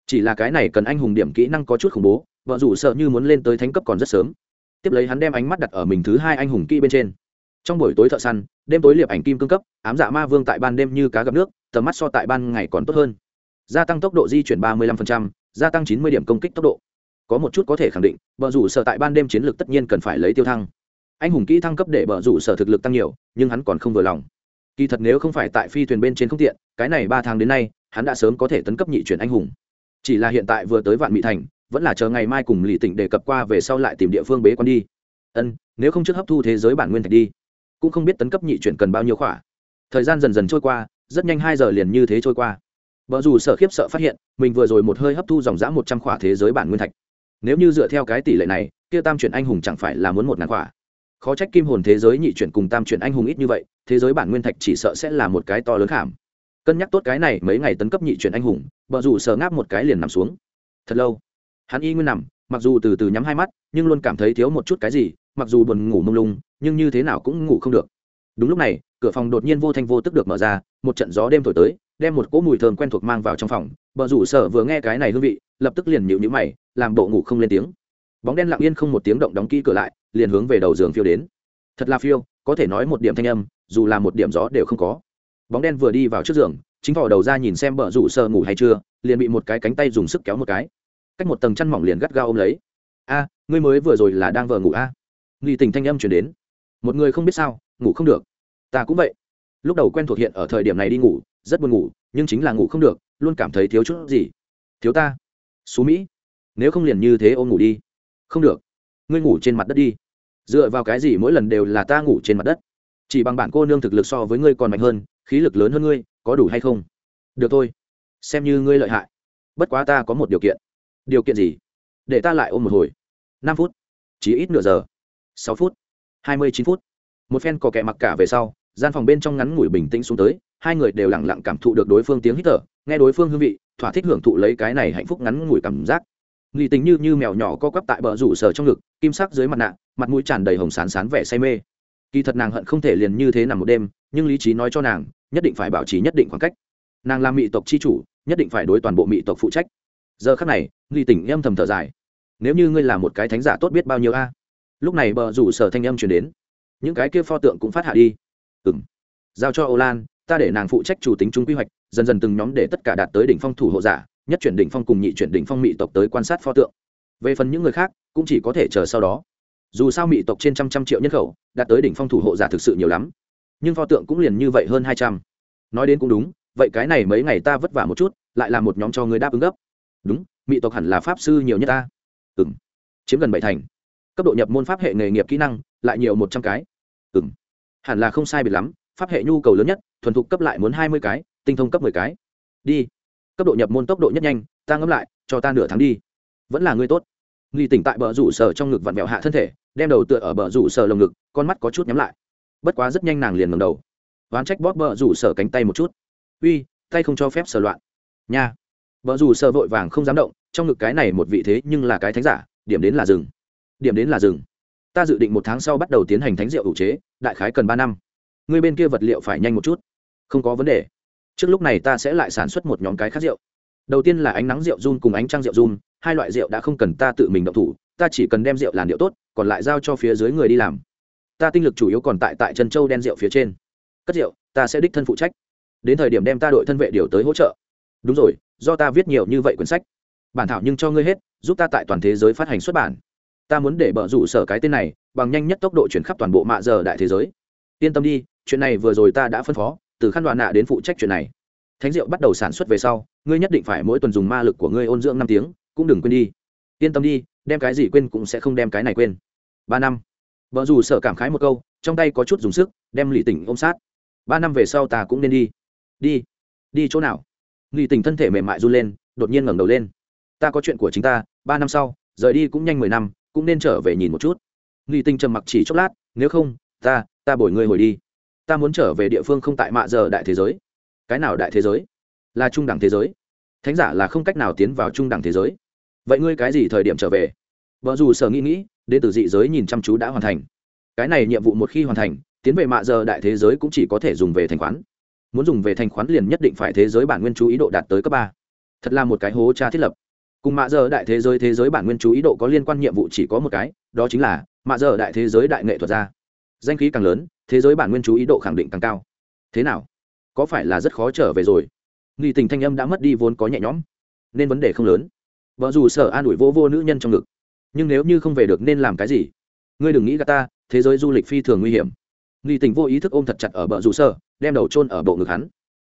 Chỉ là cái này cần anh hùng điểm kỹ năng có chút khủng bố vợ dù sợ như muốn lên tới thánh cấp còn rất sớm tiếp lấy hắn đem ánh mắt đặt ở mình thứ hai anh hùng kỹ bên trên. Trong buổi tối thợ săn đêm tối liệp ảnh kim cương cấp ám dạ ma vương tại ban đêm như cá gặp nước tầm mắt so tại ban ngày còn tốt hơn. Gia tăng tốc độ di chuyển ba mươi 35%, gia tăng chín mươi điểm công kích tốc độ. Có một chút có thể khẳng định bờ rủ sở tại ban đêm chiến lược tất nhiên cần phải lấy tiêu thăng. Anh hùng kỹ thăng cấp để bờ rủ sở thực lực tăng nhiều nhưng hắn còn không vừa lòng. Kỳ thật nếu không phải tại phi thuyền bên trên không tiện cái này ba tháng đến nay hắn đã sớm có thể tấn cấp nhị chuyển anh hùng. Chỉ là hiện tại vừa tới vạn mỹ thành vẫn là chờ ngày mai cùng lì tỉnh đề cập qua về sau lại tìm địa phương bế quan đi. Ân, nếu không trước hấp thu thế giới bản nguyên thạch đi, cũng không biết tấn cấp nhị chuyển cần bao nhiêu khỏa. Thời gian dần dần trôi qua, rất nhanh hai giờ liền như thế trôi qua. Vợ dù sợ khiếp sợ phát hiện, mình vừa rồi một hơi hấp thu dòng dã một trăm khỏa thế giới bản nguyên thạch. Nếu như dựa theo cái tỷ lệ này, kia tam chuyển anh hùng chẳng phải là muốn một ngàn khỏa. Khó trách kim hồn thế giới nhị chuyển cùng tam chuyển anh hùng ít như vậy, thế giới bản nguyên thạch chỉ sợ sẽ là một cái to lớn khảm. Cân nhắc tốt cái này, mấy ngày tấn cấp nhị chuyển anh hùng vợ dù sợ ngáp một cái liền nằm xuống. Thật lâu hắn y nguyên nằm, mặc dù từ từ nhắm hai mắt, nhưng luôn cảm thấy thiếu một chút cái gì, mặc dù buồn ngủ mông lung, nhưng như thế nào cũng ngủ không được. Đúng lúc này, cửa phòng đột nhiên vô thanh vô tức được mở ra, một trận gió đêm thổi tới, đem một cỗ mùi thơm quen thuộc mang vào trong phòng. Bờ rủ sở vừa nghe cái này hương vị, lập tức liền nhịu nhữ mày, làm bộ ngủ không lên tiếng. Bóng đen lặng yên không một tiếng động đóng kỹ cửa lại, liền hướng về đầu giường phiêu đến. Thật là phiêu, có thể nói một điểm thanh âm, dù là một điểm gió đều không có. Bóng đen vừa đi vào trước giường, chính vỏ đầu ra nhìn xem bờ rủ sở ngủ hay chưa, liền bị một cái cánh tay dùng sức kéo một cái cách một tầng chăn mỏng liền gắt gao ôm lấy. A, ngươi mới vừa rồi là đang vờ ngủ a? À. nghi tình thanh âm chuyển đến. Một người không biết sao, ngủ không được. Ta cũng vậy. Lúc đầu quen thuộc hiện ở thời điểm này đi ngủ, rất buồn ngủ, nhưng chính là ngủ không được, luôn cảm thấy thiếu chút gì. Thiếu ta. Xú mỹ, nếu không liền như thế ôm ngủ đi. Không được. Ngươi ngủ trên mặt đất đi. Dựa vào cái gì mỗi lần đều là ta ngủ trên mặt đất? Chỉ bằng bản cô nương thực lực so với ngươi còn mạnh hơn, khí lực lớn hơn ngươi, có đủ hay không? Được thôi. Xem như ngươi lợi hại. Bất quá ta có một điều kiện điều kiện gì? Để ta lại ôm một hồi. Năm phút. Chỉ ít nửa giờ. Sáu phút. Hai mươi chín phút. Một phen có kẻ mặc cả về sau, gian phòng bên trong ngắn ngủi bình tĩnh xuống tới, hai người đều lặng lặng cảm thụ được đối phương tiếng hít thở, nghe đối phương hương vị, thỏa thích hưởng thụ lấy cái này hạnh phúc ngắn ngủi cảm giác. Nghi tình như như mèo nhỏ co quắp tại bờ rủ sở trong ngực, kim sắc dưới mặt nạ, mặt mũi tràn đầy hồng sán sán vẻ say mê. Kỳ thật nàng hận không thể liền như thế nằm một đêm, nhưng lý trí nói cho nàng, nhất định phải bảo trì nhất định khoảng cách. Nàng làm mỹ tộc c h i chủ, nhất định phải đối toàn bộ mỹ tộc phụ trách giờ khắc này, nghi tỉnh âm thầm thở dài. Nếu như ngươi là một cái thánh giả tốt biết bao nhiêu a? Lúc này bờ rủ sở thanh âm chuyển đến. Những cái kia pho tượng cũng phát hạ đi. Ừng giao cho ô lan, ta để nàng phụ trách chủ tính chúng quy hoạch, dần dần từng nhóm để tất cả đạt tới đỉnh phong thủ hộ giả, nhất chuyển đỉnh phong cùng nhị chuyển đỉnh phong mỹ tộc tới quan sát pho tượng. Về phần những người khác, cũng chỉ có thể chờ sau đó. Dù sao mỹ tộc trên trăm trăm triệu nhân khẩu, đạt tới đỉnh phong thủ hộ giả thực sự nhiều lắm. Nhưng pho tượng cũng liền như vậy hơn hai trăm. Nói đến cũng đúng, vậy cái này mấy ngày ta vất vả một chút, lại là một nhóm cho người đáp ứng gấp đúng, mỹ tộc hẳn là pháp sư nhiều nhất ta. Ừ m chiếm gần bảy thành. Cấp độ nhập môn pháp hệ nghề nghiệp kỹ năng, lại nhiều một trăm cái. Ừ m hẳn là không sai biệt lắm, pháp hệ nhu cầu lớn nhất, thuần thục cấp lại muốn hai mươi cái, tinh thông cấp mười cái. Đi. Cấp độ nhập môn tốc độ nhất nhanh, ta ngẫm lại, cho ta nửa tháng đi. Vẫn là người tốt. Nghi tỉnh tại bờ rủ sở trong ngực vặn vẹo hạ thân thể, đem đầu tựa ở bờ rủ sở lồng ngực, con mắt có chút nhắm lại. Bất quá rất nhanh nàng liền ngầm đầu. Ván trách bóp bờ rủ sở cánh tay một chút. Uy, tay không cho phép sở loạn. Nha vợ dù sợ vội vàng không dám động, trong ngực cái này một vị thế nhưng là cái thánh giả, điểm đến là rừng điểm đến là rừng ta dự định một tháng sau bắt đầu tiến hành thánh rượu ủ chế, đại khái cần ba năm. Người bên kia vật liệu phải nhanh một chút. Không có vấn đề. Trước lúc này ta sẽ lại sản xuất một nhóm cái khác rượu. Đầu tiên là ánh nắng rượu run cùng ánh trăng rượu run, hai loại rượu đã không cần ta tự mình động thủ, ta chỉ cần đem rượu làn điệu tốt, còn lại giao cho phía dưới người đi làm. Ta tinh lực chủ yếu còn tại tại chân châu đen rượu phía trên. Cất rượu, ta sẽ đích thân phụ trách. Đến thời điểm đem ta đội thân vệ điều tới hỗ trợ. Đúng rồi do ta viết nhiều như vậy quyển sách. Bản thảo nhưng cho ngươi hết, giúp ta tại toàn thế giới phát hành xuất bản. Ta muốn để bờ rủ sở cái tên này, bằng nhanh nhất tốc độ chuyển khắp toàn bộ mạ giờ đại thế giới. Yên tâm đi, chuyện này vừa rồi ta đã phân phó, từ khăn đoạn nạ đến phụ trách chuyện này. Thánh rượu bắt đầu sản xuất về sau, ngươi nhất định phải mỗi tuần dùng ma lực của ngươi ôn dưỡng năm tiếng, cũng đừng quên đi. Yên tâm đi, đem cái gì quên cũng sẽ không đem cái này quên. Ba năm. Vợ dù sợ cảm khái một câu, trong tay có chút dùng sức, đem lì tỉnh ôm sát. Ba năm về sau ta cũng nên đi. Đi. Đi chỗ nào? Nghi tình thân thể mềm mại run lên, đột nhiên ngẩng đầu lên. Ta có chuyện của chính ta, ba năm sau, rời đi cũng nhanh mười năm, cũng nên trở về nhìn một chút. Nghi tình trầm mặc chỉ chốc lát, nếu không, ta ta bồi ngươi hồi đi. Ta muốn trở về địa phương không tại mạ giờ đại thế giới. Cái nào đại thế giới? Là trung đẳng thế giới. Thánh giả là không cách nào tiến vào trung đẳng thế giới. Vậy ngươi cái gì thời điểm trở về? Vợ dù sở nghĩ nghĩ, đến từ dị giới nhìn chăm chú đã hoàn thành. Cái này nhiệm vụ một khi hoàn thành, tiến về mạ giờ đại thế giới cũng chỉ có thể dùng về thành khoán muốn dùng về thành khoán liền nhất định phải thế giới bản nguyên chú ý độ đạt tới cấp ba. Thật là một cái hố tra thiết lập. Cùng mạ giờ đại thế giới thế giới bản nguyên chú ý độ có liên quan nhiệm vụ chỉ có một cái, đó chính là mạ giờ đại thế giới đại nghệ thuật gia. Danh khí càng lớn, thế giới bản nguyên chú ý độ khẳng định càng cao. Thế nào? Có phải là rất khó trở về rồi? Nghi tình thanh âm đã mất đi vốn có nhẹ nhõm. Nên vấn đề không lớn. Vợ dù sở an ủi vô vô nữ nhân trong ngực. Nhưng nếu như không về được nên làm cái gì? Ngươi đừng nghĩ gà ta, thế giới du lịch phi thường nguy hiểm nghi tình vô ý thức ôm thật chặt ở bờ rủ sơ, đem đầu chôn ở bộ ngực hắn.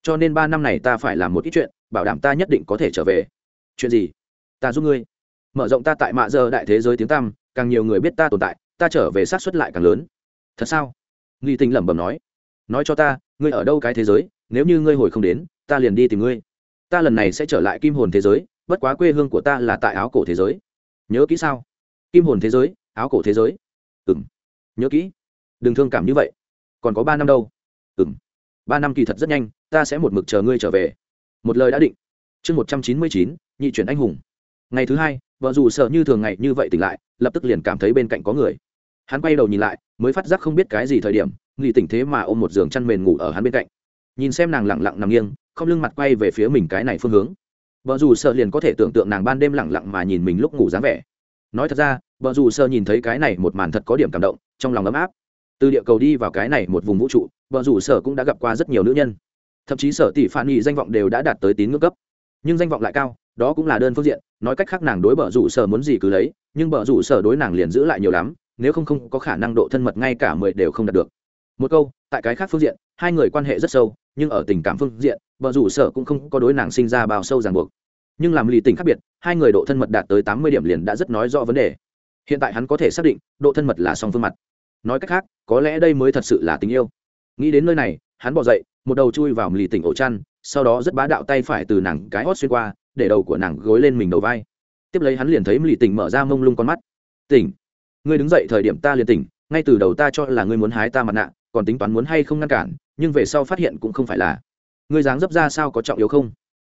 Cho nên ba năm này ta phải làm một ít chuyện, bảo đảm ta nhất định có thể trở về. Chuyện gì? Ta giúp ngươi. Mở rộng ta tại mạ giờ đại thế giới tiếng tăm, càng nhiều người biết ta tồn tại, ta trở về sát xuất lại càng lớn. Thật sao? Nghi tình lẩm bẩm nói. Nói cho ta, ngươi ở đâu cái thế giới, nếu như ngươi hồi không đến, ta liền đi tìm ngươi. Ta lần này sẽ trở lại kim hồn thế giới, bất quá quê hương của ta là tại áo cổ thế giới. Nhớ kỹ sao? Kim hồn thế giới, áo cổ thế giới. Ừ m nhớ kỹ. Đừng thương cảm như vậy còn có ba năm đâu. Ừ m ba năm kỳ thật rất nhanh, ta sẽ một mực chờ ngươi trở về. Một lời đã định. Chương một trăm chín mươi chín, nhị chuyển anh hùng. Ngày thứ hai, vợ dù sợ như thường ngày như vậy tỉnh lại, lập tức liền cảm thấy bên cạnh có người. Hắn quay đầu nhìn lại, mới phát giác không biết cái gì thời điểm, nghỉ tỉnh thế mà ôm một giường chăn mền ngủ ở hắn bên cạnh. Nhìn xem nàng lẳng lặng nằm nghiêng, không lưng mặt quay về phía mình cái này phương hướng. Vợ dù sợ liền có thể tưởng tượng nàng ban đêm lẳng lặng mà nhìn mình lúc ngủ dáng vẻ. Nói thật ra, vợ dù sợ nhìn thấy cái này một màn thật có điểm cảm động, trong lòng ấm áp từ địa cầu đi vào cái này một vùng vũ trụ, vợ rủ sở cũng đã gặp qua rất nhiều nữ nhân. Thậm chí sở tỷ phản nghị danh vọng đều đã đạt tới tín ngưỡng cấp. Nhưng danh vọng lại cao, đó cũng là đơn phương diện, nói cách khác nàng đối bờ rủ sở muốn gì cứ lấy, nhưng bờ rủ sở đối nàng liền giữ lại nhiều lắm, nếu không không có khả năng độ thân mật ngay cả mười đều không đạt được. Một câu, tại cái khác phương diện, hai người quan hệ rất sâu, nhưng ở tình cảm phương diện, vợ rủ sở cũng không có đối nàng sinh ra bao sâu ràng buộc. Nhưng làm lì tình khác biệt, hai người độ thân mật đạt tới tám mươi điểm liền đã rất nói rõ vấn đề. Hiện tại hắn có thể xác định, độ thân mật là song phương mặt nói cách khác, có lẽ đây mới thật sự là tình yêu. Nghĩ đến nơi này, hắn bỏ dậy, một đầu chui vào lì tỉnh ổ chăn, sau đó rất bá đạo tay phải từ nàng cái hót xuyên qua, để đầu của nàng gối lên mình đầu vai. Tiếp lấy hắn liền thấy lì tỉnh mở ra mông lung con mắt. Tỉnh, ngươi đứng dậy thời điểm ta liền tỉnh, ngay từ đầu ta cho là ngươi muốn hái ta mặt nạ, còn tính toán muốn hay không ngăn cản, nhưng về sau phát hiện cũng không phải là. Ngươi dáng dấp ra sao có trọng yếu không?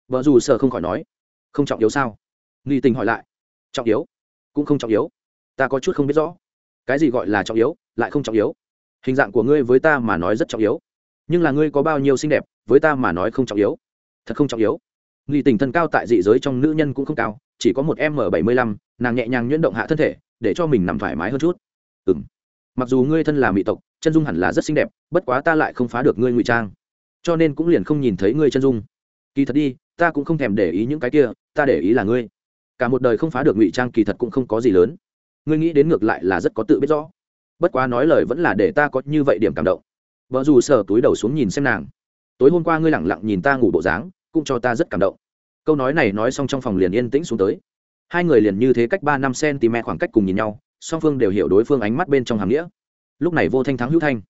Vợ dù sợ không khỏi nói. Không trọng yếu sao? Nghi tình hỏi lại. Trọng yếu? Cũng không trọng yếu. Ta có chút không biết rõ cái gì gọi là trọng yếu, lại không trọng yếu. Hình dạng của ngươi với ta mà nói rất trọng yếu. Nhưng là ngươi có bao nhiêu xinh đẹp, với ta mà nói không trọng yếu. Thật không trọng yếu. Nghi tình thân cao tại dị giới trong nữ nhân cũng không cao, chỉ có một m bảy mươi lăm, nàng nhẹ nhàng nhuyễn động hạ thân thể, để cho mình nằm thoải mái hơn chút. Ừ m mặc dù ngươi thân là mỹ tộc, chân dung hẳn là rất xinh đẹp, bất quá ta lại không phá được ngươi ngụy trang. Cho nên cũng liền không nhìn thấy ngươi chân dung. Kỳ thật đi, ta cũng không thèm để ý những cái kia, ta để ý là ngươi. Cả một đời không phá được ngụy trang kỳ thật cũng không có gì lớn ngươi nghĩ đến ngược lại là rất có tự biết rõ. Bất quá nói lời vẫn là để ta có như vậy điểm cảm động. Vợ dù sờ túi đầu xuống nhìn xem nàng. Tối hôm qua ngươi lẳng lặng nhìn ta ngủ bộ dáng, cũng cho ta rất cảm động. Câu nói này nói xong trong phòng liền yên tĩnh xuống tới. Hai người liền như thế cách ba năm cm khoảng cách cùng nhìn nhau, song phương đều hiểu đối phương ánh mắt bên trong hàm nghĩa. Lúc này vô thanh thắng hữu thanh.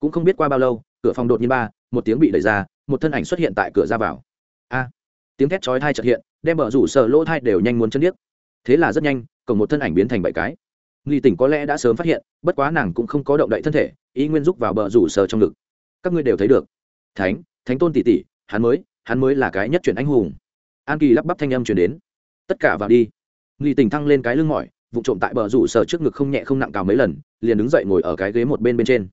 Cũng không biết qua bao lâu, cửa phòng đột nhiên ba, một tiếng bị đẩy ra, một thân ảnh xuất hiện tại cửa ra vào. A! Tiếng thét chói thai chợt hiện, đem bờ rủ sợ lỗ thai đều nhanh muốn chân điếc thế là rất nhanh, cổng một thân ảnh biến thành bảy cái. Nghi tỉnh có lẽ đã sớm phát hiện, bất quá nàng cũng không có động đậy thân thể, ý nguyên rúc vào bờ rủ sờ trong ngực. Các ngươi đều thấy được. Thánh thánh tôn tỷ tỷ, hắn mới hắn mới là cái nhất chuyển anh hùng. An kỳ lắp bắp thanh âm truyền đến. Tất cả vào đi. Nghi tỉnh thăng lên cái lưng mỏi, vụ trộm tại bờ rủ sở trước ngực không nhẹ không nặng cào mấy lần, liền đứng dậy ngồi ở cái ghế một bên bên trên.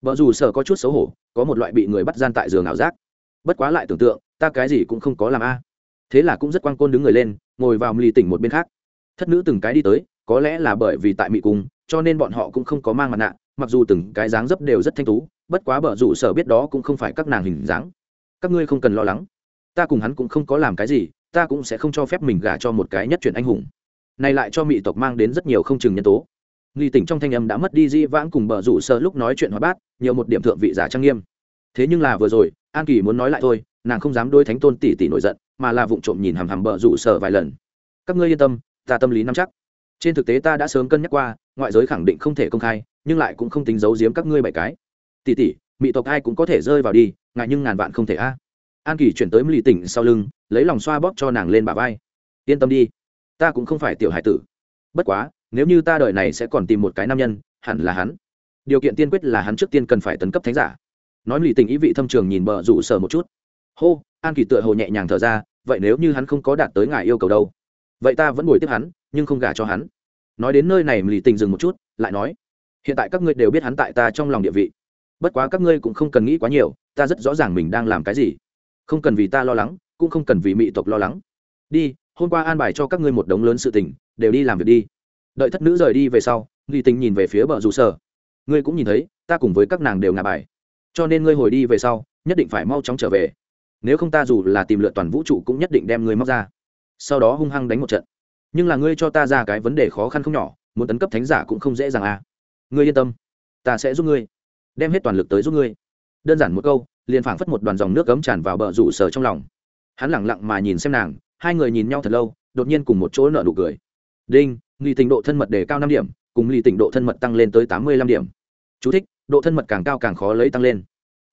Bờ rủ sở có chút xấu hổ, có một loại bị người bắt gian tại giường ảo giác. Bất quá lại tưởng tượng, ta cái gì cũng không có làm a. Thế là cũng rất quan côn đứng người lên, ngồi vào lì tỉnh một bên khác thất nữ từng cái đi tới, có lẽ là bởi vì tại mỹ cung, cho nên bọn họ cũng không có mang mặt nạ, mặc dù từng cái dáng dấp đều rất thanh tú, bất quá bờ rủ sở biết đó cũng không phải các nàng hình dáng. Các ngươi không cần lo lắng. Ta cùng hắn cũng không có làm cái gì, ta cũng sẽ không cho phép mình gả cho một cái nhất chuyển anh hùng. Này lại cho mỹ tộc mang đến rất nhiều không chừng nhân tố. Nghi tỉnh trong thanh âm đã mất đi di vãng cùng bờ rủ sơ lúc nói chuyện hóa bát, nhiều một điểm thượng vị giả trang nghiêm. Thế nhưng là vừa rồi, an kỳ muốn nói lại thôi, nàng không dám đôi thánh tôn tỷ tỷ nổi giận, mà là vụng trộm nhìn hằm hằm bờ rủ sở vài lần. Các ngươi yên tâm ta tâm lý nắm chắc. Trên thực tế ta đã sớm cân nhắc qua, ngoại giới khẳng định không thể công khai, nhưng lại cũng không tính giấu giếm các ngươi bảy cái. Tỷ tỷ mỹ tộc ai cũng có thể rơi vào đi, ngại nhưng ngàn vạn không thể a. An kỳ chuyển tới mỹ tỉnh sau lưng, lấy lòng xoa bóp cho nàng lên bả vai. Yên tâm đi, ta cũng không phải tiểu hải tử. Bất quá, nếu như ta đợi này sẽ còn tìm một cái nam nhân, hẳn là hắn. Điều kiện tiên quyết là hắn trước tiên cần phải tấn cấp thánh giả. Nói mỹ tình ý vị thâm trường nhìn bờ rủ sờ một chút. Hô, an kỳ tựa hồ nhẹ nhàng thở ra, vậy nếu như hắn không có đạt tới ngài yêu cầu đâu? Vậy ta vẫn bồi tiếp hắn, nhưng không gả cho hắn. Nói đến nơi này lì tình dừng một chút, lại nói, hiện tại các ngươi đều biết hắn tại ta trong lòng địa vị. Bất quá các ngươi cũng không cần nghĩ quá nhiều, ta rất rõ ràng mình đang làm cái gì. Không cần vì ta lo lắng, cũng không cần vì mỹ tộc lo lắng. Đi, hôm qua an bài cho các ngươi một đống lớn sự tình, đều đi làm việc đi. Đợi thất nữ rời đi về sau lì tình nhìn về phía bờ rủ sở. Ngươi cũng nhìn thấy, ta cùng với các nàng đều ngà bài. Cho nên ngươi hồi đi về sau, nhất định phải mau chóng trở về. Nếu không ta dù là tìm lượt toàn vũ trụ cũng nhất định đem ngươi móc ra sau đó hung hăng đánh một trận. Nhưng là ngươi cho ta ra cái vấn đề khó khăn không nhỏ muốn tấn cấp thánh giả cũng không dễ dàng à. Ngươi yên tâm ta sẽ giúp ngươi đem hết toàn lực tới giúp ngươi. Đơn giản một câu liền phảng phất một đoàn dòng nước cấm tràn vào bờ rủ sờ trong lòng. Hắn lẳng lặng mà nhìn xem nàng hai người nhìn nhau thật lâu đột nhiên cùng một chỗ nở nụ cười. Đinh nghi tình độ thân mật đề cao năm điểm cùng ly tình độ thân mật tăng lên tới tám mươi lăm điểm. Chú thích, độ thân mật càng cao càng khó lấy tăng lên.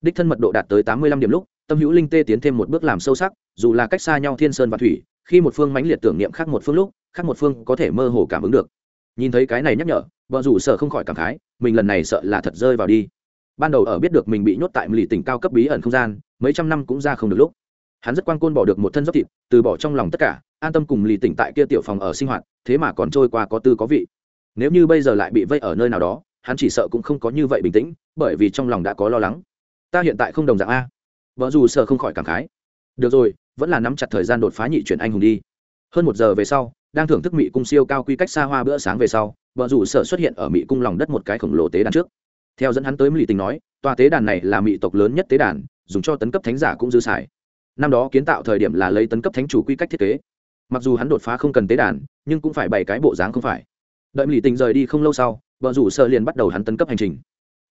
Đích thân mật độ đạt tới tám mươi lăm điểm lúc tâm hữu linh tê tiến thêm một bước làm sâu sắc dù là cách xa nhau thiên sơn và thủy khi một phương mãnh liệt tưởng niệm khác một phương lúc, khác một phương có thể mơ hồ cảm ứng được. Nhìn thấy cái này nhắc nhở, vợ rủ sợ không khỏi cảm khái, mình lần này sợ là thật rơi vào đi. Ban đầu ở biết được mình bị nhốt tại lì tỉnh cao cấp bí ẩn không gian, mấy trăm năm cũng ra không được lúc. Hắn rất quan côn bỏ được một thân dốc thịt, từ bỏ trong lòng tất cả, an tâm cùng lì tỉnh tại kia tiểu phòng ở sinh hoạt, thế mà còn trôi qua có tư có vị. Nếu như bây giờ lại bị vây ở nơi nào đó, hắn chỉ sợ cũng không có như vậy bình tĩnh, bởi vì trong lòng đã có lo lắng. Ta hiện tại không đồng dạng a. Vợ dù sợ không khỏi cảm khái. Được rồi vẫn là nắm chặt thời gian đột phá nhị chuyển anh hùng đi. Hơn một giờ về sau, đang thưởng thức mỹ cung siêu cao quy cách xa hoa bữa sáng về sau, vợ rủ sợ xuất hiện ở mỹ cung lòng đất một cái khổng lồ tế đàn trước. Theo dẫn hắn tới mỹ tình nói, tòa tế đàn này là mỹ tộc lớn nhất tế đàn, dùng cho tấn cấp thánh giả cũng dư xài. Năm đó kiến tạo thời điểm là lấy tấn cấp thánh chủ quy cách thiết kế. Mặc dù hắn đột phá không cần tế đàn, nhưng cũng phải bày cái bộ dáng không phải. Đợi mỹ tình rời đi không lâu sau, vợ rủ sợ liền bắt đầu hắn tấn cấp hành trình.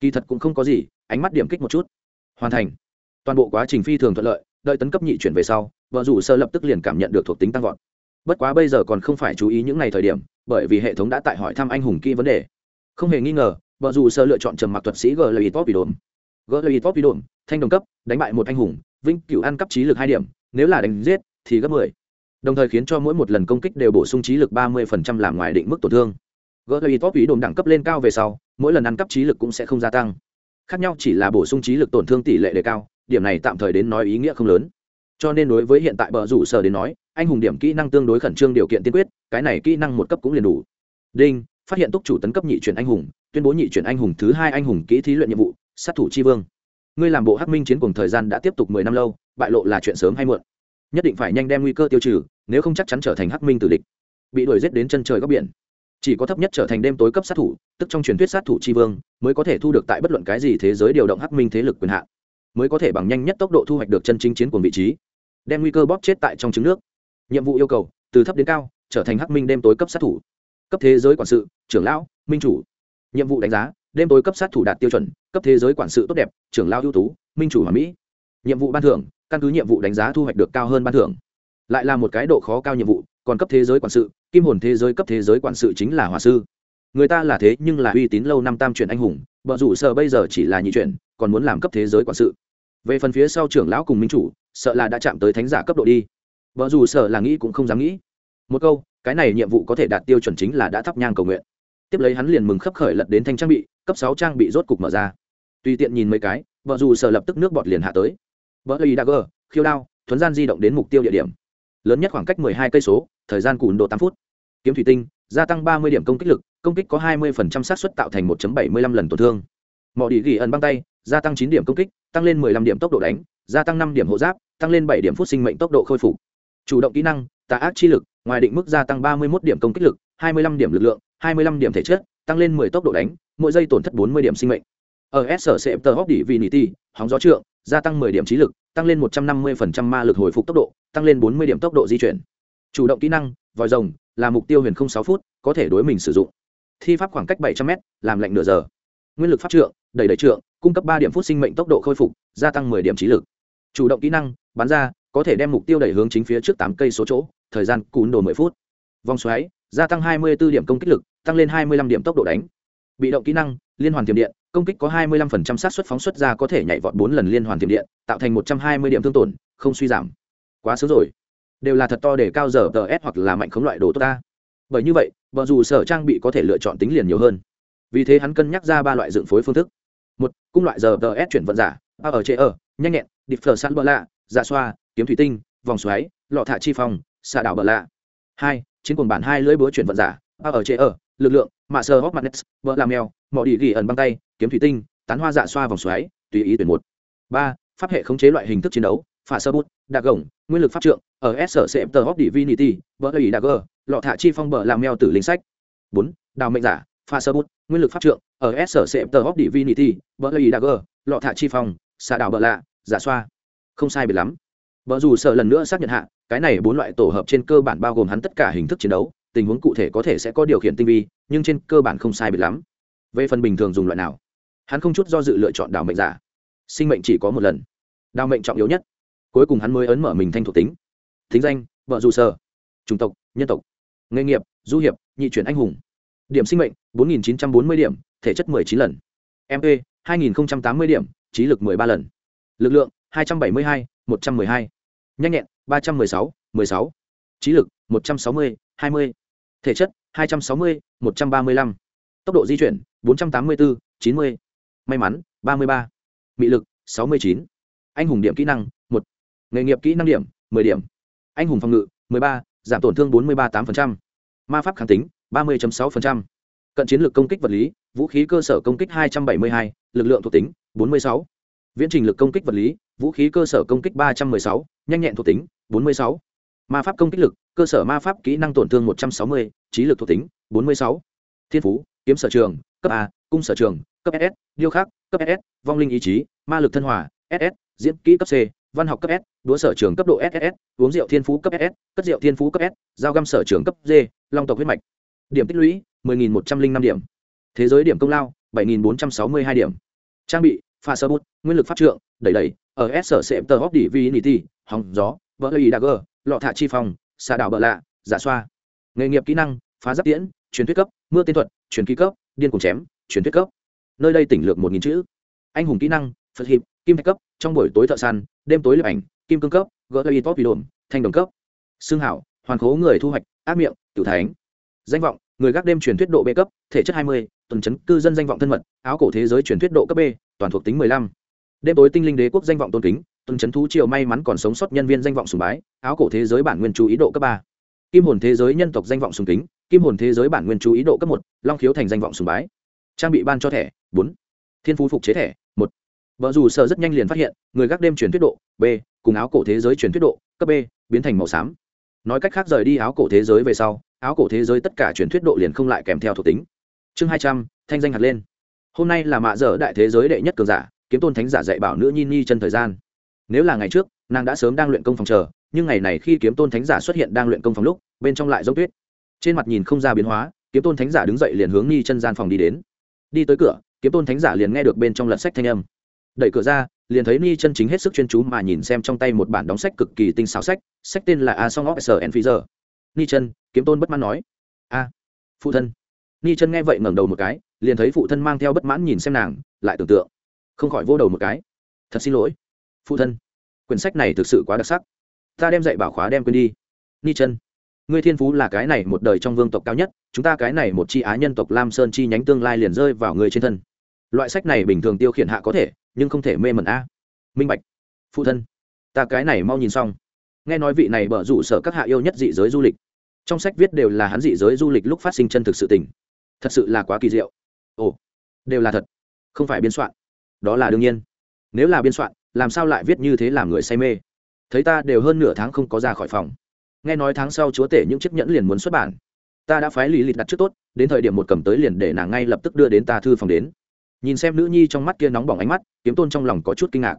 Kỳ thật cũng không có gì, ánh mắt điểm kích một chút. Hoàn thành. Toàn bộ quá trình phi thường thuận lợi đợi tấn cấp nhị chuyển về sau vợ rủ sơ lập tức liền cảm nhận được thuộc tính tăng vọt. Bất quá bây giờ còn không phải chú ý những ngày thời điểm, bởi vì hệ thống đã tại hỏi thăm anh hùng kỹ vấn đề. Không hề nghi ngờ vợ rủ sơ lựa chọn trầm mặc thuật sĩ g lợi top đồn g lợi top đồn thanh đồng cấp, đánh bại một anh hùng, vĩnh cựu ăn cấp trí lực hai điểm, nếu là đánh giết, thì gấp mười. Đồng thời khiến cho mỗi một lần công kích đều bổ sung trí lực ba mươi phần trăm làm ngoài định mức tổn thương. Gỡ lấy top ý đồn đẳng cấp lên cao về sau, mỗi lần ăn cấp trí lực cũng sẽ không gia tăng. Khác nhau chỉ là bổ sung trí lực tổn thương tỷ lệ đề cao điểm này tạm thời đến nói ý nghĩa không lớn. Cho nên đối với hiện tại bờ rủ sở đến nói, anh hùng điểm kỹ năng tương đối khẩn trương điều kiện tiên quyết, cái này kỹ năng một cấp cũng liền đủ. Đinh, phát hiện túc chủ tấn cấp nhị chuyển anh hùng, tuyên bố nhị chuyển anh hùng thứ hai anh hùng kỹ thí luyện nhiệm vụ, sát thủ tri vương. Ngươi làm bộ hắc minh chiến cùng thời gian đã tiếp tục mười năm lâu, bại lộ là chuyện sớm hay muộn. Nhất định phải nhanh đem nguy cơ tiêu trừ, nếu không chắc chắn trở thành hắc minh tử địch. Bị đuổi giết đến chân trời góc biển. Chỉ có thấp nhất trở thành đêm tối cấp sát thủ, tức trong truyền thuyết sát thủ tri vương, mới có thể thu được tại bất luận cái gì thế giới điều động hắc minh thế lực quyền hạn mới có thể bằng nhanh nhất tốc độ thu hoạch được chân chính chiến của vị trí, đem nguy cơ bóp chết tại trong trứng nước. Nhiệm vụ yêu cầu, từ thấp đến cao, trở thành hắc minh đêm tối cấp sát thủ. Cấp thế giới quản sự, trưởng lão, minh chủ. Nhiệm vụ đánh giá, đêm tối cấp sát thủ đạt tiêu chuẩn, cấp thế giới quản sự tốt đẹp, trưởng lão ưu tú, minh chủ hòa mỹ. Nhiệm vụ ban thưởng, căn cứ nhiệm vụ đánh giá thu hoạch được cao hơn ban thưởng. Lại là một cái độ khó cao nhiệm vụ, còn cấp thế giới quản sự, kim hồn thế giới cấp thế giới quản sự chính là hòa sư. Người ta là thế nhưng là uy tín lâu năm tam truyền anh hùng vợ rủ sợ bây giờ chỉ là nhị chuyển còn muốn làm cấp thế giới quản sự. Về phần phía sau trưởng lão cùng minh chủ, sợ là đã chạm tới thánh giả cấp độ đi. Vợ dù sợ là nghĩ cũng không dám nghĩ. Một câu, cái này nhiệm vụ có thể đạt tiêu chuẩn chính là đã thắp nhang cầu nguyện. Tiếp lấy hắn liền mừng khấp khởi lật đến thanh trang bị, cấp sáu trang bị rốt cục mở ra. Tùy tiện nhìn mấy cái vợ dù sợ lập tức nước bọt liền hạ tới. Vợ lì dagger khiêu đao, thuấn gian di động đến mục tiêu địa điểm. Lớn nhất khoảng cách mười hai cây số, thời gian cùn độ tám phút. Kiếm thủy tinh gia tăng ba mươi điểm công kích lực công kích có hai mươi xác suất tạo thành một bảy mươi lăm lần tổn thương. Mọi đi ghi ẩn băng tay gia tăng chín điểm công kích tăng lên mười lăm điểm tốc độ đánh gia tăng năm điểm hộ giáp tăng lên bảy điểm phút sinh mệnh tốc độ khôi phục. Chủ động kỹ năng tà ác chi lực ngoài định mức gia tăng ba mươi một điểm công kích lực hai mươi lăm điểm lực lượng hai mươi lăm điểm thể chất tăng lên mười tốc độ đánh mỗi giây tổn thất bốn mươi điểm sinh mệnh. Ở s sở sệm tờ hóc đỉ ti, hóng gió trượng gia tăng mười điểm trí lực tăng lên một trăm năm mươi phần trăm ma lực hồi phục tốc độ tăng lên bốn mươi điểm tốc độ di chuyển. Chủ động kỹ năng vòi rồng là mục tiêu huyền không sáu phút, có thể đối mình sử dụng. Thi pháp khoảng cách bảy trăm m làm lạnh nửa giờ. Nguyên lực pháp trượng, đẩy đẩy trượng, cung cấp ba điểm phút sinh mệnh tốc độ khôi phục, gia tăng mười điểm trí lực. Chủ động kỹ năng, bắn ra, có thể đem mục tiêu đẩy hướng chính phía trước tám cây số chỗ, thời gian cún đồ mười phút. Vòng xoáy, gia tăng hai mươi b ố điểm công kích lực, tăng lên hai mươi lăm điểm tốc độ đánh. Bị động kỹ năng, liên hoàn tiềm điện, công kích có hai mươi lăm phần trăm sát suất phóng xuất ra có thể nhảy vọt bốn lần liên hoàn tiềm điện, tạo thành một trăm hai mươi điểm thương tổn, không suy giảm. Quá sớm rồi đều là thật to để cao giờ tờ s hoặc là mạnh khống loại đồ tốt ta. Bởi như vậy vợ dù sở trang bị có thể lựa chọn tính liền nhiều hơn. Vì thế hắn cân nhắc ra ba loại dựng phối phương thức. Một cung loại giờ tờ s chuyển vận giả ba ở chế ở nhanh nhẹn điệp phở sẵn bờ lạ dạ xoa kiếm thủy tinh vòng xoáy lọ thạ chi phòng, xà đảo bờ lạ. Hai chiến cuồng bản hai lưỡi búa chuyển vận giả ba ở chế ở lực lượng mạ sơ hóc mặt nets vợ làm mèo mỏ đi ghi ẩn băng tay kiếm thủy tinh tán hoa dạ xoa vòng xoáy tùy ý tuyển một. Ba pháp hệ khống chế loại hình thức chiến đấu phả sơ bút đạc gồng, nguyên lực pháp trượng, ở s sở sệm tờ hóc divinity vỡ ý đạc gờ, lọ thả chi phong bờ làm mèo tử linh sách. Bốn, đào mệnh giả pha sơ bút, nguyên lực pháp trượng, ở s sở sệm tờ hóc divinity vỡ ý đạc gờ, lọ thả chi phong xạ đào bờ lạ, giả xoa. Không sai biệt lắm. Vợ dù sợ lần nữa xác nhận hạ, cái này bốn loại tổ hợp trên cơ bản bao gồm hắn tất cả hình thức chiến đấu, tình huống cụ thể có thể sẽ có điều khiển tinh vi, nhưng trên cơ bản không sai biệt lắm. Về phần bình thường dùng loại nào, hắn không chút do dự lựa chọn đào mệnh giả. Sinh mệnh chỉ có một lần. Đào mệnh trọng yếu nhất cuối cùng hắn mới ấn mở mình thanh thuộc tính. Thính danh vợ dù sở, chủng tộc nhân tộc. Nghề nghiệp du hiệp nhị chuyển anh hùng. Điểm sinh mệnh bốn nghìn chín trăm bốn mươi điểm thể chất mười chín lần. Mp hai nghìn tám mươi điểm trí lực mười ba lần. Lực lượng hai trăm bảy mươi hai một trăm mười hai. Nhanh nhẹn ba trăm mười sáu mười sáu. Trí lực một trăm sáu mươi hai mươi. Thể chất hai trăm sáu mươi một trăm ba mươi lăm. Tốc độ di chuyển bốn trăm tám mươi bốn chín mươi. May mắn ba mươi ba. Mị lực sáu mươi chín. Anh hùng điểm kỹ năng một nghề nghiệp kỹ năng điểm, mười điểm. Anh hùng phòng ngự, mười ba, giảm tổn thương bốn mươi ba tám ma pháp kháng tính, ba mươi sáu cận chiến lược công kích vật lý, vũ khí cơ sở công kích hai trăm bảy mươi hai, lực lượng thuộc tính, bốn mươi sáu. Viễn trình lực công kích vật lý, vũ khí cơ sở công kích ba trăm m ư ơ i sáu, nhanh nhẹn thuộc tính, bốn mươi sáu. Ma pháp công kích lực, cơ sở ma pháp kỹ năng tổn thương một trăm sáu mươi, trí lực thuộc tính, bốn mươi sáu. Thiên phú, kiếm sở trường, cấp a, cung sở trường, cấp ss điêu khắc, cấp ss vong linh ý chí, ma lực thân hòa ss diễn kỹ cấp c văn học cấp s đũa sở trường cấp độ ss uống rượu thiên phú cấp ss cất rượu thiên phú cấp s giao găm sở trường cấp d long tộc huyết mạch. Điểm tích lũy 10.105 điểm. Thế giới điểm công lao 7.462 điểm. Trang bị pha sơ bút nguyên lực pháp trượng đẩy đẩy ở s sở sệm tờ hóc đỉ vi hòng gió vỡ lì đà gờ lọ thả chi phòng, xà đảo bờ lạ giả xoa. Nghề nghiệp kỹ năng phá giáp tiễn truyền thuyết cấp mưa tiên thuật truyền ký cấp điên cùng chém truyền thuyết cấp. Nơi đây tỉnh lược một nghìn chữ. Anh hùng kỹ năng phật hiệp kim thạch cấp trong buổi tối thợ săn đêm tối lập ảnh, kim cương cấp, gỡ y top đồn, thanh đồng cấp. Xương hảo, hoàn khố người thu hoạch, ác miệng tiểu thánh. Danh vọng, người gác đêm truyền thuyết độ b cấp, thể chất hai mươi, tuần chấn cư dân danh vọng thân mật, áo cổ thế giới truyền thuyết độ cấp b, toàn thuộc tính mười lăm. Đêm tối tinh linh đế quốc danh vọng tôn kính, tuần chấn thú triều may mắn còn sống sót nhân viên danh vọng sùng bái, áo cổ thế giới bản nguyên chú ý độ cấp ba. Kim hồn thế giới nhân tộc danh vọng sùng kính, kim hồn thế giới bản nguyên chú ý độ cấp một, long khiếu thành danh vọng sùng bái. Trang bị ban cho thẻ, bốn. Thiên phú phục chế thẻ, một vợ dù sợ rất nhanh liền phát hiện, người gác đêm truyền thuyết độ, b, cùng áo cổ thế giới truyền thuyết độ, cấp b, biến thành màu xám. Nói cách khác rời đi áo cổ thế giới về sau, áo cổ thế giới tất cả truyền thuyết độ liền không lại kèm theo thuộc tính. Chương hai trăm, thanh danh hạt lên. Hôm nay là mạ dở đại thế giới đệ nhất cường giả, kiếm tôn thánh giả dạy bảo nữ nhi nhi chân thời gian. Nếu là ngày trước, nàng đã sớm đang luyện công phòng chờ, nhưng ngày này khi kiếm tôn thánh giả xuất hiện đang luyện công phòng lúc, bên trong lại giống tuyết. Trên mặt nhìn không ra biến hóa, kiếm tôn thánh giả đứng dậy liền hướng nhi chân gian phòng đi đến. Đi tới cửa, kiếm tôn thánh giả liền nghe được bên trong lật sách thanh âm đẩy cửa ra, liền thấy ni chân chính hết sức chuyên chú mà nhìn xem trong tay một bản đóng sách cực kỳ tinh xảo sách sách tên là a song of sr and fizer ni chân, kiếm tôn bất mãn nói. A, phụ thân. Ni chân nghe vậy ngẩng đầu một cái, liền thấy phụ thân mang theo bất mãn nhìn xem nàng, lại tưởng tượng. Không khỏi vô đầu một cái. Thật xin lỗi. Phụ thân, quyển sách này thực sự quá đặc sắc. Ta đem dạy bảo khóa đem quên đi. Ni chân, ngươi thiên phú là cái này một đời trong vương tộc cao nhất, chúng ta cái này một chi á nhân tộc lam sơn chi nhánh tương lai liền rơi vào ngươi trên thân. Loại sách này bình thường tiêu khiển hạ có thể nhưng không thể mê mẩn a. Minh bạch, phụ thân, ta cái này mau nhìn xong. Nghe nói vị này bở rủ sở các hạ yêu nhất dị giới du lịch. Trong sách viết đều là hắn dị giới du lịch lúc phát sinh chân thực sự tình. Thật sự là quá kỳ diệu. Ồ, đều là thật. Không phải biên soạn. Đó là đương nhiên. Nếu là biên soạn, làm sao lại viết như thế làm người say mê? Thấy ta đều hơn nửa tháng không có ra khỏi phòng. Nghe nói tháng sau chúa tể những chiếc nhẫn liền muốn xuất bản. Ta đã phái lý lịch đặt trước tốt, đến thời điểm một cầm tới liền để nàng ngay lập tức đưa đến ta thư phòng đến nhìn xem nữ nhi trong mắt kia nóng bỏng ánh mắt, kiếm tôn trong lòng có chút kinh ngạc.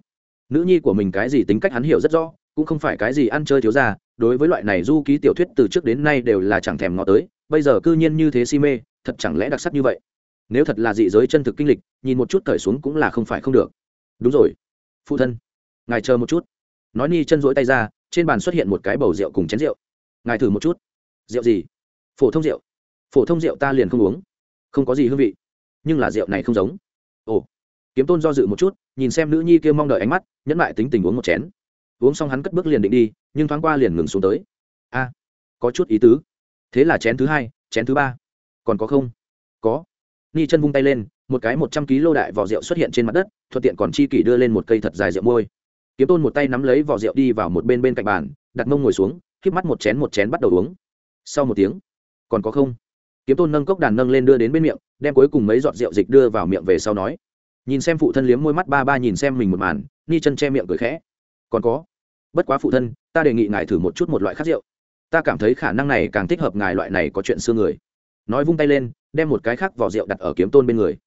Nữ nhi của mình cái gì tính cách hắn hiểu rất rõ, cũng không phải cái gì ăn chơi thiếu ra đối với loại này du ký tiểu thuyết từ trước đến nay đều là chẳng thèm ngó tới, bây giờ cư nhiên như thế si mê, thật chẳng lẽ đặc sắc như vậy? Nếu thật là dị giới chân thực kinh lịch, nhìn một chút cởi xuống cũng là không phải không được. Đúng rồi. Phụ thân, ngài chờ một chút. Nói ni chân rỗi tay ra, trên bàn xuất hiện một cái bầu rượu cùng chén rượu. Ngài thử một chút. Rượu gì? Phổ thông rượu. Phổ thông rượu ta liền không uống. Không có gì hương vị. Nhưng là rượu này không giống ồ. Kiếm tôn do dự một chút, nhìn xem nữ nhi kia mong đợi ánh mắt, nhẫn lại tính tình uống một chén. Uống xong hắn cất bước liền định đi, nhưng thoáng qua liền ngừng xuống tới. A, có chút ý tứ. Thế là chén thứ hai, chén thứ ba. Còn có không? Có. Ni chân vung tay lên, một cái một trăm kg đại vỏ rượu xuất hiện trên mặt đất, thuận tiện còn chi kỷ đưa lên một cây thật dài rượu môi. Kiếm tôn một tay nắm lấy vỏ rượu đi vào một bên bên cạnh bàn, đặt mông ngồi xuống k mắt một chén một chén bắt đầu uống. Sau một tiếng, còn có không? Kiếm tôn nâng cốc đàn nâng lên đưa đến bên miệng đem cuối cùng mấy giọt rượu dịch đưa vào miệng về sau nói. Nhìn xem phụ thân liếm môi mắt ba ba nhìn xem mình một màn ni chân che miệng cười khẽ. Còn có bất quá phụ thân ta đề nghị ngài thử một chút một loại khác rượu. Ta cảm thấy khả năng này càng thích hợp ngài loại này có chuyện xưa người. Nói vung tay lên đem một cái khác vỏ rượu đặt ở kiếm tôn bên người.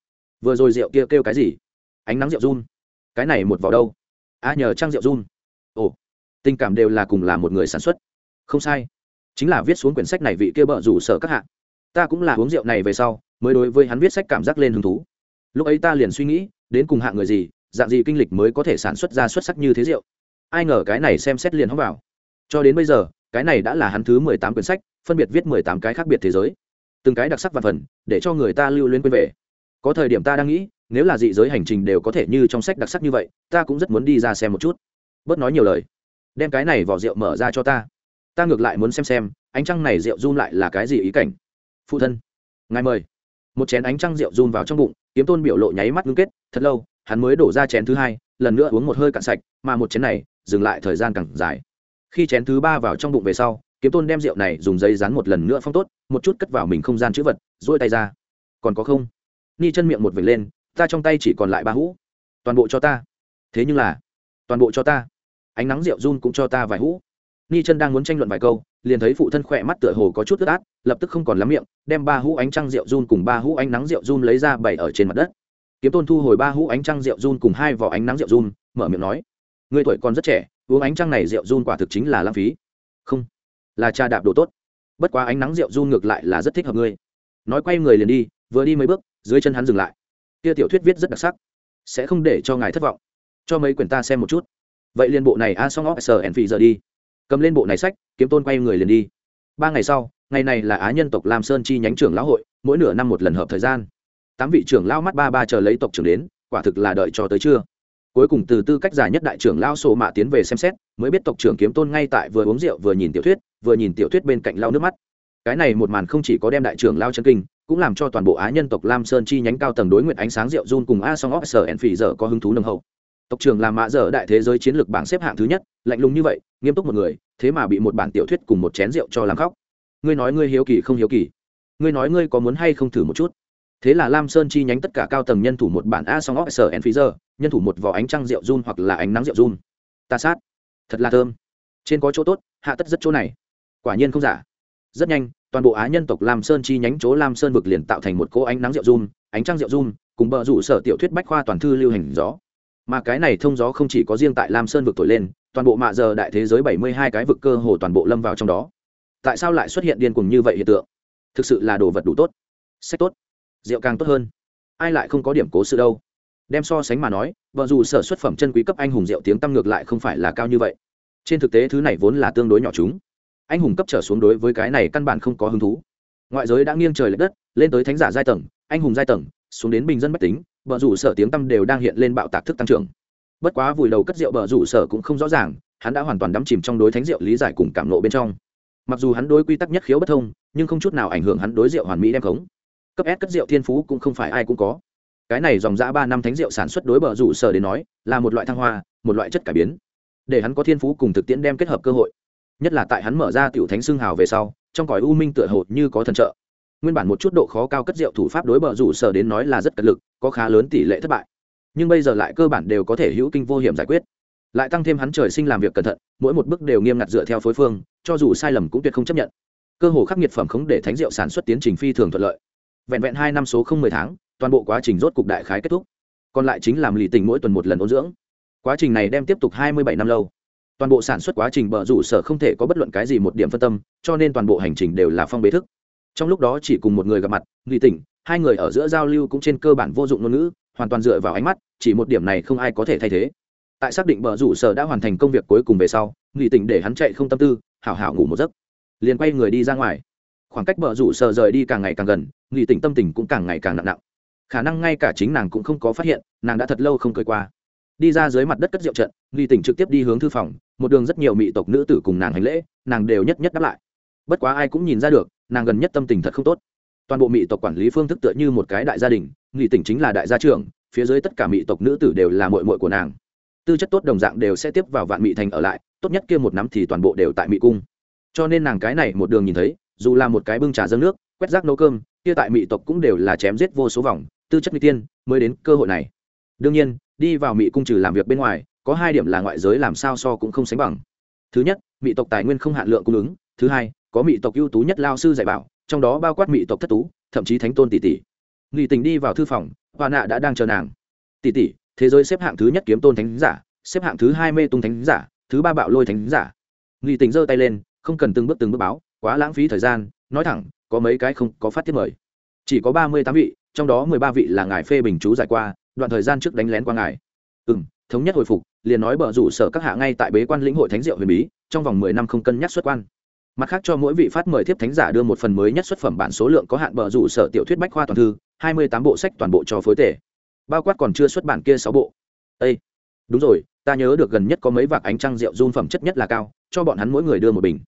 Vừa rồi rượu kia kêu, kêu cái gì? Ánh nắng rượu run. Cái này một vỏ đâu? A à, nhờ trang rượu run. Ồ tình cảm đều là cùng là một người sản xuất. Không sai. Chính là viết xuống quyển sách này vị kia bợ rủ sở các hạ ta cũng là uống rượu này về sau, mới đối với hắn viết sách cảm giác lên hứng thú. Lúc ấy ta liền suy nghĩ, đến cùng hạng người gì, dạng gì kinh lịch mới có thể sản xuất ra xuất sắc như thế rượu. Ai ngờ cái này xem xét liền hóc vào. Cho đến bây giờ, cái này đã là hắn thứ mười tám quyển sách, phân biệt viết mười tám cái khác biệt thế giới. Từng cái đặc sắc và phần, để cho người ta lưu luyến quên về. Có thời điểm ta đang nghĩ, nếu là dị giới hành trình đều có thể như trong sách đặc sắc như vậy, ta cũng rất muốn đi ra xem một chút. Bớt nói nhiều lời. Đem cái này vỏ rượu mở ra cho ta. Ta ngược lại muốn xem xem, ánh trăng này rượu run lại là cái gì ý cảnh phụ thân, ngài mời. Một chén ánh trăng rượu run vào trong bụng, kiếm tôn biểu lộ nháy mắt ngưng kết, thật lâu, hắn mới đổ ra chén thứ hai, lần nữa uống một hơi cạn sạch, mà một chén này, dừng lại thời gian càng dài. Khi chén thứ ba vào trong bụng về sau, kiếm tôn đem rượu này dùng giấy rán một lần nữa phong tốt, một chút cất vào mình không gian chữ vật dỗi tay ra. Còn có không? Ni chân miệng một vệt lên, ta trong tay chỉ còn lại ba hũ. Toàn bộ cho ta. Thế nhưng là, toàn bộ cho ta. Ánh nắng rượu run cũng cho ta vài hũ. Ni chân đang muốn tranh luận vài câu liền thấy phụ thân khỏe mắt tựa hồ có chút ướt át, lập tức không còn lắm miệng, đem ba hũ ánh trăng rượu run cùng ba hũ ánh nắng rượu run lấy ra bày ở trên mặt đất. Kiếm tôn thu hồi ba hũ ánh trăng rượu run cùng hai vỏ ánh nắng rượu run, mở miệng nói người tuổi còn rất trẻ, uống ánh trăng này rượu run quả thực chính là lãng phí. Không, là cha đạp đồ tốt. Bất quá ánh nắng rượu run ngược lại là rất thích hợp ngươi. Nói quay người liền đi, vừa đi mấy bước, dưới chân hắn dừng lại. Kia tiểu thuyết viết rất đặc sắc, sẽ không để cho ngài thất vọng. Cho mấy quyển ta xem một chút. Vậy liên bộ này a song sờ s and giờ đi cầm lên bộ này sách, kiếm tôn quay người liền đi. Ba ngày sau, ngày này là á nhân tộc lam sơn chi nhánh trưởng lão hội, mỗi nửa năm một lần hợp thời gian. Tám vị trưởng lão mắt ba ba chờ lấy tộc trưởng đến, quả thực là đợi cho tới trưa. Cuối cùng từ tư cách dài nhất đại trưởng lão sổ mạ tiến về xem xét, mới biết tộc trưởng kiếm tôn ngay tại vừa uống rượu vừa nhìn tiểu thuyết, vừa nhìn tiểu thuyết bên cạnh lau nước mắt. Cái này một màn không chỉ có đem đại trưởng lao chân kinh, cũng làm cho toàn bộ á nhân tộc lam sơn chi nhánh cao tầng đối nguyện ánh sáng rượu run cùng a song óc sở en phì giờ có hứng thú nâng hậu tộc trưởng là mã dở đại thế giới chiến lược bảng xếp hạng thứ nhất, lạnh lùng như vậy, nghiêm túc một người, thế mà bị một bản tiểu thuyết cùng một chén rượu cho làm khóc. Ngươi nói ngươi hiếu kỳ không hiếu kỳ? Ngươi nói ngươi có muốn hay không thử một chút? Thế là lam sơn chi nhánh tất cả cao tầng nhân thủ một bản a song óc sở en phỉ giờ nhân thủ một vỏ ánh trăng rượu run hoặc là ánh nắng rượu run. Ta sát. Thật là thơm. Trên có chỗ tốt, hạ tất rất chỗ này. Quả nhiên không giả. Rất nhanh, toàn bộ á nhân tộc lam sơn chi nhánh chỗ lam sơn vực liền tạo thành một cỗ ánh nắng rượu run, ánh trăng rượu run, cùng bờ rủ sở tiểu thuyết bách khoa toàn thư lưu hành gió mà cái này thông gió không chỉ có riêng tại lam sơn vực thổi lên, toàn bộ mạ giờ đại thế giới bảy mươi hai cái vực cơ hồ toàn bộ lâm vào trong đó. Tại sao lại xuất hiện điên cuồng như vậy hiện tượng? Thực sự là đồ vật đủ tốt. Sách tốt. Rượu càng tốt hơn. Ai lại không có điểm cố sự đâu? Đem so sánh mà nói, vợ dù sở xuất phẩm chân quý cấp anh hùng rượu tiếng tăm ngược lại không phải là cao như vậy. Trên thực tế thứ này vốn là tương đối nhỏ chúng. Anh hùng cấp trở xuống đối với cái này căn bản không có hứng thú. Ngoại giới đã nghiêng trời l ệ đất, lên tới thánh giả giai tầng, anh hùng giai tầng, xuống đến bình dân bách tính Bờ rủ sở tiếng tăm đều đang hiện lên bạo tạc thức tăng trưởng. Bất quá vùi đầu cất rượu bờ rủ sở cũng không rõ ràng, hắn đã hoàn toàn đắm chìm trong đối thánh rượu lý giải cùng cảm nộ bên trong. Mặc dù hắn đối quy tắc nhất khiếu bất thông, nhưng không chút nào ảnh hưởng hắn đối rượu hoàn mỹ đem khống. Cấp s cất rượu thiên phú cũng không phải ai cũng có. Cái này dòng dã ba năm thánh rượu sản xuất đối bờ rủ sở đến nói, là một loại thăng hoa, một loại chất cải biến. Để hắn có thiên phú cùng thực tiễn đem kết hợp cơ hội. Nhất là tại hắn mở ra tiểu thánh xương hào về sau, trong cõi u minh tựa hồ như có thần trợ nguyên bản một chút độ khó cao cất rượu thủ pháp đối bờ rủ sở đến nói là rất cật lực, có khá lớn tỷ lệ thất bại. Nhưng bây giờ lại cơ bản đều có thể hữu kinh vô hiểm giải quyết. Lại tăng thêm hắn trời sinh làm việc cẩn thận, mỗi một bước đều nghiêm ngặt dựa theo phối phương, cho dù sai lầm cũng tuyệt không chấp nhận. Cơ hồ khắc nghiệt phẩm khống để thánh rượu sản xuất tiến trình phi thường thuận lợi. Vẹn vẹn hai năm số không mười tháng, toàn bộ quá trình rốt cục đại khái kết thúc. Còn lại chính làm lì tình mỗi tuần một lần ôn dưỡng. Quá trình này đem tiếp tục hai mươi bảy năm lâu. Toàn bộ sản xuất quá trình bờ rủ sở không thể có bất luận cái gì một điểm phân tâm, cho nên toàn bộ hành trình đều là phong bế thức trong lúc đó chỉ cùng một người gặp mặt lì tỉnh, hai người ở giữa giao lưu cũng trên cơ bản vô dụng ngôn ngữ, hoàn toàn dựa vào ánh mắt, chỉ một điểm này không ai có thể thay thế. Tại xác định bờ rủ sở đã hoàn thành công việc cuối cùng về sau lì tỉnh để hắn chạy không tâm tư, hảo hảo ngủ một giấc. Liền quay người đi ra ngoài. Khoảng cách bờ rủ sở rời đi càng ngày càng gần lì tỉnh tâm tình cũng càng ngày càng nặng nặng. Khả năng ngay cả chính nàng cũng không có phát hiện, nàng đã thật lâu không cười qua. Đi ra dưới mặt đất cất rượu trận nghi tỉnh trực tiếp đi hướng thư phòng, một đường rất nhiều mỹ tộc nữ tử cùng nàng hành lễ, nàng đều nhất nhất đáp lại. Bất quá ai cũng nhìn ra được nàng gần nhất tâm tình thật không tốt. Toàn bộ mỹ tộc quản lý phương thức tựa như một cái đại gia đình nghi tỉnh chính là đại gia trưởng, phía dưới tất cả mỹ tộc nữ tử đều là mội mội của nàng. Tư chất tốt đồng dạng đều sẽ tiếp vào vạn mỹ thành ở lại, tốt nhất kia một năm thì toàn bộ đều tại mỹ cung. Cho nên nàng cái này một đường nhìn thấy, dù là một cái bưng trà dâng nước, quét rác nấu cơm, kia tại mỹ tộc cũng đều là chém giết vô số vòng, tư chất mỹ tiên mới đến cơ hội này. Đương nhiên, đi vào mỹ cung trừ làm việc bên ngoài, có hai điểm là ngoại giới làm sao so cũng không sánh bằng. Thứ nhất, mỹ tộc tài nguyên không hạn lượng cung ứng, thứ hai có mỹ tộc ưu tú nhất lao sư dạy bảo, trong đó bao quát mỹ tộc thất tú, thậm chí thánh tôn tỷ tỷ. Nghị tình đi vào thư phòng, hoa nạ đã đang chờ nàng. Tỷ tỷ, thế giới xếp hạng thứ nhất kiếm tôn thánh giả, xếp hạng thứ hai mê tung thánh giả, thứ ba bạo lôi thánh giả. Nghị tình giơ tay lên, không cần từng bước từng bước báo, quá lãng phí thời gian, nói thẳng, có mấy cái không có phát thiết mời. Chỉ có ba mươi tám vị, trong đó mười ba vị là ngài phê bình chú giải qua, đoạn thời gian trước đánh lén qua ngài. Ừ m thống nhất hồi phục, liền nói bờ rủ sở các hạ ngay tại bế quan lĩnh hội thánh diệu huyền bí, trong vòng mười năm không cân nhắc xuất quan mặt khác cho mỗi vị phát mời thiếp thánh giả đưa một phần mới nhất xuất phẩm bản số lượng có hạn bờ rủ sở tiểu thuyết bách khoa toàn thư, hai mươi tám bộ sách toàn bộ cho phối tể. Bao quát còn chưa xuất bản kia sáu bộ. Â đúng rồi, ta nhớ được gần nhất có mấy vạc ánh trăng rượu run phẩm chất nhất là cao, cho bọn hắn mỗi người đưa một bình.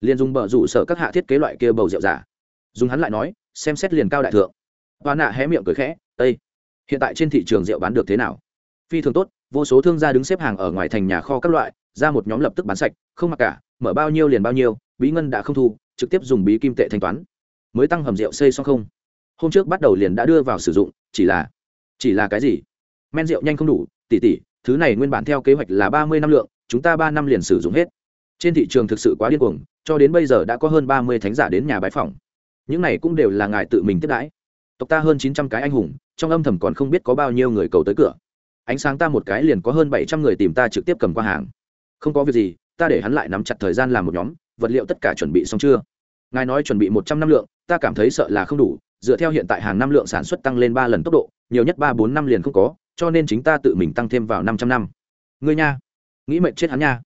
Liền dùng bờ rủ sở các hạ thiết kế loại kia bầu rượu giả. Dùng hắn lại nói, xem xét liền cao đại thượng. Và nạ hé miệng cười khẽ â hiện tại trên thị trường rượu bán được thế nào? Phi thường tốt, vô số thương gia đứng xếp hàng ở ngoài thành nhà kho các loại, ra một nhóm lập tức bán sạch, không mặc cả mở bao nhiêu liền bao nhiêu, bí ngân đã không thu, trực tiếp dùng bí kim tệ thanh toán. Mới tăng hầm rượu xây xong không? Hôm trước bắt đầu liền đã đưa vào sử dụng, chỉ là chỉ là cái gì? Men rượu nhanh không đủ, tỉ tỉ, thứ này nguyên bản theo kế hoạch là ba mươi năm lượng, chúng ta ba năm liền sử dụng hết. Trên thị trường thực sự quá điên cuồng, cho đến bây giờ đã có hơn ba mươi thánh giả đến nhà bái phòng những này cũng đều là ngài tự mình tiếp đãi. Tộc ta hơn chín trăm cái anh hùng, trong âm thầm còn không biết có bao nhiêu người cầu tới cửa. Ánh sáng ta một cái liền có hơn bảy trăm người tìm ta trực tiếp cầm qua hàng. Không có việc gì ta để hắn lại nắm chặt thời gian làm một nhóm vật liệu tất cả chuẩn bị xong chưa? Ngài nói chuẩn bị một trăm năm lượng ta cảm thấy sợ là không đủ dựa theo hiện tại hàng năm lượng sản xuất tăng lên ba lần tốc độ nhiều nhất ba bốn năm liền không có cho nên chính ta tự mình tăng thêm vào năm trăm năm. Ngươi nha nghĩ mệnh chết hắn nha.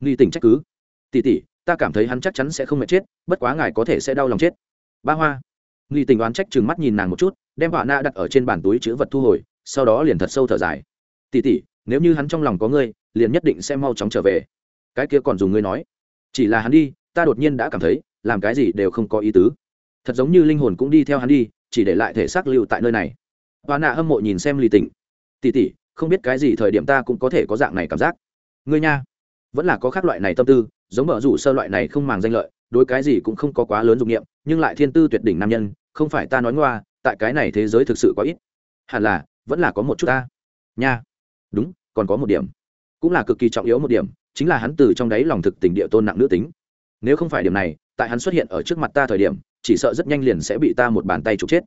Nghi tỉnh trách cứ. Tỷ tỷ, ta cảm thấy hắn chắc chắn sẽ không mệt chết bất quá ngài có thể sẽ đau lòng chết. Ba hoa. Nghi tỉnh oán trách chừng mắt nhìn nàng một chút đem quả na đặt ở trên bàn túi chứa vật thu hồi sau đó liền thật sâu thở dài. Tỷ tỷ, nếu như hắn trong lòng có ngươi liền nhất định sẽ mau chóng trở về cái kia còn dùng ngươi nói. Chỉ là hắn đi, ta đột nhiên đã cảm thấy, làm cái gì đều không có ý tứ. Thật giống như linh hồn cũng đi theo hắn đi, chỉ để lại thể xác lưu tại nơi này. Hoa nạ hâm mộ nhìn xem lì tỉnh. Tỉ tỉ không biết cái gì thời điểm ta cũng có thể có dạng này cảm giác. Ngươi nha. Vẫn là có khác loại này tâm tư, giống mở rủ sơ loại này không màng danh lợi, đối cái gì cũng không có quá lớn dụng nghiệm, nhưng lại thiên tư tuyệt đỉnh nam nhân, không phải ta nói ngoa, tại cái này thế giới thực sự có ít. Hẳn là, vẫn là có một chút ta. Nha. Đúng, còn có một điểm. Cũng là cực kỳ trọng yếu một điểm chính là hắn từ trong đáy lòng thực tình địa tôn nặng nữ tính. Nếu không phải điểm này, tại hắn xuất hiện ở trước mặt ta thời điểm, chỉ sợ rất nhanh liền sẽ bị ta một bàn tay trục chết.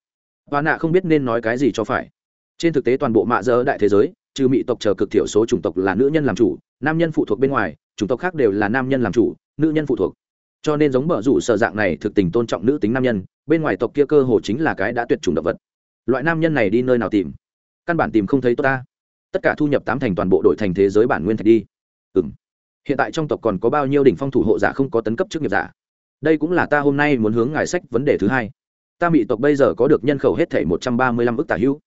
Và nạ không biết nên nói cái gì cho phải. Trên thực tế toàn bộ mạ dơ đại thế giới, trừ mỹ tộc chờ cực thiểu số chủng tộc là nữ nhân làm chủ, nam nhân phụ thuộc bên ngoài, chủng tộc khác đều là nam nhân làm chủ, nữ nhân phụ thuộc. Cho nên giống bờ rủ sở dạng này thực tình tôn trọng nữ tính nam nhân, bên ngoài tộc kia cơ hồ chính là cái đã tuyệt chủng động vật. Loại nam nhân này đi nơi nào tìm? Căn bản tìm không thấy tốt ta. Tất cả thu nhập tám thành toàn bộ đội thành thế giới bản nguyên thạch đi. Ừ m hiện tại trong tộc còn có bao nhiêu đỉnh phong thủ hộ giả không có tấn cấp chức nghiệp giả? Đây cũng là ta hôm nay muốn hướng ngài sách vấn đề thứ hai. Ta mỹ tộc bây giờ có được nhân khẩu hết thể một trăm ba mươi lăm ước tả hữu.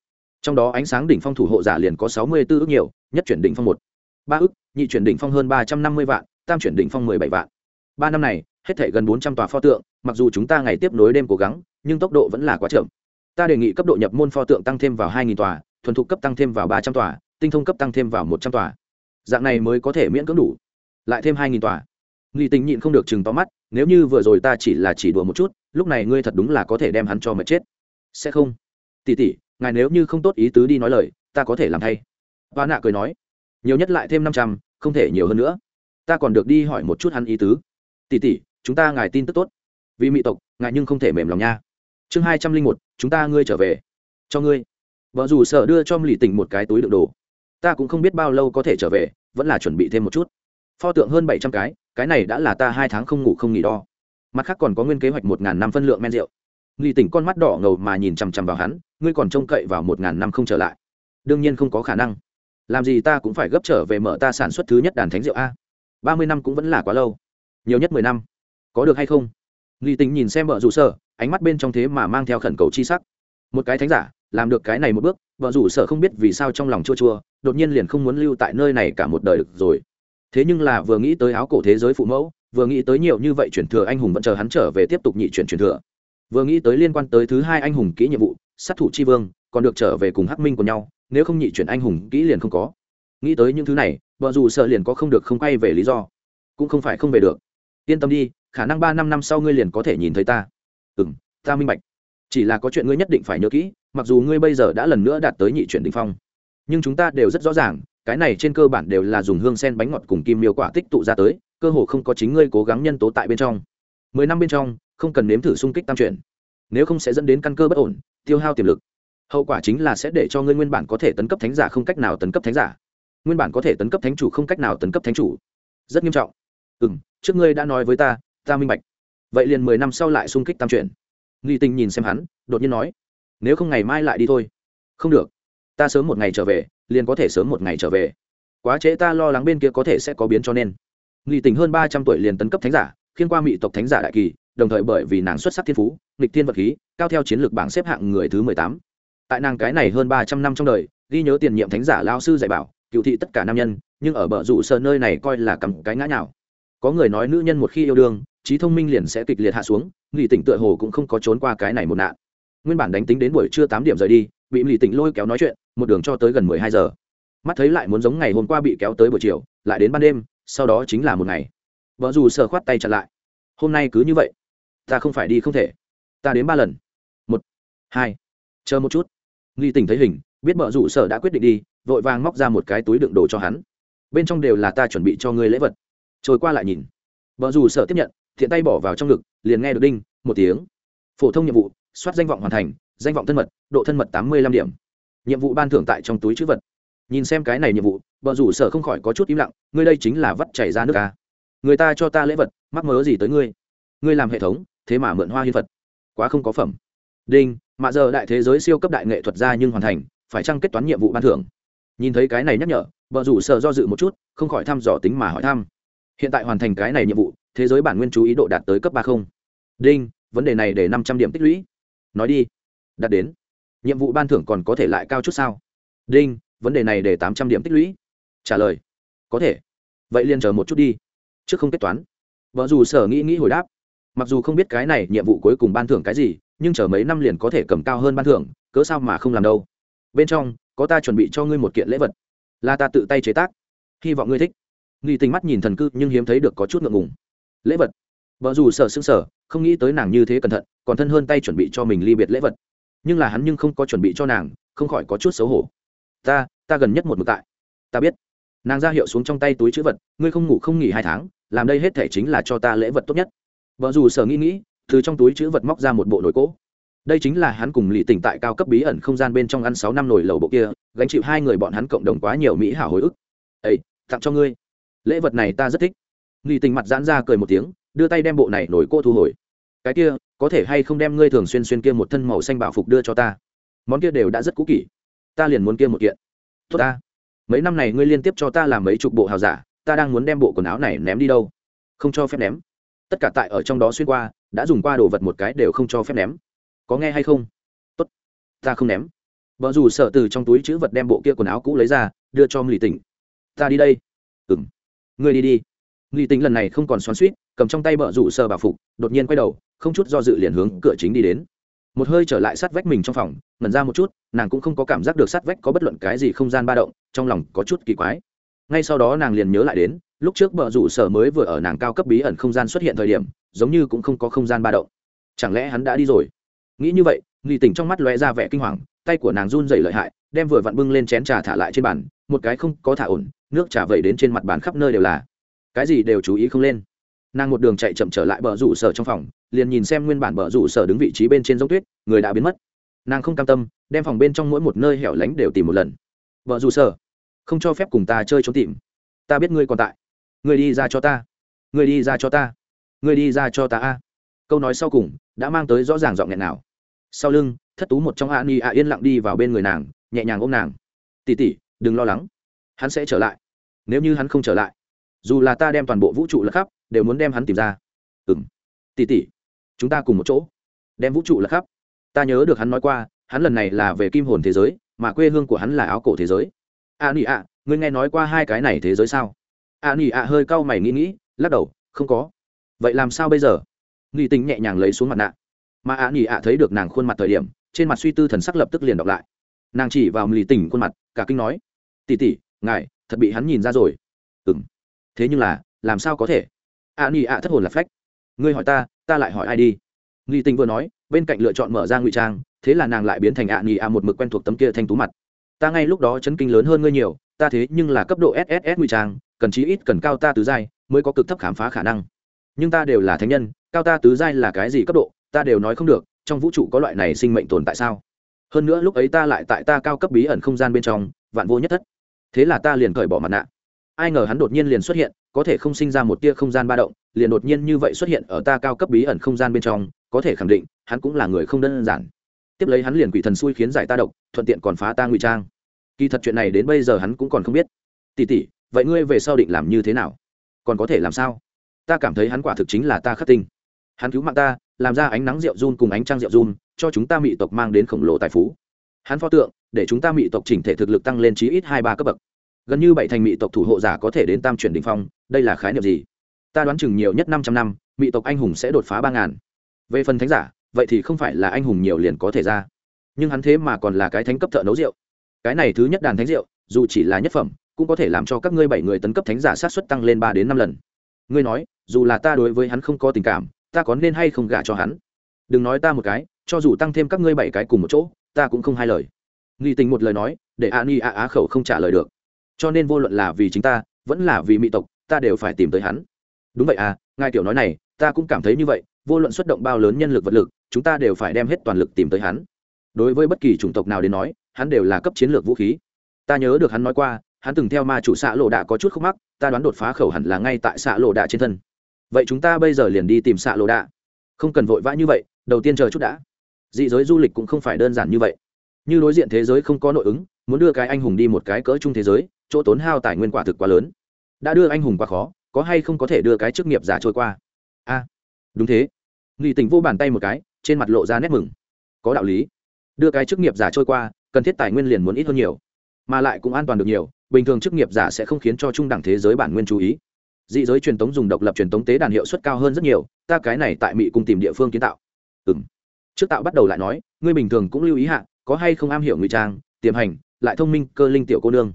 Trong đó ánh sáng đỉnh phong thủ hộ giả liền có sáu mươi 64 ước nhiều, nhất chuyển đỉnh phong một, ba ước nhị chuyển đỉnh phong hơn ba trăm năm mươi vạn, tam chuyển đỉnh phong mười bảy vạn. Ba năm này, hết thể gần bốn trăm tòa pho tượng, mặc dù chúng ta ngày tiếp nối đêm cố gắng, nhưng tốc độ vẫn là quá chậm. Ta đề nghị cấp độ nhập môn pho tượng tăng thêm vào hai nghìn tòa, thuần thục cấp tăng thêm vào ba trăm tòa, tinh thông cấp tăng thêm vào một trăm tòa. Dạng này mới có thể miễn cưỡng đủ lại thêm hai nghìn tòa. Nghi tình nhịn không được chừng to mắt, nếu như vừa rồi ta chỉ là chỉ đùa một chút, lúc này ngươi thật đúng là có thể đem hắn cho mệt chết. Sẽ không. Tỉ tỉ ngài nếu như không tốt ý tứ đi nói lời, ta có thể làm thay. Và nạ cười nói, nhiều nhất lại thêm năm trăm, không thể nhiều hơn nữa. Ta còn được đi hỏi một chút hắn ý tứ. Tỉ tỉ chúng ta ngài tin tức tốt. Vì mỹ tộc, ngài nhưng không thể mềm lòng nha. Chương hai trăm linh một, chúng ta ngươi trở về. Cho ngươi. Vợ dù sợ đưa cho lì tỉnh một cái túi đựng đồ. Ta cũng không biết bao lâu có thể trở về, vẫn là chuẩn bị thêm một chút pho tượng hơn bảy trăm cái cái này đã là ta hai tháng không ngủ không nghỉ đo. Mặt khác còn có nguyên kế hoạch một ngàn năm phân lượng men rượu. Nghi tỉnh con mắt đỏ ngầu mà nhìn chằm chằm vào hắn, ngươi còn trông cậy vào một ngàn năm không trở lại. Đương nhiên không có khả năng. Làm gì ta cũng phải gấp trở về mở ta sản xuất thứ nhất đàn thánh rượu a. Ba mươi năm cũng vẫn là quá lâu. Nhiều nhất mười năm. Có được hay không? Nghi Tỉnh nhìn xem vợ rủ sở, ánh mắt bên trong thế mà mang theo khẩn cầu chi sắc. Một cái thánh giả, làm được cái này một bước, vợ rủ sở không biết vì sao trong lòng chua chua, đột nhiên liền không muốn lưu tại nơi này cả một đời được rồi thế nhưng là vừa nghĩ tới áo cổ thế giới phụ mẫu, vừa nghĩ tới nhiều như vậy chuyển thừa anh hùng vẫn chờ hắn trở về tiếp tục nhị chuyển chuyển thừa. Vừa nghĩ tới liên quan tới thứ hai anh hùng kỹ nhiệm vụ, sát thủ chi vương, còn được trở về cùng hắc minh của nhau, nếu không nhị chuyển anh hùng kỹ liền không có. Nghĩ tới những thứ này, vợ dù sợ liền có không được không quay về lý do. Cũng không phải không về được. Yên tâm đi, khả năng ba năm năm sau ngươi liền có thể nhìn thấy ta. Ừ m ta minh bạch. Chỉ là có chuyện ngươi nhất định phải nhớ kỹ, mặc dù ngươi bây giờ đã lần nữa đạt tới nhị chuyển đ ỉ n h phong. Nhưng chúng ta đều rất rõ ràng cái này trên cơ bản đều là dùng hương sen bánh ngọt cùng kim miêu quả tích tụ ra tới, cơ hồ không có chính ngươi cố gắng nhân tố tại bên trong. Mười năm bên trong, không cần nếm thử xung kích tam chuyển. Nếu không sẽ dẫn đến căn cơ bất ổn, tiêu hao tiềm lực. Hậu quả chính là sẽ để cho ngươi nguyên bản có thể tấn cấp thánh giả không cách nào tấn cấp thánh giả. Nguyên bản có thể tấn cấp thánh chủ không cách nào tấn cấp thánh chủ. Rất nghiêm trọng. Ừ m trước ngươi đã nói với ta ta minh bạch. Vậy liền mười năm sau lại xung kích tam chuyển. Nghi tinh nhìn xem hắn, đột nhiên nói, nếu không ngày mai lại đi thôi. Không được. Ta sớm một ngày trở về liền có thể sớm một ngày trở về. Quá trễ ta lo lắng bên kia có thể sẽ có biến cho nên. Nghị tình hơn ba trăm tuổi liền tấn cấp thánh giả, khiên qua mỹ tộc thánh giả đại kỳ, đồng thời bởi vì nàng xuất sắc thiên phú, nghịch thiên vật khí, cao theo chiến lược bảng xếp hạng người thứ mười tám. Tại nàng cái này hơn ba trăm năm trong đời, ghi nhớ tiền nhiệm thánh giả lao sư dạy bảo, cựu thị tất cả nam nhân, nhưng ở bờ rủ sợ nơi này coi là cầm cái ngã nào có người nói nữ nhân một khi yêu đương, trí thông minh liền sẽ kịch liệt hạ xuống nghị tỉnh tựa hồ cũng không có trốn qua cái này một nạn. Nguyên bản đánh tính đến buổi trưa tám điểm rời đi bị lì tỉnh lôi kéo nói chuyện, một đường cho tới gần mười hai giờ. Mắt thấy lại muốn giống ngày hôm qua bị kéo tới buổi chiều, lại đến ban đêm, sau đó chính là một ngày. Vợ dù sờ khoát tay chặt lại. Hôm nay cứ như vậy. Ta không phải đi không thể. Ta đến ba lần. Một, hai, chờ một chút. Nghi tỉnh thấy hình, biết vợ rủ sở đã quyết định đi, vội vàng móc ra một cái túi đựng đồ cho hắn. Bên trong đều là ta chuẩn bị cho ngươi lễ vật. Trôi qua lại nhìn. Vợ rủ sở tiếp nhận, thiện tay bỏ vào trong ngực, liền nghe được đinh, một tiếng. Phổ thông nhiệm vụ, soát danh vọng hoàn thành danh vọng thân mật, độ thân mật tám mươi lăm điểm. Nhiệm vụ ban thưởng tại trong túi chữ vật. Nhìn xem cái này nhiệm vụ vợ rủ sở không khỏi có chút im lặng, ngươi đây chính là vắt chảy ra nước ta người ta cho ta lễ vật, mắc mớ gì tới ngươi? Ngươi làm hệ thống, thế mà mượn hoa hiến vật quá không có phẩm. Đinh mạ giờ đại thế giới siêu cấp đại nghệ thuật ra nhưng hoàn thành, phải chăng kết toán nhiệm vụ ban thưởng? Nhìn thấy cái này nhắc nhở vợ rủ sở do dự một chút, không khỏi thăm dò tính mà hỏi thăm. Hiện tại hoàn thành cái này nhiệm vụ, thế giới bản nguyên chú ý độ đạt tới cấp ba không? Đinh, vấn đề này để năm trăm điểm tích lũy. Nói đi đạt đến. Nhiệm vụ ban thưởng còn có thể lại cao chút sao? Đinh, vấn đề này để tám trăm điểm tích lũy. Trả lời. Có thể. Vậy liền chờ một chút đi. Trước không kết toán. Vợ dù sở nghĩ nghĩ hồi đáp. Mặc dù không biết cái này nhiệm vụ cuối cùng ban thưởng cái gì, nhưng chờ mấy năm liền có thể cầm cao hơn ban thưởng, cớ sao mà không làm đâu? Bên trong, có ta chuẩn bị cho ngươi một kiện lễ vật. Là ta tự tay chế tác. Hy vọng ngươi thích. Nghi tình mắt nhìn thần cư, nhưng hiếm thấy được có chút ngượng ngùng. Lễ vật. Vợ dù sở sững sở không nghĩ tới nàng như thế cẩn thận, còn thân hơn tay chuẩn bị cho mình ly biệt lễ vật nhưng là hắn nhưng không có chuẩn bị cho nàng, không khỏi có chút xấu hổ. Ta ta gần nhất một mực tại. Ta biết. Nàng ra hiệu xuống trong tay túi chữ vật, ngươi không ngủ không nghỉ hai tháng, làm đây hết thể chính là cho ta lễ vật tốt nhất. Vợ dù sở nghĩ nghĩ, từ trong túi chữ vật móc ra một bộ nồi cỗ. Đây chính là hắn cùng lì tỉnh tại cao cấp bí ẩn không gian bên trong ăn sáu năm nồi lầu bộ kia, gánh chịu hai người bọn hắn cộng đồng quá nhiều mỹ hảo hồi ức. Ây tặng cho ngươi. Lễ vật này ta rất thích. Lì tỉnh mặt giãn ra cười một tiếng, đưa tay đem bộ này nổi cô thu hồi. Cái kia có thể hay không đem ngươi thường xuyên xuyên kia một thân màu xanh bảo phục đưa cho ta? Món kia đều đã rất cũ kỷ, ta liền muốn kia một kiện. Tốt ta. Mấy năm này ngươi liên tiếp cho ta làm mấy chục bộ hào giả, ta đang muốn đem bộ quần áo này ném đi đâu? Không cho phép ném. Tất cả tại ở trong đó xuyên qua, đã dùng qua đồ vật một cái đều không cho phép ném. Có nghe hay không? Tốt. Ta không ném. Vợ dù sợ từ trong túi chữ vật đem bộ kia quần áo cũ lấy ra, đưa cho lì tỉnh ta đi đây. Ừng ngươi đi đi. Lì tỉnh lần này không còn xoắn suýt cầm trong tay vợ rủ sợ bảo phục, đột nhiên quay đầu không chút do dự liền hướng cửa chính đi đến. Một hơi trở lại sát vách mình trong phòng, ngẩn ra một chút, nàng cũng không có cảm giác được sát vách có bất luận cái gì không gian ba động, trong lòng có chút kỳ quái. Ngay sau đó nàng liền nhớ lại đến, lúc trước bờ rủ sở mới vừa ở nàng cao cấp bí ẩn không gian xuất hiện thời điểm, giống như cũng không có không gian ba động. Chẳng lẽ hắn đã đi rồi? Nghĩ như vậy, nghi tỉnh trong mắt lóe ra vẻ kinh hoàng, tay của nàng run dày lợi hại, đem vừa vặn bưng lên chén trà thả lại trên bàn, một cái không có thả ổn, nước trà vẩy đến trên mặt bàn khắp nơi đều là. Cái gì đều chú ý không lên nàng một đường chạy chậm trở lại bờ rủ sở trong phòng, liền nhìn xem nguyên bản bờ rủ sở đứng vị trí bên trên giống tuyết, người đã biến mất. Nàng không cam tâm, đem phòng bên trong mỗi một nơi hẻo lánh đều tìm một lần. Vợ rủ sở, không cho phép cùng ta chơi trốn tìm. Ta biết ngươi còn tại. Ngươi đi ra cho ta. Ngươi đi ra cho ta. Ngươi đi ra cho ta a. Câu nói sau cùng, đã mang tới rõ ràng giọng nghẹn nào. Sau lưng, thất tú một trong a ni a yên lặng đi vào bên người nàng, nhẹ nhàng ôm nàng. Tỉ tỉ đừng lo lắng. Hắn sẽ trở lại. Nếu như hắn không trở lại dù là ta đem toàn bộ vũ trụ lật khắp, đều muốn đem hắn tìm ra. Ừng tỉ tỉ chúng ta cùng một chỗ. Đem vũ trụ lật khắp. Ta nhớ được hắn nói qua, hắn lần này là về kim hồn thế giới, mà quê hương của hắn là áo cổ thế giới. A nỉ ạ, ngươi nghe nói qua hai cái này thế giới sao? A nỉ ạ hơi cau mày nghĩ nghĩ, lắc đầu, không có. Vậy làm sao bây giờ? Nghi tính nhẹ nhàng lấy xuống mặt nạ. Mà a nỉ ạ thấy được nàng khuôn mặt thời điểm, trên mặt suy tư thần sắc lập tức liền đọc lại. Nàng chỉ vào lì tỉnh khuôn mặt, cả kinh nói. Tỉ tỉ ngài, thật bị hắn nhìn ra rồi. Ừng thế nhưng là, làm sao có thể? A nỉ ạ thất hồn là phách. Ngươi hỏi ta ta lại hỏi ai đi? Nghi tình vừa nói, bên cạnh lựa chọn mở ra ngụy trang, thế là nàng lại biến thành ạ nghỉ ạ một mực quen thuộc tấm kia thanh tú mặt. Ta ngay lúc đó chấn kinh lớn hơn ngươi nhiều, ta thế nhưng là cấp độ sss ngụy trang, cần chí ít cần cao ta tứ giai mới có cực thấp khám phá khả năng. Nhưng ta đều là thánh nhân, cao ta tứ giai là cái gì cấp độ, ta đều nói không được, trong vũ trụ có loại này sinh mệnh tồn tại sao? Hơn nữa lúc ấy ta lại tại ta cao cấp bí ẩn không gian bên trong, vạn vô nhất thất. Thế là ta liền cởi bỏ mặt nạ ai ngờ hắn đột nhiên liền xuất hiện, có thể không sinh ra một tia không gian ba động, liền đột nhiên như vậy xuất hiện ở ta cao cấp bí ẩn không gian bên trong, có thể khẳng định, hắn cũng là người không đơn giản. Tiếp lấy hắn liền quỷ thần xui khiến giải ta độc, thuận tiện còn phá ta ngụy trang. Kỳ thật chuyện này đến bây giờ hắn cũng còn không biết. Tỉ tỉ vậy ngươi về sau định làm như thế nào? Còn có thể làm sao? Ta cảm thấy hắn quả thực chính là ta khắc tinh. Hắn cứu mạng ta, làm ra ánh nắng rượu run cùng ánh trăng rượu run, cho chúng ta mị tộc mang đến khổng lồ tài phú. Hắn pho tượng, để chúng ta mị tộc chỉnh thể thực lực tăng lên chí ít hai ba cấp bậc gần như bảy thành mỹ tộc thủ hộ giả có thể đến tam chuyển đ ỉ n h phong, đây là khái niệm gì? Ta đoán chừng nhiều nhất năm trăm năm, mỹ tộc anh hùng sẽ đột phá ba ngàn. Về phần thánh giả, vậy thì không phải là anh hùng nhiều liền có thể ra. Nhưng hắn thế mà còn là cái thánh cấp thợ nấu rượu. Cái này thứ nhất đàn thánh rượu, dù chỉ là nhất phẩm, cũng có thể làm cho các ngươi bảy người tấn cấp thánh giả sát xuất tăng lên ba đến năm lần. Ngươi nói, dù là ta đối với hắn không có tình cảm, ta có nên hay không gả cho hắn? Đừng nói ta một cái, cho dù tăng thêm các ngươi bảy cái cùng một chỗ, ta cũng không hai lời. Nghi tình một lời nói, để a ni a á khẩu không trả lời được cho nên vô luận là vì chính ta, vẫn là vì mỹ tộc, ta đều phải tìm tới hắn. Đúng vậy à ngài tiểu nói này, ta cũng cảm thấy như vậy, vô luận xuất động bao lớn nhân lực vật lực, chúng ta đều phải đem hết toàn lực tìm tới hắn. Đối với bất kỳ chủng tộc nào đến nói, hắn đều là cấp chiến lược vũ khí. Ta nhớ được hắn nói qua, hắn từng theo ma chủ xạ lộ đạ có chút khúc mắc, ta đoán đột phá khẩu hẳn là ngay tại xạ lộ đạ trên thân. Vậy chúng ta bây giờ liền đi tìm xạ lộ đạ. Không cần vội vã như vậy, đầu tiên chờ chút đã. Dị giới du lịch cũng không phải đơn giản như vậy. Như đối diện thế giới không có nội ứng, muốn đưa cái anh hùng đi một cái cỡ chung thế giới chỗ tốn hao tài nguyên quả thực quá lớn. Đã đưa anh hùng quá khó, có hay không có thể đưa cái chức nghiệp giả trôi qua? A, đúng thế. Nghị tình vô bàn tay một cái, trên mặt lộ ra nét mừng. Có đạo lý. Đưa cái chức nghiệp giả trôi qua, cần thiết tài nguyên liền muốn ít hơn nhiều, mà lại cũng an toàn được nhiều, bình thường chức nghiệp giả sẽ không khiến cho trung đẳng thế giới bản nguyên chú ý. Dị giới truyền tống dùng độc lập truyền tống tế đàn hiệu suất cao hơn rất nhiều, ta cái này tại mỹ cùng tìm địa phương kiến tạo. Ừ m trước tạo bắt đầu lại nói, ngươi bình thường cũng lưu ý hạ, có hay không am hiểu ngụy trang, tiềm hành, lại thông minh, cơ linh tiểu cô nương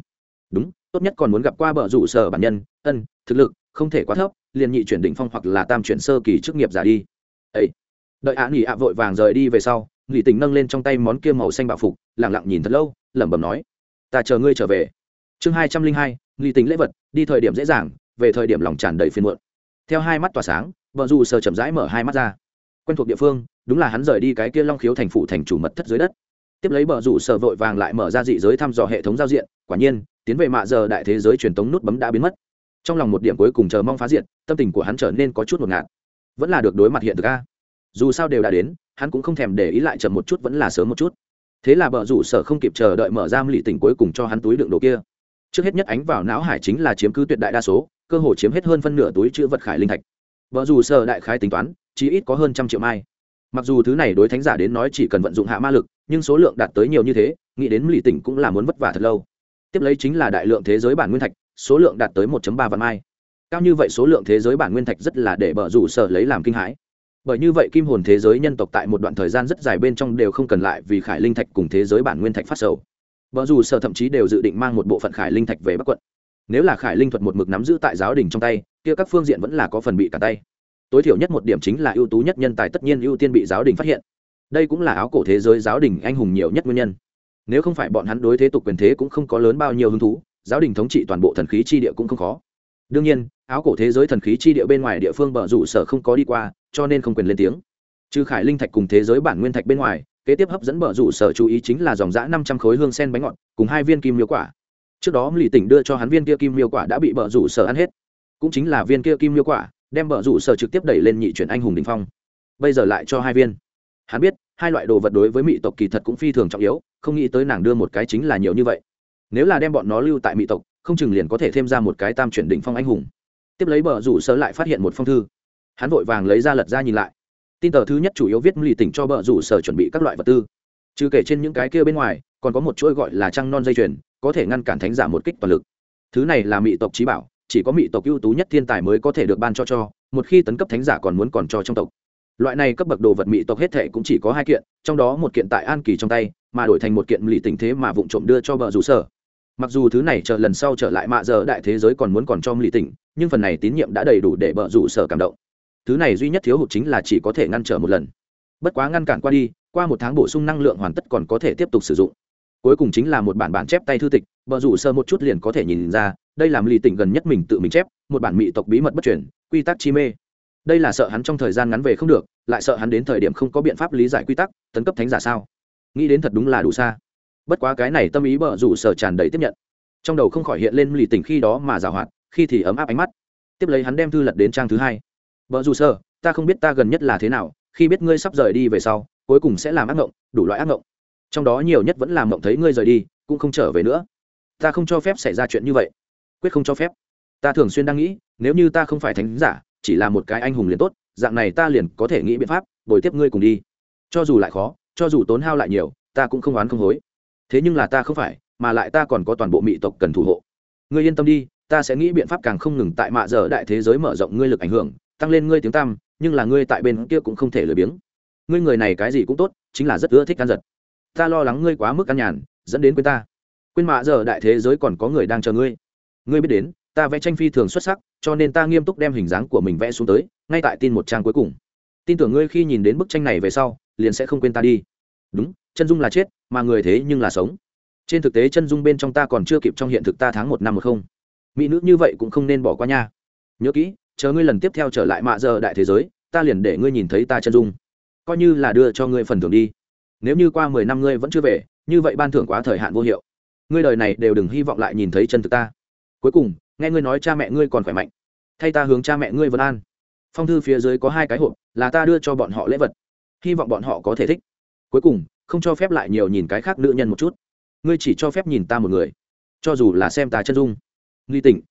đúng, tốt nhất còn muốn gặp qua bờ rủ sở bản nhân, ân, thực lực không thể quá thấp, liền nhị chuyển định phong hoặc là tam chuyển sơ kỳ chức nghiệp giả đi. Ấy đợi ạ nghỉ ạ vội vàng rời đi về sau nghỉ tình nâng lên trong tay món kia màu xanh bạo phục lẳng lặng nhìn thật lâu, lẩm bẩm nói, ta chờ ngươi trở về. Chương hai trăm linh hai nghỉ tình lễ vật, đi thời điểm dễ dàng, về thời điểm lòng tràn đầy phiền muộn. Theo hai mắt tỏa sáng vợ dù sờ chậm rãi mở hai mắt ra. Quen thuộc địa phương, đúng là hắn rời đi cái kia long khiếu thành phủ thành chủ mật thất dưới đất. Tiếp lấy bờ rủ sở vội vàng lại mở ra dị giới thăm dò hệ thống giao diện, quả nhiên tiến về mạ giờ đại thế giới truyền tống nút bấm đã biến mất. Trong lòng một điểm cuối cùng chờ mong phá diện tâm tình của hắn trở nên có chút ngột ngạt. Vẫn là được đối mặt hiện thực a. Dù sao đều đã đến, hắn cũng không thèm để ý lại chậm một chút vẫn là sớm một chút. Thế là bờ rủ sở không kịp chờ đợi mở ra lì tỉnh cuối cùng cho hắn túi đựng đồ kia. Trước hết nhất ánh vào não hải chính là chiếm cứ tuyệt đại đa số, cơ hồ chiếm hết hơn phân nửa túi chữ vật khải linh thạch. Vợ dù sở đại khái tính toán, chỉ ít có hơn trăm triệu mai. Mặc dù thứ này đối thánh giả đến nói chỉ cần vận dụng hạ ma lực, nhưng số lượng đạt tới nhiều như thế, nghĩ đến lì tỉnh cũng là muốn vất vả thật lâu tiếp lấy chính là đại lượng thế giới bản nguyên thạch, số lượng đạt tới 1 ba vạn mai. Cao như vậy số lượng thế giới bản nguyên thạch rất là để bờ rủ sở lấy làm kinh hãi. Bởi như vậy kim hồn thế giới nhân tộc tại một đoạn thời gian rất dài bên trong đều không cần lại vì khải linh thạch cùng thế giới bản nguyên thạch phát sầu. Bờ rủ sở thậm chí đều dự định mang một bộ phận khải linh thạch về bắc quận. Nếu là khải linh thuật một mực nắm giữ tại giáo đình trong tay, kia các phương diện vẫn là có phần bị cả tay. Tối thiểu nhất một điểm chính là ưu tú nhất nhân tài tất nhiên ưu tiên bị giáo đình phát hiện. Đây cũng là áo cổ thế giới giáo đình anh hùng nhiều nhất nguyên nhân nếu không phải bọn hắn đối thế tục quyền thế cũng không có lớn bao nhiêu hứng thú, giáo đình thống trị toàn bộ thần khí chi địa cũng không khó. Đương nhiên, áo cổ thế giới thần khí chi địa bên ngoài địa phương bờ rủ sở không có đi qua, cho nên không quyền lên tiếng. Trừ khải linh thạch cùng thế giới bản nguyên thạch bên ngoài, kế tiếp hấp dẫn bờ rủ sở chú ý chính là dòng giã năm trăm khối hương sen bánh ngọt, cùng hai viên kim miêu quả. Trước đó lì tỉnh đưa cho hắn viên kia kim miêu quả đã bị bờ rủ sở ăn hết. Cũng chính là viên kia kim miêu quả, đem bờ rủ sở trực tiếp đẩy lên nhị chuyển anh hùng đình phong. Bây giờ lại cho hai viên. Hắn biết hai loại đồ vật đối với mỹ tộc kỳ thật cũng phi thường trọng yếu, không nghĩ tới nàng đưa một cái chính là nhiều như vậy. Nếu là đem bọn nó lưu tại mỹ tộc, không chừng liền có thể thêm ra một cái tam chuyển đỉnh phong anh hùng. Tiếp lấy bờ rủ sở lại phát hiện một phong thư. Hắn vội vàng lấy ra lật ra nhìn lại. Tin tờ thứ nhất chủ yếu viết lì tỉnh cho bờ rủ sở chuẩn bị các loại vật tư. Trừ kể trên những cái kia bên ngoài, còn có một chuỗi gọi là trăng non dây chuyền, có thể ngăn cản thánh giả một kích toàn lực. Thứ này là mỹ tộc trí bảo, chỉ có mỹ tộc ưu tú nhất thiên tài mới có thể được ban cho cho, một khi tấn cấp thánh giả còn muốn còn cho trong tộc loại này cấp bậc đồ vật mỹ tộc hết thệ cũng chỉ có hai kiện, trong đó một kiện tại an kỳ trong tay, mà đổi thành một kiện lì tình thế mà vụng trộm đưa cho bờ rủ sở. Mặc dù thứ này chờ lần sau trở lại mạ giờ đại thế giới còn muốn còn cho lì tình nhưng phần này tín nhiệm đã đầy đủ để bờ rủ sở cảm động. Thứ này duy nhất thiếu hụt chính là chỉ có thể ngăn trở một lần. Bất quá ngăn cản qua đi, qua một tháng bổ sung năng lượng hoàn tất còn có thể tiếp tục sử dụng. Cuối cùng chính là một bản bản chép tay thư tịch, bờ rủ sơ một chút liền có thể nhìn ra, đây làm lì tỉnh gần nhất mình tự mình chép, một bản mỹ tộc bí mật bất chuyển quy tắc chi mê. Đây là sợ hắn trong thời gian ngắn về không được lại sợ hắn đến thời điểm không có biện pháp lý giải quy tắc, tấn cấp thánh giả sao? Nghĩ đến thật đúng là đủ xa. Bất quá cái này tâm ý bờ rủ sở tràn đầy tiếp nhận. Trong đầu không khỏi hiện lên lì tỉnh khi đó mà giảo hoạt, khi thì ấm áp ánh mắt. Tiếp lấy hắn đem thư lật đến trang thứ hai. Bợ rủ sở, ta không biết ta gần nhất là thế nào, khi biết ngươi sắp rời đi về sau, cuối cùng sẽ làm ác ngộng, đủ loại ác ngộng. Trong đó nhiều nhất vẫn làm ngộng thấy ngươi rời đi, cũng không trở về nữa. Ta không cho phép xảy ra chuyện như vậy. Quyết không cho phép. Ta thường xuyên đang nghĩ, nếu như ta không phải thánh giả chỉ là một cái anh hùng liền tốt, dạng này ta liền có thể nghĩ biện pháp, bồi tiếp ngươi cùng đi. Cho dù lại khó, cho dù tốn hao lại nhiều, ta cũng không oán không hối. Thế nhưng là ta không phải, mà lại ta còn có toàn bộ mỹ tộc cần thủ hộ. Ngươi yên tâm đi, ta sẽ nghĩ biện pháp càng không ngừng tại mạ giờ đại thế giới mở rộng ngươi lực ảnh hưởng, tăng lên ngươi tiếng tăm, nhưng là ngươi tại bên kia cũng không thể lười biếng. Ngươi người này cái gì cũng tốt, chính là rất ưa thích can giật. Ta lo lắng ngươi quá mức căn nhàn, dẫn đến quên ta. Quên mạ giờ đại thế giới còn có người đang chờ ngươi. Ngươi biết đến ta vẽ tranh phi thường xuất sắc, cho nên ta nghiêm túc đem hình dáng của mình vẽ xuống tới, ngay tại tin một trang cuối cùng. Tin tưởng ngươi khi nhìn đến bức tranh này về sau, liền sẽ không quên ta đi. Đúng, chân dung là chết, mà người thế nhưng là sống. Trên thực tế chân dung bên trong ta còn chưa kịp trong hiện thực ta tháng một năm một không. Mỹ nữ như vậy cũng không nên bỏ qua nha. Nhớ kỹ, chờ ngươi lần tiếp theo trở lại mạ giờ đại thế giới, ta liền để ngươi nhìn thấy ta chân dung. Coi như là đưa cho ngươi phần thưởng đi. Nếu như qua mười năm ngươi vẫn chưa về, như vậy ban thưởng quá thời hạn vô hiệu. Ngươi đời này đều đừng hy vọng lại nhìn thấy chân thực ta. Cuối cùng nghe ngươi nói cha mẹ ngươi còn khỏe mạnh, thay ta hướng cha mẹ ngươi vân an. Phong thư phía dưới có hai cái hộp, là ta đưa cho bọn họ lễ vật. Hy vọng bọn họ có thể thích. Cuối cùng, không cho phép lại nhiều nhìn cái khác nữ nhân một chút. Ngươi chỉ cho phép nhìn ta một người, cho dù là xem ta chân dung. Nghi tỉnh.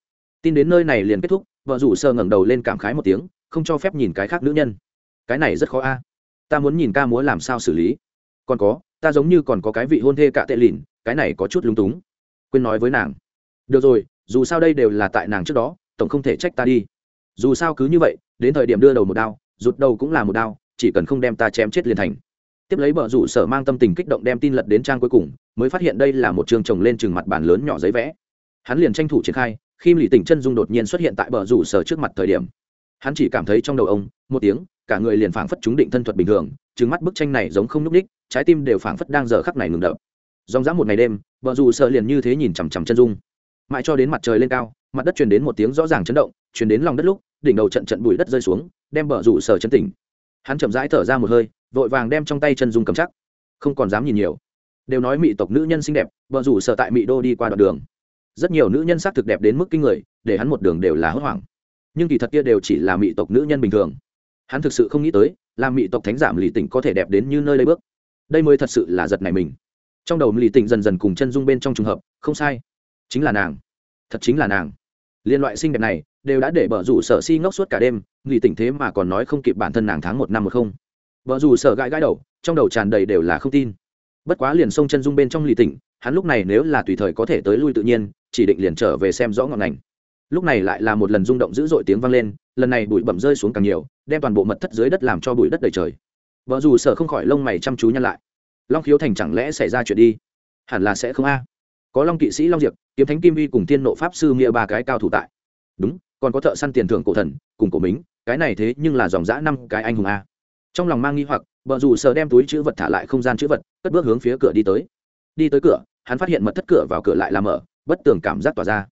Tin đến nơi này liền kết thúc, vợ rủ sơ ngẩng đầu lên cảm khái một tiếng, không cho phép nhìn cái khác nữ nhân. Cái này rất khó a. Ta muốn nhìn ca múa làm sao xử lý. Còn có, ta giống như còn có cái vị hôn thê cạ tệ lìn cái này có chút lúng túng. Quên nói với nàng. Được rồi dù sao đây đều là tại nàng trước đó, tổng không thể trách ta đi. Dù sao cứ như vậy, đến thời điểm đưa đầu một đao, rụt đầu cũng là một đao, chỉ cần không đem ta chém chết liền thành. Tiếp lấy bờ rủ sở mang tâm tình kích động đem tin lật đến trang cuối cùng, mới phát hiện đây là một chương trồng lên chừng mặt bàn lớn nhỏ giấy vẽ. Hắn liền tranh thủ triển khai, khi lì tỉnh chân dung đột nhiên xuất hiện tại bờ rủ sở trước mặt thời điểm. Hắn chỉ cảm thấy trong đầu ông, một tiếng, cả người liền phảng phất chúng định thân thuật bình thường trứng mắt bức tranh này giống không nhúc ních trái tim đều phảng phất đang giờ khắc này ngừng đập. Dòng dã một ngày đêm bờ rủ sở liền như thế nhìn chằm chằm chân dung mãi cho đến mặt trời lên cao, mặt đất truyền đến một tiếng rõ ràng chấn động, truyền đến lòng đất lúc, đỉnh đầu trận trận bụi đất rơi xuống, đem bờ rủ sở chấn tỉnh. Hắn chậm rãi thở ra một hơi, vội vàng đem trong tay chân dung cầm chắc. Không còn dám nhìn nhiều. Đều nói mỹ tộc nữ nhân xinh đẹp, bờ rủ sở tại mỹ đô đi qua đoạn đường. Rất nhiều nữ nhân s ắ c thực đẹp đến mức kinh người, để hắn một đường đều là hốt hoảng. Nhưng kỳ thật kia đều chỉ là mỹ tộc nữ nhân bình thường. Hắn thực sự không nghĩ tới, là mỹ tộc thánh giảm lì tỉnh có thể đẹp đến như nơi lấy bước. Đây mới thật sự là giật này mình. Trong đầu lì tỉnh dần dần cùng chân dung bên trong trùng hợp, không sai chính là nàng. Thật chính là nàng. Liên loại xinh đẹp này đều đã để bờ rủ sở si ngốc suốt cả đêm lì tỉnh thế mà còn nói không kịp bản thân nàng tháng một năm một không. Vợ dù sợ gãi gãi đầu, trong đầu tràn đầy đều là không tin. Bất quá liền sông chân dung bên trong lì tỉnh, hắn lúc này nếu là tùy thời có thể tới lui tự nhiên, chỉ định liền trở về xem rõ ngọn ngành. Lúc này lại là một lần rung động dữ dội tiếng vang lên, lần này bụi bẩm rơi xuống càng nhiều, đem toàn bộ mật thất dưới đất làm cho bụi đất đầy trời. Vợ dù sợ không khỏi lông mày chăm chú nhăn lại. Long khiếu thành chẳng lẽ xảy ra chuyện đi? Hẳn là sẽ không a có long kỵ sĩ long diệp, kiếm thánh kim vi cùng tiên nộ pháp sư nghĩa ba cái cao thủ tại. Đúng, còn có thợ săn tiền thưởng cổ thần, cùng cổ mính, cái này thế nhưng là dòng dã năm cái anh hùng a. Trong lòng mang nghi hoặc vợ dù sờ đem túi chữ vật thả lại không gian chữ vật, cất bước hướng phía cửa đi tới. Đi tới cửa, hắn phát hiện mật thất cửa vào cửa lại làm mở, bất tường cảm giác tỏa ra.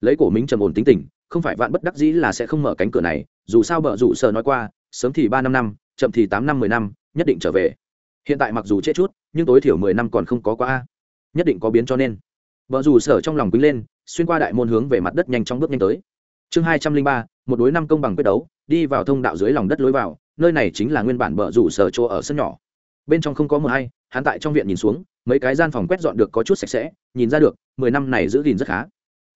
Lấy cổ minh trầm ổn tính tình, không phải vạn bất đắc dĩ là sẽ không mở cánh cửa này, dù sao vợ dù sờ nói qua, sớm thì ba năm năm, chậm thì tám năm mười năm, nhất định trở về. Hiện tại mặc dù chết chút, nhưng tối thiểu mười năm còn không có qua nhất định có biến cho nên vợ dù sở trong lòng quý lên, xuyên qua đại môn hướng về mặt đất nhanh chóng bước nhanh tới. Chương hai trăm linh ba, một đối năm công bằng quyết đấu, đi vào thông đạo dưới lòng đất lối vào, nơi này chính là nguyên bản bờ rủ sở chỗ ở sân nhỏ. Bên trong không có mờ hay, hắn tại trong viện nhìn xuống, mấy cái gian phòng quét dọn được có chút sạch sẽ, nhìn ra được, mười năm này giữ gìn rất khá.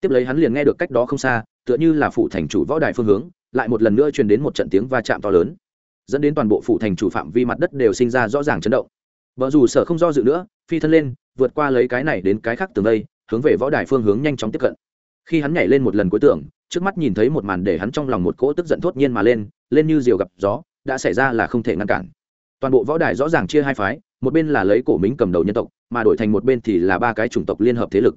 Tiếp lấy hắn liền nghe được cách đó không xa, tựa như là phụ thành chủ võ đài phương hướng, lại một lần nữa truyền đến một trận tiếng va chạm to lớn. Dẫn đến toàn bộ phụ thành chủ phạm vi mặt đất đều sinh ra rõ ràng chấn động. Vợ dù sở không do dự nữa, phi thân lên, vượt qua lấy cái này đến cái khác tường đây hướng về võ đài phương hướng nhanh chóng tiếp cận. Khi hắn nhảy lên một lần cuối tưởng, trước mắt nhìn thấy một màn để hắn trong lòng một cỗ tức giận thốt nhiên mà lên lên như diều gặp gió, đã xảy ra là không thể ngăn cản. Toàn bộ võ đài rõ ràng chia hai phái, một bên là lấy cổ mính cầm đầu nhân tộc, mà đổi thành một bên thì là ba cái chủng tộc liên hợp thế lực.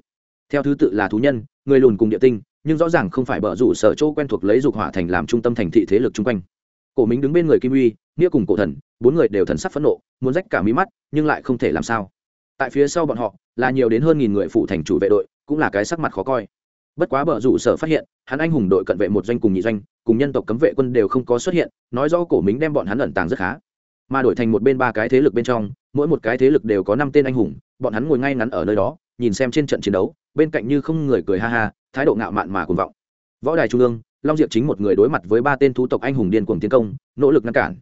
Theo thứ tự là thú nhân, người lùn cùng địa tinh, nhưng rõ ràng không phải bờ rủ sở chỗ quen thuộc lấy dục hỏa thành làm trung tâm thành thị thế lực chung quanh. Cổ mính đứng bên người kim uy, nghĩa cùng cổ thần, bốn người đều thần sắc phẫn nộ, muốn rách cả mí mắt, nhưng lại không thể làm sao tại phía sau bọn họ, là nhiều đến hơn nghìn người phụ thành chủ vệ đội, cũng là cái sắc mặt khó coi. Bất quá bờ rủ sở phát hiện, hắn anh hùng đội cận vệ một doanh cùng nhị doanh, cùng nhân tộc cấm vệ quân đều không có xuất hiện, nói rõ cổ mính đem bọn hắn ẩn tàng rất khá. Mà đổi thành một bên ba cái thế lực bên trong, mỗi một cái thế lực đều có năm tên anh hùng, bọn hắn ngồi ngay ngắn ở nơi đó, nhìn xem trên trận chiến đấu, bên cạnh như không người cười ha ha, thái độ ngạo mạn mà cuồng vọng. Võ đài trung ương, long diệp chính một người đối mặt với ba tên thú tộc anh hùng điên cuồng tiến công, nỗ lực ngăn cản.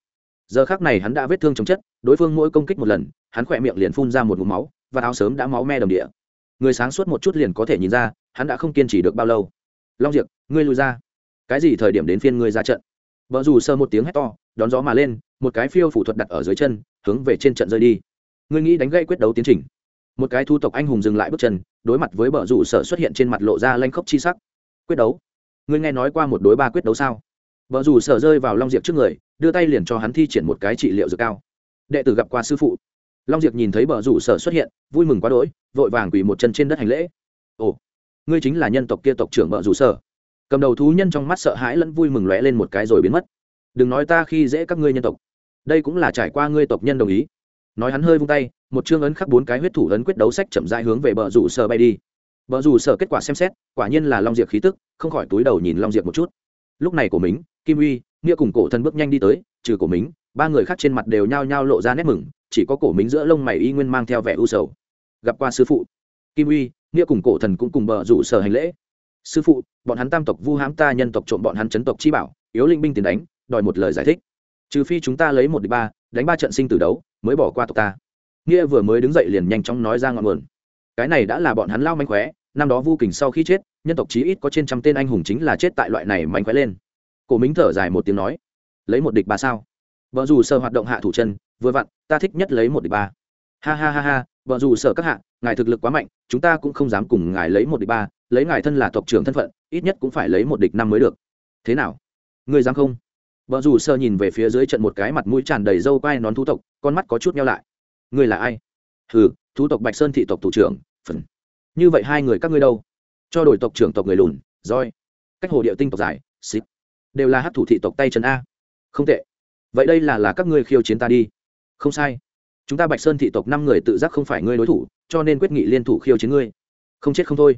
Giờ khác này hắn đã vết thương chống chất đối phương mỗi công kích một lần, hắn khỏe miệng liền phun ra một ngụm máu, và áo sớm đã máu me đồng địa. Người sáng suốt một chút liền có thể nhìn ra, hắn đã không kiên trì được bao lâu. Long diệp, ngươi lùi ra. Cái gì thời điểm đến phiên ngươi ra trận? Vợ dù sơ một tiếng hét to, đón gió mà lên, một cái phiêu phủ thuật đặt ở dưới chân, hướng về trên trận rơi đi. Ngươi nghĩ đánh gây quyết đấu tiến trình? Một cái thu tộc anh hùng dừng lại bước chân, đối mặt với bờ rủ sở xuất hiện trên mặt lộ ra lanh khốc chi sắc. Quyết đấu? Ngươi nghe nói qua một đối ba quyết đấu sao? Vợ rủ sở rơi vào long diệp trước người, đưa tay liền cho hắn thi triển một cái trị liệu dược cao đệ tử gặp qua sư phụ. Long diệp nhìn thấy bờ rủ sở xuất hiện, vui mừng quá đỗi, vội vàng quỳ một chân trên đất hành lễ. Ồ, ngươi chính là nhân tộc kia tộc trưởng bờ rủ sở. Cầm đầu thú nhân trong mắt sợ hãi lẫn vui mừng lóe lên một cái rồi biến mất. Đừng nói ta khi dễ các ngươi nhân tộc. Đây cũng là trải qua ngươi tộc nhân đồng ý. Nói hắn hơi vung tay, một chương ấn khắc bốn cái huyết thủ ấn quyết đấu sách chậm rãi hướng về bờ rủ sở bay đi. Bờ rủ sở kết quả xem xét, quả nhiên là long diệp khí tức, không khỏi túi đầu nhìn long diệp một chút. Lúc này của mình, kim uy, nghĩa cùng cổ thân bước nhanh đi tới trừ cổ mính, ba người khác trên mặt đều nhao nhao lộ ra nét mừng, chỉ có cổ mính giữa lông mày y nguyên mang theo vẻ u sầu. Gặp qua sư phụ, kim uy, nghĩa cùng cổ thần cũng cùng bờ rủ sở hành lễ. Sư phụ, bọn hắn tam tộc vu hãm ta nhân tộc trộm bọn hắn chấn tộc chi bảo, yếu linh binh tiền đánh, đòi một lời giải thích. Trừ phi chúng ta lấy một địch ba, đánh ba trận sinh từ đấu, mới bỏ qua tộc ta. Nghĩa vừa mới đứng dậy liền nhanh chóng nói ra ngọn nguồn. Cái này đã là bọn hắn lao manh khóe, năm đó vu kình sau khi chết, nhân tộc chí ít có trên trăm tên anh hùng chính là chết tại loại này manh khóe lên. Cổ mính thở dài một tiếng nói lấy một địch ba sao? Vợ dù sợ hoạt động hạ thủ chân, vừa vặn, ta thích nhất lấy một địch ba. Ha ha ha ha, vợ dù sợ các hạ, ngài thực lực quá mạnh, chúng ta cũng không dám cùng ngài lấy một địch ba, lấy ngài thân là tộc trưởng thân phận, ít nhất cũng phải lấy một địch năm mới được. Thế nào? Ngươi dám không? Vợ dù sợ nhìn về phía dưới trận một cái mặt mũi tràn đầy râu quai nón thú tộc, con mắt có chút nhau lại. Ngươi là ai? Hừ, thú tộc bạch sơn thị tộc thủ trưởng, phần. Như vậy hai người các ngươi đâu? Cho đổi tộc trưởng tộc người lùn, roi. Cách hồ địa tinh tộc dài xích đều là hát thủ thị tộc tay trần a không tệ. Vậy đây là là các ngươi khiêu chiến ta đi. Không sai. Chúng ta bạch sơn thị tộc năm người tự giác không phải ngươi đối thủ, cho nên quyết nghị liên thủ khiêu chiến ngươi. Không chết không thôi.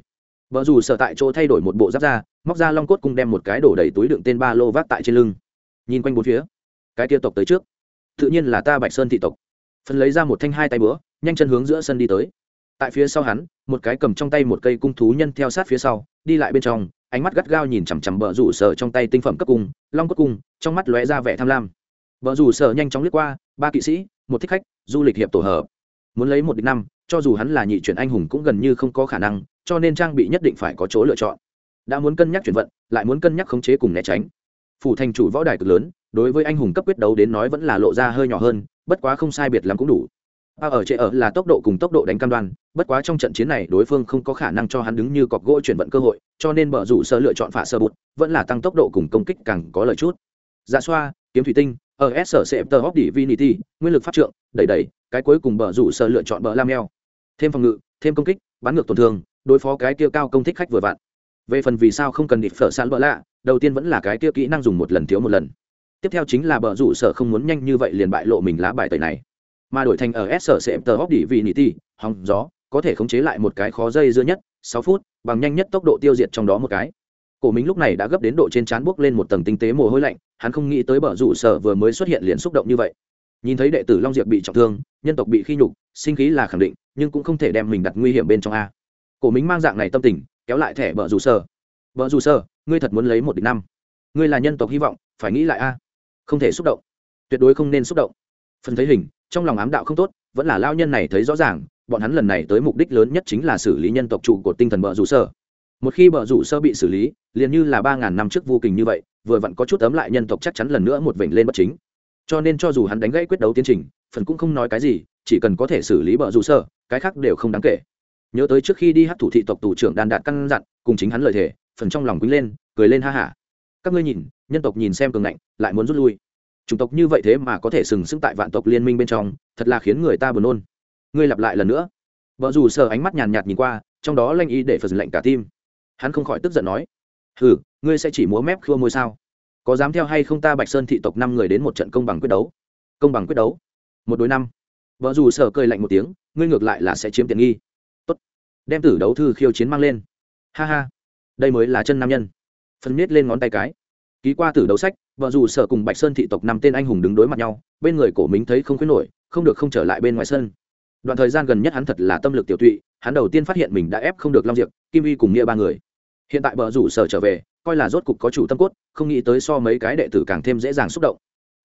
Vợ dù sở tại chỗ thay đổi một bộ giáp da, móc ra long cốt cung đem một cái đổ đầy túi đựng tên ba lô vác tại trên lưng. Nhìn quanh bốn phía, cái kia tộc tới trước. Tự nhiên là ta bạch sơn thị tộc. Phần lấy ra một thanh hai tay bữa nhanh chân hướng giữa sân đi tới. Tại phía sau hắn, một cái cầm trong tay một cây cung thú nhân theo sát phía sau, đi lại bên trong ánh mắt gắt gao nhìn chằm chằm bờ rủ sở trong tay tinh phẩm cấp cung, long cốt cung, trong mắt lóe ra vẻ tham lam. Bờ rủ sở nhanh chóng lướt qua, ba kỵ sĩ, một thích khách, du lịch hiệp tổ hợp. Muốn lấy một địch năm, cho dù hắn là nhị chuyển anh hùng cũng gần như không có khả năng, cho nên trang bị nhất định phải có chỗ lựa chọn. Đã muốn cân nhắc chuyển vận, lại muốn cân nhắc khống chế cùng né tránh. Phủ thành chủ võ đài cực lớn, đối với anh hùng cấp quyết đấu đến nói vẫn là lộ ra hơi nhỏ hơn, bất quá không sai biệt lắm cũng đủ. A ở trệ ở là tốc độ cùng tốc độ đánh cam đoan bất quá trong trận chiến này, đối phương không có khả năng cho hắn đứng như cọc gỗ chuyển vận cơ hội, cho nên bờ rủ sơ lựa chọn phạ sơ bụt, vẫn là tăng tốc độ cùng công kích càng có lợi chút. Dạ xoa, kiếm thủy tinh, ở s sở sẽ tờ hóc divinity, nguyên lực pháp trượng, đẩy đẩy, cái cuối cùng bờ rủ sơ lựa chọn bờ lam neo thêm phòng ngự, thêm công kích, bắn ngược tổn thương, đối phó cái kia cao công thích khách vừa vặn. Về phần vì sao không cần địch phở sán bỡ lạ, đầu tiên vẫn là cái kia kỹ năng dùng một lần thiếu một lần. Tiếp theo chính là bờ rủ sở không muốn nhanh như vậy liền bại lộ mình lá bài tẩy này. Mà đổi thành ở s sở sẽ tờ hóc divinity hòng gió có thể khống chế lại một cái khó dây dưa nhất, sáu phút, bằng nhanh nhất tốc độ tiêu diệt trong đó một cái. Cổ minh lúc này đã gấp đến độ trên trán buốc lên một tầng tinh tế mồ hôi lạnh, hắn không nghĩ tới bờ rủ sở vừa mới xuất hiện liền xúc động như vậy. Nhìn thấy đệ tử long diệp bị trọng thương, nhân tộc bị khi nhục, sinh khí là khẳng định, nhưng cũng không thể đem mình đặt nguy hiểm bên trong a. Cổ minh mang dạng này tâm tình, kéo lại thẻ bờ rủ sở. Bờ rủ sở, ngươi thật muốn lấy một địch năm. Ngươi là nhân tộc hy vọng, phải nghĩ lại a. Không thể xúc động. Tuyệt đối không nên xúc động. Phần thấy hình, trong lòng ám đạo không tốt, vẫn là lao nhân này thấy rõ ràng bọn hắn lần này tới mục đích lớn nhất chính là xử lý nhân tộc trụ của tinh thần bờ rủ sơ. Một khi bờ rủ sơ bị xử lý, liền như là ba ngàn năm trước vô kình như vậy, vừa vặn có chút ấm lại nhân tộc chắc chắn lần nữa một vểnh lên bất chính. Cho nên cho dù hắn đánh gãy quyết đấu tiến trình, phần cũng không nói cái gì, chỉ cần có thể xử lý bờ rủ sơ, cái khác đều không đáng kể. Nhớ tới trước khi đi hát thủ thị tộc tù trưởng đàn đạt căn dặn, cùng chính hắn lời thề, phần trong lòng quýnh lên, cười lên ha hả. Các ngươi nhìn, nhân tộc nhìn xem cường ngạnh, lại muốn rút lui. Chủng tộc như vậy thế mà có thể sừng sững tại vạn tộc liên minh bên trong, thật là khiến người ta buồn nôn ngươi lặp lại lần nữa. Vợ dù sờ ánh mắt nhàn nhạt nhìn qua, trong đó lanh y để phật lệnh cả tim. Hắn không khỏi tức giận nói, hừ, ngươi sẽ chỉ múa mép khua môi sao? Có dám theo hay không ta bạch sơn thị tộc năm người đến một trận công bằng quyết đấu? Công bằng quyết đấu? Một đối năm. Vợ dù sờ cười lạnh một tiếng, ngươi ngược lại là sẽ chiếm tiện nghi. Tốt. Đem tử đấu thư khiêu chiến mang lên. Ha ha, đây mới là chân nam nhân. Phân miết lên ngón tay cái. Ký qua tử đấu sách, vợ dù sở cùng bạch sơn thị tộc năm tên anh hùng đứng đối mặt nhau, bên người cổ mính thấy không khuyến nổi, không được không trở lại bên ngoài sân đoạn thời gian gần nhất hắn thật là tâm lực tiểu tụy, hắn đầu tiên phát hiện mình đã ép không được long diệp, kim y cùng nghĩa ba người. Hiện tại bờ rủ sở trở về, coi là rốt cục có chủ tâm cốt, không nghĩ tới so mấy cái đệ tử càng thêm dễ dàng xúc động.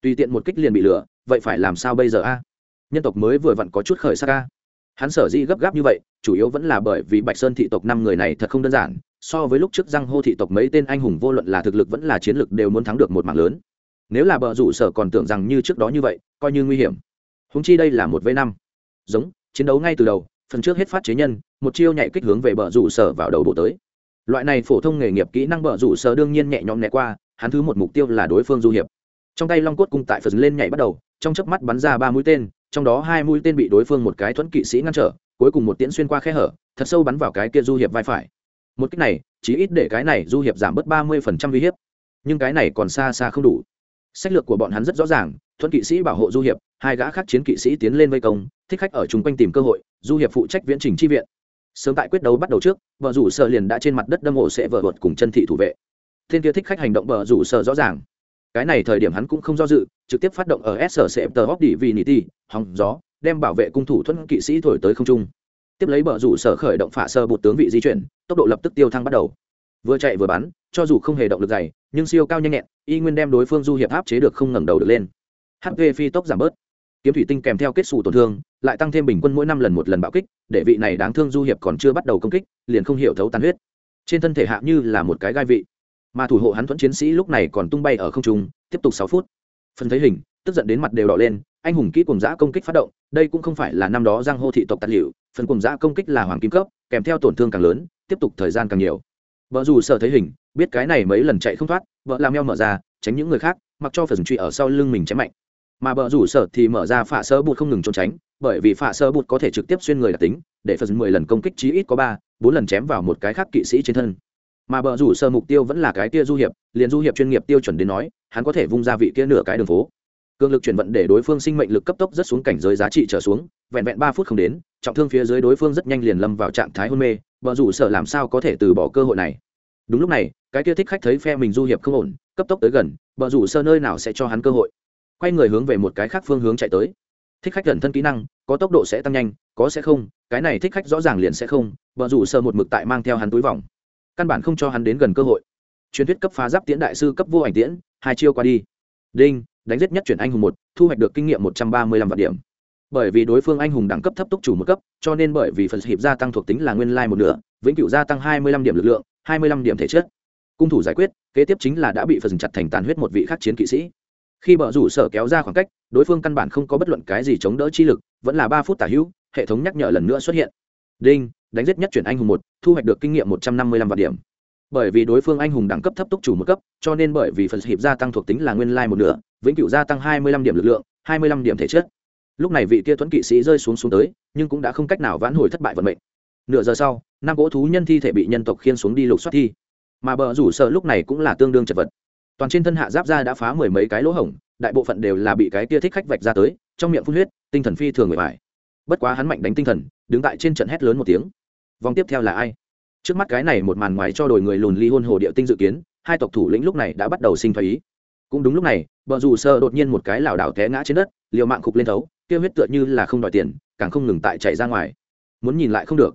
Tùy tiện một kích liền bị lửa vậy phải làm sao bây giờ a? Nhân tộc mới vừa vặn có chút khởi sắc a. Hắn sở di gấp gáp như vậy, chủ yếu vẫn là bởi vì bạch sơn thị tộc năm người này thật không đơn giản, so với lúc trước răng hô thị tộc mấy tên anh hùng vô luận là thực lực vẫn là chiến lực đều muốn thắng được một mạng lớn. Nếu là bờ rủ sở còn tưởng rằng như trước đó như vậy, coi như nguy hiểm. Húng chi đây là một v năm giống, chiến đấu ngay từ đầu, phần trước hết phát chế nhân, một chiêu nhạy kích hướng về bờ rủ sở vào đầu bộ tới. Loại này phổ thông nghề nghiệp kỹ năng bờ rủ sở đương nhiên nhẹ nhõm né qua, hắn thứ một mục tiêu là đối phương du hiệp. Trong tay long cốt cung tại phần lên nhảy bắt đầu, trong chớp mắt bắn ra ba mũi tên, trong đó hai mũi tên bị đối phương một cái thuẫn kỵ sĩ ngăn trở, cuối cùng một tiễn xuyên qua khe hở, thật sâu bắn vào cái kia du hiệp vai phải. Một cách này chỉ ít để cái này du hiệp giảm bớt ba mươi phần trăm uy hiếp. Nhưng cái này còn xa xa không đủ. Sách lược của bọn hắn rất rõ ràng thuận kỵ sĩ bảo hộ du hiệp, hai gã khác chiến kỵ sĩ tiến lên vây công, thích khách ở chung quanh tìm cơ hội, du hiệp phụ trách viễn trình chi viện. Sớm tại quyết đấu bắt đầu trước vợ rủ sợ liền đã trên mặt đất đâm ổ sẽ vợ vợt cùng chân thị thủ vệ. Thiên kia thích khách hành động vợ rủ sợ rõ ràng. Cái này thời điểm hắn cũng không do dự, trực tiếp phát động ở s tờ hóc đi vì nỉ ti hòng gió, đem bảo vệ cung thủ thuận kỵ sĩ thổi tới không trung. Tiếp lấy bờ rủ sở khởi động phả sơ bột tướng vị di chuyển, tốc độ lập tức tiêu thăng bắt đầu. Vừa chạy vừa bắn, cho dù không hề động lực dày, nhưng siêu cao nhanh nhẹn, y nguyên đem đối phương du hiệp áp chế được không ngẩng đầu được lên hp phi tốc giảm bớt. Kiếm thủy tinh kèm theo kết xù tổn thương, lại tăng thêm bình quân mỗi năm lần một lần bạo kích, để vị này đáng thương du hiệp còn chưa bắt đầu công kích, liền không hiểu thấu tàn huyết. Trên thân thể hạ như là một cái gai vị. Mà thủ hộ hắn thuẫn chiến sĩ lúc này còn tung bay ở không trung, tiếp tục sáu phút. Phần thấy hình, tức giận đến mặt đều đỏ lên, anh hùng kỹ cùng giã công kích phát động, đây cũng không phải là năm đó giang hô thị tộc tạt liệu phần cùng giã công kích là hoàng kim cấp, kèm theo tổn thương càng lớn, tiếp tục thời gian càng nhiều. Vợ dù sợ thấy hình, biết cái này mấy lần chạy không thoát, vợ làm eo mở ra, tránh những người khác, mặc cho phần truy ở sau lưng mình chém mạnh mà bờ rủ sợ thì mở ra phạ sơ bụt không ngừng trốn tránh, bởi vì phạ sơ bụt có thể trực tiếp xuyên người đặc tính, để phần mười lần công kích chí ít có ba, bốn lần chém vào một cái khác kỵ sĩ trên thân. Mà bờ rủ sơ mục tiêu vẫn là cái kia du hiệp, liền du hiệp chuyên nghiệp tiêu chuẩn đến nói, hắn có thể vung ra vị kia nửa cái đường phố. Cường lực chuyển vận để đối phương sinh mệnh lực cấp tốc rất xuống cảnh giới giá trị trở xuống, vẹn vẹn ba phút không đến, trọng thương phía dưới đối phương rất nhanh liền lâm vào trạng thái hôn mê, bờ rủ sở làm sao có thể từ bỏ cơ hội này? Đúng lúc này, cái kia thích khách thấy phe mình du hiệp không ổn, cấp tốc tới gần, bờ rủ sơ nơi nào sẽ cho hắn cơ hội? Quay người hướng về một cái khác phương hướng chạy tới. Thích khách gần thân kỹ năng, có tốc độ sẽ tăng nhanh, có sẽ không, cái này thích khách rõ ràng liền sẽ không, bờ rủ sơ một mực tại mang theo hắn túi vòng. Căn bản không cho hắn đến gần cơ hội. Truyền thuyết cấp phá giáp tiễn đại sư cấp vô ảnh tiễn, hai chiêu qua đi. Đinh, đánh giết nhất chuyển anh hùng một, thu hoạch được kinh nghiệm một trăm ba mươi lăm vạn điểm. Bởi vì đối phương anh hùng đẳng cấp thấp túc chủ một cấp, cho nên bởi vì phần hiệp gia tăng thuộc tính là nguyên lai một nửa, vĩnh cửu gia tăng hai mươi lăm điểm lực lượng, hai mươi lăm điểm thể chất. Cung thủ giải quyết, kế tiếp chính là đã bị phần chặt thành tàn huyết một vị khắc chiến kỵ sĩ khi bờ rủ sở kéo ra khoảng cách, đối phương căn bản không có bất luận cái gì chống đỡ chi lực, vẫn là ba phút tả hữu, hệ thống nhắc nhở lần nữa xuất hiện. Đinh, đánh giết nhất chuyển anh hùng một, thu hoạch được kinh nghiệm một trăm năm mươi lăm vạn điểm. Bởi vì đối phương anh hùng đẳng cấp thấp túc chủ một cấp, cho nên bởi vì phần hiệp gia tăng thuộc tính là nguyên lai một nửa, vĩnh cửu gia tăng hai mươi lăm điểm lực lượng, hai mươi lăm điểm thể chất. Lúc này vị kia tuấn kỵ sĩ rơi xuống xuống tới, nhưng cũng đã không cách nào vãn hồi thất bại vận mệnh. Nửa giờ sau, năm gỗ thú nhân thi thể bị nhân tộc khiên xuống đi lục soát thi. Mà bờ rủ sợ lúc này cũng là tương đương chật vật toàn trên thân hạ giáp ra đã phá mười mấy cái lỗ hổng, đại bộ phận đều là bị cái kia thích khách vạch ra tới, trong miệng phun huyết, tinh thần phi thường người phải bất quá hắn mạnh đánh tinh thần, đứng tại trên trận hét lớn một tiếng. Vòng tiếp theo là ai? Trước mắt cái này một màn ngoài cho đổi người lùn ly hôn hồ địa tinh dự kiến, hai tộc thủ lĩnh lúc này đã bắt đầu sinh thái ý. Cũng đúng lúc này, bờ rủ sơ đột nhiên một cái lảo đảo té ngã trên đất, liều mạng khục lên thấu, kia huyết tựa như là không đòi tiền, càng không ngừng tại chạy ra ngoài. Muốn nhìn lại không được.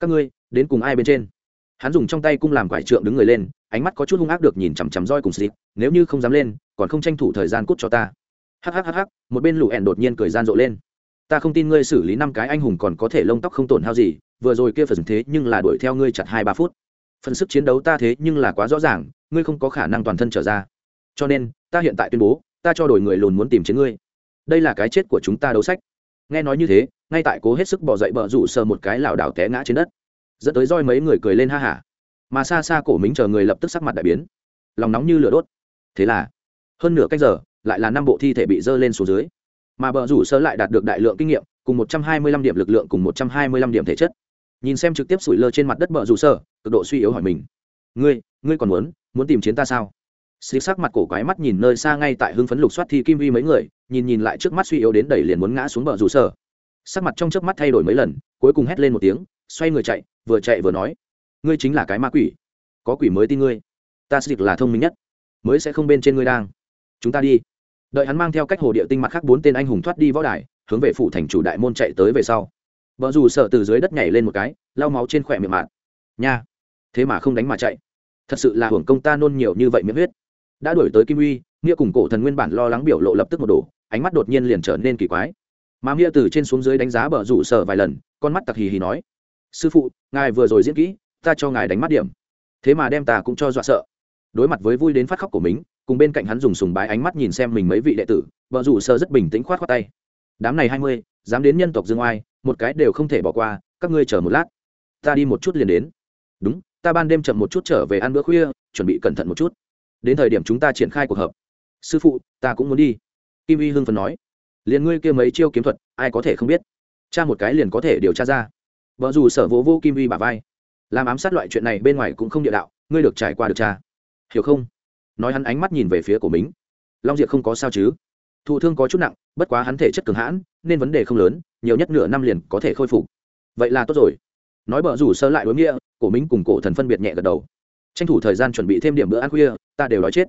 Các ngươi, đến cùng ai bên trên? Hắn dùng trong tay cung làm quải trượng đứng người lên, ánh mắt có chút hung ác được nhìn chằm chằm roi cùng xịt nếu như không dám lên, còn không tranh thủ thời gian cút cho ta. Hhhh một bên lũ ẻn đột nhiên cười gian rộ lên. Ta không tin ngươi xử lý năm cái anh hùng còn có thể lông tóc không tổn hao gì, vừa rồi kia phần thế nhưng là đuổi theo ngươi chặt hai ba phút. Phần sức chiến đấu ta thế nhưng là quá rõ ràng, ngươi không có khả năng toàn thân trở ra. Cho nên, ta hiện tại tuyên bố, ta cho đổi người lùn muốn tìm chiến ngươi. Đây là cái chết của chúng ta đấu sách. Nghe nói như thế, ngay tại cố hết sức bỏ dậy bờ rủ sờ một cái lảo đảo té ngã trên đất dẫn tới roi mấy người cười lên ha hả. Mà xa xa cổ mính chờ người lập tức sắc mặt đại biến. Lòng nóng như lửa đốt. Thế là, hơn nửa cách giờ, lại là năm bộ thi thể bị dơ lên xuống dưới. Mà bờ rủ sơ lại đạt được đại lượng kinh nghiệm, cùng một trăm hai mươi lăm điểm lực lượng, cùng một trăm hai mươi lăm điểm thể chất. Nhìn xem trực tiếp sủi lơ trên mặt đất bờ rủ sơ, cực độ suy yếu hỏi mình. Ngươi ngươi còn muốn muốn tìm chiến ta sao? Xịt sắc mặt cổ quái mắt nhìn nơi xa ngay tại hưng phấn lục soát thi kim vi mấy người, nhìn nhìn lại trước mắt suy yếu đến đẩy liền muốn ngã xuống bờ rủ sơ sắc mặt trong chớp mắt thay đổi mấy lần, cuối cùng hét lên một tiếng, xoay người chạy, vừa chạy vừa nói, ngươi chính là cái ma quỷ. Có quỷ mới tin ngươi. Ta xịt là thông minh nhất, mới sẽ không bên trên ngươi đang. Chúng ta đi. Đợi hắn mang theo cách hồ địa tinh mặt khác bốn tên anh hùng thoát đi võ đài, hướng về phủ thành chủ đại môn chạy tới về sau. Vợ dù sợ từ dưới đất nhảy lên một cái, lau máu trên khỏe miệng mạn. Nha, thế mà không đánh mà chạy. Thật sự là hưởng công ta nôn nhiều như vậy miệng huyết. Đã đuổi tới kim uy, nghĩa cùng cổ thần nguyên bản lo lắng biểu lộ lập tức một đổ, ánh mắt đột nhiên liền trở nên kỳ quái mà nghĩa từ trên xuống dưới đánh giá bờ rủ sở vài lần, con mắt tặc hì hì nói, sư phụ, ngài vừa rồi diễn kỹ, ta cho ngài đánh mắt điểm. Thế mà đem ta cũng cho dọa sợ. Đối mặt với vui đến phát khóc của mình, cùng bên cạnh hắn dùng sùng bái ánh mắt nhìn xem mình mấy vị đệ tử vợ rủ sơ rất bình tĩnh khoát khoát tay. Đám này hai mươi, dám đến nhân tộc dương oai, một cái đều không thể bỏ qua, các ngươi chờ một lát, ta đi một chút liền đến. Đúng, ta ban đêm chậm một chút trở về ăn bữa khuya, chuẩn bị cẩn thận một chút. Đến thời điểm chúng ta triển khai cuộc họp. Sư phụ, ta cũng muốn đi. Kim y hưng phần nói liền ngươi kia mấy chiêu kiếm thuật, ai có thể không biết? Cha một cái liền có thể điều tra ra. Vợ dù sở vỗ vô kim uy bà vai. Làm ám sát loại chuyện này bên ngoài cũng không địa đạo, ngươi được trải qua được cha. Hiểu không? Nói hắn ánh mắt nhìn về phía của mình. Long diệp không có sao chứ? Thụ thương có chút nặng, bất quá hắn thể chất cường hãn, nên vấn đề không lớn, nhiều nhất nửa năm liền có thể khôi phục. Vậy là tốt rồi. Nói bờ rủ sơ lại đối nghĩa cổ minh cùng cổ thần phân biệt nhẹ gật đầu. Tranh thủ thời gian chuẩn bị thêm điểm bữa ăn khuya, ta đều đói chết.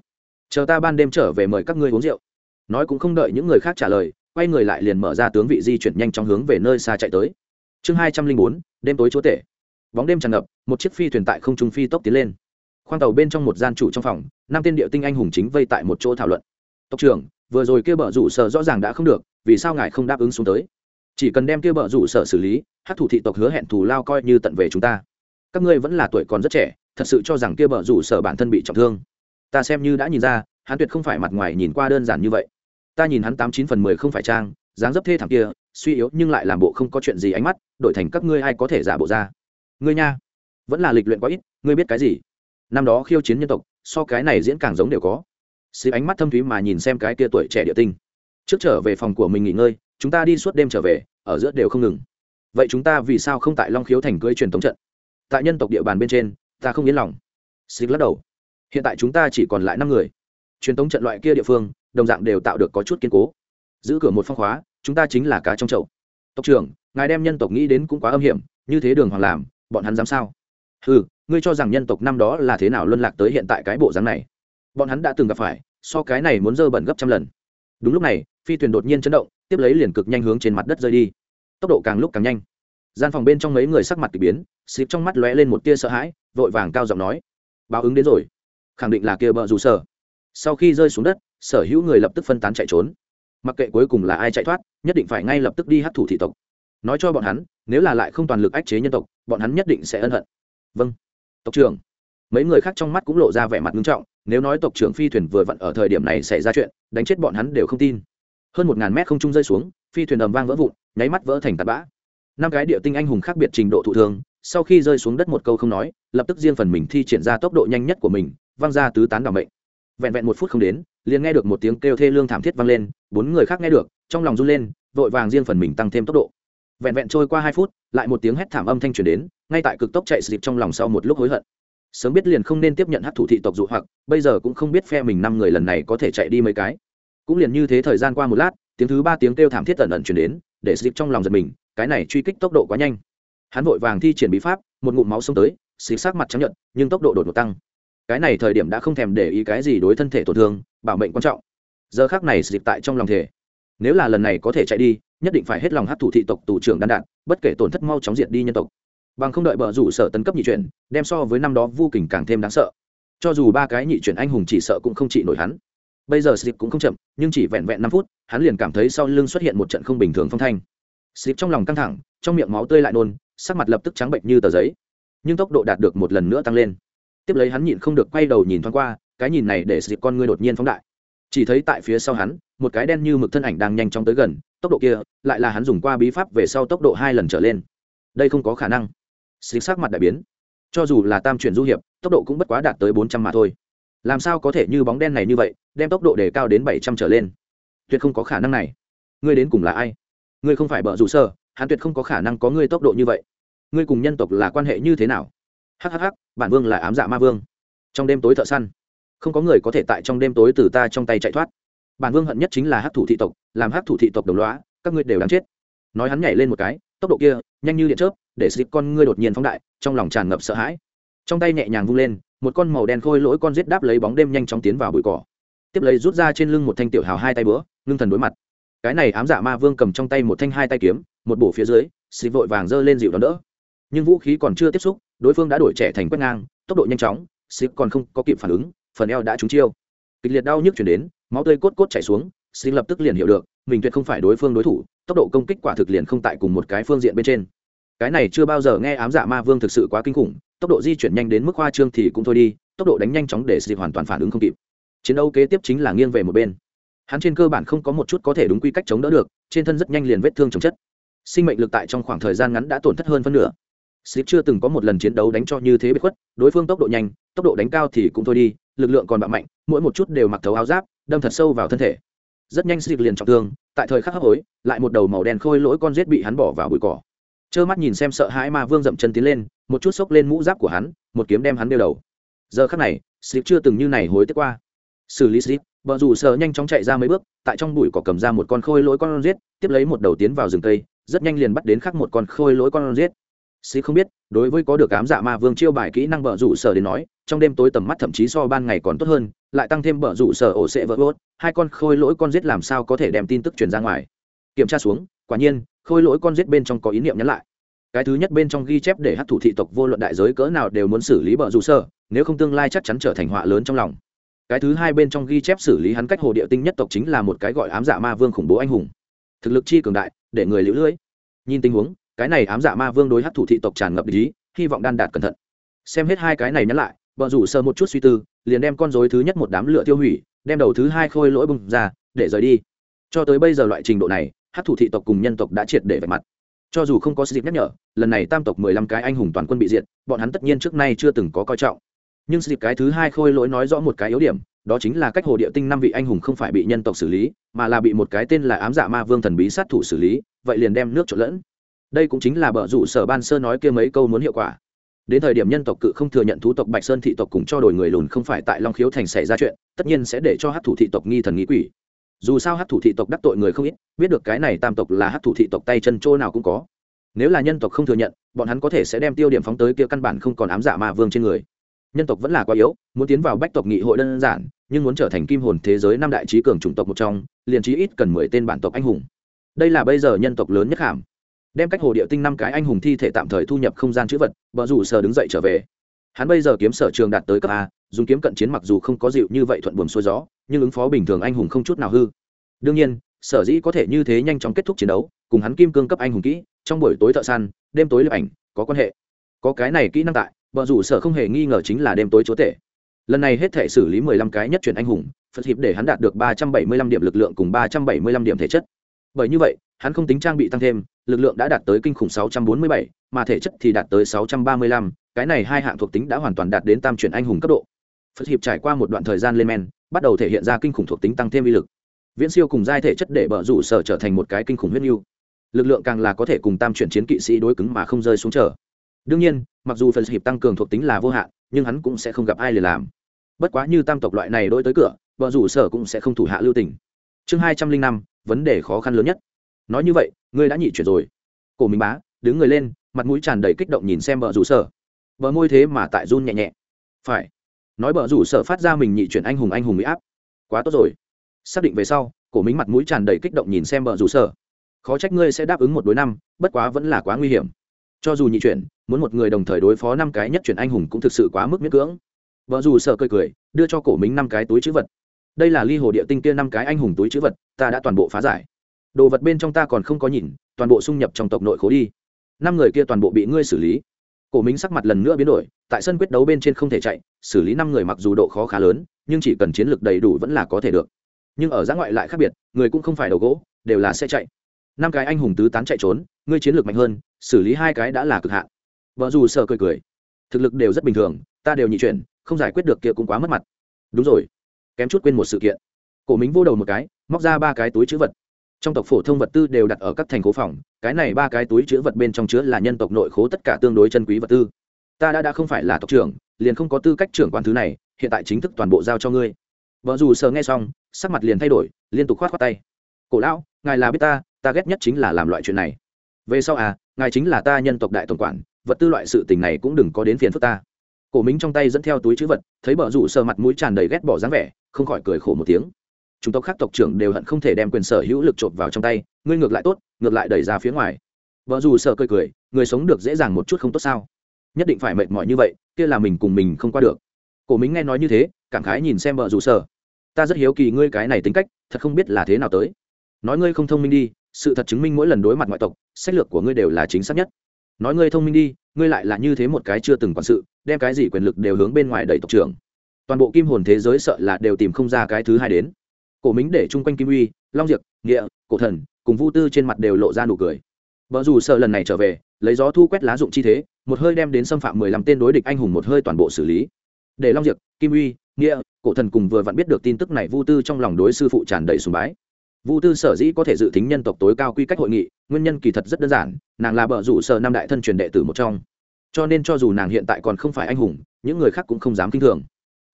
Chờ ta ban đêm trở về mời các ngươi uống rượu. Nói cũng không đợi những người khác trả lời quay người lại liền mở ra tướng vị di chuyển nhanh trong hướng về nơi xa chạy tới. Chương hai trăm linh bốn, đêm tối chúa tể. Bóng đêm tràn ngập, một chiếc phi thuyền tại không trung phi tốc tiến lên. Khoang tàu bên trong một gian chủ trong phòng, năm tên địa tinh anh hùng chính vây tại một chỗ thảo luận. Tộc trưởng, vừa rồi kia bờ rủ sở rõ ràng đã không được, vì sao ngài không đáp ứng xuống tới? Chỉ cần đem kia bờ rủ sở xử lý hát thủ thị tộc hứa hẹn thù lao coi như tận về chúng ta. Các ngươi vẫn là tuổi còn rất trẻ, thật sự cho rằng kia bờ rủ sở bản thân bị trọng thương. Ta xem như đã nhìn ra, hắn tuyệt không phải mặt ngoài nhìn qua đơn giản như vậy ta nhìn hắn tám chín phần mười không phải trang, dáng dấp thê thảm kia, suy yếu nhưng lại làm bộ không có chuyện gì ánh mắt, đổi thành các ngươi ai có thể giả bộ ra. Ngươi nha, vẫn là lịch luyện quá ít, ngươi biết cái gì? Năm đó khiêu chiến nhân tộc, so cái này diễn càng giống đều có. Xịp ánh mắt thâm thúy mà nhìn xem cái kia tuổi trẻ địa tinh. Trước trở về phòng của mình nghỉ ngơi, chúng ta đi suốt đêm trở về, ở giữa đều không ngừng. Vậy chúng ta vì sao không tại long khiếu thành cưới truyền thống trận? Tại nhân tộc địa bàn bên trên, ta không yên lòng. Xịp lắc đầu. Hiện tại chúng ta chỉ còn lại năm người. Truyền thống trận loại kia địa phương đồng dạng đều tạo được có chút kiên cố. Giữ cửa một phong khóa, chúng ta chính là cá trong chậu. Tộc trưởng, ngài đem nhân tộc nghĩ đến cũng quá âm hiểm, như thế đường hoàng làm, bọn hắn dám sao? Ừ ngươi cho rằng nhân tộc năm đó là thế nào luân lạc tới hiện tại cái bộ dáng này? Bọn hắn đã từng gặp phải, so cái này muốn dơ bẩn gấp trăm lần. Đúng lúc này, phi thuyền đột nhiên chấn động, tiếp lấy liền cực nhanh hướng trên mặt đất rơi đi. Tốc độ càng lúc càng nhanh. Gian phòng bên trong mấy người sắc mặt k ỳ biến, xịp trong mắt lóe lên một tia sợ hãi, vội vàng cao giọng nói. Báo ứng đến rồi. Khẳng định là kia bợ rủ sở. Sau khi rơi xuống đất sở hữu người lập tức phân tán chạy trốn. Mặc kệ cuối cùng là ai chạy thoát, nhất định phải ngay lập tức đi hấp thụ thị tộc. Nói cho bọn hắn, nếu là lại không toàn lực ách chế nhân tộc, bọn hắn nhất định sẽ ân hận. Vâng. Tộc trưởng. Mấy người khác trong mắt cũng lộ ra vẻ mặt nghiêm trọng, nếu nói tộc trưởng phi thuyền vừa vặn ở thời điểm này xảy ra chuyện, đánh chết bọn hắn đều không tin. Hơn một ngàn mét không trung rơi xuống, phi thuyền ầm vang vỡ vụn, nháy mắt vỡ thành tạt bã. Năm cái địa tinh anh hùng khác biệt trình độ thụ thương, sau khi rơi xuống đất một câu không nói, lập tức riêng phần mình thi triển ra tốc độ nhanh nhất của mình, văng ra tứ tán đ ỏ mệnh. Vẹn vẹn một phút không đến liền nghe được một tiếng kêu thê lương thảm thiết vang lên, bốn người khác nghe được, trong lòng run lên, vội vàng riêng phần mình tăng thêm tốc độ. Vẹn vẹn trôi qua hai phút, lại một tiếng hét thảm âm thanh truyền đến, ngay tại cực tốc chạy dịp trong lòng sau một lúc hối hận. Sớm biết liền không nên tiếp nhận hát thủ thị tộc dụ hoặc, bây giờ cũng không biết phe mình năm người lần này có thể chạy đi mấy cái. Cũng liền như thế thời gian qua một lát, tiếng thứ ba tiếng kêu thảm thiết tần ẩn chuyển đến, để dịp trong lòng giật mình, cái này truy kích tốc độ quá nhanh. Hắn vội vàng thi triển bí pháp, một ngụm máu xông tới, xịt sát mặt chấp nhận nhưng tốc độ đột ngột tăng. Cái này thời điểm đã không thèm để ý cái gì đối thân thể tổn thương bảo mệnh quan trọng. Giờ khác này dịp tại trong lòng thể nếu là lần này có thể chạy đi, nhất định phải hết lòng hát thủ thị tộc tù trưởng đan đạn, bất kể tổn thất mau chóng diệt đi nhân tộc. Bằng không đợi bờ rủ sở tấn cấp nhị chuyển, đem so với năm đó vô kình càng thêm đáng sợ. Cho dù ba cái nhị chuyển anh hùng chỉ sợ cũng không trị nổi hắn. Bây giờ slip cũng không chậm, nhưng chỉ vẹn vẹn năm phút, hắn liền cảm thấy sau lưng xuất hiện một trận không bình thường phong thanh. Slip trong lòng căng thẳng, trong miệng máu tươi lại nôn, sắc mặt lập tức trắng bệnh như tờ giấy. Nhưng tốc độ đạt được một lần nữa tăng lên. Tiếp lấy hắn nhịn không được quay đầu nhìn thoáng qua cái nhìn này để dịp con ngươi đột nhiên phóng đại. Chỉ thấy tại phía sau hắn, một cái đen như mực thân ảnh đang nhanh chóng tới gần, tốc độ kia, lại là hắn dùng qua bí pháp về sau tốc độ hai lần trở lên. Đây không có khả năng. Xích sắc mặt đại biến. Cho dù là tam chuyển du hiệp, tốc độ cũng bất quá đạt tới bốn trăm mà thôi. Làm sao có thể như bóng đen này như vậy, đem tốc độ để cao đến bảy trăm trở lên? Tuyệt không có khả năng này. Ngươi đến cùng là ai? Ngươi không phải bợ rủ sơ, hắn tuyệt không có khả năng có ngươi tốc độ như vậy. Ngươi cùng nhân tộc là quan hệ như thế nào? Hhh bản vương là ám dạ ma vương. Trong đêm tối thợ săn không có người có thể tại trong đêm tối từ ta trong tay chạy thoát. Bản vương hận nhất chính là hát thủ thị tộc, làm hát thủ thị tộc đồng loá các ngươi đều đáng chết. Nói hắn nhảy lên một cái, tốc độ kia, nhanh như điện chớp, để xịt con ngươi đột nhiên phóng đại, trong lòng tràn ngập sợ hãi. Trong tay nhẹ nhàng vung lên, một con màu đen khôi lỗi con giết đáp lấy bóng đêm nhanh chóng tiến vào bụi cỏ. Tiếp lấy rút ra trên lưng một thanh tiểu hào hai tay bữa ngưng thần đối mặt. Cái này ám dạ ma vương cầm trong tay một thanh hai tay kiếm, một bổ phía dưới, xịt vội vàng giơ lên dịu đón đỡ. Nhưng vũ khí còn chưa tiếp xúc, đối phương đã đổi trẻ thành quét ngang, tốc độ nhanh chóng, xịt còn không có kịp phản ứng phần eo đã trúng chiêu. Kịch liệt đau nhức chuyển đến máu tươi cốt cốt chảy xuống Sinh lập tức liền hiểu được mình tuyệt không phải đối phương đối thủ tốc độ công kích quả thực liền không tại cùng một cái phương diện bên trên. Cái này chưa bao giờ nghe ám dạ ma vương thực sự quá kinh khủng tốc độ di chuyển nhanh đến mức hoa trương thì cũng thôi đi tốc độ đánh nhanh chóng để xịt hoàn toàn phản ứng không kịp. Chiến đấu kế tiếp chính là nghiêng về một bên. Hắn trên cơ bản không có một chút có thể đúng quy cách chống đỡ được trên thân rất nhanh liền vết thương chồng chất. Sinh mệnh lực tại trong khoảng thời gian ngắn đã tổn thất hơn phân nửa. Slip chưa từng có một lần chiến đấu đánh cho như thế bị khuất, đối phương tốc độ nhanh, tốc độ đánh cao thì cũng thôi đi, lực lượng còn bạo mạnh, mỗi một chút đều mặc thấu áo giáp, đâm thật sâu vào thân thể. Rất nhanh xịt liền trọng thương, tại thời khắc hấp hối, lại một đầu màu đen khôi lỗi con rết bị hắn bỏ vào bụi cỏ. Trơ mắt nhìn xem sợ hãi ma vương dậm chân tiến lên, một chút xốc lên mũ giáp của hắn, một kiếm đem hắn đeo đầu. Giờ khắc này, xịt chưa từng như này hối tiếc qua. Xử lý xịt bờ rủ sợ nhanh chóng chạy ra mấy bước, tại trong bụi cỏ cầm ra một con khôi lỗi con rết, tiếp lấy một đầu tiến vào rừng cây, rất nhanh liền bắt đến khắc một con khôi lỗi con rết. Sĩ không biết, đối với có được ám dạ ma vương chiêu bài kỹ năng bờ rủ sở đến nói, trong đêm tối tầm mắt thậm chí so ban ngày còn tốt hơn, lại tăng thêm bờ rủ sở ổ sẽ vỡ vốt, hai con khôi lỗi con giết làm sao có thể đem tin tức truyền ra ngoài. Kiểm tra xuống, quả nhiên, khôi lỗi con giết bên trong có ý niệm nhắn lại. Cái thứ nhất bên trong ghi chép để hắc thủ thị tộc vô luận đại giới cỡ nào đều muốn xử lý bờ rủ sở, nếu không tương lai chắc chắn trở thành họa lớn trong lòng. Cái thứ hai bên trong ghi chép xử lý hắn cách hồ địa tinh nhất tộc chính là một cái gọi ám dạ ma vương khủng bố anh hùng. Thực lực chi cường đại, để người liễu lưỡi. Nhìn tình huống, cái này ám dạ ma vương đối hát thủ thị tộc tràn ngập ý, hy vọng đan đạt cẩn thận. Xem hết hai cái này nhắc lại vợ rủ sơ một chút suy tư, liền đem con dối thứ nhất một đám lửa tiêu hủy, đem đầu thứ hai khôi lỗi bùng ra, để rời đi. Cho tới bây giờ loại trình độ này hát thủ thị tộc cùng nhân tộc đã triệt để vạch mặt. Cho dù không có sự nhắc nhở, lần này tam tộc mười lăm cái anh hùng toàn quân bị diệt, bọn hắn tất nhiên trước nay chưa từng có coi trọng. Nhưng dịp cái thứ hai khôi lỗi nói rõ một cái yếu điểm, đó chính là cách hồ địa tinh năm vị anh hùng không phải bị nhân tộc xử lý, mà là bị một cái tên là ám dạ ma vương thần bí sát thủ xử lý, vậy liền đem nước trộn lẫn đây cũng chính là bờ rủ sở ban sơ nói kia mấy câu muốn hiệu quả. Đến thời điểm nhân tộc cự không thừa nhận thú tộc bạch sơn thị tộc cùng cho đổi người lùn không phải tại long khiếu thành xảy ra chuyện, tất nhiên sẽ để cho hát thủ thị tộc nghi thần nghĩ quỷ. Dù sao hát thủ thị tộc đắc tội người không ít, biết được cái này tam tộc là hát thủ thị tộc tay chân chỗ nào cũng có. Nếu là nhân tộc không thừa nhận, bọn hắn có thể sẽ đem tiêu điểm phóng tới kia căn bản không còn ám dạ ma vương trên người. Nhân tộc vẫn là quá yếu, muốn tiến vào bách tộc nghị hội đơn giản, nhưng muốn trở thành kim hồn thế giới năm đại trí cường chủng tộc một trong, liền trí ít cần mười tên bản tộc anh hùng. Đây là bây giờ nhân tộc lớn nhất hàm đem cách hồ địa tinh năm cái anh hùng thi thể tạm thời thu nhập không gian chữ vật vợ rủ sờ đứng dậy trở về. Hắn bây giờ kiếm sở trường đạt tới cấp a, dùng kiếm cận chiến mặc dù không có dịu như vậy thuận buồm xuôi gió, nhưng ứng phó bình thường anh hùng không chút nào hư. Đương nhiên, sở dĩ có thể như thế nhanh chóng kết thúc chiến đấu, cùng hắn kim cương cấp anh hùng kỹ, trong buổi tối thợ săn, đêm tối lập ảnh, có quan hệ. Có cái này kỹ năng tại vợ rủ sở không hề nghi ngờ chính là đêm tối chúa tể. Lần này hết thể xử lý mười lăm cái nhất chuyển anh hùng, phật hiệp để hắn đạt được ba trăm bảy mươi lăm điểm lực lượng cùng ba trăm bảy mươi lăm điểm thể chất. Bởi như vậy, hắn không tính trang bị tăng thêm lực lượng đã đạt tới kinh khủng sáu trăm bốn mươi bảy, mà thể chất thì đạt tới sáu trăm ba mươi lăm, cái này hai hạng thuộc tính đã hoàn toàn đạt đến tam chuyển anh hùng cấp độ. Phật hiệp trải qua một đoạn thời gian lên men, bắt đầu thể hiện ra kinh khủng thuộc tính tăng thêm uy lực. Viễn siêu cùng giai thể chất để bờ rủ sở trở thành một cái kinh khủng huyết mưu lực lượng càng là có thể cùng tam chuyển chiến kỵ sĩ đối cứng mà không rơi xuống trở đương nhiên, mặc dù Phật hiệp tăng cường thuộc tính là vô hạn, nhưng hắn cũng sẽ không gặp ai liền làm. Bất quá như tam tộc loại này đối tới cửa bở rủ sở cũng sẽ không thủ hạ lưu tình. Chương hai trăm linh năm, vấn đề khó khăn lớn nhất nói như vậy, ngươi đã nhị chuyển rồi. Cổ minh bá, đứng người lên, mặt mũi tràn đầy kích động nhìn xem vợ rủ sở. Vợ môi thế mà tại run nhẹ nhẹ. Phải. Nói vợ rủ sở phát ra mình nhị chuyển anh hùng anh hùng bị áp. Quá tốt rồi. Xác định về sau, cổ minh mặt mũi tràn đầy kích động nhìn xem vợ rủ sở. Khó trách ngươi sẽ đáp ứng một đối năm, bất quá vẫn là quá nguy hiểm. Cho dù nhị chuyển, muốn một người đồng thời đối phó năm cái nhất chuyển anh hùng cũng thực sự quá mức miễn cưỡng. Vợ dù sợ cười cười, đưa cho cổ Minh năm cái túi chữ vật. Đây là ly hồ địa tinh kia năm cái anh hùng túi chữ vật, ta đã toàn bộ phá giải đồ vật bên trong ta còn không có nhìn, toàn bộ xung nhập trong tộc nội khố đi. Năm người kia toàn bộ bị ngươi xử lý. Cổ Minh sắc mặt lần nữa biến đổi, tại sân quyết đấu bên trên không thể chạy, xử lý năm người mặc dù độ khó khá lớn, nhưng chỉ cần chiến lược đầy đủ vẫn là có thể được. Nhưng ở giã ngoại lại khác biệt, người cũng không phải đầu gỗ, đều là sẽ chạy. Năm cái anh hùng tứ tán chạy trốn, ngươi chiến lược mạnh hơn, xử lý hai cái đã là cực hạn. Vợ dù sợ cười cười. Thực lực đều rất bình thường, ta đều nhị chuyển, không giải quyết được kia cũng quá mất mặt. Đúng rồi. Kém chút quên một sự kiện. Cổ Minh vô đầu một cái, móc ra ba cái túi chữ vật trong tộc phổ thông vật tư đều đặt ở các thành phố phòng, cái này ba cái túi chữ vật bên trong chứa là nhân tộc nội khố tất cả tương đối chân quý vật tư. Ta đã đã không phải là tộc trưởng, liền không có tư cách trưởng quan thứ này, hiện tại chính thức toàn bộ giao cho ngươi. Vợ dù sờ nghe xong, sắc mặt liền thay đổi, liên tục khoát khoát tay. Cổ lão, ngài là biết ta ta ghét nhất chính là làm loại chuyện này. Về sau à ngài chính là ta nhân tộc đại tổng quản, vật tư loại sự tình này cũng đừng có đến phiền phức ta. Cổ mính trong tay dẫn theo túi chữ vật, thấy bờ rủ sờ mặt mũi tràn đầy ghét bỏ dáng vẻ, không khỏi cười khổ một tiếng chúng tộc khác tộc trưởng đều hận không thể đem quyền sở hữu lực trộm vào trong tay, ngươi ngược lại tốt, ngược lại đẩy ra phía ngoài. Vợ dù sợ cười cười, người sống được dễ dàng một chút không tốt sao? Nhất định phải mệt mỏi như vậy, kia là mình cùng mình không qua được. Cổ mính nghe nói như thế, cảm khái nhìn xem vợ dù sợ. Ta rất hiếu kỳ ngươi cái này tính cách, thật không biết là thế nào tới. Nói ngươi không thông minh đi, sự thật chứng minh mỗi lần đối mặt ngoại tộc, sách lược của ngươi đều là chính xác nhất. Nói ngươi thông minh đi, ngươi lại là như thế một cái chưa từng quản sự, đem cái gì quyền lực đều hướng bên ngoài đẩy tộc trưởng. Toàn bộ kim hồn thế giới sợ là đều tìm không ra cái thứ hai đến cổ mính để chung quanh kim uy long diệp nghĩa cổ thần cùng vu tư trên mặt đều lộ ra nụ cười vợ dù sợ lần này trở về lấy gió thu quét lá dụng chi thế một hơi đem đến xâm phạm mười lăm tên đối địch anh hùng một hơi toàn bộ xử lý để long diệp kim uy nghĩa cổ thần cùng vừa vặn biết được tin tức này vu tư trong lòng đối sư phụ tràn đầy sùng bái Vu Tư sở dĩ có thể dự tính nhân tộc tối cao quy cách hội nghị, nguyên nhân kỳ thật rất đơn giản, nàng là bợ rủ sở năm đại thân truyền đệ tử một trong. Cho nên cho dù nàng hiện tại còn không phải anh hùng, những người khác cũng không dám kinh thường.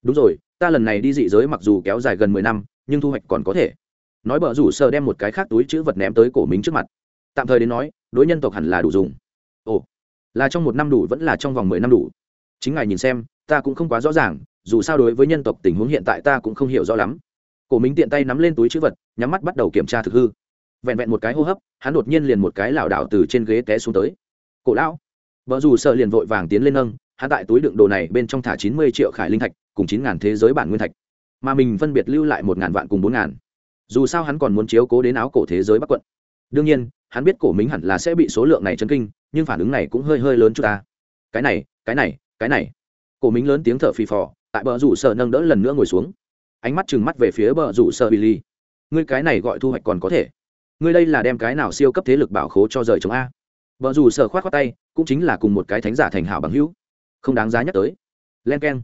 Đúng rồi, ta lần này đi dị giới mặc dù kéo dài gần mười năm, nhưng thu hoạch còn có thể. Nói bờ rủ sơ đem một cái khác túi chữ vật ném tới cổ mình trước mặt. Tạm thời đến nói, đối nhân tộc hẳn là đủ dùng. Ồ, là trong một năm đủ vẫn là trong vòng mười năm đủ? Chính ngài nhìn xem, ta cũng không quá rõ ràng, dù sao đối với nhân tộc tình huống hiện tại ta cũng không hiểu rõ lắm cổ minh tiện tay nắm lên túi chữ vật nhắm mắt bắt đầu kiểm tra thực hư vẹn vẹn một cái hô hấp hắn đột nhiên liền một cái lảo đảo từ trên ghế té xuống tới cổ lão vợ dù sợ liền vội vàng tiến lên nâng hắn tại túi đựng đồ này bên trong thả chín mươi triệu khải linh thạch cùng chín ngàn thế giới bản nguyên thạch mà mình phân biệt lưu lại một ngàn vạn cùng bốn ngàn. Dù sao hắn còn muốn chiếu cố đến áo cổ thế giới bắc quận. Đương nhiên, hắn biết cổ minh hẳn là sẽ bị số lượng này chấn kinh, nhưng phản ứng này cũng hơi hơi lớn chút ta. Cái này cái này cái này. Cổ minh lớn tiếng thở phì phò, tại bờ rủ sợ nâng đỡ lần nữa ngồi xuống. Ánh mắt trừng mắt về phía bờ rủ sợ billy. Ngươi cái này gọi thu hoạch còn có thể. Ngươi đây là đem cái nào siêu cấp thế lực bảo khố cho rời chống a? Vợ dù sở khoát khoát tay, cũng chính là cùng một cái thánh giả thành hảo bằng hữu. Không đáng giá nhắc tới. Len k e n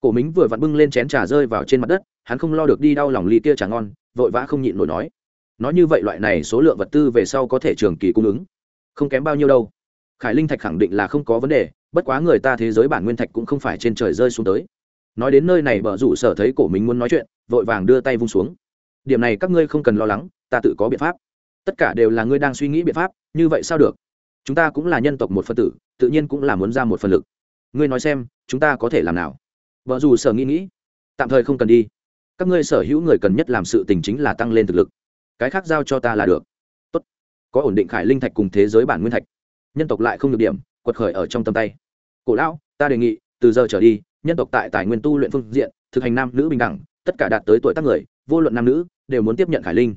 cổ mính vừa vặn bưng lên chén trà rơi vào trên mặt đất, hắn không lo được đi đau lòng ly tia trà ngon, vội vã không nhịn nổi nói. Nói như vậy loại này số lượng vật tư về sau có thể trường kỳ cung ứng. Không kém bao nhiêu đâu. Khải linh thạch khẳng định là không có vấn đề, bất quá người ta thế giới bản nguyên thạch cũng không phải trên trời rơi xuống tới. Nói đến nơi này bờ rủ sở thấy cổ mình muốn nói chuyện, vội vàng đưa tay vung xuống. Điểm này các ngươi không cần lo lắng, ta tự có biện pháp. Tất cả đều là ngươi đang suy nghĩ biện pháp, như vậy sao được? Chúng ta cũng là nhân tộc một phân tử, tự nhiên cũng là muốn ra một phần lực. Ngươi nói xem, chúng ta có thể làm nào? Vợ dù sở nghĩ nghĩ, tạm thời không cần đi. Các ngươi sở hữu người cần nhất làm sự tình chính là tăng lên thực lực. Cái khác giao cho ta là được. Tốt. Có ổn định khải linh thạch cùng thế giới bản nguyên thạch. Nhân tộc lại không được điểm, quật khởi ở trong tầm tay. Cổ lão, ta đề nghị, từ giờ trở đi, nhân tộc tại tài nguyên tu luyện phương diện, thực hành nam nữ bình đẳng, tất cả đạt tới tuổi tác người, vô luận nam nữ, đều muốn tiếp nhận khải linh.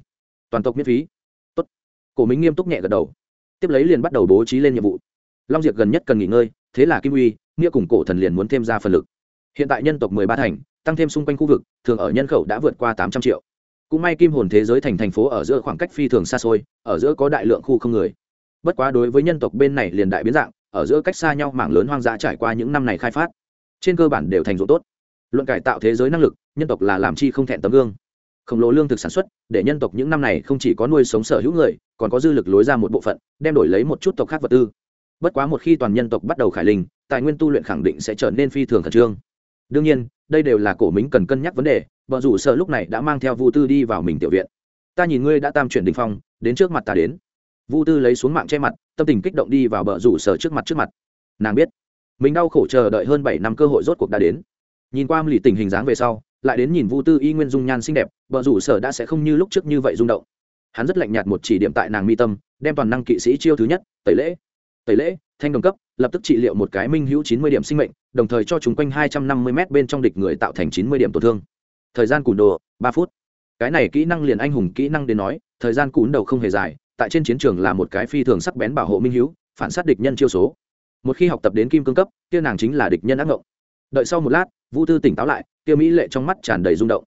Toàn tộc miễn phí. Tốt. Cổ minh nghiêm túc nhẹ gật đầu. Tiếp lấy liền bắt đầu bố trí lên nhiệm vụ. Long diệp gần nhất cần nghỉ ngơi, thế là kim uy, nghĩa cùng cổ thần liền muốn thêm ra phần lực hiện tại nhân tộc mười ba thành, tăng thêm xung quanh khu vực, thường ở nhân khẩu đã vượt qua tám trăm triệu. Cũng may kim hồn thế giới thành thành phố ở giữa khoảng cách phi thường xa xôi, ở giữa có đại lượng khu không người. Bất quá đối với nhân tộc bên này liền đại biến dạng, ở giữa cách xa nhau mảng lớn hoang dã trải qua những năm này khai phát. Trên cơ bản đều thành dụng tốt. Luận cải tạo thế giới năng lực, nhân tộc là làm chi không thẹn tấm gương. Khổng lồ lương thực sản xuất, để nhân tộc những năm này không chỉ có nuôi sống sở hữu người, còn có dư lực lối ra một bộ phận, đem đổi lấy một chút tộc khác vật tư. Bất quá một khi toàn nhân tộc bắt đầu khải linh, tài nguyên tu luyện khẳng định sẽ trở nên phi thường khẩn trương đương nhiên, đây đều là cổ mính cần cân nhắc vấn đề vợ rủ sợ lúc này đã mang theo vu tư đi vào mình tiểu viện. Ta nhìn ngươi đã tam chuyển đình phong, đến trước mặt ta đến. Vu tư lấy xuống mạng che mặt, tâm tình kích động đi vào bờ rủ sở trước mặt trước mặt. Nàng biết, mình đau khổ chờ đợi hơn bảy năm cơ hội rốt cuộc đã đến. Nhìn qua lì tình hình dáng về sau, lại đến nhìn vu tư y nguyên dung nhan xinh đẹp, bờ rủ sở đã sẽ không như lúc trước như vậy rung động. Hắn rất lạnh nhạt một chỉ điểm tại nàng mi tâm, đem toàn năng kỵ sĩ chiêu thứ nhất, tẩy lễ tẩy lễ, thanh đồng cấp, lập tức trị liệu một cái minh hữu chín mươi điểm sinh mệnh, đồng thời cho chúng quanh hai trăm năm mươi m bên trong địch người tạo thành chín mươi điểm tổn thương. Thời gian cùn đồ, ba phút. Cái này kỹ năng liền anh hùng kỹ năng đến nói, thời gian cùn đầu không hề dài, tại trên chiến trường là một cái phi thường sắc bén bảo hộ minh hữu, phản sát địch nhân chiêu số. Một khi học tập đến kim cương cấp, kia nàng chính là địch nhân ác ngộng. Đợi sau một lát, vũ tư tỉnh táo lại, kia mỹ lệ trong mắt tràn đầy rung động.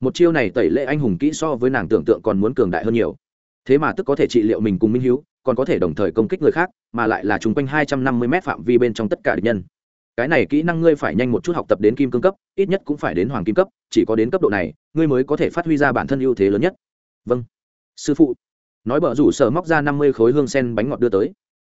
Một chiêu này tẩy lệ anh hùng kỹ so với nàng tưởng tượng còn muốn cường đại hơn nhiều. Thế mà tức có thể trị liệu mình cùng minh hữu còn có thể đồng thời công kích người khác, mà lại là chung quanh hai trăm năm mươi m phạm vi bên trong tất cả địch nhân. Cái này kỹ năng ngươi phải nhanh một chút học tập đến kim cương cấp, ít nhất cũng phải đến hoàng kim cấp, chỉ có đến cấp độ này, ngươi mới có thể phát huy ra bản thân ưu thế lớn nhất. Vâng. Sư phụ. Nói bở rủ sở móc ra năm mươi khối hương sen bánh ngọt đưa tới.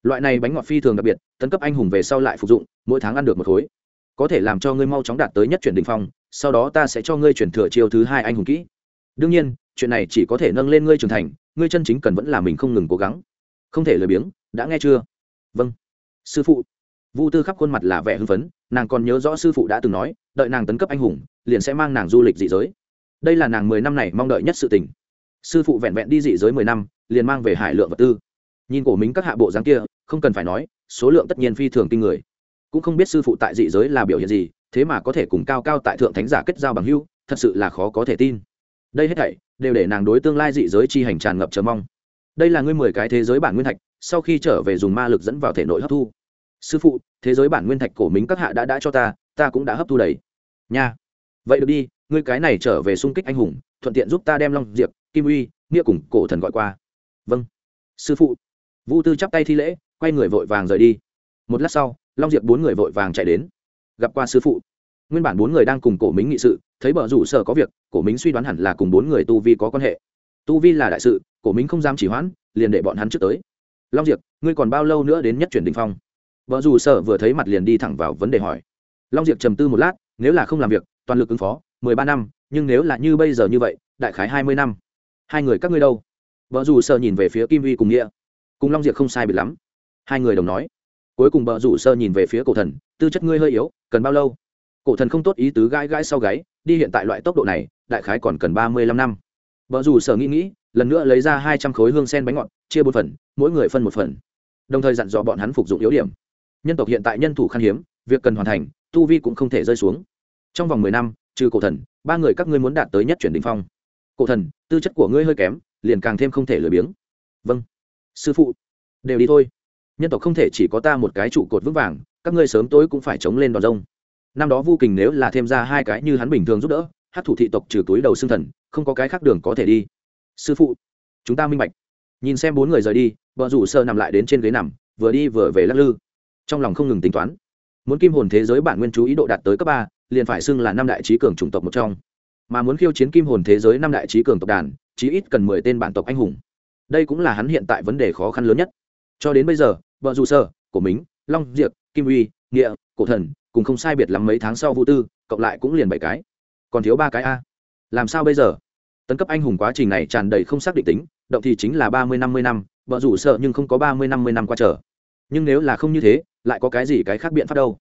Loại này bánh ngọt phi thường đặc biệt, tấn cấp anh hùng về sau lại phục dụng, mỗi tháng ăn được một khối. Có thể làm cho ngươi mau chóng đạt tới nhất chuyển đình phong, sau đó ta sẽ cho ngươi chuyển thừa chiêu thứ hai anh hùng kỹ. Đương nhiên, chuyện này chỉ có thể nâng lên ngươi trưởng thành, ngươi chân chính cần vẫn là mình không ngừng cố gắng không thể lười biếng, đã nghe chưa? Vâng. Sư phụ. Vu tư khắp khuôn mặt là vẻ hưng phấn, nàng còn nhớ rõ sư phụ đã từng nói, đợi nàng tấn cấp anh hùng, liền sẽ mang nàng du lịch dị giới. Đây là nàng mười năm này mong đợi nhất sự tình. Sư phụ vẹn vẹn đi dị giới mười năm, liền mang về hải lượng vật tư. Nhìn cổ mính các hạ bộ dáng kia, không cần phải nói, số lượng tất nhiên phi thường kinh người. Cũng không biết sư phụ tại dị giới là biểu hiện gì, thế mà có thể cùng cao cao tại thượng thánh giả kết giao bằng hưu thật sự là khó có thể tin. Đây hết thảy, đều để nàng đối tương lai dị giới chi hành tràn ngập chờ mong đây là ngươi mười cái thế giới bản nguyên thạch, sau khi trở về dùng ma lực dẫn vào thể nội hấp thu. Sư phụ, thế giới bản nguyên thạch cổ mính các hạ đã đã cho ta ta cũng đã hấp thu đầy. Nha. Vậy được đi, ngươi cái này trở về xung kích anh hùng, thuận tiện giúp ta đem long diệp, kim uy, nghĩa cùng, cổ thần gọi qua. Vâng. Sư phụ. Vũ tư chắp tay thi lễ, quay người vội vàng rời đi. Một lát sau, long diệp bốn người vội vàng chạy đến. Gặp qua sư phụ. Nguyên bản bốn người đang cùng cổ mính nghị sự, thấy bờ rủ sở có việc, cổ mính suy đoán hẳn là cùng bốn người tu vi có quan hệ tu vi là đại sự, cổ minh không dám chỉ hoãn, liền để bọn hắn trước tới. Long diệp, ngươi còn bao lâu nữa đến nhất chuyển đình phong? Vợ dù sợ vừa thấy mặt liền đi thẳng vào vấn đề hỏi. Long diệp trầm tư một lát, nếu là không làm việc, toàn lực ứng phó, mười ba năm, nhưng nếu là như bây giờ như vậy, đại khái hai mươi năm. Hai người các ngươi đâu? Vợ dù sơ nhìn về phía kim vi cùng nghĩa. Cùng long diệp không sai biệt lắm. Hai người đồng nói. Cuối cùng vợ rủ sơ nhìn về phía cổ thần, tư chất ngươi hơi yếu, cần bao lâu? Cổ thần không tốt ý tứ gãi gãi sau gáy, đi hiện tại loại tốc độ này, đại khái còn cần ba mươi lăm năm vợ rủ sở nghĩ nghĩ, lần nữa lấy ra hai trăm khối hương sen bánh ngọt, chia bốn phần, mỗi người phân một phần. Đồng thời dặn dò bọn hắn phục dụng yếu điểm. Nhân tộc hiện tại nhân thủ khan hiếm, việc cần hoàn thành, tu vi cũng không thể rơi xuống. Trong vòng mười năm, trừ cổ thần, ba người các ngươi muốn đạt tới nhất chuyển đình phong. Cổ thần, tư chất của ngươi hơi kém, liền càng thêm không thể lười biếng. Vâng. Sư phụ, đều đi thôi. Nhân tộc không thể chỉ có ta một cái trụ cột vững vàng, các ngươi sớm tối cũng phải chống lên đòn rông. Năm đó vu kình nếu là thêm ra hai cái như hắn bình thường giúp đỡ hát thủ thị tộc trừ túi đầu xương thần không có cái khác đường có thể đi. Sư phụ, chúng ta minh bạch. Nhìn xem bốn người rời đi, vợ rủ sơ nằm lại đến trên ghế nằm, vừa đi vừa về lắc lư. Trong lòng không ngừng tính toán. Muốn kim hồn thế giới bản nguyên chú ý độ đạt tới cấp ba, liền phải xưng là năm đại trí cường chủng tộc một trong. Mà muốn khiêu chiến kim hồn thế giới năm đại trí cường tộc đàn, chí ít cần mười tên bản tộc anh hùng. Đây cũng là hắn hiện tại vấn đề khó khăn lớn nhất. Cho đến bây giờ, vợ dù sơ, cổ mính, long, diệp, kim uy, nghĩa, cổ thần, cùng không sai biệt lắm mấy tháng sau vũ tư, cộng lại cũng liền bảy cái. Còn thiếu ba cái a làm sao bây giờ? Tấn cấp anh hùng quá trình này tràn đầy không xác định tính, động thì chính là ba mươi, năm mươi năm, vợ rủ sợ nhưng không có ba mươi, năm mươi năm qua trở. Nhưng nếu là không như thế, lại có cái gì cái khác biện pháp đâu?